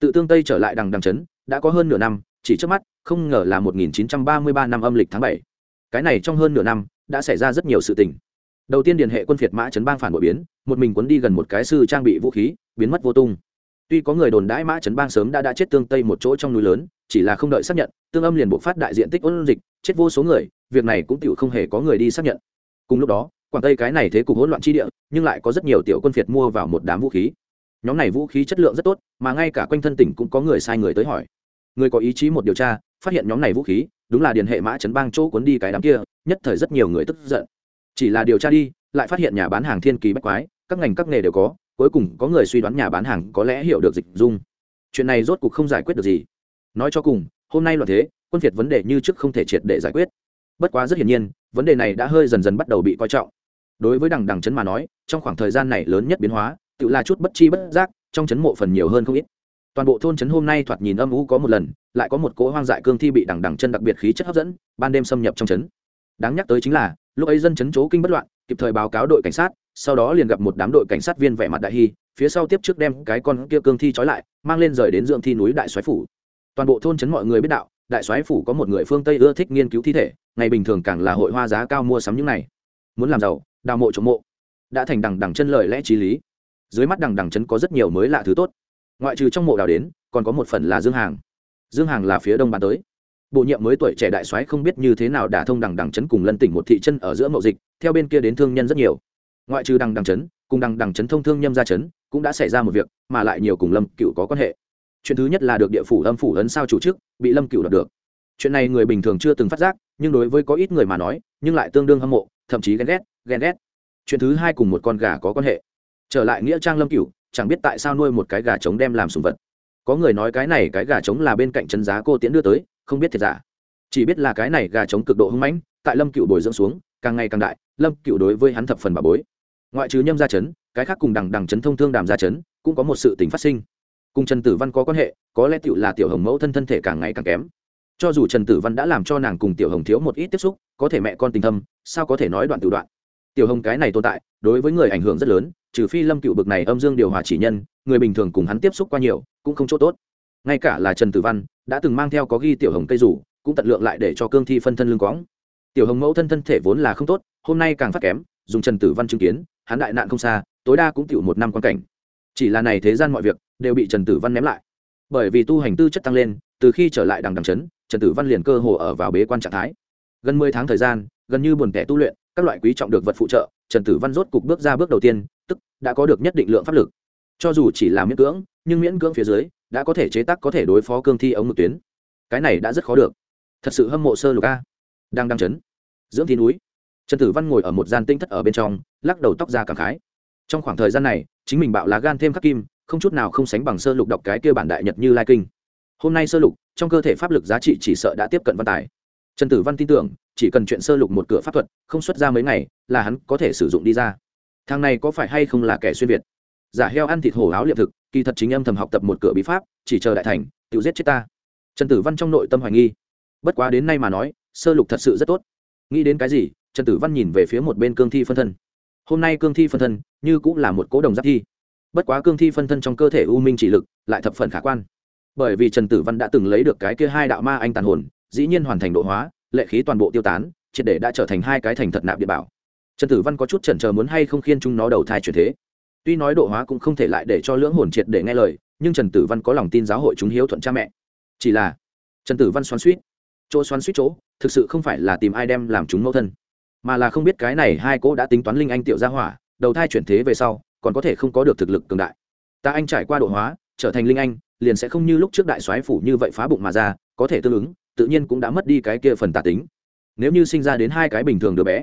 Speaker 1: Tự tương tây trở lại đằng đằng trấn, đã có hơn nửa năm, chỉ trước mắt, không ngờ là một nghìn chín trăm ba mươi ba năm âm lịch tháng bảy. Cái này trong hơn nửa năm, đã xảy ra rất nhiều sự tình đầu tiên điền hệ quân phiệt mã chấn bang phản bội biến, một mình quấn đi gần một cái sư trang bị vũ khí, biến mất vô tung. Tuy có người đồn đãi mã chấn bang sớm đã đã chết tương tây một chỗ trong núi lớn, chỉ là không đợi xác nhận, tương âm liền bộ phát đại diện tích ôn dịch, chết vô số người, việc này cũng tựu không hề có người đi xác nhận. Cùng lúc đó, quảng tây cái này thế cục hỗn loạn chi địa, nhưng lại có rất nhiều tiểu quân phiệt mua vào một đám vũ khí. Nhóm này vũ khí chất lượng rất tốt, mà ngay cả quanh thân tỉnh cũng có người sai người tới hỏi. Người có ý chí một điều tra, phát hiện nhóm này vũ khí, đúng là điền hệ mã chấn bang chỗ cuốn đi cái đám kia, nhất thời rất nhiều người tức giận chỉ là điều tra đi, lại phát hiện nhà bán hàng thiên kỳ bách quái, các ngành các nghề đều có, cuối cùng có người suy đoán nhà bán hàng có lẽ hiểu được dịch dung. Chuyện này rốt cuộc không giải quyết được gì. Nói cho cùng, hôm nay loạn thế, quân phiệt vấn đề như trước không thể triệt để giải quyết. Bất quá rất hiển nhiên, vấn đề này đã hơi dần dần bắt đầu bị coi trọng. Đối với đằng đằng chấn mà nói, trong khoảng thời gian này lớn nhất biến hóa, tự là chút bất chi bất giác, trong chấn mộ phần nhiều hơn không ít. Toàn bộ thôn chấn hôm nay thoạt nhìn âm u có một lần, lại có một cỗ hoang dại cương thi bị đằng đằng chân đặc biệt khí chất hấp dẫn, ban đêm xâm nhập trong chấn. Đáng nhắc tới chính là lúc ấy dân chấn chố kinh bất loạn, kịp thời báo cáo đội cảnh sát, sau đó liền gặp một đám đội cảnh sát viên vẻ mặt đại hy, phía sau tiếp trước đem cái con kia cương thi trói lại, mang lên rời đến dưỡng thi núi đại soái phủ. Toàn bộ thôn chấn mọi người biết đạo, đại soái phủ có một người phương tây ưa thích nghiên cứu thi thể, ngày bình thường càng là hội hoa giá cao mua sắm những này. Muốn làm giàu, đào mộ chống mộ. Đã thành đằng đằng chân lời lẽ trí lý. Dưới mắt đằng đằng chân có rất nhiều mới lạ thứ tốt. Ngoại trừ trong mộ đào đến, còn có một phần là dương hàng. Dương hàng là phía đông bán tới bộ nhiệm mới tuổi trẻ đại soái không biết như thế nào đả thông đằng đằng chấn cùng lân tỉnh một thị chân ở giữa mậu dịch, theo bên kia đến thương nhân rất nhiều. Ngoại trừ đằng đằng chấn, cùng đằng đằng chấn thông thương nhâm ra chấn, cũng đã xảy ra một việc, mà lại nhiều cùng lâm cựu có quan hệ. Chuyện thứ nhất là được địa phủ âm phủ ấn sao chủ chức, bị lâm cựu đoạt được. Chuyện này người bình thường chưa từng phát giác, nhưng đối với có ít người mà nói, nhưng lại tương đương hâm mộ, thậm chí ghen ghét ghen ghét. Chuyện thứ hai cùng một con gà có quan hệ. Trở lại nghĩa trang lâm cửu, chẳng biết tại sao nuôi một cái gà trống đem làm sùng vật. Có người nói cái này cái gà trống là bên cạnh chân giá cô tiễn đưa tới không biết thiệt giả. Chỉ biết là cái này gà trống cực độ hưng mãnh, tại lâm cựu bồi dưỡng xuống, càng ngày càng đại, lâm cựu đối với hắn thập phần bà bối. Ngoại trừ nhâm gia chấn, cái khác cùng đằng đằng chấn thông thương đàm gia chấn, cũng có một sự tình phát sinh. Cùng trần tử văn có quan hệ, có lẽ tựu là tiểu hồng mẫu thân thân thể càng ngày càng kém. Cho dù trần tử văn đã làm cho nàng cùng tiểu hồng thiếu một ít tiếp xúc, có thể mẹ con tình thâm, sao có thể nói đoạn tự đoạn? Tiểu hồng cái này tồn tại, đối với người ảnh hưởng rất lớn, trừ phi lâm cựu bực này âm dương điều hòa chỉ nhân, người bình thường cùng hắn tiếp xúc qua nhiều, cũng không chỗ tốt ngay cả là trần tử văn, đã từng mang theo có ghi tiểu hồng cây rủ, cũng tận lượng lại để cho cương thi phân thân lương quõng. Tiểu hồng mẫu thân thân thể vốn là không tốt, hôm nay càng phát kém, dùng trần tử văn chứng kiến, hắn đại nạn không xa, tối đa cũng tiểu một năm quan cảnh. Chỉ là này thế gian mọi việc, đều bị trần tử văn ném lại. Bởi vì tu hành tư chất tăng lên, từ khi trở lại đằng đằng chấn, trần tử văn liền cơ hồ ở vào bế quan trạng thái. Gần mười tháng thời gian, gần như buồn kẻ tu luyện, các loại quý trọng được vật phụ trợ, trần tử văn rốt cục bước ra bước đầu tiên, tức, đã có được nhất định lượng pháp lực cho dù chỉ là miễn cưỡng, nhưng miễn cưỡng phía dưới, đã có thể chế tác có thể đối phó cương thi ống ngực tuyến. Cái này đã rất khó được. Thật sự hâm mộ sơ lục a. Đang đăng chấn. Dưỡng thi núi. Trần tử văn ngồi ở một gian tinh thất ở bên trong, lắc đầu tóc ra cảm khái. Trong khoảng thời gian này, chính mình bạo lá gan thêm khắc kim, không chút nào không sánh bằng sơ lục đọc cái kia bản đại nhật như lai kinh. Hôm nay sơ lục, trong cơ thể pháp lực giá trị chỉ sợ đã tiếp cận văn tài. Trần tử văn tin tưởng, chỉ cần chuyện sơ lục một cửa pháp thuật, không xuất ra mấy ngày, là hắn có thể sử dụng đi ra. Thằng này có phải hay không là kẻ xuyên việt? Giả heo ăn thịt hổ áo liệm thực, kỳ thật chính âm thầm học tập một cửa bí pháp, chỉ chờ đại thành tự giết chết ta. Trần tử văn trong nội tâm hoài nghi. Bất quá đến nay mà nói, sơ lục thật sự rất tốt. Nghĩ đến cái gì, trần tử văn nhìn về phía một bên cương thi phân thân. Hôm nay cương thi phân thân như cũng là một cố đồng giáp thi. Bất quá cương thi phân thân trong cơ thể u minh chỉ lực lại thập phần khả quan. Bởi vì trần tử văn đã từng lấy được cái kia hai đạo ma anh tàn hồn, dĩ nhiên hoàn thành độ hóa, lệ khí toàn bộ tiêu tán, triệt để đã trở thành hai cái thành thật nạp địa bảo. Trần tử văn có chút chần chờ muốn hay không khiên chúng nó đầu thai chuyển thế tuy nói độ hóa cũng không thể lại để cho lưỡng hồn triệt để nghe lời, nhưng trần tử văn có lòng tin giáo hội chúng hiếu thuận cha mẹ. Chỉ là, trần tử văn xoắn suýt chỗ xoắn suýt chỗ, thực sự không phải là tìm ai đem làm chúng mẫu thân, mà là không biết cái này hai cô đã tính toán linh anh tiểu gia hỏa, đầu thai chuyển thế về sau, còn có thể không có được thực lực cường đại. Ta anh trải qua độ hóa, trở thành linh anh, liền sẽ không như lúc trước đại soái phủ như vậy phá bụng mà ra, có thể tương ứng, tự nhiên cũng đã mất đi cái kia phần tà tính. Nếu như sinh ra đến hai cái bình thường đứa bé,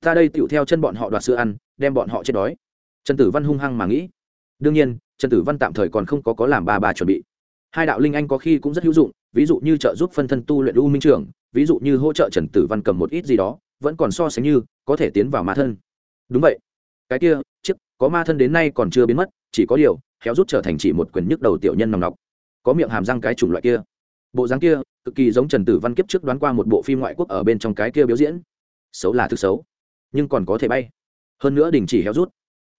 Speaker 1: ta đây tựu theo chân bọn họ đoạt sữa ăn, đem bọn họ chết đói trần tử văn hung hăng mà nghĩ. Đương nhiên, trần tử văn tạm thời còn không có có làm ba ba chuẩn bị. Hai đạo linh anh có khi cũng rất hữu dụng, ví dụ như trợ giúp phân thân tu luyện u minh trưởng ví dụ như hỗ trợ trần tử văn cầm một ít gì đó, vẫn còn so sánh như có thể tiến vào ma thân. Đúng vậy. Cái kia, chiếc, có ma thân đến nay còn chưa biến mất, chỉ có điều, khéo rút trở thành chỉ một quyền nhức đầu tiểu nhân nòng nọc. Có miệng hàm răng cái chủng loại kia. Bộ dáng kia, cực kỳ giống trần tử văn kiếp trước đoán qua một bộ phim ngoại quốc ở bên trong cái kia biểu diễn. Xấu là thực xấu, nhưng còn có thể bay. Hơn nữa đình chỉ héo rút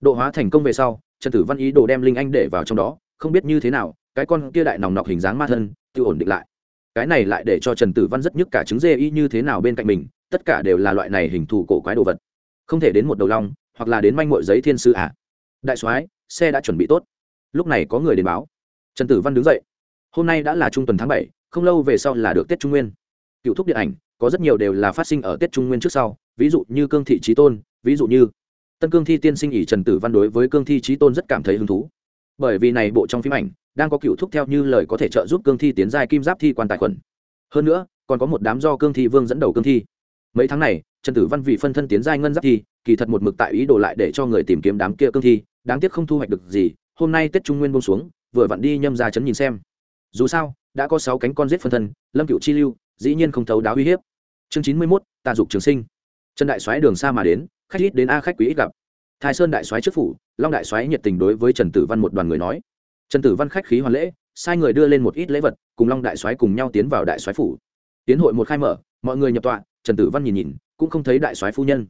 Speaker 1: độ hóa thành công về sau, trần tử văn ý đồ đem linh anh để vào trong đó, không biết như thế nào, cái con kia đại nòng nọc hình dáng ma thân, tự ổn định lại. Cái này lại để cho trần tử văn rất nhức cả trứng dê y như thế nào bên cạnh mình, tất cả đều là loại này hình thù cổ quái đồ vật. Không thể đến một đầu long, hoặc là đến manh mội giấy thiên sư ạ à. đại soái, xe đã chuẩn bị tốt. Lúc này có người đến báo. Trần tử văn đứng dậy. Hôm nay đã là trung tuần tháng bảy, không lâu về sau là được tết trung nguyên. Cựu thúc điện ảnh, có rất nhiều đều là phát sinh ở tết trung nguyên trước sau, ví dụ như cương thị trí tôn, ví dụ như tân cương thi tiên sinh ỷ trần tử văn đối với cương thi trí tôn rất cảm thấy hứng thú. Bởi vì này bộ trong phim ảnh, đang có cựu thúc theo như lời có thể trợ giúp cương thi tiến giai kim giáp thi quan tài khuẩn. Hơn nữa, còn có một đám do cương thi vương dẫn đầu cương thi. Mấy tháng này, trần tử văn vì phân thân tiến giai ngân giáp thi, kỳ thật một mực tại ý đồ lại để cho người tìm kiếm đám kia cương thi, đáng tiếc không thu hoạch được gì, hôm nay tết trung nguyên bông xuống, vừa vặn đi nhâm ra chấn nhìn xem. Dù sao, đã có sáu cánh con giết phân thân, lâm cựu chi lưu, dĩ nhiên không thấu đáo uy hiếp. Chương chín mươi mốt, tà dục trường sinh trần đại soái đường xa mà đến, khách ít đến a khách quý ít gặp. Thái sơn đại soái trước phủ, long đại soái nhiệt tình đối với trần tử văn một đoàn người nói. Trần tử văn khách khí hoàn lễ, sai người đưa lên một ít lễ vật, cùng long đại soái cùng nhau tiến vào đại soái phủ. Tiến hội một khai mở, mọi người nhập tọa, trần tử văn nhìn nhìn, cũng không thấy đại soái phu nhân.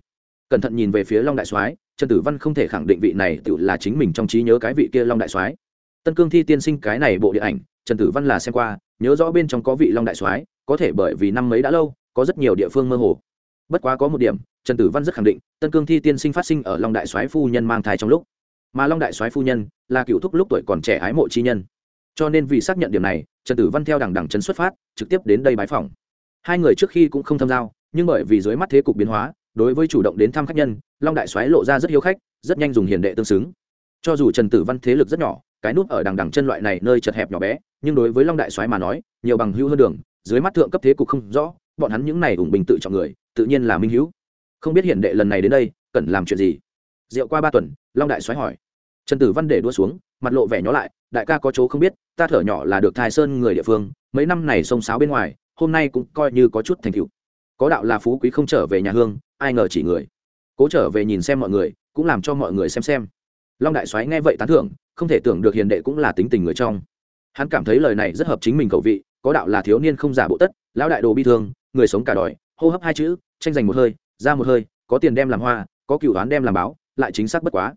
Speaker 1: Cẩn thận nhìn về phía long đại soái, trần tử văn không thể khẳng định vị này tự là chính mình trong trí nhớ cái vị kia long đại soái. Tân cương thi tiên sinh cái này bộ điện ảnh, trần tử văn là xem qua, nhớ rõ bên trong có vị long đại soái, có thể bởi vì năm mấy đã lâu, có rất nhiều địa phương mơ hồ bất quá có một điểm, trần tử văn rất khẳng định, tân cương thi tiên sinh phát sinh ở long đại soái phu nhân mang thai trong lúc. Mà long đại soái phu nhân là cựu thúc lúc tuổi còn trẻ ái mộ chi nhân. Cho nên vì xác nhận điểm này, trần tử văn theo đằng đằng trấn xuất phát, trực tiếp đến đây bái phòng hai người trước khi cũng không tham giao, nhưng bởi vì dưới mắt thế cục biến hóa, đối với chủ động đến thăm khách nhân, long đại soái lộ ra rất hiếu khách, rất nhanh dùng hiền đệ tương xứng. Cho dù trần tử văn thế lực rất nhỏ, cái nút ở đằng đằng chân loại này nơi chật hẹp nhỏ bé, nhưng đối với long đại soái mà nói, nhiều bằng hữu hơn đường, dưới mắt thượng cấp thế cục không rõ, bọn hắn những này ủng bình tự chọn người tự nhiên là minh hữu. Không biết hiển đệ lần này đến đây, cần làm chuyện gì? Rượu qua ba tuần, long đại soái hỏi. Trần tử văn để đua xuống, mặt lộ vẻ nhó lại, đại ca có chỗ không biết, ta thở nhỏ là được thái sơn người địa phương, mấy năm này sông sáo bên ngoài, hôm nay cũng coi như có chút thành tựu. Có đạo là phú quý không trở về nhà hương, ai ngờ chỉ người. Cố trở về nhìn xem mọi người, cũng làm cho mọi người xem xem. Long đại soái nghe vậy tán thưởng, không thể tưởng được hiền đệ cũng là tính tình người trong. Hắn cảm thấy lời này rất hợp chính mình cầu vị, có đạo là thiếu niên không giả bộ tất, lão đại đồ bi thương, người sống cả đòi hô hấp hai chữ, tranh giành một hơi, ra một hơi, có tiền đem làm hoa, có cựu đoán đem làm báo, lại chính xác bất quá.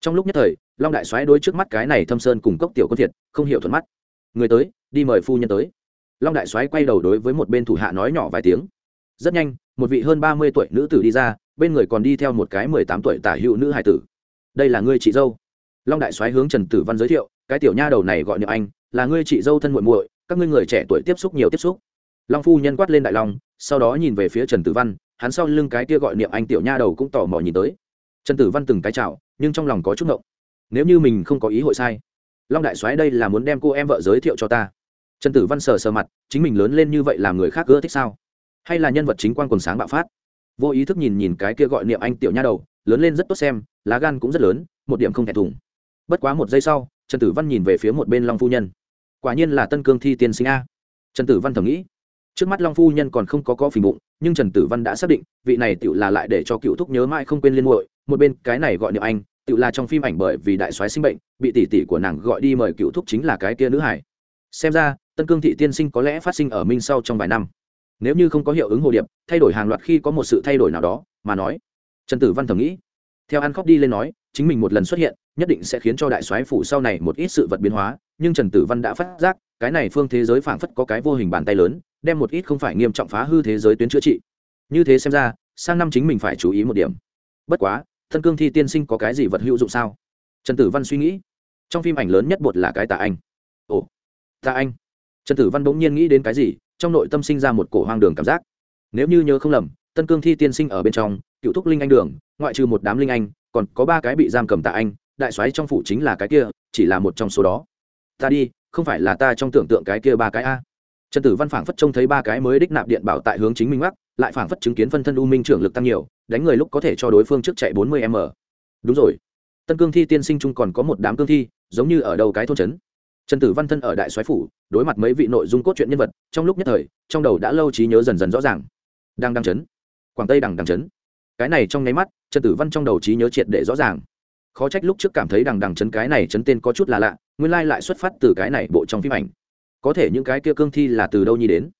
Speaker 1: Trong lúc nhất thời, long đại xoáy đôi trước mắt cái này thâm sơn cùng cốc tiểu quân thiệt, không hiểu thuận mắt. Người tới, đi mời phu nhân tới. Long đại xoáy quay đầu đối với một bên thủ hạ nói nhỏ vài tiếng. Rất nhanh, một vị hơn ba mươi tuổi nữ tử đi ra, bên người còn đi theo một cái mười tám tuổi tả hữu nữ hải tử. Đây là ngươi chị dâu. Long đại xoáy hướng trần tử văn giới thiệu, cái tiểu nha đầu này gọi niệm anh, là ngươi chị dâu thân muội muội, các ngươi người trẻ tuổi tiếp xúc nhiều tiếp xúc long phu nhân quát lên đại long, sau đó nhìn về phía trần tử văn, hắn sau lưng cái kia gọi niệm anh tiểu nha đầu cũng tò mò nhìn tới. Trần tử văn từng cái chào, nhưng trong lòng có chút ngộng. Nếu như mình không có ý hội sai, long đại soái đây là muốn đem cô em vợ giới thiệu cho ta. Trần tử văn sờ sờ mặt, chính mình lớn lên như vậy làm người khác gỡ thích sao? Hay là nhân vật chính quan quần sáng bạo phát? Vô ý thức nhìn nhìn cái kia gọi niệm anh tiểu nha đầu, lớn lên rất tốt xem, lá gan cũng rất lớn, một điểm không thẹn thùng. Bất quá một giây sau, trần tử văn nhìn về phía một bên long phu nhân. Quả nhiên là tân cương thi tiên sinh a. Trần tử văn thầm nghĩ trước mắt long phu nhân còn không có có phình bụng, nhưng trần tử văn đã xác định, vị này tựu là lại để cho cựu thúc nhớ mãi không quên liên muội một bên cái này gọi niệm anh tựu là trong phim ảnh bởi vì đại soái sinh bệnh, bị tỷ tỷ của nàng gọi đi mời cựu thúc chính là cái kia nữ hải xem ra, tân cương thị tiên sinh có lẽ phát sinh ở minh sau trong vài năm. Nếu như không có hiệu ứng hồ điệp, thay đổi hàng loạt khi có một sự thay đổi nào đó, mà nói, trần tử văn thầm nghĩ. Theo ăn khóc đi lên nói, chính mình một lần xuất hiện nhất định sẽ khiến cho đại soái phủ sau này một ít sự vật biến hóa, nhưng trần tử văn đã phát giác, cái này phương thế giới phảng phất có cái vô hình bàn tay lớn, đem một ít không phải nghiêm trọng phá hư thế giới tuyến chữa trị. Như thế xem ra, sang năm chính mình phải chú ý một điểm. Bất quá, thân cương thi tiên sinh có cái gì vật hữu dụng sao? Trần tử văn suy nghĩ. Trong phim ảnh lớn nhất bột là cái tà anh. Ồ, tà anh. Trần tử văn bỗng nhiên nghĩ đến cái gì, trong nội tâm sinh ra một cổ hoang đường cảm giác. Nếu như nhớ không lầm tân cương thi tiên sinh ở bên trong, cựu thúc linh anh đường, ngoại trừ một đám linh anh, còn có ba cái bị giam cầm tà anh đại soái trong phủ chính là cái kia, chỉ là một trong số đó. Ta đi, không phải là ta trong tưởng tượng cái kia ba cái a. Trần tử văn phảng phất trông thấy ba cái mới đích nạp điện bảo tại hướng chính minh mắc lại phảng phất chứng kiến phân thân u minh trưởng lực tăng nhiều, đánh người lúc có thể cho đối phương trước chạy bốn mươi m. Đúng rồi. Tân cương thi tiên sinh chung còn có một đám cương thi, giống như ở đầu cái thôn trấn. Trần tử văn thân ở đại soái phủ, đối mặt mấy vị nội dung cốt truyện nhân vật, trong lúc nhất thời, trong đầu đã lâu trí nhớ dần dần rõ ràng. Đang đang trấn quảng tây đằng đang trấn cái này trong nháy mắt, trần tử văn trong đầu trí nhớ triệt để rõ ràng khó trách lúc trước cảm thấy đằng đằng chấn cái này chấn tên có chút là lạ, nguyên lai lại xuất phát từ cái này bộ trong phim ảnh. Có thể những cái kia cương thi là từ đâu nhi đến?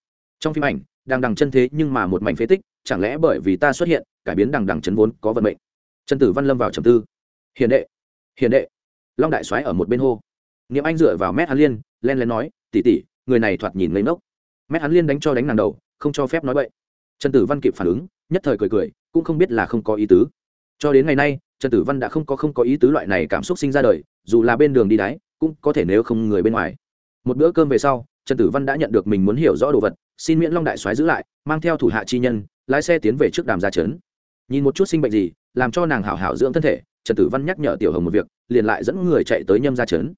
Speaker 1: Trong phim ảnh, đằng đằng chân thế nhưng mà một mảnh phế tích, chẳng lẽ bởi vì ta xuất hiện, cải biến đằng đằng chân vốn có vận mệnh? Trần tử văn lâm vào trầm tư. Hiền đệ hiền đệ. Long đại soái ở một bên hô. Niệm anh dựa vào mét hắn liên, len len nói tỉ tỉ người này thoạt nhìn lấy nốc mét hắn liên đánh cho đánh nàng đầu, không cho phép nói vậy trần tử văn kịp phản ứng, nhất thời cười cười, cũng không biết là không có ý tứ cho đến ngày nay, trần tử văn đã không có không có ý tứ loại này cảm xúc sinh ra đời, dù là bên đường đi đáy cũng có thể nếu không người bên ngoài. Một bữa cơm về sau, trần tử văn đã nhận được mình muốn hiểu rõ đồ vật, xin miễn long đại soái giữ lại, mang theo thủ hạ chi nhân, lái xe tiến về trước đàm gia trấn. Nhìn một chút sinh bệnh gì, làm cho nàng hảo hảo dưỡng thân thể, trần tử văn nhắc nhở tiểu hồng một việc, liền lại dẫn người chạy tới nhâm gia trấn.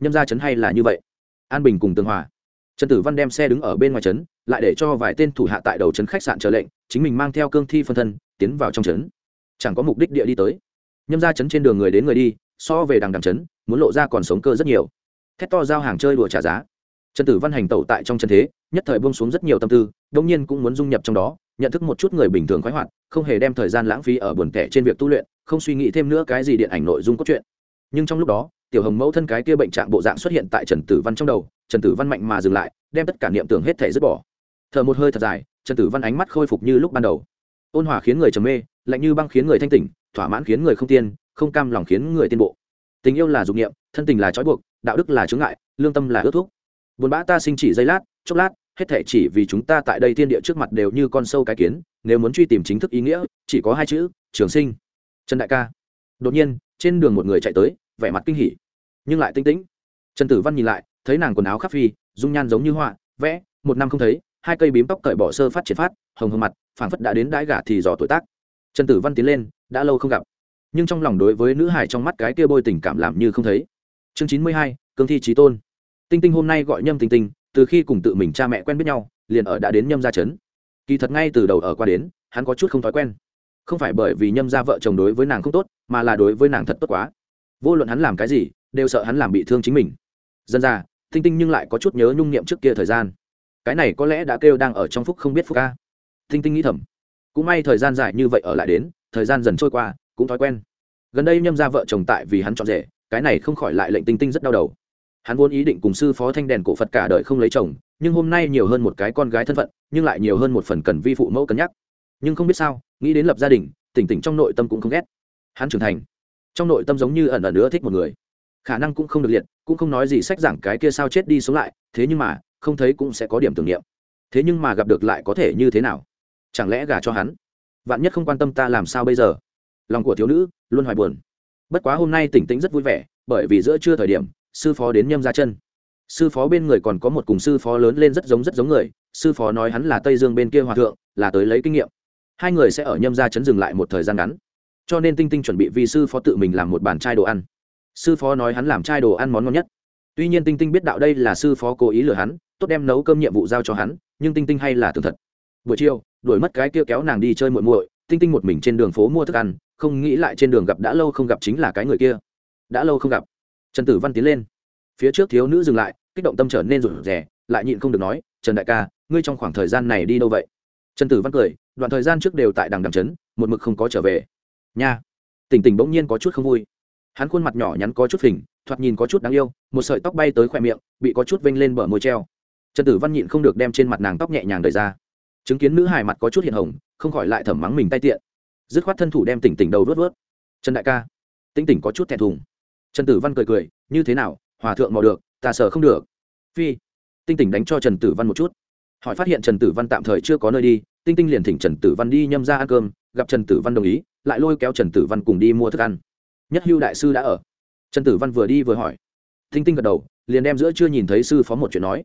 Speaker 1: Nhâm gia trấn hay là như vậy? An bình cùng tương hòa. Trần tử văn đem xe đứng ở bên ngoài trấn, lại để cho vài tên thủ hạ tại đầu trấn khách sạn chờ lệnh, chính mình mang theo cương thi phân thân, tiến vào trong trấn chẳng có mục đích địa đi tới. Nhâm ra chấn trên đường người đến người đi so về đằng đằng chấn, muốn lộ ra còn sống cơ rất nhiều. Thét to giao hàng chơi đùa trả giá. Trần tử văn hành tẩu tại trong chân thế nhất thời buông xuống rất nhiều tâm tư đông nhiên cũng muốn dung nhập trong đó nhận thức một chút người bình thường khoái hoạt không hề đem thời gian lãng phí ở buồn tẻ trên việc tu luyện không suy nghĩ thêm nữa cái gì điện ảnh nội dung cốt truyện. Nhưng trong lúc đó tiểu hồng mẫu thân cái kia bệnh trạng bộ dạng xuất hiện tại trần tử văn trong đầu trần tử văn mạnh mà dừng lại đem tất cả niệm tưởng hết thể dứt bỏ. Thở một hơi thật dài trần tử văn ánh mắt khôi phục như lúc ban đầu. Ôn hòa khiến người trầm mê lạnh như băng khiến người thanh tỉnh, thỏa mãn khiến người không tiên, không cam lòng khiến người tiên bộ. Tình yêu là dục niệm, thân tình là trói buộc, đạo đức là chướng ngại, lương tâm là ước thuốc buồn bã ta sinh chỉ giây lát, chốc lát, hết thể chỉ vì chúng ta tại đây thiên địa trước mặt đều như con sâu cái kiến, nếu muốn truy tìm chính thức ý nghĩa, chỉ có hai chữ, trường sinh. Trần đại ca. Đột nhiên, trên đường một người chạy tới, vẻ mặt kinh hỉ, nhưng lại tinh tĩnh. Trần tử văn nhìn lại, thấy nàng quần áo khắc phi, dung nhan giống như họa, vẽ, một năm không thấy, hai cây bím tóc cởi bỏ sơ phát triển phát, hồng hồng mặt, phảng phất đã đến đãi gả thì dò tuổi tác trần tử văn tiến lên, đã lâu không gặp. Nhưng trong lòng đối với nữ hải trong mắt cái kia bôi tình cảm làm như không thấy. Chương chín mươi hai, cương thi trí tôn. Tinh tinh hôm nay gọi nhâm tinh tinh, từ khi cùng tự mình cha mẹ quen biết nhau, liền ở đã đến nhâm gia trấn. Kỳ thật ngay từ đầu ở qua đến, hắn có chút không thói quen. Không phải bởi vì nhâm gia vợ chồng đối với nàng không tốt, mà là đối với nàng thật tốt quá. Vô luận hắn làm cái gì, đều sợ hắn làm bị thương chính mình. Dân ra, tinh tinh nhưng lại có chút nhớ nhung niệm trước kia thời gian. Cái này có lẽ đã kêu đang ở trong phúc không biết phúc ca. Tinh tinh nghĩ thầm cũng may thời gian dài như vậy ở lại đến, thời gian dần trôi qua, cũng thói quen. Gần đây nhâm ra vợ chồng tại vì hắn chọn rể, cái này không khỏi lại lệnh tinh tinh rất đau đầu. Hắn vốn ý định cùng sư phó thanh đèn cổ phật cả đời không lấy chồng, nhưng hôm nay nhiều hơn một cái con gái thân phận, nhưng lại nhiều hơn một phần cần vi phụ mẫu cân nhắc. Nhưng không biết sao, nghĩ đến lập gia đình, tỉnh tỉnh trong nội tâm cũng không ghét. Hắn trưởng thành, trong nội tâm giống như ẩn ẩn nữa thích một người. Khả năng cũng không được liệt, cũng không nói gì sách giảng cái kia sao chết đi sống lại, thế nhưng mà, không thấy cũng sẽ có điểm tưởng niệm. Thế nhưng mà gặp được lại có thể như thế nào? Chẳng lẽ gả cho hắn? Vạn nhất không quan tâm ta làm sao bây giờ? Lòng của thiếu nữ luôn hoài buồn. Bất quá hôm nay tỉnh tĩnh rất vui vẻ, bởi vì giữa trưa thời điểm, sư phó đến nhâm ra chân. Sư phó bên người còn có một cùng sư phó lớn lên rất giống rất giống người, sư phó nói hắn là tây dương bên kia hòa thượng, là tới lấy kinh nghiệm. Hai người sẽ ở nhâm ra chấn dừng lại một thời gian ngắn. Cho nên tinh tinh chuẩn bị vì sư phó tự mình làm một bàn chai đồ ăn. Sư phó nói hắn làm chai đồ ăn món ngon nhất. Tuy nhiên tinh tinh biết đạo đây là sư phó cố ý lừa hắn, tốt đem nấu cơm nhiệm vụ giao cho hắn, nhưng tinh tinh hay là tường thật buổi chiều, đuổi mất cái kia kéo nàng đi chơi muội muội, tinh tinh một mình trên đường phố mua thức ăn, không nghĩ lại trên đường gặp đã lâu không gặp chính là cái người kia. Đã lâu không gặp. Trần tử văn tiến lên. Phía trước thiếu nữ dừng lại, kích động tâm trở nên rụt rè, lại nhịn không được nói, trần đại ca, ngươi trong khoảng thời gian này đi đâu vậy? Trần tử văn cười, đoạn thời gian trước đều tại đằng đằng trấn, một mực không có trở về. Nha. Tỉnh tỉnh bỗng nhiên có chút không vui. Hắn khuôn mặt nhỏ nhắn có chút phình, thoạt nhìn có chút đáng yêu, một sợi tóc bay tới khoe miệng, bị có chút vênh lên bờ môi treo. Trần tử văn nhịn không được đem trên mặt nàng tóc nhẹ nhàng đời ra chứng kiến nữ hài mặt có chút hiện hồng, không khỏi lại thẩm mắng mình tay tiện. Dứt khoát thân thủ đem tỉnh tỉnh đầu vớt vớt. Trần đại ca tỉnh tỉnh có chút thẹn thùng. Trần tử văn cười cười, như thế nào, hòa thượng mò được, ta sợ không được. Phi tinh tỉnh đánh cho trần tử văn một chút. Hỏi phát hiện trần tử văn tạm thời chưa có nơi đi, tinh tinh liền thỉnh trần tử văn đi nhâm ra ăn cơm, gặp trần tử văn đồng ý, lại lôi kéo trần tử văn cùng đi mua thức ăn. Nhất hưu đại sư đã ở. Trần tử văn vừa đi vừa hỏi. Tinh tinh gật đầu, liền đem giữa chưa nhìn thấy sư phó một chuyện nói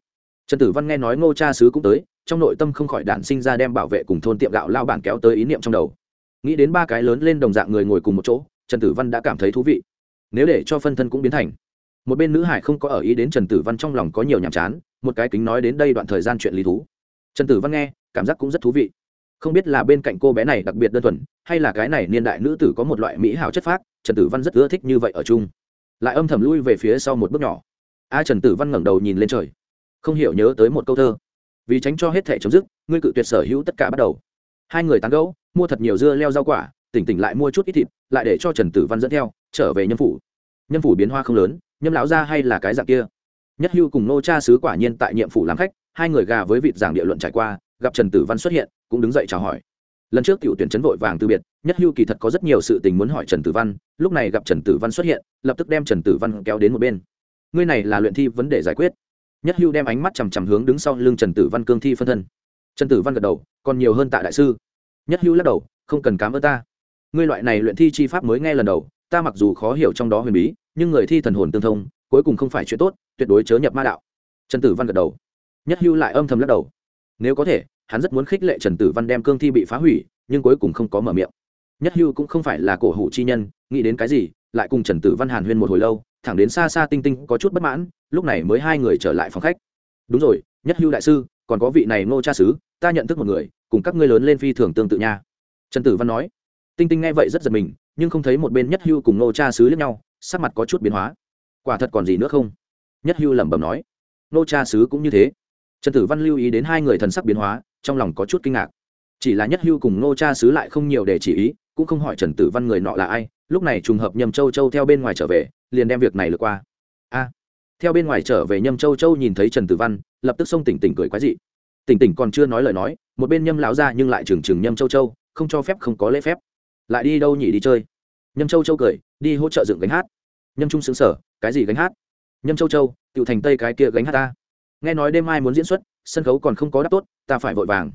Speaker 1: trần tử văn nghe nói ngô cha sứ cũng tới, trong nội tâm không khỏi đản sinh ra đem bảo vệ cùng thôn tiệm gạo lao bản kéo tới ý niệm trong đầu. Nghĩ đến ba cái lớn lên đồng dạng người ngồi cùng một chỗ, trần tử văn đã cảm thấy thú vị. Nếu để cho phân thân cũng biến thành, một bên nữ hải không có ở ý đến trần tử văn trong lòng có nhiều nhàm chán, một cái kính nói đến đây đoạn thời gian chuyện lý thú. Trần tử văn nghe, cảm giác cũng rất thú vị. Không biết là bên cạnh cô bé này đặc biệt đơn thuần, hay là cái này niên đại nữ tử có một loại mỹ hảo chất phác, trần tử văn rất ưa thích như vậy ở chung. Lại âm thầm lui về phía sau một bước nhỏ. A trần tử văn ngẩng đầu nhìn lên trời không hiểu nhớ tới một câu thơ. Vì tránh cho hết thể chấm dứt, ngươi cự tuyệt sở hữu tất cả bắt đầu. Hai người tán gẫu, mua thật nhiều dưa leo rau quả, tỉnh tỉnh lại mua chút ít thịt, lại để cho trần tử văn dẫn theo, trở về nhân phủ. Nhân phủ biến hoa không lớn, nhâm lão ra hay là cái dạng kia. Nhất hưu cùng nô cha sứ quả nhiên tại nhiệm phủ làm khách, hai người gà với vịt giảng địa luận trải qua, gặp trần tử văn xuất hiện, cũng đứng dậy chào hỏi. Lần trước cựu tuyển chấn vội vàng từ biệt, nhất hưu kỳ thật có rất nhiều sự tình muốn hỏi trần tử văn, lúc này gặp trần tử văn xuất hiện, lập tức đem trần tử văn kéo đến một bên. Ngươi này là luyện thi vấn đề giải quyết nhất hưu đem ánh mắt chằm chằm hướng đứng sau lưng trần tử văn cương thi phân thân. Trần tử văn gật đầu, còn nhiều hơn tạ đại sư. Nhất hưu lắc đầu, không cần cám ơn ta. Ngươi loại này luyện thi chi pháp mới nghe lần đầu, ta mặc dù khó hiểu trong đó huyền bí, nhưng người thi thần hồn tương thông, cuối cùng không phải chuyện tốt, tuyệt đối chớ nhập ma đạo. Trần tử văn gật đầu. Nhất hưu lại âm thầm lắc đầu. Nếu có thể, hắn rất muốn khích lệ trần tử văn đem cương thi bị phá hủy, nhưng cuối cùng không có mở miệng. Nhất hưu cũng không phải là cổ hủ chi nhân, nghĩ đến cái gì, lại cùng trần tử văn hàn huyên một hồi lâu thẳng đến xa xa tinh tinh có chút bất mãn, lúc này mới hai người trở lại phòng khách. Đúng rồi, nhất hưu đại sư, còn có vị này ngô cha sứ, ta nhận thức một người, cùng các ngươi lớn lên phi thường tương tự nha. Trần tử văn nói. Tinh tinh nghe vậy rất giật mình, nhưng không thấy một bên nhất hưu cùng ngô cha sứ lẫn nhau, sắc mặt có chút biến hóa. Quả thật còn gì nữa không? Nhất hưu lẩm bẩm nói. Ngô cha sứ cũng như thế. Trần tử văn lưu ý đến hai người thần sắc biến hóa, trong lòng có chút kinh ngạc. Chỉ là nhất hưu cùng ngô cha sứ lại không nhiều để chỉ ý, cũng không hỏi trần tử văn người nọ là ai, lúc này trùng hợp nhầm châu châu theo bên ngoài trở về liền đem việc này lượt qua. A. Theo bên ngoài trở về nhâm châu châu nhìn thấy trần tử văn, lập tức xông tỉnh tỉnh cười quái dị. Tỉnh tỉnh còn chưa nói lời nói, một bên nhâm lão ra nhưng lại trừng trừng nhâm châu châu, không cho phép, không có lễ phép. Lại đi đâu nhỉ, đi chơi? Nhâm châu châu cười, đi hỗ trợ dựng gánh hát. Nhâm trung xứng sở cái gì gánh hát? Nhâm châu châu tựu thành tây cái kia gánh hát ta. Nghe nói đêm mai muốn diễn xuất, sân khấu còn không có đáp tốt, ta phải vội vàng.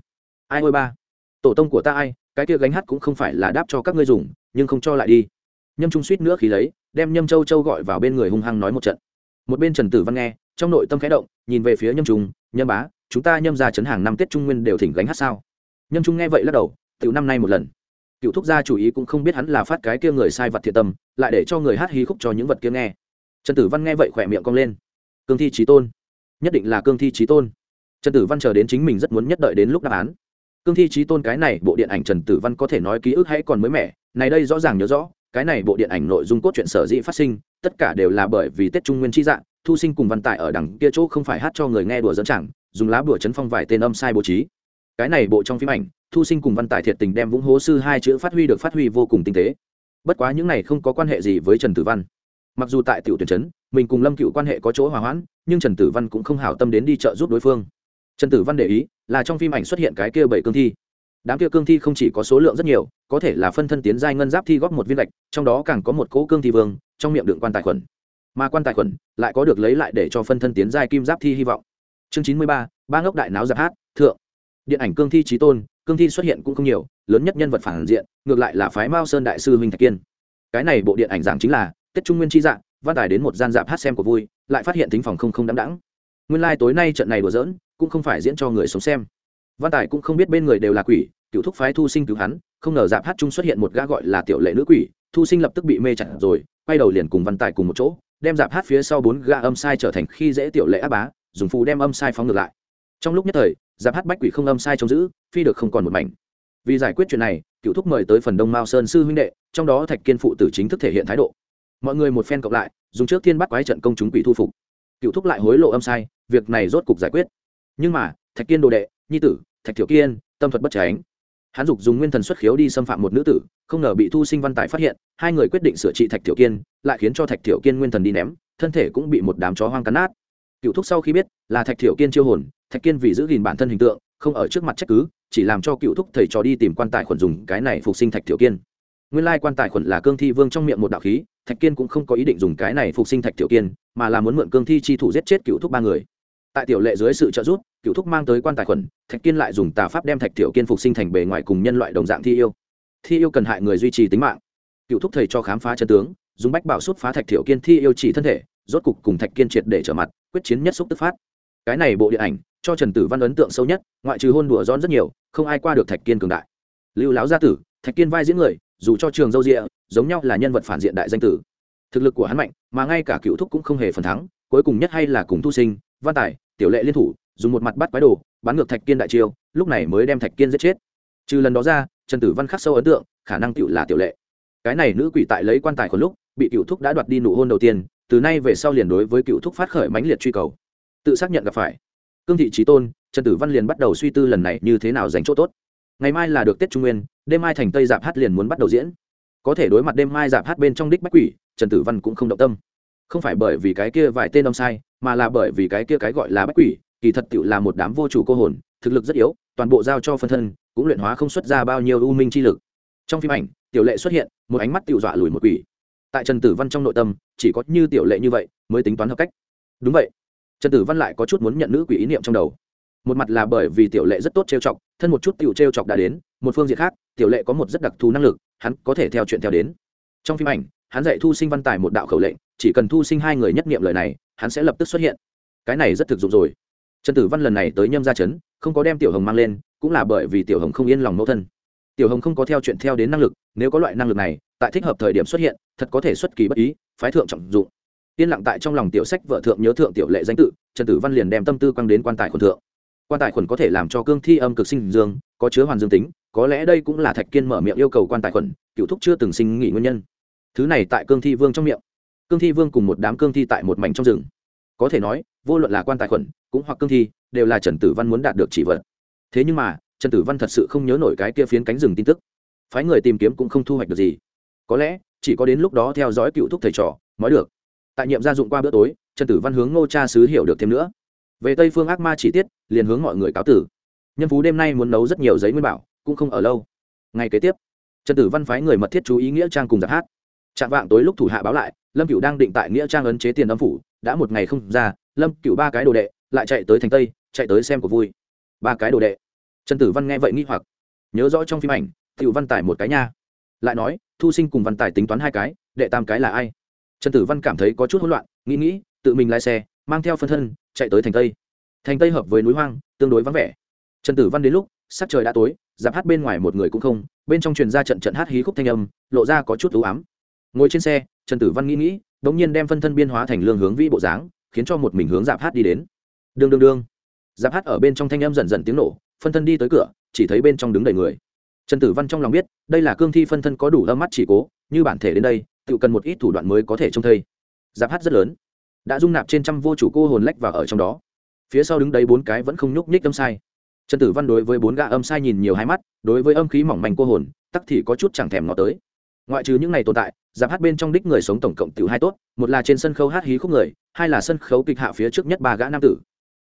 Speaker 1: Ai ôi ba, tổ tông của ta ai, cái kia gánh hát cũng không phải là đáp cho các ngươi dùng, nhưng không cho lại đi. Nhâm trung suýt nữa khí lấy đem nhâm châu châu gọi vào bên người hung hăng nói một trận. Một bên trần tử văn nghe, trong nội tâm khẽ động, nhìn về phía nhâm trung, nhâm bá, chúng ta nhâm ra chấn hàng năm tết trung nguyên đều thỉnh gánh hát sao? Nhâm trung nghe vậy lắc đầu, tiểu năm nay một lần. Cựu thúc gia chủ ý cũng không biết hắn là phát cái kia người sai vật thiệt tâm, lại để cho người hát hí khúc cho những vật kia nghe. Trần tử văn nghe vậy khỏe miệng cong lên. Cương thi trí tôn, nhất định là cương thi trí tôn. Trần tử văn chờ đến chính mình rất muốn nhất đợi đến lúc đáp án. Cương thi trí tôn cái này bộ điện ảnh trần tử văn có thể nói ký ức hãy còn mới mẻ, này đây rõ ràng nhớ rõ cái này bộ điện ảnh nội dung cốt truyện sở dĩ phát sinh, tất cả đều là bởi vì tết trung nguyên chi dạng thu sinh cùng văn tài ở đằng kia chỗ không phải hát cho người nghe đùa dẫn chẳng, dùng lá bùa chấn phong vài tên âm sai bố trí. Cái này bộ trong phim ảnh, thu sinh cùng văn tài thiệt tình đem vũng hố sư hai chữ phát huy được phát huy vô cùng tinh tế. Bất quá những này không có quan hệ gì với trần tử văn. Mặc dù tại tiểu tuyển trấn, mình cùng lâm cựu quan hệ có chỗ hòa hoãn, nhưng trần tử văn cũng không hảo tâm đến đi chợ giúp đối phương. Trần tử văn để ý, là trong phim ảnh xuất hiện cái kia bảy cương thi đám kia cương thi không chỉ có số lượng rất nhiều có thể là phân thân tiến giai ngân giáp thi góp một viên gạch trong đó càng có một cỗ cương thi vương trong miệng đựng quan tài khuẩn. Mà quan tài khuẩn lại có được lấy lại để cho phân thân tiến giai kim giáp thi hy vọng. Chương chín mươi ba ba ngốc đại náo giáp hát thượng. Điện ảnh cương thi trí tôn cương thi xuất hiện cũng không nhiều lớn nhất nhân vật phản diện ngược lại là phái mao sơn đại sư huỳnh thạch kiên. Cái này bộ điện ảnh giảng chính là tết trung nguyên chi dạng văn tài đến một gian dạp hát xem của vui lại phát hiện tính phòng không không đắm đẵng, nguyên lai、like、tối nay trận này đùa giỡn cũng không phải diễn cho người sống xem. Văn tài cũng không biết bên người đều là quỷ cựu thúc phái thu sinh cứu hắn, không ngờ dạp hát chung xuất hiện một gã gọi là tiểu lệ nữ quỷ, thu sinh lập tức bị mê chặt rồi, quay đầu liền cùng văn tài cùng một chỗ, đem dạp hát phía sau bốn gã âm sai trở thành khi dễ tiểu lệ áp bá, dùng phù đem âm sai phóng ngược lại. Trong lúc nhất thời dạp hát bách quỷ không âm sai trông giữ, phi được không còn một mảnh. Vì giải quyết chuyện này, cựu thúc mời tới phần đông mao sơn sư huynh đệ, trong đó thạch kiên phụ tử chính thức thể hiện thái độ. Mọi người một phen cộng lại, dùng trước thiên bắt quái trận công chúng quỷ thu phục. Cựu thúc lại hối lộ âm sai, việc này rốt cục giải quyết. Nhưng mà, thạch kiên đồ đệ, nhi tử, thạch thiểu kiên, tâm thuật bất tránh hắn dục dùng nguyên thần xuất khiếu đi xâm phạm một nữ tử, không ngờ bị thu sinh văn tài phát hiện, hai người quyết định sửa trị thạch thiểu kiên, lại khiến cho thạch thiểu kiên nguyên thần đi ném, thân thể cũng bị một đám chó hoang cắn nát. Cựu thúc sau khi biết là thạch thiểu kiên chiêu hồn, thạch kiên vì giữ gìn bản thân hình tượng, không ở trước mặt trách cứ, chỉ làm cho cựu thúc thầy trò đi tìm quan tài khuẩn dùng cái này phục sinh thạch thiểu kiên. Nguyên lai quan tài khuẩn là cương thi vương trong miệng một đạo khí, thạch kiên cũng không có ý định dùng cái này phục sinh thạch thiểu kiên, mà là muốn mượn cương thi chi thủ giết chết cựu thúc ba người tại tiểu lệ dưới sự trợ giúp, cựu thúc mang tới quan tài khuẩn, thạch kiên lại dùng tà pháp đem thạch tiểu kiên phục sinh thành bề ngoài cùng nhân loại đồng dạng thi yêu. Thi yêu cần hại người duy trì tính mạng. Cựu thúc thầy cho khám phá chân tướng, dùng bách bảo xúc phá thạch tiểu kiên thi yêu chỉ thân thể, rốt cục cùng thạch kiên triệt để trở mặt, quyết chiến nhất xúc tức phát. Cái này bộ điện ảnh, cho trần tử văn ấn tượng sâu nhất, ngoại trừ hôn đùa giòn rất nhiều, không ai qua được thạch kiên cường đại. Lưu láo gia tử, thạch kiên vai diễn người, dù cho trường dâu rịa, giống nhau là nhân vật phản diện đại danh tử. Thực lực của hắn mạnh, mà ngay cả cựu thúc cũng không hề phần thắng, cuối cùng nhất hay là cùng thu sinh, văn tài tiểu lệ liên thủ, dùng một mặt bắt quái đồ, bắn ngược thạch kiên đại chiêu, lúc này mới đem thạch kiên giết chết. Trừ lần đó ra, trần tử văn khắc sâu ấn tượng, khả năng cựu là tiểu lệ. Cái này nữ quỷ tại lấy quan tài còn lúc, bị cựu thúc đã đoạt đi nụ hôn đầu tiên, từ nay về sau liền đối với cựu thúc phát khởi mãnh liệt truy cầu. Tự xác nhận gặp phải. Cương thị trí tôn, trần tử văn liền bắt đầu suy tư lần này như thế nào dành chỗ tốt. Ngày mai là được tết trung nguyên, đêm mai thành tây dạp hát liền muốn bắt đầu diễn. Có thể đối mặt đêm mai dạp hát bên trong đích bách quỷ, trần tử văn cũng không động tâm không phải bởi vì cái kia vài tên ông sai, mà là bởi vì cái kia cái gọi là bách quỷ, kỳ thật tự là một đám vô chủ cô hồn, thực lực rất yếu, toàn bộ giao cho phân thân, cũng luyện hóa không xuất ra bao nhiêu u minh chi lực. Trong phim ảnh, tiểu lệ xuất hiện, một ánh mắt tiểu dọa lùi một quỷ. Tại trần tử văn trong nội tâm, chỉ có như tiểu lệ như vậy mới tính toán hợp cách. Đúng vậy. Trần tử văn lại có chút muốn nhận nữ quỷ ý niệm trong đầu. Một mặt là bởi vì tiểu lệ rất tốt trêu chọc, thân một chút tiểu trêu chọc đã đến, một phương diện khác, tiểu lệ có một rất đặc thù năng lực, hắn có thể theo chuyện theo đến. Trong phim ảnh hắn dạy thu sinh văn tài một đạo khẩu lệnh, chỉ cần thu sinh hai người nhất niệm lời này, hắn sẽ lập tức xuất hiện. Cái này rất thực dụng rồi. Trần tử văn lần này tới nhâm gia chấn không có đem tiểu hồng mang lên, cũng là bởi vì tiểu hồng không yên lòng mẫu thân. Tiểu hồng không có theo chuyện theo đến năng lực, nếu có loại năng lực này, tại thích hợp thời điểm xuất hiện, thật có thể xuất kỳ bất ý, phái thượng trọng dụng. Yên lặng tại trong lòng tiểu sách vợ thượng nhớ thượng tiểu lệ danh tự, trần tử văn liền đem tâm tư quăng đến quan tài khuẩn thượng. Quan tài khuẩn có thể làm cho cương thi âm cực sinh dương, có chứa hoàn dương tính, có lẽ đây cũng là thạch kiên mở miệng yêu cầu quan tài khuẩn, cựu thúc chưa từng sinh nghỉ nguyên nhân thứ này tại cương thi vương trong miệng. Cương thi vương cùng một đám cương thi tại một mảnh trong rừng. Có thể nói, vô luận là quan tài khuẩn, cũng hoặc cương thi, đều là trần tử văn muốn đạt được chỉ vật. Thế nhưng mà, trần tử văn thật sự không nhớ nổi cái kia phiến cánh rừng tin tức. Phái người tìm kiếm cũng không thu hoạch được gì. Có lẽ, chỉ có đến lúc đó theo dõi cựu thúc thầy trò, mới được. Tại nhiệm gia dụng qua bữa tối, trần tử văn hướng ngô cha sứ hiểu được thêm nữa. Về tây phương ác ma chỉ tiết, liền hướng mọi người cáo tử. Nhân phú đêm nay muốn nấu rất nhiều giấy nguyên bảo, cũng không ở lâu. Ngày kế tiếp, trần tử văn phái người mật thiết chú ý nghĩa trang cùng giặc hát chạm vạng tối lúc thủ hạ báo lại, lâm cựu đang định tại nghĩa trang ấn chế tiền âm phủ, đã một ngày không ra, lâm cựu ba cái đồ đệ, lại chạy tới thành tây, chạy tới xem của vui. Ba cái đồ đệ. Trần tử văn nghe vậy nghi hoặc. Nhớ rõ trong phim ảnh, tiểu văn tài một cái nha. Lại nói, thu sinh cùng văn tài tính toán hai cái, đệ tam cái là ai? Trần tử văn cảm thấy có chút hỗn loạn, nghĩ nghĩ, tự mình lái xe, mang theo phân thân, chạy tới thành tây. Thành tây hợp với núi hoang, tương đối vắng vẻ. Trần tử văn đến lúc, sắc trời đã tối giáp hát bên ngoài một người cũng không, bên trong truyền ra trận trận hát hí khúc thanh âm, lộ ra có chút ưu ám ngồi trên xe, trần tử văn nghĩ nghĩ đ ỗ n g nhiên đem phân thân biên hóa thành lương hướng vĩ bộ dáng, khiến cho một mình hướng giáp hát đi đến. Đương đương đương. Giáp hát ở bên trong thanh âm dần dần tiếng nổ, phân thân đi tới cửa, chỉ thấy bên trong đứng đầy người. Trần tử văn trong lòng biết, đây là cương thi phân thân có đủ âm mắt chỉ cố, như bản thể đến đây, tự cần một ít thủ đoạn mới có thể trông thây giáp hát rất lớn, đã dung nạp trên trăm vô chủ cô hồn lách vào ở trong đó. Phía sau đứng đấy bốn cái vẫn không nhúc nhích âm sai. Trần tử văn đối với bốn gã âm sai nhìn nhiều hai mắt, đối với âm khí mỏng manh cô hồn, tắc thì có chút chẳng thèm ngó tới ngoại trừ những này tồn tại, giáp hát bên trong đích người sống tổng cộng tiểu hai tốt, một là trên sân khấu hát hí khúc người, hai là sân khấu kịch hạ phía trước nhất ba gã nam tử.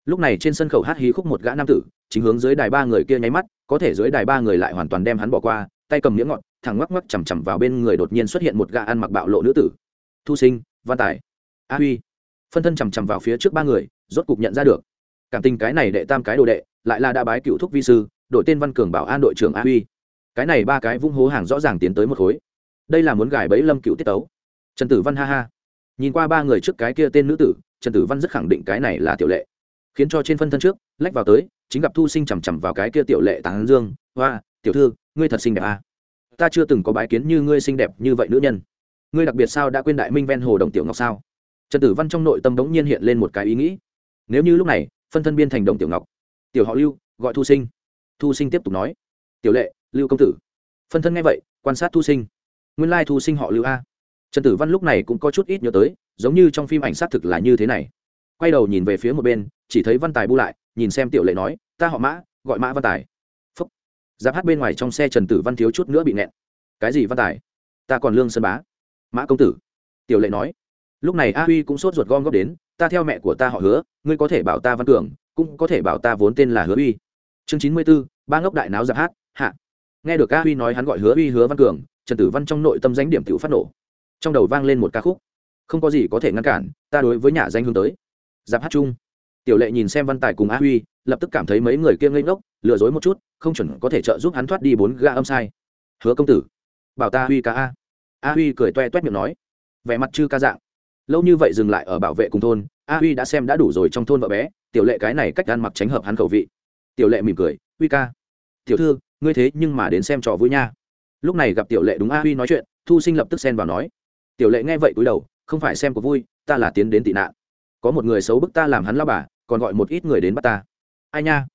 Speaker 1: Lúc này trên sân khấu hát hí khúc một gã nam tử, chính hướng dưới đài ba người kia nháy mắt, có thể dưới đài ba người lại hoàn toàn đem hắn bỏ qua, tay cầm miếng ngọt, thẳng ngoắc ngoắc chằm chằm vào bên người đột nhiên xuất hiện một gã ăn mặc bạo lộ nữ tử. Thu sinh, văn tài, a huy. Phân thân chằm chằm vào phía trước ba người, rốt cục nhận ra được. Cảm tình cái này đệ tam cái đồ đệ, lại là đã bái cựu thúc vi sư đội tên văn cường bảo an đội trưởng a huy. Cái này ba cái vung hố hàng rõ ràng tiến tới một khối đây là muốn gài bẫy lâm cựu tiết tấu. Trần tử văn ha ha. Nhìn qua ba người trước cái kia tên nữ tử, trần tử văn rất khẳng định cái này là tiểu lệ. Khiến cho trên phân thân trước, lách vào tới, chính gặp thu sinh chằm chằm vào cái kia tiểu lệ tán dương. Hoa, tiểu thư, ngươi thật xinh đẹp à. ta chưa từng có bái kiến như ngươi xinh đẹp như vậy nữ nhân. Ngươi đặc biệt sao đã quên đại minh ven hồ đồng tiểu ngọc sao? Trần tử văn trong nội tâm đống nhiên hiện lên một cái ý nghĩ. Nếu như lúc này, phân thân biên thành đồng tiểu ngọc, tiểu họ lưu, gọi thu sinh. Thu sinh tiếp tục nói, tiểu lệ, lưu công tử. Phân thân nghe vậy, quan sát thu sinh nguyên lai thu sinh họ lưu a. Trần tử văn lúc này cũng có chút ít nhớ tới, giống như trong phim ảnh xác thực là như thế này. Quay đầu nhìn về phía một bên, chỉ thấy văn tài bu lại, nhìn xem tiểu lệ nói, ta họ mã, gọi mã văn tài. Phúc. Giáp hát bên ngoài trong xe trần tử văn thiếu chút nữa bị nẹn cái gì văn tài? Ta còn lương sơn bá. Mã công tử. Tiểu lệ nói. Lúc này a huy cũng sốt ruột gom góp đến, ta theo mẹ của ta họ hứa, ngươi có thể bảo ta văn cường, cũng có thể bảo ta vốn tên là hứa uy. Chương chín mươi b ố ba ngốc đại náo giáp hát, hạ. Nghe được a huy nói hắn gọi hứa uy hứa văn cường trần tử văn trong nội tâm danh điểm t phát nổ. Trong đầu vang lên một ca khúc. Không có gì có thể ngăn cản, ta đối với nhà danh hướng tới. Giáp hát chung. Tiểu lệ nhìn xem văn tài cùng a huy, lập tức cảm thấy mấy người kia ngây ngốc, lừa dối một chút, không chuẩn có thể trợ giúp hắn thoát đi bốn ga âm sai. Hứa công tử. Bảo ta huy ca a. A huy cười toe toét miệng nói. Vẻ mặt chư ca dạng. Lâu như vậy dừng lại ở bảo vệ cùng thôn, a huy đã xem đã đủ rồi trong thôn vợ bé, tiểu lệ cái này cách ăn mặc tránh hợp hắn khẩu vị. Tiểu lệ mỉm cười, huy ca, tiểu thư, ngươi thế nhưng mà đến xem trò vui nha lúc này gặp tiểu lệ đúng a huy nói chuyện, thu sinh lập tức xen vào nói, tiểu lệ nghe vậy cúi đầu, không phải xem có vui, ta là tiến đến tị nạn. Có một người xấu bức ta làm hắn lao bà, còn gọi một ít người đến bắt ta. Ai nha?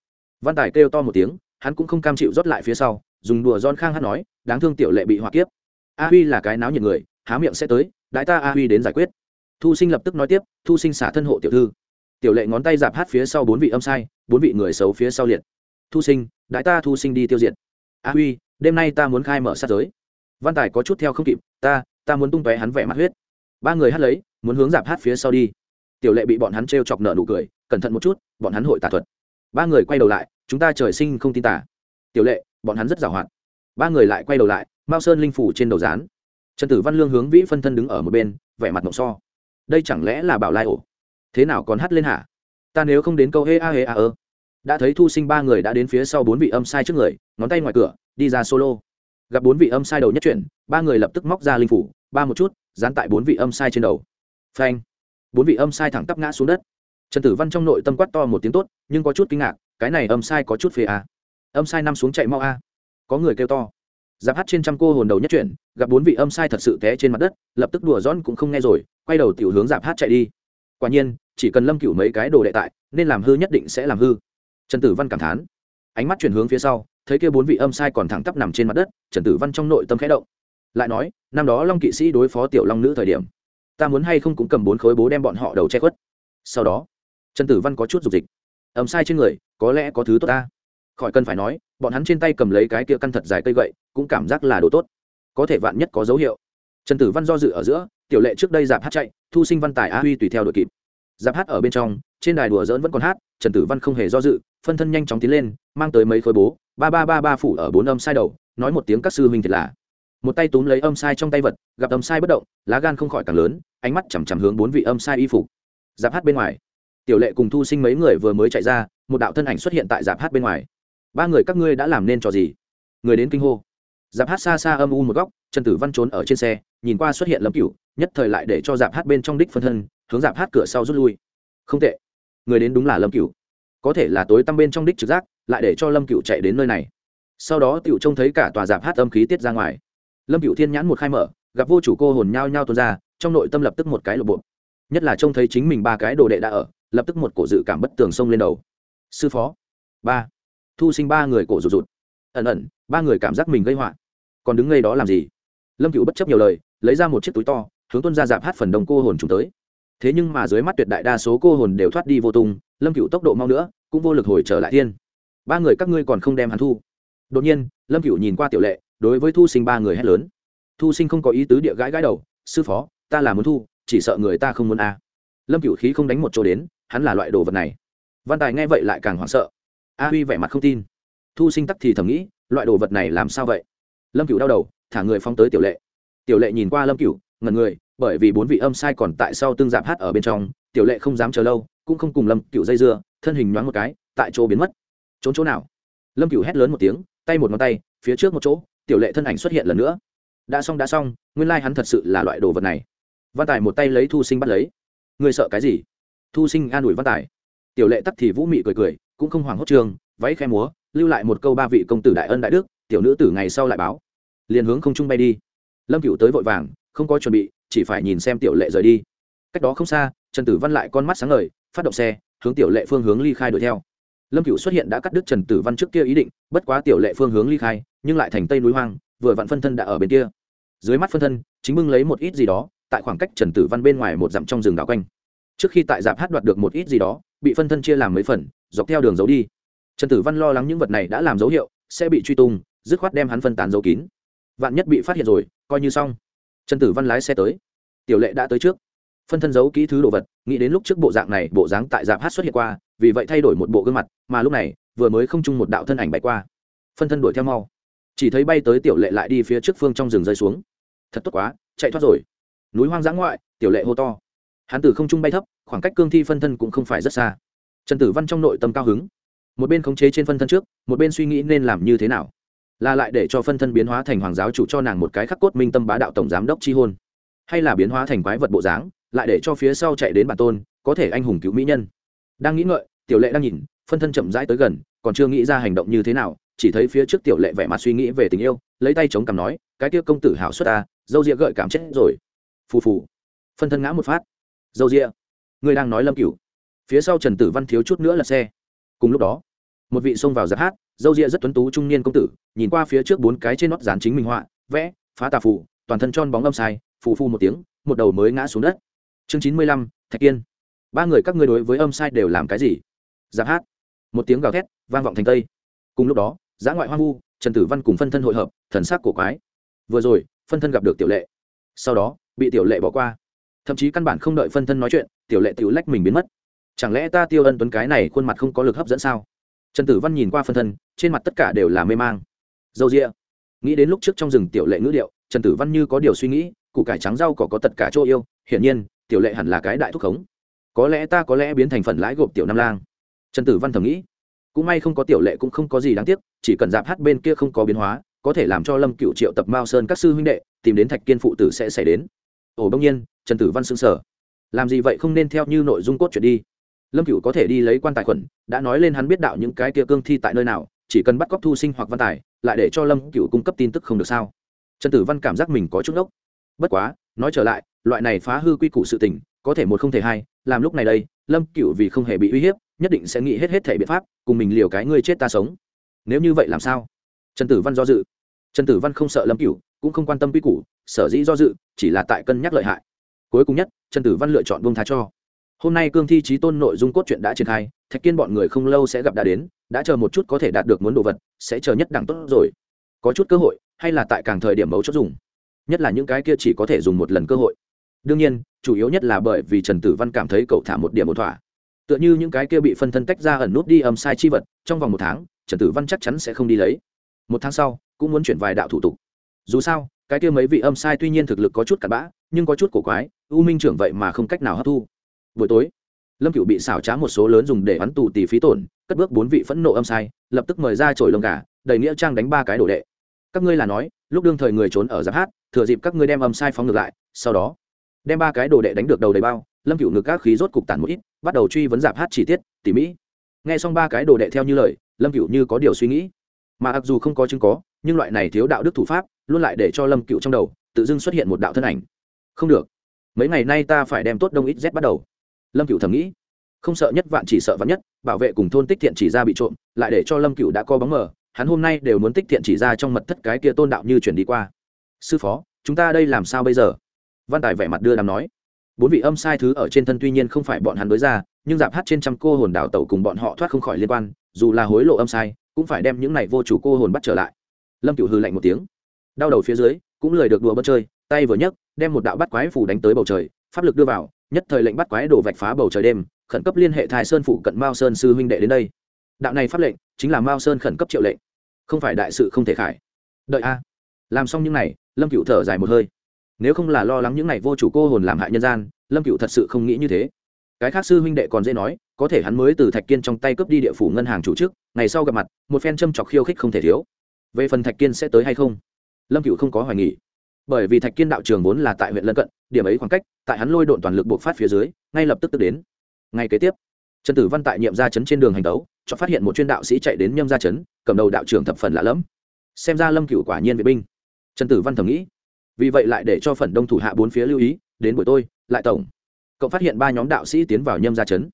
Speaker 1: Văn tài kêu to một tiếng, hắn cũng không cam chịu rót lại phía sau, dùng đùa don khang hát nói, đáng thương tiểu lệ bị hoa kiếp. A huy là cái náo nhiệt người, há miệng sẽ tới, đại ta a huy đến giải quyết. Thu sinh lập tức nói tiếp, thu sinh xả thân hộ tiểu thư. Tiểu lệ ngón tay dạp hát phía sau bốn vị âm sai, bốn vị người xấu phía sau liệt. Thu sinh, đại ta thu sinh đi tiêu diệt. A huy đêm nay ta muốn khai mở sát giới. Văn tài có chút theo không kịp, ta ta muốn tung tóe hắn vẻ mặt huyết. Ba người hát lấy, muốn hướng dạp hát phía sau đi. Tiểu lệ bị bọn hắn t r e o chọc nợ nụ cười, cẩn thận một chút, bọn hắn hội tà thuật. Ba người quay đầu lại, chúng ta trời sinh không tin tả tiểu lệ, bọn hắn rất giàu hoạt. Ba người lại quay đầu lại, mao sơn linh phủ trên đầu rán trần tử văn lương hướng vĩ phân thân đứng ở một bên, vẻ mặt mộng so. Đây chẳng lẽ là bảo lai ổ? Thế nào còn hát lên hả? Ta nếu không đến câu hê a hê a ơ. Đã thấy thu sinh ba người đã đến phía sau bốn vị âm sai trước người, ngón tay ngoài cửa đi ra solo. Gặp bốn vị âm sai đầu nhất chuyển ba người lập tức móc ra linh phủ, ba một chút, dán tại bốn vị âm sai trên đầu. Phanh. Bốn vị âm sai thẳng tắp ngã xuống đất. Trần tử văn trong nội tâm quát to một tiếng tốt, nhưng có chút kinh ngạc, cái này âm sai có chút phê a âm sai năm xuống chạy mau a có người kêu to. Giáp hát trên trăm cô hồn đầu nhất chuyển gặp bốn vị âm sai thật sự té trên mặt đất, lập tức đùa giỡn cũng không nghe rồi, quay đầu tiểu hướng giáp hát chạy đi. Quả nhiên, chỉ cần lâm cửu mấy cái đồ đệ tại, nên làm hư nhất định sẽ làm hư. Trần tử văn cảm thán. Ánh mắt chuyển hướng phía sau thấy kia bốn vị âm sai còn thẳng tắp nằm trên mặt đất, trần tử văn trong nội tâm khẽ động. Lại nói, năm đó long kỵ sĩ đối phó tiểu long nữ thời điểm, ta muốn hay không cũng cầm bốn khối bố đem bọn họ đầu che khuất. Sau đó, trần tử văn có chút dục dịch. Âm sai trên người, có lẽ có thứ tốt ta. Khỏi cần phải nói, bọn hắn trên tay cầm lấy cái kia căn thật dài cây gậy, cũng cảm giác là đồ tốt. Có thể vạn nhất có dấu hiệu. Trần tử văn do dự ở giữa, tiểu lệ trước đây dạp hát chạy, thu sinh văn tài a huy tùy theo đội kịp. Giáp hát ở bên trong, trên đài đùa dỡn vẫn còn hát, trần tử văn không hề do dự, phân thân nhanh chóng tiến lên, mang tới mấy khối bố ba ba ba ba phủ ở bốn âm sai đầu, nói một tiếng các sư huynh thiệt là. Một tay túm lấy âm sai trong tay vật, gặp âm sai bất động, lá gan không khỏi càng lớn, ánh mắt chằm chằm hướng bốn vị âm sai y phục. Giáp hát bên ngoài. Tiểu lệ cùng thu sinh mấy người vừa mới chạy ra, một đạo thân ảnh xuất hiện tại giáp hát bên ngoài. Ba người các ngươi đã làm nên trò gì? Người đến kinh hô. Giáp hát xa xa âm u một góc, trần tử văn trốn ở trên xe, nhìn qua xuất hiện lâm cửu, nhất thời lại để cho giáp hát bên trong đích phân thân, hướng giáp hát cửa sau rút lui. Không tệ. Người đến đúng là lâm cửu. Có thể là tối tăm bên trong đích trực giác lại để cho lâm cửu chạy đến nơi này. Sau đó tiểu trông thấy cả tòa giảm hát âm khí tiết ra ngoài. Lâm cửu thiên nhãn một khai mở, gặp vô chủ cô hồn nhao nhao tuôn ra, trong nội tâm lập tức một cái lộp bộ. Nhất là trông thấy chính mình ba cái đồ đệ đã ở, lập tức một cổ dự cảm bất tường xông lên đầu. Sư phó. Ba. Thu sinh ba người cổ rụt rụt. Ẩn ẩn, ba người cảm giác mình gây họa. Còn đứng ngay đó làm gì? Lâm cựu bất chấp nhiều lời, lấy ra một chiếc túi to, hướng tuân ra dạp hát phần đồng cô hồn chúng tới. Thế nhưng mà dưới mắt tuyệt đại đa số cô hồn đều thoát đi vô tung, lâm cựu tốc độ mau nữa, cũng vô lực hồi trở lại thiên ba người các ngươi còn không đem hắn thu. Đột nhiên, lâm cựu nhìn qua tiểu lệ, đối với thu sinh ba người hét lớn. Thu sinh không có ý tứ địa gãi gãi đầu, sư phó, ta là muốn thu, chỉ sợ người ta không muốn a. Lâm cựu khí không đánh một chỗ đến, hắn là loại đồ vật này. Văn tài nghe vậy lại càng hoảng sợ. A huy vẻ mặt không tin. Thu sinh tắc thì thầm nghĩ, loại đồ vật này làm sao vậy? Lâm cựu đau đầu, thả người phong tới tiểu lệ. Tiểu lệ nhìn qua lâm cựu ngần người, bởi vì bốn vị âm sai còn tại sau tương giảm hát ở bên trong, tiểu lệ không dám chờ lâu, cũng không cùng lâm cựu dây dưa, thân hình nhoáng một cái, tại chỗ biến mất trốn chỗ nào? Lâm cựu hét lớn một tiếng, tay một ngón tay, phía trước một chỗ, tiểu lệ thân ảnh xuất hiện lần nữa. Đã xong đã xong, nguyên lai、like、hắn thật sự là loại đồ vật này. Văn tài một tay lấy thu sinh bắt lấy. Người sợ cái gì? Thu sinh an ủi văn tài. Tiểu lệ tắc thì vũ mị cười cười, cũng không hoảng hốt trường, váy khe múa, lưu lại một câu ba vị công tử đại ân đại đức, tiểu nữ tử ngày sau lại báo. Liền hướng không trung bay đi. Lâm cựu tới vội vàng, không có chuẩn bị, chỉ phải nhìn xem tiểu lệ rời đi. Cách đó không xa, trần tử văn lại con mắt sáng ngời, phát động xe, hướng tiểu lệ phương hướng ly khai đuổi theo lâm cựu xuất hiện đã cắt đứt trần tử văn trước kia ý định, bất quá tiểu lệ phương hướng ly khai, nhưng lại thành tây núi hoang, vừa vặn phân thân đã ở bên kia. Dưới mắt phân thân, chính bưng lấy một ít gì đó, tại khoảng cách trần tử văn bên ngoài một dặm trong rừng đảo quanh. Trước khi tại dạp hát đoạt được một ít gì đó, bị phân thân chia làm mấy phần, dọc theo đường giấu đi. Trần tử văn lo lắng những vật này đã làm dấu hiệu, sẽ bị truy tung, dứt khoát đem hắn phân tán dấu kín. Vạn nhất bị phát hiện rồi, coi như xong. Trần tử văn lái xe tới. Tiểu lệ đã tới trước phân thân giấu kỹ thứ đồ vật, nghĩ đến lúc trước bộ dạng này, bộ dáng tại dạp hát xuất hiện qua, vì vậy thay đổi một bộ gương mặt, mà lúc này, vừa mới không chung một đạo thân ảnh bay qua. Phân thân đuổi theo mau. Chỉ thấy bay tới tiểu lệ lại đi phía trước phương trong rừng rơi xuống. Thật tốt quá, chạy thoát rồi. Núi hoang dã ngoại, tiểu lệ hô to. Hắn từ không trung bay thấp, khoảng cách cương thi phân thân cũng không phải rất xa. Trần tử văn trong nội tâm cao hứng. Một bên khống chế trên phân thân trước, một bên suy nghĩ nên làm như thế nào. Là lại để cho phân thân biến hóa thành hoàng giáo chủ cho nàng một cái khắc cốt minh tâm bá đạo tổng giám đốc chi hôn. Hay là biến hóa thành quái vật bộ dáng lại để cho phía sau chạy đến bản tôn, có thể anh hùng cứu mỹ nhân. Đang nghĩ ngợi, tiểu lệ đang nhìn, phân thân chậm rãi tới gần, còn chưa nghĩ ra hành động như thế nào, chỉ thấy phía trước tiểu lệ vẻ mặt suy nghĩ về tình yêu, lấy tay chống cằm nói, cái kia công tử hảo xuất ta, dâu rịa gợi cảm chết rồi. Phù phù. Phân thân ngã một phát. Dâu rịa người đang nói lâm cửu. Phía sau trần tử văn thiếu chút nữa là xe. Cùng lúc đó, một vị xông vào giáp hát, dâu rịa rất tuấn tú trung niên công tử, nhìn qua phía trước bốn cái trên nót dán chính minh họa, vẽ, phá tà phù, toàn thân tròn bóng âm sai, phù phù một tiếng, một đầu mới ngã xuống đất chương chín mươi lăm, thạch kiên. Ba người các ngươi đối với âm sai đều làm cái gì? Giáp hát. Một tiếng gào thét, vang vọng thành tây. Cùng lúc đó, giã ngoại hoang vu, trần tử văn cùng phân thân hội hợp, thần sắc cổ quái. Vừa rồi, phân thân gặp được tiểu lệ. Sau đó, bị tiểu lệ bỏ qua. Thậm chí căn bản không đợi phân thân nói chuyện, tiểu lệ tiểu lách mình biến mất. Chẳng lẽ ta tiêu ân tuấn cái này khuôn mặt không có lực hấp dẫn sao? Trần tử văn nhìn qua phân thân, trên mặt tất cả đều là mê mang. Dâu rịa nghĩ đến lúc trước trong rừng tiểu lệ ngữ điệu, trần tử văn như có điều suy nghĩ, củ cải trắng rau cỏ có tất cả chỗ yêu, hiển nhiên tiểu lệ hẳn là cái đại thúc khống. Có lẽ ta có lẽ biến thành phần lãi gộp tiểu nam lang. Trần tử văn thầm nghĩ. Cũng may không có tiểu lệ cũng không có gì đáng tiếc, chỉ cần dạp hát bên kia không có biến hóa, có thể làm cho lâm cựu triệu tập mao sơn các sư huynh đệ, tìm đến thạch kiên phụ tử sẽ xảy đến. Ồ đông nhiên, trần tử văn xưng sở làm gì vậy không nên theo như nội dung cốt chuyện đi. Lâm cựu có thể đi lấy quan tài khuẩn, đã nói lên hắn biết đạo những cái kia cương thi tại nơi nào, chỉ cần bắt cóc thu sinh hoặc văn tài, lại để cho lâm cựu cung cấp tin tức không được sao. Trần tử văn cảm giác mình có chút ốc bất quá, nói trở lại loại này phá hư quy củ sự tình, có thể một không thể hai, làm lúc này đây, lâm cựu vì không hề bị uy hiếp, nhất định sẽ nghĩ hết hết thể biện pháp, cùng mình liều cái ngươi chết ta sống. Nếu như vậy làm sao? Trần tử văn do dự. Trần tử văn không sợ lâm cửu, cũng không quan tâm quy củ, sở dĩ do dự, chỉ là tại cân nhắc lợi hại. Cuối cùng nhất, trần tử văn lựa chọn buông tha cho. Hôm nay cương thi trí tôn nội dung cốt truyện đã triển khai, thạch kiên bọn người không lâu sẽ gặp đã đến, đã chờ một chút có thể đạt được muốn đồ vật, sẽ chờ nhất đẳng tốt rồi. Có chút cơ hội, hay là tại càng thời điểm mấu chốt dùng. Nhất là những cái kia chỉ có thể dùng một lần cơ hội đương nhiên, chủ yếu nhất là bởi vì trần tử văn cảm thấy cậu thả một điểm một thỏa. Tựa như những cái kia bị phân thân tách ra ẩn nút đi âm sai chi vật, trong vòng một tháng, trần tử văn chắc chắn sẽ không đi lấy. Một tháng sau, cũng muốn chuyển vài đạo thủ tục. Dù sao, cái kia mấy vị âm sai tuy nhiên thực lực có chút cặn bã, nhưng có chút cổ quái, u minh trưởng vậy mà không cách nào hấp thu. Buổi tối, lâm cựu bị xảo trá một số lớn dùng để bắn tù tỷ phí tổn, cất bước bốn vị phẫn nộ âm sai, lập tức mời ra trổi lông gà, đầy nghĩa trang đánh ba cái đồ đệ. Các ngươi là nói, lúc đương thời người trốn ở giáp hát, thừa dịp các ngươi đem âm sai phóng ngược lại, sau đó đem ba cái đồ đệ đánh được đầu đầy bao, lâm cựu ngực các khí rốt cục tản một ít, bắt đầu truy vấn giảm hát chi tiết, tỉ mỹ nghe xong ba cái đồ đệ theo như lời, lâm cựu như có điều suy nghĩ. Mà mặc dù không có chứng có, nhưng loại này thiếu đạo đức thủ pháp, luôn lại để cho lâm cựu trong đầu, tự dưng xuất hiện một đạo thân ảnh. Không được. Mấy ngày nay ta phải đem tốt đông ít z bắt đầu. Lâm cựu thầm nghĩ. Không sợ nhất vạn chỉ sợ vạn nhất, bảo vệ cùng thôn tích thiện chỉ ra bị trộm, lại để cho lâm cựu đã co bóng mờ, hắn hôm nay đều muốn tích thiện chỉ ra trong mật thất cái kia tôn đạo như chuyển đi qua. Sư phó, chúng ta đây làm sao bây giờ? Văn tài vẻ mặt đưa đàm nói bốn vị âm sai thứ ở trên thân tuy nhiên không phải bọn hắn đối ra nhưng giảm hát trên trăm cô hồn đảo tẩu cùng bọn họ thoát không khỏi liên quan dù là hối lộ âm sai cũng phải đem những này vô chủ cô hồn bắt trở lại. Lâm cựu hư lạnh một tiếng đau đầu phía dưới cũng lười được đùa bất chơi tay vừa nhấc đem một đạo bắt quái phủ đánh tới bầu trời pháp lực đưa vào nhất thời lệnh bắt quái đổ vạch phá bầu trời đêm khẩn cấp liên hệ thái sơn phụ cận mao sơn sư huynh đệ đến đây. Đạo này pháp lệnh chính là mao sơn khẩn cấp triệu lệnh. Không phải đại sự không thể khải. Đợi a. Làm xong những này, lâm cựu thở dài một hơi nếu không là lo lắng những n à y vô chủ cô hồn làm hại nhân gian, lâm cựu thật sự không nghĩ như thế. Cái khác sư huynh đệ còn dễ nói, có thể hắn mới từ thạch kiên trong tay cướp đi địa phủ ngân hàng chủ chức, ngày sau gặp mặt, một phen châm chọc khiêu khích không thể thiếu. Về phần thạch kiên sẽ tới hay không? Lâm cựu không có hoài nghỉ bởi vì thạch kiên đạo trường vốn là tại huyện lân cận, điểm ấy khoảng cách, tại hắn lôi độn toàn lực buộc phát phía dưới, ngay lập tức tức đến. Ngay kế tiếp, trần tử văn tại nhiệm gia chấn trên đường hành tấu cho phát hiện một chuyên đạo sĩ chạy đến nhâm gia chấn, cầm đầu đạo trưởng thập phần lạ lẫm. Xem ra lâm cựu quả nhiên vệ binh. Trần tử văn thầm nghĩ vì vậy lại để cho phần đông thủ hạ bốn phía lưu ý, đến buổi tôi, lại tổng. Cậu phát hiện ba nhóm đạo sĩ tiến vào nhâm gia chấn.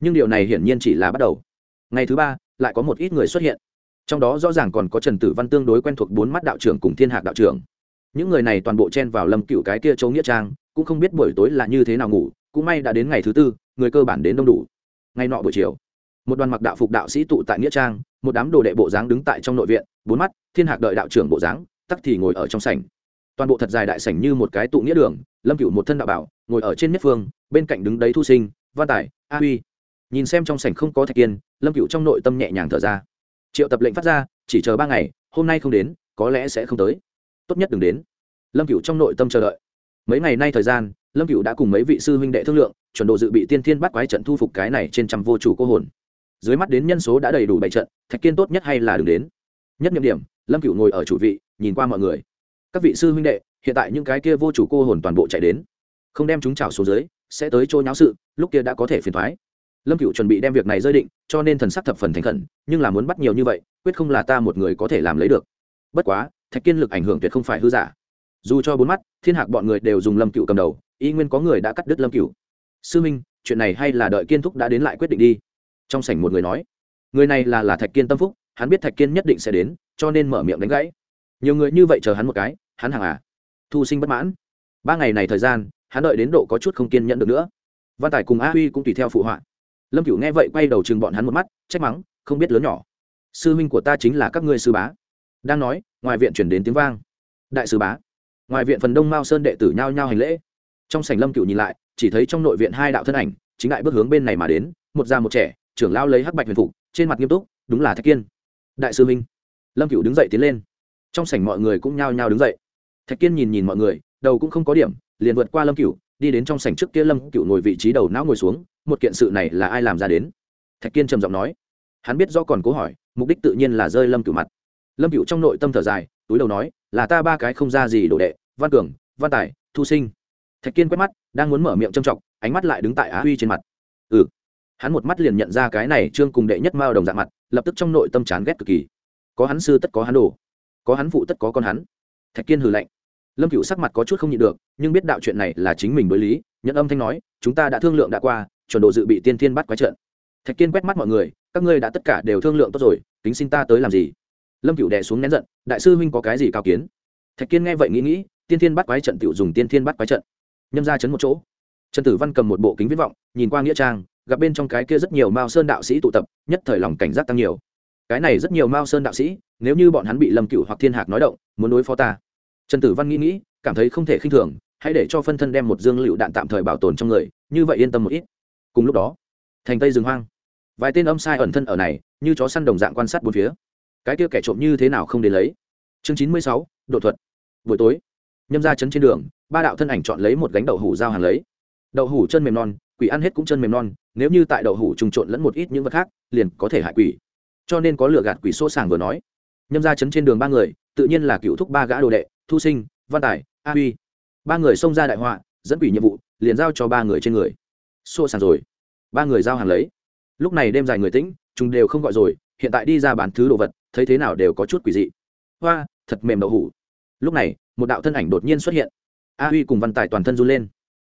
Speaker 1: Nhưng điều này hiển nhiên chỉ là bắt đầu. Ngày thứ ba, lại có một ít người xuất hiện. Trong đó rõ ràng còn có trần tử văn tương đối quen thuộc bốn mắt đạo trưởng cùng thiên hạc đạo trưởng. Những người này toàn bộ chen vào lâm cựu cái kia châu nghĩa trang, cũng không biết buổi tối là như thế nào ngủ, cũng may đã đến ngày thứ tư, người cơ bản đến đông đủ. Ngay nọ buổi chiều, một đoàn mặc đạo phục đạo sĩ tụ tại nghĩa trang, một đám đồ đệ bộ dáng đứng tại trong nội viện, bốn mắt, thiên hạc đợi đạo trưởng bộ dáng, tắc thì ngồi ở trong sảnh toàn bộ thật dài đại sảnh như một cái tụ nghĩa đường, lâm cựu một thân đạo bảo, ngồi ở trên nhất phương, bên cạnh đứng đấy thu sinh, văn tài, a huy. Nhìn xem trong sảnh không có thạch kiên, lâm cựu trong nội tâm nhẹ nhàng thở ra. Triệu tập lệnh phát ra, chỉ chờ ba ngày, hôm nay không đến, có lẽ sẽ không tới. Tốt nhất đừng đến. Lâm cựu trong nội tâm chờ đợi. Mấy ngày nay thời gian, lâm cựu đã cùng mấy vị sư huynh đệ thương lượng, chuẩn độ dự bị tiên thiên bắt quái trận thu phục cái này trên trăm vô chủ cô hồn. Dưới mắt đến nhân số đã đầy đủ bảy trận, thạch kiên tốt nhất hay là đừng đến. Nhất nhiệm điểm, lâm cựu ngồi ở chủ vị, nhìn qua mọi người các vị sư huynh đệ, hiện tại những cái kia vô chủ cô hồn toàn bộ chạy đến. Không đem chúng trào xuống dưới, sẽ tới chỗ nháo sự, lúc kia đã có thể phiền thoái. Lâm cựu chuẩn bị đem việc này rơi định, cho nên thần sắc thập phần thành khẩn, nhưng là muốn bắt nhiều như vậy, quyết không là ta một người có thể làm lấy được. Bất quá, thạch kiên lực ảnh hưởng tuyệt không phải hư giả. Dù cho bốn mắt, thiên hạc bọn người đều dùng lâm cựu cầm đầu, y nguyên có người đã cắt đứt lâm cựu sư minh, chuyện này hay là đợi kiên thúc đã đến lại quyết định đi. Trong sảnh một người nói, người này là là thạch kiên tâm phúc, hắn biết thạch kiên nhất định sẽ đến, cho nên mở miệng đánh gãy nhiều người như vậy chờ hắn một cái, hắn hàng à? Thu sinh bất mãn. Ba ngày này thời gian, hắn đợi đến độ có chút không kiên nhẫn được nữa. Văn tài cùng a huy cũng tùy theo phụ họa. Lâm cửu nghe vậy quay đầu chừng bọn hắn một mắt, trách mắng, không biết lớn nhỏ. Sư huynh của ta chính là các ngươi sư bá. Đang nói, ngoài viện chuyển đến tiếng vang. Đại sư bá. Ngoài viện phần đông mao sơn đệ tử nhao nhao hành lễ. Trong sảnh lâm cửu nhìn lại, chỉ thấy trong nội viện hai đạo thân ảnh, chính đại bước hướng bên này mà đến, một già một trẻ, trưởng lao lấy hắc bạch huyền phục, trên mặt nghiêm túc, đúng là thạch kiên. Đại sư minh lâm cửu đứng dậy tiến lên trong sảnh mọi người cũng nhao nhao đứng dậy. Thạch kiên nhìn nhìn mọi người, đầu cũng không có điểm, liền vượt qua lâm cửu, đi đến trong sảnh trước kia lâm cửu ngồi vị trí đầu não ngồi xuống, một kiện sự này là ai làm ra đến? Thạch kiên trầm giọng nói. Hắn biết do còn cố hỏi, mục đích tự nhiên là rơi lâm cửu mặt. Lâm cửu trong nội tâm thở dài, túi đầu nói, là ta ba cái không ra gì đồ đệ, văn cường, văn tài, thu sinh. Thạch kiên quét mắt, đang muốn mở miệng trầm trọng ánh mắt lại đứng tại á huy trên mặt. Ừ. Hắn một mắt liền nhận ra cái này trương cùng đệ nhất mao đồng dạng mặt, lập tức trong nội tâm chán ghét cực kỳ. Có hắn sư tất có hắn đồ có hắn phụ tất có con hắn. Thạch kiên hừ lạnh. Lâm cựu sắc mặt có chút không nhịn được, nhưng biết đạo chuyện này là chính mình đối lý, nhận âm thanh nói, chúng ta đã thương lượng đã qua, chuẩn độ dự bị tiên thiên bắt quái trận. Thạch kiên quét mắt mọi người, các ngươi đã tất cả đều thương lượng tốt rồi, kính xin ta tới làm gì? Lâm cựu đè xuống nén giận, đại sư huynh có cái gì cao kiến? Thạch kiên nghe vậy nghĩ nghĩ, tiên thiên bắt quái trận tự dùng tiên thiên bắt quái trận. Nhâm ra chấn một chỗ. Trần tử văn cầm một bộ kính viết vọng, nhìn qua nghĩa trang, gặp bên trong cái kia rất nhiều mao sơn đạo sĩ tụ tập, nhất thời lòng cảnh giác tăng nhiều cái này rất nhiều mao sơn đạo sĩ, nếu như bọn hắn bị lâm cựu hoặc thiên hạc nói động, muốn đối phó ta. Trần tử văn nghĩ nghĩ, cảm thấy không thể khinh thường, hãy để cho phân thân đem một dương lựu đạn tạm thời bảo tồn trong người, như vậy yên tâm một ít. Cùng lúc đó, thành tây rừng hoang. Vài tên âm sai ẩn thân ở này, như chó săn đồng dạng quan sát bốn phía. Cái kia kẻ trộm như thế nào không đến lấy? Chương chín mươi sáu, độ thuật. Buổi tối, nhâm ra chấn trên đường, ba đạo thân ảnh chọn lấy một gánh đậu hủ giao hàng lấy. Đậu hủ chân mềm non, quỷ ăn hết cũng chân mềm non, nếu như tại đậu hủ trùng trộn lẫn một ít những vật khác, liền có thể hại quỷ cho nên có lựa gạt quỷ xô sàng vừa nói. Nhâm ra chấn trên đường ba người, tự nhiên là cựu thúc ba gã đồ đệ, thu sinh, văn tài, a huy. Ba người xông ra đại họa, dẫn quỷ nhiệm vụ, liền giao cho ba người trên người. Xô sàng rồi. Ba người giao hàng lấy. Lúc này đêm dài người tĩnh, chúng đều không gọi rồi, hiện tại đi ra bán thứ đồ vật, thấy thế nào đều có chút quỷ dị. Hoa, thật mềm đậu hủ. Lúc này, một đạo thân ảnh đột nhiên xuất hiện. A huy cùng văn tài toàn thân run lên.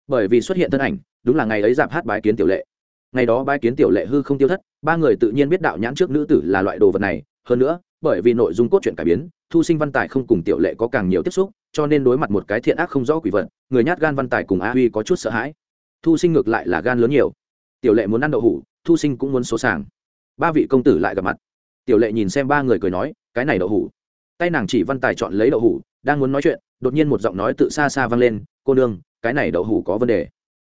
Speaker 1: Bởi vì xuất hiện thân ảnh, đúng là ngày ấy giảm hát bái kiến tiểu lệ ngày đó bái kiến tiểu lệ hư không tiêu thất, ba người tự nhiên biết đạo nhãn trước nữ tử là loại đồ vật này. Hơn nữa, bởi vì nội dung cốt truyện cải biến, thu sinh văn tài không cùng tiểu lệ có càng nhiều tiếp xúc, cho nên đối mặt một cái thiện ác không rõ quỷ vật, người nhát gan văn tài cùng a huy có chút sợ hãi. Thu sinh ngược lại là gan lớn nhiều. Tiểu lệ muốn ăn đậu hủ, thu sinh cũng muốn số sàng. Ba vị công tử lại gặp mặt. Tiểu lệ nhìn xem ba người cười nói, cái này đậu hủ. Tay nàng chỉ văn tài chọn lấy đậu hủ, đang muốn nói chuyện, đột nhiên một giọng nói tự xa xa vang lên, cô nương, cái này đậu hủ có vấn đề.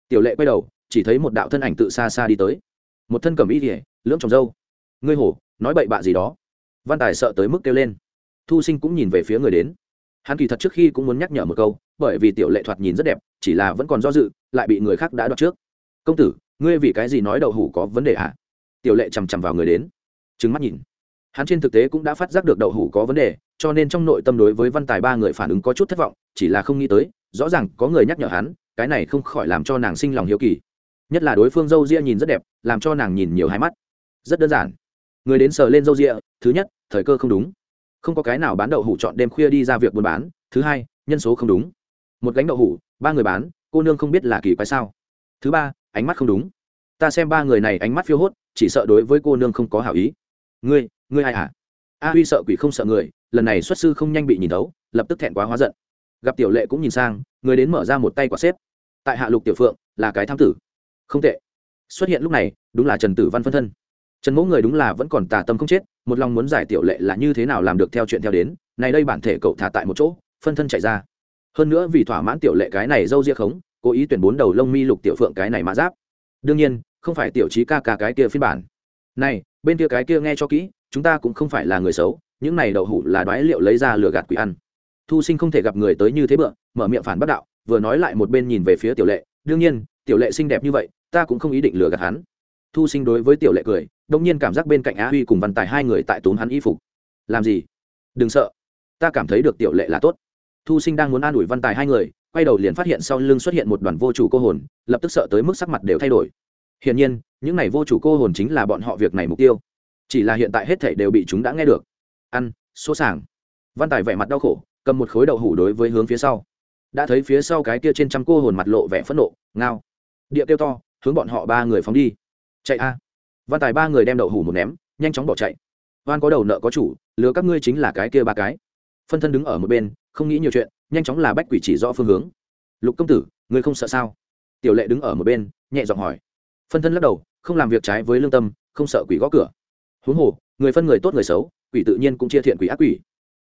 Speaker 1: Tiểu lệ quay đầu chỉ thấy một đạo thân ảnh tự xa xa đi tới. Một thân cầm y kỉa lưỡng trồng dâu ngươi hổ, nói bậy bạ gì đó. Văn tài sợ tới mức kêu lên. Thu sinh cũng nhìn về phía người đến. Hắn kỳ thật trước khi cũng muốn nhắc nhở một câu, bởi vì tiểu lệ thoạt nhìn rất đẹp, chỉ là vẫn còn do dự, lại bị người khác đã đoạt trước. Công tử, ngươi vì cái gì nói đậu hủ có vấn đề hả? Tiểu lệ chằm chằm vào người đến. Trứng mắt nhìn. Hắn trên thực tế cũng đã phát giác được đậu hủ có vấn đề, cho nên trong nội tâm đối với văn tài ba người phản ứng có chút thất vọng, chỉ là không nghĩ tới, rõ ràng có người nhắc nhở hắn, cái này không khỏi làm cho nàng sinh lòng hiếu kỳ nhất là đối phương dâu ria nhìn rất đẹp, làm cho nàng nhìn nhiều hai mắt. Rất đơn giản. Người đến sờ lên dâu ria, thứ nhất, thời cơ không đúng. Không có cái nào bán đậu hủ chọn đêm khuya đi ra việc buôn bán. Thứ hai, nhân số không đúng. Một gánh đậu hủ, ba người bán, cô nương không biết là kỳ quái sao. Thứ ba, ánh mắt không đúng. Ta xem ba người này ánh mắt phiêu hốt, chỉ sợ đối với cô nương không có hảo ý. Ngươi ngươi ai hả? A huy sợ quỷ không sợ người, lần này xuất sư không nhanh bị nhìn thấu, lập tức thẹn quá hóa giận. Gặp tiểu lệ cũng nhìn sang, người đến mở ra một tay quả xếp. Tại hạ lục tiểu phượng, là cái tham tử không tệ. Xuất hiện lúc này, đúng là trần tử văn phân thân. Trần mẫu người đúng là vẫn còn tà tâm không chết, một lòng muốn giải tiểu lệ là như thế nào làm được theo chuyện theo đến, này đây bản thể cậu thả tại một chỗ, phân thân chạy ra. Hơn nữa vì thỏa mãn tiểu lệ cái này dâu ria khống, cố ý tuyển bốn đầu lông mi lục tiểu phượng cái này mã giáp. Đương nhiên, không phải tiểu trí ca ca cái kia phiên bản. Này, bên kia cái kia nghe cho kỹ, chúng ta cũng không phải là người xấu, những này đậu hủ là đoái liệu lấy ra lừa gạt quỷ ăn. Thu sinh không thể gặp người tới như thế bựa, mở miệng phản bất đạo, vừa nói lại một bên nhìn về phía tiểu lệ. Đương nhiên, tiểu lệ xinh đẹp như vậy ta cũng không ý định lừa gạt hắn. Thu sinh đối với tiểu lệ cười đông nhiên cảm giác bên cạnh á huy cùng văn tài hai người tại tốn hắn y phục. Làm gì? Đừng sợ. Ta cảm thấy được tiểu lệ là tốt. Thu sinh đang muốn an ủi văn tài hai người, quay đầu liền phát hiện sau lưng xuất hiện một đoàn vô chủ cô hồn, lập tức sợ tới mức sắc mặt đều thay đổi. Hiển nhiên, những này vô chủ cô hồn chính là bọn họ việc này mục tiêu. Chỉ là hiện tại hết thảy đều bị chúng đã nghe được. Ăn số sàng. Văn tài vẻ mặt đau khổ, cầm một khối đậu hủ đối với hướng phía sau. Đã thấy phía sau cái kia trên trăm cô hồn mặt lộ vẻ phẫn nộ, ngao. Địa kêu to hướng bọn họ ba người phóng đi. Chạy a. Văn tài ba người đem đậu hủ một ném, nhanh chóng bỏ chạy. Van có đầu nợ có chủ, lừa các ngươi chính là cái kia ba cái. Phân thân đứng ở một bên, không nghĩ nhiều chuyện, nhanh chóng là bách quỷ chỉ rõ phương hướng. Lục công tử, ngươi không sợ sao? Tiểu lệ đứng ở một bên, nhẹ giọng hỏi. Phân thân lắc đầu, không làm việc trái với lương tâm, không sợ quỷ gõ cửa. Huống hồ, người phân người tốt người xấu, quỷ tự nhiên cũng chia thiện quỷ ác quỷ.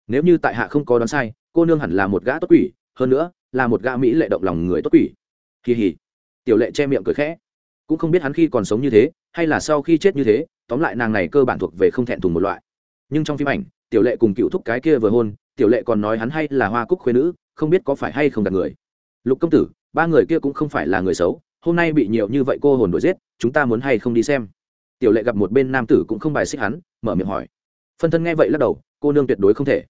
Speaker 1: Nếu như tại hạ không có đoán sai, cô nương hẳn là một gã tốt quỷ, hơn nữa, là một gã mỹ lệ động lòng người tốt quỷ. Kỳ hỉ. Tiểu lệ che miệng cười khẽ cũng không biết hắn khi còn sống như thế, hay là sau khi chết như thế, tóm lại nàng này cơ bản thuộc về không thẹn thùng một loại. Nhưng trong phim ảnh, tiểu lệ cùng cựu thúc cái kia vừa hôn, tiểu lệ còn nói hắn hay là hoa cúc khuyên nữ, không biết có phải hay không đặt người. Lục công tử, ba người kia cũng không phải là người xấu, hôm nay bị nhiều như vậy cô hồn đuổi giết, chúng ta muốn hay không đi xem? Tiểu lệ gặp một bên nam tử cũng không bài xích hắn, mở miệng hỏi. Phân thân nghe vậy lắc đầu, cô nương tuyệt đối không thể.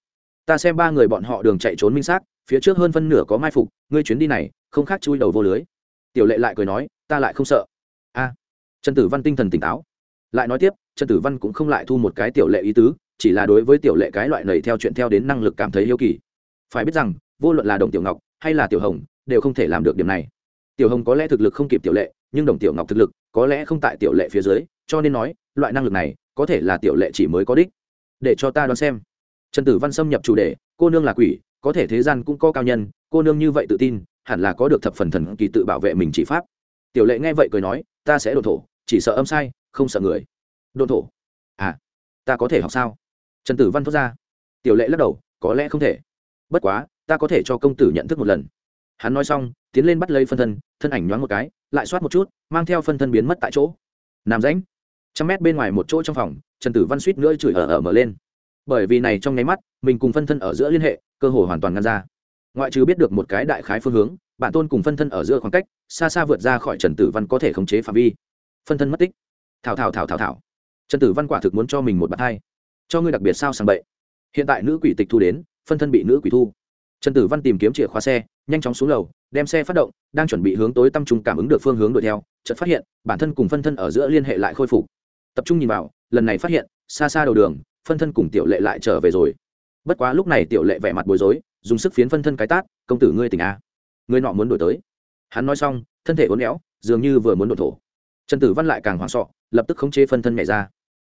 Speaker 1: Ta xem ba người bọn họ đường chạy trốn minh xác, phía trước hơn phân nửa có mai phục, ngươi chuyến đi này, không khác chui đầu vô lưới. Tiểu lệ lại cười nói, ta lại không sợ trần tử văn tinh thần tỉnh táo. Lại nói tiếp, trần tử văn cũng không lại thu một cái tiểu lệ ý tứ, chỉ là đối với tiểu lệ cái loại này theo chuyện theo đến năng lực cảm thấy yêu kỳ. Phải biết rằng, vô luận là đồng tiểu ngọc hay là tiểu hồng, đều không thể làm được điểm này. Tiểu hồng có lẽ thực lực không kịp tiểu lệ, nhưng đồng tiểu ngọc thực lực có lẽ không tại tiểu lệ phía dưới, cho nên nói, loại năng lực này có thể là tiểu lệ chỉ mới có đích. Để cho ta đoán xem. Trần tử văn xâm nhập chủ đề, cô nương là quỷ, có thể thế gian cũng có cao nhân, cô nương như vậy tự tin, hẳn là có được thập phần thần kỳ tự bảo vệ mình chỉ pháp. Tiểu lệ nghe vậy cười nói, ta sẽ đồn thổ chỉ sợ âm sai, không sợ người. Độn thổ. À ta có thể học sao? Trần tử văn thốt ra. Tiểu lệ lắc đầu, có lẽ không thể. Bất quá, ta có thể cho công tử nhận thức một lần. Hắn nói xong, tiến lên bắt lấy phân thân thân ảnh nhoáng một cái, lại xoát một chút, mang theo phân thân biến mất tại chỗ. Nằm ránh trăm mét bên ngoài một chỗ trong phòng, trần tử văn suýt nữa chửi ở ở mở lên. Bởi vì này trong nháy mắt, mình cùng phân thân ở giữa liên hệ, cơ hội hoàn toàn ngăn ra. Ngoại trừ biết được một cái đại khái phương hướng, bản tôn cùng phân thân ở giữa khoảng cách, xa xa vượt ra khỏi trần tử văn có thể khống chế phạm vi phân thân mất tích. Thảo thảo thảo thảo thảo. Trần tử văn quả thực muốn cho mình một bạt thai. Cho ngươi đặc biệt sao sang bậy. Hiện tại nữ quỷ tịch thu đến, phân thân bị nữ quỷ thu. Trần tử văn tìm kiếm chìa khóa xe, nhanh chóng xuống lầu, đem xe phát động, đang chuẩn bị hướng tối tâm trung cảm ứng được phương hướng đuổi theo, chợt phát hiện, bản thân cùng phân thân ở giữa liên hệ lại khôi phục. Tập trung nhìn vào, lần này phát hiện, xa xa đầu đường, phân thân cùng tiểu lệ lại trở về rồi. Bất quá lúc này tiểu lệ vẻ mặt bối rối, dùng sức phiến phân thân cái tát, công tử ngươi tỉnh a ngươi nọ muốn đổi tới. Hắn nói xong, thân thể uốn éo, dường như vừa muốn đột thổ trần tử văn lại càng hoảng sọ lập tức khống chế phân thân nhảy ra.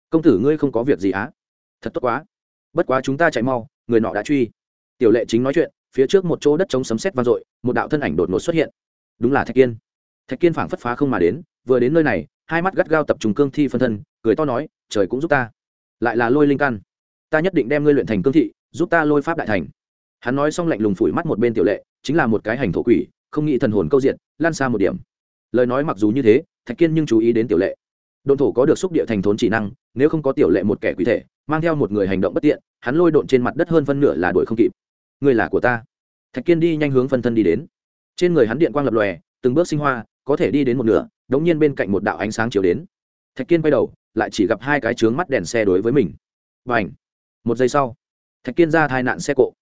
Speaker 1: Công tử ngươi không có việc gì á? Thật tốt quá. Bất quá chúng ta chạy mau, người nọ đã truy. Tiểu lệ chính nói chuyện, phía trước một chỗ đất trống sấm sét vang dội, một đạo thân ảnh đột ngột xuất hiện. Đúng là thạch kiên. Thạch kiên phảng phất phá không mà đến, vừa đến nơi này, hai mắt gắt gao tập trung cương thi phân thân, cười to nói, trời cũng giúp ta. Lại là lôi linh căn. Ta nhất định đem ngươi luyện thành cương thị, giúp ta lôi pháp đại thành. Hắn nói xong lạnh lùng phủi mắt một bên tiểu lệ, chính là một cái hành thổ quỷ, không nghĩ thần hồn câu diện, lan xa một điểm. Lời nói mặc dù như thế thạch kiên nhưng chú ý đến tiểu lệ. Độn thổ có được xúc địa thành thốn chỉ năng, nếu không có tiểu lệ một kẻ quỷ thể, mang theo một người hành động bất tiện, hắn lôi độn trên mặt đất hơn phân nửa là đuổi không kịp. Người là của ta. Thạch kiên đi nhanh hướng phân thân đi đến. Trên người hắn điện quang lập lòe, từng bước sinh hoa, có thể đi đến một nửa, đống nhiên bên cạnh một đạo ánh sáng chiếu đến. Thạch kiên quay đầu, lại chỉ gặp hai cái trướng mắt đèn xe đối với mình. Và ảnh một giây sau, thạch kiên ra thai nạn xe cộ.